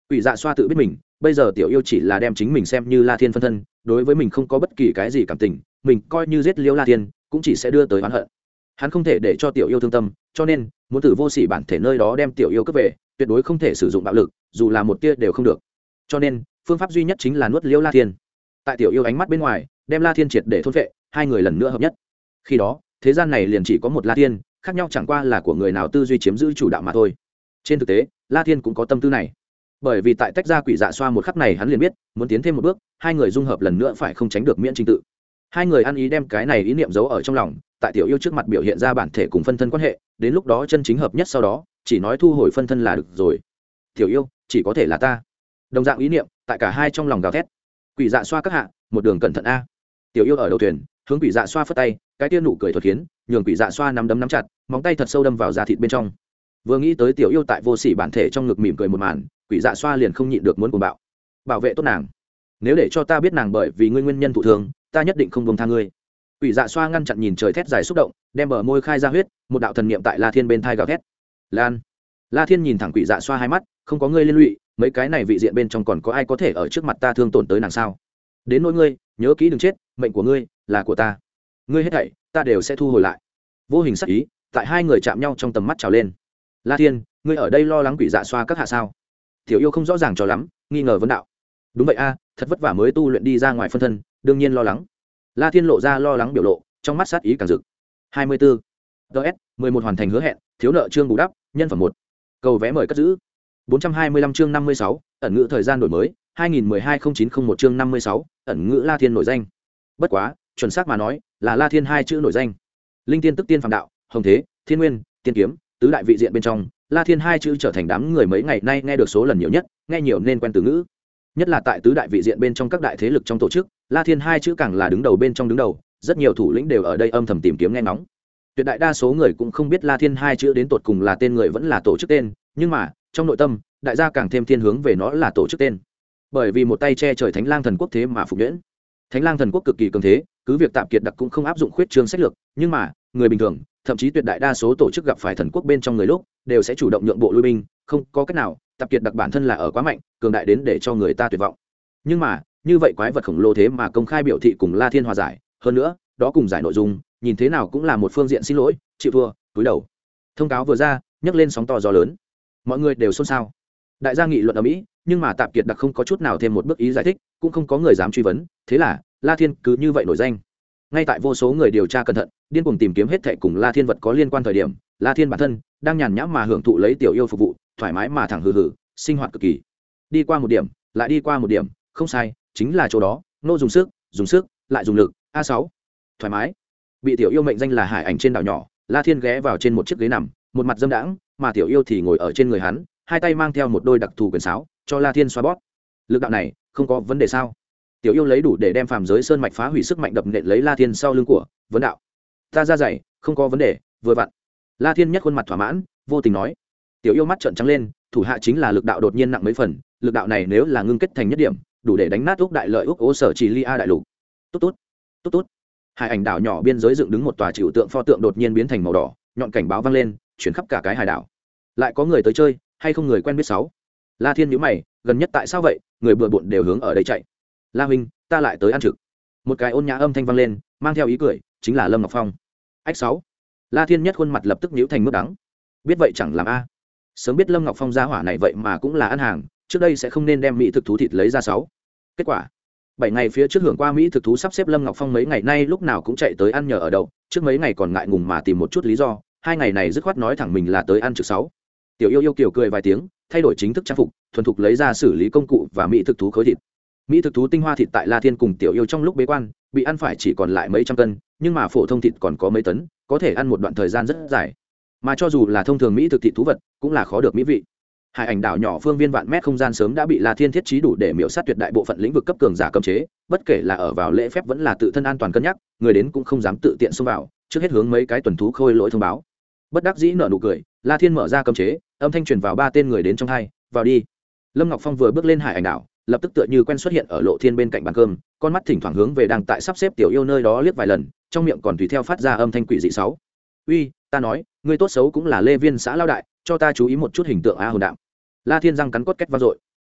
Quỷ dạ xoa tự biết mình bây giờ tiểu yêu chỉ là đem chính mình xem như la thiên phân thân, đối với mình không có bất kỳ cái gì cảm tình, mình coi như giết liêu la thiên, cũng chỉ sẽ đưa tới oán hận. Hắn không thể để cho tiểu yêu thương tâm, cho nên, muốn tử vô s ỉ bản thể nơi đó đem tiểu yêu cướp về, tuyệt đối không thể sử dụng bạo lực, dù là một tia đều không được. Cho nên, phương pháp duy nhất chính là nuốt liêu la thiên. Tại tiểu yêu ánh mắt bên ngoài, đem la thiên triệt để thôn vệ hai người lần nữa hợp nhất. Khi đó, thế gian này liền chỉ có một la thiên, khác nhau chẳng qua là của người nào tư duy chiếm giữ chủ đạo mà thôi. Trên thực tế, la thiên cũng có tâm tư này bởi vì tại tách ra quỷ dạ xoa một khắc này hắn liền biết, muốn tiến thêm một bước, hai người dung hợp lần nữa phải không tránh được miễn trình tự. Hai người ăn ý đem cái này ý niệm giấu ở trong lòng, tại tiểu yêu trước mặt biểu hiện ra bản thể cùng phân thân quan hệ, đến lúc đó chân chính hợp nhất sau đó, chỉ nói thu hồi phân thân là được rồi. Tiểu yêu, chỉ có thể là ta. Đồng dạng ý niệm, tại cả hai trong lòng gào thét. Quỷ dạ xoa các hạ, một đường cẩn thận a. Tiểu yêu ở đầu thuyền, hướng quỷ dạ xoa phất tay, cái tiên nụ cười thuật khiến nhường quỷ dạ xoa nắm đấm nắm chặt, móng tay thật sâu đâm vào da thịt bên trong vừa nghĩ tới tiểu yêu tại vô sỉ bản thể trong ngực mỉm cười một màn, quỷ dạ xoa liền không nhịn được muốn cuồng bạo. Bảo vệ tốt nàng. Nếu để cho ta biết nàng bởi vì ngươi nguyên nhân thụ thường ta nhất định không bông tha ngươi. Quỷ dạ xoa ngăn chặn nhìn trời thét dài xúc động, đem bờ môi khai ra huyết, một đạo thần niệm tại la thiên bên thai gào thét. Lan. La thiên nhìn thẳng quỷ dạ xoa hai mắt, không có ngươi liên lụy, mấy cái này vị diện bên trong còn có ai có thể ở trước mặt ta thương tổn tới nàng sao? Đến nỗi ngươi, nhớ kỹ đừng chết, mệnh của ngươi là của ta. Ngươi hết thảy, ta đều sẽ thu hồi lại. Vô hình sắc ý, tại hai người chạm nhau trong tầm mắt trào lên la thiên, ngươi ở đây lo lắng quỷ dạ xoa các hạ sao? Tiểu yêu không rõ ràng cho lắm, nghi ngờ vấn đạo. Đúng vậy a, thật vất vả mới tu luyện đi ra ngoài phân thân, đương nhiên lo lắng. La thiên lộ ra lo lắng biểu lộ, trong mắt sát ý càng rực. Hai mươi bốn ts mười một hoàn thành hứa hẹn, thiếu nợ chương bù đắp, nhân phẩm một. Cầu vé mời cất giữ. bốn trăm hai mươi lăm chương năm mươi sáu, ẩn ngữ thời gian đổi mới, hai nghìn mười hai không chín không một chương năm mươi sáu, ẩn ngữ la thiên nổi danh. Bất quá, chuẩn xác mà nói, là la thiên hai chữ nổi danh. Linh tiên tức tiên phạm đạo, hồng thế, thiên nguyên, tiên kiếm tứ đại vị diện bên trong, la thiên hai chữ trở thành đám người mấy ngày nay nghe được số lần nhiều nhất, nghe nhiều nên quen từ ngữ. Nhất là tại tứ đại vị diện bên trong các đại thế lực trong tổ chức, la thiên hai chữ càng là đứng đầu bên trong đứng đầu, rất nhiều thủ lĩnh đều ở đây âm thầm tìm kiếm nghe ngóng. Tuyệt đại đa số người cũng không biết la thiên hai chữ đến tột cùng là tên người vẫn là tổ chức tên, nhưng mà, trong nội tâm, đại gia càng thêm thiên hướng về nó là tổ chức tên. Bởi vì một tay che trời thánh lang thần quốc thế mà phục nhuyễn. Thánh lang thần quốc cực kỳ cường thế, cứ việc tạm kiệt đặc cũng không áp dụng khuyết trương sách lược, nhưng mà người bình thường, thậm chí tuyệt đại đa số tổ chức gặp phải thần quốc bên trong người lúc, đều sẽ chủ động nhượng bộ lui binh, không có cách nào tập kiệt đặc bản thân là ở quá mạnh, cường đại đến để cho người ta tuyệt vọng. Nhưng mà, như vậy quái vật khổng lồ thế mà công khai biểu thị cùng la thiên hòa giải, hơn nữa, đó cùng giải nội dung, nhìn thế nào cũng là một phương diện xin lỗi, chịu thua, túi đầu. Thông cáo vừa ra, nhấc lên sóng to gió lớn. Mọi người đều xôn xao. Đại gia nghị luận ở mỹ, nhưng mà tạp kiệt đặc không có chút nào thêm một bước ý giải thích, cũng không có người dám truy vấn, thế là la thiên cứ như vậy nổi danh ngay tại vô số người điều tra cẩn thận, điên cuồng tìm kiếm hết thệ cùng la thiên vật có liên quan thời điểm, la thiên bản thân đang nhàn nhã mà hưởng thụ lấy tiểu yêu phục vụ, thoải mái mà thẳng hừ hừ, sinh hoạt cực kỳ. Đi qua một điểm, lại đi qua một điểm, không sai, chính là chỗ đó, nô dùng sức dùng sức, lại dùng lực, a sáu. Thoải mái. Bị tiểu yêu mệnh danh là hải ảnh trên đảo nhỏ, la thiên ghé vào trên một chiếc ghế nằm, một mặt dâm đãng, mà tiểu yêu thì ngồi ở trên người hắn, hai tay mang theo một đôi đặc thù quyền sáo, cho la thiên xoa bóp. Lực đạo này, không có vấn đề sao? Tiểu yêu lấy đủ để đem phàm giới sơn mạch phá hủy sức mạnh đập nện lấy la thiên sau lưng của vấn đạo. Ta ra dày không có vấn đề, vừa vặn. La thiên nhắc khuôn mặt thỏa mãn, vô tình nói. Tiểu yêu mắt trợn trắng lên, thủ hạ chính là lực đạo đột nhiên nặng mấy phần, lực đạo này nếu là ngưng kết thành nhất điểm, đủ để đánh nát úc đại lợi úc ô sở chỉ li a đại lục. Tốt tốt tốt tốt. Hải ảnh đảo nhỏ biên giới dựng đứng một tòa trừu tượng pho tượng đột nhiên biến thành màu đỏ, nhọn cảnh báo vang lên, chuyển khắp cả cái hải đảo. Lại có người tới chơi, hay không người quen biết sáu? La thiên nhữ mày, gần nhất tại sao vậy? Người bừa bộn đều hướng ở đây chạy la huynh, ta lại tới ăn trực. Một cái ôn nhã âm thanh vang lên, mang theo ý cười, chính là lâm ngọc phong. Ách sáu. La thiên nhất khuôn mặt lập tức nhíu thành mức đắng. Biết vậy chẳng làm a. Sớm biết lâm ngọc phong ra hỏa này vậy mà cũng là ăn hàng, trước đây sẽ không nên đem mỹ thực thú thịt lấy ra sáu. Kết quả, bảy ngày phía trước hưởng qua mỹ thực thú sắp xếp lâm ngọc phong mấy ngày nay lúc nào cũng chạy tới ăn nhờ ở đậu, trước mấy ngày còn ngại ngùng mà tìm một chút lý do, hai ngày này dứt khoát nói thẳng mình là tới ăn trực sáu. Tiểu yêu yêu kiểu cười vài tiếng, thay đổi chính thức trang phục, thuần thục lấy ra xử lý công cụ và mỹ thực thú khối thịt mỹ thực thú tinh hoa thịt tại la thiên cùng tiểu yêu trong lúc bế quan, bị ăn phải chỉ còn lại mấy trăm cân, nhưng mà phổ thông thịt còn có mấy tấn, có thể ăn một đoạn thời gian rất dài. Mà cho dù là thông thường mỹ thực thịt thú vật, cũng là khó được mỹ vị. Hải ảnh đảo nhỏ phương viên vạn mét không gian sớm đã bị la thiên thiết trí đủ để miễu sát tuyệt đại bộ phận lĩnh vực cấp cường giả cấm chế, bất kể là ở vào lễ phép vẫn là tự thân an toàn cân nhắc, người đến cũng không dám tự tiện xông vào, trước hết hướng mấy cái tuần thú khôi lỗi thông báo. Bất đắc dĩ nở nụ cười, la thiên mở ra cấm chế, âm thanh truyền vào ba tên người đến trong hai, vào đi. Lâm ngọc phong vừa bước lên hải ảnh đảo lập tức tựa như quen xuất hiện ở lộ thiên bên cạnh bàn cơm, con mắt thỉnh thoảng hướng về đang tại sắp xếp tiểu yêu nơi đó liếc vài lần, trong miệng còn tùy theo phát ra âm thanh quỷ dị sáu. Uy, ta nói người tốt xấu cũng là lê viên xã lao đại, cho ta chú ý một chút hình tượng a hồn đạo la thiên răng cắn cốt cách vang dội.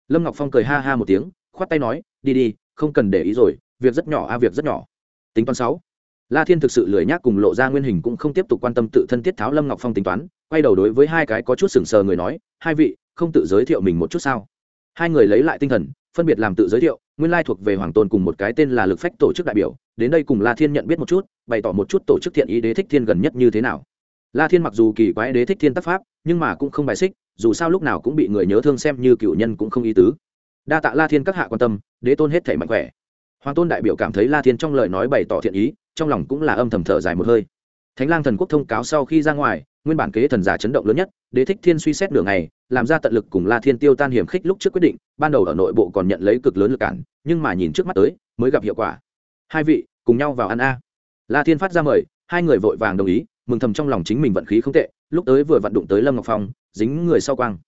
Lâm ngọc phong cười ha ha một tiếng, khoát tay nói, đi đi, không cần để ý rồi, việc rất nhỏ a, việc rất nhỏ. Tính toán sáu. La thiên thực sự lười nhác cùng lộ ra nguyên hình cũng không tiếp tục quan tâm tự thân tiết tháo lâm ngọc phong tính toán, quay đầu đối với hai cái có chút sừng sờ người nói, hai vị, không tự giới thiệu mình một chút sao? Hai người lấy lại tinh thần, phân biệt làm tự giới thiệu, nguyên lai thuộc về hoàng tôn cùng một cái tên là lực phách tổ chức đại biểu, đến đây cùng la thiên nhận biết một chút, bày tỏ một chút tổ chức thiện ý đế thích thiên gần nhất như thế nào. La thiên mặc dù kỳ quái đế thích thiên tác pháp, nhưng mà cũng không bài xích, dù sao lúc nào cũng bị người nhớ thương xem như cựu nhân cũng không ý tứ. Đa tạ la thiên các hạ quan tâm, đế tôn hết thể mạnh khỏe. Hoàng tôn đại biểu cảm thấy la thiên trong lời nói bày tỏ thiện ý, trong lòng cũng là âm thầm thở dài một hơi. Thánh lang thần quốc thông cáo sau khi ra ngoài nguyên bản kế thần giả chấn động lớn nhất, đế thích thiên suy xét nửa ngày, làm ra tận lực cùng la thiên tiêu tan hiểm khích lúc trước quyết định, ban đầu ở nội bộ còn nhận lấy cực lớn lực cản, nhưng mà nhìn trước mắt tới, mới gặp hiệu quả. Hai vị, cùng nhau vào ăn a. La thiên phát ra mời, hai người vội vàng đồng ý, mừng thầm trong lòng chính mình vận khí không tệ, lúc tới vừa vận đụng tới lâm ngọc phong, dính người sau quang.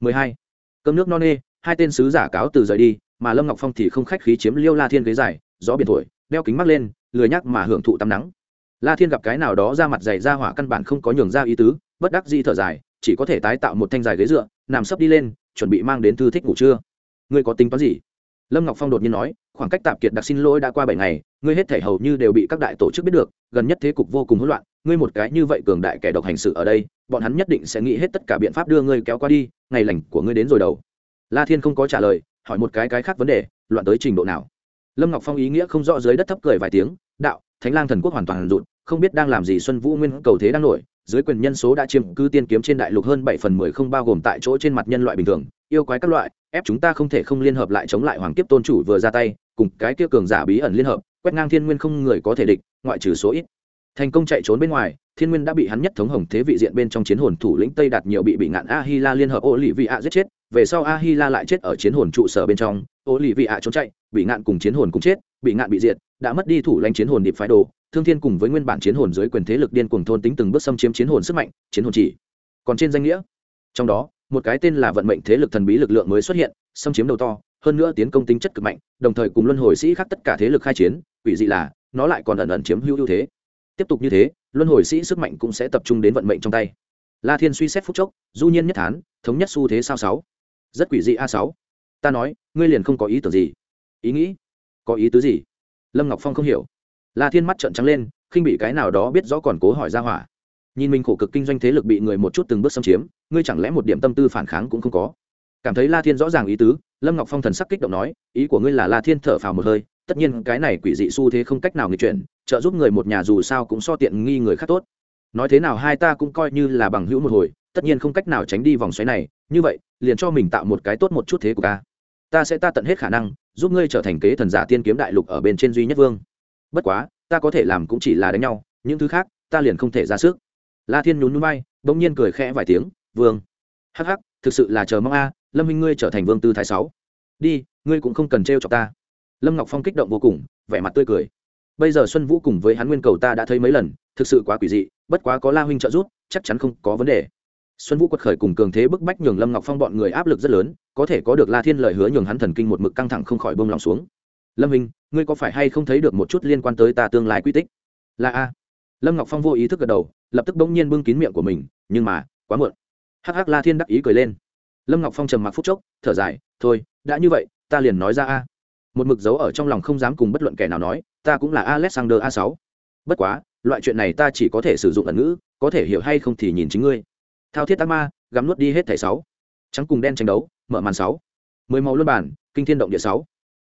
12. cơm nước no nê, hai tên sứ giả cáo từ rời đi, mà lâm ngọc phong thì không khách khí chiếm liêu la thiên ghế dài, gió biển thổi, đeo kính mắt lên, lười nhắc mà hưởng thụ tắm nắng la thiên gặp cái nào đó ra mặt dày ra hỏa căn bản không có nhường ra ý tứ, bất đắc di thở dài, chỉ có thể tái tạo một thanh dài ghế dựa, nằm sấp đi lên, chuẩn bị mang đến thư thích ngủ trưa. Ngươi có tính toán gì? Lâm ngọc phong đột nhiên nói, khoảng cách tạp kiệt đặc xin lỗi đã qua bảy ngày, ngươi hết thể hầu như đều bị các đại tổ chức biết được, gần nhất thế cục vô cùng hỗn loạn, ngươi một cái như vậy cường đại kẻ độc hành sự ở đây, bọn hắn nhất định sẽ nghĩ hết tất cả biện pháp đưa ngươi kéo qua đi, ngày lành của ngươi đến rồi đầu. La thiên không có trả lời, hỏi một cái cái khác vấn đề, loạn tới trình độ nào? Lâm ngọc phong ý nghĩa không rõ dưới đất thấp cười vài tiếng, đạo thánh lang thần quốc hoàn toàn rụt, không biết đang làm gì xuân vũ nguyên cầu thế đang nổi, dưới quyền nhân số đã chiếm cứ tiên kiếm trên đại lục hơn bảy phần mười không bao gồm tại chỗ trên mặt nhân loại bình thường, yêu quái các loại, ép chúng ta không thể không liên hợp lại chống lại hoàng kiếp tôn chủ vừa ra tay, cùng cái kia cường giả bí ẩn liên hợp, quét ngang thiên nguyên không người có thể địch, ngoại trừ số ít. Thành công chạy trốn bên ngoài, thiên nguyên đã bị hắn nhất thống hồng thế vị diện bên trong chiến hồn thủ lĩnh tây đạt nhiều bị bị ngạn a hi la liên hợp ô lì vị ạ giết chết, về sau a hi la lại chết ở chiến hồn trụ sở bên trong ô lì vị ạ trốn chạy, bị ngạn cùng chiến hồn cũng chết bị ngạn bị diệt, đã mất đi thủ lãnh chiến hồn điệp phái đồ, thương thiên cùng với nguyên bản chiến hồn dưới quyền thế lực điên cuồng thôn tính từng bước xâm chiếm chiến hồn sức mạnh, chiến hồn chỉ. Còn trên danh nghĩa, trong đó, một cái tên là vận mệnh thế lực thần bí lực lượng mới xuất hiện, xâm chiếm đầu to, hơn nữa tiến công tính chất cực mạnh, đồng thời cùng luân hồi sĩ khác tất cả thế lực khai chiến, quỷ dị là, nó lại còn ẩn ẩn chiếm hữu ưu thế. Tiếp tục như thế, luân hồi sĩ sức mạnh cũng sẽ tập trung đến vận mệnh trong tay. La thiên suy xét phúc chốc, du nhiên nhất thán, thống nhất xu thế sao sáu. Rất quỷ dị a sáu. Ta nói, ngươi liền không có ý tưởng gì. Ý nghĩ? Có ý tứ gì? Lâm ngọc phong không hiểu. La thiên mắt trợn trắng lên, khinh bị cái nào đó biết rõ còn cố hỏi ra hỏa. Nhìn mình khổ cực kinh doanh thế lực bị người một chút từng bước xâm chiếm, ngươi chẳng lẽ một điểm tâm tư phản kháng cũng không có? Cảm thấy la thiên rõ ràng ý tứ, lâm ngọc phong thần sắc kích động nói, ý của ngươi là la thiên thở phào một hơi, tất nhiên cái này quỷ dị xu thế không cách nào nghịch chuyển, trợ giúp người một nhà dù sao cũng so tiện nghi người khác tốt. Nói thế nào hai ta cũng coi như là bằng hữu một hồi, tất nhiên không cách nào tránh đi vòng xoáy này, như vậy, liền cho mình tạo một cái tốt một chút thế của ta. Ta sẽ ta tận hết khả năng giúp ngươi trở thành kế thần giả tiên kiếm đại lục ở bên trên duy nhất vương. Bất quá, ta có thể làm cũng chỉ là đánh nhau, những thứ khác, ta liền không thể ra sức. La thiên nhún núi bay bỗng nhiên cười khẽ vài tiếng, vương, hắc hắc, thực sự là chờ mong a, lâm minh ngươi trở thành vương tư thái sáu. Đi, ngươi cũng không cần trêu cho ta. Lâm ngọc phong kích động vô cùng, vẻ mặt tươi cười. Bây giờ xuân vũ cùng với hắn nguyên cầu ta đã thấy mấy lần, thực sự quá quỷ dị, bất quá có la huynh trợ giúp, chắc chắn không có vấn đề. Xuân vũ quật khởi cùng cường thế bức bách nhường lâm ngọc phong bọn người áp lực rất lớn có thể có được la thiên lời hứa nhường hắn thần kinh một mực căng thẳng không khỏi bông lòng xuống. Lâm minh, ngươi có phải hay không thấy được một chút liên quan tới ta tương lai quy tích? Là a. Lâm ngọc phong vô ý thức gật đầu, lập tức bỗng nhiên bưng kín miệng của mình, nhưng mà, quá muộn. Hắc hắc la thiên đắc ý cười lên. Lâm ngọc phong trầm mặc phút chốc, thở dài, thôi, đã như vậy, ta liền nói ra a. Một mực dấu ở trong lòng không dám cùng bất luận kẻ nào nói, ta cũng là alexander a sáu. Bất quá, loại chuyện này ta chỉ có thể sử dụng ẩn ngữ, có thể hiểu hay không thì nhìn chính ngươi. Thao thiết ác ma, gắm nuốt đi hết thẻ sáu. Trắng cùng đen tranh đấu mở màn sáu. Mười màu luân bản, kinh thiên động địa sáu.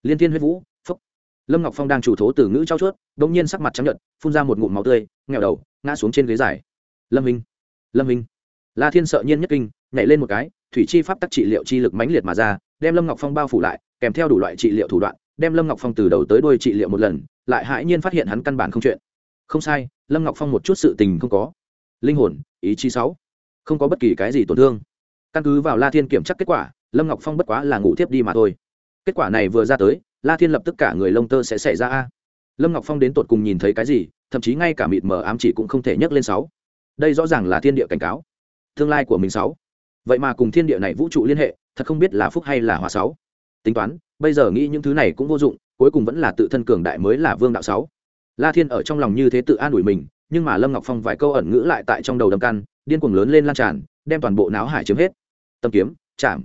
Liên thiên huyết vũ, phúc. Lâm ngọc phong đang chủ thố từ ngữ trao chuốt đ ỗ n g nhiên sắc mặt chấp nhận phun ra một ngụm máu tươi nghèo đầu, ngã xuống trên ghế dài. Lâm minh lâm minh. La thiên sợ nhiên nhất kinh, nhảy lên một cái, thủy chi pháp tắc trị liệu chi lực mãnh liệt mà ra, đem lâm ngọc phong bao phủ lại, kèm theo đủ loại trị liệu thủ đoạn, đem lâm ngọc phong từ đầu tới đuôi trị liệu một lần, lại hãi nhiên phát hiện hắn căn bản không chuyện. Không sai, lâm ngọc phong một chút sự tình không có. Linh hồn, ý chí sáu. Không có bất kỳ cái gì tổn thương. Căn cứ vào la thiên kiểm tra kết quả lâm ngọc phong bất quá là ngủ tiếp đi mà thôi. Kết quả này vừa ra tới, la thiên lập tức cả người lông tơ sẽ xảy ra a. Lâm ngọc phong đến tột cùng nhìn thấy cái gì, thậm chí ngay cả mịt mờ ám chỉ cũng không thể nhấc lên sáu. Đây rõ ràng là thiên địa cảnh cáo. Tương lai của mình sáu. Vậy mà cùng thiên địa này vũ trụ liên hệ, thật không biết là phúc hay là hòa sáu. Tính toán, bây giờ nghĩ những thứ này cũng vô dụng, cuối cùng vẫn là tự thân cường đại mới là vương đạo sáu. La thiên ở trong lòng như thế tự an ủi mình, nhưng mà lâm ngọc phong vài câu ẩn ngữ lại tại trong đầu đâm căn điên cuồng lớn lên lan tràn, đem toàn bộ não hải chiếm hết. Tâm kiếm, chạm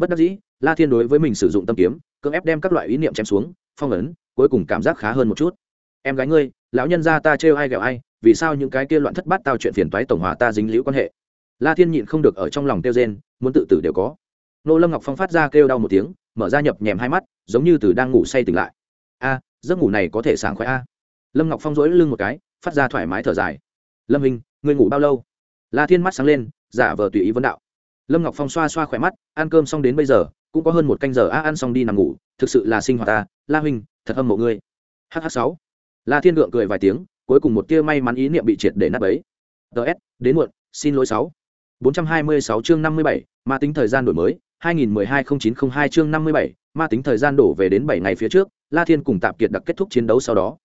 bất đắc dĩ, la thiên đối với mình sử dụng tâm kiếm, cưỡng ép đem các loại ý niệm chém xuống, phong ấn, cuối cùng cảm giác khá hơn một chút. Em gái ngươi, lão nhân gia ta trêu ai ghẹo ai, vì sao những cái kia loạn thất bát tao chuyện phiền toái tổng hòa ta dính liễu quan hệ? La thiên nhịn không được ở trong lòng kêu rên, muốn tự tử đều có. Nô lâm ngọc phong phát ra kêu đau một tiếng, mở ra nhập nhèm hai mắt, giống như từ đang ngủ say tỉnh lại. A, giấc ngủ này có thể sảng khoái a. Lâm ngọc phong rỗi lưng một cái, phát ra thoải mái thở dài. Lâm hình ngươi ngủ bao lâu? La thiên mắt sáng lên, giả vờ tùy ý vấn đạo lâm ngọc phong xoa xoa khỏe mắt ăn cơm xong đến bây giờ cũng có hơn một canh giờ a ăn xong đi nằm ngủ thực sự là sinh hoạt ta la huynh thật âm mộ ngươi. Hh sáu. La thiên gượng cười vài tiếng cuối cùng một tia may mắn ý niệm bị triệt để nát bấy. Ts đến muộn xin lỗi sáu. 426 chương 57, ma tính thời gian đổi mới 2012-0902 chương 57, ma tính thời gian đổ về đến 7 ngày phía trước la thiên cùng tạp kiệt đặc kết thúc chiến đấu sau đó.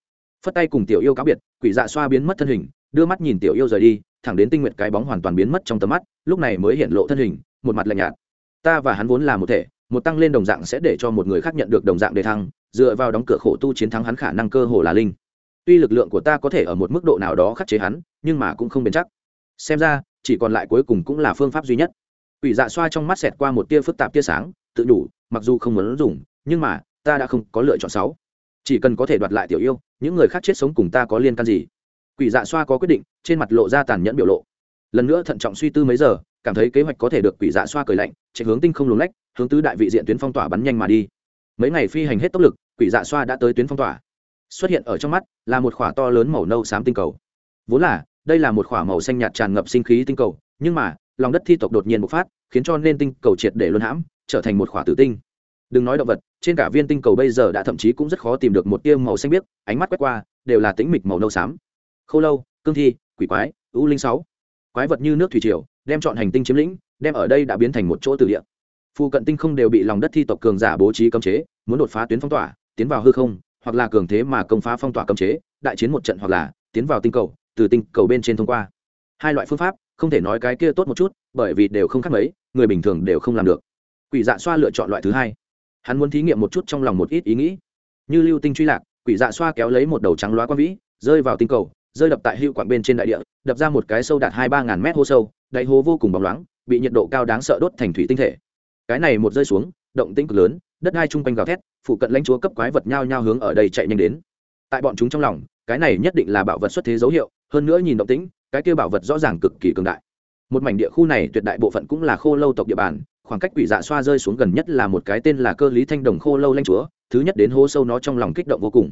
Phất tay cùng tiểu yêu cáo biệt quỷ dạ xoa biến mất thân hình đưa mắt nhìn tiểu yêu rời đi thẳng đến tinh nguyệt cái bóng hoàn toàn biến mất trong tầm mắt, lúc này mới hiện lộ thân hình, một mặt lạnh nhạt. Ta và hắn vốn là một thể, một tăng lên đồng dạng sẽ để cho một người khác nhận được đồng dạng đề thăng, dựa vào đóng cửa khổ tu chiến thắng hắn khả năng cơ hồ là linh. Tuy lực lượng của ta có thể ở một mức độ nào đó khắc chế hắn, nhưng mà cũng không bền chắc. Xem ra, chỉ còn lại cuối cùng cũng là phương pháp duy nhất. Quỷ dạ xoa trong mắt xẹt qua một tia phức tạp tia sáng, tự đủ, mặc dù không muốn dùng, nhưng mà, ta đã không có lựa chọn sáu chỉ cần có thể đoạt lại tiểu yêu, những người khác chết sống cùng ta có liên can gì? Quỷ dạ xoa có quyết định, trên mặt lộ ra tàn nhẫn biểu lộ. Lần nữa thận trọng suy tư mấy giờ, cảm thấy kế hoạch có thể được quỷ dạ xoa cười lạnh, chạy hướng tinh không luồng lách, hướng tứ đại vị diện tuyến phong tỏa bắn nhanh mà đi. Mấy ngày phi hành hết tốc lực, quỷ dạ xoa đã tới tuyến phong tỏa. Xuất hiện ở trong mắt là một khỏa to lớn màu nâu xám tinh cầu. Vốn là, đây là một khỏa màu xanh nhạt tràn ngập sinh khí tinh cầu, nhưng mà, lòng đất thi tộc đột nhiên bộc phát, khiến cho nên tinh cầu triệt để luân hãm, trở thành một khỏa tử tinh. Đừng nói động vật, trên cả viên tinh cầu bây giờ đã thậm chí cũng rất khó tìm được một tia màu xanh biếc, ánh mắt quét qua, đều là tĩnh mịch màu nâu xám khâu lâu, cương thi, quỷ quái u linh sáu. Quái vật như nước thủy triều, đem chọn hành tinh chiếm lĩnh, đem ở đây đã biến thành một chỗ từ địa. Phụ cận tinh không đều bị lòng đất thi tộc cường giả bố trí cấm chế, muốn đột phá tuyến phong tỏa, tiến vào hư không, hoặc là cường thế mà công phá phong tỏa cấm chế, đại chiến một trận hoặc là tiến vào tinh cầu, từ tinh cầu bên trên thông qua. Hai loại phương pháp, không thể nói cái kia tốt một chút, bởi vì đều không khác mấy, người bình thường đều không làm được. Quỷ dạ xoa lựa chọn loại thứ hai. Hắn muốn thí nghiệm một chút trong lòng một ít ý nghĩ. Như lưu tinh truy lạc, quỷ dạ xoa kéo lấy một đầu trắng loá quang vĩ, rơi vào tinh cầu rơi đập tại hữu quảng bên trên đại địa, đập ra một cái sâu đạt hai ba ngàn mét hô sâu, đáy hố vô cùng bóng loáng, bị nhiệt độ cao đáng sợ đốt thành thủy tinh thể. Cái này một rơi xuống, động tĩnh cực lớn, đất đai chung quanh gào thét phụ cận lãnh chúa cấp quái vật nhao nhao hướng ở đây chạy nhanh đến. Tại bọn chúng trong lòng, cái này nhất định là bảo vật xuất thế dấu hiệu, hơn nữa nhìn động tĩnh, cái kia bảo vật rõ ràng cực kỳ cường đại. Một mảnh địa khu này tuyệt đại bộ phận cũng là khô lâu tộc địa bàn, khoảng cách quỷ dạ xoa rơi xuống gần nhất là một cái tên là cơ lý thanh đồng khô lâu lanh chúa, thứ nhất đến hố sâu nó trong lòng kích động vô cùng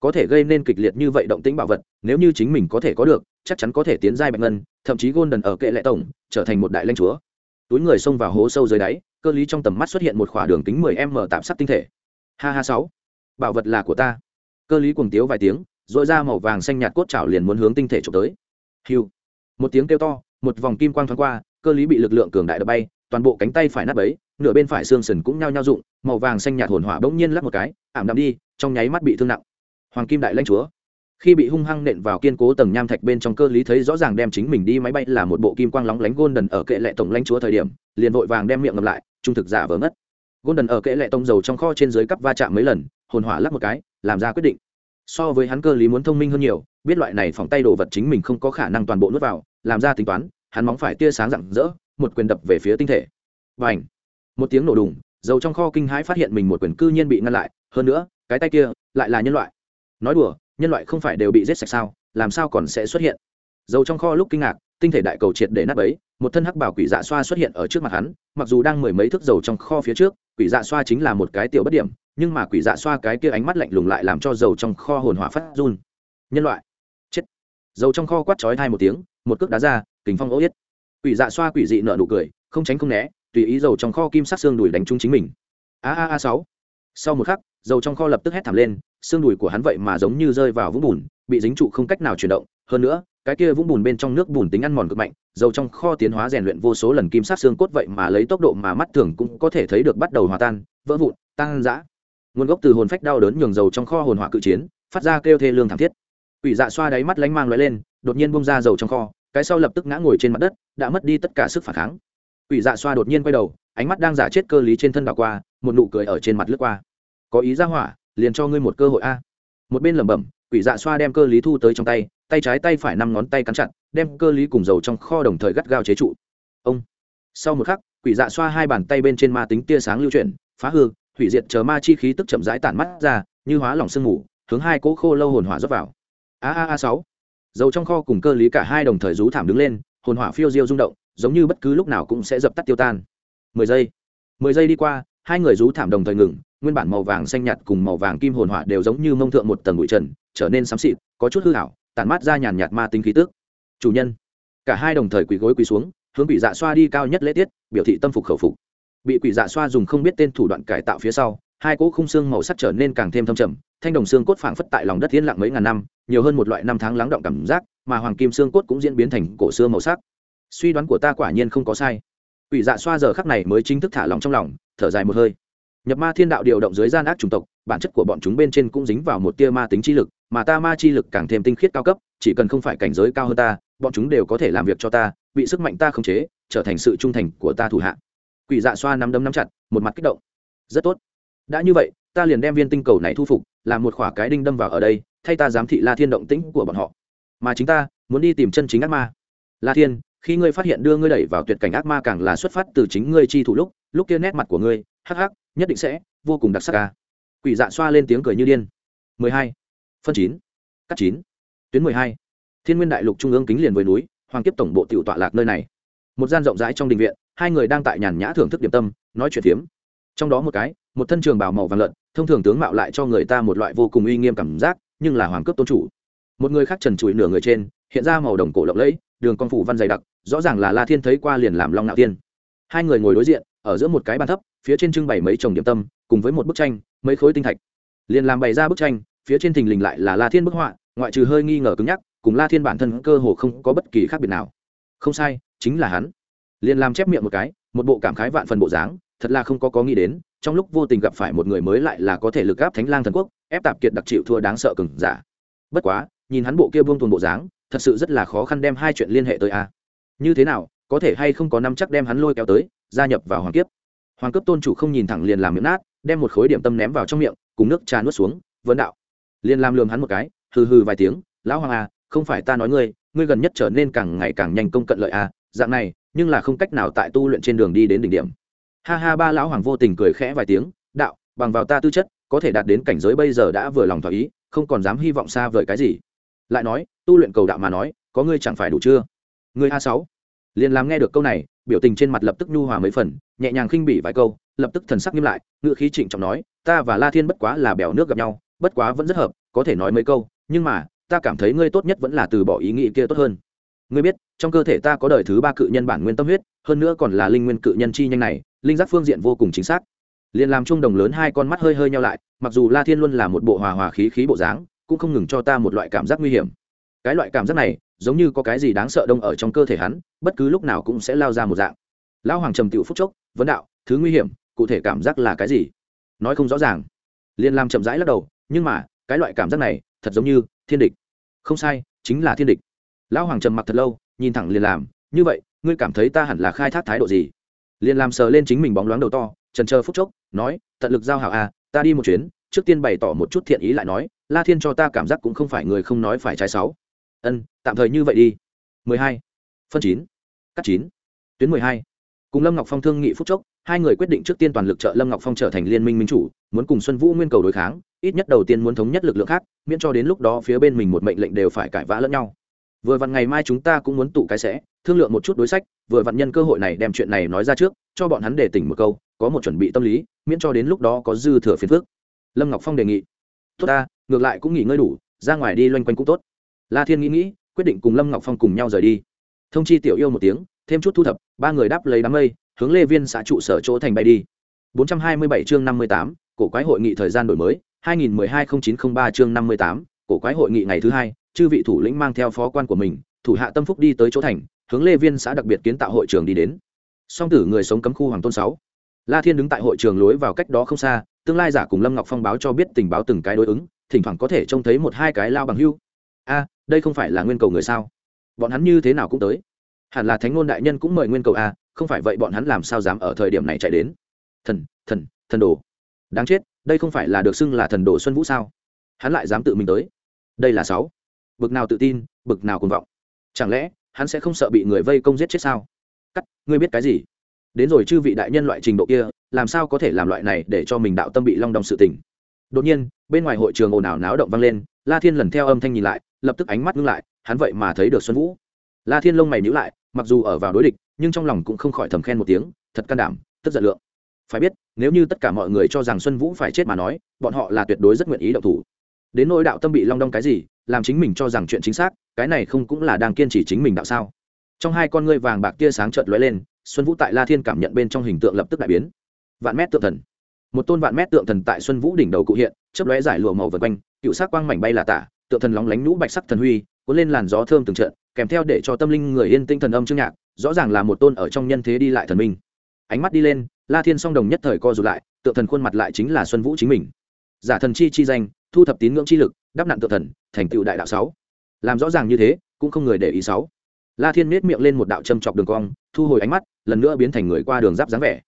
có thể gây nên kịch liệt như vậy động tĩnh bảo vật, nếu như chính mình có thể có được, chắc chắn có thể tiến giai bạch ngân, thậm chí golden ở kệ lệ tổng, trở thành một đại lanh chúa. Túi người xông vào hố sâu dưới đáy, cơ lý trong tầm mắt xuất hiện một khỏa đường kính 10 m tạm sắc tinh thể. Ha ha sáu. Bảo vật là của ta. Cơ lý cuồng tiếu vài tiếng dội ra màu vàng xanh nhạt cốt chảo liền muốn hướng tinh thể trộm tới. Hiu một tiếng kêu to, một vòng kim quang thoáng qua, cơ lý bị lực lượng cường đại đập bay, toàn bộ cánh tay phải nát bấy, nửa bên phải xương sườn cũng nhao nhao rụng, màu vàng xanh nhạt hồn hỏa bỗng nhiên lắc một cái, ảm đạm đi, trong nháy mắt bị thương nặng hoàng kim đại lãnh chúa. Khi bị hung hăng nện vào kiên cố tầng nham thạch bên trong cơ lý thấy rõ ràng đem chính mình đi máy bay là một bộ kim quang lóng lánh golden ở kệ lệ tổng lãnh chúa thời điểm, liền vội vàng đem miệng ngập lại, trung thực giả vỡ mất golden ở kệ lệ tông dầu trong kho trên dưới cấp va chạm mấy lần, hồn hỏa lắc một cái, làm ra quyết định. So với hắn cơ lý muốn thông minh hơn nhiều, biết loại này phòng tay đồ vật chính mình không có khả năng toàn bộ nuốt vào, làm ra tính toán, hắn móng phải tia sáng rạng rỡ, một quyền đập về phía tinh thể. Và ảnh một tiếng nổ đùng, dầu trong kho kinh hãi phát hiện mình một quyền cư nhiên bị ngăn lại, hơn nữa, cái tay kia lại là nhân loại nói đùa, nhân loại không phải đều bị giết sạch sao, làm sao còn sẽ xuất hiện? Dầu trong kho lúc kinh ngạc, tinh thể đại cầu triệt để nắp ấy một thân hắc bảo quỷ dạ xoa xuất hiện ở trước mặt hắn, mặc dù đang mười mấy thước dầu trong kho phía trước, quỷ dạ xoa chính là một cái tiểu bất điểm, nhưng mà quỷ dạ xoa cái kia ánh mắt lạnh lùng lại làm cho dầu trong kho hồn hỏa phát run. Nhân loại, chết! Dầu trong kho quát chói thai một tiếng, một cước đá ra kính phong ố yết. Quỷ dạ xoa quỷ dị nợ nụ cười, không tránh không né, tùy ý dầu trong kho kim sắc xương đùi đánh trúng chính mình. A a a sáu. Sau một khắc, dầu trong kho lập tức hét thảm lên xương đùi của hắn vậy mà giống như rơi vào vũng bùn, bị dính trụ không cách nào chuyển động. Hơn nữa, cái kia vũng bùn bên trong nước bùn tính ăn mòn cực mạnh, dầu trong kho tiến hóa rèn luyện vô số lần kim sát xương cốt vậy mà lấy tốc độ mà mắt thường cũng có thể thấy được bắt đầu hòa tan, vỡ vụn tăng dã nguồn gốc từ hồn phách đau đớn nhường dầu trong kho hồn hỏa cự chiến, phát ra kêu thê lương thảm thiết. Quỷ dạ xoa đáy mắt lánh mang l lên, đột nhiên bông ra dầu trong kho, cái sau lập tức ngã ngồi trên mặt đất, đã mất đi tất cả sức phản kháng. Quỷ dạ xoa đột nhiên quay đầu, ánh mắt đang giả chết cơ lý trên thân đảo qua, một nụ cười ở trên mặt lướt qua. Có ý ra hỏa liền cho ngươi một cơ hội a. Một bên lẩm bẩm, quỷ dạ xoa đem cơ lý thu tới trong tay tay trái tay phải năm ngón tay cắn chặt, đem cơ lý cùng dầu trong kho đồng thời gắt gao chế trụ. Ông. Sau một khắc, quỷ dạ xoa hai bàn tay bên trên ma tính tia sáng lưu chuyển, phá hư, hủy diệt chờ ma chi khí tức chậm rãi tản mắt ra, như hóa lỏng sương mù, hướng hai cỗ khô lâu hồn hỏa dốc vào. A a a sáu. Dầu trong kho cùng cơ lý cả hai đồng thời rú thảm đứng lên, hồn hỏa phiêu diêu rung động, giống như bất cứ lúc nào cũng sẽ dập tắt tiêu tan. Mười giây. Mười giây đi qua, hai người rú thảm đồng thời ngừng nguyên bản màu vàng xanh nhạt cùng màu vàng kim hồn hỏa đều giống như mông thượng một tầng bụi trần, trở nên xám xịt, có chút hư hảo tản mát ra nhàn nhạt ma tính khí tức. Chủ nhân, cả hai đồng thời quỳ gối quỳ xuống, hướng quỷ dạ xoa đi cao nhất lễ tiết, biểu thị tâm phục khẩu phục. Bị quỷ dạ xoa dùng không biết tên thủ đoạn cải tạo phía sau, hai cỗ khung xương màu sắc trở nên càng thêm thâm trầm, thanh đồng xương cốt phảng phất tại lòng đất yên lặng mấy ngàn năm, nhiều hơn một loại năm tháng lắng động cảm giác, mà hoàng kim xương cốt cũng diễn biến thành cổ xưa màu sắc. Suy đoán của ta quả nhiên không có sai. Quỷ dạ xoa giờ khắc này mới chính thức thả lòng trong lòng, thở dài một hơi nhập ma thiên đạo điều động dưới gian ác chủng tộc, bản chất của bọn chúng bên trên cũng dính vào một tia ma tính chi lực, mà ta ma chi lực càng thêm tinh khiết cao cấp, chỉ cần không phải cảnh giới cao hơn ta, bọn chúng đều có thể làm việc cho ta, bị sức mạnh ta khống chế, trở thành sự trung thành của ta thủ hạ. Quỷ dạ xoa nắm đấm nắm chặt, một mặt kích động. Rất tốt. Đã như vậy, ta liền đem viên tinh cầu này thu phục, làm một khỏa cái đinh đâm vào ở đây, thay ta giám thị la thiên động tĩnh của bọn họ. Mà chính ta, muốn đi tìm chân chính ác ma. La thiên, khi ngươi phát hiện đưa ngươi đẩy vào tuyệt cảnh ác ma càng là xuất phát từ chính ngươi chi thủ lúc lúc kia nét mặt của ngươi hắc hắc, nhất định sẽ, vô cùng đặc sắc ca. Quỷ dạ xoa lên tiếng cười như điên. 12. phân chín, cắt chín, tuyến 12. thiên nguyên đại lục trung ương kính liền với núi, hoàng kiếp tổng bộ tiểu tọa lạc nơi này. Một gian rộng rãi trong đình viện, hai người đang tại nhàn nhã thưởng thức điểm tâm, nói chuyện phiếm. Trong đó một cái, một thân trường bào màu vàng lợn, thông thường tướng mạo lại cho người ta một loại vô cùng uy nghiêm cảm giác, nhưng là hoàng cấp tôn chủ. Một người khác trần trụi nửa người trên, hiện ra màu đồng cổ lộng lẫy, đường con phủ văn dày đặc, rõ ràng là la thiên thấy qua liền làm long nạo tiên hai người ngồi đối diện, ở giữa một cái bàn thấp phía trên trưng bày mấy chồng điểm tâm, cùng với một bức tranh, mấy khối tinh thạch. Liền làm bày ra bức tranh, phía trên thình lình lại là la thiên bức họa, ngoại trừ hơi nghi ngờ cứng nhắc, cùng la thiên bản thân cơ hồ không có bất kỳ khác biệt nào. Không sai, chính là hắn. Liền làm chép miệng một cái, một bộ cảm khái vạn phần bộ dáng, thật là không có có nghĩ đến, trong lúc vô tình gặp phải một người mới lại là có thể lực gáp thánh lang thần quốc, ép tạp kiệt đặc chịu thua đáng sợ cừng giả. Bất quá, nhìn hắn bộ kia buông tuần bộ dáng, thật sự rất là khó khăn đem hai chuyện liên hệ tới a. Như thế nào, có thể hay không có năm chắc đem hắn lôi kéo tới, gia nhập vào hoàng kiếp hoàng cấp tôn chủ không nhìn thẳng liền làm miệng nát, đem một khối điểm tâm ném vào trong miệng, cùng nước trà nuốt xuống vấn đạo. Liền làm lườm hắn một cái, hừ hừ vài tiếng, lão hoàng a không phải ta nói ngươi ngươi gần nhất trở nên càng ngày càng nhanh công cận lợi a dạng này, nhưng là không cách nào tại tu luyện trên đường đi đến đỉnh điểm. Ha ha ba lão hoàng vô tình cười khẽ vài tiếng, đạo, bằng vào ta tư chất, có thể đạt đến cảnh giới bây giờ đã vừa lòng thỏa ý, không còn dám hy vọng xa vời cái gì. Lại nói, tu luyện cầu đạo mà nói, có ngươi chẳng phải đủ chưa? Ngươi a sáu liền làm nghe được câu này, biểu tình trên mặt lập tức nhu hòa mấy phần, nhẹ nhàng khinh bỉ vài câu, lập tức thần sắc nghiêm lại ngựa khí trịnh trọng nói, ta và la thiên bất quá là bèo nước gặp nhau, bất quá vẫn rất hợp, có thể nói mấy câu, nhưng mà, ta cảm thấy ngươi tốt nhất vẫn là từ bỏ ý nghĩ kia tốt hơn. Ngươi biết, trong cơ thể ta có đời thứ ba cự nhân bản nguyên tâm huyết, hơn nữa còn là linh nguyên cự nhân chi nhanh này, linh giác phương diện vô cùng chính xác. Liền làm trung đồng lớn hai con mắt hơi hơi nhau lại, mặc dù la thiên luôn là một bộ hòa hòa khí khí bộ dáng, cũng không ngừng cho ta một loại cảm giác nguy hiểm. Cái loại cảm giác này, giống như có cái gì đáng sợ đông ở trong cơ thể hắn bất cứ lúc nào cũng sẽ lao ra một dạng. Lão hoàng trầm tiểu phúc chốc, vấn đạo, thứ nguy hiểm, cụ thể cảm giác là cái gì? Nói không rõ ràng. Liên lam chậm rãi lắc đầu, nhưng mà, cái loại cảm giác này, thật giống như thiên địch. Không sai, chính là thiên địch. Lão hoàng trầm mặc thật lâu, nhìn thẳng liền làm như vậy, ngươi cảm thấy ta hẳn là khai thác thái độ gì? Liền làm sờ lên chính mình bóng loáng đầu to, trần chờ phúc chốc, nói, tận lực giao hảo à ta đi một chuyến, trước tiên bày tỏ một chút thiện ý lại nói, la thiên cho ta cảm giác cũng không phải người không nói phải trái sáu ân, tạm thời như vậy đi. 12 phân chín. Cắt chín. Tuyến 12. cùng lâm ngọc phong thương nghị phúc chốc, hai người quyết định trước tiên toàn lực trợ lâm ngọc phong trở thành liên minh minh chủ, muốn cùng xuân vũ nguyên cầu đối kháng, ít nhất đầu tiên muốn thống nhất lực lượng khác, miễn cho đến lúc đó phía bên mình một mệnh lệnh đều phải cãi vã lẫn nhau. Vừa vặn ngày mai chúng ta cũng muốn tụ cái sẽ, thương lượng một chút đối sách, vừa vặn nhân cơ hội này đem chuyện này nói ra trước, cho bọn hắn để tỉnh một câu, có một chuẩn bị tâm lý, miễn cho đến lúc đó có dư thừa phiền phước lâm ngọc phong đề nghị. Tốt ta, ngược lại cũng nghỉ ngơi đủ, ra ngoài đi loanh quanh cũng tốt. La thiên nghĩ nghĩ, quyết định cùng lâm ngọc phong cùng nhau rời đi thông chi tiểu yêu một tiếng thêm chút thu thập ba người đáp lấy đám mây hướng lê viên xã trụ sở chỗ thành bay đi. 427 chương 58, cổ quái hội nghị thời gian đổi mới 2012-0903 chương 58, cổ quái hội nghị ngày thứ hai chư vị thủ lĩnh mang theo phó quan của mình thủ hạ tâm phúc đi tới chỗ thành hướng lê viên xã đặc biệt kiến tạo hội trường đi đến. Song tử người sống cấm khu hoàng tôn sáu. La thiên đứng tại hội trường lối vào cách đó không xa tương lai giả cùng lâm ngọc phong báo cho biết tình báo từng cái đối ứng thỉnh thoảng có thể trông thấy một hai cái lao bằng hưu. A đây không phải là nguyên cầu người sao? Bọn hắn như thế nào cũng tới. Hẳn là thánh ngôn đại nhân cũng mời nguyên cầu a, không phải vậy bọn hắn làm sao dám ở thời điểm này chạy đến? Thần thần thần đồ. Đáng chết, đây không phải là được xưng là thần đồ xuân vũ sao? Hắn lại dám tự mình tới. Đây là sáu. Bực nào tự tin, bực nào cuồng vọng. Chẳng lẽ, hắn sẽ không sợ bị người vây công giết chết sao? Cắt, ngươi biết cái gì? Đến rồi chư vị đại nhân loại trình độ kia, làm sao có thể làm loại này để cho mình đạo tâm bị long đong sự tình? Đột nhiên, bên ngoài hội trường ồn ào náo động vang lên, la thiên lần theo âm thanh nhìn lại, lập tức ánh mắt ngưng lại hắn vậy mà thấy được xuân vũ. La thiên lông mày nhữ lại, mặc dù ở vào đối địch, nhưng trong lòng cũng không khỏi thầm khen một tiếng, thật can đảm, tức giận lượng. Phải biết, nếu như tất cả mọi người cho rằng xuân vũ phải chết mà nói, bọn họ là tuyệt đối rất nguyện ý động thủ. Đến nỗi đạo tâm bị long đong cái gì, làm chính mình cho rằng chuyện chính xác, cái này không cũng là đang kiên trì chính mình đạo sao? Trong hai con ngươi vàng bạc tia sáng trợn lóe lên, xuân vũ tại la thiên cảm nhận bên trong hình tượng lập tức đại biến. Vạn mét tượng thần. Một tôn vạn mét tượng thần tại xuân vũ đỉnh đầu cụ hiện, chớp lóe giải lụa màu vật quanh, cựu sắc quang mảnh bay là tả tượng thần lóng lánh nhũ bạch sắc thần huy, cuốn lên làn gió thơm từng trận, kèm theo để cho tâm linh người yên tinh thần âm chương nhạc, rõ ràng là một tôn ở trong nhân thế đi lại thần minh. Ánh mắt đi lên, la thiên song đồng nhất thời co rụt lại tượng thần khuôn mặt lại chính là xuân vũ chính mình. Giả thần chi chi danh, thu thập tín ngưỡng chi lực, đắp nặn tượng thần, thành tựu đại đạo sáu. Làm rõ ràng như thế, cũng không người để ý sáu. La thiên miết miệng lên một đạo châm chọc đường cong, thu hồi ánh mắt, lần nữa biến thành người qua đường giáp dáng vẻ.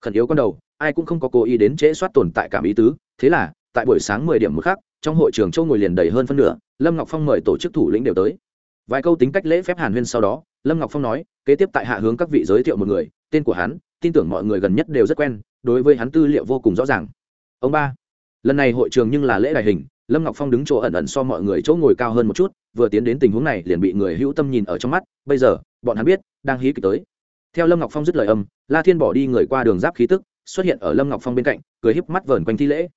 Khẩn yếu con đầu, ai cũng không có cố ý đến trễ soát tồn tại cảm ý tứ, thế là, tại buổi sáng mười điểm một khắc trong hội trường châu ngồi liền đầy hơn phân nửa, lâm ngọc phong mời tổ chức thủ lĩnh đều tới. Vài câu tính cách lễ phép hàn huyên sau đó, lâm ngọc phong nói, kế tiếp tại hạ hướng các vị giới thiệu một người, tên của hắn, tin tưởng mọi người gần nhất đều rất quen, đối với hắn tư liệu vô cùng rõ ràng. Ông ba, lần này hội trường nhưng là lễ đại hình, lâm ngọc phong đứng chỗ ẩn ẩn so mọi người chỗ ngồi cao hơn một chút, vừa tiến đến tình huống này liền bị người hữu tâm nhìn ở trong mắt, bây giờ, bọn hắn biết, đang hí kịch tới. Theo lâm ngọc phong dứt lời âm, la thiên bỏ đi người qua đường giáp khí tức, xuất hiện ở lâm ngọc phong bên cạnh, cười híp mắt vờn quanh thi lễ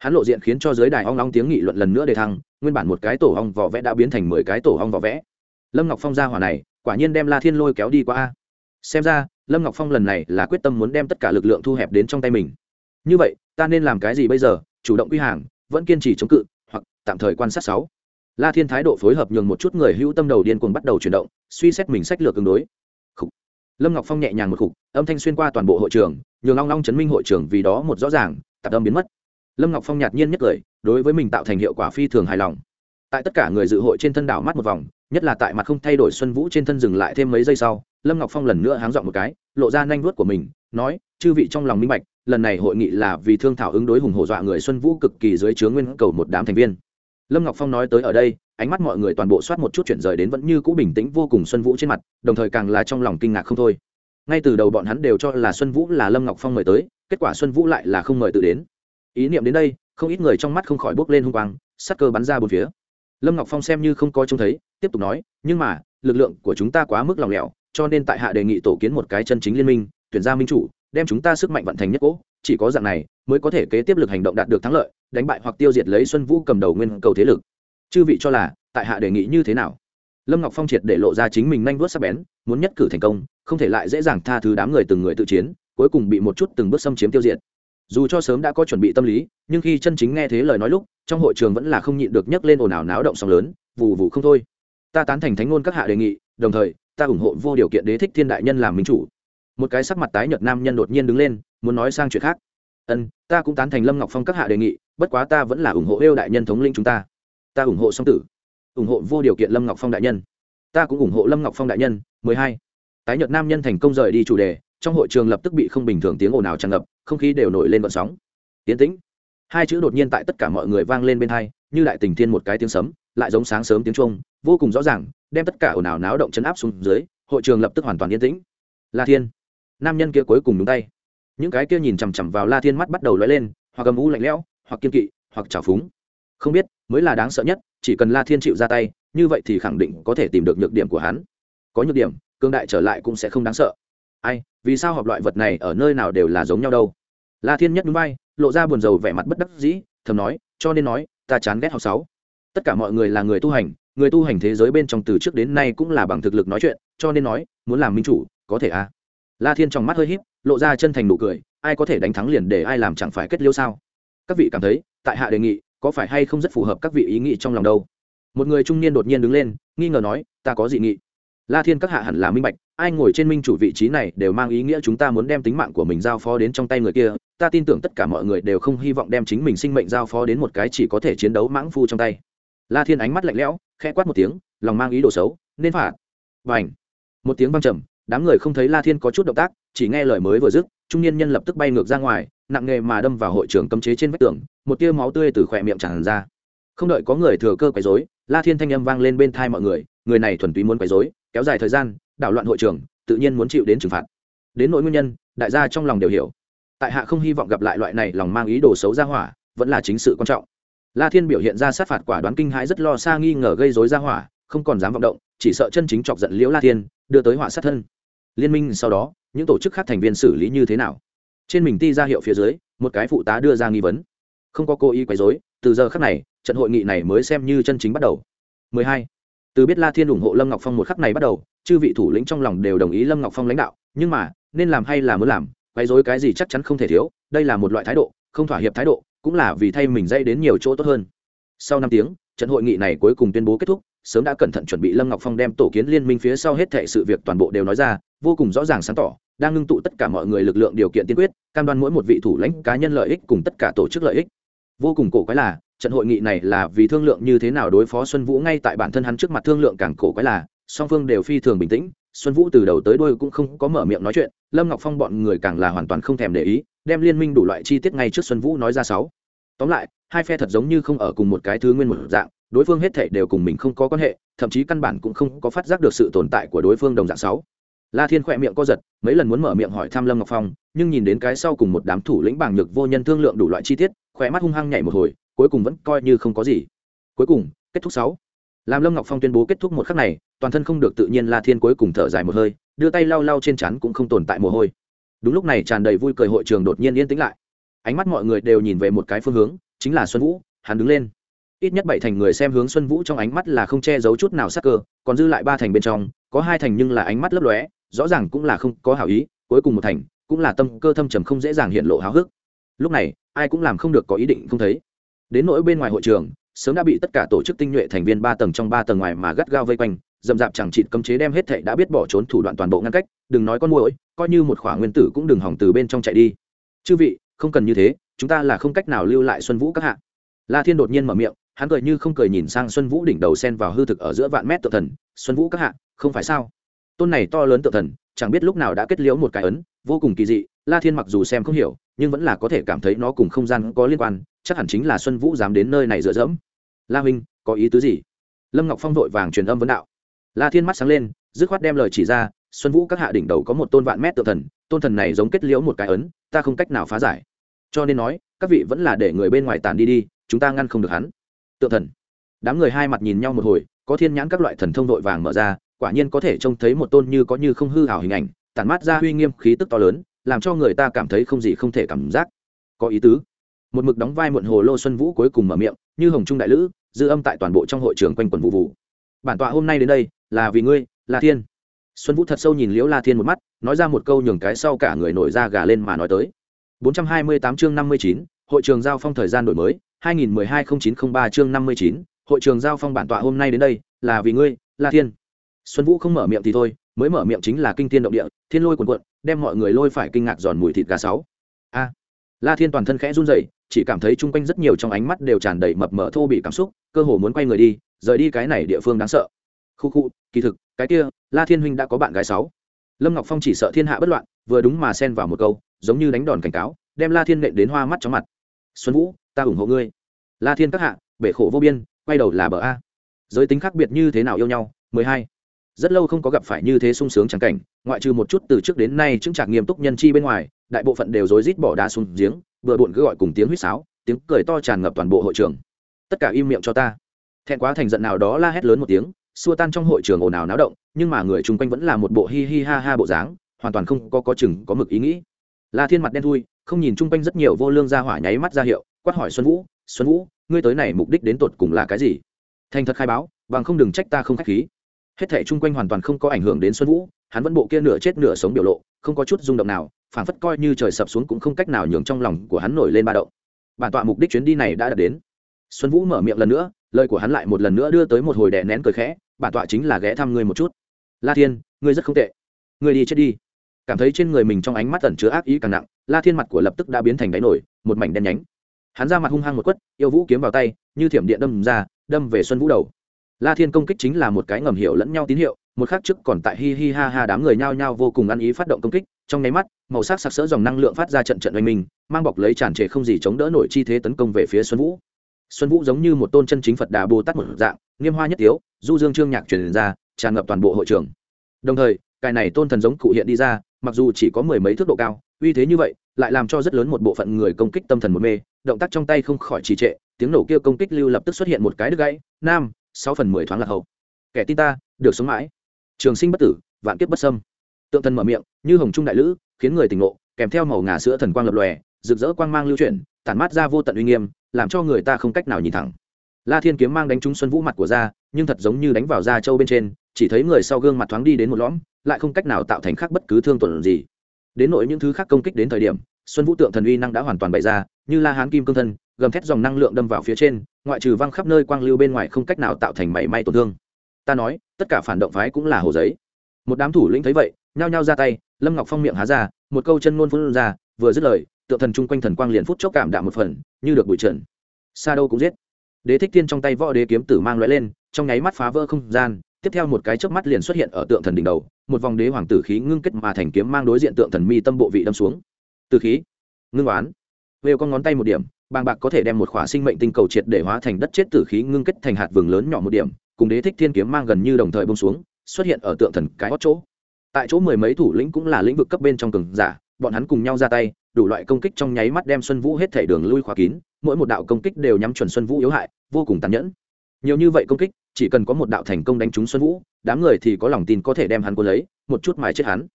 hắn lộ diện khiến cho giới đài ong long tiếng nghị luận lần nữa đề thăng, nguyên bản một cái tổ ong vỏ vẽ đã biến thành mười cái tổ ong vỏ vẽ. Lâm ngọc phong ra hỏa này, quả nhiên đem la thiên lôi kéo đi qua a. Xem ra, lâm ngọc phong lần này là quyết tâm muốn đem tất cả lực lượng thu hẹp đến trong tay mình. Như vậy, ta nên làm cái gì bây giờ? Chủ động quy hàng, vẫn kiên trì chống cự, hoặc tạm thời quan sát sáu. La thiên thái độ phối hợp nhường một chút người hữu tâm đầu điên cuồng bắt đầu chuyển động, suy xét mình sách lược tương đối. Khủ. lâm ngọc phong nhẹ nhàng một khục, âm thanh xuyên qua toàn bộ hội trường, nhường long long chấn minh hội trường vì đó một rõ ràng, tạp âm biến mất lâm ngọc phong nhạt nhiên nhất cười, đối với mình tạo thành hiệu quả phi thường hài lòng. Tại tất cả người dự hội trên thân đảo mắt một vòng, nhất là tại mặt không thay đổi xuân vũ trên thân dừng lại thêm mấy giây sau, lâm ngọc phong lần nữa háng dọn một cái, lộ ra nanh vuốt của mình, nói, chư vị trong lòng minh bạch, lần này hội nghị là vì thương thảo ứng đối hùng hổ dọa người xuân vũ cực kỳ dưới chướng nguyên cầu một đám thành viên. Lâm ngọc phong nói tới ở đây, ánh mắt mọi người toàn bộ soát một chút chuyển rời đến vẫn như cũ bình tĩnh vô cùng xuân vũ trên mặt, đồng thời càng là trong lòng kinh ngạc không thôi. Ngay từ đầu bọn hắn đều cho là xuân vũ là lâm ngọc phong mời tới, kết quả xuân vũ lại là không mời tự đến ý niệm đến đây, không ít người trong mắt không khỏi bốc lên hung quang, sắc cơ bắn ra bốn phía. Lâm ngọc phong xem như không có trông thấy, tiếp tục nói, nhưng mà, lực lượng của chúng ta quá mức lòng lẻo, cho nên tại hạ đề nghị tổ kiến một cái chân chính liên minh, tuyển ra minh chủ, đem chúng ta sức mạnh vận thành nhất cỗ chỉ có dạng này mới có thể kế tiếp lực hành động đạt được thắng lợi, đánh bại hoặc tiêu diệt lấy xuân vũ cầm đầu nguyên cầu thế lực. Chư vị cho là, tại hạ đề nghị như thế nào? Lâm ngọc phong triệt để lộ ra chính mình nhanh vuốt sắc bén, muốn nhất cử thành công, không thể lại dễ dàng tha thứ đám người từng người tự chiến, cuối cùng bị một chút từng bước xâm chiếm tiêu diệt dù cho sớm đã có chuẩn bị tâm lý, nhưng khi chân chính nghe thế lời nói lúc, trong hội trường vẫn là không nhịn được nhấc lên ồn ào náo động sóng lớn vụ vụ không thôi. Ta tán thành thánh ngôn các hạ đề nghị, đồng thời, ta ủng hộ vô điều kiện đế thích thiên đại nhân làm minh chủ. Một cái sắc mặt tái nhợt nam nhân đột nhiên đứng lên, muốn nói sang chuyện khác. Ân, ta cũng tán thành lâm ngọc phong các hạ đề nghị, bất quá ta vẫn là ủng hộ yêu đại nhân thống linh chúng ta. Ta ủng hộ song tử, ủng hộ vô điều kiện lâm ngọc phong đại nhân. Ta cũng ủng hộ lâm ngọc phong đại nhân. Mười hai. Tái nhợt nam nhân thành công rời đi chủ đề, trong hội trường lập tức bị không bình thường tiếng ồn ào tràn ngập không khí đều nổi lên vận sóng. Tiến tĩnh. Hai chữ đột nhiên tại tất cả mọi người vang lên bên hai, như đại tình thiên một cái tiếng sấm, lại giống sáng sớm tiếng trung vô cùng rõ ràng, đem tất cả ồn ào náo động chấn áp xuống dưới, hội trường lập tức hoàn toàn yên tĩnh. La thiên. Nam nhân kia cuối cùng đúng tay. Những cái kia nhìn chằm chằm vào la thiên mắt bắt đầu lóe lên, hoặc âm u lạnh lẽo, hoặc kiên kỵ, hoặc trào phúng. Không biết, mới là đáng sợ nhất, chỉ cần la thiên chịu ra tay, như vậy thì khẳng định có thể tìm được nhược điểm của hắn. Có nhược điểm, cương đại trở lại cũng sẽ không đáng sợ. Ai, vì sao họp loại vật này ở nơi nào đều là giống nhau đâu? La thiên nhất núi bay lộ ra buồn rầu vẻ mặt bất đắc dĩ, thầm nói, cho nên nói, ta chán ghét học sáu. Tất cả mọi người là người tu hành, người tu hành thế giới bên trong từ trước đến nay cũng là bằng thực lực nói chuyện, cho nên nói, muốn làm minh chủ, có thể à? La thiên trong mắt hơi híp, lộ ra chân thành nụ cười, ai có thể đánh thắng liền để ai làm chẳng phải kết liêu sao? Các vị cảm thấy, tại hạ đề nghị, có phải hay không rất phù hợp các vị ý nghĩ trong lòng đâu? Một người trung niên đột nhiên đứng lên, nghi ngờ nói, ta có dị nghị. La thiên các hạ hẳn là minh bạch, ai ngồi trên minh chủ vị trí này đều mang ý nghĩa chúng ta muốn đem tính mạng của mình giao phó đến trong tay người kia ta tin tưởng tất cả mọi người đều không hy vọng đem chính mình sinh mệnh giao phó đến một cái chỉ có thể chiến đấu mãng phu trong tay. La thiên ánh mắt lạnh lẽo, khẽ quát một tiếng, lòng mang ý đồ xấu, nên phạt. Và ảnh một tiếng văng trầm, đám người không thấy la thiên có chút động tác, chỉ nghe lời mới vừa dứt, trung niên nhân lập tức bay ngược ra ngoài, nặng nghề mà đâm vào hội trường cấm chế trên vách tường, một tia máu tươi từ khỏe miệng tràn ra. Không đợi có người thừa cơ quấy rối, la thiên thanh âm vang lên bên thai mọi người người này thuần túy muốn quấy rối, kéo dài thời gian, đảo loạn hội trường tự nhiên muốn chịu đến trừng phạt. Đến nỗi nguyên nhân, đại gia trong lòng đều hiểu tại hạ không hy vọng gặp lại loại này lòng mang ý đồ xấu ra hỏa, vẫn là chính sự quan trọng. La thiên biểu hiện ra sát phạt quả đoán kinh hãi rất lo xa nghi ngờ gây dối ra hỏa, không còn dám vọng động, chỉ sợ chân chính chọc giận liễu la thiên, đưa tới họa sát thân. Liên minh sau đó, những tổ chức khác thành viên xử lý như thế nào? Trên mình ti ra hiệu phía dưới, một cái phụ tá đưa ra nghi vấn. Không có cố ý quấy dối từ giờ khắc này, trận hội nghị này mới xem như chân chính bắt đầu. 12. từ biết la thiên ủng hộ lâm ngọc phong một khắc này bắt đầu, chư vị thủ lĩnh trong lòng đều đồng ý lâm ngọc phong lãnh đạo, nhưng mà, nên làm hay là muốn làm quấy dối cái gì chắc chắn không thể thiếu, đây là một loại thái độ, không thỏa hiệp thái độ, cũng là vì thay mình dây đến nhiều chỗ tốt hơn. Sau năm tiếng, trận hội nghị này cuối cùng tuyên bố kết thúc, sớm đã cẩn thận chuẩn bị lâm ngọc phong đem tổ kiến liên minh phía sau hết thệ sự việc toàn bộ đều nói ra, vô cùng rõ ràng sáng tỏ, đang ngưng tụ tất cả mọi người lực lượng điều kiện tiên quyết, cam đoan mỗi một vị thủ lãnh, cá nhân lợi ích cùng tất cả tổ chức lợi ích. Vô cùng cổ quái là, trận hội nghị này là vì thương lượng như thế nào đối phó xuân vũ ngay tại bản thân hắn trước mặt thương lượng càng cổ quái là, song phương đều phi thường bình tĩnh xuân vũ từ đầu tới đôi cũng không có mở miệng nói chuyện, lâm ngọc phong bọn người càng là hoàn toàn không thèm để ý, đem liên minh đủ loại chi tiết ngay trước xuân vũ nói ra sáu. Tóm lại, hai phe thật giống như không ở cùng một cái thứ nguyên một dạng, đối phương hết thể đều cùng mình không có quan hệ, thậm chí căn bản cũng không có phát giác được sự tồn tại của đối phương đồng dạng sáu. La thiên khỏe miệng co giật, mấy lần muốn mở miệng hỏi thăm lâm ngọc phong, nhưng nhìn đến cái sau cùng một đám thủ lĩnh bảng nhược vô nhân thương lượng đủ loại chi tiết, khỏe mắt hung hăng nhảy một hồi, cuối cùng vẫn coi như không có gì. Cuối cùng, kết thúc sáu làm lâm ngọc phong tuyên bố kết thúc một khắc này, toàn thân không được tự nhiên la thiên cuối cùng thở dài một hơi, đưa tay lau lau trên chắn cũng không tồn tại mồ hôi. Đúng lúc này tràn đầy vui cười hội trường đột nhiên yên tĩnh lại. Ánh mắt mọi người đều nhìn về một cái phương hướng, chính là xuân vũ, hắn đứng lên. Ít nhất bảy thành người xem hướng xuân vũ trong ánh mắt là không che giấu chút nào sắc cơ, còn dư lại ba thành bên trong, có hai thành nhưng là ánh mắt lấp lóe, rõ ràng cũng là không có hảo ý, cuối cùng một thành cũng là tâm cơ thâm trầm không dễ dàng hiện lộ háo hức. Lúc này, ai cũng làm không được có ý định không thấy. Đến nỗi bên ngoài hội trường sớm đã bị tất cả tổ chức tinh nhuệ thành viên ba tầng trong ba tầng ngoài mà gắt gao vây quanh dầm dạp chẳng chịt cấm chế đem hết thệ đã biết bỏ trốn thủ đoạn toàn bộ ngăn cách, đừng nói con muỗi, coi như một khỏa nguyên tử cũng đừng hỏng từ bên trong chạy đi. Chư vị, không cần như thế, chúng ta là không cách nào lưu lại xuân vũ các hạ. La thiên đột nhiên mở miệng, hắn cười như không cười nhìn sang xuân vũ đỉnh đầu sen vào hư thực ở giữa vạn mét tự thần, xuân vũ các hạ, không phải sao? Tôn này to lớn tự thần, chẳng biết lúc nào đã kết liễu một cái ấn vô cùng kỳ dị, la thiên mặc dù xem không hiểu, nhưng vẫn là có thể cảm thấy nó cùng không gian có liên quan, chắc hẳn chính là xuân vũ dám đến nơi này dựa dẫm. La huynh, có ý tứ gì? Lâm ngọc phong vội vàng truyền âm vấn đạo. La thiên mắt sáng lên, dứt khoát đem lời chỉ ra, xuân vũ các hạ đỉnh đầu có một tôn vạn mét tự thần, tôn thần này giống kết liễu một cái ấn, ta không cách nào phá giải. Cho nên nói, các vị vẫn là để người bên ngoài tàn đi đi, chúng ta ngăn không được hắn. Tượng thần. Đám người hai mặt nhìn nhau một hồi, có thiên nhãn các loại thần thông vội vàng mở ra, quả nhiên có thể trông thấy một tôn như có như không hư hảo hình ảnh tản mát ra uy nghiêm khí tức to lớn làm cho người ta cảm thấy không gì không thể cảm giác. Có ý tứ. Một mực đóng vai muộn hồ lô xuân vũ cuối cùng mở miệng như hồng trung đại lữ dư âm tại toàn bộ trong hội trường quanh quần vụ vụ. Bản tọa hôm nay đến đây là vì ngươi la thiên. Xuân vũ thật sâu nhìn liễu la thiên một mắt nói ra một câu nhường cái sau cả người nổi ra gà lên mà nói tới. 428 chương 59, hội trường giao phong thời gian đổi mới 2012-0903 chương 59, hội trường giao phong bản tọa hôm nay đến đây là vì ngươi la thiên. Xuân vũ không mở miệng thì thôi mới mở miệng chính là kinh thiên động địa, thiên lôi cuồn cuộn, đem mọi người lôi phải kinh ngạc giòn mùi thịt gà sáu. A. La thiên toàn thân khẽ run rẩy, chỉ cảm thấy chung quanh rất nhiều trong ánh mắt đều tràn đầy mập mờ thô bị cảm xúc, cơ hồ muốn quay người đi, rời đi cái này địa phương đáng sợ. Khu khu, kỳ thực, cái kia, la thiên huynh đã có bạn gái sáu. Lâm ngọc phong chỉ sợ thiên hạ bất loạn, vừa đúng mà xen vào một câu, giống như đánh đòn cảnh cáo, đem la thiên nện đến hoa mắt chóng mặt. Xuân vũ, ta ủng hộ ngươi. La thiên các hạ, bể khổ vô biên, quay đầu là bờ a. Giới tính khác biệt như thế nào yêu nhau? Mười hai rất lâu không có gặp phải như thế sung sướng chẳng cảnh, ngoại trừ một chút từ trước đến nay chứng trạc nghiêm túc nhân chi bên ngoài, đại bộ phận đều rối rít bỏ đá xuống giếng, vừa bụn cứ gọi cùng tiếng huýt sáo, tiếng cười to tràn ngập toàn bộ hội trường. Tất cả im miệng cho ta. Thẹn quá thành giận nào đó la hét lớn một tiếng, xua tan trong hội trường ồn ào náo động, nhưng mà người chung quanh vẫn là một bộ hi hi ha ha bộ dáng, hoàn toàn không có có chừng, có mực ý nghĩ. La thiên mặt đen thui, không nhìn chung quanh rất nhiều vô lương gia hỏa nháy mắt ra hiệu, quát hỏi xuân vũ xuân vũ, ngươi tới này mục đích đến tột cùng là cái gì? Thành thật khai báo, bằng không đừng trách ta không khách khí hết thể chung quanh hoàn toàn không có ảnh hưởng đến xuân vũ, hắn vẫn bộ kia nửa chết nửa sống biểu lộ, không có chút rung động nào, phảng phất coi như trời sập xuống cũng không cách nào nhường trong lòng của hắn nổi lên ba động. Bản tọa mục đích chuyến đi này đã đạt đến. Xuân vũ mở miệng lần nữa, lời của hắn lại một lần nữa đưa tới một hồi đè nén cười khẽ, bản tọa chính là ghé thăm ngươi một chút. La thiên, ngươi rất không tệ. Ngươi đi chết đi. Cảm thấy trên người mình trong ánh mắt ẩn chứa ác ý càng nặng, la thiên mặt của lập tức đã biến thành đáy nổi, một mảnh đen nhánh. Hắn ra mặt hung hăng một quất, yêu vũ kiếm vào tay, như thiểm điện đâm ra, đâm về xuân vũ đầu la thiên công kích chính là một cái ngầm hiệu lẫn nhau tín hiệu một khắc trước còn tại hi hi ha ha đám người nhao nhao vô cùng ăn ý phát động công kích trong nháy mắt màu sắc sặc sỡ dòng năng lượng phát ra trận trận oanh mình, mang bọc lấy tràn trề không gì chống đỡ nổi chi thế tấn công về phía xuân vũ. Xuân vũ giống như một tôn chân chính phật đà bồ tát một dạng nghiêm hoa nhất tiếu du dương trương nhạc truyền ra tràn ngập toàn bộ hội trường. Đồng thời cái này tôn thần giống cụ hiện đi ra mặc dù chỉ có mười mấy thước độ cao uy thế như vậy lại làm cho rất lớn một bộ phận người công kích tâm thần một mê động tác trong tay không khỏi trì trệ tiếng nổ kia công kích lưu lập tức xuất hiện một cái đứt gãy nam sáu phần mười thoáng lạc hậu. Kẻ tin ta, được sống mãi. Trường sinh bất tử, vạn kiếp bất sâm tượng thần mở miệng, như hồng trung đại lữ, khiến người tỉnh ngộ, kèm theo màu ngà sữa thần quang lập lòe, rực rỡ quang mang lưu chuyển, tản mát ra vô tận uy nghiêm, làm cho người ta không cách nào nhìn thẳng. La thiên kiếm mang đánh trúng xuân vũ mặt của da, nhưng thật giống như đánh vào da châu bên trên, chỉ thấy người sau gương mặt thoáng đi đến một lõm, lại không cách nào tạo thành khác bất cứ thương tổn gì. Đến nội những thứ khác công kích đến thời điểm, xuân vũ tượng thần uy năng đã hoàn toàn bày ra, như la hán kim cương thân, gầm thét dòng năng lượng đâm vào phía trên ngoại trừ văng khắp nơi quang lưu bên ngoài không cách nào tạo thành mảy may tổn thương. Ta nói, tất cả phản động phái cũng là hồ giấy. Một đám thủ lĩnh thấy vậy, nhao nhao ra tay, lâm ngọc phong miệng há ra, một câu chân ngôn phun ra, vừa dứt lời, tượng thần chung quanh thần quang liền phút chốc cảm đạm một phần, như được bụi trần. Sa đâu cũng giết. Đế thích tiên trong tay võ đế kiếm tử mang lóe lên, trong nháy mắt phá vỡ không gian, tiếp theo một cái chớp mắt liền xuất hiện ở tượng thần đỉnh đầu, một vòng đế hoàng tử khí ngưng kết mà thành kiếm mang đối diện tượng thần mi tâm bộ vị đâm xuống. Từ khí. Ngưng oán vêu con ngón tay một điểm, bàng bạc có thể đem một khỏa sinh mệnh tinh cầu triệt để hóa thành đất chết tử khí ngưng kết thành hạt vừng lớn nhỏ một điểm, cùng đế thích thiên kiếm mang gần như đồng thời bông xuống, xuất hiện ở tượng thần cái hót chỗ. Tại chỗ mười mấy thủ lĩnh cũng là lĩnh vực cấp bên trong cường giả, bọn hắn cùng nhau ra tay, đủ loại công kích trong nháy mắt đem xuân vũ hết thể đường lui khóa kín, mỗi một đạo công kích đều nhắm chuẩn xuân vũ yếu hại, vô cùng tàn nhẫn. Nhiều như vậy công kích, chỉ cần có một đạo thành công đánh trúng xuân vũ, đám người thì có lòng tin có thể đem hắn cuốn lấy, một chút mài chết hắn.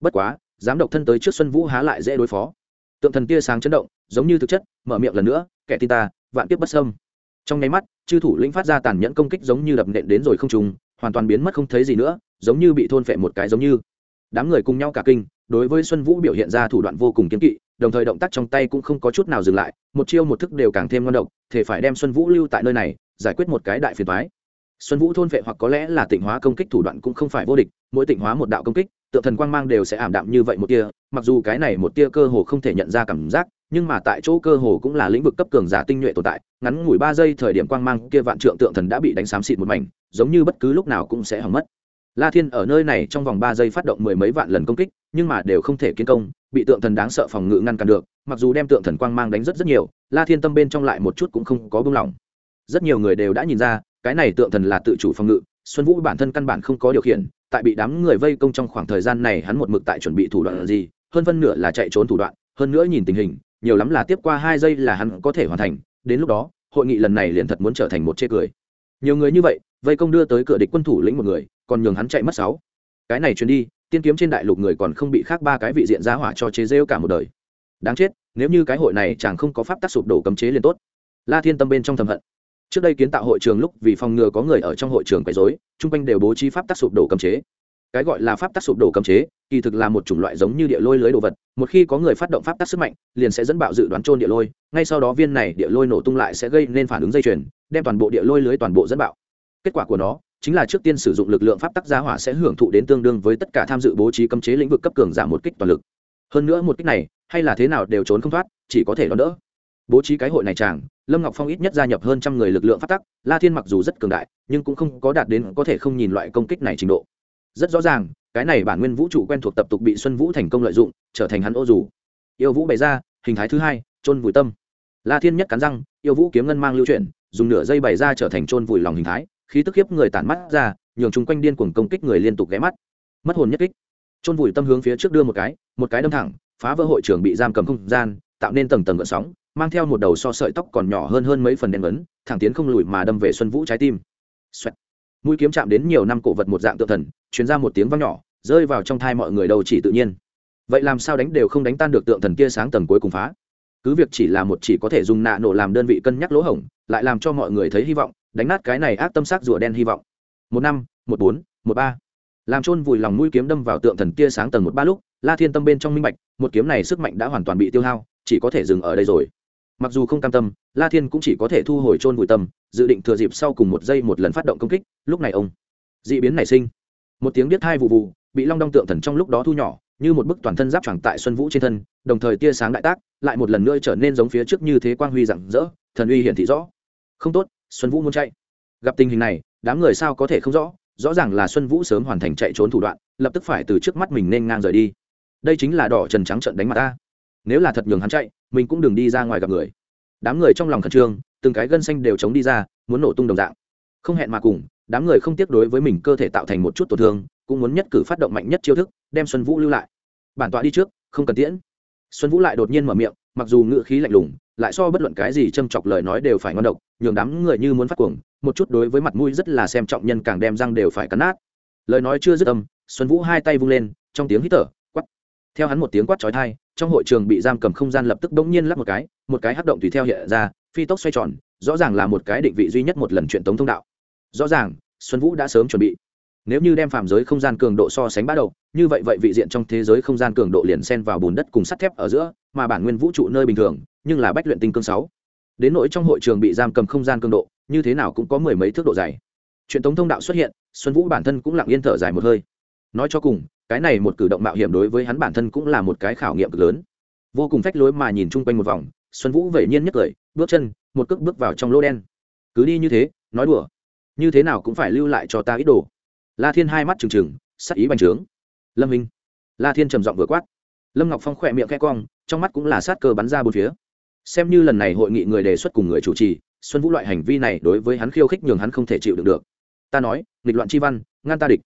Bất quá dám độc thân tới trước xuân vũ há lại dễ đối phó tượng thần tia sáng chấn động, giống như thực chất, mở miệng lần nữa, kẻ tin ta, vạn tiếp bất sâm trong nháy mắt, chư thủ lĩnh phát ra tàn nhẫn công kích giống như đập nện đến rồi không trùng hoàn toàn biến mất không thấy gì nữa, giống như bị thôn phệ một cái giống như. Đám người cùng nhau cả kinh, đối với xuân vũ biểu hiện ra thủ đoạn vô cùng kiếm kỵ, đồng thời động tác trong tay cũng không có chút nào dừng lại, một chiêu một thức đều càng thêm ngon độc, thể phải đem xuân vũ lưu tại nơi này, giải quyết một cái đại phiền thoái xuân vũ thôn vệ hoặc có lẽ là tịnh hóa công kích thủ đoạn cũng không phải vô địch, mỗi tịnh hóa một đạo công kích tượng thần quang mang đều sẽ ảm đạm như vậy một tia, mặc dù cái này một tia cơ hồ không thể nhận ra cảm giác, nhưng mà tại chỗ cơ hồ cũng là lĩnh vực cấp cường giả tinh nhuệ tồn tại, ngắn ngủi ba giây thời điểm quang mang kia vạn trượng tượng thần đã bị đánh xám xịt một mảnh, giống như bất cứ lúc nào cũng sẽ hỏng mất. La thiên ở nơi này trong vòng ba giây phát động mười mấy vạn lần công kích, nhưng mà đều không thể kiến công, bị tượng thần đáng sợ phòng ngự ngăn cản được, mặc dù đem tượng thần quang mang đánh rất rất nhiều, la thiên tâm bên trong lại một chút cũng không có buông lỏng. Rất nhiều người đều đã nhìn ra, cái này tượng thần là tự chủ phòng ngự, xuân vũ bản thân căn bản không có điều khiển tại bị đám người vây công trong khoảng thời gian này hắn một mực tại chuẩn bị thủ đoạn gì, hơn phân nửa là chạy trốn thủ đoạn, hơn nữa nhìn tình hình, nhiều lắm là tiếp qua hai giây là hắn có thể hoàn thành, đến lúc đó, hội nghị lần này liền thật muốn trở thành một chê cười. Nhiều người như vậy, vây công đưa tới cửa địch quân thủ lĩnh một người, còn nhường hắn chạy mất sáu. Cái này truyền đi, tiên kiếm trên đại lục người còn không bị khác ba cái vị diện giá hỏa cho chế rêu cả một đời. Đáng chết, nếu như cái hội này chẳng không có pháp tác sụp đổ cấm chế liền tốt. La thiên tâm bên trong thầm hận trước đây kiến tạo hội trường lúc vì phòng ngừa có người ở trong hội trường quấy rối, chung quanh đều bố trí pháp tác sụp đổ cấm chế. Cái gọi là pháp tác sụp đổ cấm chế, kỳ thực là một chủng loại giống như địa lôi lưới đồ vật, một khi có người phát động pháp tác sức mạnh, liền sẽ dẫn bạo dự đoán trôn địa lôi, ngay sau đó viên này địa lôi nổ tung lại sẽ gây nên phản ứng dây chuyền, đem toàn bộ địa lôi lưới toàn bộ dẫn bạo. Kết quả của nó chính là trước tiên sử dụng lực lượng pháp tắc giá hỏa sẽ hưởng thụ đến tương đương với tất cả tham dự bố trí cấm chế lĩnh vực cấp cường giảm một kích toàn lực. Hơn nữa một kích này, hay là thế nào đều trốn không thoát, chỉ có thể đón đỡ. Bố trí cái hội này chàng lâm ngọc phong ít nhất gia nhập hơn trăm người lực lượng phát tắc, la thiên mặc dù rất cường đại, nhưng cũng không có đạt đến có thể không nhìn loại công kích này trình độ. Rất rõ ràng, cái này bản nguyên vũ trụ quen thuộc tập tục bị xuân vũ thành công lợi dụng, trở thành hắn ô dù. Yêu vũ bày ra, hình thái thứ hai trôn vùi tâm. La thiên nhất cắn răng, yêu vũ kiếm ngân mang lưu chuyển, dùng nửa dây bày ra trở thành trôn vùi lòng hình thái, khí tức hiếp người tản mắt ra, nhường chung quanh điên cuồng công kích người liên tục ghé mắt. Mất hồn nhất kích. Trôn vùi tâm hướng phía trước đưa một cái một cái đâm thẳng, phá vỡ hội trường bị giam cầm không gian, tạo nên tầng tầng gợn sóng mang theo một đầu so sợi tóc còn nhỏ hơn hơn mấy phần đen vấn thẳng tiến không lùi mà đâm về xuân vũ trái tim. Xoẹt. mũi kiếm chạm đến nhiều năm cổ vật một dạng tự thần chuyến ra một tiếng vang nhỏ, rơi vào trong thai mọi người đầu chỉ tự nhiên. Vậy làm sao đánh đều không đánh tan được tượng thần kia sáng tầng cuối cùng phá? Cứ việc chỉ là một chỉ có thể dùng nạ nổ làm đơn vị cân nhắc lỗ hổng, lại làm cho mọi người thấy hy vọng, đánh nát cái này ác tâm sắc rùa đen hy vọng. Một năm, một bốn, một ba. Làm chôn vùi lòng mũi kiếm đâm vào tượng thần kia sáng tầng một ba lúc, la thiên tâm bên trong minh bạch, một kiếm này sức mạnh đã hoàn toàn bị tiêu hao, chỉ có thể dừng ở đây rồi mặc dù không cam tâm, la thiên cũng chỉ có thể thu hồi trôn vùi tâm, dự định thừa dịp sau cùng một giây một lần phát động công kích, lúc này ông d ị biến nảy sinh. Một tiếng biết hai vụ vụ, bị long đong tượng thần trong lúc đó thu nhỏ, như một bức toàn thân giáp chẳng tại xuân vũ trên thân, đồng thời tia sáng đại tác, lại một lần nữa trở nên giống phía trước như thế quang huy rạng rỡ, thần uy hiển thị rõ. Không tốt, xuân vũ muốn chạy. Gặp tình hình này, đám người sao có thể không rõ rõ ràng là xuân vũ sớm hoàn thành chạy trốn thủ đoạn, lập tức phải từ trước mắt mình nên ngang rời đi. Đây chính là đỏ trần trắng trận đánh mặt ta. Nếu là thật nhường hắn chạy mình cũng đừng đi ra ngoài gặp người. Đám người trong lòng khẩn trương, từng cái gân xanh đều chống đi ra, muốn nổ tung đồng dạng. Không hẹn mà cùng, đám người không tiếc đối với mình cơ thể tạo thành một chút tổn thương, cũng muốn nhất cử phát động mạnh nhất chiêu thức, đem xuân vũ lưu lại. Bản tọa đi trước, không cần tiễn. Xuân vũ lại đột nhiên mở miệng, mặc dù ngựa khí lạnh lùng, lại so bất luận cái gì châm chọc lời nói đều phải ngon độc, nhường đám người như muốn phát cuồng, một chút đối với mặt mũi rất là xem trọng nhân càng đem răng đều phải cắn nát. Lời nói chưa dứt âm, xuân vũ hai tay vung lên, trong tiếng hít thở theo hắn một tiếng quát trói thai trong hội trường bị giam cầm không gian lập tức bỗng nhiên lắp một cái một cái hắc động tùy theo hiện ra, phi tốc xoay tròn, rõ ràng là một cái định vị duy nhất một lần chuyện tống thông đạo. Rõ ràng, xuân vũ đã sớm chuẩn bị. Nếu như đem phạm giới không gian cường độ so sánh bắt đầu, như vậy vậy vị diện trong thế giới không gian cường độ liền xen vào bùn đất cùng sắt thép ở giữa, mà bản nguyên vũ trụ nơi bình thường, nhưng là bách luyện tinh cương sáu. Đến nỗi trong hội trường bị giam cầm không gian cường độ, như thế nào cũng có mười mấy thước độ dày chuyện tống thông đạo xuất hiện, xuân vũ bản thân cũng lặng yên thở dài một hơi. Nói cho cùng cái này một cử động mạo hiểm đối với hắn bản thân cũng là một cái khảo nghiệm cực lớn. Vô cùng phách lối mà nhìn chung quanh một vòng, xuân vũ vẩy nhiên nhất cười, bước chân, một cước bước vào trong lô đen. Cứ đi như thế, nói đùa. Như thế nào cũng phải lưu lại cho ta ít đồ. La thiên hai mắt trừng trừng, sắc ý bành trướng. Lâm minh. La thiên trầm giọng vừa quát. Lâm ngọc phong khỏe miệng khe cong, trong mắt cũng là sát cơ bắn ra bốn phía. Xem như lần này hội nghị người đề xuất cùng người chủ trì, xuân vũ loại hành vi này đối với hắn khiêu khích nhường hắn không thể chịu được được. Ta nói, nghịch loạn chi văn, ngăn ta địch.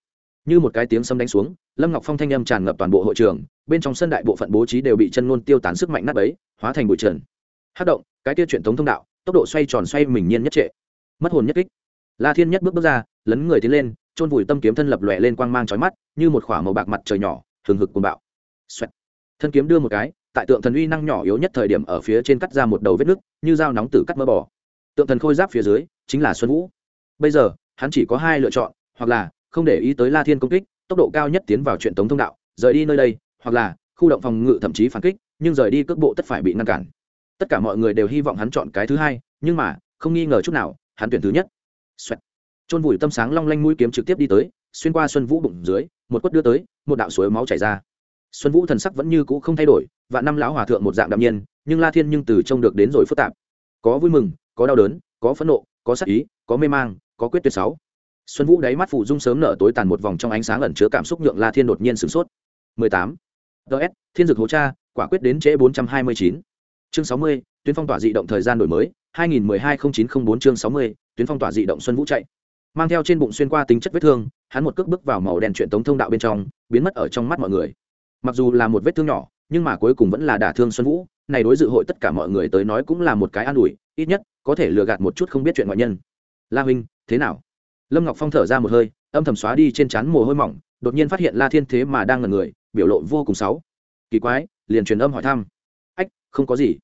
Như một cái tiếng sấm đánh xuống lâm ngọc phong thanh âm tràn ngập toàn bộ hội trường, bên trong sân đại bộ phận bố trí đều bị chân ngôn tiêu tán sức mạnh nát ấy hóa thành bụi trần. Hát động, cái tiêu truyền thống thông đạo, tốc độ xoay tròn xoay mình nhiên nhất trệ. Mất hồn nhất kích. La thiên nhất bước bước ra, lấn người tiến lên, chôn vùi tâm kiếm thân lập lòe lên quang mang chói mắt, như một khỏa màu bạc mặt trời nhỏ thường hực cuồng bạo. Xoẹt. thân kiếm đưa một cái, tại tượng thần uy năng nhỏ yếu nhất thời điểm ở phía trên cắt ra một đầu vết nứt, như dao nóng tử cắt mỡ bỏ tượng thần khôi giáp phía dưới, chính là xuân vũ. Bây giờ, hắn chỉ có hai lựa chọn, hoặc là không để ý tới la thiên công kích tốc độ cao nhất tiến vào chuyện tống thông đạo, rời đi nơi đây, hoặc là khu động phòng ngự thậm chí phản kích, nhưng rời đi cước bộ tất phải bị ngăn cản. Tất cả mọi người đều hy vọng hắn chọn cái thứ hai, nhưng mà, không nghi ngờ chút nào, hắn tuyển thứ nhất. Xoẹt. chôn vùi tâm sáng long lanh mũi kiếm trực tiếp đi tới, xuyên qua xuân vũ bụng dưới, một quất đưa tới, một đạo suối máu chảy ra. Xuân vũ thần sắc vẫn như cũ không thay đổi và năm lão hòa thượng một dạng đạm nhiên, nhưng la thiên nhưng từ trông được đến rồi phức tạp. Có vui mừng, có đau đớn, có phẫn nộ, có sắc ý, có mê mang, có quyết tuyệt sáu xuân vũ đáy mắt phụ dung sớm nở tối tàn một vòng trong ánh sáng ẩn chứa cảm xúc nhượng la thiên đột nhiên sửng sốt. 18. ts thiên dực hố cha quả quyết đến trễ 429. chương 60, tuyến phong tỏa dị động thời gian đổi mới 2012-0904 chương 60, tuyến phong tỏa dị động xuân vũ chạy. Mang theo trên bụng xuyên qua tính chất vết thương hắn một cước bước vào màu đen chuyện tống thông đạo bên trong biến mất ở trong mắt mọi người. Mặc dù là một vết thương nhỏ nhưng mà cuối cùng vẫn là đả thương xuân vũ này đối dự hội tất cả mọi người tới nói cũng là một cái an ủi ít nhất có thể lừa gạt một chút không biết chuyện ngoại nhân. La huynh thế nào? Lâm ngọc phong thở ra một hơi, âm thầm xóa đi trên trán mồ hôi mỏng, đột nhiên phát hiện la thiên thế mà đang ngần người, biểu lộ vô cùng xấu. Kỳ quái, liền truyền âm hỏi thăm. Ách, không có gì.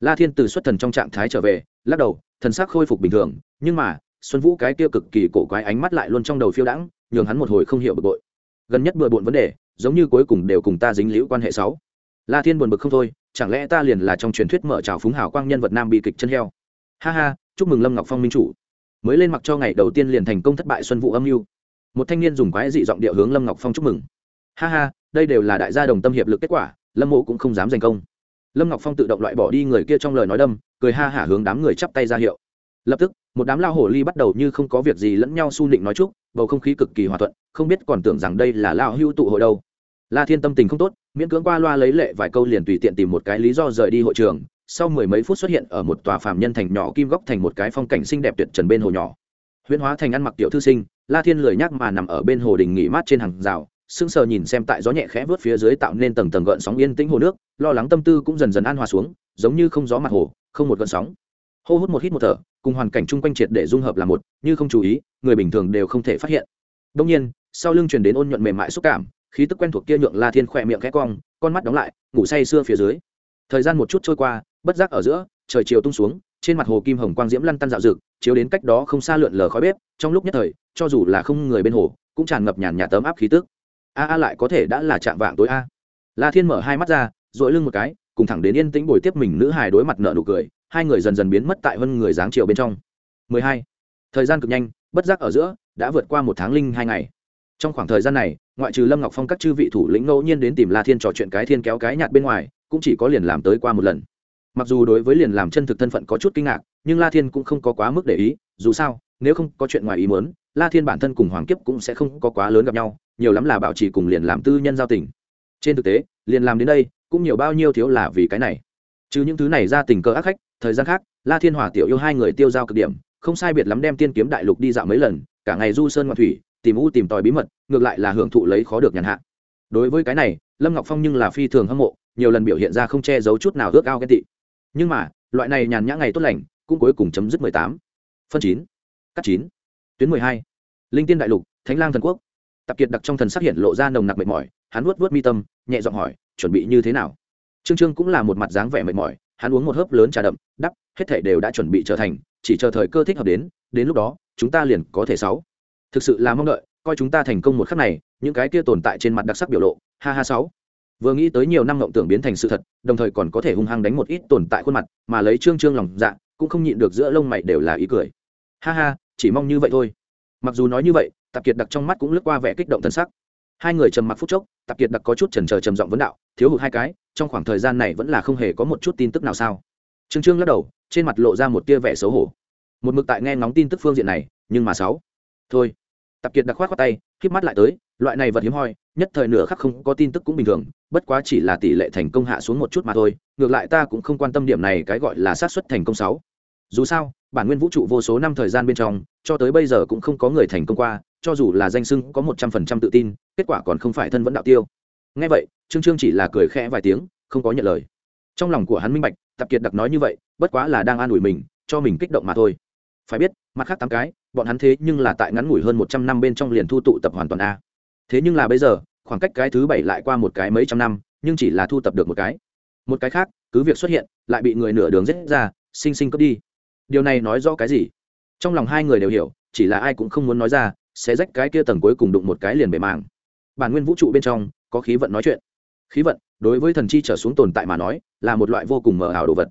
La thiên từ xuất thần trong trạng thái trở về, lắc đầu, thần sắc khôi phục bình thường, nhưng mà, xuân vũ cái kia cực kỳ cổ quái ánh mắt lại luôn trong đầu phiêu đãng, nhường hắn một hồi không hiểu bực bội. Gần nhất bừa bộn vấn đề, giống như cuối cùng đều cùng ta dính liễu quan hệ sáu la thiên buồn bực không thôi, chẳng lẽ ta liền là trong truyền thuyết mở trào phúng hào quang nhân vật nam bị kịch chân heo? Ha ha, chúc mừng lâm ngọc phong minh chủ mới lên mặc cho ngày đầu tiên liền thành công thất bại xuân vụ âm mưu. Một thanh niên dùng quái dị giọng điệu hướng lâm ngọc phong chúc mừng. Ha ha, đây đều là đại gia đồng tâm hiệp lực kết quả, lâm mộ cũng không dám giành công. Lâm ngọc phong tự động loại bỏ đi người kia trong lời nói đâm, cười ha hả hướng đám người chắp tay ra hiệu. Lập tức, một đám lao hổ ly bắt đầu như không có việc gì lẫn nhau su nịnh nói chúc, bầu không khí cực kỳ hòa thuận, không biết còn tưởng rằng đây là lao hưu tụ hội đâu. La thiên tâm tình không tốt, miễn cưỡng qua loa lấy lệ vài câu liền tùy tiện tìm một cái lý do rời đi hội trường sau mười mấy phút xuất hiện ở một tòa phàm nhân thành nhỏ kim góc thành một cái phong cảnh xinh đẹp tuyệt trần bên hồ nhỏ. Huyễn hóa thành ăn mặc tiểu thư sinh, la thiên lười nhác mà nằm ở bên hồ đình nghỉ mát trên hàng rào, sững sờ nhìn xem tại gió nhẹ khẽ vớt phía dưới tạo nên tầng tầng gợn sóng yên tĩnh hồ nước, lo lắng tâm tư cũng dần dần an hòa xuống, giống như không gió mặt hồ, không một gợn sóng. Hô hút một hít một thở, cùng hoàn cảnh chung quanh triệt để dung hợp là một, như không chú ý, người bình thường đều không thể phát hiện. Đông nhiên, sau lưng truyền đến ôn nhuận mềm mại xúc cảm, khí tức quen thuộc kia nhượng la thiên khỏe miệng khẽ cong, con mắt đóng lại, ngủ say sưa phía dưới thời gian một chút trôi qua, bất giác ở giữa, trời chiều tung xuống, trên mặt hồ kim hồng quang diễm lăn tăn dạo rực, chiếu đến cách đó không xa lượn lờ khói bếp, trong lúc nhất thời, cho dù là không người bên hồ, cũng tràn ngập nhàn nhà tấm áp khí tức. A a lại có thể đã là chạm vạng tối a. La thiên mở hai mắt ra dội lưng một cái, cùng thẳng đến yên tĩnh bồi tiếp mình nữ hài đối mặt nợ nụ cười, hai người dần dần biến mất tại hơn người dáng chiều bên trong. 12. thời gian cực nhanh, bất giác ở giữa, đã vượt qua một tháng linh hai ngày. Trong khoảng thời gian này, ngoại trừ lâm ngọc phong các chư vị thủ lĩnh ngẫu nhiên đến tìm la thiên trò chuyện cái thiên kéo cái nhạt bên ngoài cũng chỉ có liền làm tới qua một lần. Mặc dù đối với liền làm chân thực thân phận có chút kinh ngạc, nhưng la thiên cũng không có quá mức để ý, dù sao, nếu không có chuyện ngoài ý muốn, la thiên bản thân cùng hoàng kiếp cũng sẽ không có quá lớn gặp nhau, nhiều lắm là bảo trì cùng liền làm tư nhân giao tình. Trên thực tế, liền làm đến đây, cũng nhiều bao nhiêu thiếu là vì cái này. Chứ những thứ này ra tình cờ ác khách, thời gian khác, la thiên hòa tiểu yêu hai người tiêu giao cực điểm, không sai biệt lắm đem tiên kiếm đại lục đi dạo mấy lần, cả ngày du sơn ngoại thủy, tìm u tìm tòi bí mật, ngược lại là hưởng thụ lấy khó được nhàn hạ. Đối với cái này, lâm ngọc phong nhưng là phi thường hâm mộ nhiều lần biểu hiện ra không che giấu chút nào ước ao ghen tị. Nhưng mà, loại này nhàn nhã ngày tốt lành cũng cuối cùng chấm dứt mười tám. Phân chín, cắt chín, tuyến mười hai. Linh tiên đại lục, thánh lang thần quốc. Tập kiệt đặc trong thần sắc hiện lộ ra nồng nặc mệt mỏi, hắn vuốt vuốt mi tâm, nhẹ giọng hỏi, chuẩn bị như thế nào? Trương trương cũng là một mặt dáng vẻ mệt mỏi, hắn uống một hớp lớn trà đậm, đắp, hết thể đều đã chuẩn bị trở thành, chỉ chờ thời cơ thích hợp đến đến lúc đó, chúng ta liền có thể sáu. Thực sự là mong đợi, coi chúng ta thành công một khắc này, những cái kia tồn tại trên mặt đặc sắc biểu lộ, ha ha sáu vừa nghĩ tới nhiều năm ngộng tưởng biến thành sự thật, đồng thời còn có thể hung hăng đánh một ít tồn tại khuôn mặt, mà lấy trương trương lòng dạ cũng không nhịn được giữa lông mày đều là ý cười. Ha ha, chỉ mong như vậy thôi. Mặc dù nói như vậy, tạp kiệt đặc trong mắt cũng lướt qua vẻ kích động thân sắc. Hai người trầm mặc phút chốc, tạp kiệt đặc có chút chần trờ trầm giọng vấn đạo, thiếu hụt hai cái, trong khoảng thời gian này vẫn là không hề có một chút tin tức nào sao? Trương trương lắc đầu, trên mặt lộ ra một tia vẻ xấu hổ. Một mực tại nghe ngóng tin tức phương diện này, nhưng mà sáu. Thôi. Tạp kiệt đặc khoát khoát tay híp mắt lại tới, loại này vật hiếm hoi nhất thời nửa khắc không có tin tức cũng bình thường, bất quá chỉ là tỷ lệ thành công hạ xuống một chút mà thôi, ngược lại ta cũng không quan tâm điểm này cái gọi là xác suất thành công sáu. Dù sao, bản nguyên vũ trụ vô số năm thời gian bên trong, cho tới bây giờ cũng không có người thành công qua, cho dù là danh sưng có một trăm phần trăm tự tin, kết quả còn không phải thân vẫn đạo tiêu. Ngay vậy, trương trương chỉ là cười khẽ vài tiếng, không có nhận lời. Trong lòng của hắn minh bạch tập kiệt đặc nói như vậy, bất quá là đang an ủi mình, cho mình kích động mà thôi. Phải biết, mặt khác tám cái, bọn hắn thế nhưng là tại ngắn ngủi hơn một trăm năm bên trong liền thu tụ tập hoàn toàn a thế nhưng là bây giờ, khoảng cách cái thứ bảy lại qua một cái mấy trăm năm, nhưng chỉ là thu tập được một cái. Một cái khác, cứ việc xuất hiện, lại bị người nửa đường rết ra, sinh sinh cướp đi. Điều này nói rõ cái gì? Trong lòng hai người đều hiểu, chỉ là ai cũng không muốn nói ra, sẽ rách cái kia tầng cuối cùng đụng một cái liền bề màng bản nguyên vũ trụ bên trong, có khí vận nói chuyện. Khí vận, đối với thần chi trở xuống tồn tại mà nói, là một loại vô cùng mờ ảo đồ vật.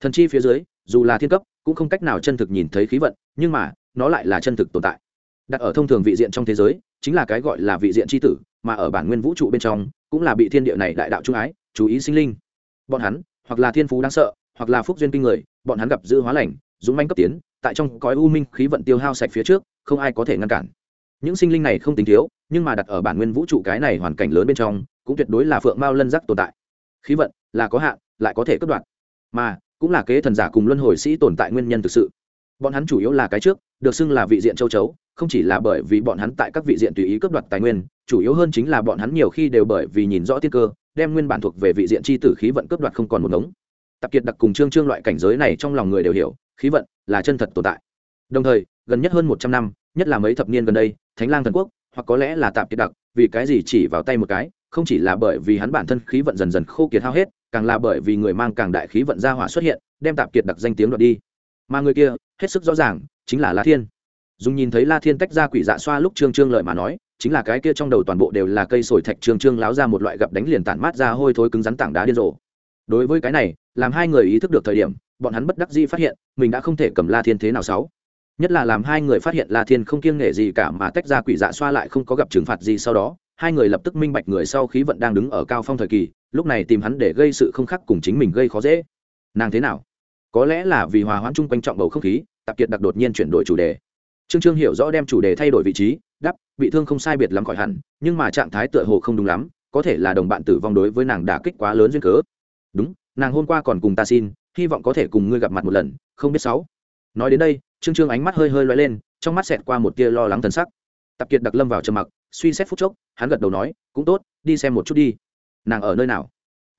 Thần chi phía dưới, dù là thiên cấp, cũng không cách nào chân thực nhìn thấy khí vận, nhưng mà, nó lại là chân thực tồn tại đặt ở thông thường vị diện trong thế giới, chính là cái gọi là vị diện tri tử, mà ở bản nguyên vũ trụ bên trong, cũng là bị thiên địa này đại đạo trung ái, chú ý sinh linh. Bọn hắn, hoặc là thiên phú đáng sợ, hoặc là phúc duyên kinh người, bọn hắn gặp dư hóa lành, dũng manh cấp tiến, tại trong cõi u minh khí vận tiêu hao sạch phía trước, không ai có thể ngăn cản. Những sinh linh này không tính thiếu, nhưng mà đặt ở bản nguyên vũ trụ cái này hoàn cảnh lớn bên trong, cũng tuyệt đối là phượng mao lân giác tồn tại. Khí vận, là có hạn, lại có thể cất đoạn. Mà, cũng là kế thần giả cùng luân hồi sĩ tồn tại nguyên nhân thực sự. Bọn hắn chủ yếu là cái trước được xưng là vị diện châu chấu, không chỉ là bởi vì bọn hắn tại các vị diện tùy ý cướp đoạt tài nguyên, chủ yếu hơn chính là bọn hắn nhiều khi đều bởi vì nhìn rõ tiên cơ, đem nguyên bản thuộc về vị diện c h i tử khí vận cướp đoạt không còn một ngống. Tạp kiệt đặc cùng trương trương loại cảnh giới này trong lòng người đều hiểu, khí vận là chân thật tồn tại. Đồng thời, gần nhất hơn một trăm năm, nhất là mấy thập niên gần đây, thánh lang thần quốc, hoặc có lẽ là tạp kiệt đặc, vì cái gì chỉ vào tay một cái, không chỉ là bởi vì hắn bản thân khí vận dần dần khô kiệt hao hết, càng là bởi vì người mang càng đại khí vận ra hỏa xuất hiện, đem tạp kiệt đặc danh tiếng đoạt đi. Mà người kia hết sức rõ ràng, chính là la thiên. Dùng nhìn thấy la thiên tách ra quỷ dạ xoa lúc trương trương lợi mà nói, chính là cái kia trong đầu toàn bộ đều là cây sồi thạch trương trương láo ra một loại gặp đánh liền tản mát ra hôi thối cứng rắn tảng đá điên rồ. Đối với cái này, làm hai người ý thức được thời điểm, bọn hắn bất đắc dĩ phát hiện, mình đã không thể cầm la thiên thế nào sáu. Nhất là làm hai người phát hiện la thiên không kiêng nể gì cả mà tách ra quỷ dạ xoa lại không có gặp trừng phạt gì sau đó, hai người lập tức minh bạch người sau khí vận đang đứng ở cao phong thời kỳ, lúc này tìm hắn để gây sự không khắc cùng chính mình gây khó dễ. Nàng thế nào? Có lẽ là vì hòa hoãn chung quanh trọng bầu không khí tạp kiệt đặc đột nhiên chuyển đổi chủ đề. Trương trương hiểu rõ đem chủ đề thay đổi vị trí đắp bị thương không sai biệt lắm khỏi hẳn, nhưng mà trạng thái tựa hồ không đúng lắm, có thể là đồng bạn tử vong đối với nàng đã kích quá lớn duyên cớ. Đúng, nàng hôm qua còn cùng ta xin, hy vọng có thể cùng ngươi gặp mặt một lần, không biết sáu. Nói đến đây, trương trương ánh mắt hơi hơi loay lên, trong mắt xẹt qua một tia lo lắng thần sắc. Tập kiệt đặc lâm vào trầm mặc, suy xét phút chốc, hắn gật đầu nói, cũng tốt, đi xem một chút đi. Nàng ở nơi nào?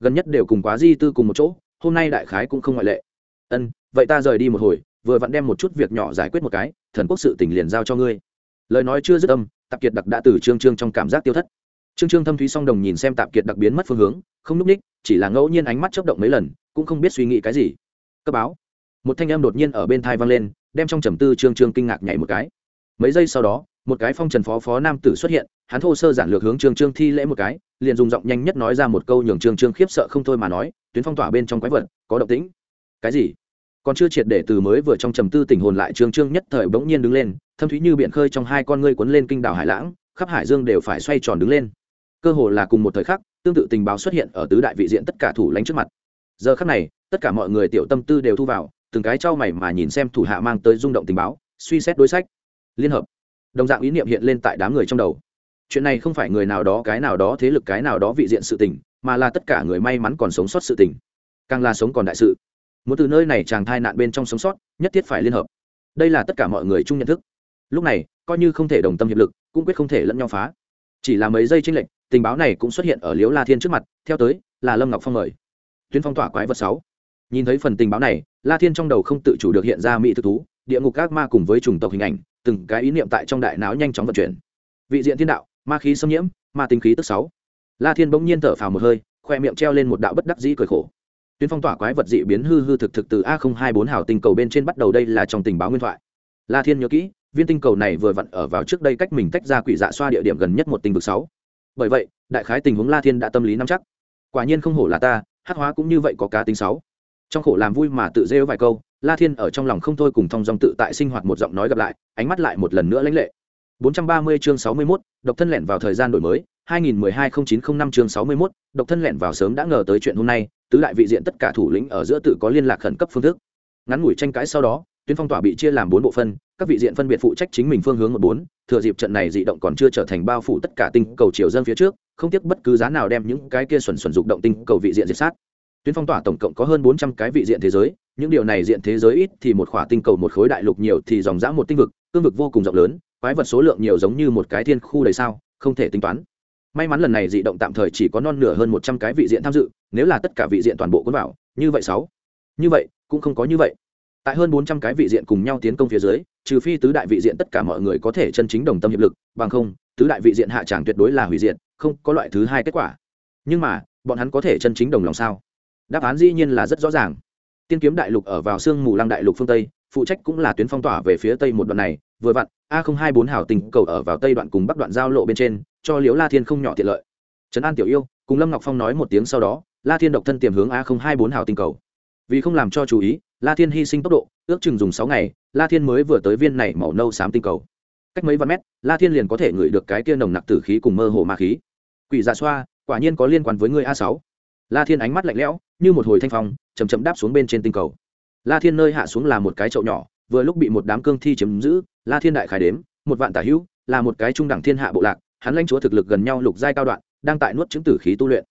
Gần nhất đều cùng quá di tư cùng một chỗ, hôm nay đại khái cũng không ngoại lệ. Ân, vậy ta rời đi một hồi vừa vặn đem một chút việc nhỏ giải quyết một cái, thần quốc sự tỉnh liền giao cho ngươi. Lời nói chưa dứt âm, tạp kiệt đặc đã từ trương trương trong cảm giác tiêu thất. Trương trương thâm thúy song đồng nhìn xem tạp kiệt đặc biến mất phương hướng, không núp ních, chỉ là ngẫu nhiên ánh mắt chấp động mấy lần, cũng không biết suy nghĩ cái gì. Cấp báo. Một thanh âm đột nhiên ở bên thai vang lên, đem trong trầm tư trương trương kinh ngạc nhảy một cái. Mấy giây sau đó, một cái phong trần phó phó nam tử xuất hiện, hắn thô sơ giản lược hướng trương trương thi lễ một cái, liền dùng giọng nhanh nhất nói ra một câu nhường trương trương khiếp sợ không thôi mà nói, tuyến phong tỏa bên trong quái vật, có động tĩnh. Cái gì? Còn chưa triệt để từ mới vừa trong trầm tư tình hồn lại trương trương nhất thời bỗng nhiên đứng lên, thâm thúy như biển khơi trong hai con ngươi cuốn lên kinh đảo hải lãng, khắp hải dương đều phải xoay tròn đứng lên. Cơ hồ là cùng một thời khắc, tương tự tình báo xuất hiện ở tứ đại vị diện tất cả thủ lãnh trước mặt. Giờ khắc này, tất cả mọi người tiểu tâm tư đều thu vào, từng cái trao mày mà nhìn xem thủ hạ mang tới rung động tình báo, suy xét đối sách. Liên hợp. Đồng dạng ý niệm hiện lên tại đám người trong đầu. Chuyện này không phải người nào đó, cái nào đó thế lực, cái nào đó vị diện sự tình, mà là tất cả người may mắn còn sống sót sự tình. Càng là sống còn đại sự muốn từ nơi này chàng thai nạn bên trong sống sót, nhất thiết phải liên hợp. Đây là tất cả mọi người chung nhận thức. Lúc này, coi như không thể đồng tâm hiệp lực, cũng quyết không thể lẫn nhau phá. Chỉ là mấy giây tranh lệch, tình báo này cũng xuất hiện ở liễu la thiên trước mặt, theo tới là lâm ngọc phong mời. Tuyến phong tỏa quái vật sáu. Nhìn thấy phần tình báo này, la thiên trong đầu không tự chủ được hiện ra mỹ thực thú, địa ngục các ma cùng với chủng tộc hình ảnh, từng cái ý niệm tại trong đại não nhanh chóng vận chuyển. Vị diện thiên đạo, ma khí xâm nhiễm, ma tinh khí tức sáu. La thiên bỗng nhiên thở phào một hơi, khoe miệng treo lên một đạo bất đắc dĩ cười khổ tuyến phong tỏa quái vật dị biến hư hư thực thực từ a hai bốn hào tinh cầu bên trên bắt đầu đây là trong tình báo nguyên thoại. La thiên nhớ kỹ viên tinh cầu này vừa vặn ở vào trước đây cách mình tách ra quỷ dạ xoa địa điểm gần nhất một tinh vực sáu. Bởi vậy đại khái tình huống la thiên đã tâm lý nắm chắc. Quả nhiên không hổ là ta hắc hóa cũng như vậy có cá tính sáu. Trong khổ làm vui mà tự rêu vài câu la thiên ở trong lòng không thôi cùng thong dong tự tại sinh hoạt một giọng nói gặp lại ánh mắt lại một lần nữa lãnh lệ. 430 chương 61, độc thân lẻn vào thời gian đổi mới 2012-0905 chương 61, độc thân lẻn vào sớm đã ngờ tới chuyện hôm nay tứ đại vị diện tất cả thủ lĩnh ở giữa tự có liên lạc khẩn cấp phương thức. Ngắn ngủi tranh cãi sau đó, tuyến phong tỏa bị chia làm bốn bộ phân, các vị diện phân biệt phụ trách chính mình phương hướng một bốn, thừa dịp trận này dị động còn chưa trở thành bao phủ tất cả tinh cầu chiều dân phía trước, không tiếc bất cứ giá nào đem những cái kia xuẩn xuẩn dục động tinh cầu vị diện diệt sát. Tuyến phong tỏa tổng cộng có hơn bốn trăm cái vị diện thế giới, những điều này diện thế giới ít thì một khỏa tinh cầu một khối đại lục nhiều thì dòng dã một tinh vực, cương vực vô cùng rộng lớn, quái vật số lượng nhiều giống như một cái thiên khu đầy sao, không thể tính toán may mắn lần này dị động tạm thời chỉ có non nửa hơn một trăm cái vị diện tham dự, nếu là tất cả vị diện toàn bộ cuốn vào, như vậy sáu. Như vậy, cũng không có như vậy. Tại hơn bốn trăm cái vị diện cùng nhau tiến công phía dưới, trừ phi tứ đại vị diện tất cả mọi người có thể chân chính đồng tâm hiệp lực, bằng không, tứ đại vị diện hạ tràng tuyệt đối là hủy diện không có loại thứ hai kết quả. Nhưng mà, bọn hắn có thể chân chính đồng lòng sao? Đáp án dĩ nhiên là rất rõ ràng. Tiên kiếm đại lục ở vào sương mù lăng đại lục phương tây, phụ trách cũng là tuyến phong tỏa về phía tây một đoạn này, vừa vặn, a không hai bốn hảo tình cầu ở vào tây đoạn cùng bắc đoạn giao lộ bên trên cho liếu la thiên không nhỏ tiện lợi. Trấn an tiểu yêu, cùng lâm ngọc phong nói một tiếng sau đó, la thiên độc thân tiềm hướng a không hai bốn hảo tinh cầu. Vì không làm cho chú ý, la thiên hy sinh tốc độ, ước chừng dùng sáu ngày, la thiên mới vừa tới viên này màu nâu xám tinh cầu. Cách mấy vạn mét, la thiên liền có thể ngửi được cái kia nồng nặc tử khí cùng mơ hồ ma khí. Quỷ dạ xoa, quả nhiên có liên quan với người a sáu. La thiên ánh mắt lạnh lẽo, như một hồi thanh phong chầm chậm đáp xuống bên trên tinh cầu. La thiên nơi hạ xuống là một cái chậu nhỏ, vừa lúc bị một đám cương thi chiếm giữ, la thiên đại khải đếm, một vạn tả hữu, là một cái trung đẳng thiên hạ bộ lạc hắn lãnh chúa thực lực gần nhau lục giai cao đoạn, đang tại nuốt chứng tử khí tu luyện.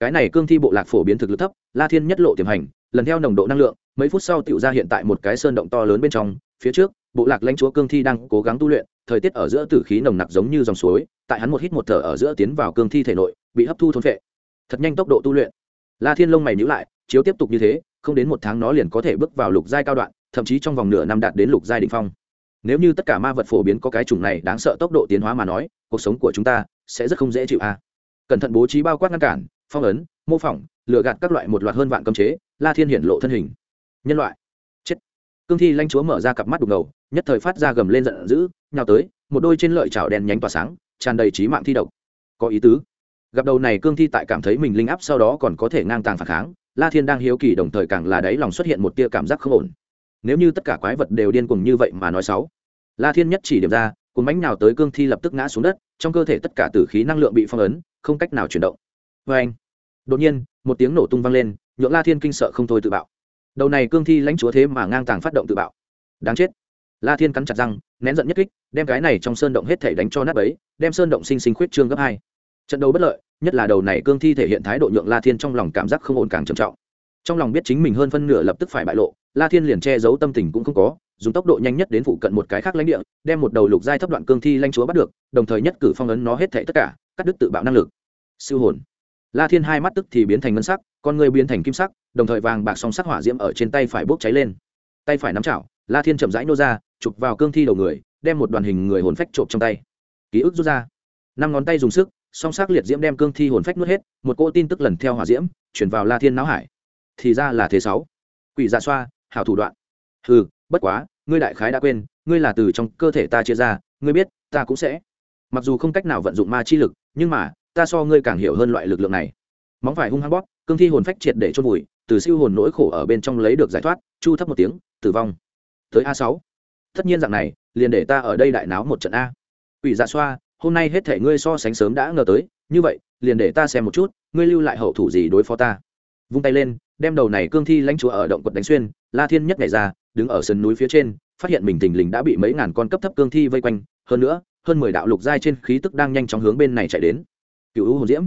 Cái này cương thi bộ lạc phổ biến thực lực thấp, la thiên nhất lộ tiềm hành, lần theo nồng độ năng lượng, mấy phút sau tựu ra hiện tại một cái sơn động to lớn bên trong, phía trước, bộ lạc lãnh chúa cương thi đang cố gắng tu luyện, thời tiết ở giữa tử khí nồng nặc giống như dòng suối, tại hắn một hít một thở ở giữa tiến vào cương thi thể nội, bị hấp thu thôn phệ. Thật nhanh tốc độ tu luyện. La thiên lông mày nhữ lại, chiếu tiếp tục như thế, không đến một tháng nó liền có thể bước vào lục giai cao đoạn, thậm chí trong vòng nửa năm đạt đến lục giai đỉnh phong. Nếu như tất cả ma vật phổ biến có cái chủng này đáng sợ tốc độ tiến hóa mà nói cuộc sống của chúng ta sẽ rất không dễ chịu a. Cẩn thận bố trí bao quát ngăn cản, phong ấn, mô phỏng, lừa gạt các loại một loạt hơn vạn cấm chế, la thiên hiển lộ thân hình. Nhân loại. Chết. Cương thi lanh chúa mở ra cặp mắt đục ngầu, nhất thời phát ra gầm lên giận dữ, nhào tới, một đôi trên lợi chảo đen nhánh tỏa sáng, tràn đầy trí mạng thi độc. Có ý tứ. Gặp đầu này cương thi tại cảm thấy mình linh áp sau đó còn có thể ngang tàng phản kháng, la thiên đang hiếu kỳ đồng thời càng là đáy lòng xuất hiện một tia cảm giác không ổn. Nếu như tất cả quái vật đều điên cuồng như vậy mà nói xấu, la thiên nhất chỉ điểm ra cùng bánh nào tới cương thi lập tức ngã xuống đất, trong cơ thể tất cả tử khí năng lượng bị phong ấn, không cách nào chuyển động. Vê anh, đột nhiên, một tiếng nổ tung vang lên, nhượng la thiên kinh sợ không thôi tự bạo. Đầu này cương thi lãnh chúa thế mà ngang tàng phát động tự bạo. Đáng chết. La thiên cắn chặt răng, nén giận nhất kích, đem cái này trong sơn động hết thể đánh cho nát ấy đem sơn động sinh sinh khuyết trương gấp hai. Trận đấu bất lợi, nhất là đầu này cương thi thể hiện thái độ nhượng la thiên trong lòng cảm giác không ổn càng trầm trọng. Trong lòng biết chính mình hơn phân nửa lập tức phải bại lộ, la thiên liền che giấu tâm tình cũng không có dùng tốc độ nhanh nhất đến phụ cận một cái khác lãnh địa đem một đầu lục giai thấp đoạn cương thi lãnh chúa bắt được đồng thời nhất cử phong ấn nó hết thảy tất cả cắt đứt tự bạo năng lực. Siêu hồn. La thiên hai mắt tức thì biến thành ngân sắc con người biến thành kim sắc đồng thời vàng bạc song sắc hỏa diễm ở trên tay phải bốc cháy lên. Tay phải nắm chảo la thiên chậm rãi nô ra chụp vào cương thi đầu người đem một đoàn hình người hồn phách trộm trong tay. Ký ức rút ra. Năm ngón tay dùng sức song sắc liệt diễm đem cương thi hồn phách nuốt hết một cỗ tin tức lần theo hỏa diễm chuyển vào la thiên não hải. Thì ra là thế sáu. Quỷ dạ xoa hảo thủ đoạn. Hừ, bất quá ngươi đại khái đã quên, ngươi là từ trong cơ thể ta chia ra, ngươi biết, ta cũng sẽ. Mặc dù không cách nào vận dụng ma chi lực, nhưng mà, ta so ngươi càng hiểu hơn loại lực lượng này. Móng phải hung hăng bóp, cương thi hồn phách triệt để chôn vùi, từ siêu hồn nỗi khổ ở bên trong lấy được giải thoát, chu thấp một tiếng, tử vong. Tới a sáu. Tất nhiên dạng này, liền để ta ở đây đại náo một trận a. Ủy dạ xoa, hôm nay hết thể ngươi so sánh sớm đã ngờ tới, như vậy, liền để ta xem một chút, ngươi lưu lại hậu thủ gì đối phó ta. Vung tay lên, đem đầu này cương thi lãnh chúa ở động quật đánh xuyên, la thiên nhất ngày ra đứng ở sân núi phía trên, phát hiện mình thình lình đã bị mấy ngàn con cấp thấp cương thi vây quanh. Hơn nữa, hơn mười đạo lục giai trên khí tức đang nhanh chóng hướng bên này chạy đến. Cựu u hồn diễm.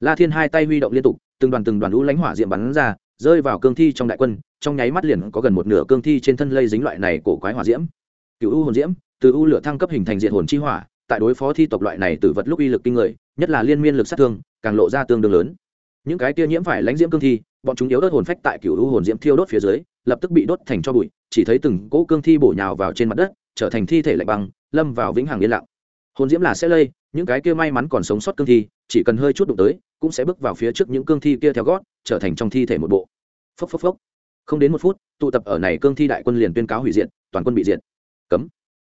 La thiên hai tay huy động liên tục, từng đoàn từng đoàn lũ lãnh hỏa diệm bắn ra, rơi vào cương thi trong đại quân, trong nháy mắt liền có gần một nửa cương thi trên thân lây dính loại này cổ quái hỏa diễm. Cựu u hồn diễm, từ u lửa thăng cấp hình thành diện hồn chi hỏa, tại đối phó thi tộc loại này từ vật lúc uy lực kinh người, nhất là liên miên lực sát thương, càng lộ ra tương đương lớn. Những cái kia nhiễm phải lãnh diễm cương thi, bọn chúng yếu ớt hồn phách tại cựu u hồn diễm thiêu đốt phía dưới lập tức bị đốt thành cho bụi, chỉ thấy từng cỗ cương thi bổ nhào vào trên mặt đất, trở thành thi thể lạnh băng, lâm vào vĩnh hằng yên lặng. Hồn diễm là sẽ lây, những cái kia may mắn còn sống sót cương thi, chỉ cần hơi chút đụng tới, cũng sẽ bước vào phía trước những cương thi kia theo gót, trở thành trong thi thể một bộ. Phốc phốc phốc. Không đến một phút, tụ tập ở này cương thi đại quân liền tuyên cáo hủy diệt, toàn quân bị diệt. Cấm.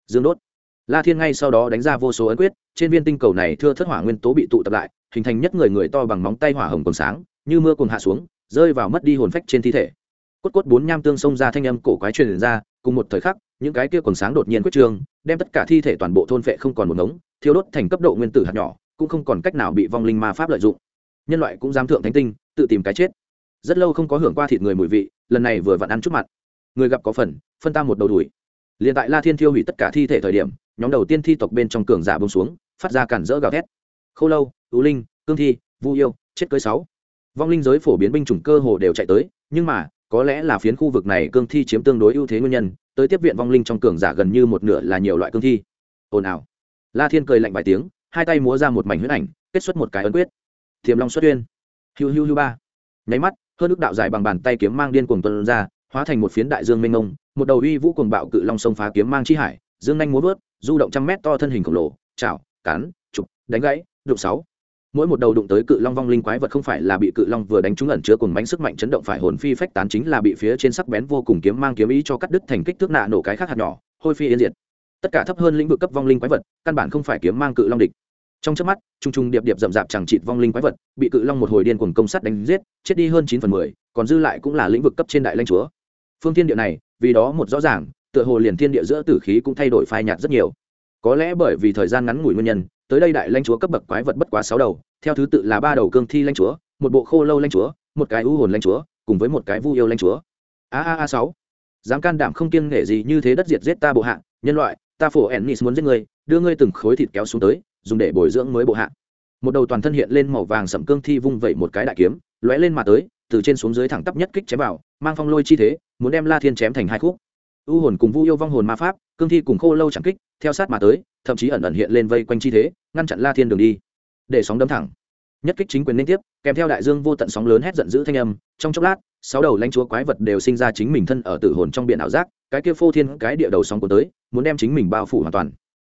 Dương đốt. La thiên ngay sau đó đánh ra vô số ấn quyết, trên viên tinh cầu này thưa thất hỏa nguyên tố bị tụ tập lại, hình thành nhất người người to bằng móng tay hỏa hồng còn sáng, như mưa cùng hạ xuống, rơi vào mất đi hồn phách trên thi thể cốt cốt bốn nham tương xông ra thanh âm cổ quái truyền ra, cùng một thời khắc, những cái kia còn sáng đột nhiên quyết trường, đem tất cả thi thể toàn bộ thôn phệ không còn một ngống thiếu đốt thành cấp độ nguyên tử hạt nhỏ, cũng không còn cách nào bị vong linh ma pháp lợi dụng. Nhân loại cũng dám thượng thánh tinh, tự tìm cái chết. Rất lâu không có hưởng qua thịt người mùi vị, lần này vừa vặn ăn chút mặt người gặp có phần, phân ta một đầu đùi. Liền tại la thiên thiêu hủy tất cả thi thể thời điểm, nhóm đầu tiên thi tộc bên trong cường giả bông xuống, phát ra cản rỡ gào thét. Khô lâu ưu linh, cương thi, vu yêu, chết cưới sáu. Vong linh giới phổ biến binh chủng cơ hồ đều chạy tới, nhưng mà có lẽ là phiến khu vực này cương thi chiếm tương đối ưu thế nguyên nhân, tới tiếp viện vong linh trong cường giả gần như một nửa là nhiều loại cương thi. Ồn ào. La thiên cười lạnh vài tiếng, hai tay múa ra một mảnh huyết ảnh, kết xuất một cái ấn quyết. Thiềm long xuất tuyên. Hiu hiu hiu ba. Nháy mắt, hơn ước đạo dài bằng bàn tay kiếm mang điên cuồng tuân ra, hóa thành một phiến đại dương mênh mông, một đầu uy vũ cuồng bạo cự long sông phá kiếm mang chi hải, dương nhanh múa vớt, du động trăm mét to thân hình khổng lồ, chảo cắn chụp đánh gãy, đụng sáu mỗi một đầu đụng tới cự long vong linh quái vật không phải là bị cự long vừa đánh trúng ẩn chứa cùng bánh sức mạnh chấn động phải hồn phi phách tán chính là bị phía trên sắc bén vô cùng kiếm mang kiếm ý cho cắt đứt thành kích thước nạ nổ cái khác hạt nhỏ, hôi phi yên diệt. Tất cả thấp hơn lĩnh vực cấp vong linh quái vật, căn bản không phải kiếm mang cự long địch. Trong trước mắt t r u n g t r u n g điệp điệp rậm rạp chẳng chịt vong linh quái vật, bị cự long một hồi điên cuồng công sắt đánh giết, chết đi hơn chín phần mười, còn dư lại cũng là lĩnh vực cấp trên đại lanh chúa. Phương thiên địa này, vì đó một rõ ràng, tựa hồ liền thiên địa giữa tử khí cũng thay đổi phai nhạt rất nhiều. Có lẽ bởi vì thời gian ngắn ngủi nguyên nhân tới đây đại lãnh chúa cấp bậc quái vật bất quá sáu đầu, theo thứ tự là ba đầu cương thi lãnh chúa, một bộ khô lâu lãnh chúa, một cái u hồn lãnh chúa, cùng với một cái vu yêu lãnh chúa. A a a sáu. Dám can đảm không kiêng nghệ gì như thế đất diệt giết ta bộ hạ, nhân loại, ta phổ ennis muốn giết ngươi, đưa ngươi từng khối thịt kéo xuống tới, dùng để bồi dưỡng mới bộ hạ. Một đầu toàn thân hiện lên màu vàng sẫm cương thi vung vẩy một cái đại kiếm, lóe lên mà tới, từ trên xuống dưới thẳng tắp nhất kích chém vào, mang phong lôi chi thế, muốn đem la thiên chém thành hai khúc. U hồn cùng vu yêu vong hồn ma pháp cương thi cùng khô lâu chẳng kích, theo sát mà tới, thậm chí ẩn ẩn hiện lên vây quanh chi thế, ngăn chặn la thiên đường đi. Để sóng đấm thẳng. Nhất kích chính quyền liên tiếp, kèm theo đại dương vô tận sóng lớn hét giận dữ thanh âm, trong chốc lát, sáu đầu lãnh chúa quái vật đều sinh ra chính mình thân ở tử hồn trong biển ảo giác, cái kia phô thiên, cái địa đầu sóng của tới, muốn đem chính mình bao phủ hoàn toàn.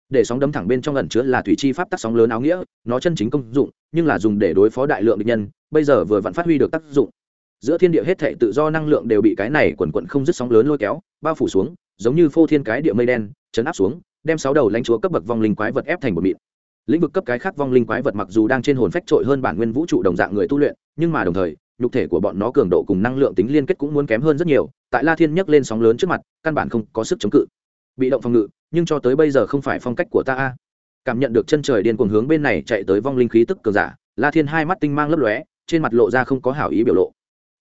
Để sóng đấm thẳng bên trong ẩn chứa là thủy chi pháp tắc sóng lớn áo nghĩa, nó chân chính công dụng, nhưng là dùng để đối phó đại lượng địch nhân, bây giờ vừa vẫn phát huy được tác dụng giữa thiên địa hết thệ tự do năng lượng đều bị cái này quần quận không dứt sóng lớn lôi kéo, bao phủ xuống, giống như phô thiên cái địa mây đen, chấn áp xuống, đem sáu đầu lãnh chúa cấp bậc vong linh quái vật ép thành một mịn. Lĩnh vực cấp cái khác vong linh quái vật mặc dù đang trên hồn phách trội hơn bản nguyên vũ trụ đồng dạng người tu luyện, nhưng mà đồng thời, nhục thể của bọn nó cường độ cùng năng lượng tính liên kết cũng muốn kém hơn rất nhiều, tại la thiên nhấc lên sóng lớn trước mặt, căn bản không có sức chống cự. Bị động phòng ngự, nhưng cho tới bây giờ không phải phong cách của ta a. Cảm nhận được chân trời điên cuồng hướng bên này chạy tới vong linh khí tức cường giả, la thiên hai mắt tinh mang lấp lóe, trên mặt lộ ra không có hảo ý biểu lộ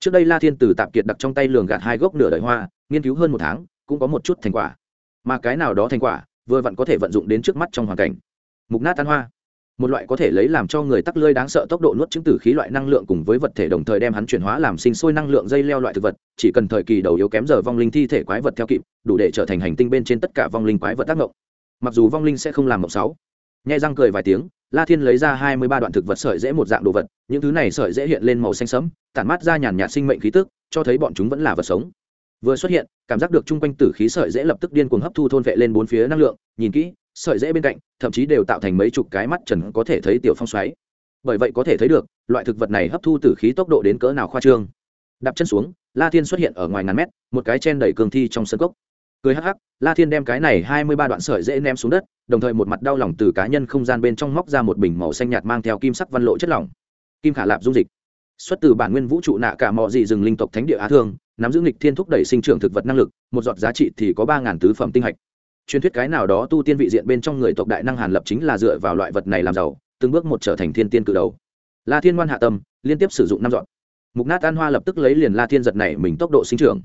trước đây la thiên từ tạp kiệt đặt trong tay lường gạt hai gốc nửa đời hoa, nghiên cứu hơn một tháng, cũng có một chút thành quả. Mà cái nào đó thành quả, vừa vặn có thể vận dụng đến trước mắt trong hoàn cảnh. Mục nát tan hoa. Một loại có thể lấy làm cho người tắc lơi đáng sợ tốc độ nuốt chứng tử khí loại năng lượng cùng với vật thể đồng thời đem hắn chuyển hóa làm sinh sôi năng lượng dây leo loại thực vật, chỉ cần thời kỳ đầu yếu kém giờ vong linh thi thể quái vật theo kịp, đủ để trở thành hành tinh bên trên tất cả vong linh quái vật tác động mặc dù vong linh sẽ không làm mộng sáu nhai răng cười vài tiếng, la thiên lấy ra hai mươi ba đoạn thực vật sợi dễ một dạng đồ vật, những thứ này sợi dễ hiện lên màu xanh sẫm, tản mát ra nhàn nhạt sinh mệnh khí tức, cho thấy bọn chúng vẫn là vật sống. Vừa xuất hiện, cảm giác được chung quanh tử khí sợi dễ lập tức điên cuồng hấp thu thôn vệ lên bốn phía năng lượng, nhìn kỹ, sợi dễ bên cạnh, thậm chí đều tạo thành mấy chục cái mắt trần có thể thấy tiểu phong xoáy. Bởi vậy có thể thấy được, loại thực vật này hấp thu tử khí tốc độ đến cỡ nào khoa trương. Đạp chân xuống, la thiên xuất hiện ở ngoài ngàn mét, một cái chen đầy cường thi trong sân cốc cười hắc hắc, la thiên đem cái này hai mươi ba đoạn sợi dễ ném xuống đất, đồng thời một mặt đau lòng từ cá nhân không gian bên trong móc ra một bình màu xanh nhạt mang theo kim sắc văn lộ chất lỏng. Kim khả lạp dung dịch. Xuất từ bản nguyên vũ trụ nạ cả mọi gì rừng linh tộc thánh địa á thương, nắm giữ nghịch thiên thúc đẩy sinh trưởng thực vật năng lực, một giọt giá trị thì có ba ngàn tứ phẩm tinh hạch. Truyền thuyết cái nào đó tu tiên vị diện bên trong người tộc đại năng hàn lập chính là dựa vào loại vật này làm giàu, từng bước một trở thành thiên tiên cự đầu. La thiên ngoan hạ tâm, liên tiếp sử dụng năm dọn mục nát an hoa lập tức lấy liền la thiên giật này mình tốc độ sinh trưởng.